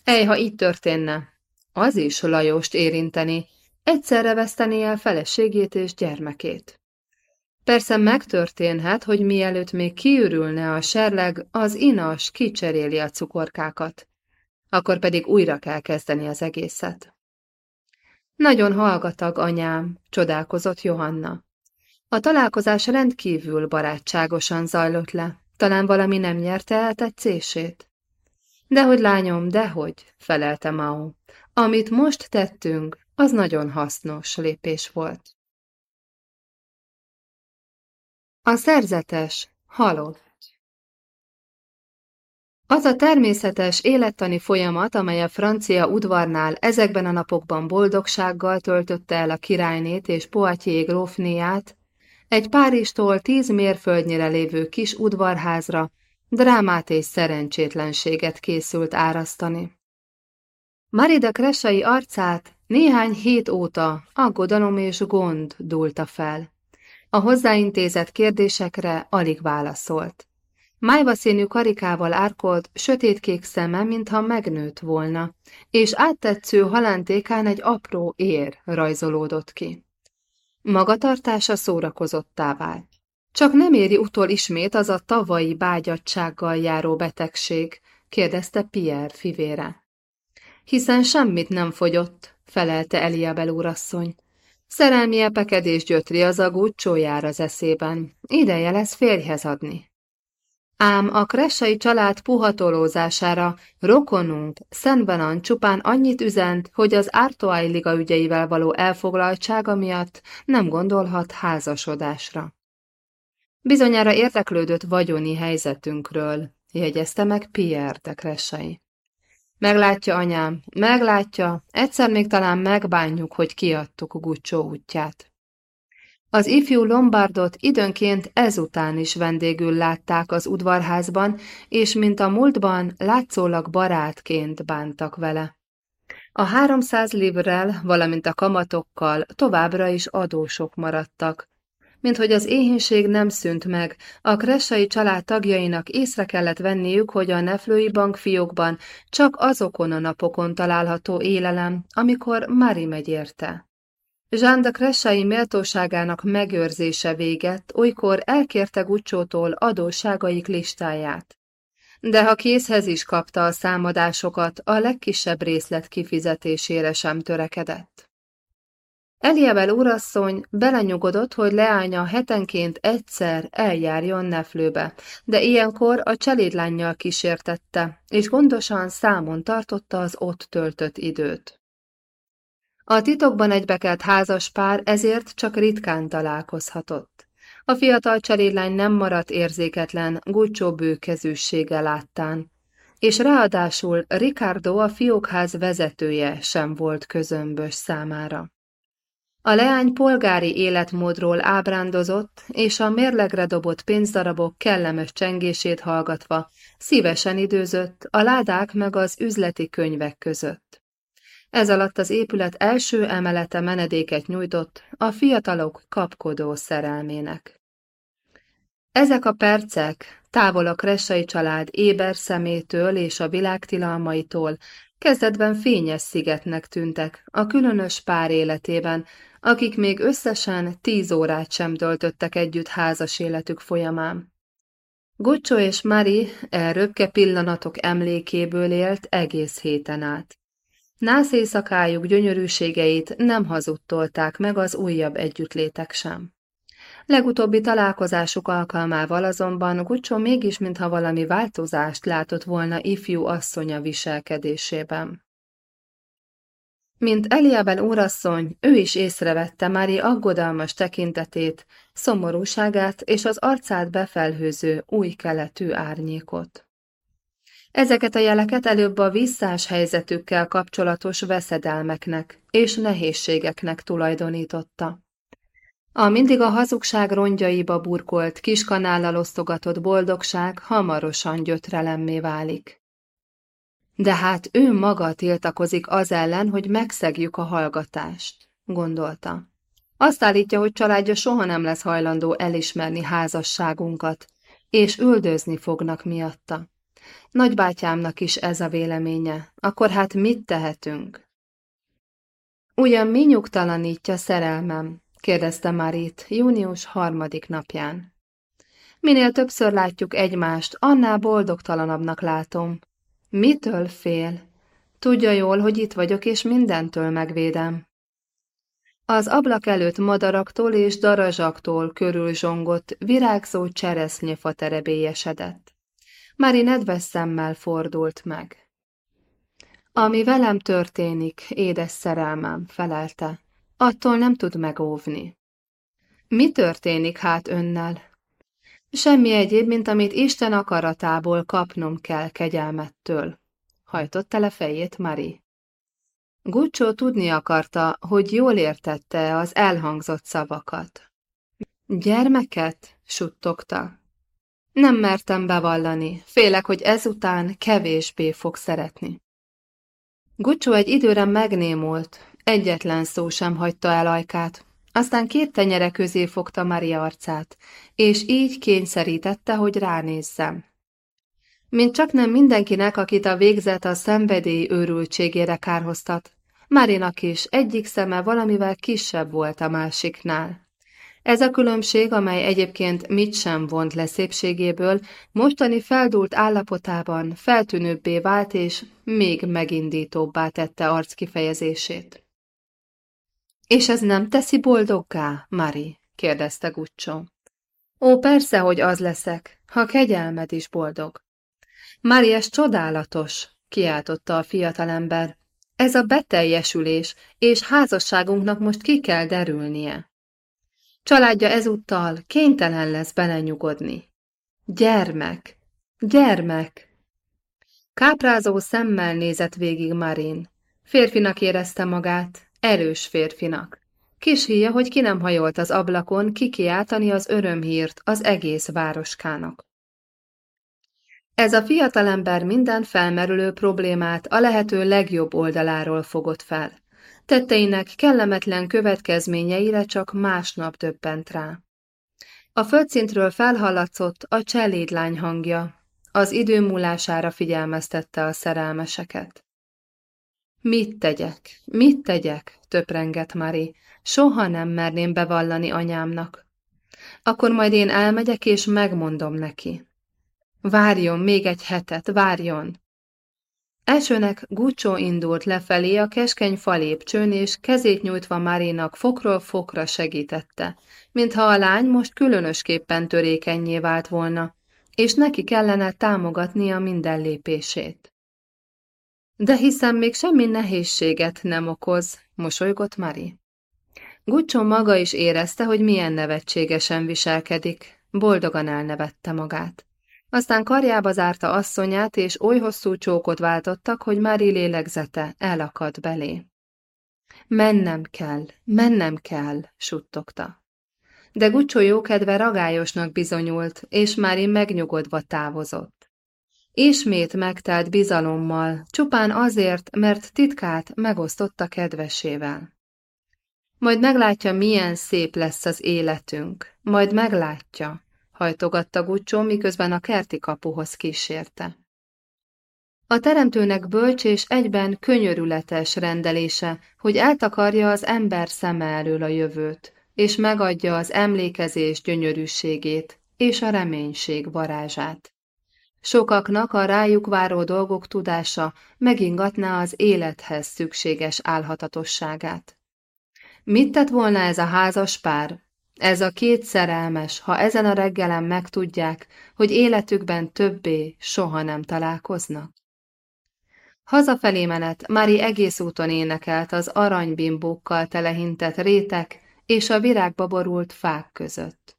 Ej, ha így történne, az is Lajost érinteni, egyszerre veszteni el feleségét és gyermekét. Persze megtörténhet, hogy mielőtt még kiürülne a serleg, az inas kicseréli a cukorkákat. Akkor pedig újra kell kezdeni az egészet. Nagyon hallgatag, anyám, csodálkozott Johanna. A találkozás rendkívül barátságosan zajlott le. Talán valami nem nyerte el tetszését? Dehogy, lányom, dehogy, felelte Mao. Amit most tettünk, az nagyon hasznos lépés volt. A szerzetes halott. Az a természetes élettani folyamat, amely a francia udvarnál ezekben a napokban boldogsággal töltötte el a királynét és Poitiers grófnéját, egy Párizstól tíz mérföldnyire lévő kis udvarházra drámát és szerencsétlenséget készült árasztani. Marida Kresai arcát néhány hét óta aggodalom és gond dúlta fel. A hozzáintézett kérdésekre alig válaszolt. Májva színű karikával árkolt, sötétkék szeme, mintha megnőtt volna, és áttetsző halántékán egy apró ér rajzolódott ki. Magatartása szórakozottá vált. Csak nem éri utol ismét az a tavalyi bágyadsággal járó betegség, kérdezte Pierre fivére. Hiszen semmit nem fogyott, felelte Eliabel úrasszony. Szerelmi epekedés gyötri az agút csójár az eszében. Ideje lesz férjhez adni. Ám a kressai család puhatolózására rokonunk Szentbenan csupán annyit üzent, hogy az Ártoái liga ügyeivel való elfoglaltsága miatt nem gondolhat házasodásra. Bizonyára érdeklődött vagyoni helyzetünkről, jegyezte meg Pierre de Kressai. Meglátja, anyám, meglátja, egyszer még talán megbánjuk, hogy kiadtuk Gucsó útját. Az ifjú Lombardot időnként ezután is vendégül látták az udvarházban, és mint a múltban látszólag barátként bántak vele. A háromszáz livrel, valamint a kamatokkal továbbra is adósok maradtak. Mint hogy az éhínség nem szűnt meg, a kressai család tagjainak észre kellett venniük, hogy a neflői bankfiókban csak azokon a napokon található élelem, amikor Mari megy érte. Jean de Cressai méltóságának megőrzése véget, olykor elkérte Gucsótól adósságaik listáját. De ha készhez is kapta a számadásokat, a legkisebb részlet kifizetésére sem törekedett. Eliebel urasszony belenyugodott, hogy leánya hetenként egyszer eljárjon Neflőbe, de ilyenkor a cselédlányjal kísértette, és gondosan számon tartotta az ott töltött időt. A titokban egybekelt házas pár ezért csak ritkán találkozhatott. A fiatal cselédlány nem maradt érzéketlen, Gucsó bőkezűsége láttán, és ráadásul Ricardo a fiókház vezetője sem volt közömbös számára. A leány polgári életmódról ábrándozott, és a mérlegre dobott pénzdarabok kellemes csengését hallgatva szívesen időzött a ládák meg az üzleti könyvek között. Ez alatt az épület első emelete menedéket nyújtott a fiatalok kapkodó szerelmének. Ezek a percek, távol a Kressai család éber szemétől és a világ tilalmaitól, kezdetben fényes szigetnek tűntek a különös pár életében, akik még összesen tíz órát sem töltöttek együtt házas életük folyamán. Guccio és Mari e pillanatok emlékéből élt egész héten át. Nász éjszakájuk gyönyörűségeit nem hazudtolták meg az újabb együttlétek sem. Legutóbbi találkozásuk alkalmával azonban Guccio mégis mintha valami változást látott volna ifjú asszonya viselkedésében. Mint Eliabel úrasszony, ő is észrevette Mári aggodalmas tekintetét, szomorúságát és az arcát befelhőző új keletű árnyékot. Ezeket a jeleket előbb a visszás helyzetükkel kapcsolatos veszedelmeknek és nehézségeknek tulajdonította. A mindig a hazugság rongyaiba burkolt, kiskanállal osztogatott boldogság hamarosan gyötrelemmé válik. De hát ő maga tiltakozik az ellen, hogy megszegjük a hallgatást, gondolta. Azt állítja, hogy családja soha nem lesz hajlandó elismerni házasságunkat, és üldözni fognak miatta. Nagybátyámnak is ez a véleménye, akkor hát mit tehetünk? Ugyan mi nyugtalanítja szerelmem? kérdezte Marit június harmadik napján. Minél többször látjuk egymást, annál boldogtalanabbnak látom. Mitől fél? Tudja jól, hogy itt vagyok, és mindentől megvédem. Az ablak előtt madaraktól és darazsaktól körül zsongott, virágzó cseresznyefa terebélyesedett. Mari nedves szemmel fordult meg. Ami velem történik, édes szerelmem, felelte, attól nem tud megóvni. Mi történik hát önnel? Semmi egyéb, mint amit Isten akaratából kapnom kell kegyelmettől. Hajtotta le fejét Mari. Guccio tudni akarta, hogy jól értette az elhangzott szavakat. Gyermeket? suttogta. Nem mertem bevallani, félek, hogy ezután kevésbé fog szeretni. Guccio egy időre megnémult, egyetlen szó sem hagyta el ajkát, aztán két tenyere közé fogta Maria arcát, és így kényszerítette, hogy ránézzem. Mint csak nem mindenkinek, akit a végzet a szenvedély őrültségére kárhoztat, Marinak is egyik szeme valamivel kisebb volt a másiknál. Ez a különbség, amely egyébként mit sem vont le szépségéből, mostani feldult állapotában feltűnőbbé vált és még megindítóbbá tette arc kifejezését. És ez nem teszi boldoggá, Mari? kérdezte Guccio. Ó, persze, hogy az leszek, ha kegyelmed is boldog. Mari, ez csodálatos, kiáltotta a fiatalember. Ez a beteljesülés, és házasságunknak most ki kell derülnie. Családja ezúttal kénytelen lesz belenyugodni. Gyermek! Gyermek! Káprázó szemmel nézett végig Marin. Férfinak érezte magát, erős férfinak. Kis híja, hogy ki nem hajolt az ablakon kikiáltani az örömhírt az egész városkának. Ez a fiatalember minden felmerülő problémát a lehető legjobb oldaláról fogott fel. Tetteinek kellemetlen következményeire csak másnap döbbent rá. A földszintről felhallatszott a cselédlány hangja, az idő múlására figyelmeztette a szerelmeseket. Mit tegyek, mit tegyek, töprengett Mari, soha nem merném bevallani anyámnak. Akkor majd én elmegyek és megmondom neki. Várjon még egy hetet, várjon! Elsőnek Gucsó indult lefelé a keskeny falépcsőn, és kezét nyújtva Márénak fokról fokra segítette, mintha a lány most különösképpen törékenyé vált volna, és neki kellene támogatnia minden lépését. De hiszem még semmi nehézséget nem okoz, mosolygott Mari. Gucsó maga is érezte, hogy milyen nevetségesen viselkedik, boldogan elnevette magát. Aztán karjába zárta asszonyát, és oly hosszú csókot váltottak, hogy Mári lélegzete elakadt belé. Mennem kell, mennem kell, suttogta. De Gucsó jókedve ragályosnak bizonyult, és Mári megnyugodva távozott. Ismét megtelt bizalommal, csupán azért, mert titkát megosztotta kedvesével. Majd meglátja, milyen szép lesz az életünk. Majd meglátja, hajtogatta Gucsó, miközben a kerti kapuhoz kísérte. A teremtőnek bölcs és egyben könyörületes rendelése, hogy eltakarja az ember szeme elől a jövőt, és megadja az emlékezés gyönyörűségét és a reménység varázsát. Sokaknak a rájuk váró dolgok tudása megingatná az élethez szükséges álhatatosságát. Mit tett volna ez a házas pár? Ez a két szerelmes, ha ezen a reggelen megtudják, hogy életükben többé soha nem találkoznak? Hazafelé menet Mari egész úton énekelt az aranybimbókkal telehintett rétek és a virágba borult fák között.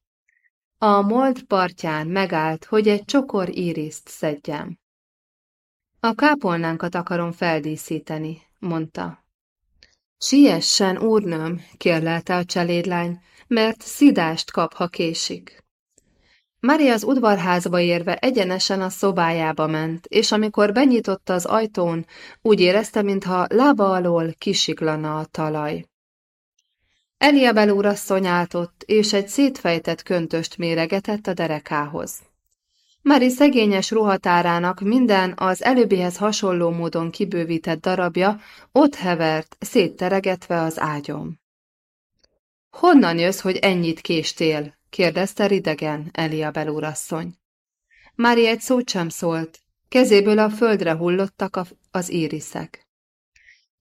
A mold partján megállt, hogy egy csokor íriszt szedjem. A kápolnánkat akarom feldíszíteni, mondta. Siessen, úrnőm, kérlelte a cselédlány, mert szidást kap, ha késik. Mária az udvarházba érve egyenesen a szobájába ment, és amikor benyitotta az ajtón, úgy érezte, mintha lába alól kisiklana a talaj. Eliabel úrasszony áltott, és egy szétfejtett köntöst méregetett a derekához. Mari szegényes ruhatárának minden az előbbihez hasonló módon kibővített darabja ott hevert, szétteregetve az ágyom. Honnan jössz, hogy ennyit késtél? kérdezte ridegen Eliabel úrasszony. Mári egy szót sem szólt, kezéből a földre hullottak a, az íriszek.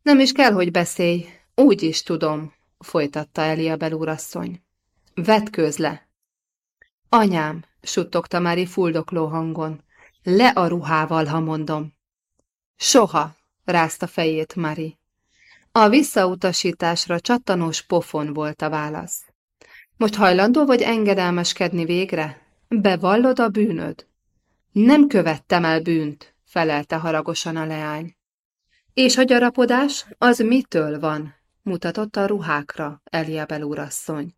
Nem is kell, hogy beszélj, úgy is tudom, folytatta Eliabel úrasszony. Vetkőz le! Anyám, suttogta Mári fuldokló hangon. Le a ruhával, ha mondom. Soha, rázta fejét Mari. A visszautasításra csattanós pofon volt a válasz. Most hajlandó vagy engedelmeskedni végre? Bevallod a bűnöd? Nem követtem el bűnt, felelte haragosan a leány. És a gyarapodás, az mitől van? mutatott a ruhákra Eliabel úrasszony.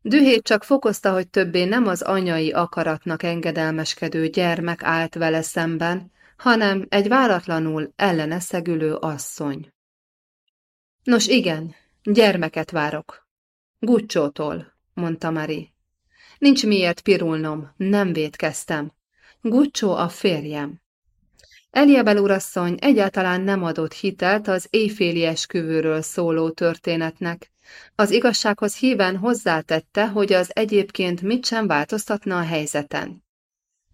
Dühét csak fokozta, hogy többé nem az anyai akaratnak engedelmeskedő gyermek állt vele szemben, hanem egy váratlanul ellene szegülő asszony. Nos igen, gyermeket várok. Gucsótól, mondta Mari. Nincs miért pirulnom, nem védkeztem. Gucsó a férjem. Eliabel urasszony egyáltalán nem adott hitelt az éjféli esküvőről szóló történetnek. Az igazsághoz híven hozzátette, hogy az egyébként mit sem változtatna a helyzeten.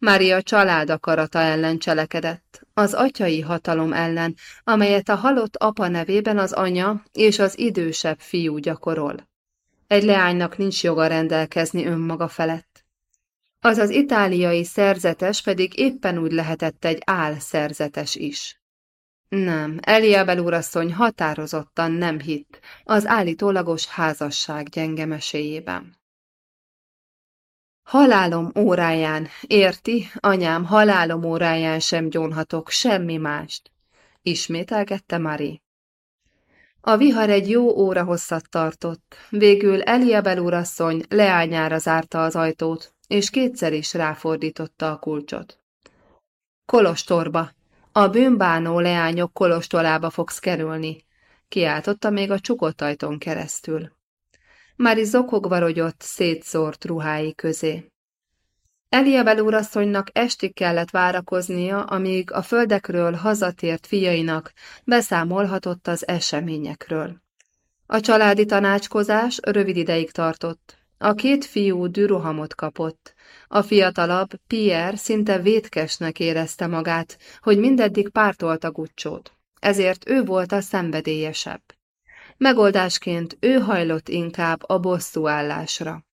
Mária család akarata ellen cselekedett, az atyai hatalom ellen, amelyet a halott apa nevében az anya és az idősebb fiú gyakorol. Egy leánynak nincs joga rendelkezni önmaga felett. Az az itáliai szerzetes pedig éppen úgy lehetett egy álszerzetes is. Nem, Eliabel úrasszony határozottan nem hitt az állítólagos házasság gyenge meséjében. Halálom óráján, érti, anyám, halálom óráján sem gyónhatok semmi mást, ismételgette Mari. A vihar egy jó óra hosszat tartott, végül Eliabel urasszony leányára zárta az ajtót, és kétszer is ráfordította a kulcsot. Kolostorba, a bűnbánó leányok kolostolába fogsz kerülni, kiáltotta még a csukott ajtón keresztül. Mári zokogva rogyott szétszórt ruhái közé. Eliabel úrasszonynak estig kellett várakoznia, amíg a földekről hazatért fiainak beszámolhatott az eseményekről. A családi tanácskozás rövid ideig tartott. A két fiú dürohamot kapott. A fiatalabb, Pierre szinte vétkesnek érezte magát, hogy mindeddig pártolta Gucsót. Ezért ő volt a szenvedélyesebb. Megoldásként ő hajlott inkább a bosszúállásra.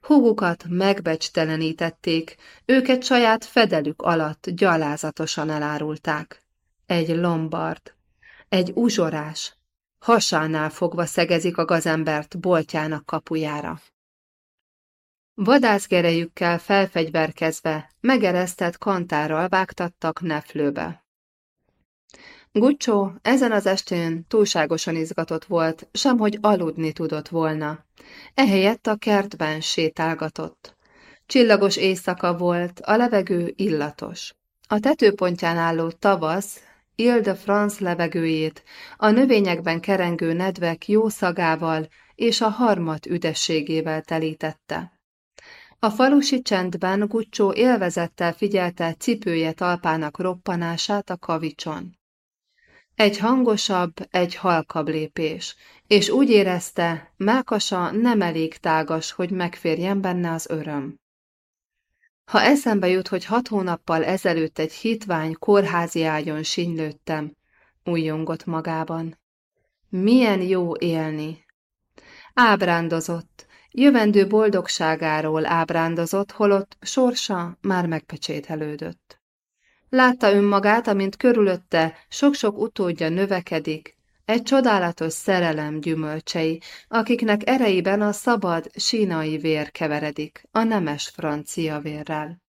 Húgukat megbecstelenítették, őket saját fedelük alatt gyalázatosan elárulták. Egy lombard, egy uzsorás, hasánál fogva szegezik a gazembert boltjának kapujára. Vadászgerejükkel felfegyverkezve, megeresztett kantárral vágtattak neflőbe. Gucsó ezen az estén túlságosan izgatott volt, semhogy aludni tudott volna. Ehelyett a kertben sétálgatott. Csillagos éjszaka volt, a levegő illatos. A tetőpontján álló tavasz Ile-de-France levegőjét a növényekben kerengő nedvek jó szagával és a harmat üdességével telítette. A falusi csendben Gucsó élvezettel figyelte cipője talpának roppanását a kavicson. Egy hangosabb, egy halkabb lépés, és úgy érezte, melkasa nem elég tágas, hogy megférjen benne az öröm. Ha eszembe jut, hogy hat hónappal ezelőtt egy hitvány kórházi ágyon sinylődtem, újjongott magában. Milyen jó élni! Ábrándozott, jövendő boldogságáról ábrándozott, holott sorsa már megpecsételődött. Látta önmagát, amint körülötte sok-sok utódja növekedik, egy csodálatos szerelem gyümölcsei, akiknek ereiben a szabad, sínai vér keveredik, a nemes francia vérrel.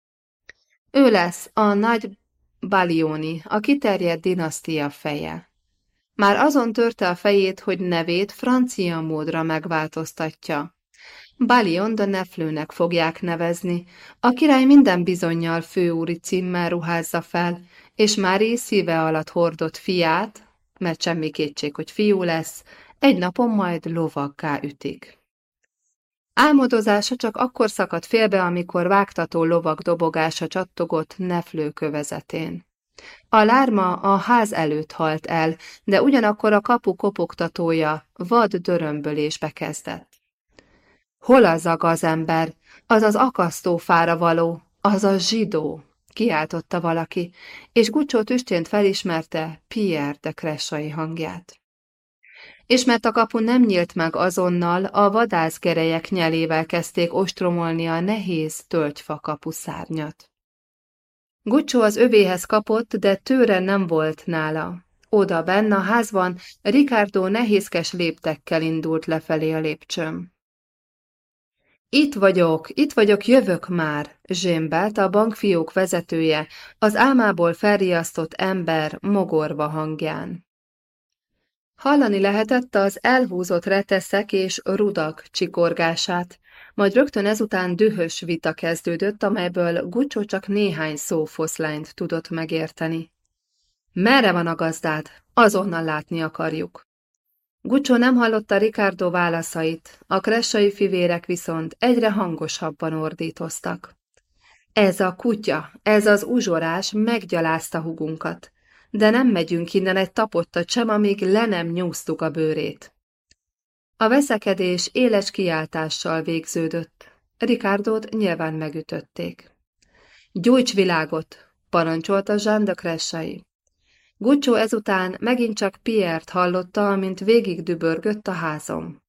Ő lesz a nagy Balioni, a kiterjedt dinasztia feje. Már azon törte a fejét, hogy nevét francia módra megváltoztatja. Balion de Neflőnek fogják nevezni. A király minden bizonyal főúri címmel ruházza fel, és Mári szíve alatt hordott fiát, mert semmi kétség, hogy fiú lesz, egy napon majd lovaggá ütik. Álmodozása csak akkor szakadt félbe, amikor vágtató lovak dobogása csattogott Neflő kövezetén. A lárma a ház előtt halt el, de ugyanakkor a kapu kopogtatója vad dörömbölésbe kezdett. Hol az a gazember? Az az akasztófára való, az a zsidó, kiáltotta valaki, és Gucsó tüstént felismerte Pierre de Kressai hangját. És mert a kapu nem nyílt meg azonnal, a vadászgerejek nyelével kezdték ostromolni a nehéz tölgyfa kapuszárnyat. Gucsó az övéhez kapott, de tőre nem volt nála. Oda benne a házban Ricardo nehézkes léptekkel indult lefelé a lépcsőm. Itt vagyok, itt vagyok, jövök már, zsémbelt a bankfiók vezetője, az álmából felriasztott ember mogorva hangján. Hallani lehetett az elhúzott reteszek és rudak csikorgását, majd rögtön ezután dühös vita kezdődött, amelyből Gucsó csak néhány szófoszlányt tudott megérteni. Merre van a gazdád? Azonnal látni akarjuk. Gucsó nem hallotta Ricardo válaszait, a kressai fivérek viszont egyre hangosabban ordítoztak. Ez a kutya, ez az uzsorás meggyalázta hugunkat, de nem megyünk innen egy tapottat sem, amíg le nem nyúztuk a bőrét. A veszekedés éles kiáltással végződött. Rikárdót nyilván megütötték. Gyújts világot, parancsolta Jean de Kressai. Gucsó ezután megint csak Piert hallotta, amint végig dübörgött a házom.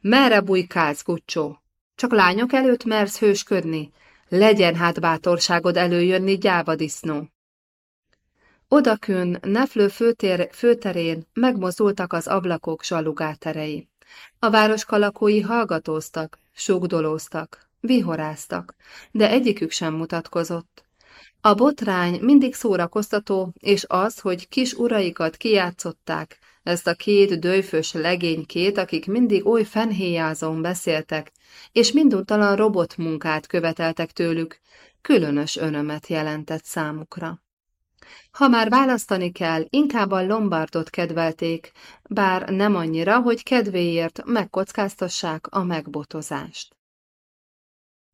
Merre bujkálsz, Gucsó? Csak lányok előtt mersz hősködni? Legyen hát bátorságod előjönni, gyávadisznó! Odakön, Neflő főtér, főterén megmozdultak az ablakok zsalugáterei. A város lakói hallgatóztak, sugdolóztak, vihoráztak, de egyikük sem mutatkozott. A botrány mindig szórakoztató, és az, hogy kis uraikat kijátszották, ezt a két dőfös legénykét, akik mindig oly fenhéjázón beszéltek, és minduntalan robotmunkát követeltek tőlük, különös örömet jelentett számukra. Ha már választani kell, inkább a Lombardot kedvelték, bár nem annyira, hogy kedvéért megkockáztassák a megbotozást.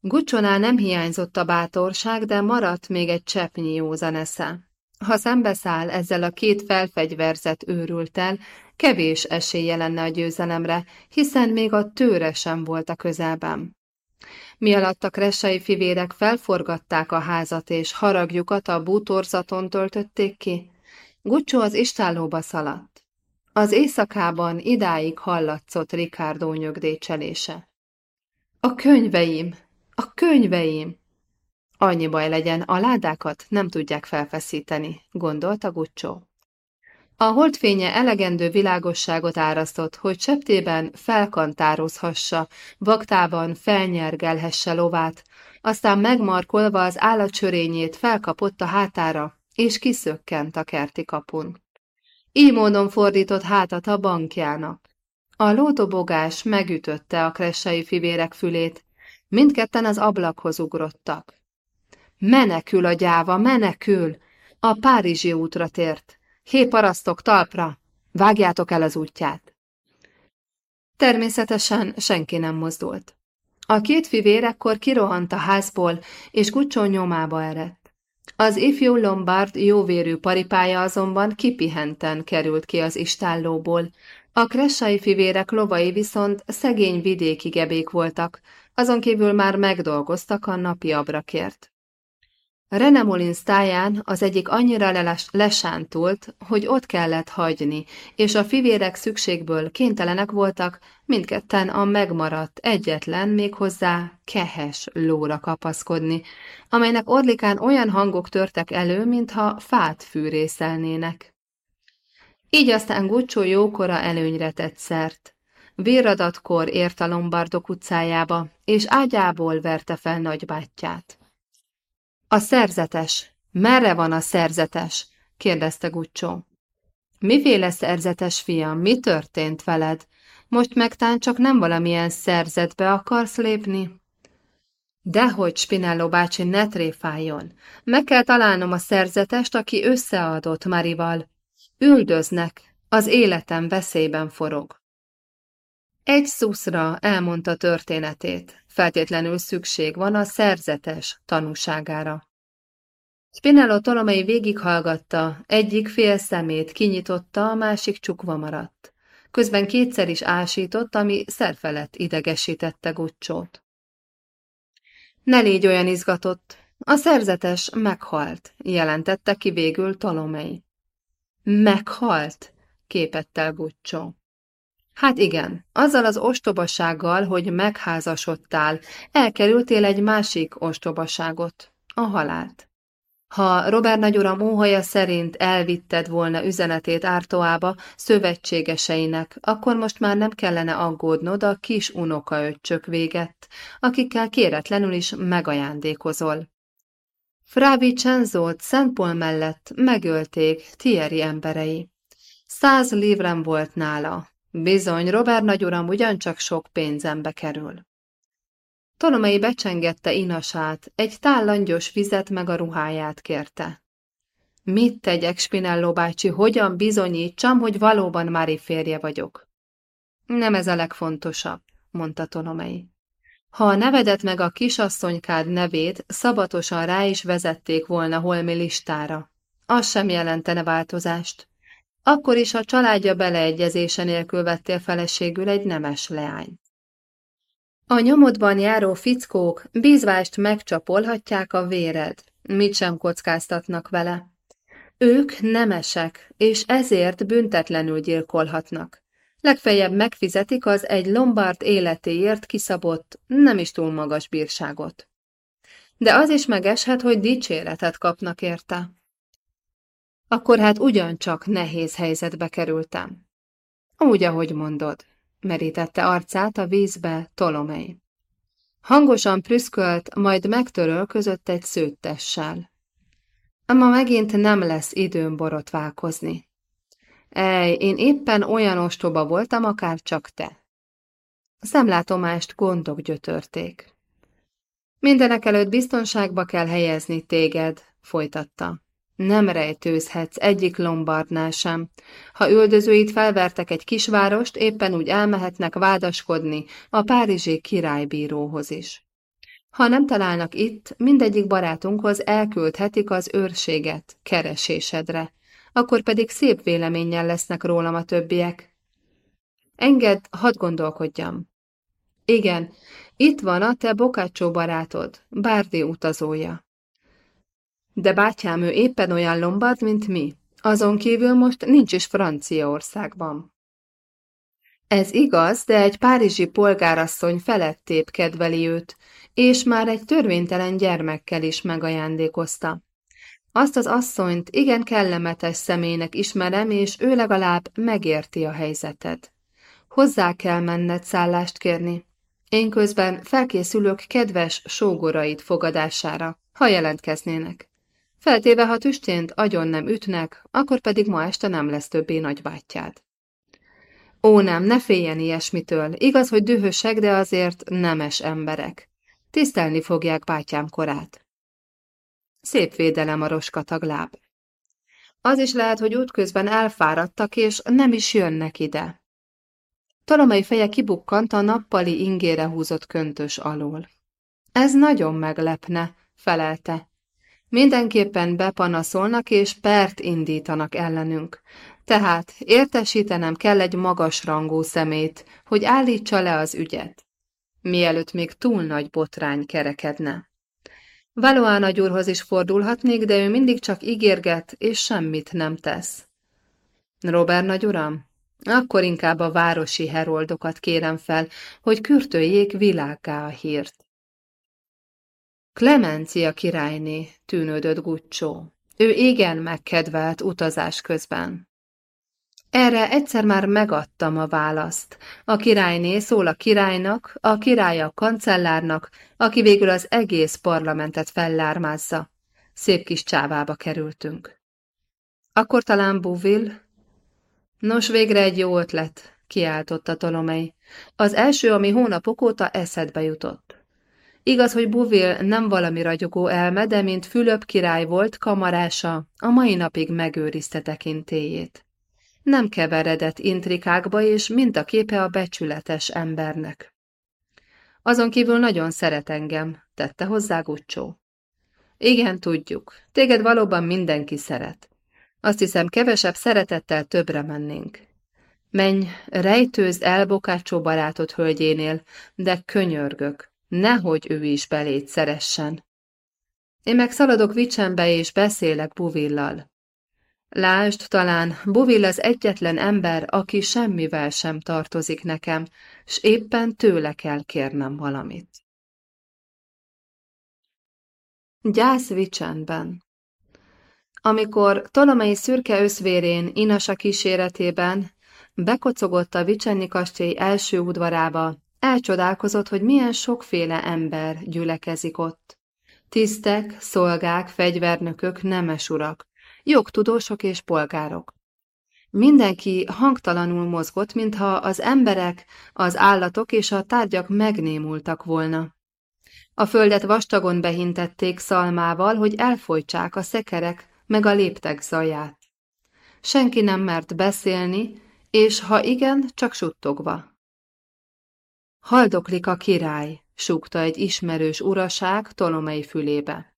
Gucsonál nem hiányzott a bátorság, de maradt még egy cseppnyi józan esze. Ha szembeszáll ezzel a két felfegyverzett őrültel, kevés esélye lenne a győzelemre, hiszen még a tőre sem volt a közelben. Mi alatt a kressai fivérek felforgatták a házat és haragjukat a bútorzaton töltötték ki, Gucsó az istállóba szaladt. Az éjszakában idáig hallatszott Ricardo nyögdécselése. A könyveim, a könyveim! Annyi baj legyen, a ládákat nem tudják felfeszíteni, gondolta Gucsó. A holdfénye elegendő világosságot árasztott, hogy septében felkantározhassa, vaktában felnyergelhesse lovát, aztán megmarkolva az állatsörényét felkapott a hátára, és kiszökkent a kerti kapun. Így módon fordított hátat a bankjának. A lótobogás megütötte a kressai fivérek fülét, Mindketten az ablakhoz ugrottak. Menekül a gyáva, menekül! A Párizsi útra tért. Hé parasztok, talpra! Vágjátok el az útját! Természetesen senki nem mozdult. A két fivér ekkor kirohant a házból, és Gucsó nyomába eredt. Az ifjú Lombard jóvérű paripája azonban kipihenten került ki az istállóból. A kressai fivérek lovai viszont szegény vidéki gebék voltak, azon kívül már megdolgoztak a napi abrakért. Renemolin táján az egyik annyira lesántult, hogy ott kellett hagyni, és a fivérek szükségből kénytelenek voltak mindketten a megmaradt, egyetlen, méghozzá kehes lóra kapaszkodni, amelynek orlikán olyan hangok törtek elő, mintha fát fűrészelnének. Így aztán Gucsó jókora előnyre tett szert. Véradatkor ért a Lombardok utcájába, és ágyából verte fel nagybátyját. A szerzetes. Merre van a szerzetes? kérdezte Gucsó. Miféle szerzetes, fiam? Mi történt veled? Most megtán csak nem valamilyen szerzetbe akarsz lépni? Dehogy, Spinello bácsi, ne tréfáljon. Meg kell találnom a szerzetest, aki összeadott Marival. Üldöznek, az életem veszélyben forog. Egy szuszra elmondta történetét, feltétlenül szükség van a szerzetes tanúságára. Spinello Tolomei végighallgatta, egyik fél szemét kinyitotta, a másik csukva maradt. Közben kétszer is ásított, ami szerfelett idegesítette Guccsót. Ne légy olyan izgatott, a szerzetes meghalt, jelentette ki végül Tolomei. Meghalt? képett el Guccsó. Hát igen, azzal az ostobasággal, hogy megházasodtál, elkerültél egy másik ostobaságot, a halált. Ha Robert nagyuram óhaja szerint elvitted volna üzenetét Ártoába szövetségeseinek, akkor most már nem kellene aggódnod a kis unokaöccsök véget, akikkel kéretlenül is megajándékozol. Fra Vincenzót Szentpol mellett megölték Thierry emberei. Száz livrem volt nála, Bizony, Robert nagyuram ugyancsak sok pénzembe kerül. Tolomei becsengette inasát, egy tál langyos vizet meg a ruháját kérte. Mit tegyek, Spinello bácsi, hogyan bizonyítsam, hogy valóban Mári férje vagyok? Nem ez a legfontosabb, mondta Tolomei. Ha a nevedet meg a kisasszonykád nevét szabatosan rá is vezették volna holmi listára, az sem jelentene változást. Akkor is a családja beleegyezése nélkül vettél feleségül egy nemes leány. A nyomodban járó fickók bízvást megcsapolhatják a véred, mit sem kockáztatnak vele. Ők nemesek, és ezért büntetlenül gyilkolhatnak. Legfeljebb megfizetik az egy lombard életéért kiszabott, nem is túl magas bírságot. De az is megeshet, hogy dicséretet kapnak érte akkor hát ugyancsak nehéz helyzetbe kerültem. Úgy, ahogy mondod, merítette arcát a vízbe Tolomei. Hangosan prüszkölt, majd megtörölközött egy szőttessel. Ma megint nem lesz időm borotválkozni. Ej, én éppen olyan ostoba voltam, akár csak te. A szemlátomást gondok gyötörték. Mindenek előtt biztonságba kell helyezni téged, folytatta. Nem rejtőzhetsz egyik lombardnál sem. Ha üldözőit felvertek egy kisvárost, éppen úgy elmehetnek vádaskodni a párizsi királybíróhoz is. Ha nem találnak itt, mindegyik barátunkhoz elküldhetik az őrséget keresésedre, akkor pedig szép véleménnyel lesznek rólam a többiek. Engedd, hadd gondolkodjam. Igen, itt van a te Bokácsó barátod, Bárdi utazója. De bátyám, ő éppen olyan lombard, mint mi. Azon kívül most nincs is Franciaországban. Ez igaz, de egy párizsi polgárasszony felettébb kedveli őt, és már egy törvénytelen gyermekkel is megajándékozta. Azt az asszonyt igen kellemetes személynek ismerem, és ő legalább megérti a helyzeted. Hozzá kell menned szállást kérni. Én közben felkészülök kedves sógorait fogadására, ha jelentkeznének. Feltéve, ha tüstént agyon nem ütnek, akkor pedig ma este nem lesz többé nagybátyjád. Ó nem, ne féljen ilyesmitől, igaz, hogy dühösek, de azért nemes emberek. Tisztelni fogják bátyám korát. Szép védelem a roskatagláb. Az is lehet, hogy útközben elfáradtak, és nem is jönnek ide. Tolomai feje kibukkant a nappali ingére húzott köntös alól. Ez nagyon meglepne, felelte. Mindenképpen bepanaszolnak és pert indítanak ellenünk. Tehát értesítenem kell egy magasrangú szemét, hogy állítsa le az ügyet. Mielőtt még túl nagy botrány kerekedne. Valóan nagy úrhoz is fordulhatnék, de ő mindig csak ígérget, és semmit nem tesz. Robert nagy uram, akkor inkább a városi heroldokat kérem fel, hogy kürtöljék világgá a hírt. Klemencia királyné, tűnődött Guccio. Ő igen megkedvelt utazás közben. Erre egyszer már megadtam a választ. A királyné szól a királynak, a király a kancellárnak, aki végül az egész parlamentet fellármázza. Szép kis csávába kerültünk. Akkor talán Bouville? Nos, végre egy jó ötlet, kiáltotta Tolomei. Az első, ami hónapok óta eszedbe jutott. Igaz, hogy Bouville nem valami ragyogó elme, de mint Fülöp király volt, kamarása, a mai napig megőrizte tekintélyét. Nem keveredett intrikákba, és mint a képe a becsületes embernek. Azon kívül nagyon szeret engem, tette hozzá Gucsó. Igen, tudjuk. Téged valóban mindenki szeret. Azt hiszem, kevesebb szeretettel többre mennénk. Menj, rejtőzd el Bokácsó barátod hölgyénél, de könyörgök, nehogy ő is belét szeressen. Én meg szaladok Vicsembe és beszélek Buvillal. Lásd, talán Buvill az egyetlen ember, aki semmivel sem tartozik nekem, s éppen tőle kell kérnem valamit. Gyász Vicsenben Amikor Tolomei szürke összvérén Inasa kíséretében bekocogott a Vicsenni kastély első udvarába, elcsodálkozott, hogy milyen sokféle ember gyülekezik ott. Tisztek, szolgák, fegyvernökök, nemes urak, jogtudósok és polgárok. Mindenki hangtalanul mozgott, mintha az emberek, az állatok és a tárgyak megnémultak volna. A földet vastagon behintették szalmával, hogy elfolytsák a szekerek meg a léptek zaját. Senki nem mert beszélni, és ha igen, csak suttogva. Haldoklik a király, súgta egy ismerős uraság Tolomei fülébe.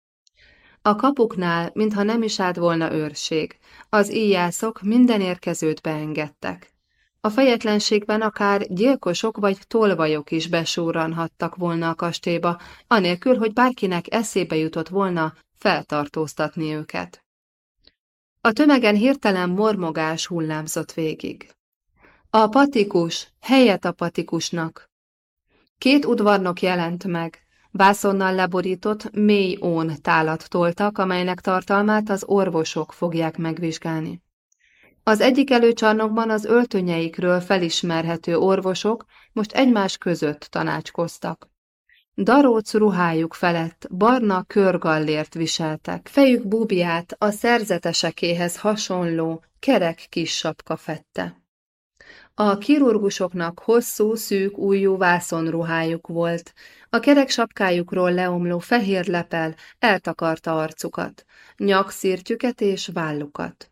A kapuknál, mintha nem is állt volna őrség, az íjászok minden érkezőt beengedtek. A fejetlenségben akár gyilkosok vagy tolvajok is besúranhattak volna a kastélyba, anélkül, hogy bárkinek eszébe jutott volna feltartóztatni őket. A tömegen hirtelen mormogás hullámzott végig. A patikus, helyet a patikusnak. Két udvarnok jelent meg, Vászonnal leborított, mély ón tálat toltak, amelynek tartalmát az orvosok fogják megvizsgálni. Az egyik előcsarnokban az öltönyeikről felismerhető orvosok most egymás között tanácskoztak. Daróc ruhájuk felett barna körgallért viseltek, fejük búbiát a szerzetesekéhez hasonló, kerek kis sapka fette. A kirurgusoknak hosszú, szűk ujjú vászonruhájuk volt, a kerek sapkájukról leomló fehér lepel eltakarta arcukat, nyakszírtjüket és vállukat.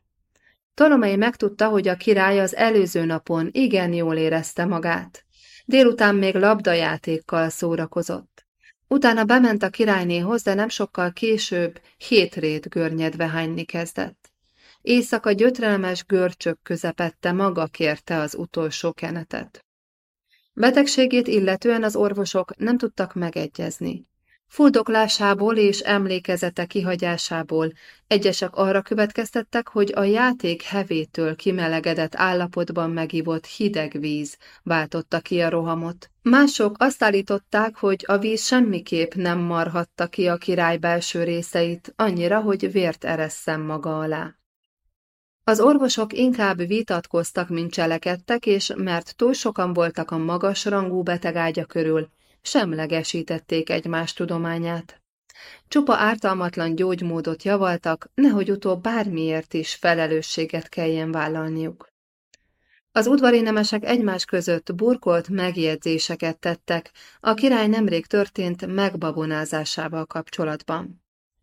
Tolomei megtudta, hogy a király az előző napon igen jól érezte magát. Délután még labdajátékkal szórakozott. Utána bement a királynéhoz, de nem sokkal később hétrét görnyedve hányni kezdett. Éjszaka gyötrelmes görcsök közepette maga kérte az utolsó kenetet. Betegségét illetően az orvosok nem tudtak megegyezni. Fuldoklásából és emlékezete kihagyásából egyesek arra következtettek, hogy a játék hevétől kimelegedett állapotban megivott hideg víz váltotta ki a rohamot. Mások azt állították, hogy a víz semmiképp nem marhatta ki a király belső részeit, annyira, hogy vért eresszen maga alá. Az orvosok inkább vitatkoztak, mint cselekedtek, és mert túl sokan voltak a magas rangú betegágya körül, semlegesítették egymás tudományát. Csupa ártalmatlan gyógymódot javaltak, nehogy utóbb bármiért is felelősséget kelljen vállalniuk. Az udvari nemesek egymás között burkolt megjegyzéseket tettek a király nemrég történt megbabonázásával kapcsolatban.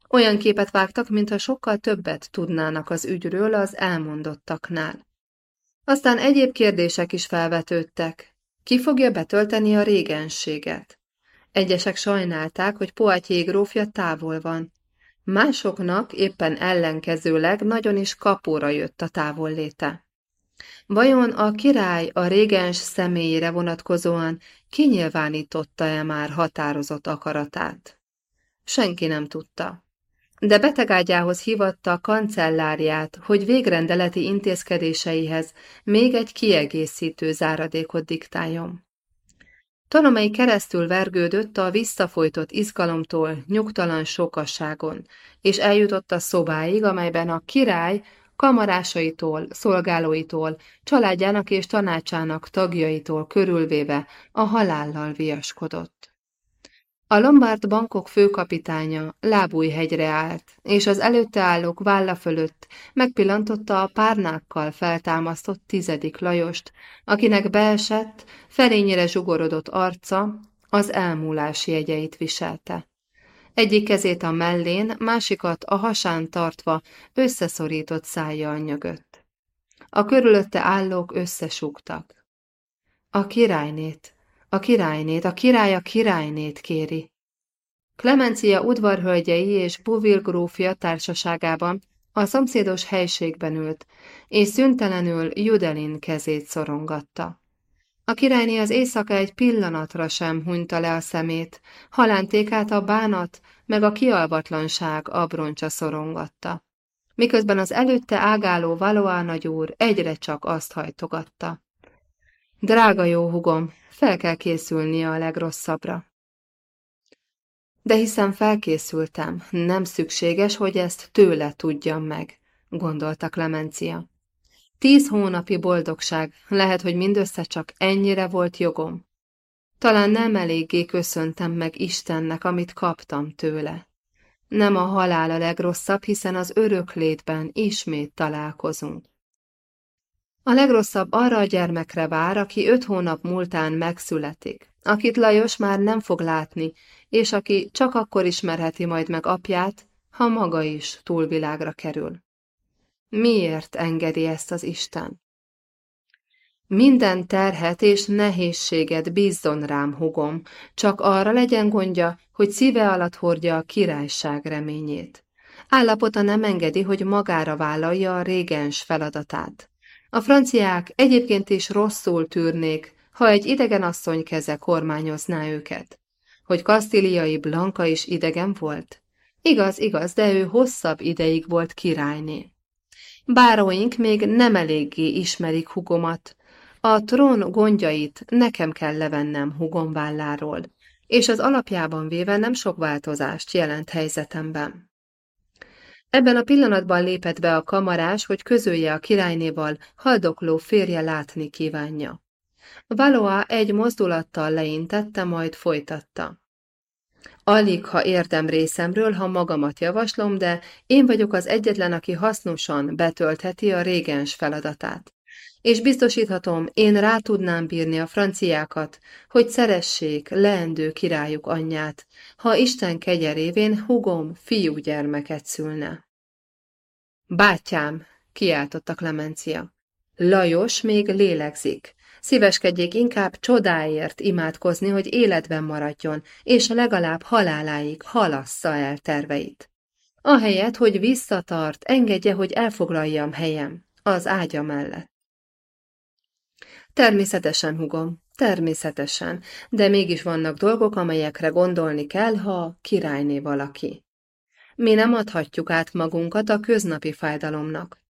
Olyan képet vágtak, mintha sokkal többet tudnának az ügyről az elmondottaknál. Aztán egyéb kérdések is felvetődtek. Ki fogja betölteni a régenséget? Egyesek sajnálták, hogy Poatyé grófja távol van. Másoknak éppen ellenkezőleg nagyon is kapóra jött a távolléte. Vajon a király a régens személyére vonatkozóan kinyilvánította-e már határozott akaratát? Senki nem tudta. De betegágyához hívatta a kancellárját, hogy végrendeleti intézkedéseihez még egy kiegészítő záradékot diktáljon. Talomai keresztül vergődött a visszafolytott izgalomtól, nyugtalan sokasságon, és eljutott a szobáig, amelyben a király kamarásaitól, szolgálóitól, családjának és tanácsának tagjaitól körülvéve a halállal viaskodott. A Lombard bankok főkapitánya lábújhegyre állt, és az előtte állók válla fölött megpillantotta a párnákkal feltámasztott tizedik Lajost, akinek beesett, felényére zsugorodott arca az elmúlás jegyeit viselte. Egyik kezét a mellén, másikat a hasán tartva összeszorított szájjal nyögött. A körülötte állók összesúgtak. A királynét, a királynét, a király a királynét kéri. Klemencia udvarhölgyei és Buvil grófja társaságában a szomszédos helységben ült, és szüntelenül Judelin kezét szorongatta. A királyné az éjszaka egy pillanatra sem hunyta le a szemét, halántékát a bánat meg a kialvatlanság abroncsa szorongatta, miközben az előtte ágáló Valoá nagyúr egyre csak azt hajtogatta. Drága jó hugom, fel kell készülnie a legrosszabbra. De hiszen felkészültem, nem szükséges, hogy ezt tőle tudjam meg, gondolta Clemencia. Tíz hónapi boldogság, lehet, hogy mindössze csak ennyire volt jogom. Talán nem eléggé köszöntem meg Istennek, amit kaptam tőle. Nem a halál a legrosszabb, hiszen az örök létben ismét találkozunk. A legrosszabb arra a gyermekre vár, aki öt hónap múltán megszületik, akit Lajos már nem fog látni, és aki csak akkor ismerheti majd meg apját, ha maga is túlvilágra kerül. Miért engedi ezt az Isten? Minden terhet és nehézséget bízzon rám, hugom, csak arra legyen gondja, hogy szíve alatt hordja a királyság reményét. Állapota nem engedi, hogy magára vállalja a régens feladatát. A franciák egyébként is rosszul tűrnék, ha egy idegen asszony keze kormányozná őket. Hogy kasztíliai Blanka is idegen volt? Igaz, igaz, de ő hosszabb ideig volt királyné. Báróink még nem eléggé ismerik hugomat. A trón gondjait nekem kell levennem hugom válláról, és az alapjában véve nem sok változást jelent helyzetemben. Ebben a pillanatban lépett be a kamarás, hogy közölje a királynéval haldokló férje látni kívánja. Valoa egy mozdulattal leintette, majd folytatta. Alig, ha értem részemről, ha magamat javaslom, de én vagyok az egyetlen, aki hasznosan betöltheti a régens feladatát. És biztosíthatom, én rá tudnám bírni a franciákat, hogy szeressék leendő királyuk anyját, ha Isten kegyerévén hugom fiúgyermeket szülne. Bátyám, kiáltotta Klemencia. Lajos még lélegzik. Szíveskedjék inkább csodáért imádkozni, hogy életben maradjon, és legalább haláláig halassza el terveit. Ahelyett, hogy visszatart, engedje, hogy elfoglaljam helyem, az ágya mellett. Természetesen, hugom, természetesen, de mégis vannak dolgok, amelyekre gondolni kell, ha királyné valaki. Mi nem adhatjuk át magunkat a köznapi fájdalomnak.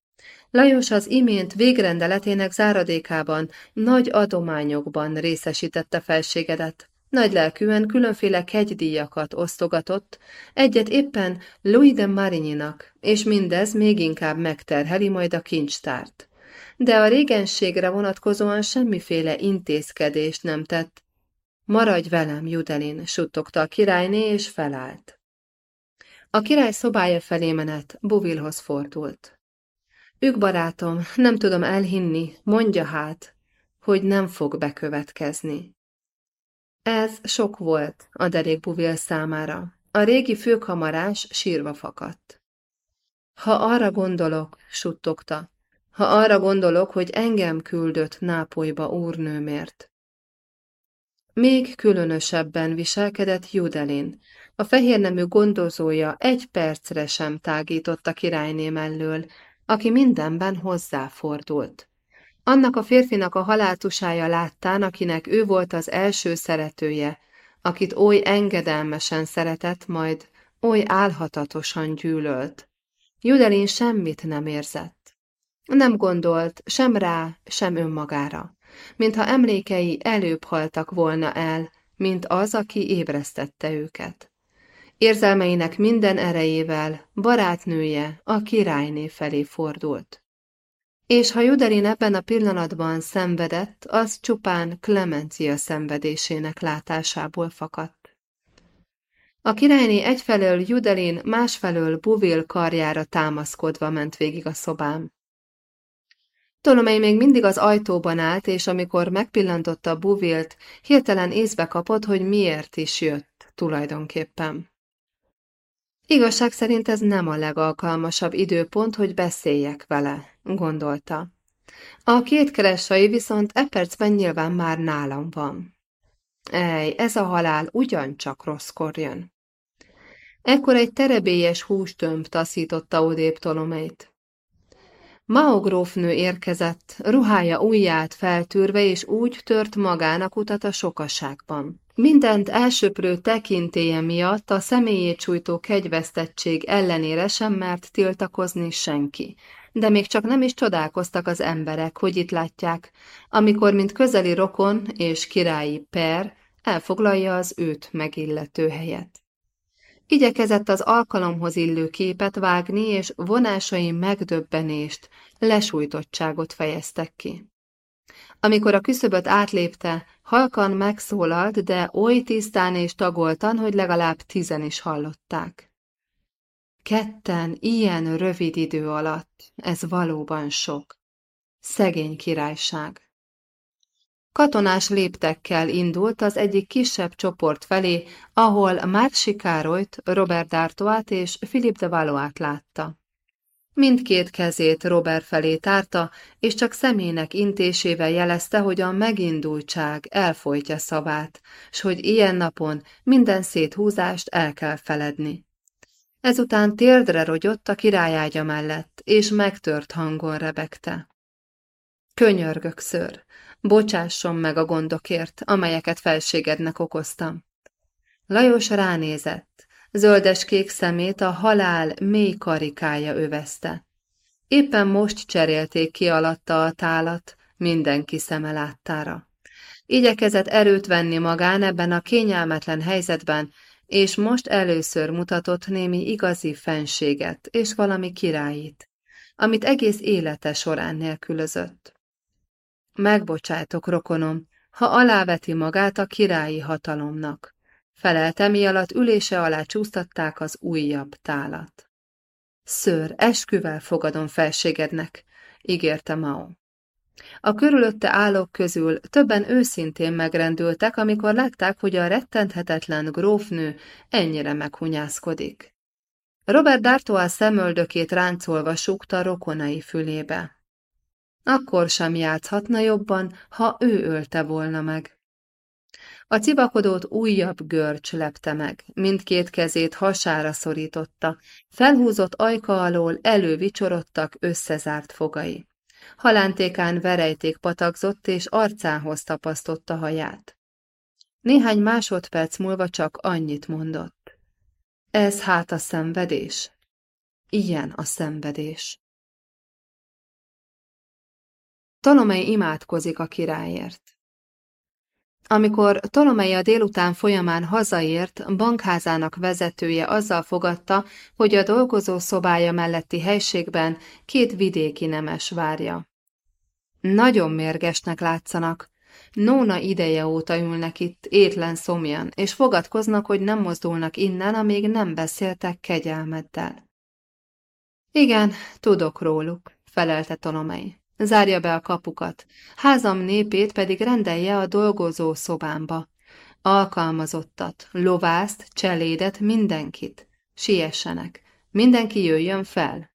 Lajos az imént végrendeletének záradékában nagy adományokban részesítette felségedet. Nagy lelkűen különféle kegydíjakat osztogatott, egyet éppen Louis de Marignynak, és mindez még inkább megterheli majd a kincstárt. De a régenségre vonatkozóan semmiféle intézkedést nem tett. Maradj velem, Judelin, suttogta a királyné, és felállt. A király szobája felé menet Buvilhoz fordult. Ők barátom, nem tudom elhinni, mondja hát, hogy nem fog bekövetkezni. Ez sok volt a derékbuvil számára. A régi főkamarás sírva fakadt. Ha arra gondolok, suttogta, ha arra gondolok, hogy engem küldött Nápolyba úrnőmért. Még különösebben viselkedett Judelin. A fehérnemű gondozója egy percre sem tágított a királyné mellől, aki mindenben hozzáfordult. Annak a férfinak a haláltusája láttán, akinek ő volt az első szeretője, akit oly engedelmesen szeretett, majd oly álhatatosan gyűlölt. Judelin semmit nem érzett. Nem gondolt sem rá, sem önmagára, mintha emlékei előbb haltak volna el, mint az, aki ébresztette őket. Érzelmeinek minden erejével barátnője a királyné felé fordult. És ha Judelin ebben a pillanatban szenvedett, az csupán Klemencia szenvedésének látásából fakadt. A királyné egyfelől Judelin, másfelől Buvil karjára támaszkodva ment végig a szobám. Tolomei még mindig az ajtóban állt, és amikor megpillantotta Buvilt, hirtelen észbe kapott, hogy miért is jött tulajdonképpen. Igazság szerint ez nem a legalkalmasabb időpont, hogy beszéljek vele, gondolta. A két keresai viszont e percben nyilván már nálam van. Ej, ez a halál ugyancsak rosszkor jön. Ekkor egy terebélyes hústömb taszította odébb Tolomeit. Mao érkezett, ruhája ujját feltűrve, és úgy tört magának utat a sokaságban. Mindent elsöprő tekintélye miatt a személyét sújtó kegyvesztettség ellenére sem mert tiltakozni senki. De még csak nem is csodálkoztak az emberek, hogy itt látják, amikor, mint közeli rokon és királyi per, elfoglalja az őt megillető helyet. Igyekezett az alkalomhoz illő képet vágni, és vonásai megdöbbenést, lesújtottságot fejeztek ki. Amikor a küszöböt átlépte, halkan megszólalt, de oly tisztán és tagoltan, hogy legalább tizen is hallották. Ketten ilyen rövid idő alatt, ez valóban sok. Szegény királyság. Katonás léptekkel indult az egyik kisebb csoport felé, ahol Márci Károlyt, Robert D'Artoát és Philip de Valois látta. Mindkét kezét Robert felé tárta, és csak szemének intésével jelezte, hogy a megindultság elfolytja szavát, s hogy ilyen napon minden széthúzást el kell feledni. Ezután térdre rogyott a királyágya mellett, és megtört hangon rebegte. Könyörgök, ször, bocsásson meg a gondokért, amelyeket felségednek okoztam. Lajos ránézett, zöldes-kék szemét a halál mély karikája övezte. Éppen most cserélték ki alatta a tálat, mindenki szeme láttára. Igyekezett erőt venni magán ebben a kényelmetlen helyzetben, és most először mutatott némi igazi fenséget és valami királyit, amit egész élete során nélkülözött. Megbocsájtok, rokonom, ha aláveti magát a királyi hatalomnak. Felelte, mi alatt ülése alá csúsztatták az újabb tálat. Ször, esküvel fogadom felségednek, ígérte Mao. A körülötte állók közül többen őszintén megrendültek, amikor látták, hogy a rettenthetetlen grófnő ennyire meghunyászkodik. Robert D'Artois szemöldökét ráncolva súgta rokonai fülébe. Akkor sem játszhatna jobban, ha ő ölte volna meg. A civakodót újabb görcs lepte meg, mindkét kezét hasára szorította, felhúzott ajka alól elővicsorodtak összezárt fogai. Halántékán verejték patakzott, és arcához tapasztotta haját. Néhány másodperc múlva csak annyit mondott. Ez hát a szenvedés. Ilyen a szenvedés. Tolomei imádkozik a királyért. Amikor Tolomei a délután folyamán hazaért, bankházának vezetője azzal fogadta, hogy a dolgozó szobája melletti helységben két vidéki nemes várja. Nagyon mérgesnek látszanak. Nóna ideje óta ülnek itt, étlen szomjan, és fogadkoznak, hogy nem mozdulnak innen, amíg nem beszéltek kegyelmeddel. Igen, tudok róluk, felelte Tolomei. Zárja be a kapukat, házam népét pedig rendelje a dolgozó szobámba. alkalmazottat, lovászt, cselédet, mindenkit. Siessenek, mindenki jöjjön fel.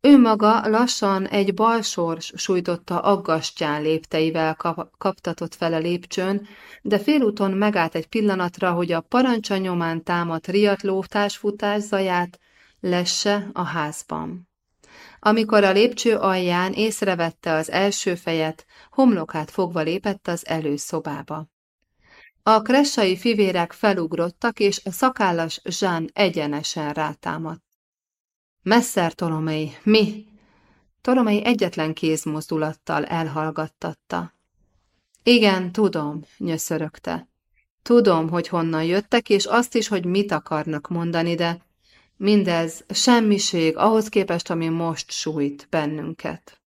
Ő maga lassan egy balsors sújtotta aggastyán lépteivel kap kaptatott fel a lépcsőn, de félúton megállt egy pillanatra, hogy a parancsa nyomán támadt riatló társfutás zaját lesse a házban. Amikor a lépcső alján észrevette az első fejet, homlokát fogva lépett az előszobába. A kressai fivérek felugrottak, és a szakállas Zsán egyenesen rátámadt. Messzer Tolomei, mi? Tolomei egyetlen kézmozdulattal elhallgattatta. Igen, tudom, nyöszörögte. Tudom, hogy honnan jöttek, és azt is, hogy mit akarnak mondani, de mindez semmiség ahhoz képest, ami most sújt bennünket.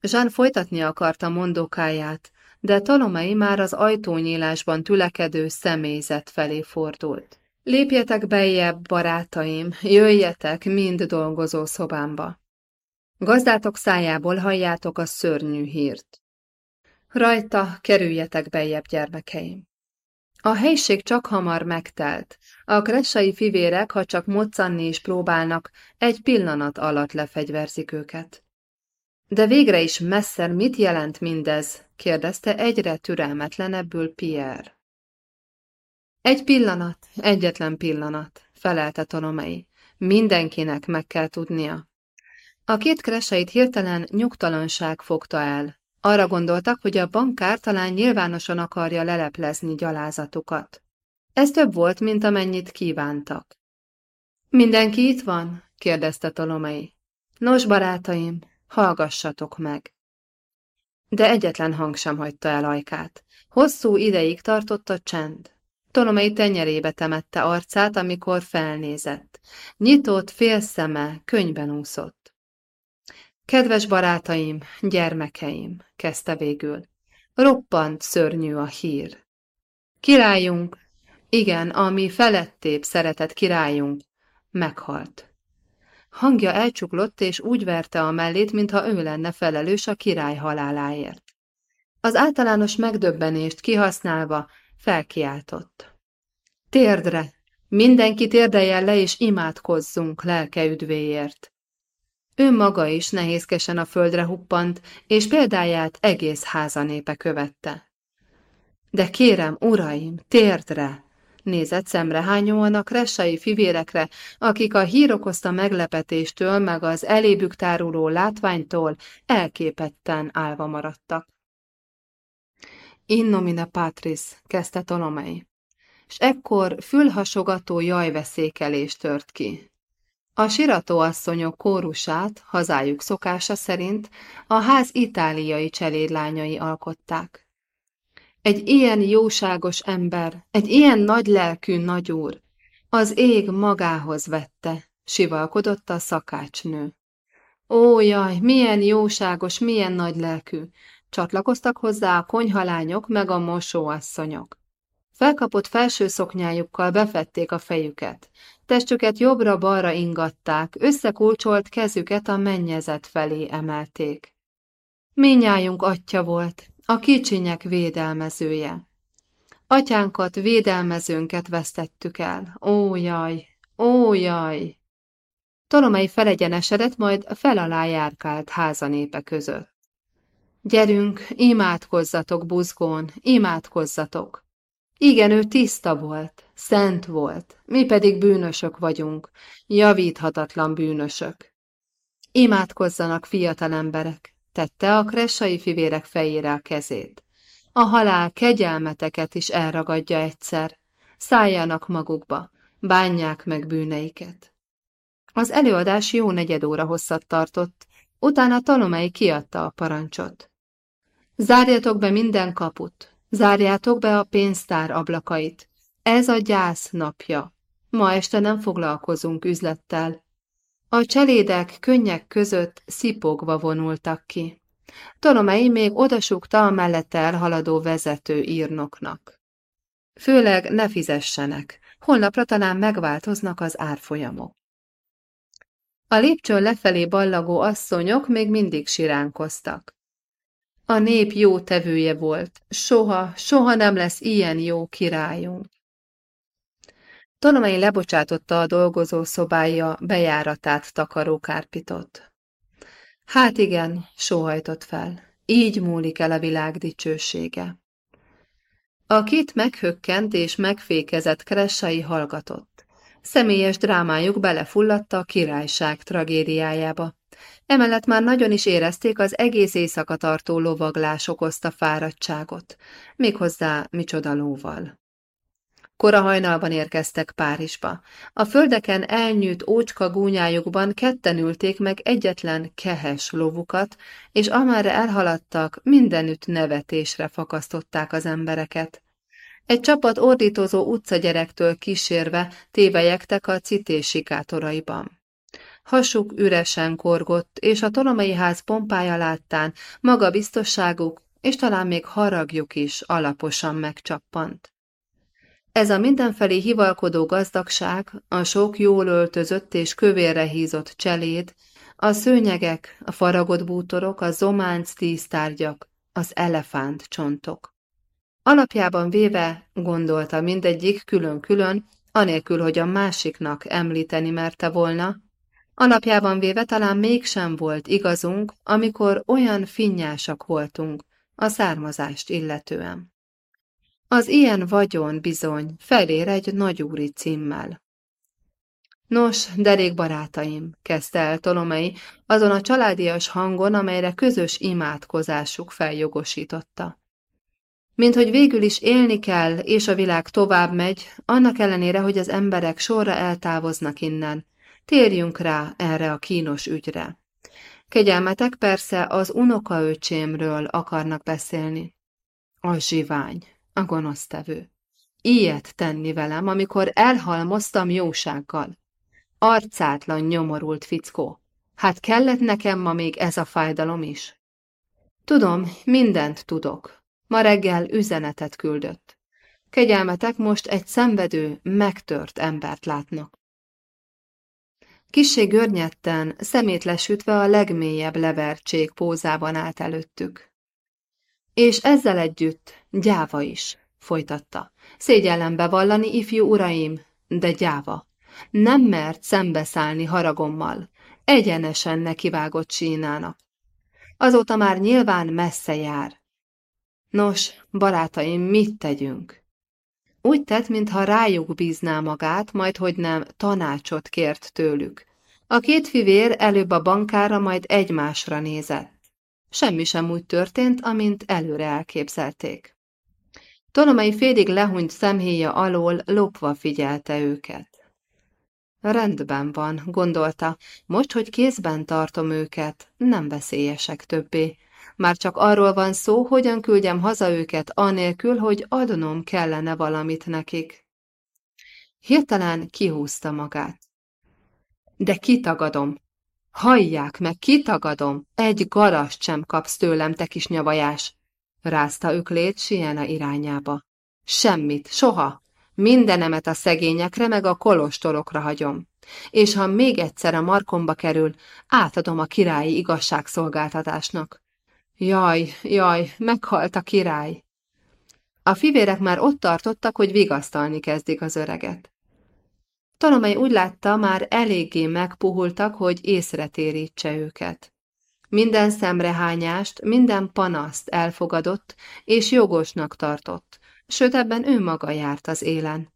Jean folytatni akarta mondókáját, de Tolomei már az ajtónyílásban tülekedő személyzet felé fordult. Lépjetek bejjebb, barátaim, jöjjetek mind dolgozó szobámba. Gazdátok szájából halljátok a szörnyű hírt. Rajta kerüljetek bejjebb, gyermekeim. A helység csak hamar megtelt. A kressai fivérek, ha csak moccanni is próbálnak, egy pillanat alatt lefegyverzik őket. De végre is messzer mit jelent mindez? kérdezte egyre türelmetlenebbül Pierre. Egy pillanat, egyetlen pillanat, felelte Tolomei. Mindenkinek meg kell tudnia. A két kreseit hirtelen nyugtalanság fogta el. Arra gondoltak, hogy a bankár talán nyilvánosan akarja leleplezni gyalázatukat. Ez több volt, mint amennyit kívántak. Mindenki itt van? kérdezte Tolomei. Nos, barátaim, hallgassatok meg. De egyetlen hang sem hagyta el ajkát. Hosszú ideig tartott a csend. Tolomei tenyerébe temette arcát, amikor felnézett. Nyitott fél szeme könyben úszott. Kedves barátaim, gyermekeim, kezdte végül. Roppant szörnyű a hír. Királyunk, igen, ami felettébb szeretett királyunk, meghalt. Hangja elcsuklott, és úgy verte a mellét, mintha ő lenne felelős a király haláláért. Az általános megdöbbenést kihasználva felkiáltott. Térdre! Mindenki térdeljen le, és imádkozzunk lelke üdvéért. Ő maga is nehézkesen a földre huppant, és példáját egész háza népe követte. De kérem, uraim, térdre! Nézett szemrehányóan a kressai fivérekre, akik a hír meglepetéstől, meg az elébük táruló látványtól elképetten állva maradtak. Innomine patris, kezdte Tolomei, s ekkor fülhasogató jajveszékelés tört ki. A siratóasszonyok kórusát, hazájuk szokása szerint, a ház itáliai cselédlányai alkották. Egy ilyen jóságos ember, egy ilyen nagy lelkű nagyúr, az ég magához vette, sivalkodott a szakácsnő. Ó, jaj, milyen jóságos, milyen nagy lelkű, Csatlakoztak hozzá a konyhalányok meg a mosóasszonyok. Felkapott felső szoknyájukkal befették a fejüket. Testüket jobbra-balra ingatták, összekulcsolt kezüket a mennyezet felé emelték. Minnyájunk atya volt, a kicsinyek védelmezője. Atyánkat, védelmezőnket vesztettük el. Ó, jaj, ó, jaj! Tolomei felegyenesedett, majd fel alá járkált házanépe között. Gyerünk, imádkozzatok buzgón, imádkozzatok. Igen, ő tiszta volt, szent volt, mi pedig bűnösök vagyunk, javíthatatlan bűnösök. Imádkozzanak, fiatal emberek, tette a kressai fivérek fejére a kezét. A halál kegyelmeteket is elragadja egyszer, szálljanak magukba, bánják meg bűneiket. Az előadás jó negyed óra hosszat tartott, utána Talomei kiadta a parancsot. Zárjatok be minden kaput, zárjátok be a pénztár ablakait. Ez a gyász napja. Ma este nem foglalkozunk üzlettel. A cselédek könnyek között szipogva vonultak ki. Tolomei még odasukta a mellette elhaladó vezető írnoknak. Főleg ne fizessenek, holnapra talán megváltoznak az árfolyamok. A lépcsőn lefelé ballagó asszonyok még mindig siránkoztak. A nép jó tevője volt. Soha, soha nem lesz ilyen jó királyunk. Tolomei lebocsátotta a dolgozó szobája bejáratát takaró kárpitot. Hát igen, sóhajtott fel. Így múlik el a világ dicsősége. A két meghökkent és megfékezett kressai hallgatott. Személyes drámájuk belefulladta a királyság tragédiájába. Emellett már nagyon is érezték az egész éjszaka tartó lovaglás okozta fáradtságot, méghozzá micsoda lóval. Kora hajnalban érkeztek Párizsba. A földeken elnyűjt ócska gúnyájukban ketten ülték meg egyetlen kehes lovukat, és amerre elhaladtak, mindenütt nevetésre fakasztották az embereket. Egy csapat ordítozó utcagyerektől kísérve tévejektek a cités sikátoraiban. Hasuk üresen korgott, és a tolomai ház pompája láttán maga biztosságuk, és talán még haragjuk is alaposan megcsappant. Ez a mindenfelé hivalkodó gazdagság, a sok jól öltözött és kövérre hízott cseléd, a szőnyegek, a faragott bútorok, a zománc tíztárgyak, az elefánt csontok. Alapjában véve, gondolta mindegyik külön-külön, anélkül, hogy a másiknak említeni merte volna, alapjában véve talán mégsem volt igazunk, amikor olyan finnyásak voltunk a származást illetően. Az ilyen vagyon bizony felér egy nagyúri címmel. Nos, derék barátaim, kezdte el Tolomei, azon a családias hangon, amelyre közös imádkozásuk feljogosította. Mint hogy végül is élni kell, és a világ tovább megy, annak ellenére, hogy az emberek sorra eltávoznak innen, térjünk rá erre a kínos ügyre. Kegyelmetek persze az unokaöcsémről akarnak beszélni. A zsivány a gonosztevő. Ilyet tenni velem, amikor elhalmoztam jósággal. Arcátlan nyomorult fickó. Hát kellett nekem ma még ez a fájdalom is? Tudom, mindent tudok. Ma reggel üzenetet küldött. Kegyelmetek most egy szenvedő, megtört embert látnak. Kissé görnyetten, szemét lesütve a legmélyebb levertség pózában állt előttük. És ezzel együtt gyáva is, folytatta. Szégyellem bevallani, ifjú uraim, de gyáva. Nem mert szembeszállni haragommal, egyenesen nekivágott sínának. Azóta már nyilván messze jár. Nos, barátaim, mit tegyünk? Úgy tett, mintha rájuk bízná magát, majd hogy nem tanácsot kért tőlük. A két fivér előbb a bankára, majd egymásra nézett. Semmi sem úgy történt, amint előre elképzelték. Tolomai félig lehunyt szemhéja alól lopva figyelte őket. Rendben van, gondolta, most, hogy kézben tartom őket, nem veszélyesek többé. Már csak arról van szó, hogyan küldjem haza őket, anélkül, hogy adnom kellene valamit nekik. Hirtelen kihúzta magát. De kitagadom, Hallják meg, kitagadom, egy garast sem kapsz tőlem, te kis nyavajás, rázta öklét Siena irányába. Semmit, soha. Mindenemet a szegényekre meg a kolostorokra hagyom. És ha még egyszer a markomba kerül, átadom a királyi igazságszolgáltatásnak. Jaj, jaj, meghalt a király. A fivérek már ott tartottak, hogy vigasztalni kezdik az öreget. Talomai úgy látta, már eléggé megpuhultak, hogy észre térítse őket. Minden szemrehányást, minden panaszt elfogadott, és jogosnak tartott, sőt ebben ő maga járt az élen.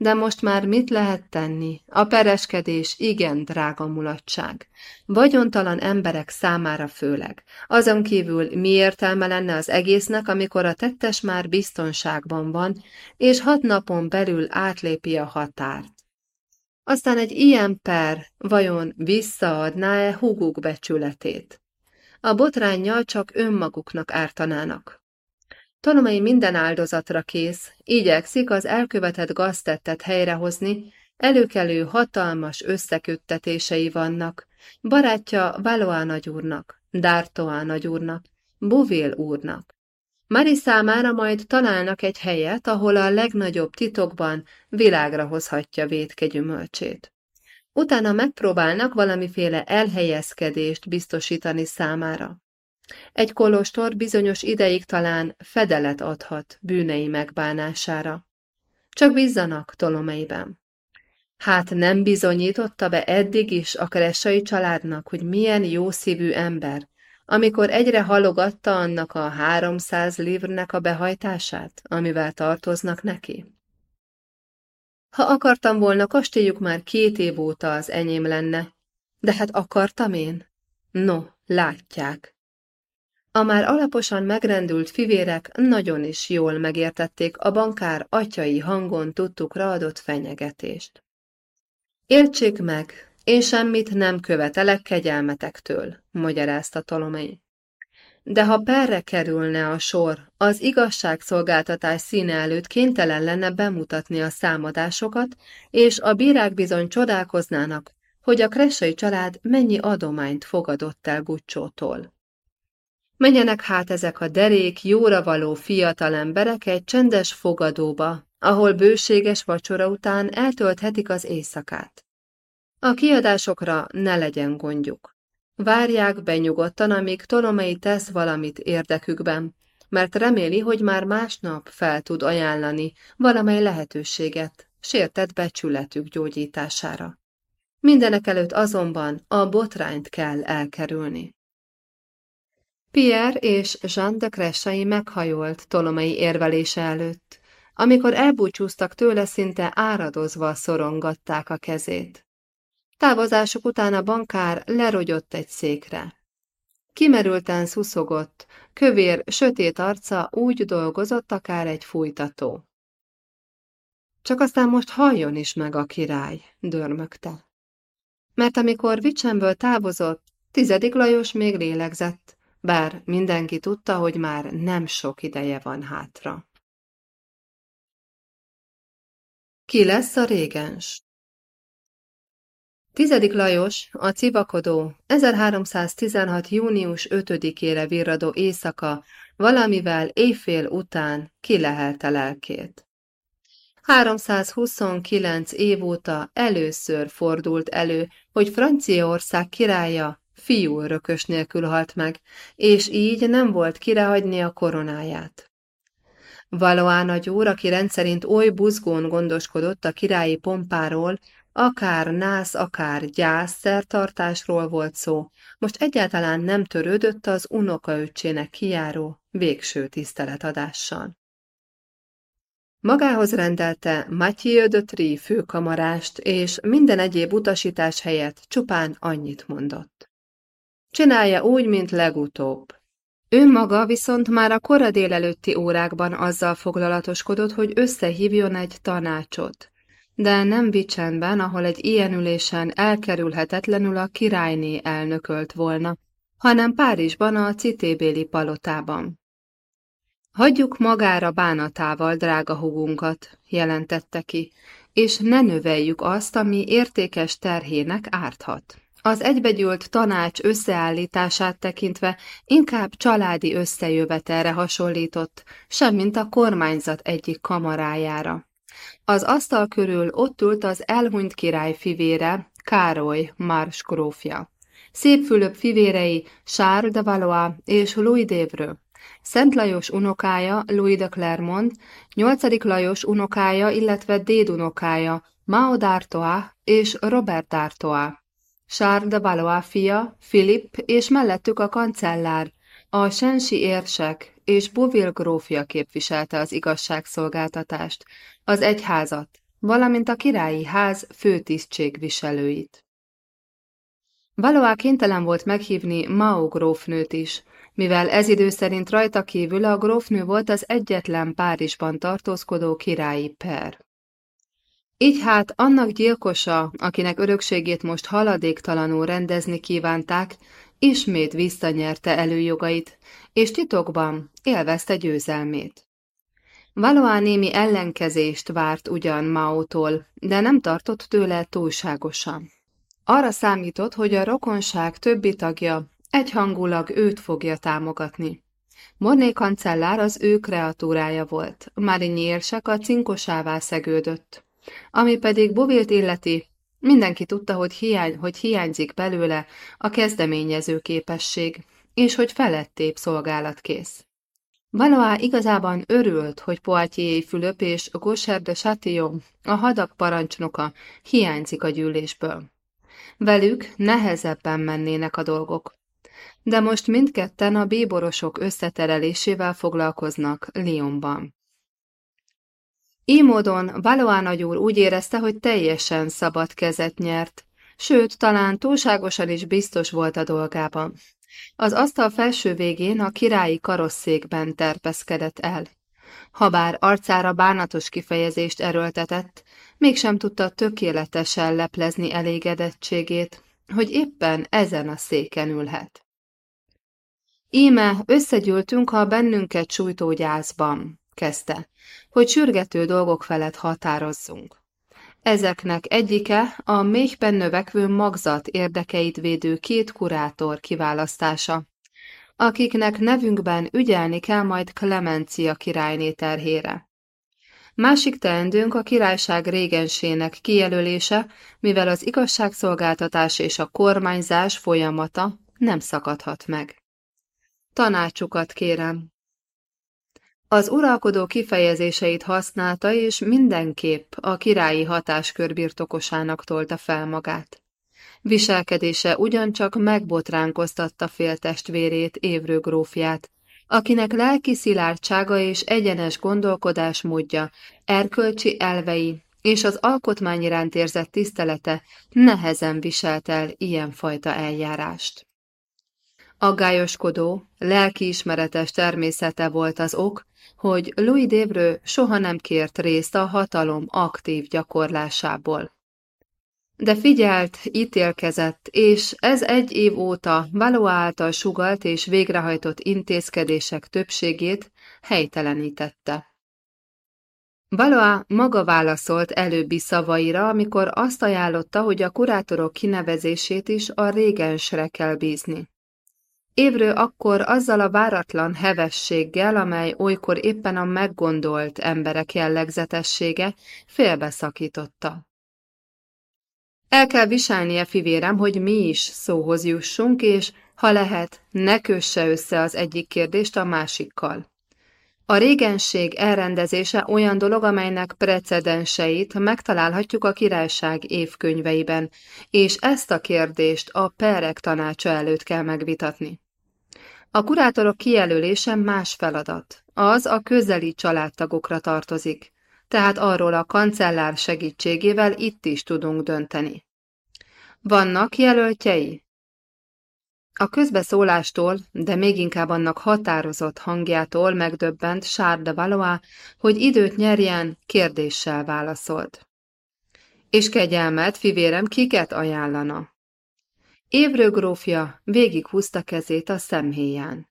De most már mit lehet tenni? A pereskedés igen drága mulatság. Vagyontalan emberek számára főleg. Azon kívül mi értelme lenne az egésznek, amikor a tettes már biztonságban van, és hat napon belül átlépi a határt. Aztán egy ilyen per vajon visszaadná-e húguk becsületét? A botránnyal csak önmaguknak ártanának. Tolomai minden áldozatra kész, igyekszik az elkövetett gaztettet helyrehozni, előkelő hatalmas összeköttetései vannak, barátja Valois nagyúrnak, D'Artois nagyúrnak, Bouvier úrnak. Mari számára majd találnak egy helyet, ahol a legnagyobb titokban világra hozhatja védke gyümölcsét. Utána megpróbálnak valamiféle elhelyezkedést biztosítani számára. Egy kolostor bizonyos ideig talán fedelet adhat bűnei megbánására. Csak bízzanak Tolomeiben. Hát nem bizonyította be eddig is a kressai családnak, hogy milyen jó szívű ember, amikor egyre halogatta annak a háromszáz livrnek a behajtását, amivel tartoznak neki? Ha akartam volna, kastélyuk már két év óta az enyém lenne, de hát akartam én? No, látják. A már alaposan megrendült fivérek nagyon is jól megértették a bankár atyai hangon tudtukra adott fenyegetést. Értsék meg, én semmit nem követelek kegyelmetektől, magyarázta Tolomei. De ha perre kerülne a sor, az igazságszolgáltatás színe előtt kénytelen lenne bemutatni a számadásokat, és a bírák bizony csodálkoznának, hogy a kressai család mennyi adományt fogadott el Gucsótól. Menjenek hát ezek a derék, jóra való fiatal emberek egy csendes fogadóba, ahol bőséges vacsora után eltölthetik az éjszakát. A kiadásokra ne legyen gondjuk. Várják be nyugodtan, amíg Tolomei tesz valamit érdekükben, mert reméli, hogy már másnap fel tud ajánlani valamely lehetőséget, sértett becsületük gyógyítására. Mindenek előtt azonban a botrányt kell elkerülni. Pierre és Jean de Cressai meghajolt Tolomei érvelése előtt, amikor elbúcsúztak tőle, szinte áradozva szorongatták a kezét. Távozásuk után a bankár lerogyott egy székre. Kimerülten szuszogott, kövér, sötét arca úgy dolgozott akár egy fújtató. Csak aztán most halljon is meg a király, dörmögte. Mert amikor Vicsemből távozott, tizedik Lajos még lélegzett, bár mindenki tudta, hogy már nem sok ideje van hátra. Ki lesz a régens? Tizedik Lajos, a civakodó, 1316. június 5-ére virradó éjszaka, valamivel éjfél után kilehelte lelkét. 329 év óta először fordult elő, hogy Franciaország királya fiú örökös nélkül halt meg, és így nem volt kirehagyni a koronáját. Valóán a gyúr, aki rendszerint oly buzgón gondoskodott a királyi pompáról, akár nász, akár gyász szertartásról volt szó, most egyáltalán nem törődött az unokaöccsének kijáró végső tiszteletadással. Magához rendelte Mathieu de főkamarást, és minden egyéb utasítás helyett csupán annyit mondott. Csinálja úgy, mint legutóbb. Ő maga viszont már a kora délelőtti órákban azzal foglalatoskodott, hogy összehívjon egy tanácsot, de nem Vicsenben, ahol egy ilyen ülésen elkerülhetetlenül a királyné elnökölt volna, hanem Párizsban a citébéli palotában. Hagyjuk magára bánatával drága hugunkat, jelentette ki, és ne növeljük azt, ami értékes terhének árthat. Az egybegyűlt tanács összeállítását tekintve inkább családi összejövetelre hasonlított, semmint a kormányzat egyik kamarájára. Az asztal körül ott ült az elhunyt király fivére, Károly, Mars grófja. Szép Fülöp fivérei, Charles de Valois és Louis d'Evreux. Szent Lajos unokája, Louis de Clermont, nyolcadik Lajos unokája, illetve dédunokája, Mao d'Artois és Robert d'Artois. Charles de Valois fia, Philip és mellettük a kancellár, a sensi érsek és Bouville grófja képviselte az igazságszolgáltatást, az egyházat, valamint a királyi ház főtisztségviselőit. Valóá kénytelen volt meghívni Mao grófnőt is, mivel ez idő szerint rajta kívül a grófnő volt az egyetlen Párizsban tartózkodó királyi per. Így hát annak gyilkosa, akinek örökségét most haladéktalanul rendezni kívánták, ismét visszanyerte előjogait, és titokban élvezte győzelmét. Valóan némi ellenkezést várt ugyan Maótól, de nem tartott tőle túlságosan. Arra számított, hogy a rokonság többi tagja egyhangulag őt fogja támogatni. Morné kancellár az ő kreatúrája volt, Márinyi érsek a cinkosává szegődött. Ami pedig Bovilt illeti, mindenki tudta, hogy, hiány, hogy hiányzik belőle a kezdeményező képesség, és hogy felettébb szolgálatkész. Valois igazában örült, hogy Poitiers Fülöp és Gaucher de Chatillon, a hadak parancsnoka, hiányzik a gyűlésből. Velük nehezebben mennének a dolgok. De most mindketten a bíborosok összeterelésével foglalkoznak Lyonban. Így módon Valois nagyúr úgy érezte, hogy teljesen szabad kezet nyert, sőt, talán túlságosan is biztos volt a dolgában. Az asztal felső végén a királyi karosszékben terpeszkedett el. Habár arcára bánatos kifejezést erőltetett, mégsem tudta tökéletesen leplezni elégedettségét, hogy éppen ezen a széken ülhet. Íme összegyűltünk a bennünket sújtó gyászban, kezdte, hogy sürgető dolgok felett határozzunk. Ezeknek egyike a méhben növekvő magzat érdekeit védő két kurátor kiválasztása, akiknek nevünkben ügyelni kell majd Klemencia királyné terhére. Másik teendőnk a királyság régensének kijelölése, mivel az igazságszolgáltatás és a kormányzás folyamata nem szakadhat meg. Tanácsukat kérem, az uralkodó kifejezéseit használta, és mindenképp a királyi hatáskör birtokosának tolta fel magát. Viselkedése ugyancsak megbotránkoztatta féltestvérét, Évrő grófját, akinek lelki szilárdsága és egyenes gondolkodásmódja, erkölcsi elvei és az alkotmány iránt érzett tisztelete nehezen viselt el ilyenfajta eljárást. Aggályoskodó, lelkiismeretes természete volt az ok, hogy Louis Debreu soha nem kért részt a hatalom aktív gyakorlásából. De figyelt, ítélkezett, és ez egy év óta Valois által sugalt és végrehajtott intézkedések többségét helytelenítette. Valois maga válaszolt előbbi szavaira, amikor azt ajánlotta, hogy a kurátorok kinevezését is a régensre kell bízni. Évrő akkor azzal a váratlan hevességgel, amely olykor éppen a meggondolt emberek jellegzetessége, félbeszakította. El kell viselnie, fivérem, hogy mi is szóhoz jussunk, és, ha lehet, ne kösse össze az egyik kérdést a másikkal. A régenség elrendezése olyan dolog, amelynek precedenseit megtalálhatjuk a királyság évkönyveiben, és ezt a kérdést a perek tanácsa előtt kell megvitatni. A kurátorok kijelölése más feladat. Az a közeli családtagokra tartozik, tehát arról a kancellár segítségével itt is tudunk dönteni. Vannak jelöltjei? A közbeszólástól, de még inkább annak határozott hangjától megdöbbent Charles de Valois, hogy időt nyerjen, kérdéssel válaszolt. És kegyelmet, fivérem, kiket ajánlana? Évrő grófja végighúzta kezét a szemhéján.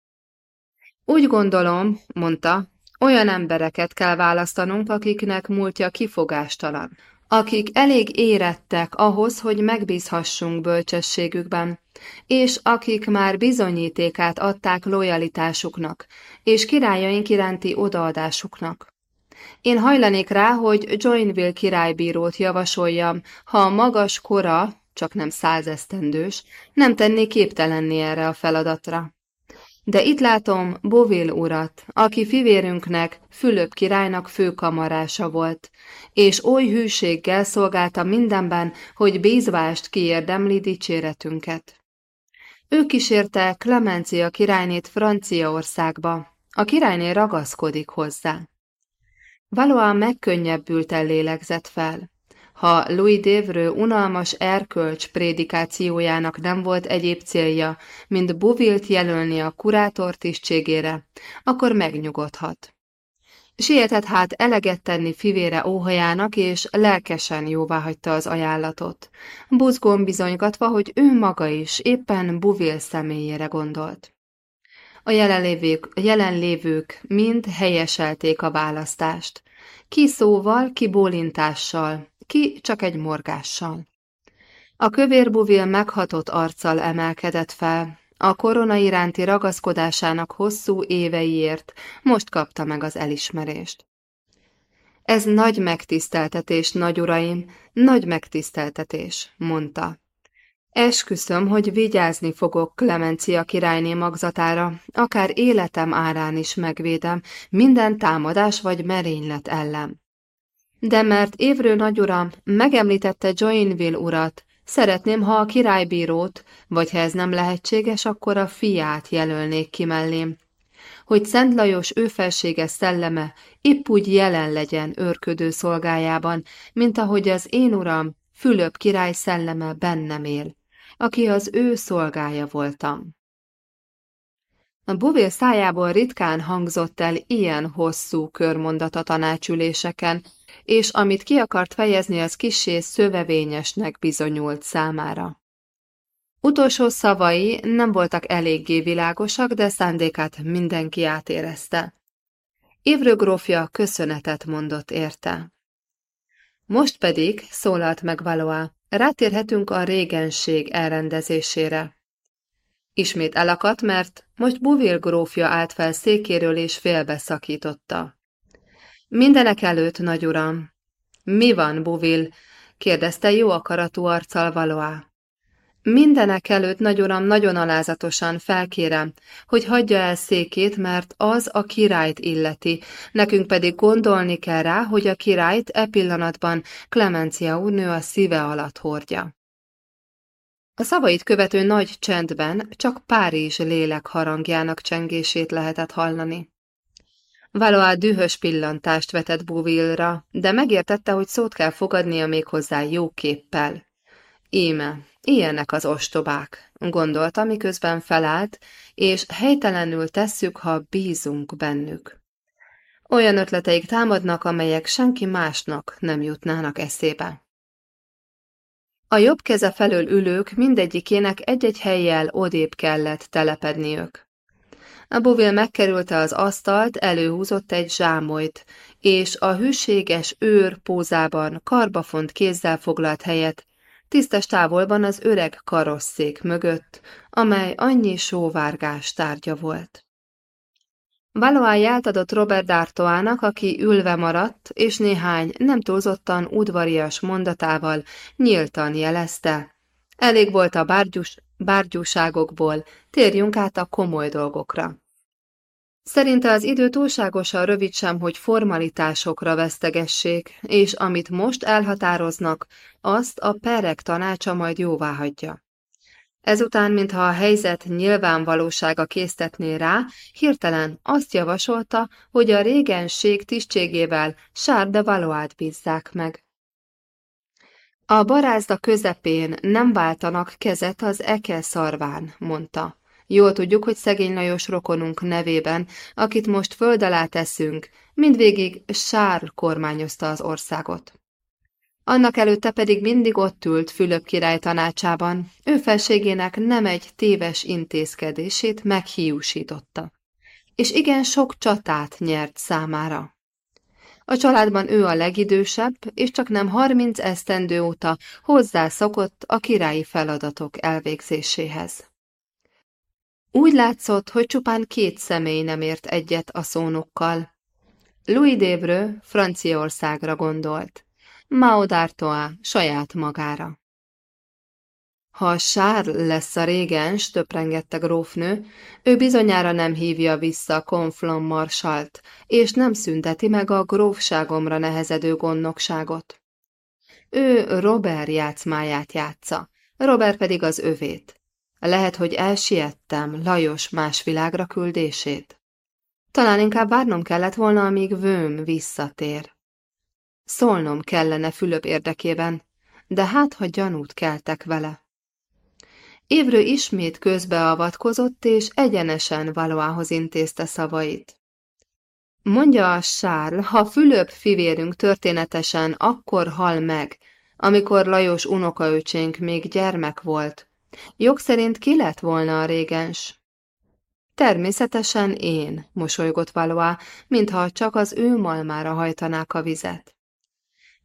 Úgy gondolom, mondta, olyan embereket kell választanunk, akiknek múltja kifogástalan, akik elég érettek ahhoz, hogy megbízhassunk bölcsességükben, és akik már bizonyítékát adták lojalitásuknak, és királyaink iránti odaadásuknak. Én hajlanék rá, hogy Joinville királybírót javasoljam, ha a magas kora, csak nem százesztendős, nem tenné képtelenni erre a feladatra. De itt látom Bovil urat, aki fivérünknek, Fülöp királynak főkamarása volt, és oly hűséggel szolgálta mindenben, hogy bízvást kiérdemli dicséretünket. Ő kísérte Clemencia királynét Franciaországba, a királyné ragaszkodik hozzá. Valóan megkönnyebbült lélegzett fel. Ha Louis Devreux unalmas erkölcs prédikációjának nem volt egyéb célja, mint Bovilt jelölni a kurátor tisztségére, akkor megnyugodhat. Sietett hát eleget tenni fivére óhajának, és lelkesen jóváhagyta az ajánlatot, buzgón bizonygatva, hogy ő maga is éppen Buvil személyére gondolt. A jelenlévők, jelenlévők mind helyeselték a választást, ki szóval, ki bólintással, ki csak egy morgással. A kövérbuvil meghatott arccal emelkedett fel, a korona iránti ragaszkodásának hosszú éveiért most kapta meg az elismerést. Ez nagy megtiszteltetés, nagy uraim, nagy megtiszteltetés, mondta. Esküszöm, hogy vigyázni fogok Klemencia királyné magzatára, akár életem árán is megvédem, minden támadás vagy merénylet ellen. De mert Évrő nagyuram megemlítette Joinville urat, szeretném, ha a királybírót, vagy ha ez nem lehetséges, akkor a fiát jelölnék ki mellém, hogy Szent Lajos ő felsége szelleme épp úgy jelen legyen őrködő szolgájában, mint ahogy az én uram, Fülöp király szelleme bennem él, aki az ő szolgája voltam. A buvél szájából ritkán hangzott el ilyen hosszú körmondat a tanácsüléseken, és amit ki akart fejezni, az kisé szövevényesnek bizonyult számára. Utolsó szavai nem voltak eléggé világosak, de szándékát mindenki átérezte. Évrő grófja köszönetet mondott érte. Most pedig, szólalt meg Valoa, rátérhetünk a régenség elrendezésére. Ismét elakadt, mert most Buvil grófja állt fel székéről és félbeszakította. Mindenek előtt, nagy uram. Mi van, Buvil? kérdezte jó akaratú arccal Valoa. Mindenek előtt, nagy uram, nagyon alázatosan felkérem, hogy hagyja el székét, mert az a királyt illeti, nekünk pedig gondolni kell rá, hogy a királyt e pillanatban Klemencia úrnő a szíve alatt hordja. A szavait követő nagy csendben csak Párizs lélek harangjának csengését lehetett hallani. Valois dühös pillantást vetett Bouville-ra, de megértette, hogy szót kell fogadnia még hozzá jó képpel. Íme, ilyenek az ostobák, gondolta, miközben felállt, és helytelenül tesszük, ha bízunk bennük. Olyan ötleteik támadnak, amelyek senki másnak nem jutnának eszébe. A jobb keze felől ülők mindegyikének egy-egy helyjel odébb kellett telepedniük. A buvil megkerülte az asztalt, előhúzott egy zsámolyt, és a hűséges őr pózában karbafont kézzel foglalt helyet tisztes távolban az öreg karosszék mögött, amely annyi sóvárgás tárgya volt. Valois jelt adott Robert D'Artoának, aki ülve maradt, és néhány nem túlzottan udvarias mondatával nyíltan jelezte. Elég volt a bárgyus, bárgyúságokból, térjünk át a komoly dolgokra. Szerinte az idő túlságosan rövid sem, hogy formalitásokra vesztegessék, és amit most elhatároznak, azt a perek tanácsa majd jóvá hagyja. Ezután, mintha a helyzet nyilvánvalósága késztetné rá, hirtelen azt javasolta, hogy a régenség tisztségével Sár de Valoát bízzák meg. A barázda közepén nem váltanak kezet az eke szarván, mondta. Jól tudjuk, hogy szegény Lajos rokonunk nevében, akit most föld alá teszünk, mindvégig Sár kormányozta az országot. Annak előtte pedig mindig ott ült Fülöp király tanácsában, ő felségének nem egy téves intézkedését meghiúsította. És igen sok csatát nyert számára. A családban ő a legidősebb, és csak nem harminc esztendő óta hozzászokott a királyi feladatok elvégzéséhez. Úgy látszott, hogy csupán két személy nem ért egyet a szónokkal. Louis Debreu Franciaországra gondolt, Mao saját magára. Ha a sár lesz a régens, töprengette grófnő, ő bizonyára nem hívja vissza a konflon marsalt, és nem szünteti meg a grófságomra nehezedő gondnokságot. Ő Robert játszmáját játsza, Robert pedig az övét. Lehet, hogy elsiettem Lajos más világra küldését. Talán inkább várnom kellett volna, amíg vőm visszatér. Szólnom kellene Fülöp érdekében, de hát, ha gyanút keltek vele. Évrő ismét közbeavatkozott, és egyenesen Valoához intézte szavait. Mondja a Sárl, ha Fülöp fivérünk történetesen akkor hal meg, amikor Lajos unokaöcsénk még gyermek volt, Jog szerint ki lett volna a régens? Természetesen én, mosolygott Valois, mintha csak az ő malmára hajtanák a vizet.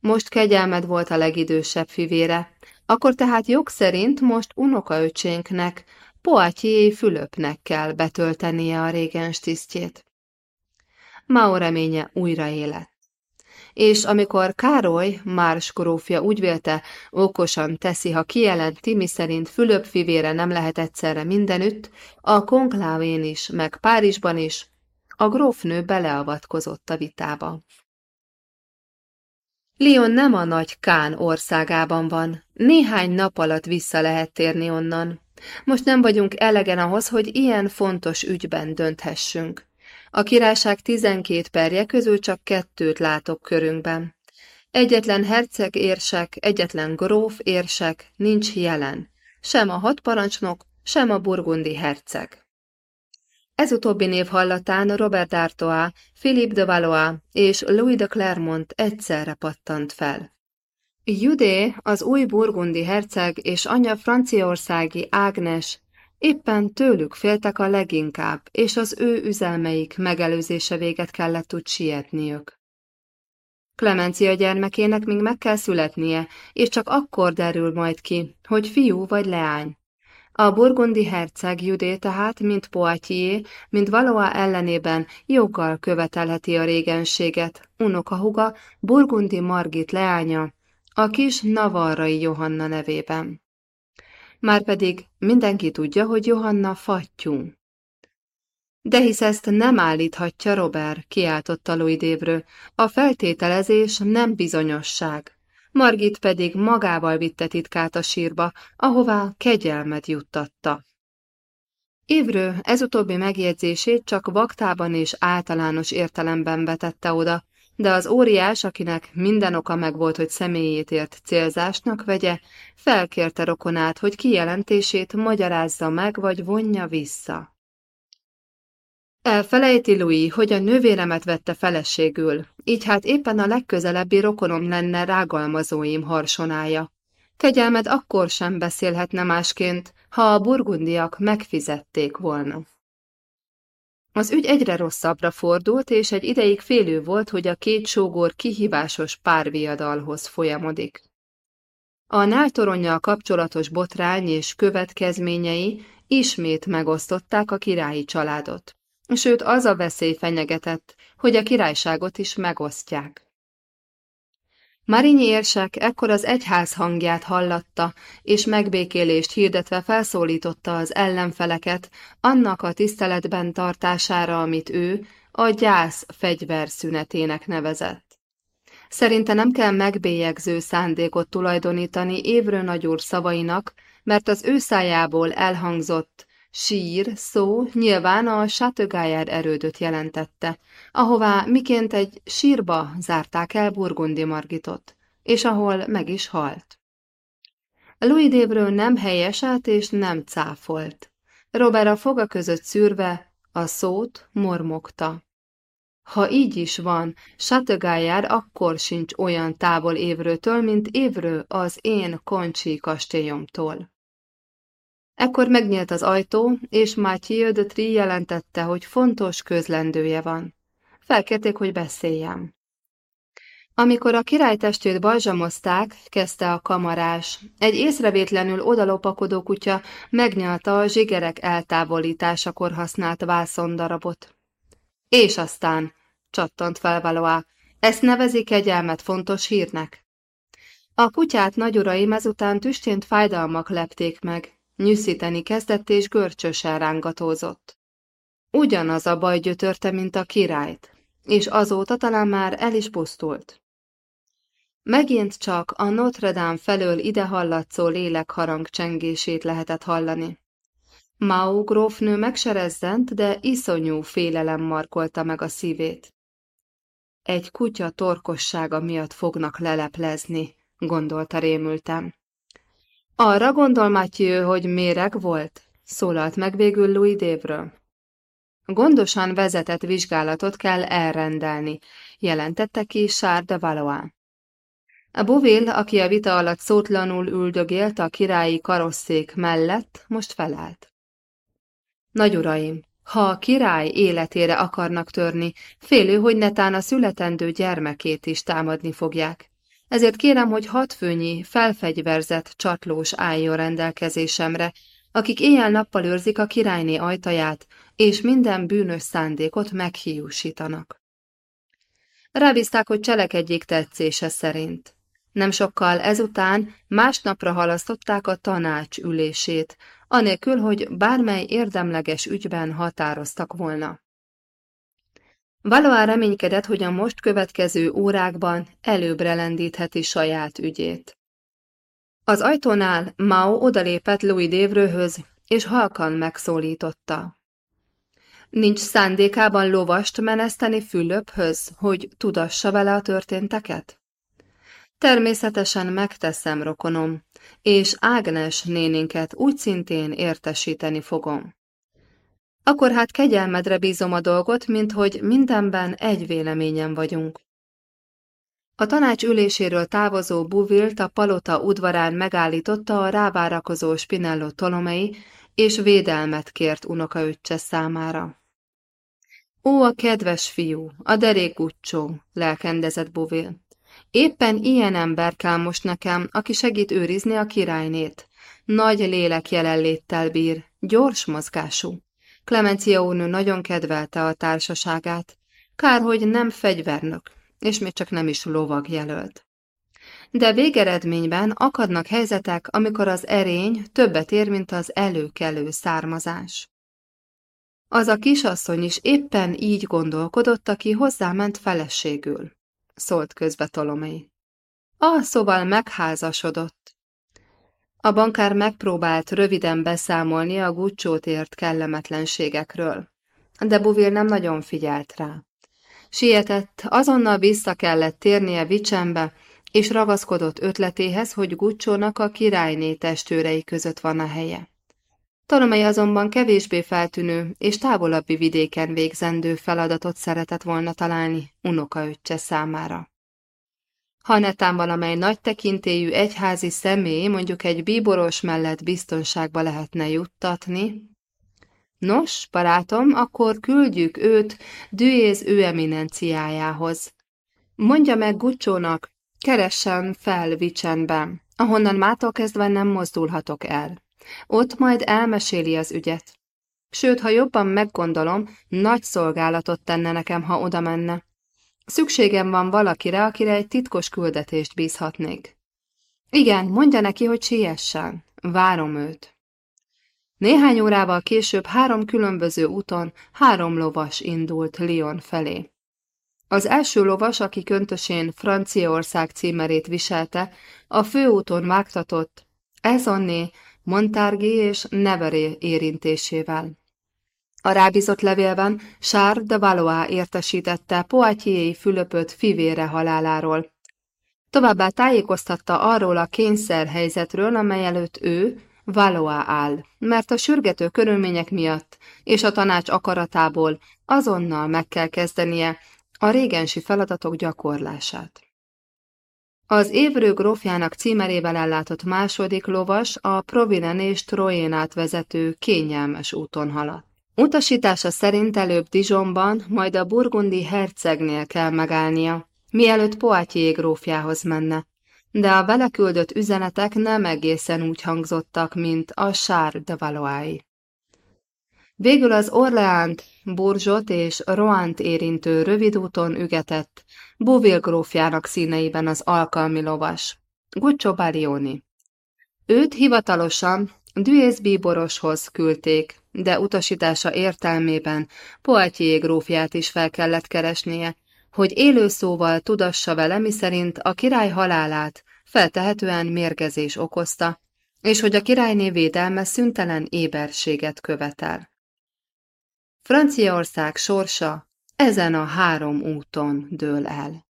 Most kegyelmed volt a legidősebb fivére, akkor tehát jog szerint most unokaöcsénknek, Poitiers Fülöpnek kell betöltenie a régens tisztjét. Mao reménye újra élet. és amikor Károly, Márs grófja úgy vélte, okosan teszi, ha kijelenti, mi szerint Fülöp fivére nem lehet egyszerre mindenütt, a konklávén is, meg Párizsban is, a grófnő beleavatkozott a vitába. Lyon nem a nagy Kán országában van, néhány nap alatt vissza lehet térni onnan. Most nem vagyunk elegen ahhoz, hogy ilyen fontos ügyben dönthessünk. A királyság tizenkét perje közül csak kettőt látok körünkben. Egyetlen herceg érsek, egyetlen gróf érsek nincs jelen, sem a hadparancsnok, sem a burgundi herceg. Ez utóbbi név hallatán Robert d'Artois, Philippe de Valois és Louis de Clermont egyszerre pattant fel. Judé, az új burgundi herceg és anyja franciaországi Ágnes éppen tőlük féltek a leginkább, és az ő üzelmeik megelőzése véget kellett tud sietniük. Klemencia gyermekének még meg kell születnie, és csak akkor derül majd ki, hogy fiú vagy leány. A burgundi herceg Judé tehát, mint Poitiers, mint Valois ellenében joggal követelheti a régenséget, unokahuga, burgundi Margit leánya, a kis Navarrai Johanna nevében. Márpedig mindenki tudja, hogy Johanna fattyú. De hisz ezt nem állíthatja Robert, kiáltotta Louis Dévrő. A feltételezés nem bizonyosság. Margit pedig magával vitte titkát a sírba, ahová kegyelmet juttatta. Évrő ezutóbbi megjegyzését csak vaktában és általános értelemben vetette oda, de az óriás, akinek minden oka megvolt, hogy személyét ért célzásnak vegye, felkérte rokonát, hogy kijelentését magyarázza meg, vagy vonja vissza. Elfelejti Louis, hogy a nővéremet vette feleségül, így hát éppen a legközelebbi rokonom lenne rágalmazóim harsonája. Kegyelmed akkor sem beszélhetne másként, ha a burgundiak megfizették volna. Az ügy egyre rosszabbra fordult, és egy ideig félő volt, hogy a két sógor kihívásos párviadalhoz folyamodik. A náltoronnyal kapcsolatos botrány és következményei ismét megosztották a királyi családot sőt az a veszély fenyegetett, hogy a királyságot is megosztják. Marinyi érsek ekkor az egyház hangját hallatta, és megbékélést hirdetve felszólította az ellenfeleket annak a tiszteletben tartására, amit ő a gyász fegyverszünetének nevezett. Szerinte nem kell megbélyegző szándékot tulajdonítani Évrő nagyúr szavainak, mert az ő szájából elhangzott Sír szó nyilván a Sátögájár erődöt jelentette, ahová miként egy sírba zárták el Burgundi Margitot, és ahol meg is halt. Louis Débrő nem helyeselt és nem cáfolt. Robert a foga között szűrve a szót mormogta. Ha így is van, Sátögájár akkor sincs olyan távol Évrőtől, mint Évrő az én Koncsi kastélyomtól. Ekkor megnyílt az ajtó, és Mathieu de Tri jelentette, hogy fontos közlendője van. Felkérték, hogy beszéljem. Amikor a királytestét balzsamozták, kezdte a kamarás. Egy észrevétlenül odalopakodó kutya megnyalta a zsigerek eltávolításakor használt vászondarabot. És aztán, csattant fel ezt nevezi kegyelmet fontos hírnek. A kutyát nagyuraim ezután tüstént fájdalmak lepték meg, Nyűszíteni kezdett és görcsösen rángatózott. Ugyanaz a baj gyötörte, mint a királyt, és azóta talán már el is pusztult. Megint csak a Notre Dame felől ide hallatszó lélekharang csengését lehetett hallani. Mao grófnő megserezzent, de iszonyú félelem markolta meg a szívét. Egy kutya torkossága miatt fognak leleplezni, gondolta rémültem. Arra gondol Mathieu, hogy méreg volt? Szólalt meg végül Louis Dévről. Gondosan vezetett vizsgálatot kell elrendelni, jelentette ki Charles de Valois. A Bouville, aki a vita alatt szótlanul üldögélt a királyi karosszék mellett, most felállt. Nagy uraim, ha a király életére akarnak törni, félő, hogy netán a születendő gyermekét is támadni fogják ezért kérem, hogy hat főnyi, felfegyverzett csatlós álljon rendelkezésemre, akik éjjel-nappal őrzik a királyné ajtaját, és minden bűnös szándékot meghiúsítanak. Rábízták, hogy cselekedjék tetszése szerint. Nem sokkal ezután másnapra halasztották a tanács ülését, anélkül, hogy bármely érdemleges ügyben határoztak volna. Valóan reménykedett, hogy a most következő órákban előbbre lendítheti saját ügyét. Az ajtónál Mao odalépett Louis Dévrőhöz, és halkan megszólította. Nincs szándékában lovast meneszteni Fülöphöz, hogy tudassa vele a történteket? Természetesen megteszem, rokonom, és Ágnes néninket úgy szintén értesíteni fogom. Akkor hát kegyelmedre bízom a dolgot, mint hogy mindenben egy véleményen vagyunk. A tanács üléséről távozó Buvilt a palota udvarán megállította a rávárakozó Spinello Tolomei, és védelmet kért unokaöccse számára. Ó, a kedves fiú, a derék Guccio, lelkendezett Buvil. Éppen ilyen ember kell most nekem, aki segít őrizni a királynét. Nagy lélek jelenléttel bír, gyors mozgású. Klemencia úrnő nagyon kedvelte a társaságát. Kár, hogy nem fegyvernök, és még csak nem is lovag jelölt. De végeredményben akadnak helyzetek, amikor az erény többet ér, mint az előkelő származás. Az a kisasszony is éppen így gondolkodott, aki hozzáment feleségül, szólt közbe Tolomei. A szóval megházasodott. A bankár megpróbált röviden beszámolni a gucsót ért kellemetlenségekről, de Buvil nem nagyon figyelt rá. Sietett, azonnal vissza kellett térnie Vicsembe, és ragaszkodott ötletéhez, hogy Gucsónak a királyné testőrei között van a helye. Tolomei azonban kevésbé feltűnő és távolabbi vidéken végzendő feladatot szeretett volna találni unokaöccse számára. Ha netán valamely nagy tekintélyű egyházi személy mondjuk egy bíboros mellett biztonságba lehetne juttatni, Nos, barátom, akkor küldjük őt Düéz ő eminenciájához. Mondja meg Gucsónak, keressen fel Vicsenben, ahonnan mától kezdve nem mozdulhatok el. Ott majd elmeséli az ügyet. Sőt, ha jobban meggondolom, nagy szolgálatot tenne nekem, ha oda menne. Szükségem van valakire, akire egy titkos küldetést bízhatnék. Igen, mondja neki, hogy siessen. Várom őt. Néhány órával később három különböző úton három lovas indult Lyon felé. Az első lovas, aki köntösén Franciaország címerét viselte, a főúton vágtatott Ezonné, Montargé és Neveré érintésével. A rábízott levélben Charles de Valois értesítette Poitiers Fülöpöt fivére haláláról. Továbbá tájékoztatta arról a kényszerhelyzetről, amely előtt ő, Valois áll, mert a sürgető körülmények miatt és a tanács akaratából azonnal meg kell kezdenie a régensi feladatok gyakorlását. Az évrő grófjának címerével ellátott második lovas a Provinen és Troénát vezető kényelmes úton haladt. Utasítása szerint előbb Dijonban, majd a burgundi hercegnél kell megállnia, mielőtt Poitiers grófjához menne, de a vele küldött üzenetek nem egészen úgy hangzottak, mint a Charles de Valois. Végül az Orleánt, Burzsot és Roant érintő rövid úton ügetett, Bouville grófjának színeiben az alkalmi lovas, Guccio Barioni. Őt hivatalosan Duész bíboroshoz küldték, de utasítása értelmében Poitiers grófját is fel kellett keresnie, hogy élő szóval tudassa vele, miszerint a király halálát feltehetően mérgezés okozta, és hogy a királyné védelme szüntelen éberséget követel. Franciaország sorsa ezen a három úton dől el.